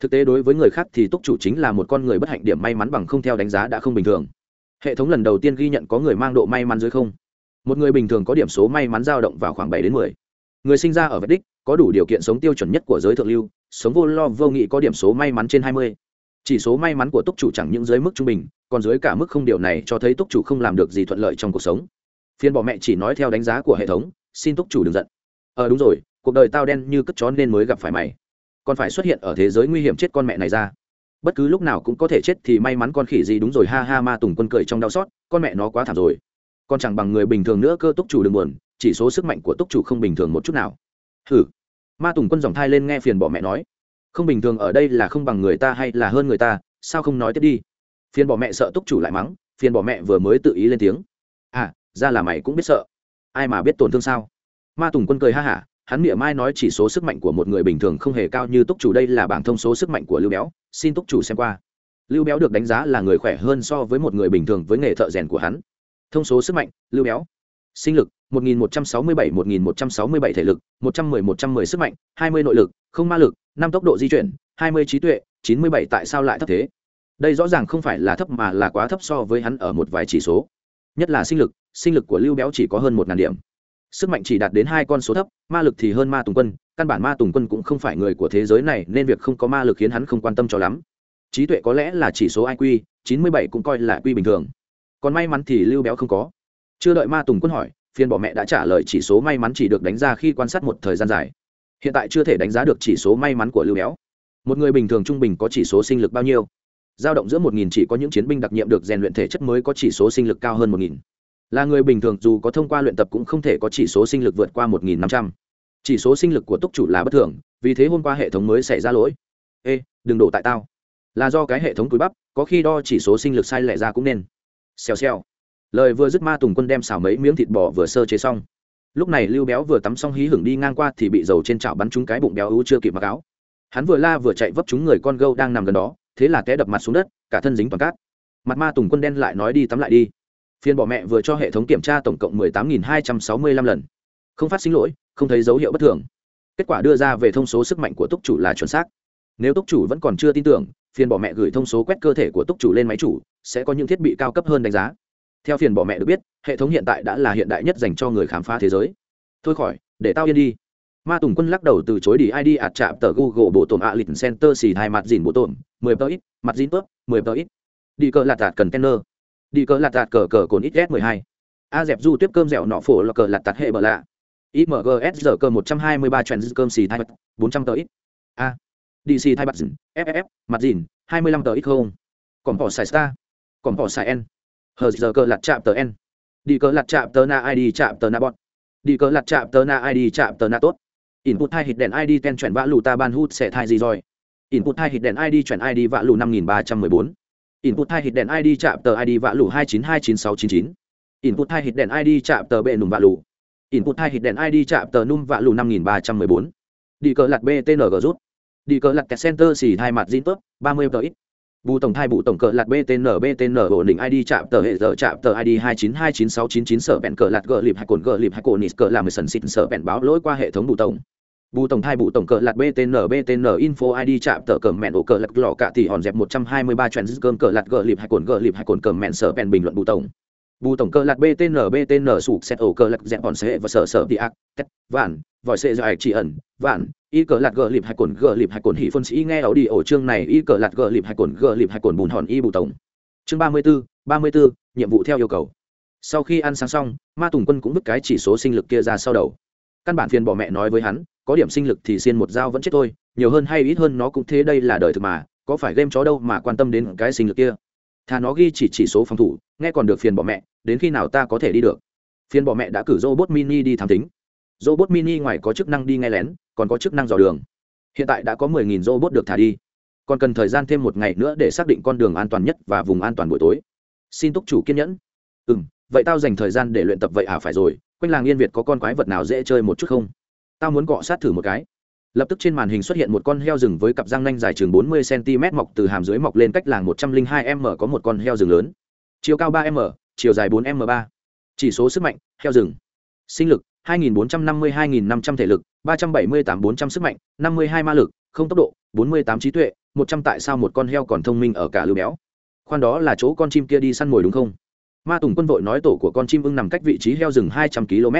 Thực tế đối với người khác thì túc chủ chính là một con người bất hạnh điểm may mắn bằng không theo đánh giá đã không bình thường. Hệ thống lần đầu tiên ghi nhận có người mang độ may mắn dưới không. Một người bình thường có điểm số may mắn dao động vào khoảng bảy đến mười. Người sinh ra ở vết đích có đủ điều kiện sống tiêu chuẩn nhất của giới thượng lưu, sống vô lo vô nghị có điểm số may mắn trên hai mươi chỉ số may mắn của túc chủ chẳng những dưới mức trung bình, còn dưới cả mức không điều này cho thấy túc chủ không làm được gì thuận lợi trong cuộc sống. Phiên bỏ mẹ chỉ nói theo đánh giá của hệ thống, xin túc chủ đừng giận. Ờ đúng rồi, cuộc đời tao đen như cất chó nên mới gặp phải mày. Còn phải xuất hiện ở thế giới nguy hiểm chết con mẹ này ra. Bất cứ lúc nào cũng có thể chết thì may mắn con khỉ gì đúng rồi. Ha ha, ma tùng quân cười trong đau xót, con mẹ nó quá thảm rồi. Con chẳng bằng người bình thường nữa cơ túc chủ đừng buồn, chỉ số sức mạnh của túc chủ không bình thường một chút nào. Hử ma tùng quân dòng thai lên nghe phiền bỏ mẹ nói không bình thường ở đây là không bằng người ta hay là hơn người ta, sao không nói tiếp đi? Phiền bỏ mẹ sợ túc chủ lại mắng, phiền bỏ mẹ vừa mới tự ý lên tiếng. À ra là mày cũng biết sợ. Ai mà biết tổn thương sao? Ma tùng quân cười ha hả, hắn miệng mai nói chỉ số sức mạnh của một người bình thường không hề cao như túc chủ đây là bảng thông số sức mạnh của lưu béo, xin túc chủ xem qua. Lưu béo được đánh giá là người khỏe hơn so với một người bình thường với nghề thợ rèn của hắn. Thông số sức mạnh, lưu béo. Sinh lực 1167-1167 thể lực 110-110 sức mạnh 20 nội lực không ma lực, năm tốc độ di chuyển 20 trí tuệ 97 tại sao lại thấp thế? Đây rõ ràng không phải là thấp mà là quá thấp so với hắn ở một vài chỉ số. Nhất là sinh lực sinh lực của lưu béo chỉ có hơn một ngàn điểm. Sức mạnh chỉ đạt đến hai con số thấp, ma lực thì hơn ma tùng quân, căn bản ma tùng quân cũng không phải người của thế giới này, nên việc không có ma lực khiến hắn không quan tâm cho lắm. Trí tuệ có lẽ là chỉ số iq chín mươi bảy cũng coi là quy bình thường. Còn may mắn thì lưu béo không có. Chưa đợi ma tùng quân hỏi phiên bỏ mẹ đã trả lời chỉ số may mắn chỉ được đánh ra khi quan sát một thời gian dài hiện tại chưa thể đánh giá được chỉ số may mắn của lưu béo. Một người bình thường trung bình có chỉ số sinh lực bao nhiêu? Giao động giữa một nghìn chỉ có những chiến binh đặc nhiệm được rèn luyện thể chất mới có chỉ số sinh lực cao hơn một nghìn. Là người bình thường dù có thông qua luyện tập cũng không thể có chỉ số sinh lực vượt qua một nghìn năm trăm. Chỉ số sinh lực của túc chủ là bất thường, vì thế hôm qua hệ thống mới xảy ra lỗi. Ê, đừng đổ tại tao. Là do cái hệ thống túi bắp, có khi đo chỉ số sinh lực sai lẻ ra cũng nên. Xèo xèo. Lời vừa dứt ma tùng quân đem xào mấy miếng thịt bò vừa sơ chế xong lúc này lưu béo vừa tắm xong hí hửng đi ngang qua thì bị dầu trên chảo bắn trúng cái bụng béo ú chưa kịp mặc áo. Hắn vừa la vừa chạy vấp trúng người con gâu đang nằm gần đó, thế là té đập mặt xuống đất, cả thân dính toàn cát. Mặt ma tùng quân đen lại nói đi tắm lại đi. Phiên bỏ mẹ vừa cho hệ thống kiểm tra tổng cộng mười tám nghìn hai trăm sáu mươi lăm lần. Không phát sinh lỗi, không thấy dấu hiệu bất thường. Kết quả đưa ra về thông số sức mạnh của túc chủ là chuẩn xác. Nếu túc chủ vẫn còn chưa tin tưởng, phiên bỏ mẹ gửi thông số quét cơ thể của túc chủ lên máy chủ, sẽ có những thiết bị cao cấp hơn đánh giá theo phiền bỏ mẹ được biết, hệ thống hiện tại đã là hiện đại nhất dành cho người khám phá thế giới. Thôi khỏi, để tao yên đi. Ma tùng quân lắc đầu từ chối đi id ạt chạm tờ google bộ tổn ạ lịch center xì hai mặt dìn bộ tổn, mười tờ ít, mặt dìn tớp, mười tờ ít. Đi cờ lạt tạt cần đi cờ lạt tạt cờ cờ cồn ít s mười hai. A dẹp du tiếp cơm dẻo nọ phổ là cờ lạt tạt hệ bờ lạ. Imgs giờ cơ một trăm hai mươi ba trend cơm xì hai bốn trăm tờ ít. A. Dc hai bạt dìn ff mặt dìn, hai mươi lăm tờ ít không? Còn bỏ xài star. Còn bỏ xài n hờ giờ cơ lặt chạm tờ n. Đi cờ lặt chạm tờ na id chạm tờ na bot, đi cờ lặt chạm tờ na id chạm tờ na tốt. Input hai hit đèn id ten chuyển vã lù ta ban hút sẽ thai gì rồi? Input hai hit đèn id chuyển id vã lù năm nghìn ba trăm mười bốn. Input hai hit đèn id chạm tờ id vã lù hai chín hai chín sáu chín chín. Input hai hit đèn id chạm tờ bệ nùng vã lù. Input hai hit đèn id chạm tờ num vã lù năm nghìn ba trăm mười bốn. Đi cờ lặt btng rút. Đi cờ lặt center xì hai mặt zin tốt ba mươi tờ ít bù tổng thai bù tổng cờ lạt btn btn ổn định id chạm tờ hệ giờ chạm tờ id hai chín hai chín sáu chín chín sở bẹn cờ lạt gờ lịp hai cồn gờ lịp hai cồn nít cờ làm sần xịt sở bẹn báo lỗi qua hệ thống bù tổng. Bù tổng thai bù tổng cờ lạt btn btn info id chạm tờ cờ mẹn ổ cờ lạt lọ cả thì hòn dẹp một trăm hai mươi ba chuyện cơm cờ lạt gờ lịp hai cồn gờ lịp hai cồn cờ mẹn sở bẹn bình luận bù tổng. Bù tổng cờ lạt btn btn sụp xét ổ cờ lạt dẹp hòn xe và sở sở đi ác, tét, vạn, vòi xe dài chỉ ẩn, vạn y cờ lạt gờ lịp hai cồn, gờ lịp hai cồn hỉ phân sĩ nghe ấu đi ổ chương này, y cờ lạt gờ lịp hai cồn, gờ lịp hai cồn bùn hòn y bù tổng. Chương ba mươi b ố ba mươi b ố nhiệm vụ theo yêu cầu. Sau khi ăn sáng xong, ma tùng quân cũng vứt cái chỉ số sinh lực kia ra sau đầu. Căn bản phiền bỏ mẹ nói với hắn, có điểm sinh lực thì xiên một dao vẫn chết thôi, nhiều hơn hay ít hơn nó cũng thế đây là đời thực mà, có phải game chó đâu mà quan tâm đến cái sinh lực kia. Thà nó ghi chỉ chỉ số phòng thủ, nghe còn được phiền bỏ mẹ, đến khi nào ta có thể đi được. Phiền bỏ mẹ đã cử robot mini đi thám tính. Robot mini ngoài có chức năng đi nghe lén còn có chức năng dò đường. Hiện tại đã có 10.000 robot được thả đi. Còn cần thời gian thêm một ngày nữa để xác định con đường an toàn nhất và vùng an toàn buổi tối. Xin túc chủ kiên nhẫn. Ừ vậy tao dành thời gian để luyện tập vậy à? Phải rồi, quanh làng yên việt có con quái vật nào dễ chơi một chút không? Tao muốn cọ sát thử một cái. Lập tức trên màn hình xuất hiện một con heo rừng với cặp răng nanh dài chừng 40 cm mọc từ hàm dưới mọc lên cách làng 102 m có một con heo rừng lớn. Chiều cao 3 m chiều dài 4 m 3 chỉ số sức mạnh, heo rừng. Sinh lực 2.450-2.500 thể lực 378-400 sức mạnh 52 ma lực, không tốc độ 48 trí tuệ 100 tại sao một con heo còn thông minh ở cả lưu béo. Khoan đó là chỗ con chim kia đi săn mồi đúng không? Ma tùng quân vội nói tổ của con chim ưng nằm cách vị trí heo rừng 200 km.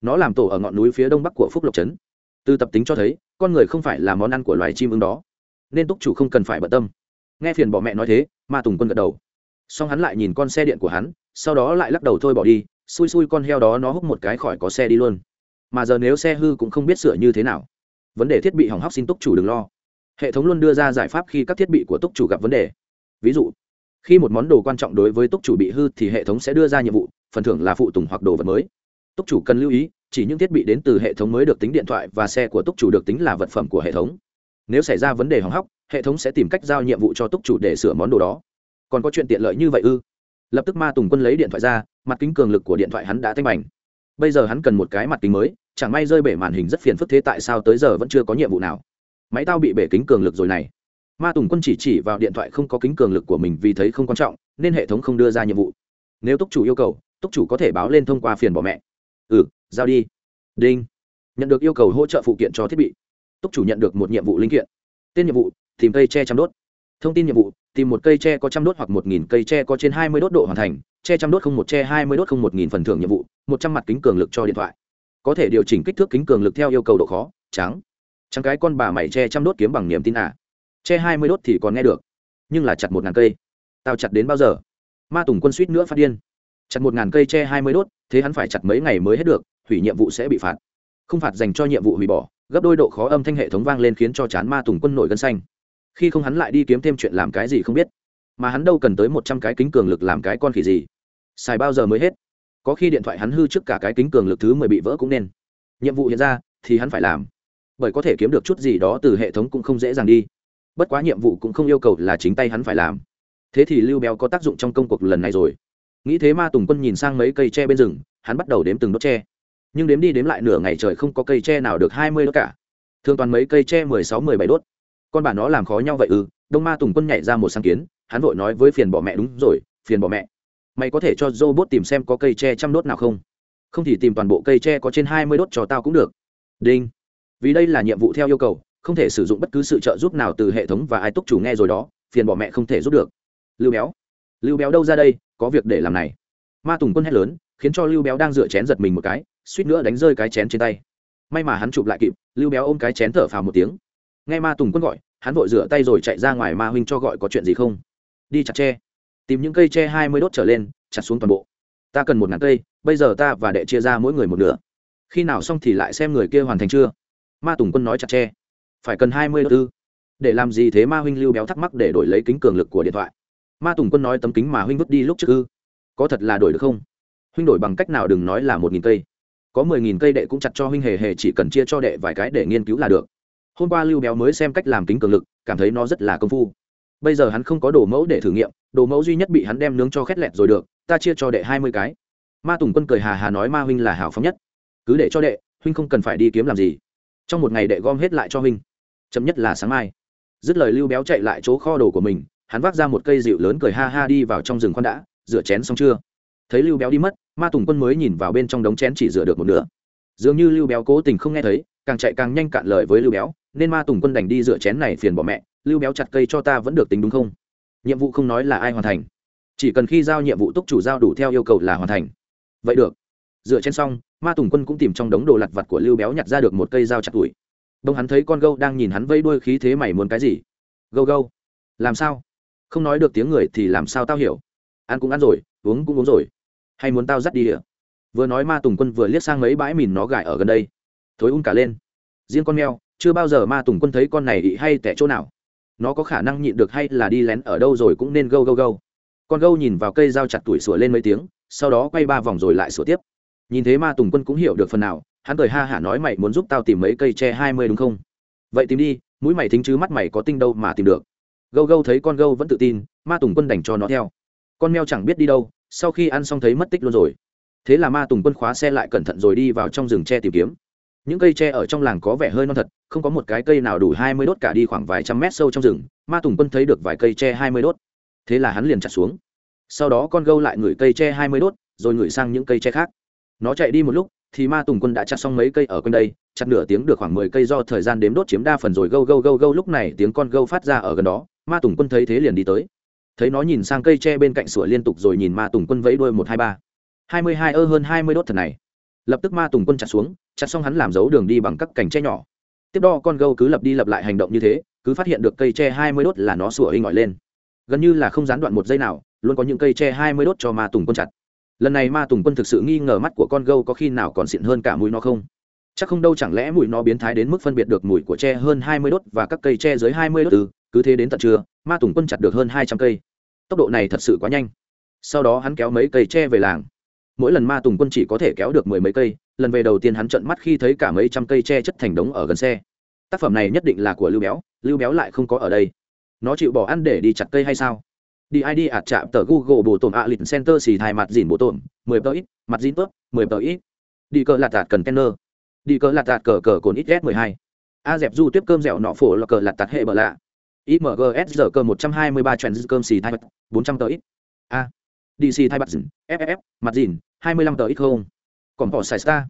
Nó làm tổ ở ngọn núi phía đông bắc của phúc lộc trấn. Từ tập tính cho thấy, con người không phải là món ăn của loài chim ưng đó. Nên túc chủ không cần phải bận tâm. Nghe phiền bỏ mẹ nói thế, ma tùng quân gật đầu. Xong hắn lại nhìn con xe điện của hắn, sau đó lại lắc đầu thôi bỏ đi xui xui con heo đó nó húc một cái khỏi có xe đi luôn. Mà giờ nếu xe hư cũng không biết sửa như thế nào. Vấn đề thiết bị hỏng hóc xin túc chủ đừng lo. Hệ thống luôn đưa ra giải pháp khi các thiết bị của túc chủ gặp vấn đề. Ví dụ, khi một món đồ quan trọng đối với túc chủ bị hư thì hệ thống sẽ đưa ra nhiệm vụ, phần thưởng là phụ tùng hoặc đồ vật mới. Túc chủ cần lưu ý, chỉ những thiết bị đến từ hệ thống mới được tính điện thoại và xe của túc chủ được tính là vật phẩm của hệ thống. Nếu xảy ra vấn đề hỏng hóc, hệ thống sẽ tìm cách giao nhiệm vụ cho túc chủ để sửa món đồ đó. Còn có chuyện tiện lợi như vậy ư? Lập tức ma tùng quân lấy điện thoại ra, mặt kính cường lực của điện thoại hắn đã thanh bành. Bây giờ hắn cần một cái mặt kính mới, chẳng may rơi bể màn hình rất phiền phức thế tại sao tới giờ vẫn chưa có nhiệm vụ nào. Máy tao bị bể kính cường lực rồi này. Ma tùng quân chỉ chỉ vào điện thoại không có kính cường lực của mình vì thấy không quan trọng, nên hệ thống không đưa ra nhiệm vụ. Nếu túc chủ yêu cầu, túc chủ có thể báo lên thông qua phiền bỏ mẹ. Ừ giao đi. Đinh. Nhận được yêu cầu hỗ trợ phụ kiện cho thiết bị. Túc chủ nhận được một nhiệm vụ linh kiện. Tên nhiệm vụ, tìm cây che chăm đốt. Thông tin nhiệm vụ tìm một cây tre có trăm đốt hoặc một nghìn cây tre có trên hai mươi đốt độ hoàn thành, tre trăm đốt không một, tre hai mươi đốt không một nghìn phần thưởng nhiệm vụ, một trăm mặt kính cường lực cho điện thoại. Có thể điều chỉnh kích thước kính cường lực theo yêu cầu độ khó, trắng. Trắng cái con bà mày tre trăm đốt kiếm bằng niềm tin à? Tre hai mươi đốt thì còn nghe được, nhưng là chặt một ngàn cây. Tao chặt đến bao giờ? Ma tùng quân suýt nữa phát điên. Chặt một ngàn cây tre hai mươi đốt, thế hắn phải chặt mấy ngày mới hết được, hủy nhiệm vụ sẽ bị phạt. Không phạt dành cho nhiệm vụ hủy bỏ, gấp đôi độ khó âm thanh hệ thống vang lên khiến cho chán ma tùng quân nổi gân xanh khi không hắn lại đi kiếm thêm chuyện làm cái gì không biết. Mà hắn đâu cần tới một trăm cái kính cường lực làm cái con khỉ gì. Xài bao giờ mới hết. Có khi điện thoại hắn hư trước cả cái kính cường lực thứ mười bị vỡ cũng nên. Nhiệm vụ hiện ra, thì hắn phải làm. Bởi có thể kiếm được chút gì đó từ hệ thống cũng không dễ dàng đi. Bất quá nhiệm vụ cũng không yêu cầu là chính tay hắn phải làm. Thế thì lưu béo có tác dụng trong công cuộc lần này rồi. Nghĩ thế ma tùng quân nhìn sang mấy cây tre bên rừng, hắn bắt đầu đếm từng đốt tre. Nhưng đếm đi đếm lại nửa ngày trời không có cây tre nào được hai mươi đốt cả. Thường toàn mấy cây tre mười sáu mười bảy đốt con bà nó làm khó nhau vậy ư? Đông ma tùng quân nhảy ra một sáng kiến, hắn vội nói với phiền bỏ mẹ, đúng rồi, phiền bỏ mẹ. Mày có thể cho robot tìm xem có cây tre trăm đốt nào không? Không thì tìm toàn bộ cây tre có trên hai mươi đốt cho tao cũng được. Đinh. Vì đây là nhiệm vụ theo yêu cầu, không thể sử dụng bất cứ sự trợ giúp nào từ hệ thống và ai túc chủ nghe rồi đó, phiền bỏ mẹ không thể giúp được. Lưu béo. Lưu béo đâu ra đây, có việc để làm này. Ma tùng quân hét lớn, khiến cho lưu béo đang dựa chén giật mình một cái, suýt nữa đánh rơi cái chén trên tay. May mà hắn chụp lại kịp, lưu béo ôm cái chén thở phào một tiếng nghe ma tùng quân gọi, hắn vội rửa tay rồi chạy ra ngoài ma huynh cho gọi có chuyện gì không? Đi chặt tre. Tìm những cây tre hai mươi đốt trở lên, chặt xuống toàn bộ. Ta cần một ngàn cây, bây giờ ta và đệ chia ra mỗi người một nửa. Khi nào xong thì lại xem người kia hoàn thành chưa? Ma tùng quân nói chặt tre. Phải cần hai mươi đốt tư. để làm gì thế ma huynh lưu béo thắc mắc để đổi lấy kính cường lực của điện thoại. Ma tùng quân nói tấm kính mà huynh vứt đi lúc trước ư? Có thật là đổi được không? Huynh đổi bằng cách nào đừng nói là một nghìn cây. Có mười nghìn cây đệ cũng chặt cho huynh hề hề chỉ cần chia cho đệ vài cái để nghiên cứu là được hôm qua lưu béo mới xem cách làm kính cường lực, cảm thấy nó rất là công phu. Bây giờ hắn không có đồ mẫu để thử nghiệm, đồ mẫu duy nhất bị hắn đem nướng cho khét lẹt rồi được, ta chia cho đệ hai mươi cái. Ma tùng quân cười hà hà nói ma huynh là hào phóng nhất. Cứ để cho đệ, huynh không cần phải đi kiếm làm gì. Trong một ngày đệ gom hết lại cho huynh. Chậm nhất là sáng mai. Dứt lời lưu béo chạy lại chỗ kho đồ của mình, hắn vác ra một cây dịu lớn cười ha ha đi vào trong rừng khoan đã, rửa chén xong chưa? Thấy lưu béo đi mất, ma tùng quân mới nhìn vào bên trong đống chén chỉ rửa được một nửa. Dường như lưu béo cố tình không nghe thấy, càng chạy càng nhanh cạn lời với lưu béo nên ma tùng quân đành đi rửa chén này phiền bỏ mẹ, lưu béo chặt cây cho ta vẫn được tính đúng không? Nhiệm vụ không nói là ai hoàn thành. Chỉ cần khi giao nhiệm vụ túc chủ giao đủ theo yêu cầu là hoàn thành. Vậy được. Dựa trên xong, ma tùng quân cũng tìm trong đống đồ lặt vặt của lưu béo nhặt ra được một cây dao chặt tuổi. Đông hắn thấy con gâu đang nhìn hắn vây đuôi khí thế mày muốn cái gì? Gâu gâu. Làm sao? Không nói được tiếng người thì làm sao tao hiểu? Ăn cũng ăn rồi, uống cũng uống rồi. Hay muốn tao dắt đi địa vừa nói ma tùng quân vừa liếc sang mấy bãi mìn nó gài ở gần đây. Thối un cả lên. Riêng con mèo chưa bao giờ ma tùng quân thấy con này ị hay tẻ chỗ nào. Nó có khả năng nhịn được hay là đi lén ở đâu rồi cũng nên gâu gâu gâu. Con gâu nhìn vào cây dao chặt tuổi sủa lên mấy tiếng, sau đó quay ba vòng rồi lại sủa tiếp. Nhìn thế ma tùng quân cũng hiểu được phần nào, hắn cười ha hả nói mày muốn giúp tao tìm mấy cây tre hai mươi đúng không? Vậy tìm đi, mũi mày thính chứ mắt mày có tinh đâu mà tìm được. Gâu gâu thấy con gâu vẫn tự tin, ma tùng quân đành cho nó theo. Con mèo chẳng biết đi đâu, sau khi ăn xong thấy mất tích luôn rồi. Thế là ma tùng quân khóa xe lại cẩn thận rồi đi vào trong rừng tre tìm kiếm những cây tre ở trong làng có vẻ hơi non thật, không có một cái cây nào đủ hai mươi đốt cả đi khoảng vài trăm mét sâu trong rừng, ma tùng quân thấy được vài cây tre hai mươi đốt. Thế là hắn liền chặt xuống. Sau đó con gâu lại ngửi cây tre hai mươi đốt, rồi ngửi sang những cây tre khác. Nó chạy đi một lúc, thì ma tùng quân đã chặt xong mấy cây ở quanh đây, chặt nửa tiếng được khoảng mười cây do thời gian đếm đốt chiếm đa phần rồi gâu gâu gâu gâu lúc này tiếng con gâu phát ra ở gần đó, ma tùng quân thấy thế liền đi tới. Thấy nó nhìn sang cây tre bên cạnh sủa liên tục rồi nhìn ma tùng quân vẫy đuôi một hai ba. Hai mươi hai ơ hơn hai mươi đốt thật này. Lập tức ma tùng quân chặt xuống chặt xong hắn làm dấu đường đi bằng các cành tre nhỏ. Tiếp đo con gâu cứ lập đi lập lại hành động như thế, cứ phát hiện được cây tre hai mươi đốt là nó sủa hình ngọi lên. Gần như là không gián đoạn một giây nào, luôn có những cây tre hai mươi đốt cho ma tùng quân chặt. Lần này ma tùng quân thực sự nghi ngờ mắt của con gâu có khi nào còn xịn hơn cả mũi nó không? Chắc không đâu chẳng lẽ mũi nó biến thái đến mức phân biệt được mùi của tre hơn hai mươi đốt và các cây tre dưới hai mươi đốt từ cứ thế đến tận trưa, ma tùng quân chặt được hơn hai trăm cây. Tốc độ này thật sự quá nhanh. Sau đó hắn kéo mấy cây tre về làng. Mỗi lần ma tùng quân chỉ có thể kéo được mười mấy cây lần về đầu tiên hắn trợn mắt khi thấy cả mấy trăm cây tre chất thành đống ở gần xe. Tác phẩm này nhất định là của lưu béo lưu béo lại không có ở đây. Nó chịu bỏ ăn để đi chặt cây hay sao? Đi id ạt chạm tờ google bộ tổn ạ, lịch center xì thai mặt dìn bộ tổn, mười tờ ít, mặt dìn tớp, mười tờ ít. Đi cờ lạt tạt cần tenner. Đi cờ lạt tạt cờ cờ cồn ít s mười hai. A dẹp du tiếp cơm dẻo nọ phổ là cờ lạt tạt hệ bờ lạ. Imgs giờ cơ một trăm hai mươi ba trend cơm xì thai bốn trăm tờ ít. A. Dc thai mặt dìn ff mặt dìn hai mươi lăm tờ ít không? Còn bỏ xài star,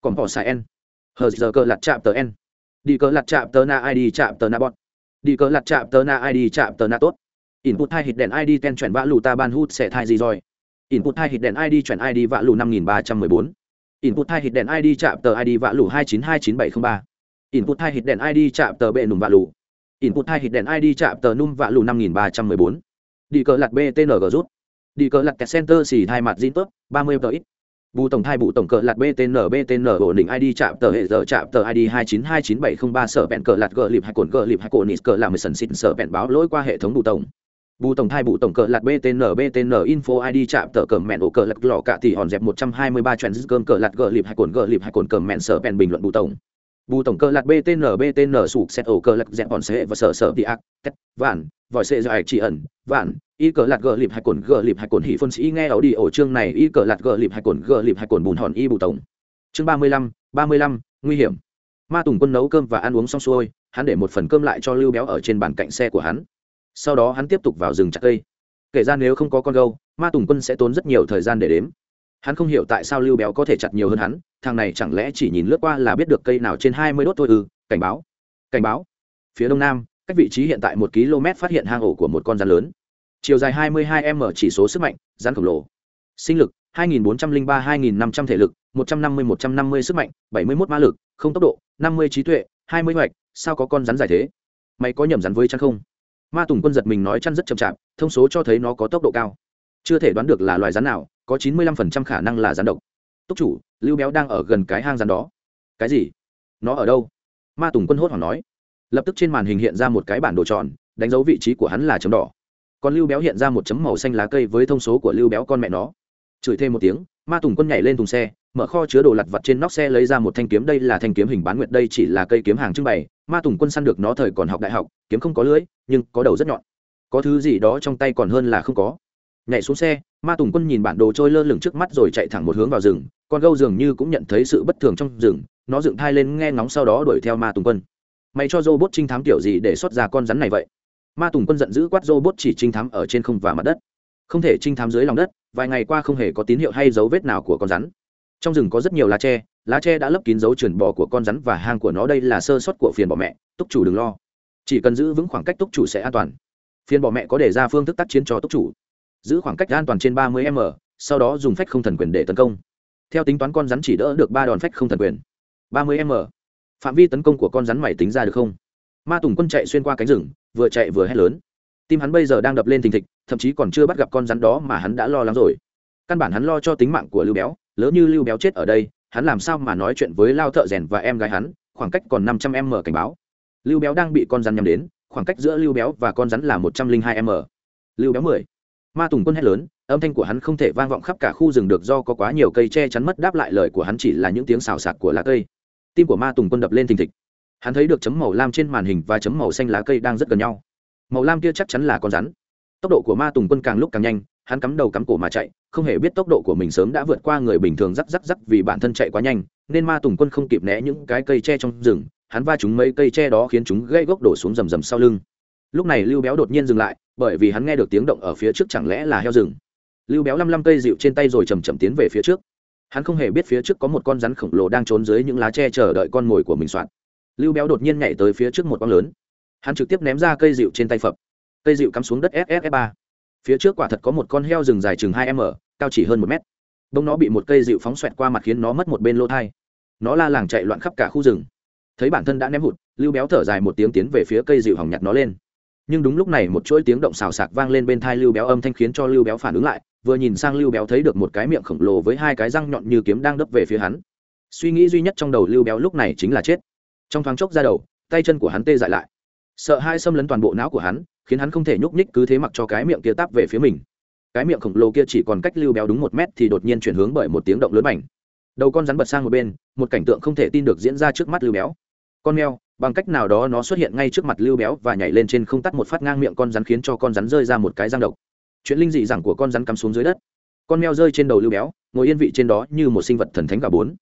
còn bỏ xài n. Hờ, giờ cơ lặt chạm tờ n. Đi cờ lặt chạm tờ na id chạm tờ na bọn đi cờ lặt chạm tờ na id chạm tờ na tốt. Input hai hit đèn id ten chuyển vã lù ta ban hút sẽ thai gì rồi? Input hai hit đèn id chuyển id vã lù năm nghìn ba trăm mười bốn. Input hai hit đèn id chạm tờ id vã lù hai chín hai chín bảy không ba. Input hai hit đèn id chạm tờ bệ nùm vã lù. Input hai hit đèn id chạm tờ num vã lù năm nghìn ba trăm mười bốn. Đi cờ lặt btng rút. Đi cờ lặt kẹt center xì hai mặt zin tớp ba mươi tờ ít bù tổng thai bù tổng cờ lạt btn btn ổn định id chạm tờ hệ giờ chạm tờ id hai chín hai chín bảy không ba sở bẹn cờ lạt gờ lịp hay cồn gờ lịp hay cồn nít cờ làm mười sần xịt sở bẹn báo lỗi qua hệ thống bù tổng. Bù tổng thai bù tổng cờ lạt btn btn info id chạm tờ cờ mẹn ổ cờ lạt lọ cả thì hòn dẹp một trăm hai mươi ba chuyện cơm cờ lạt gờ lịp hay cồn gờ lịp hay cồn cờ mẹn sở bẹn bình luận bù tổng. Bù tổng cờ lạt btn btn sụp xét ổ cờ lạt dẹp hòn xe và sở sở đi ác, tét, vạn, vòi xe dài chỉ ẩn, vạn y cờ lạt gờ lịp hai cồn gờ lịp hai cồn hỉ phân sĩ nghe ảo đi ổ chương này y cờ lạt gờ lịp hai cồn gờ lịp hai cồn bùn hòn y bù tổng. Chương ba mươi lăm, ba mươi lăm, nguy hiểm. Ma tùng quân nấu cơm và ăn uống xong xuôi, hắn để một phần cơm lại cho lưu béo ở trên bàn cạnh xe của hắn. Sau đó hắn tiếp tục vào rừng chặt cây. Kể ra nếu không có con gâu, ma tùng quân sẽ tốn rất nhiều thời gian để đếm. Hắn không hiểu tại sao lưu béo có thể chặt nhiều hơn hắn, thằng này chẳng lẽ chỉ nhìn lướt qua là biết được cây nào trên hai mươi đốt thôi ư? Cảnh báo. Cảnh báo. Phía đông nam, cách vị trí hiện tại một km phát hiện hang ổ của một con rắn lớn chiều dài 22 m chỉ số sức mạnh, rắn khổng lồ. Sinh lực 2403-2500 thể lực 150-150 sức mạnh 71 ma lực, không tốc độ 50 trí tuệ 20 hoạch, sao có con rắn dài thế? Mày có nhầm rắn với chăn không? Ma tùng quân giật mình nói chăn rất chậm chạp, thông số cho thấy nó có tốc độ cao. Chưa thể đoán được là loài rắn nào, có 95% khả năng là rắn độc. Túc chủ, lưu béo đang ở gần cái hang rắn đó. Cái gì? Nó ở đâu? Ma tùng quân hốt hoảng nói. Lập tức trên màn hình hiện ra một cái bản đồ tròn, đánh dấu vị trí của hắn là chấm đỏ còn lưu béo hiện ra một chấm màu xanh lá cây với thông số của lưu béo con mẹ nó. Chửi thêm một tiếng, ma tùng quân nhảy lên thùng xe, mở kho chứa đồ lặt vặt trên nóc xe lấy ra một thanh kiếm. Đây là thanh kiếm hình bán nguyệt, đây chỉ là cây kiếm hàng trưng bày. Ma tùng quân săn được nó thời còn học đại học, kiếm không có lưỡi, nhưng có đầu rất nhọn. Có thứ gì đó trong tay còn hơn là không có. Nhảy xuống xe, ma tùng quân nhìn bản đồ trôi lơ lửng trước mắt rồi chạy thẳng một hướng vào rừng. Con gâu dường như cũng nhận thấy sự bất thường trong rừng, nó dựng thai lên nghe ngóng sau đó đuổi theo ma tùng quân. Mày cho robot trinh thám kiểu gì để xuất ra con rắn này vậy? Ma tùng quân giận dữ quát robot chỉ trinh thám ở trên không và mặt đất. Không thể trinh thám dưới lòng đất, vài ngày qua không hề có tín hiệu hay dấu vết nào của con rắn. Trong rừng có rất nhiều lá tre lá tre đã lấp kín dấu chuyển bò của con rắn và hang của nó đây là sơ suất của phiền bọ mẹ, túc chủ đừng lo. Chỉ cần giữ vững khoảng cách túc chủ sẽ an toàn. Phiền bọ mẹ có đề ra phương thức tác chiến cho túc chủ. Giữ khoảng cách an toàn trên ba mươi m, sau đó dùng phách không thần quyền để tấn công. Theo tính toán con rắn chỉ đỡ được ba đòn phách không thần quyền. ba mươi m. Phạm vi tấn công của con rắn mày tính ra được không? Ma tùng quân chạy xuyên qua cánh rừng, vừa chạy vừa hét lớn. Tim hắn bây giờ đang đập lên thình thịch, thậm chí còn chưa bắt gặp con rắn đó mà hắn đã lo lắng rồi. Căn bản hắn lo cho tính mạng của lưu béo, lỡ như lưu béo chết ở đây, hắn làm sao mà nói chuyện với lao thợ rèn và em gái hắn, khoảng cách còn năm trăm m cảnh báo. Lưu béo đang bị con rắn nhắm đến, khoảng cách giữa lưu béo và con rắn là một trăm linh hai m lưu béo mười. Ma tùng quân hét lớn, âm thanh của hắn không thể vang vọng khắp cả khu rừng được do có quá nhiều cây che chắn mất đáp lại lời của hắn chỉ là những tiếng xào xạc của lá cây. Tim của ma tùng quân đập lên thình thịch hắn thấy được chấm màu lam trên màn hình và chấm màu xanh lá cây đang rất gần nhau. Màu lam kia chắc chắn là con rắn. Tốc độ của ma tùng quân càng lúc càng nhanh, hắn cắm đầu cắm cổ mà chạy, không hề biết tốc độ của mình sớm đã vượt qua người bình thường rắc rắc rắc vì bản thân chạy quá nhanh, nên ma tùng quân không kịp né những cái cây tre trong rừng, hắn va chúng mấy cây tre đó khiến chúng gây gốc đổ xuống rầm rầm sau lưng. Lúc này lưu béo đột nhiên dừng lại, bởi vì hắn nghe được tiếng động ở phía trước chẳng lẽ là heo rừng. Lưu béo lăm lăm cây dịu trên tay rồi chầm chậm tiến về phía trước. Hắn không hề biết phía trước có một con rắn khổng lồ đang trốn dưới những lá tre chờ đợi con mồi của mình soạn lưu béo đột nhiên nhảy tới phía trước một quang lớn. Hắn trực tiếp ném ra cây dịu trên tay phập. Cây dịu cắm xuống đất ss ba. Phía trước quả thật có một con heo rừng dài chừng hai m, cao chỉ hơn một mét. Bông nó bị một cây dịu phóng xoẹt qua mặt khiến nó mất một bên lỗ thai. Nó la làng chạy loạn khắp cả khu rừng. Thấy bản thân đã ném hụt, lưu béo thở dài một tiếng tiến về phía cây dịu hỏng nhặt nó lên. Nhưng đúng lúc này một chuỗi tiếng động xào xạc vang lên bên thai lưu béo âm thanh khiến cho lưu béo phản ứng lại, vừa nhìn sang lưu béo thấy được một cái miệng khổng lồ với hai cái răng nhọn như kiếm đang đấp về phía hắn. Suy nghĩ duy nhất trong đầu lưu béo lúc này chính là chết trong thoáng chốc ra đầu, tay chân của hắn tê dại lại. Sợ hai xâm lấn toàn bộ não của hắn, khiến hắn không thể nhúc nhích cứ thế mặc cho cái miệng kia táp về phía mình. Cái miệng khổng lồ kia chỉ còn cách lưu béo đúng một mét thì đột nhiên chuyển hướng bởi một tiếng động lớn mảnh. Đầu con rắn bật sang một bên, một cảnh tượng không thể tin được diễn ra trước mắt lưu béo. Con mèo, bằng cách nào đó nó xuất hiện ngay trước mặt lưu béo và nhảy lên trên không tắt một phát ngang miệng con rắn khiến cho con rắn rơi ra một cái răng độc. Chuyện linh dị rằng của con rắn cắm xuống dưới đất. Con mèo rơi trên đầu lưu béo, ngồi yên vị trên đó như một sinh vật thần thánh cả bốn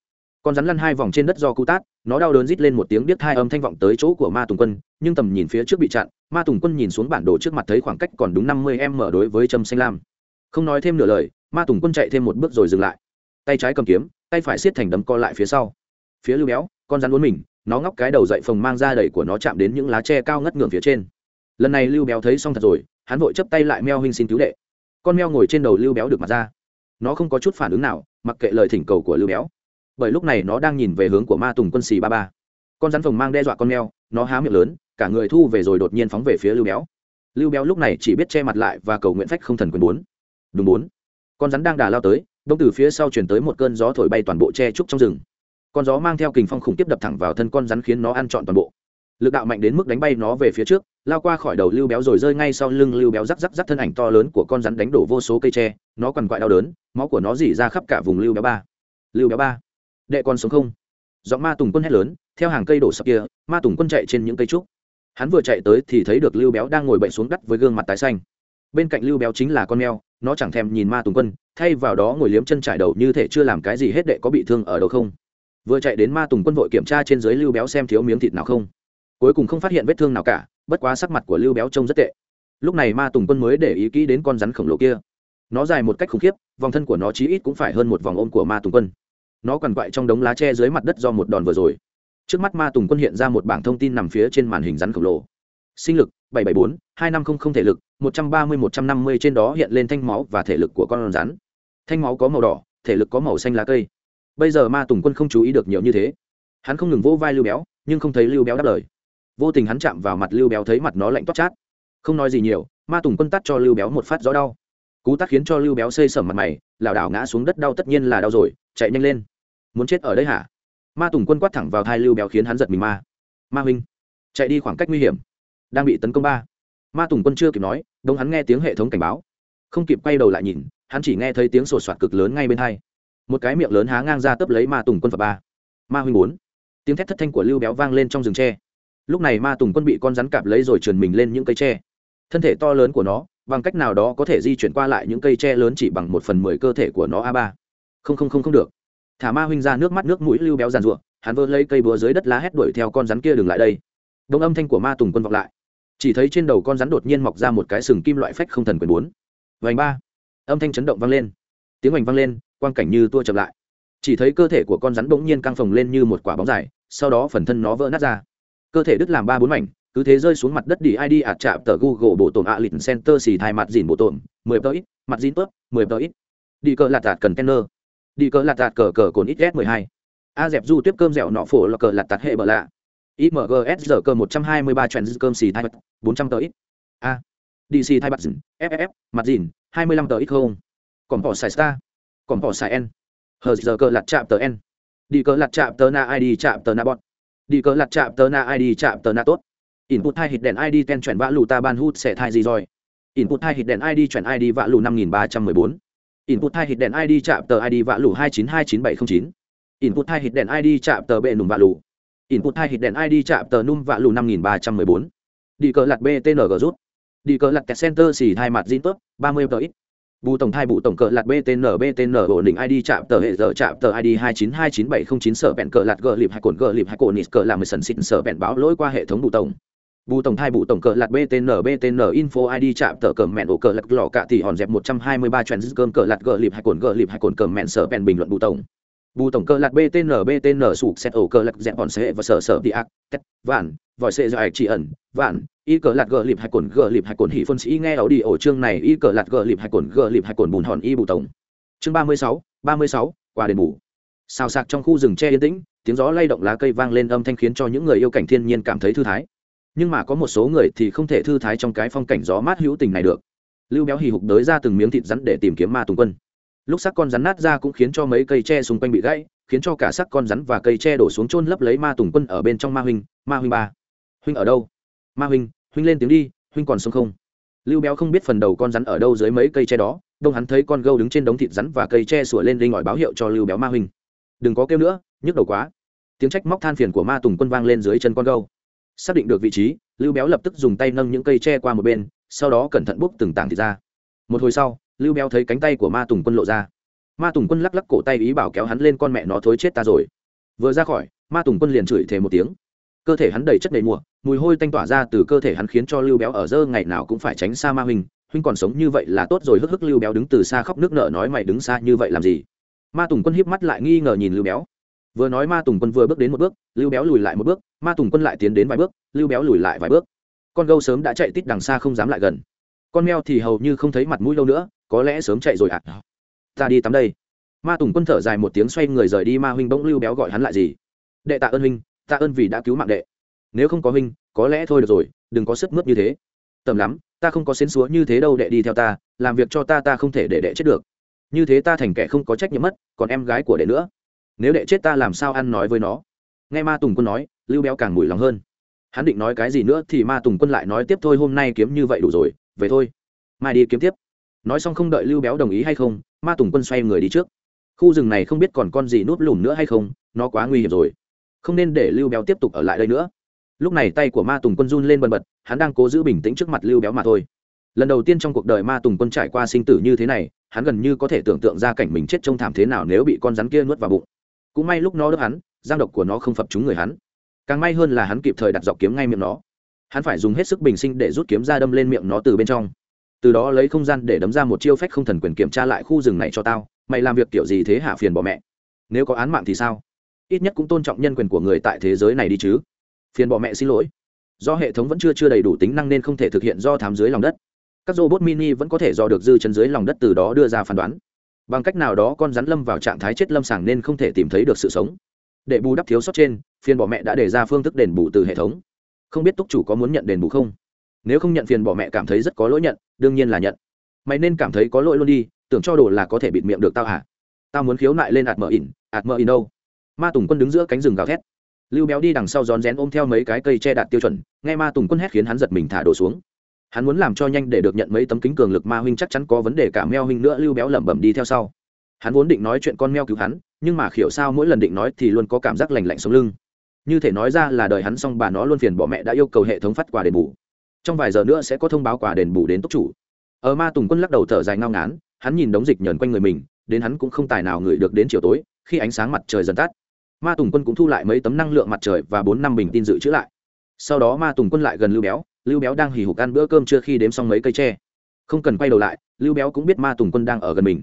con rắn lăn hai vòng trên đất do cú tát, nó đau đớn rít lên một tiếng biết hai âm thanh vọng tới chỗ của ma tùng quân, nhưng tầm nhìn phía trước bị chặn, ma tùng quân nhìn xuống bản đồ trước mặt thấy khoảng cách còn đúng năm mươi em mở đối với trâm xanh lam. Không nói thêm nửa lời, ma tùng quân chạy thêm một bước rồi dừng lại. Tay trái cầm kiếm, tay phải siết thành đấm co lại phía sau. Phía lưu béo, con rắn uốn mình, nó ngóc cái đầu dậy phồng mang ra đẩy của nó chạm đến những lá tre cao ngất ngưỡng phía trên. Lần này lưu béo thấy xong thật rồi, hắn vội chấp tay lại meo huynh xin cứu đệ. Con meo ngồi trên đầu lưu béo được mặt ra. Nó không có chút phản ứng nào, mặc kệ lời thỉnh cầu của lưu béo bởi lúc này nó đang nhìn về hướng của ma tùng quân xì ba ba. Con rắn phồng mang đe dọa con mèo, nó há miệng lớn, cả người thu về rồi đột nhiên phóng về phía lưu béo. Lưu béo lúc này chỉ biết che mặt lại và cầu nguyện phách không thần quyền bốn. Đúng bốn. Con rắn đang đà lao tới, đông từ phía sau chuyển tới một cơn gió thổi bay toàn bộ che trúc trong rừng. Con gió mang theo kình phong khủng tiếp đập thẳng vào thân con rắn khiến nó ăn trọn toàn bộ. Lực đạo mạnh đến mức đánh bay nó về phía trước, lao qua khỏi đầu lưu béo rồi rơi ngay sau lưng lưu béo rắc rắc rắc thân ảnh to lớn của con rắn đánh đổ vô số cây tre, nó quằn quại đau đớn, máu của nó dỉ ra khắp cả vùng lưu béo ba. Lưu béo ba đệ con sống không? Giọng ma tùng quân hét lớn, theo hàng cây đổ sập kia, ma tùng quân chạy trên những cây trúc. Hắn vừa chạy tới thì thấy được lưu béo đang ngồi bậy xuống đất với gương mặt tái xanh. Bên cạnh lưu béo chính là con mèo, nó chẳng thèm nhìn ma tùng quân, thay vào đó ngồi liếm chân trải đầu như thể chưa làm cái gì hết đệ có bị thương ở đâu không? Vừa chạy đến ma tùng quân vội kiểm tra trên dưới lưu béo xem thiếu miếng thịt nào không. Cuối cùng không phát hiện vết thương nào cả, bất quá sắc mặt của lưu béo trông rất tệ. Lúc này ma tùng quân mới để ý kỹ đến con rắn khổng lồ kia. Nó dài một cách khủng khiếp, vòng thân của nó chí ít cũng phải hơn một vòng ôm của ma tùng quân nó quằn quại trong đống lá tre dưới mặt đất do một đòn vừa rồi. Trước mắt ma tùng quân hiện ra một bảng thông tin nằm phía trên màn hình rắn khổng lồ. Sinh lực 774, 2500 thể lực 130-150 trên đó hiện lên thanh máu và thể lực của con rắn. Thanh máu có màu đỏ thể lực có màu xanh lá cây. Bây giờ ma tùng quân không chú ý được nhiều như thế. Hắn không ngừng vỗ vai lưu béo nhưng không thấy lưu béo đáp lời. Vô tình hắn chạm vào mặt lưu béo thấy mặt nó lạnh toát chát. Không nói gì nhiều ma tùng quân tắt cho lưu béo một phát gió đau. Cú tắt khiến cho lưu béo xây sẩm mặt mày lảo đảo ngã xuống đất đau tất nhiên là đau rồi chạy nhanh lên muốn chết ở đây hả? Ma tùng quân quát thẳng vào thai lưu béo khiến hắn giật mình ma. Ma huynh, chạy đi khoảng cách nguy hiểm. Đang bị tấn công ba. Ma tùng quân chưa kịp nói đông hắn nghe tiếng hệ thống cảnh báo. Không kịp quay đầu lại nhìn, hắn chỉ nghe thấy tiếng sổ soạt cực lớn ngay bên hai. Một cái miệng lớn há ngang ra tấp lấy ma tùng quân và ba. Ma huynh bốn tiếng thét thất thanh của lưu béo vang lên trong rừng tre. Lúc này ma tùng quân bị con rắn cạp lấy rồi trườn mình lên những cây tre. Thân thể to lớn của nó, bằng cách nào đó có thể di chuyển qua lại những cây tre lớn chỉ bằng một phần mười cơ thể của nó a ba. Không không không không được thả ma huynh ra nước mắt nước mũi lưu béo giàn ruộng hắn vơ lấy cây búa dưới đất lá hét đuổi theo con rắn kia đừng lại đây. Đông âm thanh của ma tùng quân vọng lại. Chỉ thấy trên đầu con rắn đột nhiên mọc ra một cái sừng kim loại phách không thần quyền bốn. Vành ba. Âm thanh chấn động vang lên. Tiếng hoành vang lên, quang cảnh như tua chậm lại. Chỉ thấy cơ thể của con rắn bỗng nhiên căng phồng lên như một quả bóng dài, sau đó phần thân nó vỡ nát ra. Cơ thể đứt làm ba bốn mảnh, cứ thế rơi xuống mặt đất đi id ạt chạm tờ google bộ tổn ạ lịch center xì thai mặt dìn bộ tổn, mười tờ ít, mặt dìn tớp, mười tờ ít. Đi cờ lạt tạt cần tenner đi cờ lạt tạt cờ cờ cồn ít s mười hai. A dẹp du tiếp cơm dẻo nọ phổ là cờ lạt tạt hệ bờ lạ. Imgs giờ cơ một trăm hai mươi ba trèn cơm xì thai bật bốn trăm tờ ít. A. Dc thai bật dìn ff mặt dìn, hai mươi lăm tờ ít không? Còn bỏ xài star. Còn bỏ xài n. Hờ giờ cơ lạt chạm tờ n. Đi cờ lạt chạm tờ na id chạm tờ na bọt đi cờ lạt chạm tờ na id chạm tờ na tốt. Input hai hít đèn id ten chuyển vã lù ta ban hút sẽ thai gì rồi? Input hai hít đèn id chuyển id vã lù năm nghìn ba trăm mười bốn input hai hit đèn id chạm tờ id vạ lù hai chín hai chín bảy không chín. Input hai hit đèn id chạm tờ bệ nùm vạ lù. Input hai hit đèn id chạm tờ num vạ lù năm nghìn ba trăm mười bốn. Đi cờ lặt btng rút. Đi cờ lặt center xì hai mặt zin tốt ba mươi tờ ít. Bù tổng thai bù tổng cờ lạt btn btn ổn định id chạm tờ hệ giờ chạm tờ id hai chín hai chín bảy không chín. Sở bẹn cờ lạt gờ lịp hai cồn gờ lịp hai cồn nít cờ làm mười sần xịn sở bẹn báo lỗi qua hệ thống bù tổng bù tổng thai bù tổng cờ lạt btn btn info id chạm tờ cờ mẹn ổ cờ lật lò cạ thì hòn dẹp một trăm hai mươi ba chuyện cơm cờ lạt gờ lịp hai cồn gờ lịp hai cồn cờ mẹn sở bèn bình luận bù tổng. Bù tổng cờ lạt btn btn sụp xét ổ cờ lạc dẹp bọn xe và sở sở đi ác, tét, vạn, vòi xe dài chỉ ẩn, vạn, y cờ lạt gờ lịp hai cồn gờ lịp hai cồn hỉ phân sĩ nghe ảo đi ổ chương này, y cờ lạt gờ lịp hai cồn gờ lịp hai cồn bùn hòn y bù tổng. Chương ba mươi sáu, ba mươi sáu, qua đền bù. Xào sạc trong khu rừng tre yên tĩnh, tiếng gió lay động lá cây vang lên âm thanh khiến cho những người yêu cảnh thiên nhiên cảm thấy thư thái nhưng mà có một số người thì không thể thư thái trong cái phong cảnh gió mát hữu tình này được. Lưu béo hì hục đới ra từng miếng thịt rắn để tìm kiếm ma tùng quân. Lúc xác con rắn nát ra cũng khiến cho mấy cây tre xung quanh bị gãy, khiến cho cả xác con rắn và cây tre đổ xuống trôn lấp lấy ma tùng quân ở bên trong ma huynh ma huynh ba. Huynh ở đâu? Ma huynh huynh lên tiếng đi, huynh còn sống không? Lưu béo không biết phần đầu con rắn ở đâu dưới mấy cây tre đó, đông hắn thấy con gâu đứng trên đống thịt rắn và cây tre sủa lên linh ngỏi báo hiệu cho lưu béo ma huynh. Đừng có kêu nữa, nhức đầu quá. Tiếng trách móc than phiền của ma tùng quân vang lên dưới chân con gâu xác định được vị trí, lưu béo lập tức dùng tay nâng những cây tre qua một bên, sau đó cẩn thận bốc từng tảng thịt ra. Một hồi sau, lưu béo thấy cánh tay của ma tùng quân lộ ra. Ma tùng quân lắc lắc cổ tay ý bảo kéo hắn lên con mẹ nó thối chết ta rồi. Vừa ra khỏi, ma tùng quân liền chửi thề một tiếng. Cơ thể hắn đầy chất đầy mùa, mùi hôi tanh tỏa ra từ cơ thể hắn khiến cho lưu béo ở dơ ngày nào cũng phải tránh xa ma huynh huynh còn sống như vậy là tốt rồi, hức hức lưu béo đứng từ xa khóc nước nợ nói mày đứng xa như vậy làm gì? Ma tùng quân híp mắt lại nghi ngờ nhìn lưu béo. Vừa nói ma tùng quân vừa bước đến một bước, lưu béo lùi lại một bước ma tùng quân lại tiến đến vài bước lưu béo lùi lại vài bước. Con gâu sớm đã chạy tít đằng xa không dám lại gần. Con mèo thì hầu như không thấy mặt mũi lâu nữa có lẽ sớm chạy rồi ạ. À. ta đi tắm đây. Ma tùng quân thở dài một tiếng xoay người rời đi ma huynh bỗng lưu béo gọi hắn lại gì? Đệ tạ ơn huynh tạ ơn vì đã cứu mạng đệ. Nếu không có huynh có lẽ thôi được rồi đừng có sức mướt như thế. Tầm lắm ta không có xến xúa như thế đâu đệ đi theo ta làm việc cho ta ta không thể để đệ chết được. Như thế ta thành kẻ không có trách nhiệm mất còn em gái của đệ nữa. Nếu đệ chết ta làm sao ăn nói với nó? Nghe ma tùng quân nói lưu béo càng mùi lòng hơn. Hắn định nói cái gì nữa thì ma tùng quân lại nói tiếp thôi, hôm nay kiếm như vậy đủ rồi, về thôi. Mai đi kiếm tiếp. Nói xong không đợi lưu béo đồng ý hay không, ma tùng quân xoay người đi trước. Khu rừng này không biết còn con gì núp lùm nữa hay không, nó quá nguy hiểm rồi. Không nên để lưu béo tiếp tục ở lại đây nữa. Lúc này tay của ma tùng quân run lên bần bật, hắn đang cố giữ bình tĩnh trước mặt lưu béo mà thôi. Lần đầu tiên trong cuộc đời ma tùng quân trải qua sinh tử như thế này, hắn gần như có thể tưởng tượng ra cảnh mình chết trông thảm thế nào nếu bị con rắn kia nuốt vào bụng. Cũng may lúc nó đớp hắn, giang độc của nó không phập trúng người hắn càng may hơn là hắn kịp thời đặt dọc kiếm ngay miệng nó. Hắn phải dùng hết sức bình sinh để rút kiếm ra đâm lên miệng nó từ bên trong. Từ đó lấy không gian để đấm ra một chiêu phách không thần quyền kiểm tra lại khu rừng này cho tao, mày làm việc kiểu gì thế hạ phiền bỏ mẹ? Nếu có án mạng thì sao? Ít nhất cũng tôn trọng nhân quyền của người tại thế giới này đi chứ. Phiền bỏ mẹ xin lỗi. Do hệ thống vẫn chưa chưa đầy đủ tính năng nên không thể thực hiện do thám dưới lòng đất. Các robot mini vẫn có thể do được dư chân dưới lòng đất từ đó đưa ra phán đoán. Bằng cách nào đó con rắn lâm vào trạng thái chết lâm sàng nên không thể tìm thấy được sự sống để bù đắp thiếu sót trên, phiền bỏ mẹ đã đề ra phương thức đền bù từ hệ thống. Không biết túc chủ có muốn nhận đền bù không? Nếu không nhận phiền bỏ mẹ cảm thấy rất có lỗi nhận, đương nhiên là nhận. Mày nên cảm thấy có lỗi luôn đi, tưởng cho đồ là có thể bịt miệng được tao hả? Tao muốn khiếu nại lên ạt mờ ỉn, ạt mờ ỉn đâu? Ma tùng quân đứng giữa cánh rừng gào thét. Lưu béo đi đằng sau rón rén ôm theo mấy cái cây che đạt tiêu chuẩn, nghe ma tùng quân hét khiến hắn giật mình thả đổ xuống. Hắn muốn làm cho nhanh để được nhận mấy tấm kính cường lực ma huynh chắc chắn có vấn đề cả meo huynh nữa, lưu béo lẩm bẩm đi theo sau. Hắn vốn định nói chuyện con meo cứu hắn nhưng mà hiểu sao mỗi lần định nói thì luôn có cảm giác lành lạnh sống lưng. Như thể nói ra là đời hắn xong bà nó luôn phiền bỏ mẹ đã yêu cầu hệ thống phát quà đền bù. Trong vài giờ nữa sẽ có thông báo quà đền bù đến túc chủ. Ở ma tùng quân lắc đầu thở dài ngao ngán, hắn nhìn đống dịch nhờn quanh người mình, đến hắn cũng không tài nào ngửi được đến chiều tối, khi ánh sáng mặt trời dần tắt. Ma tùng quân cũng thu lại mấy tấm năng lượng mặt trời và bốn năm bình tin dự trữ lại. Sau đó ma tùng quân lại gần lưu béo lưu béo đang hì hục ăn bữa cơm chưa khi đếm xong mấy cây tre. Không cần quay đầu lại, lưu béo cũng biết ma tùng quân đang ở gần mình.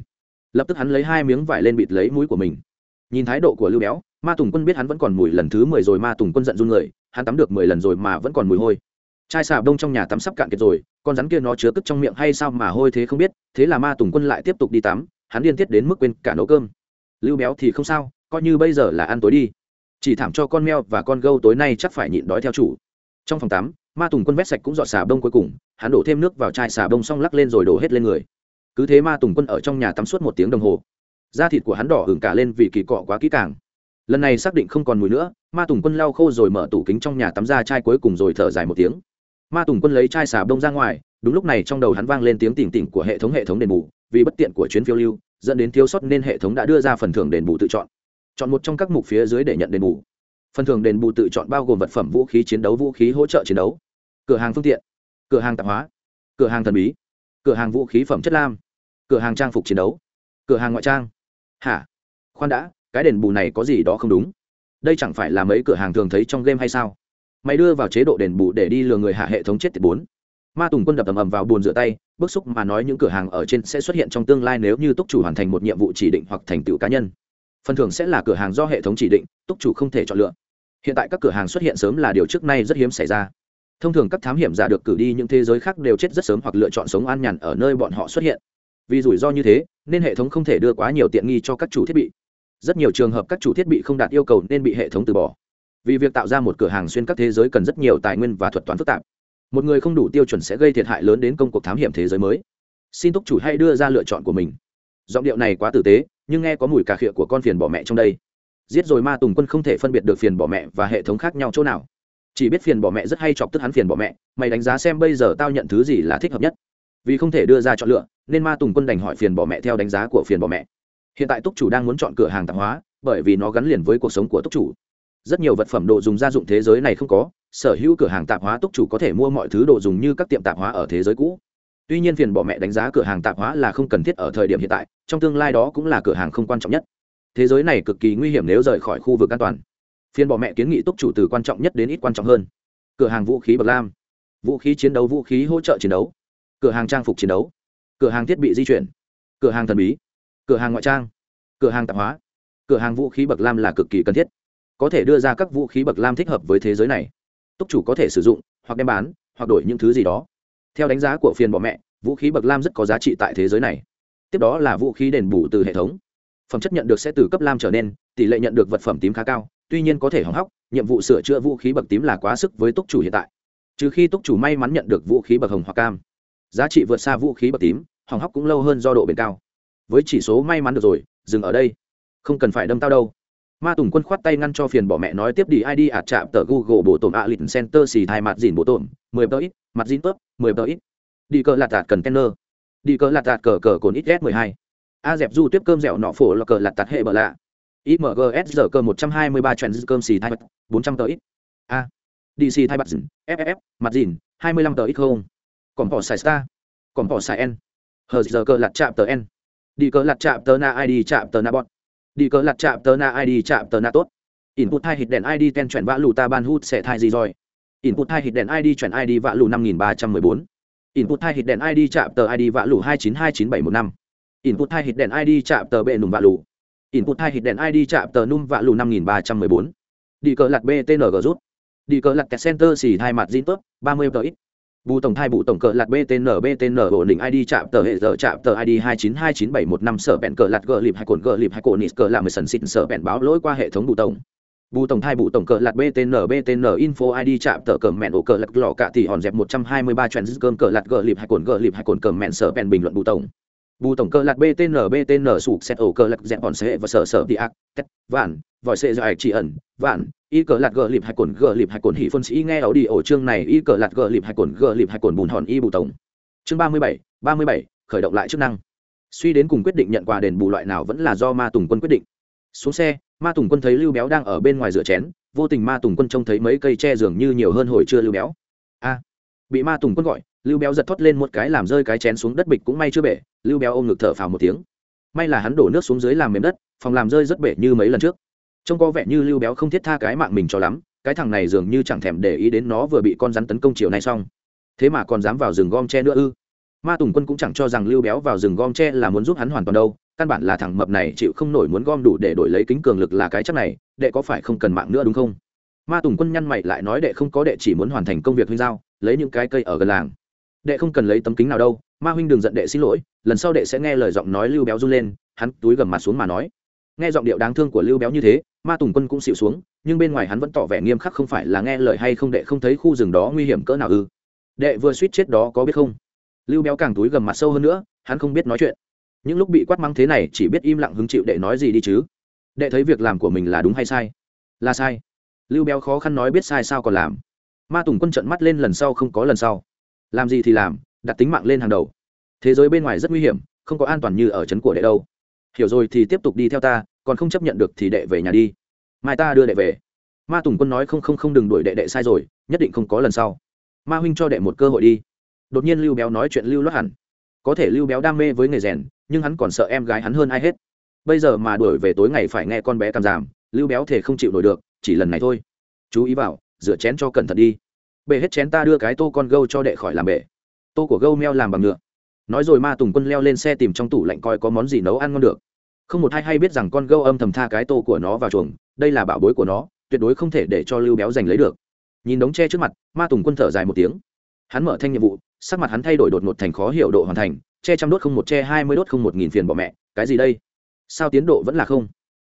Lập tức hắn lấy hai miếng vải lên bịt lấy mũi của mình nhìn thái độ của lưu béo, ma tùng quân biết hắn vẫn còn mùi lần thứ mười rồi, ma tùng quân giận run người, hắn tắm được mười lần rồi mà vẫn còn mùi hôi. Chai xà đông trong nhà tắm sắp cạn kiệt rồi, con rắn kia nó chứa cất trong miệng hay sao mà hôi thế không biết, thế là ma tùng quân lại tiếp tục đi tắm, hắn điên tiết đến mức quên cả nấu cơm. Lưu béo thì không sao, coi như bây giờ là ăn tối đi. Chỉ thảm cho con meo và con gâu tối nay chắc phải nhịn đói theo chủ. Trong phòng tắm, ma tùng quân vét sạch cũng dọn xà bông cuối cùng, hắn đổ thêm nước vào chai xà bông xong lắc lên rồi đổ hết lên người. Cứ thế ma tùng quân ở trong nhà tắm suốt một tiếng đồng hồ da thịt của hắn đỏ hưởng cả lên vì kỳ cọ quá kỹ càng. Lần này xác định không còn mùi nữa, ma tùng quân lau khô rồi mở tủ kính trong nhà tắm ra chai cuối cùng rồi thở dài một tiếng. Ma tùng quân lấy chai xà bông ra ngoài, đúng lúc này trong đầu hắn vang lên tiếng tỉnh tỉnh của hệ thống hệ thống đền bù, vì bất tiện của chuyến phiêu lưu, dẫn đến thiếu sót nên hệ thống đã đưa ra phần thưởng đền bù tự chọn. Chọn một trong các mục phía dưới để nhận đền bù. Phần thưởng đền bù tự chọn bao gồm vật phẩm vũ khí chiến đấu, vũ khí hỗ trợ chiến đấu, cửa hàng phương tiện, cửa hàng tạp hóa, cửa hàng thần bí, cửa hàng vũ khí phẩm chất lam, cửa hàng trang phục chiến đấu, cửa hàng ngoại trang hả? Khoan đã, cái đền bù này có gì đó không đúng. Đây chẳng phải là mấy cửa hàng thường thấy trong game hay sao? Mày đưa vào chế độ đền bù để đi lừa người hạ hệ thống chết tiệt bốn. Ma tùng quân đập ầm ầm vào bồn rửa tay, bức xúc mà nói những cửa hàng ở trên sẽ xuất hiện trong tương lai nếu như túc chủ hoàn thành một nhiệm vụ chỉ định hoặc thành tựu cá nhân. Phần thưởng sẽ là cửa hàng do hệ thống chỉ định, túc chủ không thể chọn lựa. Hiện tại các cửa hàng xuất hiện sớm là điều trước nay rất hiếm xảy ra. Thông thường các thám hiểm giả được cử đi những thế giới khác đều chết rất sớm hoặc lựa chọn sống an nhàn ở nơi bọn họ xuất hiện vì rủi ro như thế, nên hệ thống không thể đưa quá nhiều tiện nghi cho các chủ thiết bị. Rất nhiều trường hợp các chủ thiết bị không đạt yêu cầu nên bị hệ thống từ bỏ. Vì việc tạo ra một cửa hàng xuyên các thế giới cần rất nhiều tài nguyên và thuật toán phức tạp. Một người không đủ tiêu chuẩn sẽ gây thiệt hại lớn đến công cuộc thám hiểm thế giới mới. Xin túc chủ hay đưa ra lựa chọn của mình. Giọng điệu này quá tử tế, nhưng nghe có mùi cà khịa của con phiền bỏ mẹ trong đây. Giết rồi ma tùng quân không thể phân biệt được phiền bỏ mẹ và hệ thống khác nhau chỗ nào. Chỉ biết phiền bỏ mẹ rất hay chọc tức hắn phiền bỏ mẹ, mày đánh giá xem bây giờ tao nhận thứ gì là thích hợp nhất vì không thể đưa ra chọn lựa, nên ma tùng quân đành hỏi phiền bỏ mẹ theo đánh giá của phiền bỏ mẹ. Hiện tại túc chủ đang muốn chọn cửa hàng tạp hóa, bởi vì nó gắn liền với cuộc sống của túc chủ. Rất nhiều vật phẩm đồ dùng gia dụng thế giới này không có, sở hữu cửa hàng tạp hóa túc chủ có thể mua mọi thứ đồ dùng như các tiệm tạp hóa ở thế giới cũ. Tuy nhiên phiền bỏ mẹ đánh giá cửa hàng tạp hóa là không cần thiết ở thời điểm hiện tại, trong tương lai đó cũng là cửa hàng không quan trọng nhất. Thế giới này cực kỳ nguy hiểm nếu rời khỏi khu vực an toàn. Phiền bỏ mẹ kiến nghị túc chủ từ quan trọng nhất đến ít quan trọng hơn. Cửa hàng vũ khí bậc lam. Vũ khí chiến đấu, vũ khí hỗ trợ chiến đấu cửa hàng trang phục chiến đấu, cửa hàng thiết bị di chuyển, cửa hàng thần bí, cửa hàng ngoại trang, cửa hàng tạp hóa, cửa hàng vũ khí bậc lam là cực kỳ cần thiết, có thể đưa ra các vũ khí bậc lam thích hợp với thế giới này. Túc chủ có thể sử dụng, hoặc đem bán, hoặc đổi những thứ gì đó. Theo đánh giá của phiền bọ mẹ, vũ khí bậc lam rất có giá trị tại thế giới này. Tiếp đó là vũ khí đền bù từ hệ thống. Phẩm chất nhận được sẽ từ cấp lam trở nên, tỷ lệ nhận được vật phẩm tím khá cao, tuy nhiên có thể hỏng hóc, nhiệm vụ sửa chữa vũ khí bậc tím là quá sức với túc chủ hiện tại. Trừ khi túc chủ may mắn nhận được vũ khí bậc hồng hoặc cam giá trị vượt xa vũ khí bậc tím, hỏng hóc cũng lâu hơn do độ bền cao. Với chỉ số may mắn được rồi, dừng ở đây. Không cần phải đâm tao đâu. Ma tùng quân khoát tay ngăn cho phiền bỏ mẹ nói tiếp đi id ạt chạm tờ google bộ tổn ạ lịch center xì thai mặt dìn bộ tổn, mười tờ ít, mặt dìn tớp, mười tờ ít. Đi cờ lạt tạt cần tenner đi cờ lạt tạt cờ cờ cồn ít s mười hai. A dẹp du tiếp cơm dẻo nọ phổ là cờ lạt tạt hệ bờ lạ. Imgs giờ cơ một trăm hai mươi ba trend cơm xì thai bốn trăm tờ ít. A. Dc thai bạt dìn ff mặt dìn, hai mươi lăm tờ ít không? Còn bỏ xài star, còn bỏ xài n. Hờ, giờ cờ lặt chạm tờ n. Đi cờ lặt chạm tờ na id chạm tờ na bọn đi cờ lặt chạm tờ na id chạm tờ na tốt. Input hai hit đèn id ten chuyển vã lù ta ban hút sẽ thai gì rồi? Input hai hit đèn id chuyển id vã lù năm nghìn ba trăm mười bốn. Input hai hit đèn id chạm tờ id vã lù hai chín hai chín bảy một năm. Input hai hit đèn id chạm tờ bệ nùng vã lù. Input hai hit đèn id chạm tờ num vã lù năm nghìn ba trăm mười bốn. Đi cờ lặt btng rút. Đi cờ lặt kẹt center xì hai mặt zin tốt, ba mươi tờ ít bù tổng thai bù tổng cờ lạt btn btn ổn định id chạm tờ hệ giờ chạm tờ id hai chín hai chín bảy một năm sở bẹn cờ lạt gờ lịp hai cồn gờ lịp hai cồn nít cờ làm mười sần xịn sở bẹn báo lỗi qua hệ thống bù tổng. Bù tổng thai bù tổng cờ lạt btn btn info id chạm tờ cờ mẹn ổ cờ lạt lò cả thì hòn dẹp một trăm hai mươi ba trend cơm cờ lạt gờ lịp hai cồn gờ lịp hai cồn cờ mẹn sở bẹn bình luận bù tổng. Bù tổng cờ lạt btn btn sụp xét ổ cờ lạt dẹp hòn sẽ và sở sở đi ác, tét, vạn, vòi xe do ạch chỉ ẩn, vạn y cờ lạt gờ lịp hai cồn, gờ lịp hai cồn hỉ phân sĩ nghe ảo đi ổ chương này. Y cờ lạt gờ lịp hai cồn, gờ lịp hai cồn bùn hòn y bù tổng. Chương ba mươi bảy, ba mươi bảy, khởi động lại chức năng. Suy đến cùng quyết định nhận quà đền bù loại nào vẫn là do ma tùng quân quyết định. Xuống xe, ma tùng quân thấy lưu béo đang ở bên ngoài rửa chén, vô tình ma tùng quân trông thấy mấy cây tre dường như nhiều hơn hồi chưa lưu béo. A, bị ma tùng quân gọi, lưu béo giật thoát lên một cái làm rơi cái chén xuống đất bịch cũng may chưa bể, lưu béo ôm ngực thở phào một tiếng. May là hắn đổ nước xuống dưới làm mềm đất, phòng làm rơi rất bể như mấy lần trước trông có vẻ như lưu béo không thiết tha cái mạng mình cho lắm, cái thằng này dường như chẳng thèm để ý đến nó vừa bị con rắn tấn công chiều nay xong. Thế mà còn dám vào rừng gom tre nữa ư? Ma tùng quân cũng chẳng cho rằng lưu béo vào rừng gom tre là muốn giúp hắn hoàn toàn đâu, căn bản là thằng mập này chịu không nổi muốn gom đủ để đổi lấy kính cường lực là cái chắc này, đệ có phải không cần mạng nữa đúng không? Ma tùng quân nhăn mày lại nói đệ không có đệ chỉ muốn hoàn thành công việc huynh giao, lấy những cái cây ở gần làng. Đệ không cần lấy tấm kính nào đâu, ma huynh đừng giận đệ xin lỗi, lần sau đệ sẽ nghe lời giọng nói lưu béo run lên, hắn túi gầm mặt xuống mà nói nghe giọng điệu đáng thương của lưu béo như thế, ma tùng quân cũng xịu xuống, nhưng bên ngoài hắn vẫn tỏ vẻ nghiêm khắc không phải là nghe lời hay không đệ không thấy khu rừng đó nguy hiểm cỡ nào ư. Đệ vừa suýt chết đó có biết không? Lưu béo càng túi gầm mặt sâu hơn nữa, hắn không biết nói chuyện. Những lúc bị quát mắng thế này chỉ biết im lặng hứng chịu đệ nói gì đi chứ. Đệ thấy việc làm của mình là đúng hay sai? Là sai. Lưu béo khó khăn nói biết sai sao còn làm. Ma tùng quân trận mắt lên lần sau không có lần sau. Làm gì thì làm, đặt tính mạng lên hàng đầu. Thế giới bên ngoài rất nguy hiểm, không có an toàn như ở trấn của đệ đâu. Hiểu rồi thì tiếp tục đi theo ta còn không chấp nhận được thì đệ về nhà đi. Mai ta đưa đệ về. Ma tùng quân nói không không không đừng đuổi đệ đệ sai rồi, nhất định không có lần sau. Ma huynh cho đệ một cơ hội đi. Đột nhiên lưu béo nói chuyện lưu lót hẳn. Có thể lưu béo đam mê với nghề rèn, nhưng hắn còn sợ em gái hắn hơn ai hết. Bây giờ mà đuổi về tối ngày phải nghe con bé cằm giảm, lưu béo thể không chịu nổi được, chỉ lần này thôi. Chú ý vào, rửa chén cho cẩn thận đi. Bể hết chén ta đưa cái tô con gâu cho đệ khỏi làm bể tô của gâu meo làm bằng nhựa nói rồi ma tùng quân leo lên xe tìm trong tủ lạnh coi có món gì nấu ăn ngon được không một ai hay biết rằng con gâu âm thầm tha cái tô của nó vào chuồng, đây là bảo bối của nó, tuyệt đối không thể để cho lưu béo giành lấy được. Nhìn đống tre trước mặt, ma tùng quân thở dài một tiếng. Hắn mở thanh nhiệm vụ, sắc mặt hắn thay đổi đột ngột thành khó hiểu độ hoàn thành, che trăm đốt không một, che hai mươi đốt không một nghìn phiền bỏ mẹ, cái gì đây? Sao tiến độ vẫn là không?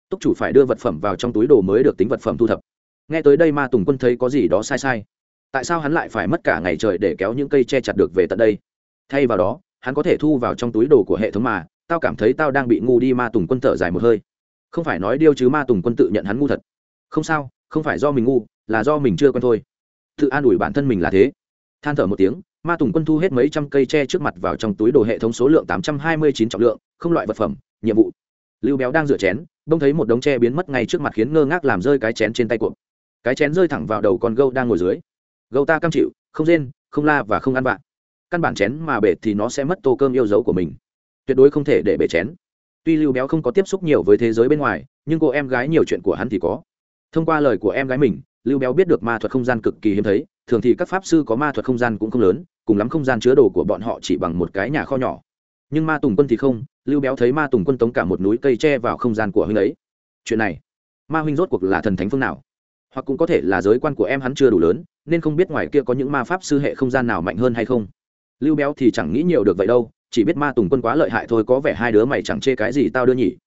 Túc chủ phải đưa vật phẩm vào trong túi đồ mới được tính vật phẩm thu thập. Nghe tới đây ma tùng quân thấy có gì đó sai sai. Tại sao hắn lại phải mất cả ngày trời để kéo những cây che chặt được về tận đây? Thay vào đó, hắn có thể thu vào trong túi đồ của hệ thống mà tao cảm thấy tao đang bị ngu đi ma tùng quân thở dài một hơi. Không phải nói điêu chứ ma tùng quân tự nhận hắn ngu thật. Không sao, không phải do mình ngu, là do mình chưa quen thôi. Tự an ủi bản thân mình là thế. Than thở một tiếng, ma tùng quân thu hết mấy trăm cây tre trước mặt vào trong túi đồ hệ thống số lượng tám trăm hai mươi chín trọng lượng, không loại vật phẩm, nhiệm vụ. Lưu béo đang rửa chén bông thấy một đống tre biến mất ngay trước mặt khiến ngơ ngác làm rơi cái chén trên tay cuộc cái chén rơi thẳng vào đầu con gâu đang ngồi dưới. Gâu ta cam chịu, không rên, không la và không ăn bạn căn bản chén mà bể thì nó sẽ mất tô cơm yêu dấu của mình tuyệt đối không thể để bể chén. Tuy lưu béo không có tiếp xúc nhiều với thế giới bên ngoài, nhưng cô em gái nhiều chuyện của hắn thì có. Thông qua lời của em gái mình, lưu béo biết được ma thuật không gian cực kỳ hiếm thấy, thường thì các pháp sư có ma thuật không gian cũng không lớn, cùng lắm không gian chứa đồ của bọn họ chỉ bằng một cái nhà kho nhỏ. Nhưng ma tùng quân thì không, lưu béo thấy ma tùng quân tống cả một núi cây tre vào không gian của huynh ấy. Chuyện này, ma huynh rốt cuộc là thần thánh phương nào? Hoặc cũng có thể là giới quan của em hắn chưa đủ lớn, nên không biết ngoài kia có những ma pháp sư hệ không gian nào mạnh hơn hay không. Lưu béo thì chẳng nghĩ nhiều được vậy đâu chỉ biết ma tùng quân quá lợi hại thôi, có vẻ hai đứa mày chẳng chê cái gì tao đưa nhỉ.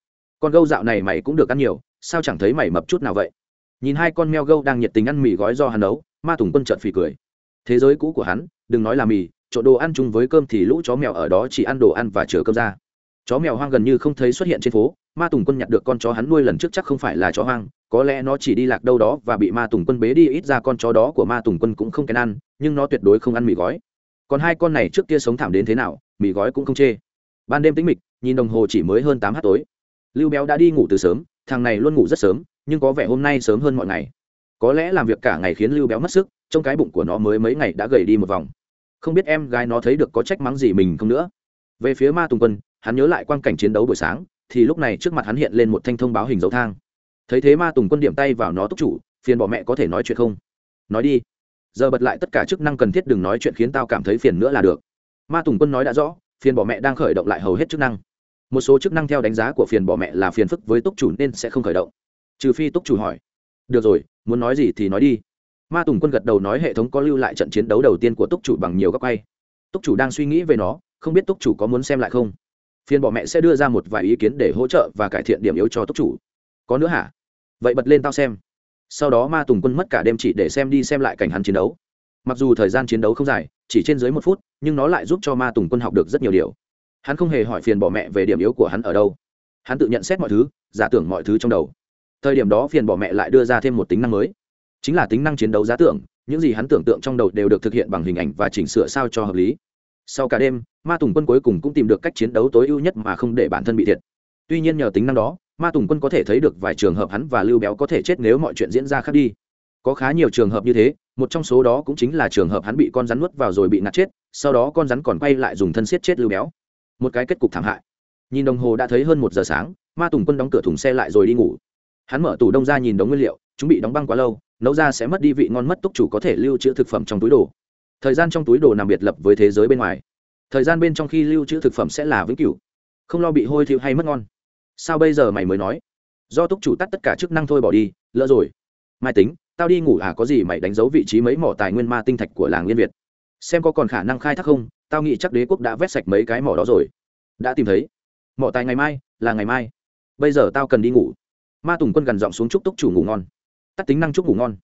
Con gâu dạo này mày cũng được ăn nhiều, sao chẳng thấy mày mập chút nào vậy? Nhìn hai con meo gâu đang nhiệt tình ăn mì gói do hắn nấu, ma tùng quân trợn phì cười. Thế giới cũ của hắn, đừng nói là mì trộn đồ ăn chung với cơm thì lũ chó mèo ở đó chỉ ăn đồ ăn và chở cơm ra. Chó mèo hoang gần như không thấy xuất hiện trên phố, ma tùng quân nhặt được con chó hắn nuôi lần trước chắc không phải là chó hoang, có lẽ nó chỉ đi lạc đâu đó và bị ma tùng quân bế đi ít ra con chó đó của ma tùng quân cũng không kén ăn, nhưng nó tuyệt đối không ăn mì gói. Còn hai con này trước kia sống thảm đến thế nào mì gói cũng không chê. Ban đêm tĩnh mịch, nhìn đồng hồ chỉ mới hơn tám h tối. Lưu béo đã đi ngủ từ sớm, thằng này luôn ngủ rất sớm, nhưng có vẻ hôm nay sớm hơn mọi ngày. Có lẽ làm việc cả ngày khiến lưu béo mất sức trong cái bụng của nó mới mấy ngày đã gầy đi một vòng. Không biết em gái nó thấy được có trách mắng gì mình không nữa. Về phía ma tùng quân, hắn nhớ lại quang cảnh chiến đấu buổi sáng, thì lúc này trước mặt hắn hiện lên một thanh thông báo hình dấu thang. Thấy thế ma tùng quân điểm tay vào nó túc chủ, phiền bỏ mẹ có thể nói chuyện không? Nói đi. Giờ bật lại tất cả chức năng cần thiết đừng nói chuyện khiến tao cảm thấy phiền nữa là được ma tùng quân nói đã rõ, phiền bỏ mẹ đang khởi động lại hầu hết chức năng. Một số chức năng theo đánh giá của phiền bỏ mẹ là phiền phức với túc chủ nên sẽ không khởi động. Trừ phi túc chủ hỏi. Được rồi, muốn nói gì thì nói đi. Ma tùng quân gật đầu nói hệ thống có lưu lại trận chiến đấu đầu tiên của túc chủ bằng nhiều góc quay. Túc chủ đang suy nghĩ về nó, không biết túc chủ có muốn xem lại không? Phiền bỏ mẹ sẽ đưa ra một vài ý kiến để hỗ trợ và cải thiện điểm yếu cho túc chủ. Có nữa hả? Vậy bật lên tao xem. Sau đó ma tùng quân mất cả đêm chỉ để xem đi xem lại cảnh hắn chiến đấu. Mặc dù thời gian chiến đấu không dài chỉ trên dưới một phút, nhưng nó lại giúp cho ma tùng quân học được rất nhiều điều. Hắn không hề hỏi phiền bỏ mẹ về điểm yếu của hắn ở đâu. Hắn tự nhận xét mọi thứ, giả tưởng mọi thứ trong đầu. Thời điểm đó phiền bỏ mẹ lại đưa ra thêm một tính năng mới. Chính là tính năng chiến đấu giá tưởng, những gì hắn tưởng tượng trong đầu đều được thực hiện bằng hình ảnh và chỉnh sửa sao cho hợp lý. Sau cả đêm, ma tùng quân cuối cùng cũng tìm được cách chiến đấu tối ưu nhất mà không để bản thân bị thiệt. Tuy nhiên nhờ tính năng đó, ma tùng quân có thể thấy được vài trường hợp hắn và lưu béo có thể chết nếu mọi chuyện diễn ra khác đi. Có khá nhiều trường hợp như thế một trong số đó cũng chính là trường hợp hắn bị con rắn nuốt vào rồi bị nạt chết, sau đó con rắn còn quay lại dùng thân siết chết lưu béo. Một cái kết cục thảm hại. Nhìn đồng hồ đã thấy hơn một giờ sáng, ma tùng quân đóng cửa thùng xe lại rồi đi ngủ. Hắn mở tủ đông ra nhìn đống nguyên liệu, chúng bị đóng băng quá lâu, nấu ra sẽ mất đi vị ngon mất túc chủ có thể lưu trữ thực phẩm trong túi đồ. Thời gian trong túi đồ nằm biệt lập với thế giới bên ngoài. Thời gian bên trong khi lưu trữ thực phẩm sẽ là vĩnh cửu. Không lo bị hôi thiêu hay mất ngon. Sao bây giờ mày mới nói? Do túc chủ tắt tất cả chức năng thôi bỏ đi, lỡ rồi. Mai tính tao đi ngủ à có gì mày đánh dấu vị trí mấy mỏ tài nguyên ma tinh thạch của làng liên việt? Xem có còn khả năng khai thác không, tao nghĩ chắc đế quốc đã vét sạch mấy cái mỏ đó rồi. Đã tìm thấy. Mỏ tài ngày mai, là ngày mai. Bây giờ tao cần đi ngủ. Ma tùng quân gần giọng xuống chúc túc chủ ngủ ngon. Tắt tính năng chúc ngủ ngon.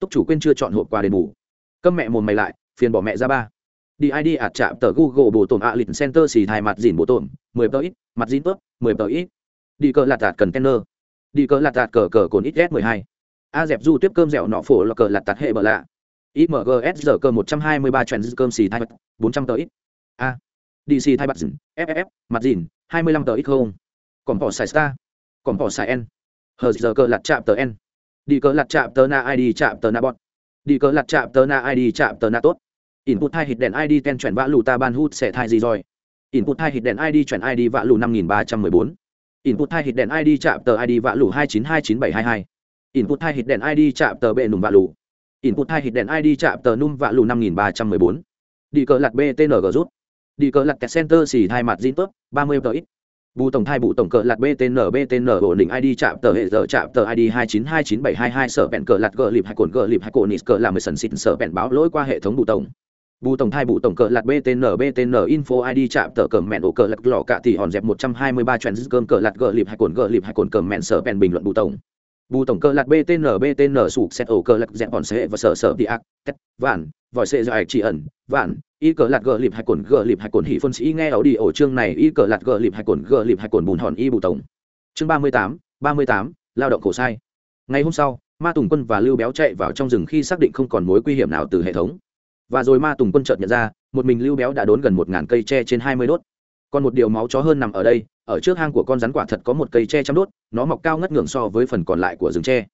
Túc chủ quên chưa chọn hộp quà đền ngủ câm mẹ mồm mày lại, phiền bỏ mẹ ra ba. Đi id ạt à, chạm tờ google bổ tổn ạ, lịch center xì thai mặt dìn bổ tổn mười tờ ít, mặt dìn tớp mười tờ ít. Đi cờ lạt tạt cần kenner. Đi cờ lạt tạt cờ cờ cồn ít s mười hai a dẹp du tiếp cơm dẻo nọ phổ là cờ lạt tạt hệ bờ lạ. Imgs giờ cơ một trăm hai mươi ba trend cơm xì thai bốn trăm tờ ít. A. Dc thai bật dìn ff mặt dìn, hai mươi lăm tờ ít không. Còn bỏ xài star. Còn bỏ xài n. Hờ giờ cơ lạt chạm tờ n. Đi cờ lạt chạm tờ na id chạm tờ na bọt đi cờ lạt chạm tờ na id chạm tờ na tốt. Input hai hit đèn id ten chuyển vã lù ta ban hút sẽ thai gì rồi? Input hai hit đèn id chuyển id vã lù năm nghìn ba trăm mười bốn. Input hai hit đèn id chạm tờ id vã lù hai chín hai chín bảy hai hai input hai hit đèn id chạm tờ bệ nùng vạ lù. Input hai hit đèn id chạm tờ num vạ lù năm nghìn ba trăm mười bốn. Đi cờ lạt btng rút. Đi cờ lạt center xì hai mặt zin tốt ba mươi tờ ít. Bù tổng thai bù tổng cờ lạt btn btn ổn định id chạm tờ hệ giờ chạm tờ id hai chín hai chín bảy hai hai sở bẹn cờ lạt gờ lịp hai cồn gờ lịp hai cồn nít cờ làm mười sần xịt sở bẹn báo lỗi qua hệ thống bù tổng. Bù tổng thai bù tổng cờ lạt btn btn info id chạm tờ cờ mẹn ổ cờ lạt lò cả thì hòn dẹp một trăm hai mươi ba trend cơm cờ lạt gờ lịp hai cồn gờ lịp hai cồn cờ mẹn sở bẹn bình luận bù tổng bù tổng cơ lạc btn btn sụp xét ổ cơ lạc dẹp bọn xe và sở sở đi ác, tét, vạn, vòi sệ dài chỉ ẩn, vạn, y cờ lạc gờ lịp hai cồn, gờ lịp hai cồn hỉ phân sĩ nghe ảo đi ổ chương này, y cờ lạc gờ lịp hai cồn, gờ lịp hai cồn bùn hòn y bù tổng. Chương ba mươi tám, ba mươi tám, lao động khổ sai. Ngày hôm sau, ma tùng quân và lưu béo chạy vào trong rừng khi xác định không còn mối nguy hiểm nào từ hệ thống. Và rồi ma tùng quân chợt nhận ra, một mình lưu béo đã đốn gần một ngàn cây tre trên hai mươi đốt. Còn một điều máu chó hơn nằm ở đây ở trước hang của con rắn quả thật có một cây tre chăm đốt, nó mọc cao ngất ngưỡng so với phần còn lại của rừng tre.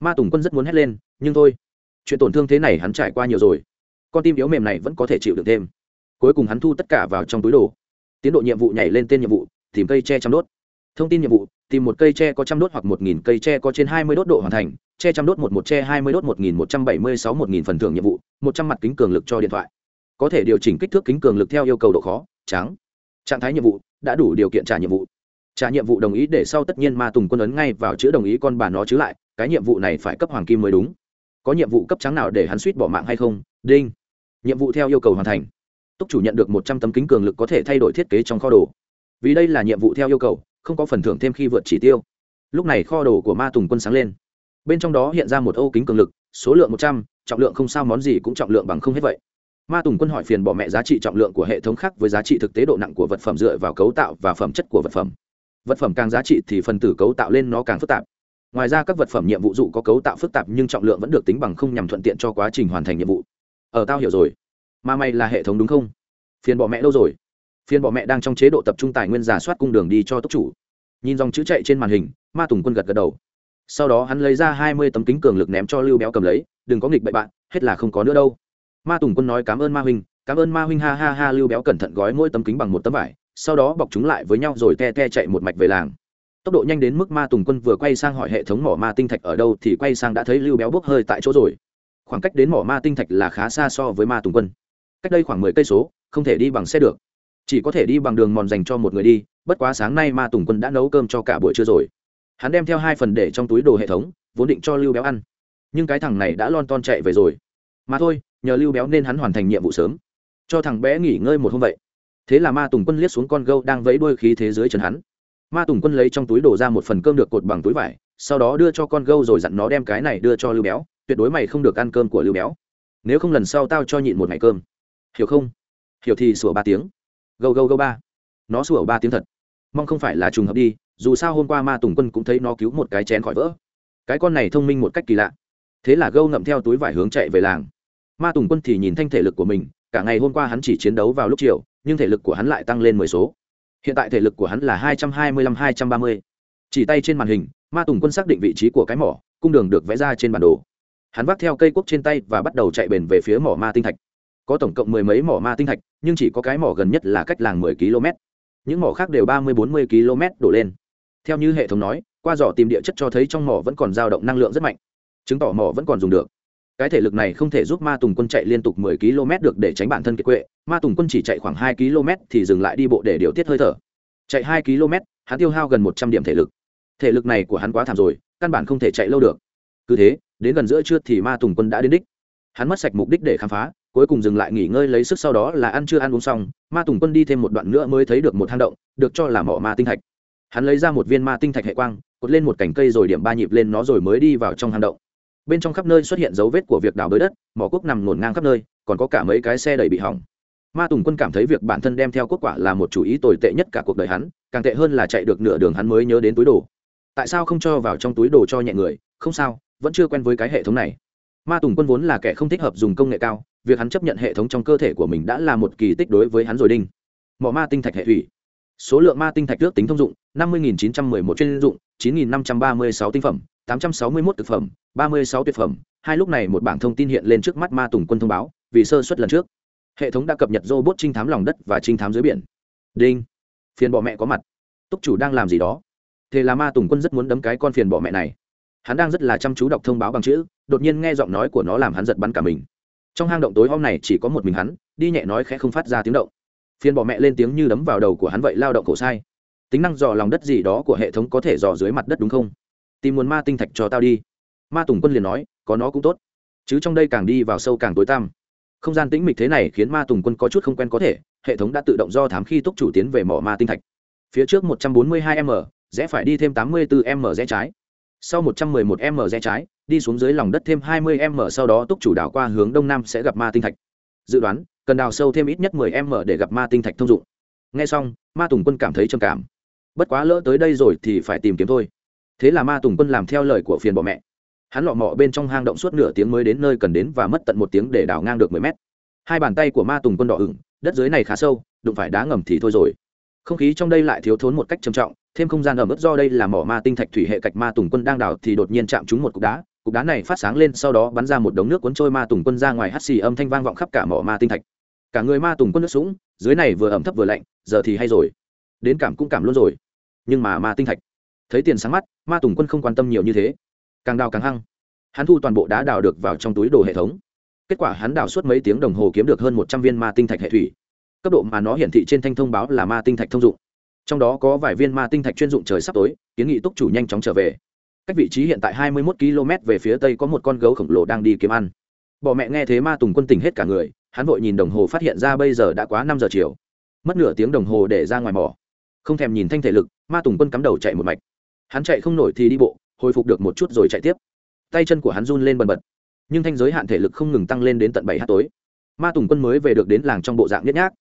Ma tùng quân rất muốn hét lên, nhưng thôi, chuyện tổn thương thế này hắn trải qua nhiều rồi. Con tim yếu mềm này vẫn có thể chịu được thêm cuối cùng hắn thu tất cả vào trong túi đồ. Tiến độ nhiệm vụ nhảy lên tên nhiệm vụ, tìm cây tre chăm đốt. Thông tin nhiệm vụ, tìm một cây tre có trăm đốt hoặc một nghìn cây tre có trên hai mươi đốt độ hoàn thành, tre trăm đốt một một tre, hai mươi đốt một nghìn một trăm bảy mươi sáu một nghìn phần thưởng nhiệm vụ, một trăm mặt kính cường lực cho điện thoại. Có thể điều chỉnh kích thước kính cường lực theo yêu cầu độ khó, trắng trạng thái nhiệm vụ, đã đủ điều kiện trả nhiệm vụ. Trả nhiệm vụ đồng ý để sau tất nhiên ma tùng quân ấn ngay vào chữ đồng ý con bà nó chứ lại, cái nhiệm vụ này phải cấp hoàng kim mới đúng. Có nhiệm vụ cấp trắng nào để hắn suýt bỏ mạng hay không? Đinh. Nhiệm vụ theo yêu cầu hoàn thành. Túc chủ nhận được một trăm tấm kính cường lực có thể thay đổi thiết kế trong kho đồ. Vì đây là nhiệm vụ theo yêu cầu, không có phần thưởng thêm khi vượt chỉ tiêu. Lúc này kho đồ của ma tùng quân sáng lên. Bên trong đó hiện ra một ô kính cường lực, số lượng một trăm, trọng lượng không sao món gì cũng trọng lượng bằng không hết vậy ma tùng quân hỏi phiền bỏ mẹ giá trị trọng lượng của hệ thống khác với giá trị thực tế độ nặng của vật phẩm dựa vào cấu tạo và phẩm chất của vật phẩm. Vật phẩm càng giá trị thì phần tử cấu tạo lên nó càng phức tạp. Ngoài ra các vật phẩm nhiệm vụ dụ có cấu tạo phức tạp nhưng trọng lượng vẫn được tính bằng không nhằm thuận tiện cho quá trình hoàn thành nhiệm vụ. Ở tao hiểu rồi. Mà mày là hệ thống đúng không? Phiền bỏ mẹ đâu rồi. Phiền bỏ mẹ đang trong chế độ tập trung tài nguyên giả soát cung đường đi cho tốc chủ. Nhìn dòng chữ chạy trên màn hình, ma tùng quân gật gật đầu. Sau đó hắn lấy ra hai mươi tấm kính cường lực ném cho lưu béo cầm lấy, đừng có nghịch bậy bạn, hết là không có nữa đâu ma tùng quân nói cảm ơn ma huynh, cảm ơn ma huynh, ha ha ha, lưu béo cẩn thận gói mỗi tấm kính bằng một tấm vải, sau đó bọc chúng lại với nhau rồi te te chạy một mạch về làng. Tốc độ nhanh đến mức ma tùng quân vừa quay sang hỏi hệ thống mỏ ma tinh thạch ở đâu thì quay sang đã thấy lưu béo bốc hơi tại chỗ rồi. Khoảng cách đến mỏ ma tinh thạch là khá xa so với ma tùng quân. Cách đây khoảng mười cây số, không thể đi bằng xe được. Chỉ có thể đi bằng đường mòn dành cho một người đi, bất quá sáng nay ma tùng quân đã nấu cơm cho cả buổi trưa rồi. Hắn đem theo hai phần để trong túi đồ hệ thống, vốn định cho lưu béo ăn. Nhưng cái thằng này đã lon ton chạy về rồi. Mà thôi nhờ lưu béo nên hắn hoàn thành nhiệm vụ sớm. Cho thằng bé nghỉ ngơi một hôm vậy. Thế là ma tùng quân liếc xuống con gâu đang vẫy đuôi khí thế dưới chân hắn. Ma tùng quân lấy trong túi đổ ra một phần cơm được cột bằng túi vải, sau đó đưa cho con gâu rồi dặn nó đem cái này đưa cho lưu béo, tuyệt đối mày không được ăn cơm của lưu béo. Nếu không lần sau tao cho nhịn một ngày cơm. Hiểu không? Hiểu thì sủa ba tiếng. Gâu gâu gâu ba. Nó sủa ba tiếng thật. Mong không phải là trùng hợp đi, dù sao hôm qua ma tùng quân cũng thấy nó cứu một cái chén khỏi vỡ. Cái con này thông minh một cách kỳ lạ. Thế là gâu ngậm theo túi vải hướng chạy về làng ma tùng quân thì nhìn thanh thể lực của mình, cả ngày hôm qua hắn chỉ chiến đấu vào lúc chiều, nhưng thể lực của hắn lại tăng lên mười số. Hiện tại thể lực của hắn là hai trăm hai mươi lăm hai trăm ba mươi. Chỉ tay trên màn hình, ma tùng quân xác định vị trí của cái mỏ, cung đường được vẽ ra trên bản đồ. Hắn vác theo cây cuốc trên tay và bắt đầu chạy bền về phía mỏ ma tinh thạch. Có tổng cộng mười mấy mỏ ma tinh thạch, nhưng chỉ có cái mỏ gần nhất là cách làng mười km. Những mỏ khác đều ba mươi bốn mươi km đổ lên. Theo như hệ thống nói, qua dò tìm địa chất cho thấy trong mỏ vẫn còn dao động năng lượng rất mạnh. Chứng tỏ mỏ vẫn còn dùng được cái thể lực này không thể giúp ma tùng quân chạy liên tục 10 km được để tránh bản thân kiệt quệ. Ma tùng quân chỉ chạy khoảng 2 km thì dừng lại đi bộ để điều tiết hơi thở. Chạy 2 km, hắn tiêu hao gần 100 điểm thể lực. Thể lực này của hắn quá thảm rồi, căn bản không thể chạy lâu được. Cứ thế, đến gần giữa trưa thì ma tùng quân đã đến đích. Hắn mất sạch mục đích để khám phá, cuối cùng dừng lại nghỉ ngơi lấy sức sau đó là ăn chưa ăn uống xong, ma tùng quân đi thêm một đoạn nữa mới thấy được một hang động, được cho là mỏ ma tinh thạch. Hắn lấy ra một viên ma tinh thạch hệ quang, cột lên một cành cây rồi điểm ba nhịp lên nó rồi mới đi vào trong hang động bên trong khắp nơi xuất hiện dấu vết của việc đào bới đất, mỏ quốc nằm ngổn ngang khắp nơi, còn có cả mấy cái xe đầy bị hỏng. Ma tùng quân cảm thấy việc bản thân đem theo quốc quả là một chủ ý tồi tệ nhất cả cuộc đời hắn, càng tệ hơn là chạy được nửa đường hắn mới nhớ đến túi đồ. Tại sao không cho vào trong túi đồ cho nhẹ người? Không sao, vẫn chưa quen với cái hệ thống này. Ma tùng quân vốn là kẻ không thích hợp dùng công nghệ cao, việc hắn chấp nhận hệ thống trong cơ thể của mình đã là một kỳ tích đối với hắn rồi đinh. Mỏ ma tinh thạch hệ thủy. Số lượng ma tinh thạch ước tính thông dụng, năm mươi chín trăm m ư ơ i một chuyên dụng, chín năm trăm ba mươi sáu tinh phẩm tám trăm sáu mươi mốt thực phẩm, ba mươi sáu tuyệt phẩm. Hai lúc này một bảng thông tin hiện lên trước mắt ma tùng quân thông báo, vì sơ suất lần trước. Hệ thống đã cập nhật robot trinh thám lòng đất và trinh thám dưới biển. Đinh. Phiền bỏ mẹ có mặt. Túc chủ đang làm gì đó? Thế là ma tùng quân rất muốn đấm cái con phiền bỏ mẹ này. Hắn đang rất là chăm chú đọc thông báo bằng chữ, đột nhiên nghe giọng nói của nó làm hắn giật bắn cả mình. Trong hang động tối hôm này chỉ có một mình hắn, đi nhẹ nói khẽ không phát ra tiếng động. Phiền bỏ mẹ lên tiếng như đấm vào đầu của hắn vậy lao động khổ sai. Tính năng dò lòng đất gì đó của hệ thống có thể dò dưới mặt đất đúng không? Tìm nguồn ma tinh thạch cho tao đi. Ma tùng quân liền nói, có nó cũng tốt. Chứ trong đây càng đi vào sâu càng tối tăm. Không gian tĩnh mịch thế này khiến ma tùng quân có chút không quen có thể, hệ thống đã tự động do thám khi túc chủ tiến về mỏ ma tinh thạch. Phía trước 142 m, rẽ phải đi thêm 84 m rẽ trái. Sau 111 m rẽ trái, đi xuống dưới lòng đất thêm 20 m sau đó túc chủ đảo qua hướng đông nam sẽ gặp ma tinh thạch. Dự đoán, cần đào sâu thêm ít nhất 10 m để gặp ma tinh thạch thông dụng. Nghe xong, ma tùng quân cảm thấy trầm cảm. Bất quá lỡ tới đây rồi thì phải tìm kiếm thôi thế là ma tùng quân làm theo lời của phiền bọ mẹ. Hắn lọ mọ bên trong hang động suốt nửa tiếng mới đến nơi cần đến và mất tận một tiếng để đào ngang được mười mét. Hai bàn tay của ma tùng quân đỏ ửng, đất dưới này khá sâu, đụng phải đá ngầm thì thôi rồi. Không khí trong đây lại thiếu thốn một cách trầm trọng, thêm không gian ẩm ướt do đây là mỏ ma tinh thạch thủy hệ cạch ma tùng quân đang đào thì đột nhiên chạm trúng một cục đá cục đá này phát sáng lên sau đó bắn ra một đống nước cuốn trôi ma tùng quân ra ngoài hắt xì âm thanh vang vọng khắp cả mỏ ma tinh thạch. Cả người ma tùng quân nước sũng, dưới này vừa ẩm thấp vừa lạnh, giờ thì hay rồi. Đến cảm cũng cảm luôn rồi. Nhưng mà ma tinh thạch thấy tiền sáng mắt, ma tùng quân không quan tâm nhiều như thế. Càng đào càng hăng. Hắn thu toàn bộ đá đào được vào trong túi đồ hệ thống. Kết quả hắn đào suốt mấy tiếng đồng hồ kiếm được hơn một trăm viên ma tinh thạch hệ thủy. Cấp độ mà nó hiển thị trên thanh thông báo là ma tinh thạch thông dụng. Trong đó có vài viên ma tinh thạch chuyên dụng trời sắp tối, kiến nghị túc chủ nhanh chóng trở về. Cách vị trí hiện tại hai mươi một km về phía tây có một con gấu khổng lồ đang đi kiếm ăn. Bọ mẹ nghe thế ma tùng quân tỉnh hết cả người, hắn vội nhìn đồng hồ phát hiện ra bây giờ đã quá năm giờ chiều. Mất nửa tiếng đồng hồ để ra ngoài mỏ. Không thèm nhìn thanh thể lực, ma tùng quân cắm đầu chạy một mạch hắn chạy không nổi thì đi bộ, hồi phục được một chút rồi chạy tiếp. Tay chân của hắn run lên bần bật, nhưng thanh giới hạn thể lực không ngừng tăng lên đến tận bảy h tối. Ma tùng quân mới về được đến làng trong bộ dạng nhét nhác.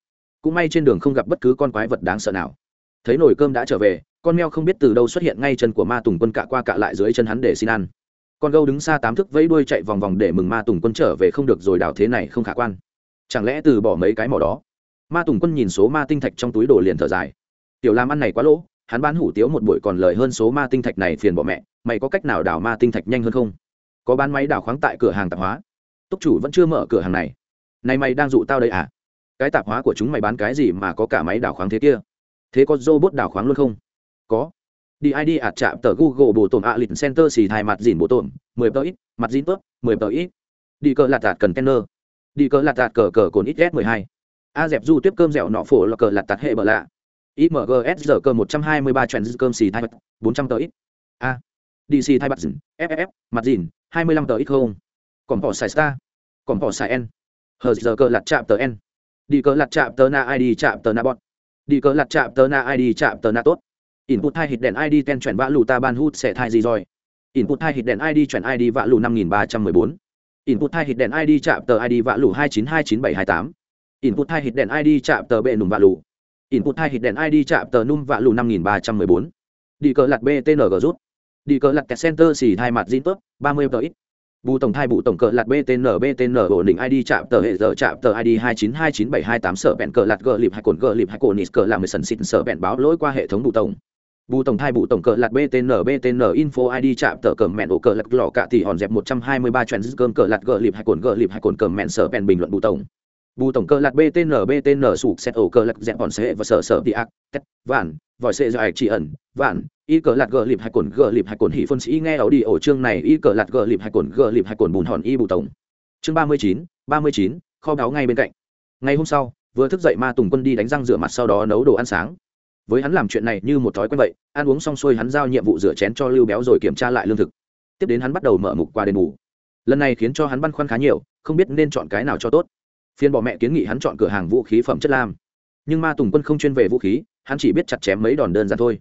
Cũng may trên đường không gặp bất cứ con quái vật đáng sợ nào. Thấy nồi cơm đã trở về, con mèo không biết từ đâu xuất hiện ngay chân của ma tùng quân cạ qua cạ lại dưới chân hắn để xin ăn. Con gâu đứng xa tám thức vẫy đuôi chạy vòng vòng để mừng ma tùng quân trở về không được rồi đào thế này không khả quan. Chẳng lẽ từ bỏ mấy cái mỏ đó? Ma tùng quân nhìn số ma tinh thạch trong túi đồ liền thở dài. Tiểu làm ăn này quá lỗ hắn bán hủ tiếu một buổi còn lời hơn số ma tinh thạch này phiền bỏ mẹ, mày có cách nào đào ma tinh thạch nhanh hơn không? Có bán máy đào khoáng tại cửa hàng tạp hóa. Túc chủ vẫn chưa mở cửa hàng này. Này mày đang dụ tao đây à? Cái tạp hóa của chúng mày bán cái gì mà có cả máy đào khoáng thế kia? Thế có robot đào khoáng luôn không? Có. Đi id ạt chạm tờ google bộ tổn a lịch center xì thai mặt dìn bộ tổn. mười tờ ít, mặt dìn tớp, mười tờ ít. Đi cờ lạt tạt cần đi cờ lạt tạt cờ cờ cồn ít s mười hai. A dẹp du tiếp cơm dẻo nọ phổ là cờ lạt tạt hệ bờ lạ imgs giờ cơ một trăm hai mươi ba trend cơm xì thai bật 400 tờ ít. A. Dc thai bật dìn ff mặt dìn, hai mươi lăm tờ ít không? Còn bỏ xài star. Còn bỏ xài n. Hờ giờ cơ lặt chạm tờ n. Đi cơ lặt chạm tờ na id chạm tờ na bọn đi cơ lặt chạm tờ na id chạm tờ na tốt. Input thay hit đèn id ten chuyển vã lù ta ban hút sẽ thai gì rồi? Input thay hit đèn id chuyển id vã lù năm nghìn ba trăm mười bốn. Input thay hit đèn id chạm tờ id vã lù hai chín hai chín bảy hai tám. Input thay hit đèn id chạm tờ bệ nùng vã lù input hai hit đèn id chạm tờ num vạ lù năm nghìn ba trăm mười bốn. Đi cờ lạt btng rút. Đi cờ lạt kẹt center xì hai mặt zin tốt ba mươi tờ ít. Bù tổng thai bù tổng cờ lạt btn btn ổn định id chạm tờ hệ giờ, chạm tờ id hai chín hai chín bảy hai tám, sở bẹn cờ lạt gờ lịp hai cồn gờ lịp hai cồn nít cờ làm mười sần xịt sở bẹn báo lỗi qua hệ thống bù tổng. Bù tổng thai bù tổng cờ lạt btn btn info id chạm tờ cờ mẹn ổ cờ lạt lò cạ thì hòn dẹp một trăm hai mươi ba trend cơm cờ lạt gờ lịp hai cồn gờ lịp hai cồn cờ mẹn, sở bẹn bình luận bù tổng bù tổng cơ lạc btn btn sụp xét ổ cơ lạc dẹp bọn xe và sở sở đi ác, tét, vạn, vòi xe dài chỉ ẩn, vạn. Y cờ lạc gờ lịp hay cồn, gờ lịp hay cồn hỉ phân sĩ nghe ảo đi ổ chương này. Y cờ lạc gờ lịp hay cồn, gờ lịp hay cồn bùn hòn y bù tổng. Chương ba mươi chín, ba mươi chín, kho báo ngay bên cạnh. Ngày hôm sau, vừa thức dậy ma tùng quân đi đánh răng rửa mặt sau đó nấu đồ ăn sáng. Với hắn làm chuyện này như một thói quen vậy, ăn uống xong xuôi hắn giao nhiệm vụ rửa chén cho lưu béo rồi kiểm tra lại lương thực. Tiếp đến hắn bắt đầu mở mục qua đền bù. Lần này khiến cho hắn băn khoăn khá nhiều, không biết nên chọn cái nào cho tốt phiên bỏ mẹ kiến nghị hắn chọn cửa hàng vũ khí phẩm chất lam. Nhưng ma tùng quân không chuyên về vũ khí, hắn chỉ biết chặt chém mấy đòn đơn giản thôi.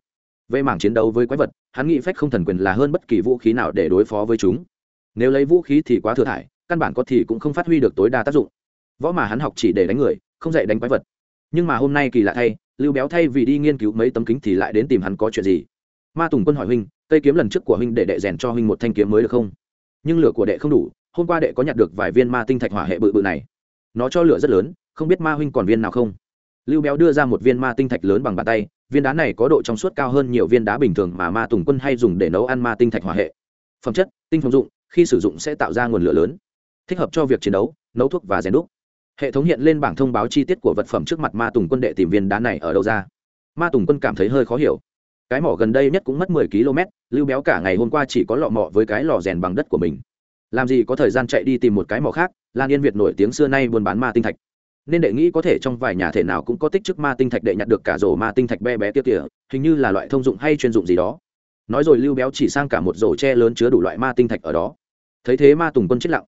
Về mảng chiến đấu với quái vật, hắn nghĩ phách không thần quyền là hơn bất kỳ vũ khí nào để đối phó với chúng. Nếu lấy vũ khí thì quá thừa thải, căn bản có thì cũng không phát huy được tối đa tác dụng. Võ mà hắn học chỉ để đánh người, không dạy đánh quái vật. Nhưng mà hôm nay kỳ lạ thay, lưu béo thay vì đi nghiên cứu mấy tấm kính thì lại đến tìm hắn có chuyện gì? Ma tùng quân hỏi huynh, cây kiếm lần trước của huynh để đệ rèn cho huynh một thanh kiếm mới được không? Nhưng lửa của đệ không đủ, hôm qua đệ có nhặt được vài viên ma tinh thạch hỏa hệ bự bự này nó cho lửa rất lớn, không biết ma huynh còn viên nào không. Lưu béo đưa ra một viên ma tinh thạch lớn bằng bàn tay, viên đá này có độ trong suốt cao hơn nhiều viên đá bình thường mà ma tùng quân hay dùng để nấu ăn ma tinh thạch hỏa hệ. Phẩm chất, tinh phòng dụng, khi sử dụng sẽ tạo ra nguồn lửa lớn, thích hợp cho việc chiến đấu, nấu thuốc và rèn đúc. Hệ thống hiện lên bảng thông báo chi tiết của vật phẩm trước mặt ma tùng quân đệ tìm viên đá này ở đâu ra. Ma tùng quân cảm thấy hơi khó hiểu. Cái mỏ gần đây nhất cũng mất mười km lưu béo cả ngày hôm qua chỉ có lọ mọ với cái lò rèn bằng đất của mình làm gì có thời gian chạy đi tìm một cái mỏ khác, lan yên việt nổi tiếng xưa nay buôn bán ma tinh thạch. Nên đệ nghĩ có thể trong vài nhà thể nào cũng có tích chức ma tinh thạch đệ nhặt được cả rổ ma tinh thạch be bé tiêu tỉa hình như là loại thông dụng hay chuyên dụng gì đó. Nói rồi lưu béo chỉ sang cả một rổ tre lớn chứa đủ loại ma tinh thạch ở đó. Thấy thế ma tùng quân chết lặng.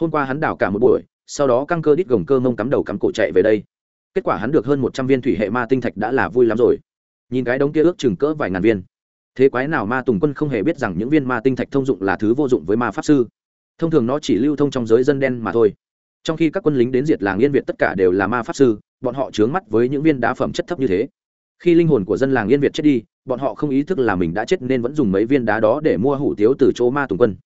Hôm qua hắn đào cả một buổi, sau đó căng cơ đít gồng cơ mông cắm đầu cắm cổ chạy về đây. Kết quả hắn được hơn một trăm viên thủy hệ ma tinh thạch đã là vui lắm rồi. Nhìn cái đống kia ước chừng cỡ vài ngàn viên. Thế quái nào ma tùng quân không hề biết rằng những viên ma tinh thạch thông dụng là thứ vô dụng với ma pháp sư thông thường nó chỉ lưu thông trong giới dân đen mà thôi. Trong khi các quân lính đến diệt làng yên việt tất cả đều là ma pháp sư, bọn họ chướng mắt với những viên đá phẩm chất thấp như thế. Khi linh hồn của dân làng yên việt chết đi, bọn họ không ý thức là mình đã chết nên vẫn dùng mấy viên đá đó để mua hủ tiếu từ chỗ ma tùng quân.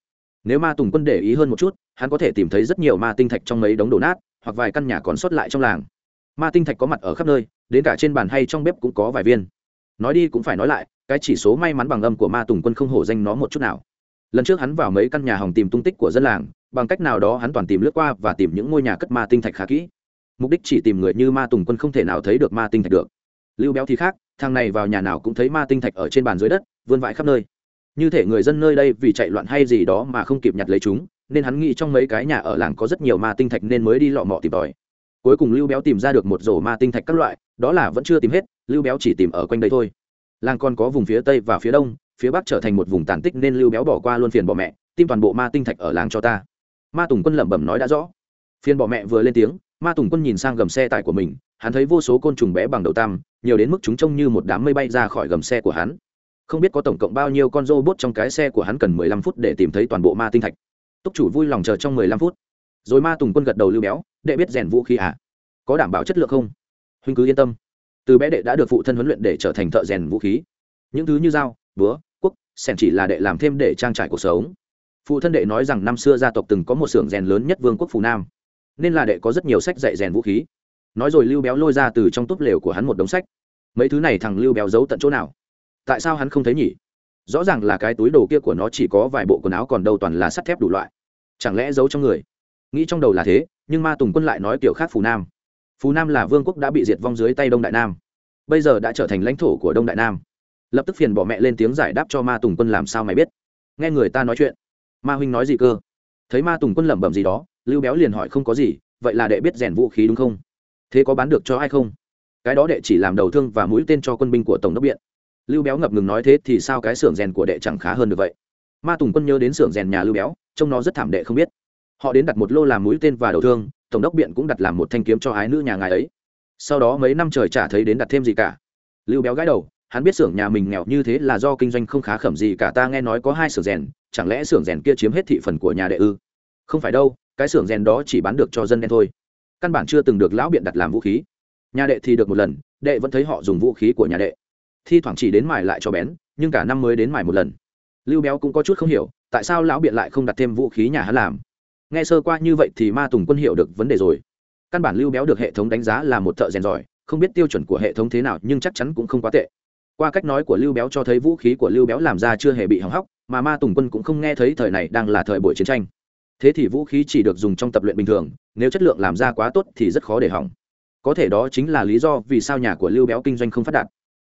Nếu ma tùng quân để ý hơn một chút, hắn có thể tìm thấy rất nhiều ma tinh thạch trong mấy đống đổ nát, hoặc vài căn nhà còn sót lại trong làng. Ma tinh thạch có mặt ở khắp nơi, đến cả trên bàn hay trong bếp cũng có vài viên. Nói đi cũng phải nói lại, cái chỉ số may mắn bằng âm của ma tùng quân không hổ danh nó một chút nào lần trước hắn vào mấy căn nhà hòng tìm tung tích của dân làng, bằng cách nào đó hắn toàn tìm lướt qua và tìm những ngôi nhà cất ma tinh thạch khá kỹ. Mục đích chỉ tìm người như ma tùng quân không thể nào thấy được ma tinh thạch được. Lưu béo thì khác, thằng này vào nhà nào cũng thấy ma tinh thạch ở trên bàn dưới đất, vươn vãi khắp nơi. Như thể người dân nơi đây vì chạy loạn hay gì đó mà không kịp nhặt lấy chúng, nên hắn nghĩ trong mấy cái nhà ở làng có rất nhiều ma tinh thạch nên mới đi lọ mọ tìm tòi. Cuối cùng lưu béo tìm ra được một rổ ma tinh thạch các loại, đó là vẫn chưa tìm hết, lưu béo chỉ tìm ở quanh đây thôi. Làng còn có vùng phía tây và phía đông phía bắc trở thành một vùng tàn tích nên lưu béo bỏ qua luôn phiền bỏ mẹ, tim toàn bộ ma tinh thạch ở làng cho ta. Ma tùng quân lẩm bẩm nói đã rõ. Phiền bỏ mẹ vừa lên tiếng, ma tùng quân nhìn sang gầm xe tải của mình, hắn thấy vô số côn trùng bé bằng đầu tam nhiều đến mức chúng trông như một đám mây bay ra khỏi gầm xe của hắn. Không biết có tổng cộng bao nhiêu con rô bốt trong cái xe của hắn cần mười lăm phút để tìm thấy toàn bộ ma tinh thạch. Túc chủ vui lòng chờ trong mười lăm phút. Rồi ma tùng quân gật đầu lưu béo, đệ biết rèn vũ khí à? Có đảm bảo chất lượng không? Huynh cứ yên tâm. Từ bé đệ đã được phụ thân huấn luyện để trở thành thợ rèn vũ khí. Những thứ như dao búa, quốc, sẻn chỉ là đệ làm thêm để trang trải cuộc sống. Phụ thân đệ nói rằng năm xưa gia tộc từng có một xưởng rèn lớn nhất vương quốc phù nam, nên là đệ có rất nhiều sách dạy rèn vũ khí. Nói rồi lưu béo lôi ra từ trong túp lều của hắn một đống sách. Mấy thứ này thằng lưu béo giấu tận chỗ nào? Tại sao hắn không thấy nhỉ? Rõ ràng là cái túi đồ kia của nó chỉ có vài bộ quần áo còn đâu toàn là sắt thép đủ loại. Chẳng lẽ giấu trong người? Nghĩ trong đầu là thế, nhưng ma tùng quân lại nói kiểu khác phù nam. Phù nam là vương quốc đã bị diệt vong dưới tay đông đại nam. Bây giờ đã trở thành lãnh thổ của đông đại nam lập tức phiền bỏ mẹ lên tiếng giải đáp cho ma tùng quân làm sao mày biết. Nghe người ta nói chuyện, ma huynh nói gì cơ? Thấy ma tùng quân lẩm bẩm gì đó, lưu béo liền hỏi không có gì, vậy là đệ biết rèn vũ khí đúng không? Thế có bán được cho ai không? Cái đó đệ chỉ làm đầu thương và mũi tên cho quân binh của tổng đốc biện lưu béo ngập ngừng nói thế thì sao cái xưởng rèn của đệ chẳng khá hơn được vậy? Ma tùng quân nhớ đến xưởng rèn nhà lưu béo, trông nó rất thảm đệ không biết. Họ đến đặt một lô làm mũi tên và đầu thương, tổng đốc biện cũng đặt làm một thanh kiếm cho ái nữ nhà ngài ấy. Sau đó mấy năm trời chả thấy đến đặt thêm gì cả. Lưu béo gãi đầu hắn biết xưởng nhà mình nghèo như thế là do kinh doanh không khá khẩm gì cả, ta nghe nói có hai xưởng rèn, chẳng lẽ xưởng rèn kia chiếm hết thị phần của nhà đệ ư? Không phải đâu, cái xưởng rèn đó chỉ bán được cho dân đen thôi. Căn bản chưa từng được lão biện đặt làm vũ khí. Nhà đệ thì được một lần, đệ vẫn thấy họ dùng vũ khí của nhà đệ. Thi thoảng chỉ đến mài lại cho bén, nhưng cả năm mới đến mài một lần. Lưu béo cũng có chút không hiểu, tại sao lão biện lại không đặt thêm vũ khí nhà hắn làm? Nghe sơ qua như vậy thì ma tùng quân hiểu được vấn đề rồi. Căn bản lưu béo được hệ thống đánh giá là một thợ rèn giỏi, không biết tiêu chuẩn của hệ thống thế nào nhưng chắc chắn cũng không quá tệ qua cách nói của lưu béo cho thấy vũ khí của lưu béo làm ra chưa hề bị hỏng hóc, mà ma tùng quân cũng không nghe thấy thời này đang là thời buổi chiến tranh. Thế thì vũ khí chỉ được dùng trong tập luyện bình thường, nếu chất lượng làm ra quá tốt thì rất khó để hỏng. Có thể đó chính là lý do vì sao nhà của lưu béo kinh doanh không phát đạt.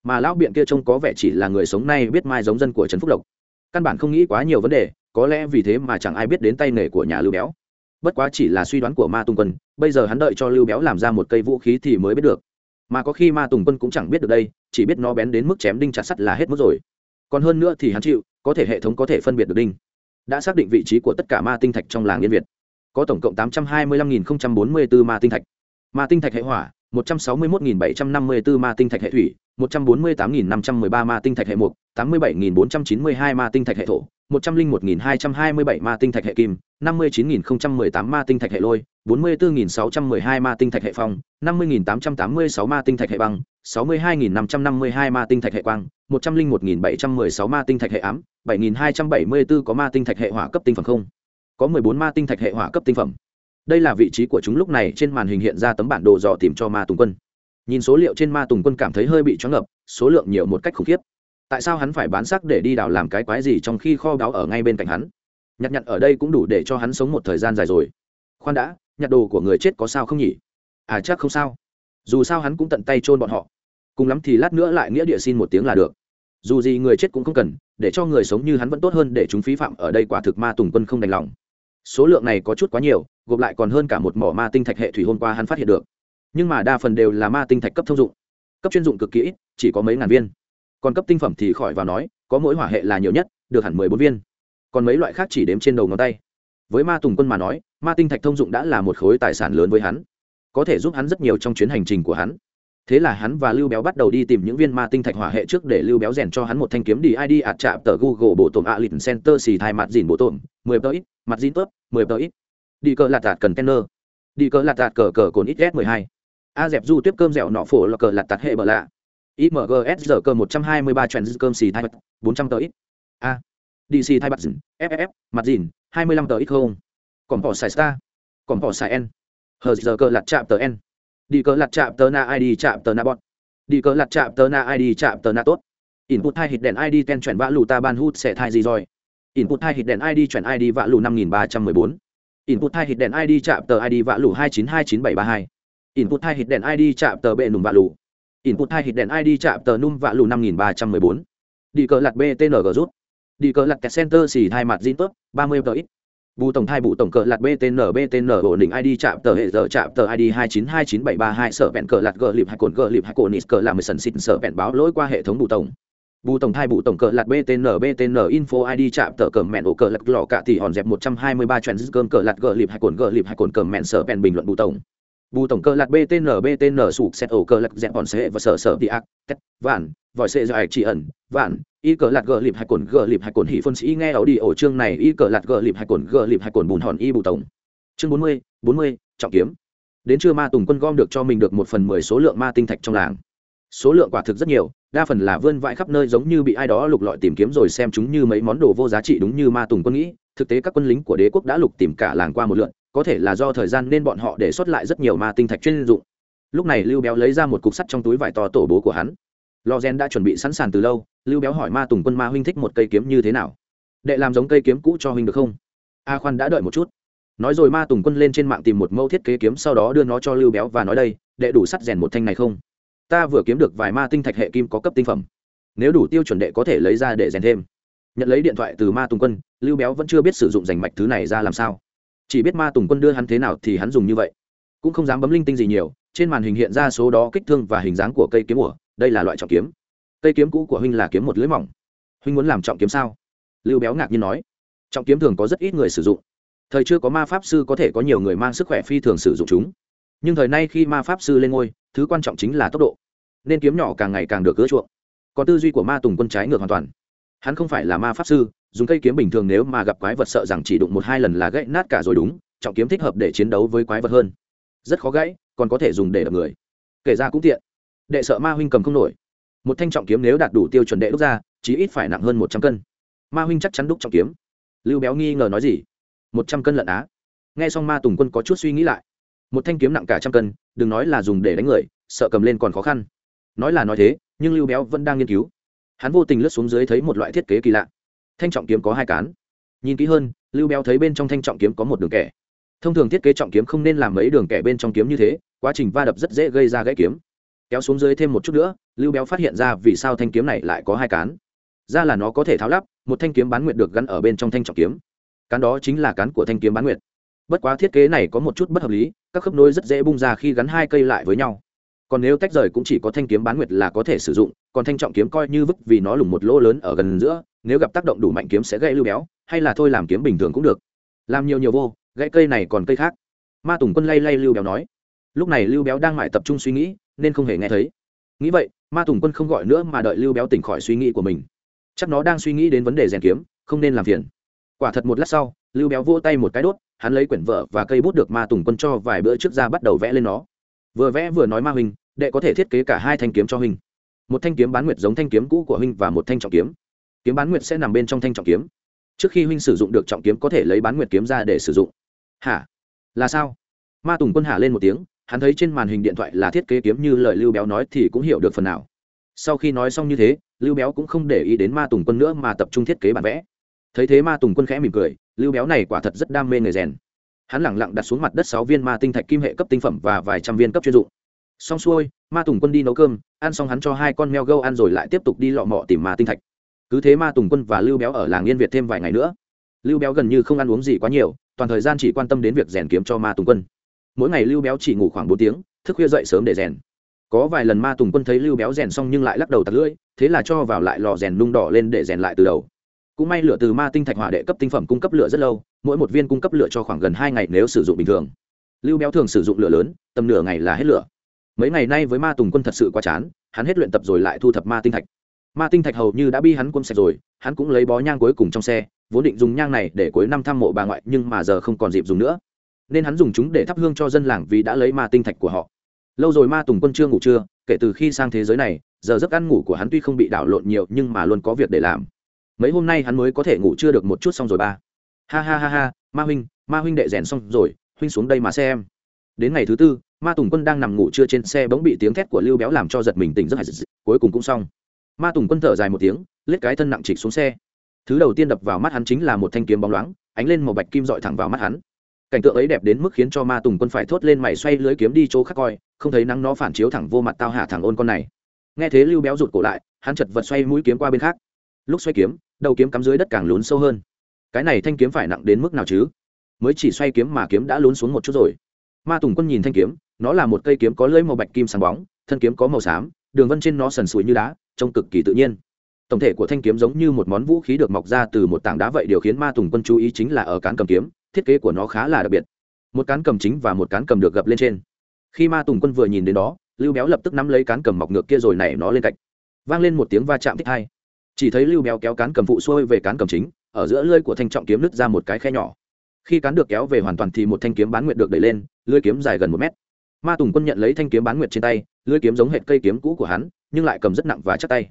Mà lão biện kia trông có vẻ chỉ là người sống nay biết mai giống dân của trấn phúc lộc. Căn bản không nghĩ quá nhiều vấn đề, có lẽ vì thế mà chẳng ai biết đến tay nghề của nhà lưu béo. Bất quá chỉ là suy đoán của ma tùng quân, bây giờ hắn đợi cho lưu béo làm ra một cây vũ khí thì mới biết được mà có khi ma tùng quân cũng chẳng biết được đây, chỉ biết nó bén đến mức chém đinh chặt sắt là hết mức rồi. Còn hơn nữa thì hắn chịu, có thể hệ thống có thể phân biệt được đinh. Đã xác định vị trí của tất cả ma tinh thạch trong làng yên việt. Có tổng cộng tám trăm hai mươi lăm nghìn bốn mươi bốn ma tinh thạch. Ma tinh thạch hệ hỏa, một trăm sáu mươi một nghìn bảy trăm năm mươi bốn ma tinh thạch hệ thủy, một trăm bốn mươi tám nghìn năm trăm mười ba ma tinh thạch hệ mục, tám mươi bảy nghìn bốn trăm chín mươi hai ma tinh thạch hệ thổ một trăm linh một nghìn hai trăm hai mươi bảy ma tinh thạch hệ kim, năm mươi chín nghìn không trăm mười tám ma tinh thạch hệ lôi, bốn mươi bốn nghìn sáu trăm mười hai ma tinh thạch hệ phong, năm mươi nghìn tám trăm tám mươi sáu ma tinh thạch hệ băng, sáu mươi hai nghìn năm trăm năm mươi hai ma tinh thạch hệ quang, một trăm linh một nghìn bảy trăm mười sáu ma tinh thạch hệ ám, bảy nghìn hai trăm bảy mươi bốn có ma tinh thạch hệ hỏa cấp tinh phẩm không? Có mười bốn ma tinh thạch hệ hỏa cấp tinh phẩm. Đây là vị trí của chúng lúc này trên màn hình hiện ra tấm bản đồ dò tìm cho ma tùng quân. Nhìn số liệu trên ma tùng quân cảm thấy hơi bị choáng ngập số lượng nhiều một cách khủng khiếp tại sao hắn phải bán sắc để đi đào làm cái quái gì trong khi kho báu ở ngay bên cạnh hắn? Nhặt nhặt ở đây cũng đủ để cho hắn sống một thời gian dài rồi. Khoan đã, nhặt đồ của người chết có sao không nhỉ? À chắc không sao. Dù sao hắn cũng tận tay chôn bọn họ. Cùng lắm thì lát nữa lại nghĩa địa xin một tiếng là được. Dù gì người chết cũng không cần, để cho người sống như hắn vẫn tốt hơn để chúng phí phạm ở đây quả thực ma tùng quân không đành lòng. Số lượng này có chút quá nhiều, gộp lại còn hơn cả một mỏ ma tinh thạch hệ thủy hôm qua hắn phát hiện được. Nhưng mà đa phần đều là ma tinh thạch cấp thông dụng. Cấp chuyên dụng cực kỹ chỉ có mấy ngàn viên còn cấp tinh phẩm thì khỏi vào nói, có mỗi hỏa hệ là nhiều nhất, được hẳn mười bốn viên. Còn mấy loại khác chỉ đếm trên đầu ngón tay. Với ma tùng quân mà nói, ma tinh thạch thông dụng đã là một khối tài sản lớn với hắn. Có thể giúp hắn rất nhiều trong chuyến hành trình của hắn. Thế là hắn và lưu béo bắt đầu đi tìm những viên ma tinh thạch hỏa hệ trước để lưu béo rèn cho hắn một thanh kiếm đi id ạt chạm tờ google bộ tổn a lịt center xì thai mặt dìn bộ tổn mười tờ ít, mặt dìn tớp, mười tờ ít. Đi cờ lạt tạt cần tenner đi cờ lạt tạt cờ cờ cồn ít s mười hai. A dẹp du tiếp cơm dẻo nọ phổ là cờ lạt tạt hệ bờ lạ imgs giờ cơ một trăm hai mươi ba cơm xì thai bốn trăm tờ ít. A. Dc thai bật dừng, ff mặt dìn hai mươi lăm tờ ít không? Còn bỏ xài star. Còn bỏ xài n. Hờ giờ cơ lạt chạm tờ n. Đi cơ lạt chạm tờ na id chạm tờ na bọn đi cơ lạt chạm tờ na id chạm tờ na tốt. Input hai hit đèn id ten chuyển vã lù ta ban hút sẽ thai gì rồi? Input hai hit đèn id chuyển id vã lù năm nghìn ba trăm mười bốn. Input hai hit đèn id chạm tờ id vã lù hai chín hai chín bảy ba hai. Input hai hit đèn id chạm tờ bệ nùng vã lù input hai hit đèn id chạm tờ num vạ lù năm nghìn ba trăm mười bốn. Đi cờ lặt btng rút. Đi cờ lặt kẹt center xì hai mặt zin tốt ba mươi tờ ít. Bù tổng hai bù tổng cờ lặt btn btn ổn định id chạm tờ hệ giờ chạm tờ id hai chín hai chín bảy ba hai, sở vẹn cờ lặt gờ lịp hai cồn gờ lịp hai cồn nít cờ làm mười sần xịt, sở vẹn báo lỗi qua hệ thống bù tổng. Bù tổng hai bù tổng cờ lặt btn btn info id chạm tờ cờ mẹn ổ cờ lặt lọ cả tỷ hòn dẹp một trăm hai mươi ba trend cơm cờ lặt gờ lịp hai cồn gờ lịp hai cồn cờ mẹn, sở vẹn bình luận bù tổng bù tổng cơ lạc btn btn sụp xét ổ cơ lạc dẹp bọn xe và sở sở đi ác tét, vạn, vòi xe dài chỉ ẩn, vạn. Y cờ lạc gờ lịp hai cồn gờ lịp hai cồn hỉ phân sĩ nghe ảo đi ổ chương này. Y cờ lạc gờ lịp hai cồn gờ lịp hai cồn bùn hòn y bù tổng. Chương bốn mươi bốn mươi, trọng kiếm. Đến trưa ma tùng quân gom được cho mình được một phần mười số lượng ma tinh thạch trong làng. Số lượng quả thực rất nhiều, đa phần là vươn vãi khắp nơi giống như bị ai đó lục lọi tìm kiếm rồi xem chúng như mấy món đồ vô giá trị đúng như ma tùng quân nghĩ. Thực tế các quân lính của đế quốc đã lục tìm cả làng qua một lượn có thể là do thời gian nên bọn họ để xuất lại rất nhiều ma tinh thạch chuyên dụng. Lúc này lưu béo lấy ra một cục sắt trong túi vải to tổ bố của hắn. Lò gen đã chuẩn bị sẵn sàng từ lâu, lưu béo hỏi ma tùng quân ma huynh thích một cây kiếm như thế nào? Đệ làm giống cây kiếm cũ cho huynh được không? A khoan đã đợi một chút. Nói rồi ma tùng quân lên trên mạng tìm một mẫu thiết kế kiếm, sau đó đưa nó cho lưu béo và nói đây, đệ đủ sắt rèn một thanh này không? Ta vừa kiếm được vài ma tinh thạch hệ kim có cấp tinh phẩm. Nếu đủ tiêu chuẩn đệ có thể lấy ra để rèn thêm. Nhận lấy điện thoại từ ma tùng quân, lưu béo vẫn chưa biết sử dụng rành mạch thứ này ra làm sao chỉ biết ma tùng quân đưa hắn thế nào thì hắn dùng như vậy. Cũng không dám bấm linh tinh gì nhiều, trên màn hình hiện ra số đó kích thương và hình dáng của cây kiếm ủa, đây là loại trọng kiếm. Cây kiếm cũ của huynh là kiếm một lưới mỏng. Huynh muốn làm trọng kiếm sao? Lưu béo ngạc nhiên nói. Trọng kiếm thường có rất ít người sử dụng. Thời chưa có ma pháp sư có thể có nhiều người mang sức khỏe phi thường sử dụng chúng. Nhưng thời nay khi ma pháp sư lên ngôi, thứ quan trọng chính là tốc độ. Nên kiếm nhỏ càng ngày càng được ưa chuộng. Còn tư duy của ma tùng quân trái ngược hoàn toàn hắn không phải là ma pháp sư, dùng cây kiếm bình thường nếu mà gặp quái vật sợ rằng chỉ đụng một hai lần là gãy nát cả rồi đúng, trọng kiếm thích hợp để chiến đấu với quái vật hơn. Rất khó gãy, còn có thể dùng để đập người. Kể ra cũng tiện. Đệ sợ ma huynh cầm không nổi. Một thanh trọng kiếm nếu đạt đủ tiêu chuẩn đệ đúc ra, chí ít phải nặng hơn một trăm cân. Ma huynh chắc chắn đúc trọng kiếm. Lưu béo nghi ngờ nói gì? Một trăm cân lợn á. Nghe xong ma tùng quân có chút suy nghĩ lại. Một thanh kiếm nặng cả trăm cân, đừng nói là dùng để đánh người, sợ cầm lên còn khó khăn. Nói là nói thế, nhưng lưu béo vẫn đang nghiên cứu hắn vô tình lướt xuống dưới thấy một loại thiết kế kỳ lạ. Thanh trọng kiếm có hai cán. Nhìn kỹ hơn, lưu béo thấy bên trong thanh trọng kiếm có một đường kẻ. Thông thường thiết kế trọng kiếm không nên làm mấy đường kẻ bên trong kiếm như thế, quá trình va đập rất dễ gây ra gãy kiếm. Kéo xuống dưới thêm một chút nữa, lưu béo phát hiện ra vì sao thanh kiếm này lại có hai cán. Ra là nó có thể tháo lắp, một thanh kiếm bán nguyệt được gắn ở bên trong thanh trọng kiếm. Cán đó chính là cán của thanh kiếm bán nguyệt. Bất quá thiết kế này có một chút bất hợp lý, các khớp nối rất dễ bung ra khi gắn hai cây lại với nhau. Còn nếu tách rời cũng chỉ có thanh kiếm bán nguyệt là có thể sử dụng còn thanh trọng kiếm coi như vứt vì nó lủng một lỗ lớn ở gần giữa, nếu gặp tác động đủ mạnh kiếm sẽ gãy lưu béo, hay là thôi làm kiếm bình thường cũng được. Làm nhiều nhiều vô, gãy cây này còn cây khác. Ma tùng quân lay lay lưu béo nói. Lúc này lưu béo đang mãi tập trung suy nghĩ, nên không hề nghe thấy. Nghĩ vậy, ma tùng quân không gọi nữa mà đợi lưu béo tỉnh khỏi suy nghĩ của mình. Chắc nó đang suy nghĩ đến vấn đề rèn kiếm, không nên làm phiền. Quả thật một lát sau, lưu béo vỗ tay một cái đốt, hắn lấy quyển vợ và cây bút được ma tùng quân cho vài bữa trước ra bắt đầu vẽ lên nó. Vừa vẽ vừa nói ma huynh đệ có thể thiết kế cả hai thanh kiếm cho huynh một thanh kiếm bán nguyệt giống thanh kiếm cũ của huynh và một thanh trọng kiếm. Kiếm bán nguyệt sẽ nằm bên trong thanh trọng kiếm. Trước khi huynh sử dụng được trọng kiếm có thể lấy bán nguyệt kiếm ra để sử dụng. Hả? Là sao? Ma tùng quân hả lên một tiếng, hắn thấy trên màn hình điện thoại là thiết kế kiếm như lời lưu béo nói thì cũng hiểu được phần nào. Sau khi nói xong như thế, lưu béo cũng không để ý đến ma tùng quân nữa mà tập trung thiết kế bản vẽ. Thấy thế ma tùng quân khẽ mỉm cười, lưu béo này quả thật rất đam mê người rèn. Hắn lẳng lặng đặt xuống mặt đất sáu viên ma tinh thạch kim hệ cấp tinh phẩm và vài trăm viên cấp chuyên dụng. Xong xuôi ma tùng quân đi nấu cơm, ăn xong hắn cho hai con meo gâu ăn rồi lại tiếp tục đi lọ mọ tìm ma tinh thạch. Cứ thế ma tùng quân và lưu béo ở làng yên việt thêm vài ngày nữa. Lưu béo gần như không ăn uống gì quá nhiều, toàn thời gian chỉ quan tâm đến việc rèn kiếm cho ma tùng quân. Mỗi ngày lưu béo chỉ ngủ khoảng bốn tiếng, thức khuya dậy sớm để rèn. Có vài lần ma tùng quân thấy lưu béo rèn xong nhưng lại lắc đầu tạt lưỡi, thế là cho vào lại lò rèn nung đỏ lên để rèn lại từ đầu. Cũng may lửa từ ma tinh thạch hỏa đệ cấp tinh phẩm cung cấp lửa rất lâu, mỗi một viên cung cấp lửa cho khoảng gần hai ngày nếu sử dụng bình thường. Lưu béo thường sử dụng lửa lớn, tầm nửa ngày là hết lửa mấy ngày nay với ma tùng quân thật sự quá chán, hắn hết luyện tập rồi lại thu thập ma tinh thạch. Ma tinh thạch hầu như đã bi hắn quân sạch rồi, hắn cũng lấy bó nhang cuối cùng trong xe, vốn định dùng nhang này để cuối năm thăm mộ bà ngoại, nhưng mà giờ không còn dịp dùng nữa. Nên hắn dùng chúng để thắp hương cho dân làng vì đã lấy ma tinh thạch của họ. Lâu rồi ma tùng quân chưa ngủ trưa, kể từ khi sang thế giới này, giờ giấc ăn ngủ của hắn tuy không bị đảo lộn nhiều, nhưng mà luôn có việc để làm. Mấy hôm nay hắn mới có thể ngủ chưa được một chút xong rồi ba. Ha ha ha ha, ma huynh ma huynh đệ rèn xong rồi, huynh xuống đây mà xem. Đến ngày thứ tư ma tùng quân đang nằm ngủ trưa trên xe bỗng bị tiếng thét của lưu béo làm cho giật mình tỉnh giấc cuối cùng cũng xong. Ma tùng quân thở dài một tiếng lết cái thân nặng trịch xuống xe. Thứ đầu tiên đập vào mắt hắn chính là một thanh kiếm bóng loáng, ánh lên màu bạch kim dọi thẳng vào mắt hắn. Cảnh tượng ấy đẹp đến mức khiến cho ma tùng quân phải thốt lên mày xoay lưới kiếm đi chỗ khác coi, không thấy nắng nó phản chiếu thẳng vô mặt tao hạ thẳng ôn con này. Nghe thế lưu béo rụt cổ lại, hắn chật vật xoay mũi kiếm qua bên khác. Lúc xoay kiếm, đầu kiếm cắm dưới đất càng lún sâu hơn. Cái này thanh kiếm phải nặng đến mức nào chứ? Mới chỉ xoay kiếm mà kiếm đã lún xuống một chút rồi. Ma tùng quân nhìn thanh kiếm nó là một cây kiếm có lưỡi màu bạch kim sáng bóng, thân kiếm có màu xám, đường vân trên nó sần sùi như đá, trông cực kỳ tự nhiên. Tổng thể của thanh kiếm giống như một món vũ khí được mọc ra từ một tảng đá vậy, điều khiến ma tùng quân chú ý chính là ở cán cầm kiếm, thiết kế của nó khá là đặc biệt. Một cán cầm chính và một cán cầm được gập lên trên. Khi ma tùng quân vừa nhìn đến đó, lưu béo lập tức nắm lấy cán cầm mọc ngược kia rồi nảy nó lên cạnh. Vang lên một tiếng va chạm thích hai chỉ thấy lưu béo kéo cán cầm phụ xuôi về cán cầm chính, ở giữa lưỡi của thanh trọng kiếm nứt ra một cái khe nhỏ. Khi cán được kéo về hoàn toàn thì một thanh kiếm bán nguyệt được đẩy lên, lưỡi kiếm dài gần một mét ma tùng quân nhận lấy thanh kiếm bán nguyệt trên tay lưỡi kiếm giống hệt cây kiếm cũ của hắn, nhưng lại cầm rất nặng và chắc tay.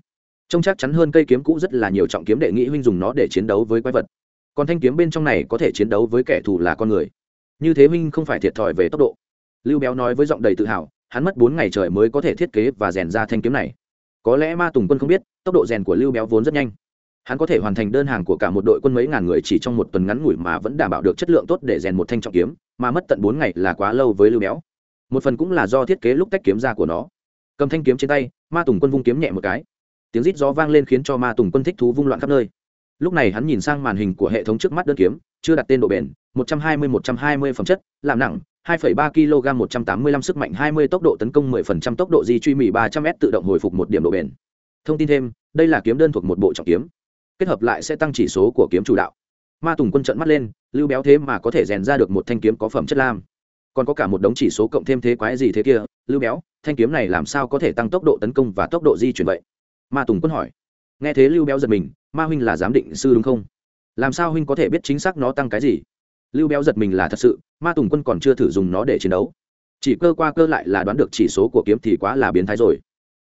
Trông chắc chắn hơn cây kiếm cũ rất là nhiều trọng kiếm đệ nghĩ huynh dùng nó để chiến đấu với quái vật. Còn thanh kiếm bên trong này có thể chiến đấu với kẻ thù là con người. Như thế huynh không phải thiệt thòi về tốc độ. Lưu béo nói với giọng đầy tự hào, hắn mất bốn ngày trời mới có thể thiết kế và rèn ra thanh kiếm này. Có lẽ ma tùng quân không biết, tốc độ rèn của lưu béo vốn rất nhanh. Hắn có thể hoàn thành đơn hàng của cả một đội quân mấy ngàn người chỉ trong một tuần ngắn ngủi mà vẫn đảm bảo được chất lượng tốt để rèn một thanh trọng kiếm, mà mất tận bốn ngày là quá lâu với lưu béo một phần cũng là do thiết kế lúc tách kiếm ra của nó. Cầm thanh kiếm trên tay ma tùng quân vung kiếm nhẹ một cái. Tiếng rít gió vang lên khiến cho ma tùng quân thích thú vung loạn khắp nơi. Lúc này hắn nhìn sang màn hình của hệ thống trước mắt đơn kiếm chưa đặt tên độ bền 120-120 phẩm chất làm nặng 2,3 kg 185 sức mạnh 20 tốc độ tấn công 10% tốc độ di truy mì 300m tự động hồi phục một điểm độ bền. Thông tin thêm đây là kiếm đơn thuộc một bộ trọng kiếm. Kết hợp lại sẽ tăng chỉ số của kiếm chủ đạo. Ma tùng quân trận mắt lên lưu béo thế mà có thể rèn ra được một thanh kiếm có phẩm chất lam còn có cả một đống chỉ số cộng thêm thế quái gì thế kia, lưu béo, thanh kiếm này làm sao có thể tăng tốc độ tấn công và tốc độ di chuyển vậy? Ma tùng quân hỏi. Nghe thế lưu béo giật mình, ma huynh là giám định sư đúng không? Làm sao huynh có thể biết chính xác nó tăng cái gì? Lưu béo giật mình là thật sự, ma tùng quân còn chưa thử dùng nó để chiến đấu. Chỉ cơ qua cơ lại là đoán được chỉ số của kiếm thì quá là biến thái rồi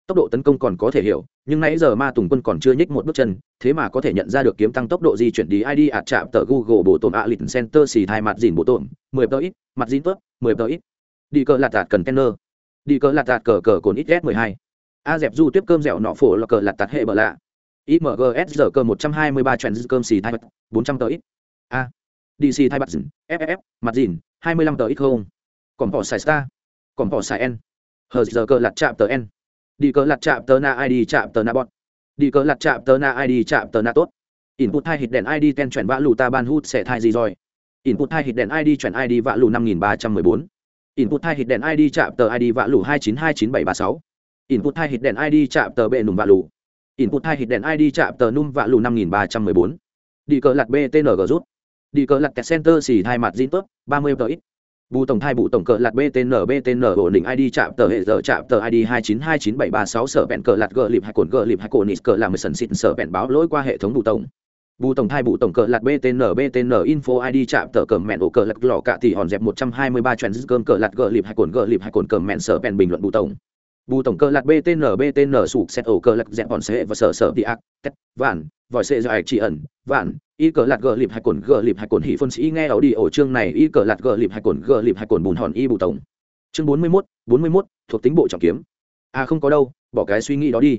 tốc độ tấn công còn có thể hiểu, nhưng nãy giờ ma tùng quân còn chưa nhích một bước chân, thế mà có thể nhận ra được kiếm tăng tốc độ di chuyển đi id ạt chạm tờ google bộ tổn a lịch center xì thai mặt dìn bộ tổn, mười tờ ít, mặt dìn tớp mười tờ ít. Đi cờ lạt tạt cần đi cờ lạt tạt cờ cờ cồn ít s mười hai. A dẹp du tiếp cơm dẻo nọ phổ là cờ lạt tạt hệ bờ lạ. Imgs giờ cơ một trăm hai mươi ba trend cơm xì thai bốn trăm tờ ít. A. Dc thai mặt dìn ff mặt dìn, hai mươi lăm tờ ít không? Còn bỏ xài star. Còn bỏ xài n. Hờ giờ cơ lạt chạm tờ n đi cờ lặt chạm tờ na id chạm tờ na bọt. Đi cờ lặt chạm tờ na id chạm tờ na tốt. Input hai hít đèn id ten chuyển vã lù ta ban hút sẽ thai gì rồi? Input hai hít đèn id chuyển id vã lù năm nghìn ba trăm mười bốn. Input hai hít đèn id chạm tờ id vã lù hai chín hai chín bảy ba sáu. Input hai hít đèn id chạm tờ bệ nùm vã lù. Input hai hít đèn id chạm tờ num vã lù năm nghìn ba trăm mười bốn. Đi cờ lặt btng rút. Đi cờ lặt center xì hai mặt zin tốt, ba mươi tờ ít bù tổng thai bù tổng cờ lạt btn btn ổn định id chạm tờ hệ giờ chạm tờ id hai chín hai chín bảy ba sáu sở bẹn cờ lạt gờ lịp hai cồn gờ lịp hai cồn nít cờ làm sần xịn sở bẹn báo lỗi qua hệ thống bù tổng. Bù tổng thai bù tổng cờ lạt btn btn info id chạm tờ cờ mẹn ổ cờ lạt lò cả thì hòn dẹp một trăm hai mươi ba trend cơm cờ lạt gờ lịp hai cồn gờ lịp hai cồn cờ mẹn sở bẹn bình luận bù tổng bù tổng cơ lạc btn btn sụp xét ổ cơ lạc dẹp bọn xe và sở sở đi ác kết vạn, vòi xe do ạch chỉ ẩn, vạn. Y cờ lạc gờ lịp hay cồn, gờ lịp hay cồn hỉ phân sĩ nghe ảo đi ổ chương này. Y cờ lạc gờ lịp hay cồn, gờ lịp hay cồn bùn hòn y bù tổng. Chương bốn mươi mốt, bốn mươi mốt, thuộc tính bộ trọng kiếm. À không có đâu, bỏ cái suy nghĩ đó đi.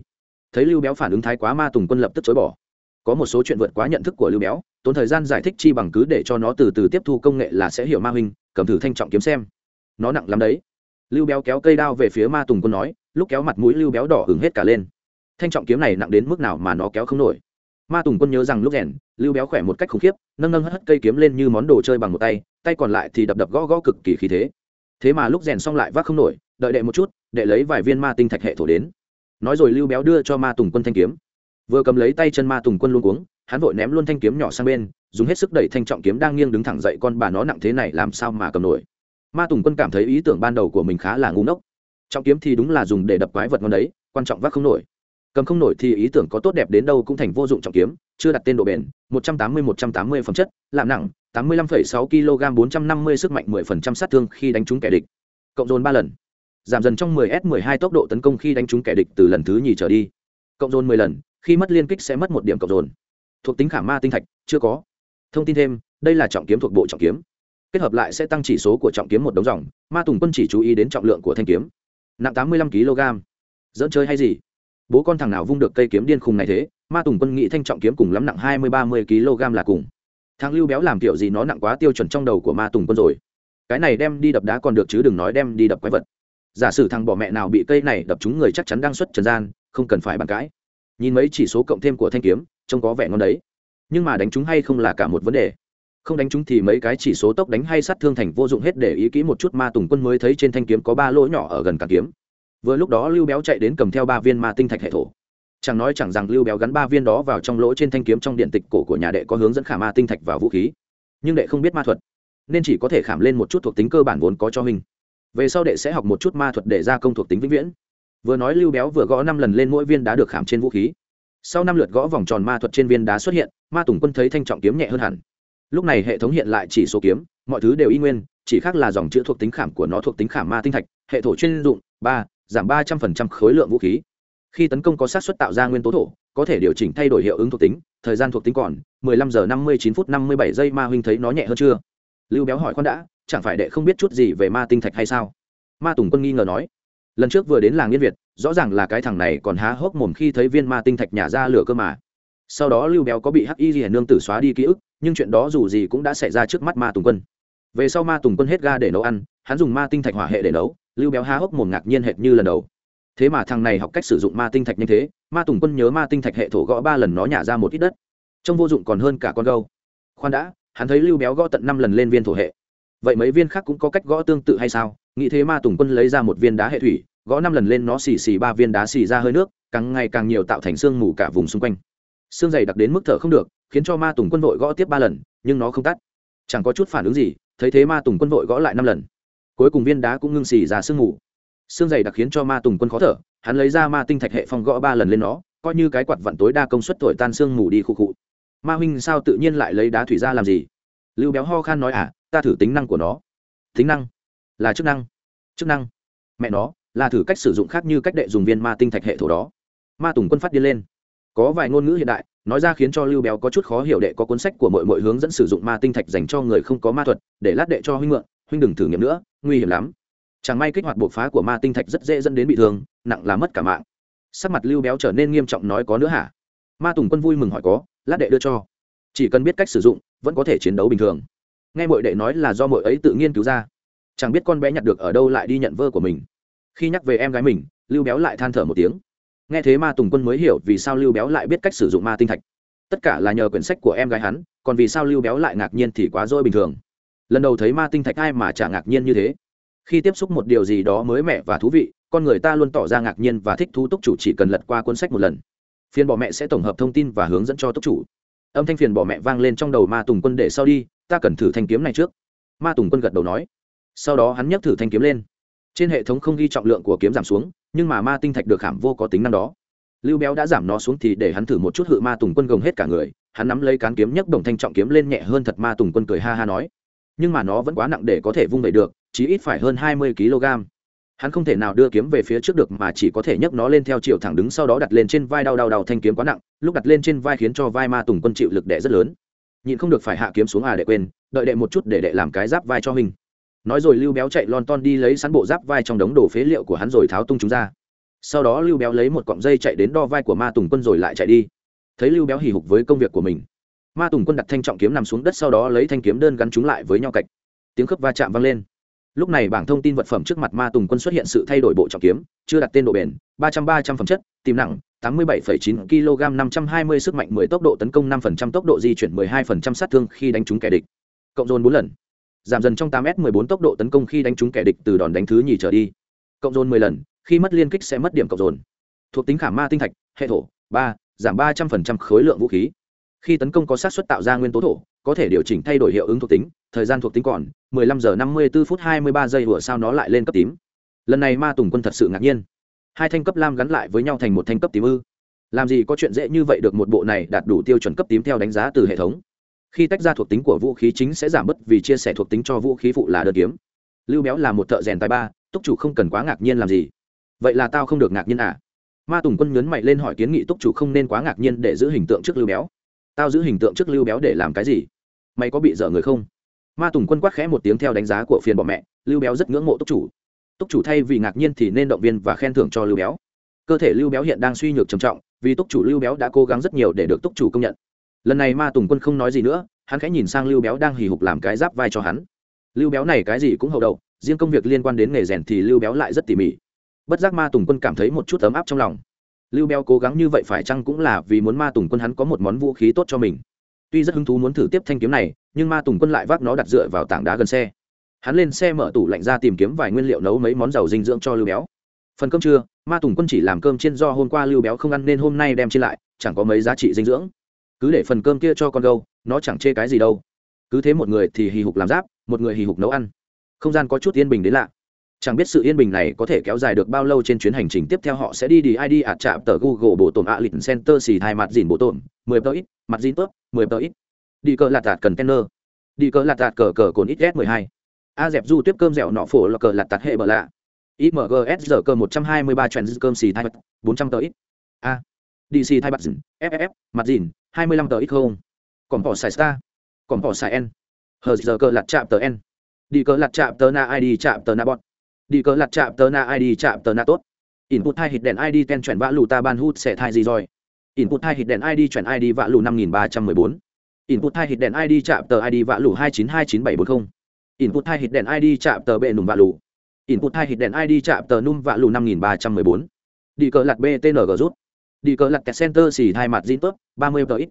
Thấy lưu béo phản ứng thái quá, ma tùng quân lập tức chối bỏ. Có một số chuyện vượt quá nhận thức của lưu béo, tốn thời gian giải thích chi bằng cứ để cho nó từ từ tiếp thu công nghệ là sẽ hiểu ma huynh, cầm thử thanh trọng kiếm xem. Nó nặng lắm đấy lưu béo kéo cây đao về phía ma tùng quân nói, lúc kéo mặt mũi lưu béo đỏ hứng hết cả lên. Thanh trọng kiếm này nặng đến mức nào mà nó kéo không nổi. Ma tùng quân nhớ rằng lúc rèn, lưu béo khỏe một cách khủng khiếp, nâng nâng hất hất cây kiếm lên như món đồ chơi bằng một tay tay còn lại thì đập đập gõ gõ cực kỳ khí thế. Thế mà lúc rèn xong lại vác không nổi, đợi đệ một chút, đệ lấy vài viên ma tinh thạch hệ thổ đến. Nói rồi lưu béo đưa cho ma tùng quân thanh kiếm. Vừa cầm lấy tay chân ma tùng quân luôn cuống, hắn vội ném luôn thanh kiếm nhỏ sang bên, dùng hết sức đẩy thanh trọng kiếm đang nghiêng đứng thẳng dậy con bà nó nặng thế này làm sao mà cầm nổi ma tùng quân cảm thấy ý tưởng ban đầu của mình khá là ngu ngốc. Trọng kiếm thì đúng là dùng để đập quái vật ngon đấy, quan trọng vác không nổi. Cầm không nổi thì ý tưởng có tốt đẹp đến đâu cũng thành vô dụng trọng kiếm, chưa đặt tên độ bền, một trăm tám mươi, một trăm tám mươi phẩm chất làm nặng, tám mươi lăm phẩy sáu kg bốn trăm năm mươi sức mạnh, mười phần trăm sát thương khi đánh trúng kẻ địch. Cộng dồn ba lần. Giảm dần trong mười s, mười hai tốc độ tấn công khi đánh trúng kẻ địch từ lần thứ nhì trở đi. Cộng dồn mười lần, khi mất liên kích sẽ mất một điểm cộng dồn. Thuộc tính khả ma tinh thạch, chưa có. Thông tin thêm, đây là trọng kiếm thuộc bộ trọng kiếm kết hợp lại sẽ tăng chỉ số của trọng kiếm một đống dòng, ma tùng quân chỉ chú ý đến trọng lượng của thanh kiếm. Nặng tám mươi lăm kg. Dẫn chơi hay gì? Bố con thằng nào vung được cây kiếm điên khùng này thế? Ma tùng quân nghĩ thanh trọng kiếm cùng lắm nặng hai mươi ba mươi kg là cùng. Thằng lưu béo làm kiểu gì nó nặng quá tiêu chuẩn trong đầu của ma tùng quân rồi. Cái này đem đi đập đá còn được chứ đừng nói đem đi đập quái vật. Giả sử thằng bỏ mẹ nào bị cây này đập chúng người chắc chắn đang xuất trần gian, không cần phải bàn cãi. Nhìn mấy chỉ số cộng thêm của thanh kiếm, trông có vẻ ngon đấy. Nhưng mà đánh chúng hay không là cả một vấn đề không đánh chúng thì mấy cái chỉ số tốc đánh hay sát thương thành vô dụng hết để ý kỹ một chút ma tùng quân mới thấy trên thanh kiếm có ba lỗ nhỏ ở gần cả kiếm. Vừa lúc đó lưu béo chạy đến cầm theo ba viên ma tinh thạch hệ thổ. Chẳng nói chẳng rằng lưu béo gắn ba viên đó vào trong lỗ trên thanh kiếm trong điện tịch cổ của nhà đệ có hướng dẫn khả ma tinh thạch vào vũ khí. Nhưng đệ không biết ma thuật, nên chỉ có thể khảm lên một chút thuộc tính cơ bản vốn có cho mình. Về sau đệ sẽ học một chút ma thuật để ra công thuộc tính vĩnh viễn. Vừa nói lưu béo vừa gõ năm lần lên mỗi viên đá được khảm trên vũ khí. Sau năm lượt gõ vòng tròn ma thuật trên viên đá xuất hiện, ma tùng quân thấy thanh trọng kiếm nhẹ hơn hẳn lúc này hệ thống hiện lại chỉ số kiếm, mọi thứ đều y nguyên, chỉ khác là dòng chữ thuộc tính khảm của nó thuộc tính khảm ma tinh thạch, hệ thổ chuyên dụng, ba, giảm ba trăm phần trăm khối lượng vũ khí. Khi tấn công có xác suất tạo ra nguyên tố thổ, có thể điều chỉnh thay đổi hiệu ứng thuộc tính, thời gian thuộc tính còn, mười lăm giờ năm mươi chín phút năm mươi bảy giây ma huynh thấy nó nhẹ hơn chưa? Lưu béo hỏi con đã, chẳng phải đệ không biết chút gì về ma tinh thạch hay sao? Ma tùng quân nghi ngờ nói. Lần trước vừa đến làng liên việt, rõ ràng là cái thằng này còn há hốc mồm khi thấy viên ma tinh thạch nhả ra lửa cơ mà sau đó lưu béo có bị hắc y ghi nương tử xóa đi ký ức, nhưng chuyện đó dù gì cũng đã xảy ra trước mắt ma tùng quân. Về sau ma tùng quân hết ga để nấu ăn, hắn dùng ma tinh thạch hỏa hệ để nấu, lưu béo há hốc mồm ngạc nhiên hệt như lần đầu. Thế mà thằng này học cách sử dụng ma tinh thạch như thế, ma tùng quân nhớ ma tinh thạch hệ thổ gõ ba lần nó nhả ra một ít đất. Trông vô dụng còn hơn cả con gâu. Khoan đã, hắn thấy lưu béo gõ tận năm lần lên viên thổ hệ. Vậy mấy viên khác cũng có cách gõ tương tự hay sao? Nghĩ thế ma tùng quân lấy ra một viên đá hệ thủy, gõ năm lần lên nó xì xì ba viên đá xì ra hơi nước, càng ngày càng nhiều tạo thành xương mù cả vùng xung quanh xương dày đặc đến mức thở không được, khiến cho ma tùng quân vội gõ tiếp ba lần, nhưng nó không tắt. Chẳng có chút phản ứng gì, thấy thế ma tùng quân vội gõ lại năm lần. Cuối cùng viên đá cũng ngưng xì ra sương mù. Xương dày đặc khiến cho ma tùng quân khó thở, hắn lấy ra ma tinh thạch hệ phong gõ ba lần lên nó, coi như cái quạt vặn tối đa công suất thổi tan sương mù đi khu cụ ma huynh sao tự nhiên lại lấy đá thủy ra làm gì? Lưu béo ho khan nói à ta thử tính năng của nó. Tính năng? Là chức năng. Chức năng. Mẹ nó, là thử cách sử dụng khác như cách đệ dùng viên ma tinh thạch hệ thổ đó. Ma tùng quân phát điên lên có vài ngôn ngữ hiện đại, nói ra khiến cho lưu béo có chút khó hiểu đệ có cuốn sách của mọi mọi hướng dẫn sử dụng ma tinh thạch dành cho người không có ma thuật, để lát đệ cho huynh mượn, huynh đừng thử nghiệm nữa, nguy hiểm lắm. Chẳng may kích hoạt bộc phá của ma tinh thạch rất dễ dẫn đến bị thương, nặng là mất cả mạng. Sắc mặt lưu béo trở nên nghiêm trọng nói có nữa hả? Ma tùng quân vui mừng hỏi có, lát đệ đưa cho. Chỉ cần biết cách sử dụng, vẫn có thể chiến đấu bình thường. Nghe mọi đệ nói là do mọi ấy tự nghiên cứu ra. Chẳng biết con bé nhặt được ở đâu lại đi nhận vơ của mình. Khi nhắc về em gái mình, lưu béo lại than thở một tiếng nghe thế ma tùng quân mới hiểu vì sao lưu béo lại biết cách sử dụng ma tinh thạch. Tất cả là nhờ quyển sách của em gái hắn, còn vì sao lưu béo lại ngạc nhiên thì quá dôi bình thường. Lần đầu thấy ma tinh thạch ai mà chả ngạc nhiên như thế. Khi tiếp xúc một điều gì đó mới mẻ và thú vị, con người ta luôn tỏ ra ngạc nhiên và thích thú túc chủ chỉ cần lật qua cuốn sách một lần. Phiền bỏ mẹ sẽ tổng hợp thông tin và hướng dẫn cho túc chủ. Âm thanh phiền bỏ mẹ vang lên trong đầu ma tùng quân để sau đi, ta cần thử thanh kiếm này trước. Ma tùng quân gật đầu nói. Sau đó hắn nhấc thử thanh kiếm lên. Trên hệ thống không ghi trọng lượng của kiếm giảm xuống nhưng mà ma tinh thạch được khảm vô có tính năng đó. Lưu béo đã giảm nó xuống thì để hắn thử một chút hự ma tùng quân gồng hết cả người, hắn nắm lấy cán kiếm nhấc đồng thanh trọng kiếm lên nhẹ hơn thật ma tùng quân cười ha ha nói. Nhưng mà nó vẫn quá nặng để có thể vung đẩy được, chí ít phải hơn hai mươi kg. Hắn không thể nào đưa kiếm về phía trước được mà chỉ có thể nhấc nó lên theo chiều thẳng đứng sau đó đặt lên trên vai đau đau đau thanh kiếm quá nặng, lúc đặt lên trên vai khiến cho vai ma tùng quân chịu lực đẻ rất lớn. Nhịn không được phải hạ kiếm xuống à để quên, đợi đệ một chút để đệ làm cái giáp vai cho mình nói rồi lưu béo chạy lon ton đi lấy sẵn bộ giáp vai trong đống đồ phế liệu của hắn rồi tháo tung chúng ra. Sau đó lưu béo lấy một cọng dây chạy đến đo vai của ma tùng quân rồi lại chạy đi. Thấy lưu béo hì hục với công việc của mình, ma tùng quân đặt thanh trọng kiếm nằm xuống đất sau đó lấy thanh kiếm đơn gắn chúng lại với nhau cạch. Tiếng khớp va chạm vang lên. Lúc này bảng thông tin vật phẩm trước mặt ma tùng quân xuất hiện sự thay đổi bộ trọng kiếm, chưa đặt tên độ bền, ba trăm ba trăm phẩm chất, tìm nặng, tám mươi bảy chín kg năm trăm hai mươi sức mạnh mười tốc độ tấn công, năm phần trăm tốc độ di chuyển, mười hai phần trăm sát thương khi đánh trúng kẻ địch. Cộng dồn bốn lần giảm dần trong 8S14 tốc độ tấn công khi đánh trúng kẻ địch từ đòn đánh thứ nhì trở đi. Cộng dồn mười lần, khi mất liên kích sẽ mất điểm cộng dồn. Thuộc tính khảm ma tinh thạch, hệ thổ 3. giảm ba trăm phần trăm khối lượng vũ khí. Khi tấn công có xác suất tạo ra nguyên tố thổ, có thể điều chỉnh thay đổi hiệu ứng thuộc tính, thời gian thuộc tính còn 15 giờ 54 phút 23 giây vừa sao nó lại lên cấp tím. Lần này ma tùng quân thật sự ngạc nhiên. Hai thanh cấp lam gắn lại với nhau thành một thanh cấp tím ư. Làm gì có chuyện dễ như vậy được một bộ này đạt đủ tiêu chuẩn cấp tím theo đánh giá từ hệ thống khi tách ra thuộc tính của vũ khí chính sẽ giảm bớt vì chia sẻ thuộc tính cho vũ khí phụ là đơn kiếm. Lưu béo là một thợ rèn tài ba, túc chủ không cần quá ngạc nhiên làm gì. Vậy là tao không được ngạc nhiên à? Ma tùng quân nhấn mạnh lên hỏi kiến nghị túc chủ không nên quá ngạc nhiên để giữ hình tượng trước lưu béo. Tao giữ hình tượng trước lưu béo để làm cái gì? Mày có bị dở người không? Ma tùng quân quát khẽ một tiếng theo đánh giá của phiền bọ mẹ, lưu béo rất ngưỡng mộ túc chủ. Túc chủ thay vì ngạc nhiên thì nên động viên và khen thưởng cho lưu béo. Cơ thể lưu béo hiện đang suy nhược trầm trọng, vì túc chủ lưu béo đã cố gắng rất nhiều để được túc chủ công nhận lần này ma tùng quân không nói gì nữa, hắn khẽ nhìn sang lưu béo đang hì hục làm cái giáp vai cho hắn. Lưu béo này cái gì cũng hậu đậu riêng công việc liên quan đến nghề rèn thì lưu béo lại rất tỉ mỉ. Bất giác ma tùng quân cảm thấy một chút ấm áp trong lòng. Lưu béo cố gắng như vậy phải chăng cũng là vì muốn ma tùng quân hắn có một món vũ khí tốt cho mình. Tuy rất hứng thú muốn thử tiếp thanh kiếm này, nhưng ma tùng quân lại vác nó đặt dựa vào tảng đá gần xe. Hắn lên xe mở tủ lạnh ra tìm kiếm vài nguyên liệu nấu mấy món giàu dinh dưỡng cho lưu béo. Phần cơm trưa, ma tùng quân chỉ làm cơm chiên do hôm qua lưu béo không ăn nên hôm nay đem trên lại, chẳng có mấy giá trị dinh dưỡng cứ để phần cơm kia cho con gâu, nó chẳng chê cái gì đâu. Cứ thế một người thì hì hục làm giáp, một người hì hục nấu ăn. Không gian có chút yên bình đến lạ. Chẳng biết sự yên bình này có thể kéo dài được bao lâu trên chuyến hành trình tiếp theo họ sẽ đi đi id ạt chạm tờ google bộ tổn ạ lịch center xì hai mặt dìn bộ tổn, mười tờ ít, mặt dìn tớp, mười tờ ít. Đi cờ lạt tạt cần đi cờ lạt tạt cờ cờ cồn ít s mười hai. A dẹp du tiếp cơm dẻo nọ phổ là cờ lạt tạt hệ bờ lạ. Imgs giờ cơ một trăm hai mươi ba trend cơm xì thai bốn trăm tờ ít. A dc thai bạc dìn ff mặt dìn hai mươi lăm tờ ít không? Còn bỏ xài star còn bỏ xài n. Hờ giờ cờ lạt chạm tờ n. Đi cờ lạt chạm tờ na id chạm tờ na Bọn, đi cờ lạt chạm tờ na id chạm tờ na tốt. Input hai hit đèn id ten chuyển vã lù ta ban hút sẽ thai gì rồi? Input hai hit đèn id chuyển id vã lù năm nghìn ba trăm mười bốn. Input hai hit đèn id chạm tờ id vã lù hai chín hai chín bảy bốn mươi input hai hit đèn id chạm tờ bệ nùng vã lù. Input hai hit đèn id chạm tờ num vã lù năm nghìn ba trăm mười bốn. Đi cờ lạt btng rút đi cờ lạt center xì hai mặt zin tốt ba mươi tờ ít.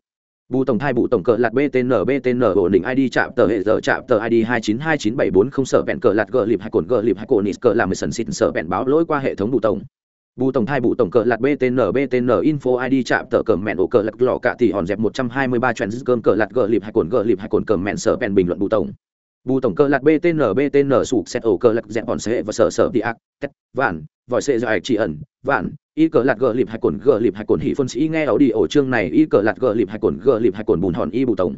Bù tổng thai bù tổng cờ lạt btn btn ổn định id chạm tờ hệ giờ, chạm tờ id hai chín hai chín bảy bốn không sở vẹn cờ lạt gờ lịp hai cồn gờ lịp hai cồn nít cờ làm sần xịt sở vẹn báo lỗi qua hệ thống bù tổng. Bù tổng thai bù tổng cờ lạt btn btn info id chạm tờ cờ mẹn ổ cờ lạt lò cả tỷ hòn dẹp một trăm hai mươi ba trend cơm cờ lạt gờ lịp hai cồn gờ lịp hai cồn cờ mẹn sở vẹn bình luận bù tổng bù tổng cơ lạt btn btn sụp xét ổ cơ lạc dẹp bọn xe và sở sở đi ác, tét, vạn, vòi xe dài chỉ ẩn, vạn, y cờ lạt gờ lịp hai cồn, gờ lịp hai cồn hỉ phân sĩ nghe ấu đi ổ chương này, y cờ lạt gờ lịp hai cồn, gờ lịp hai cồn bùn hòn y bù tổng.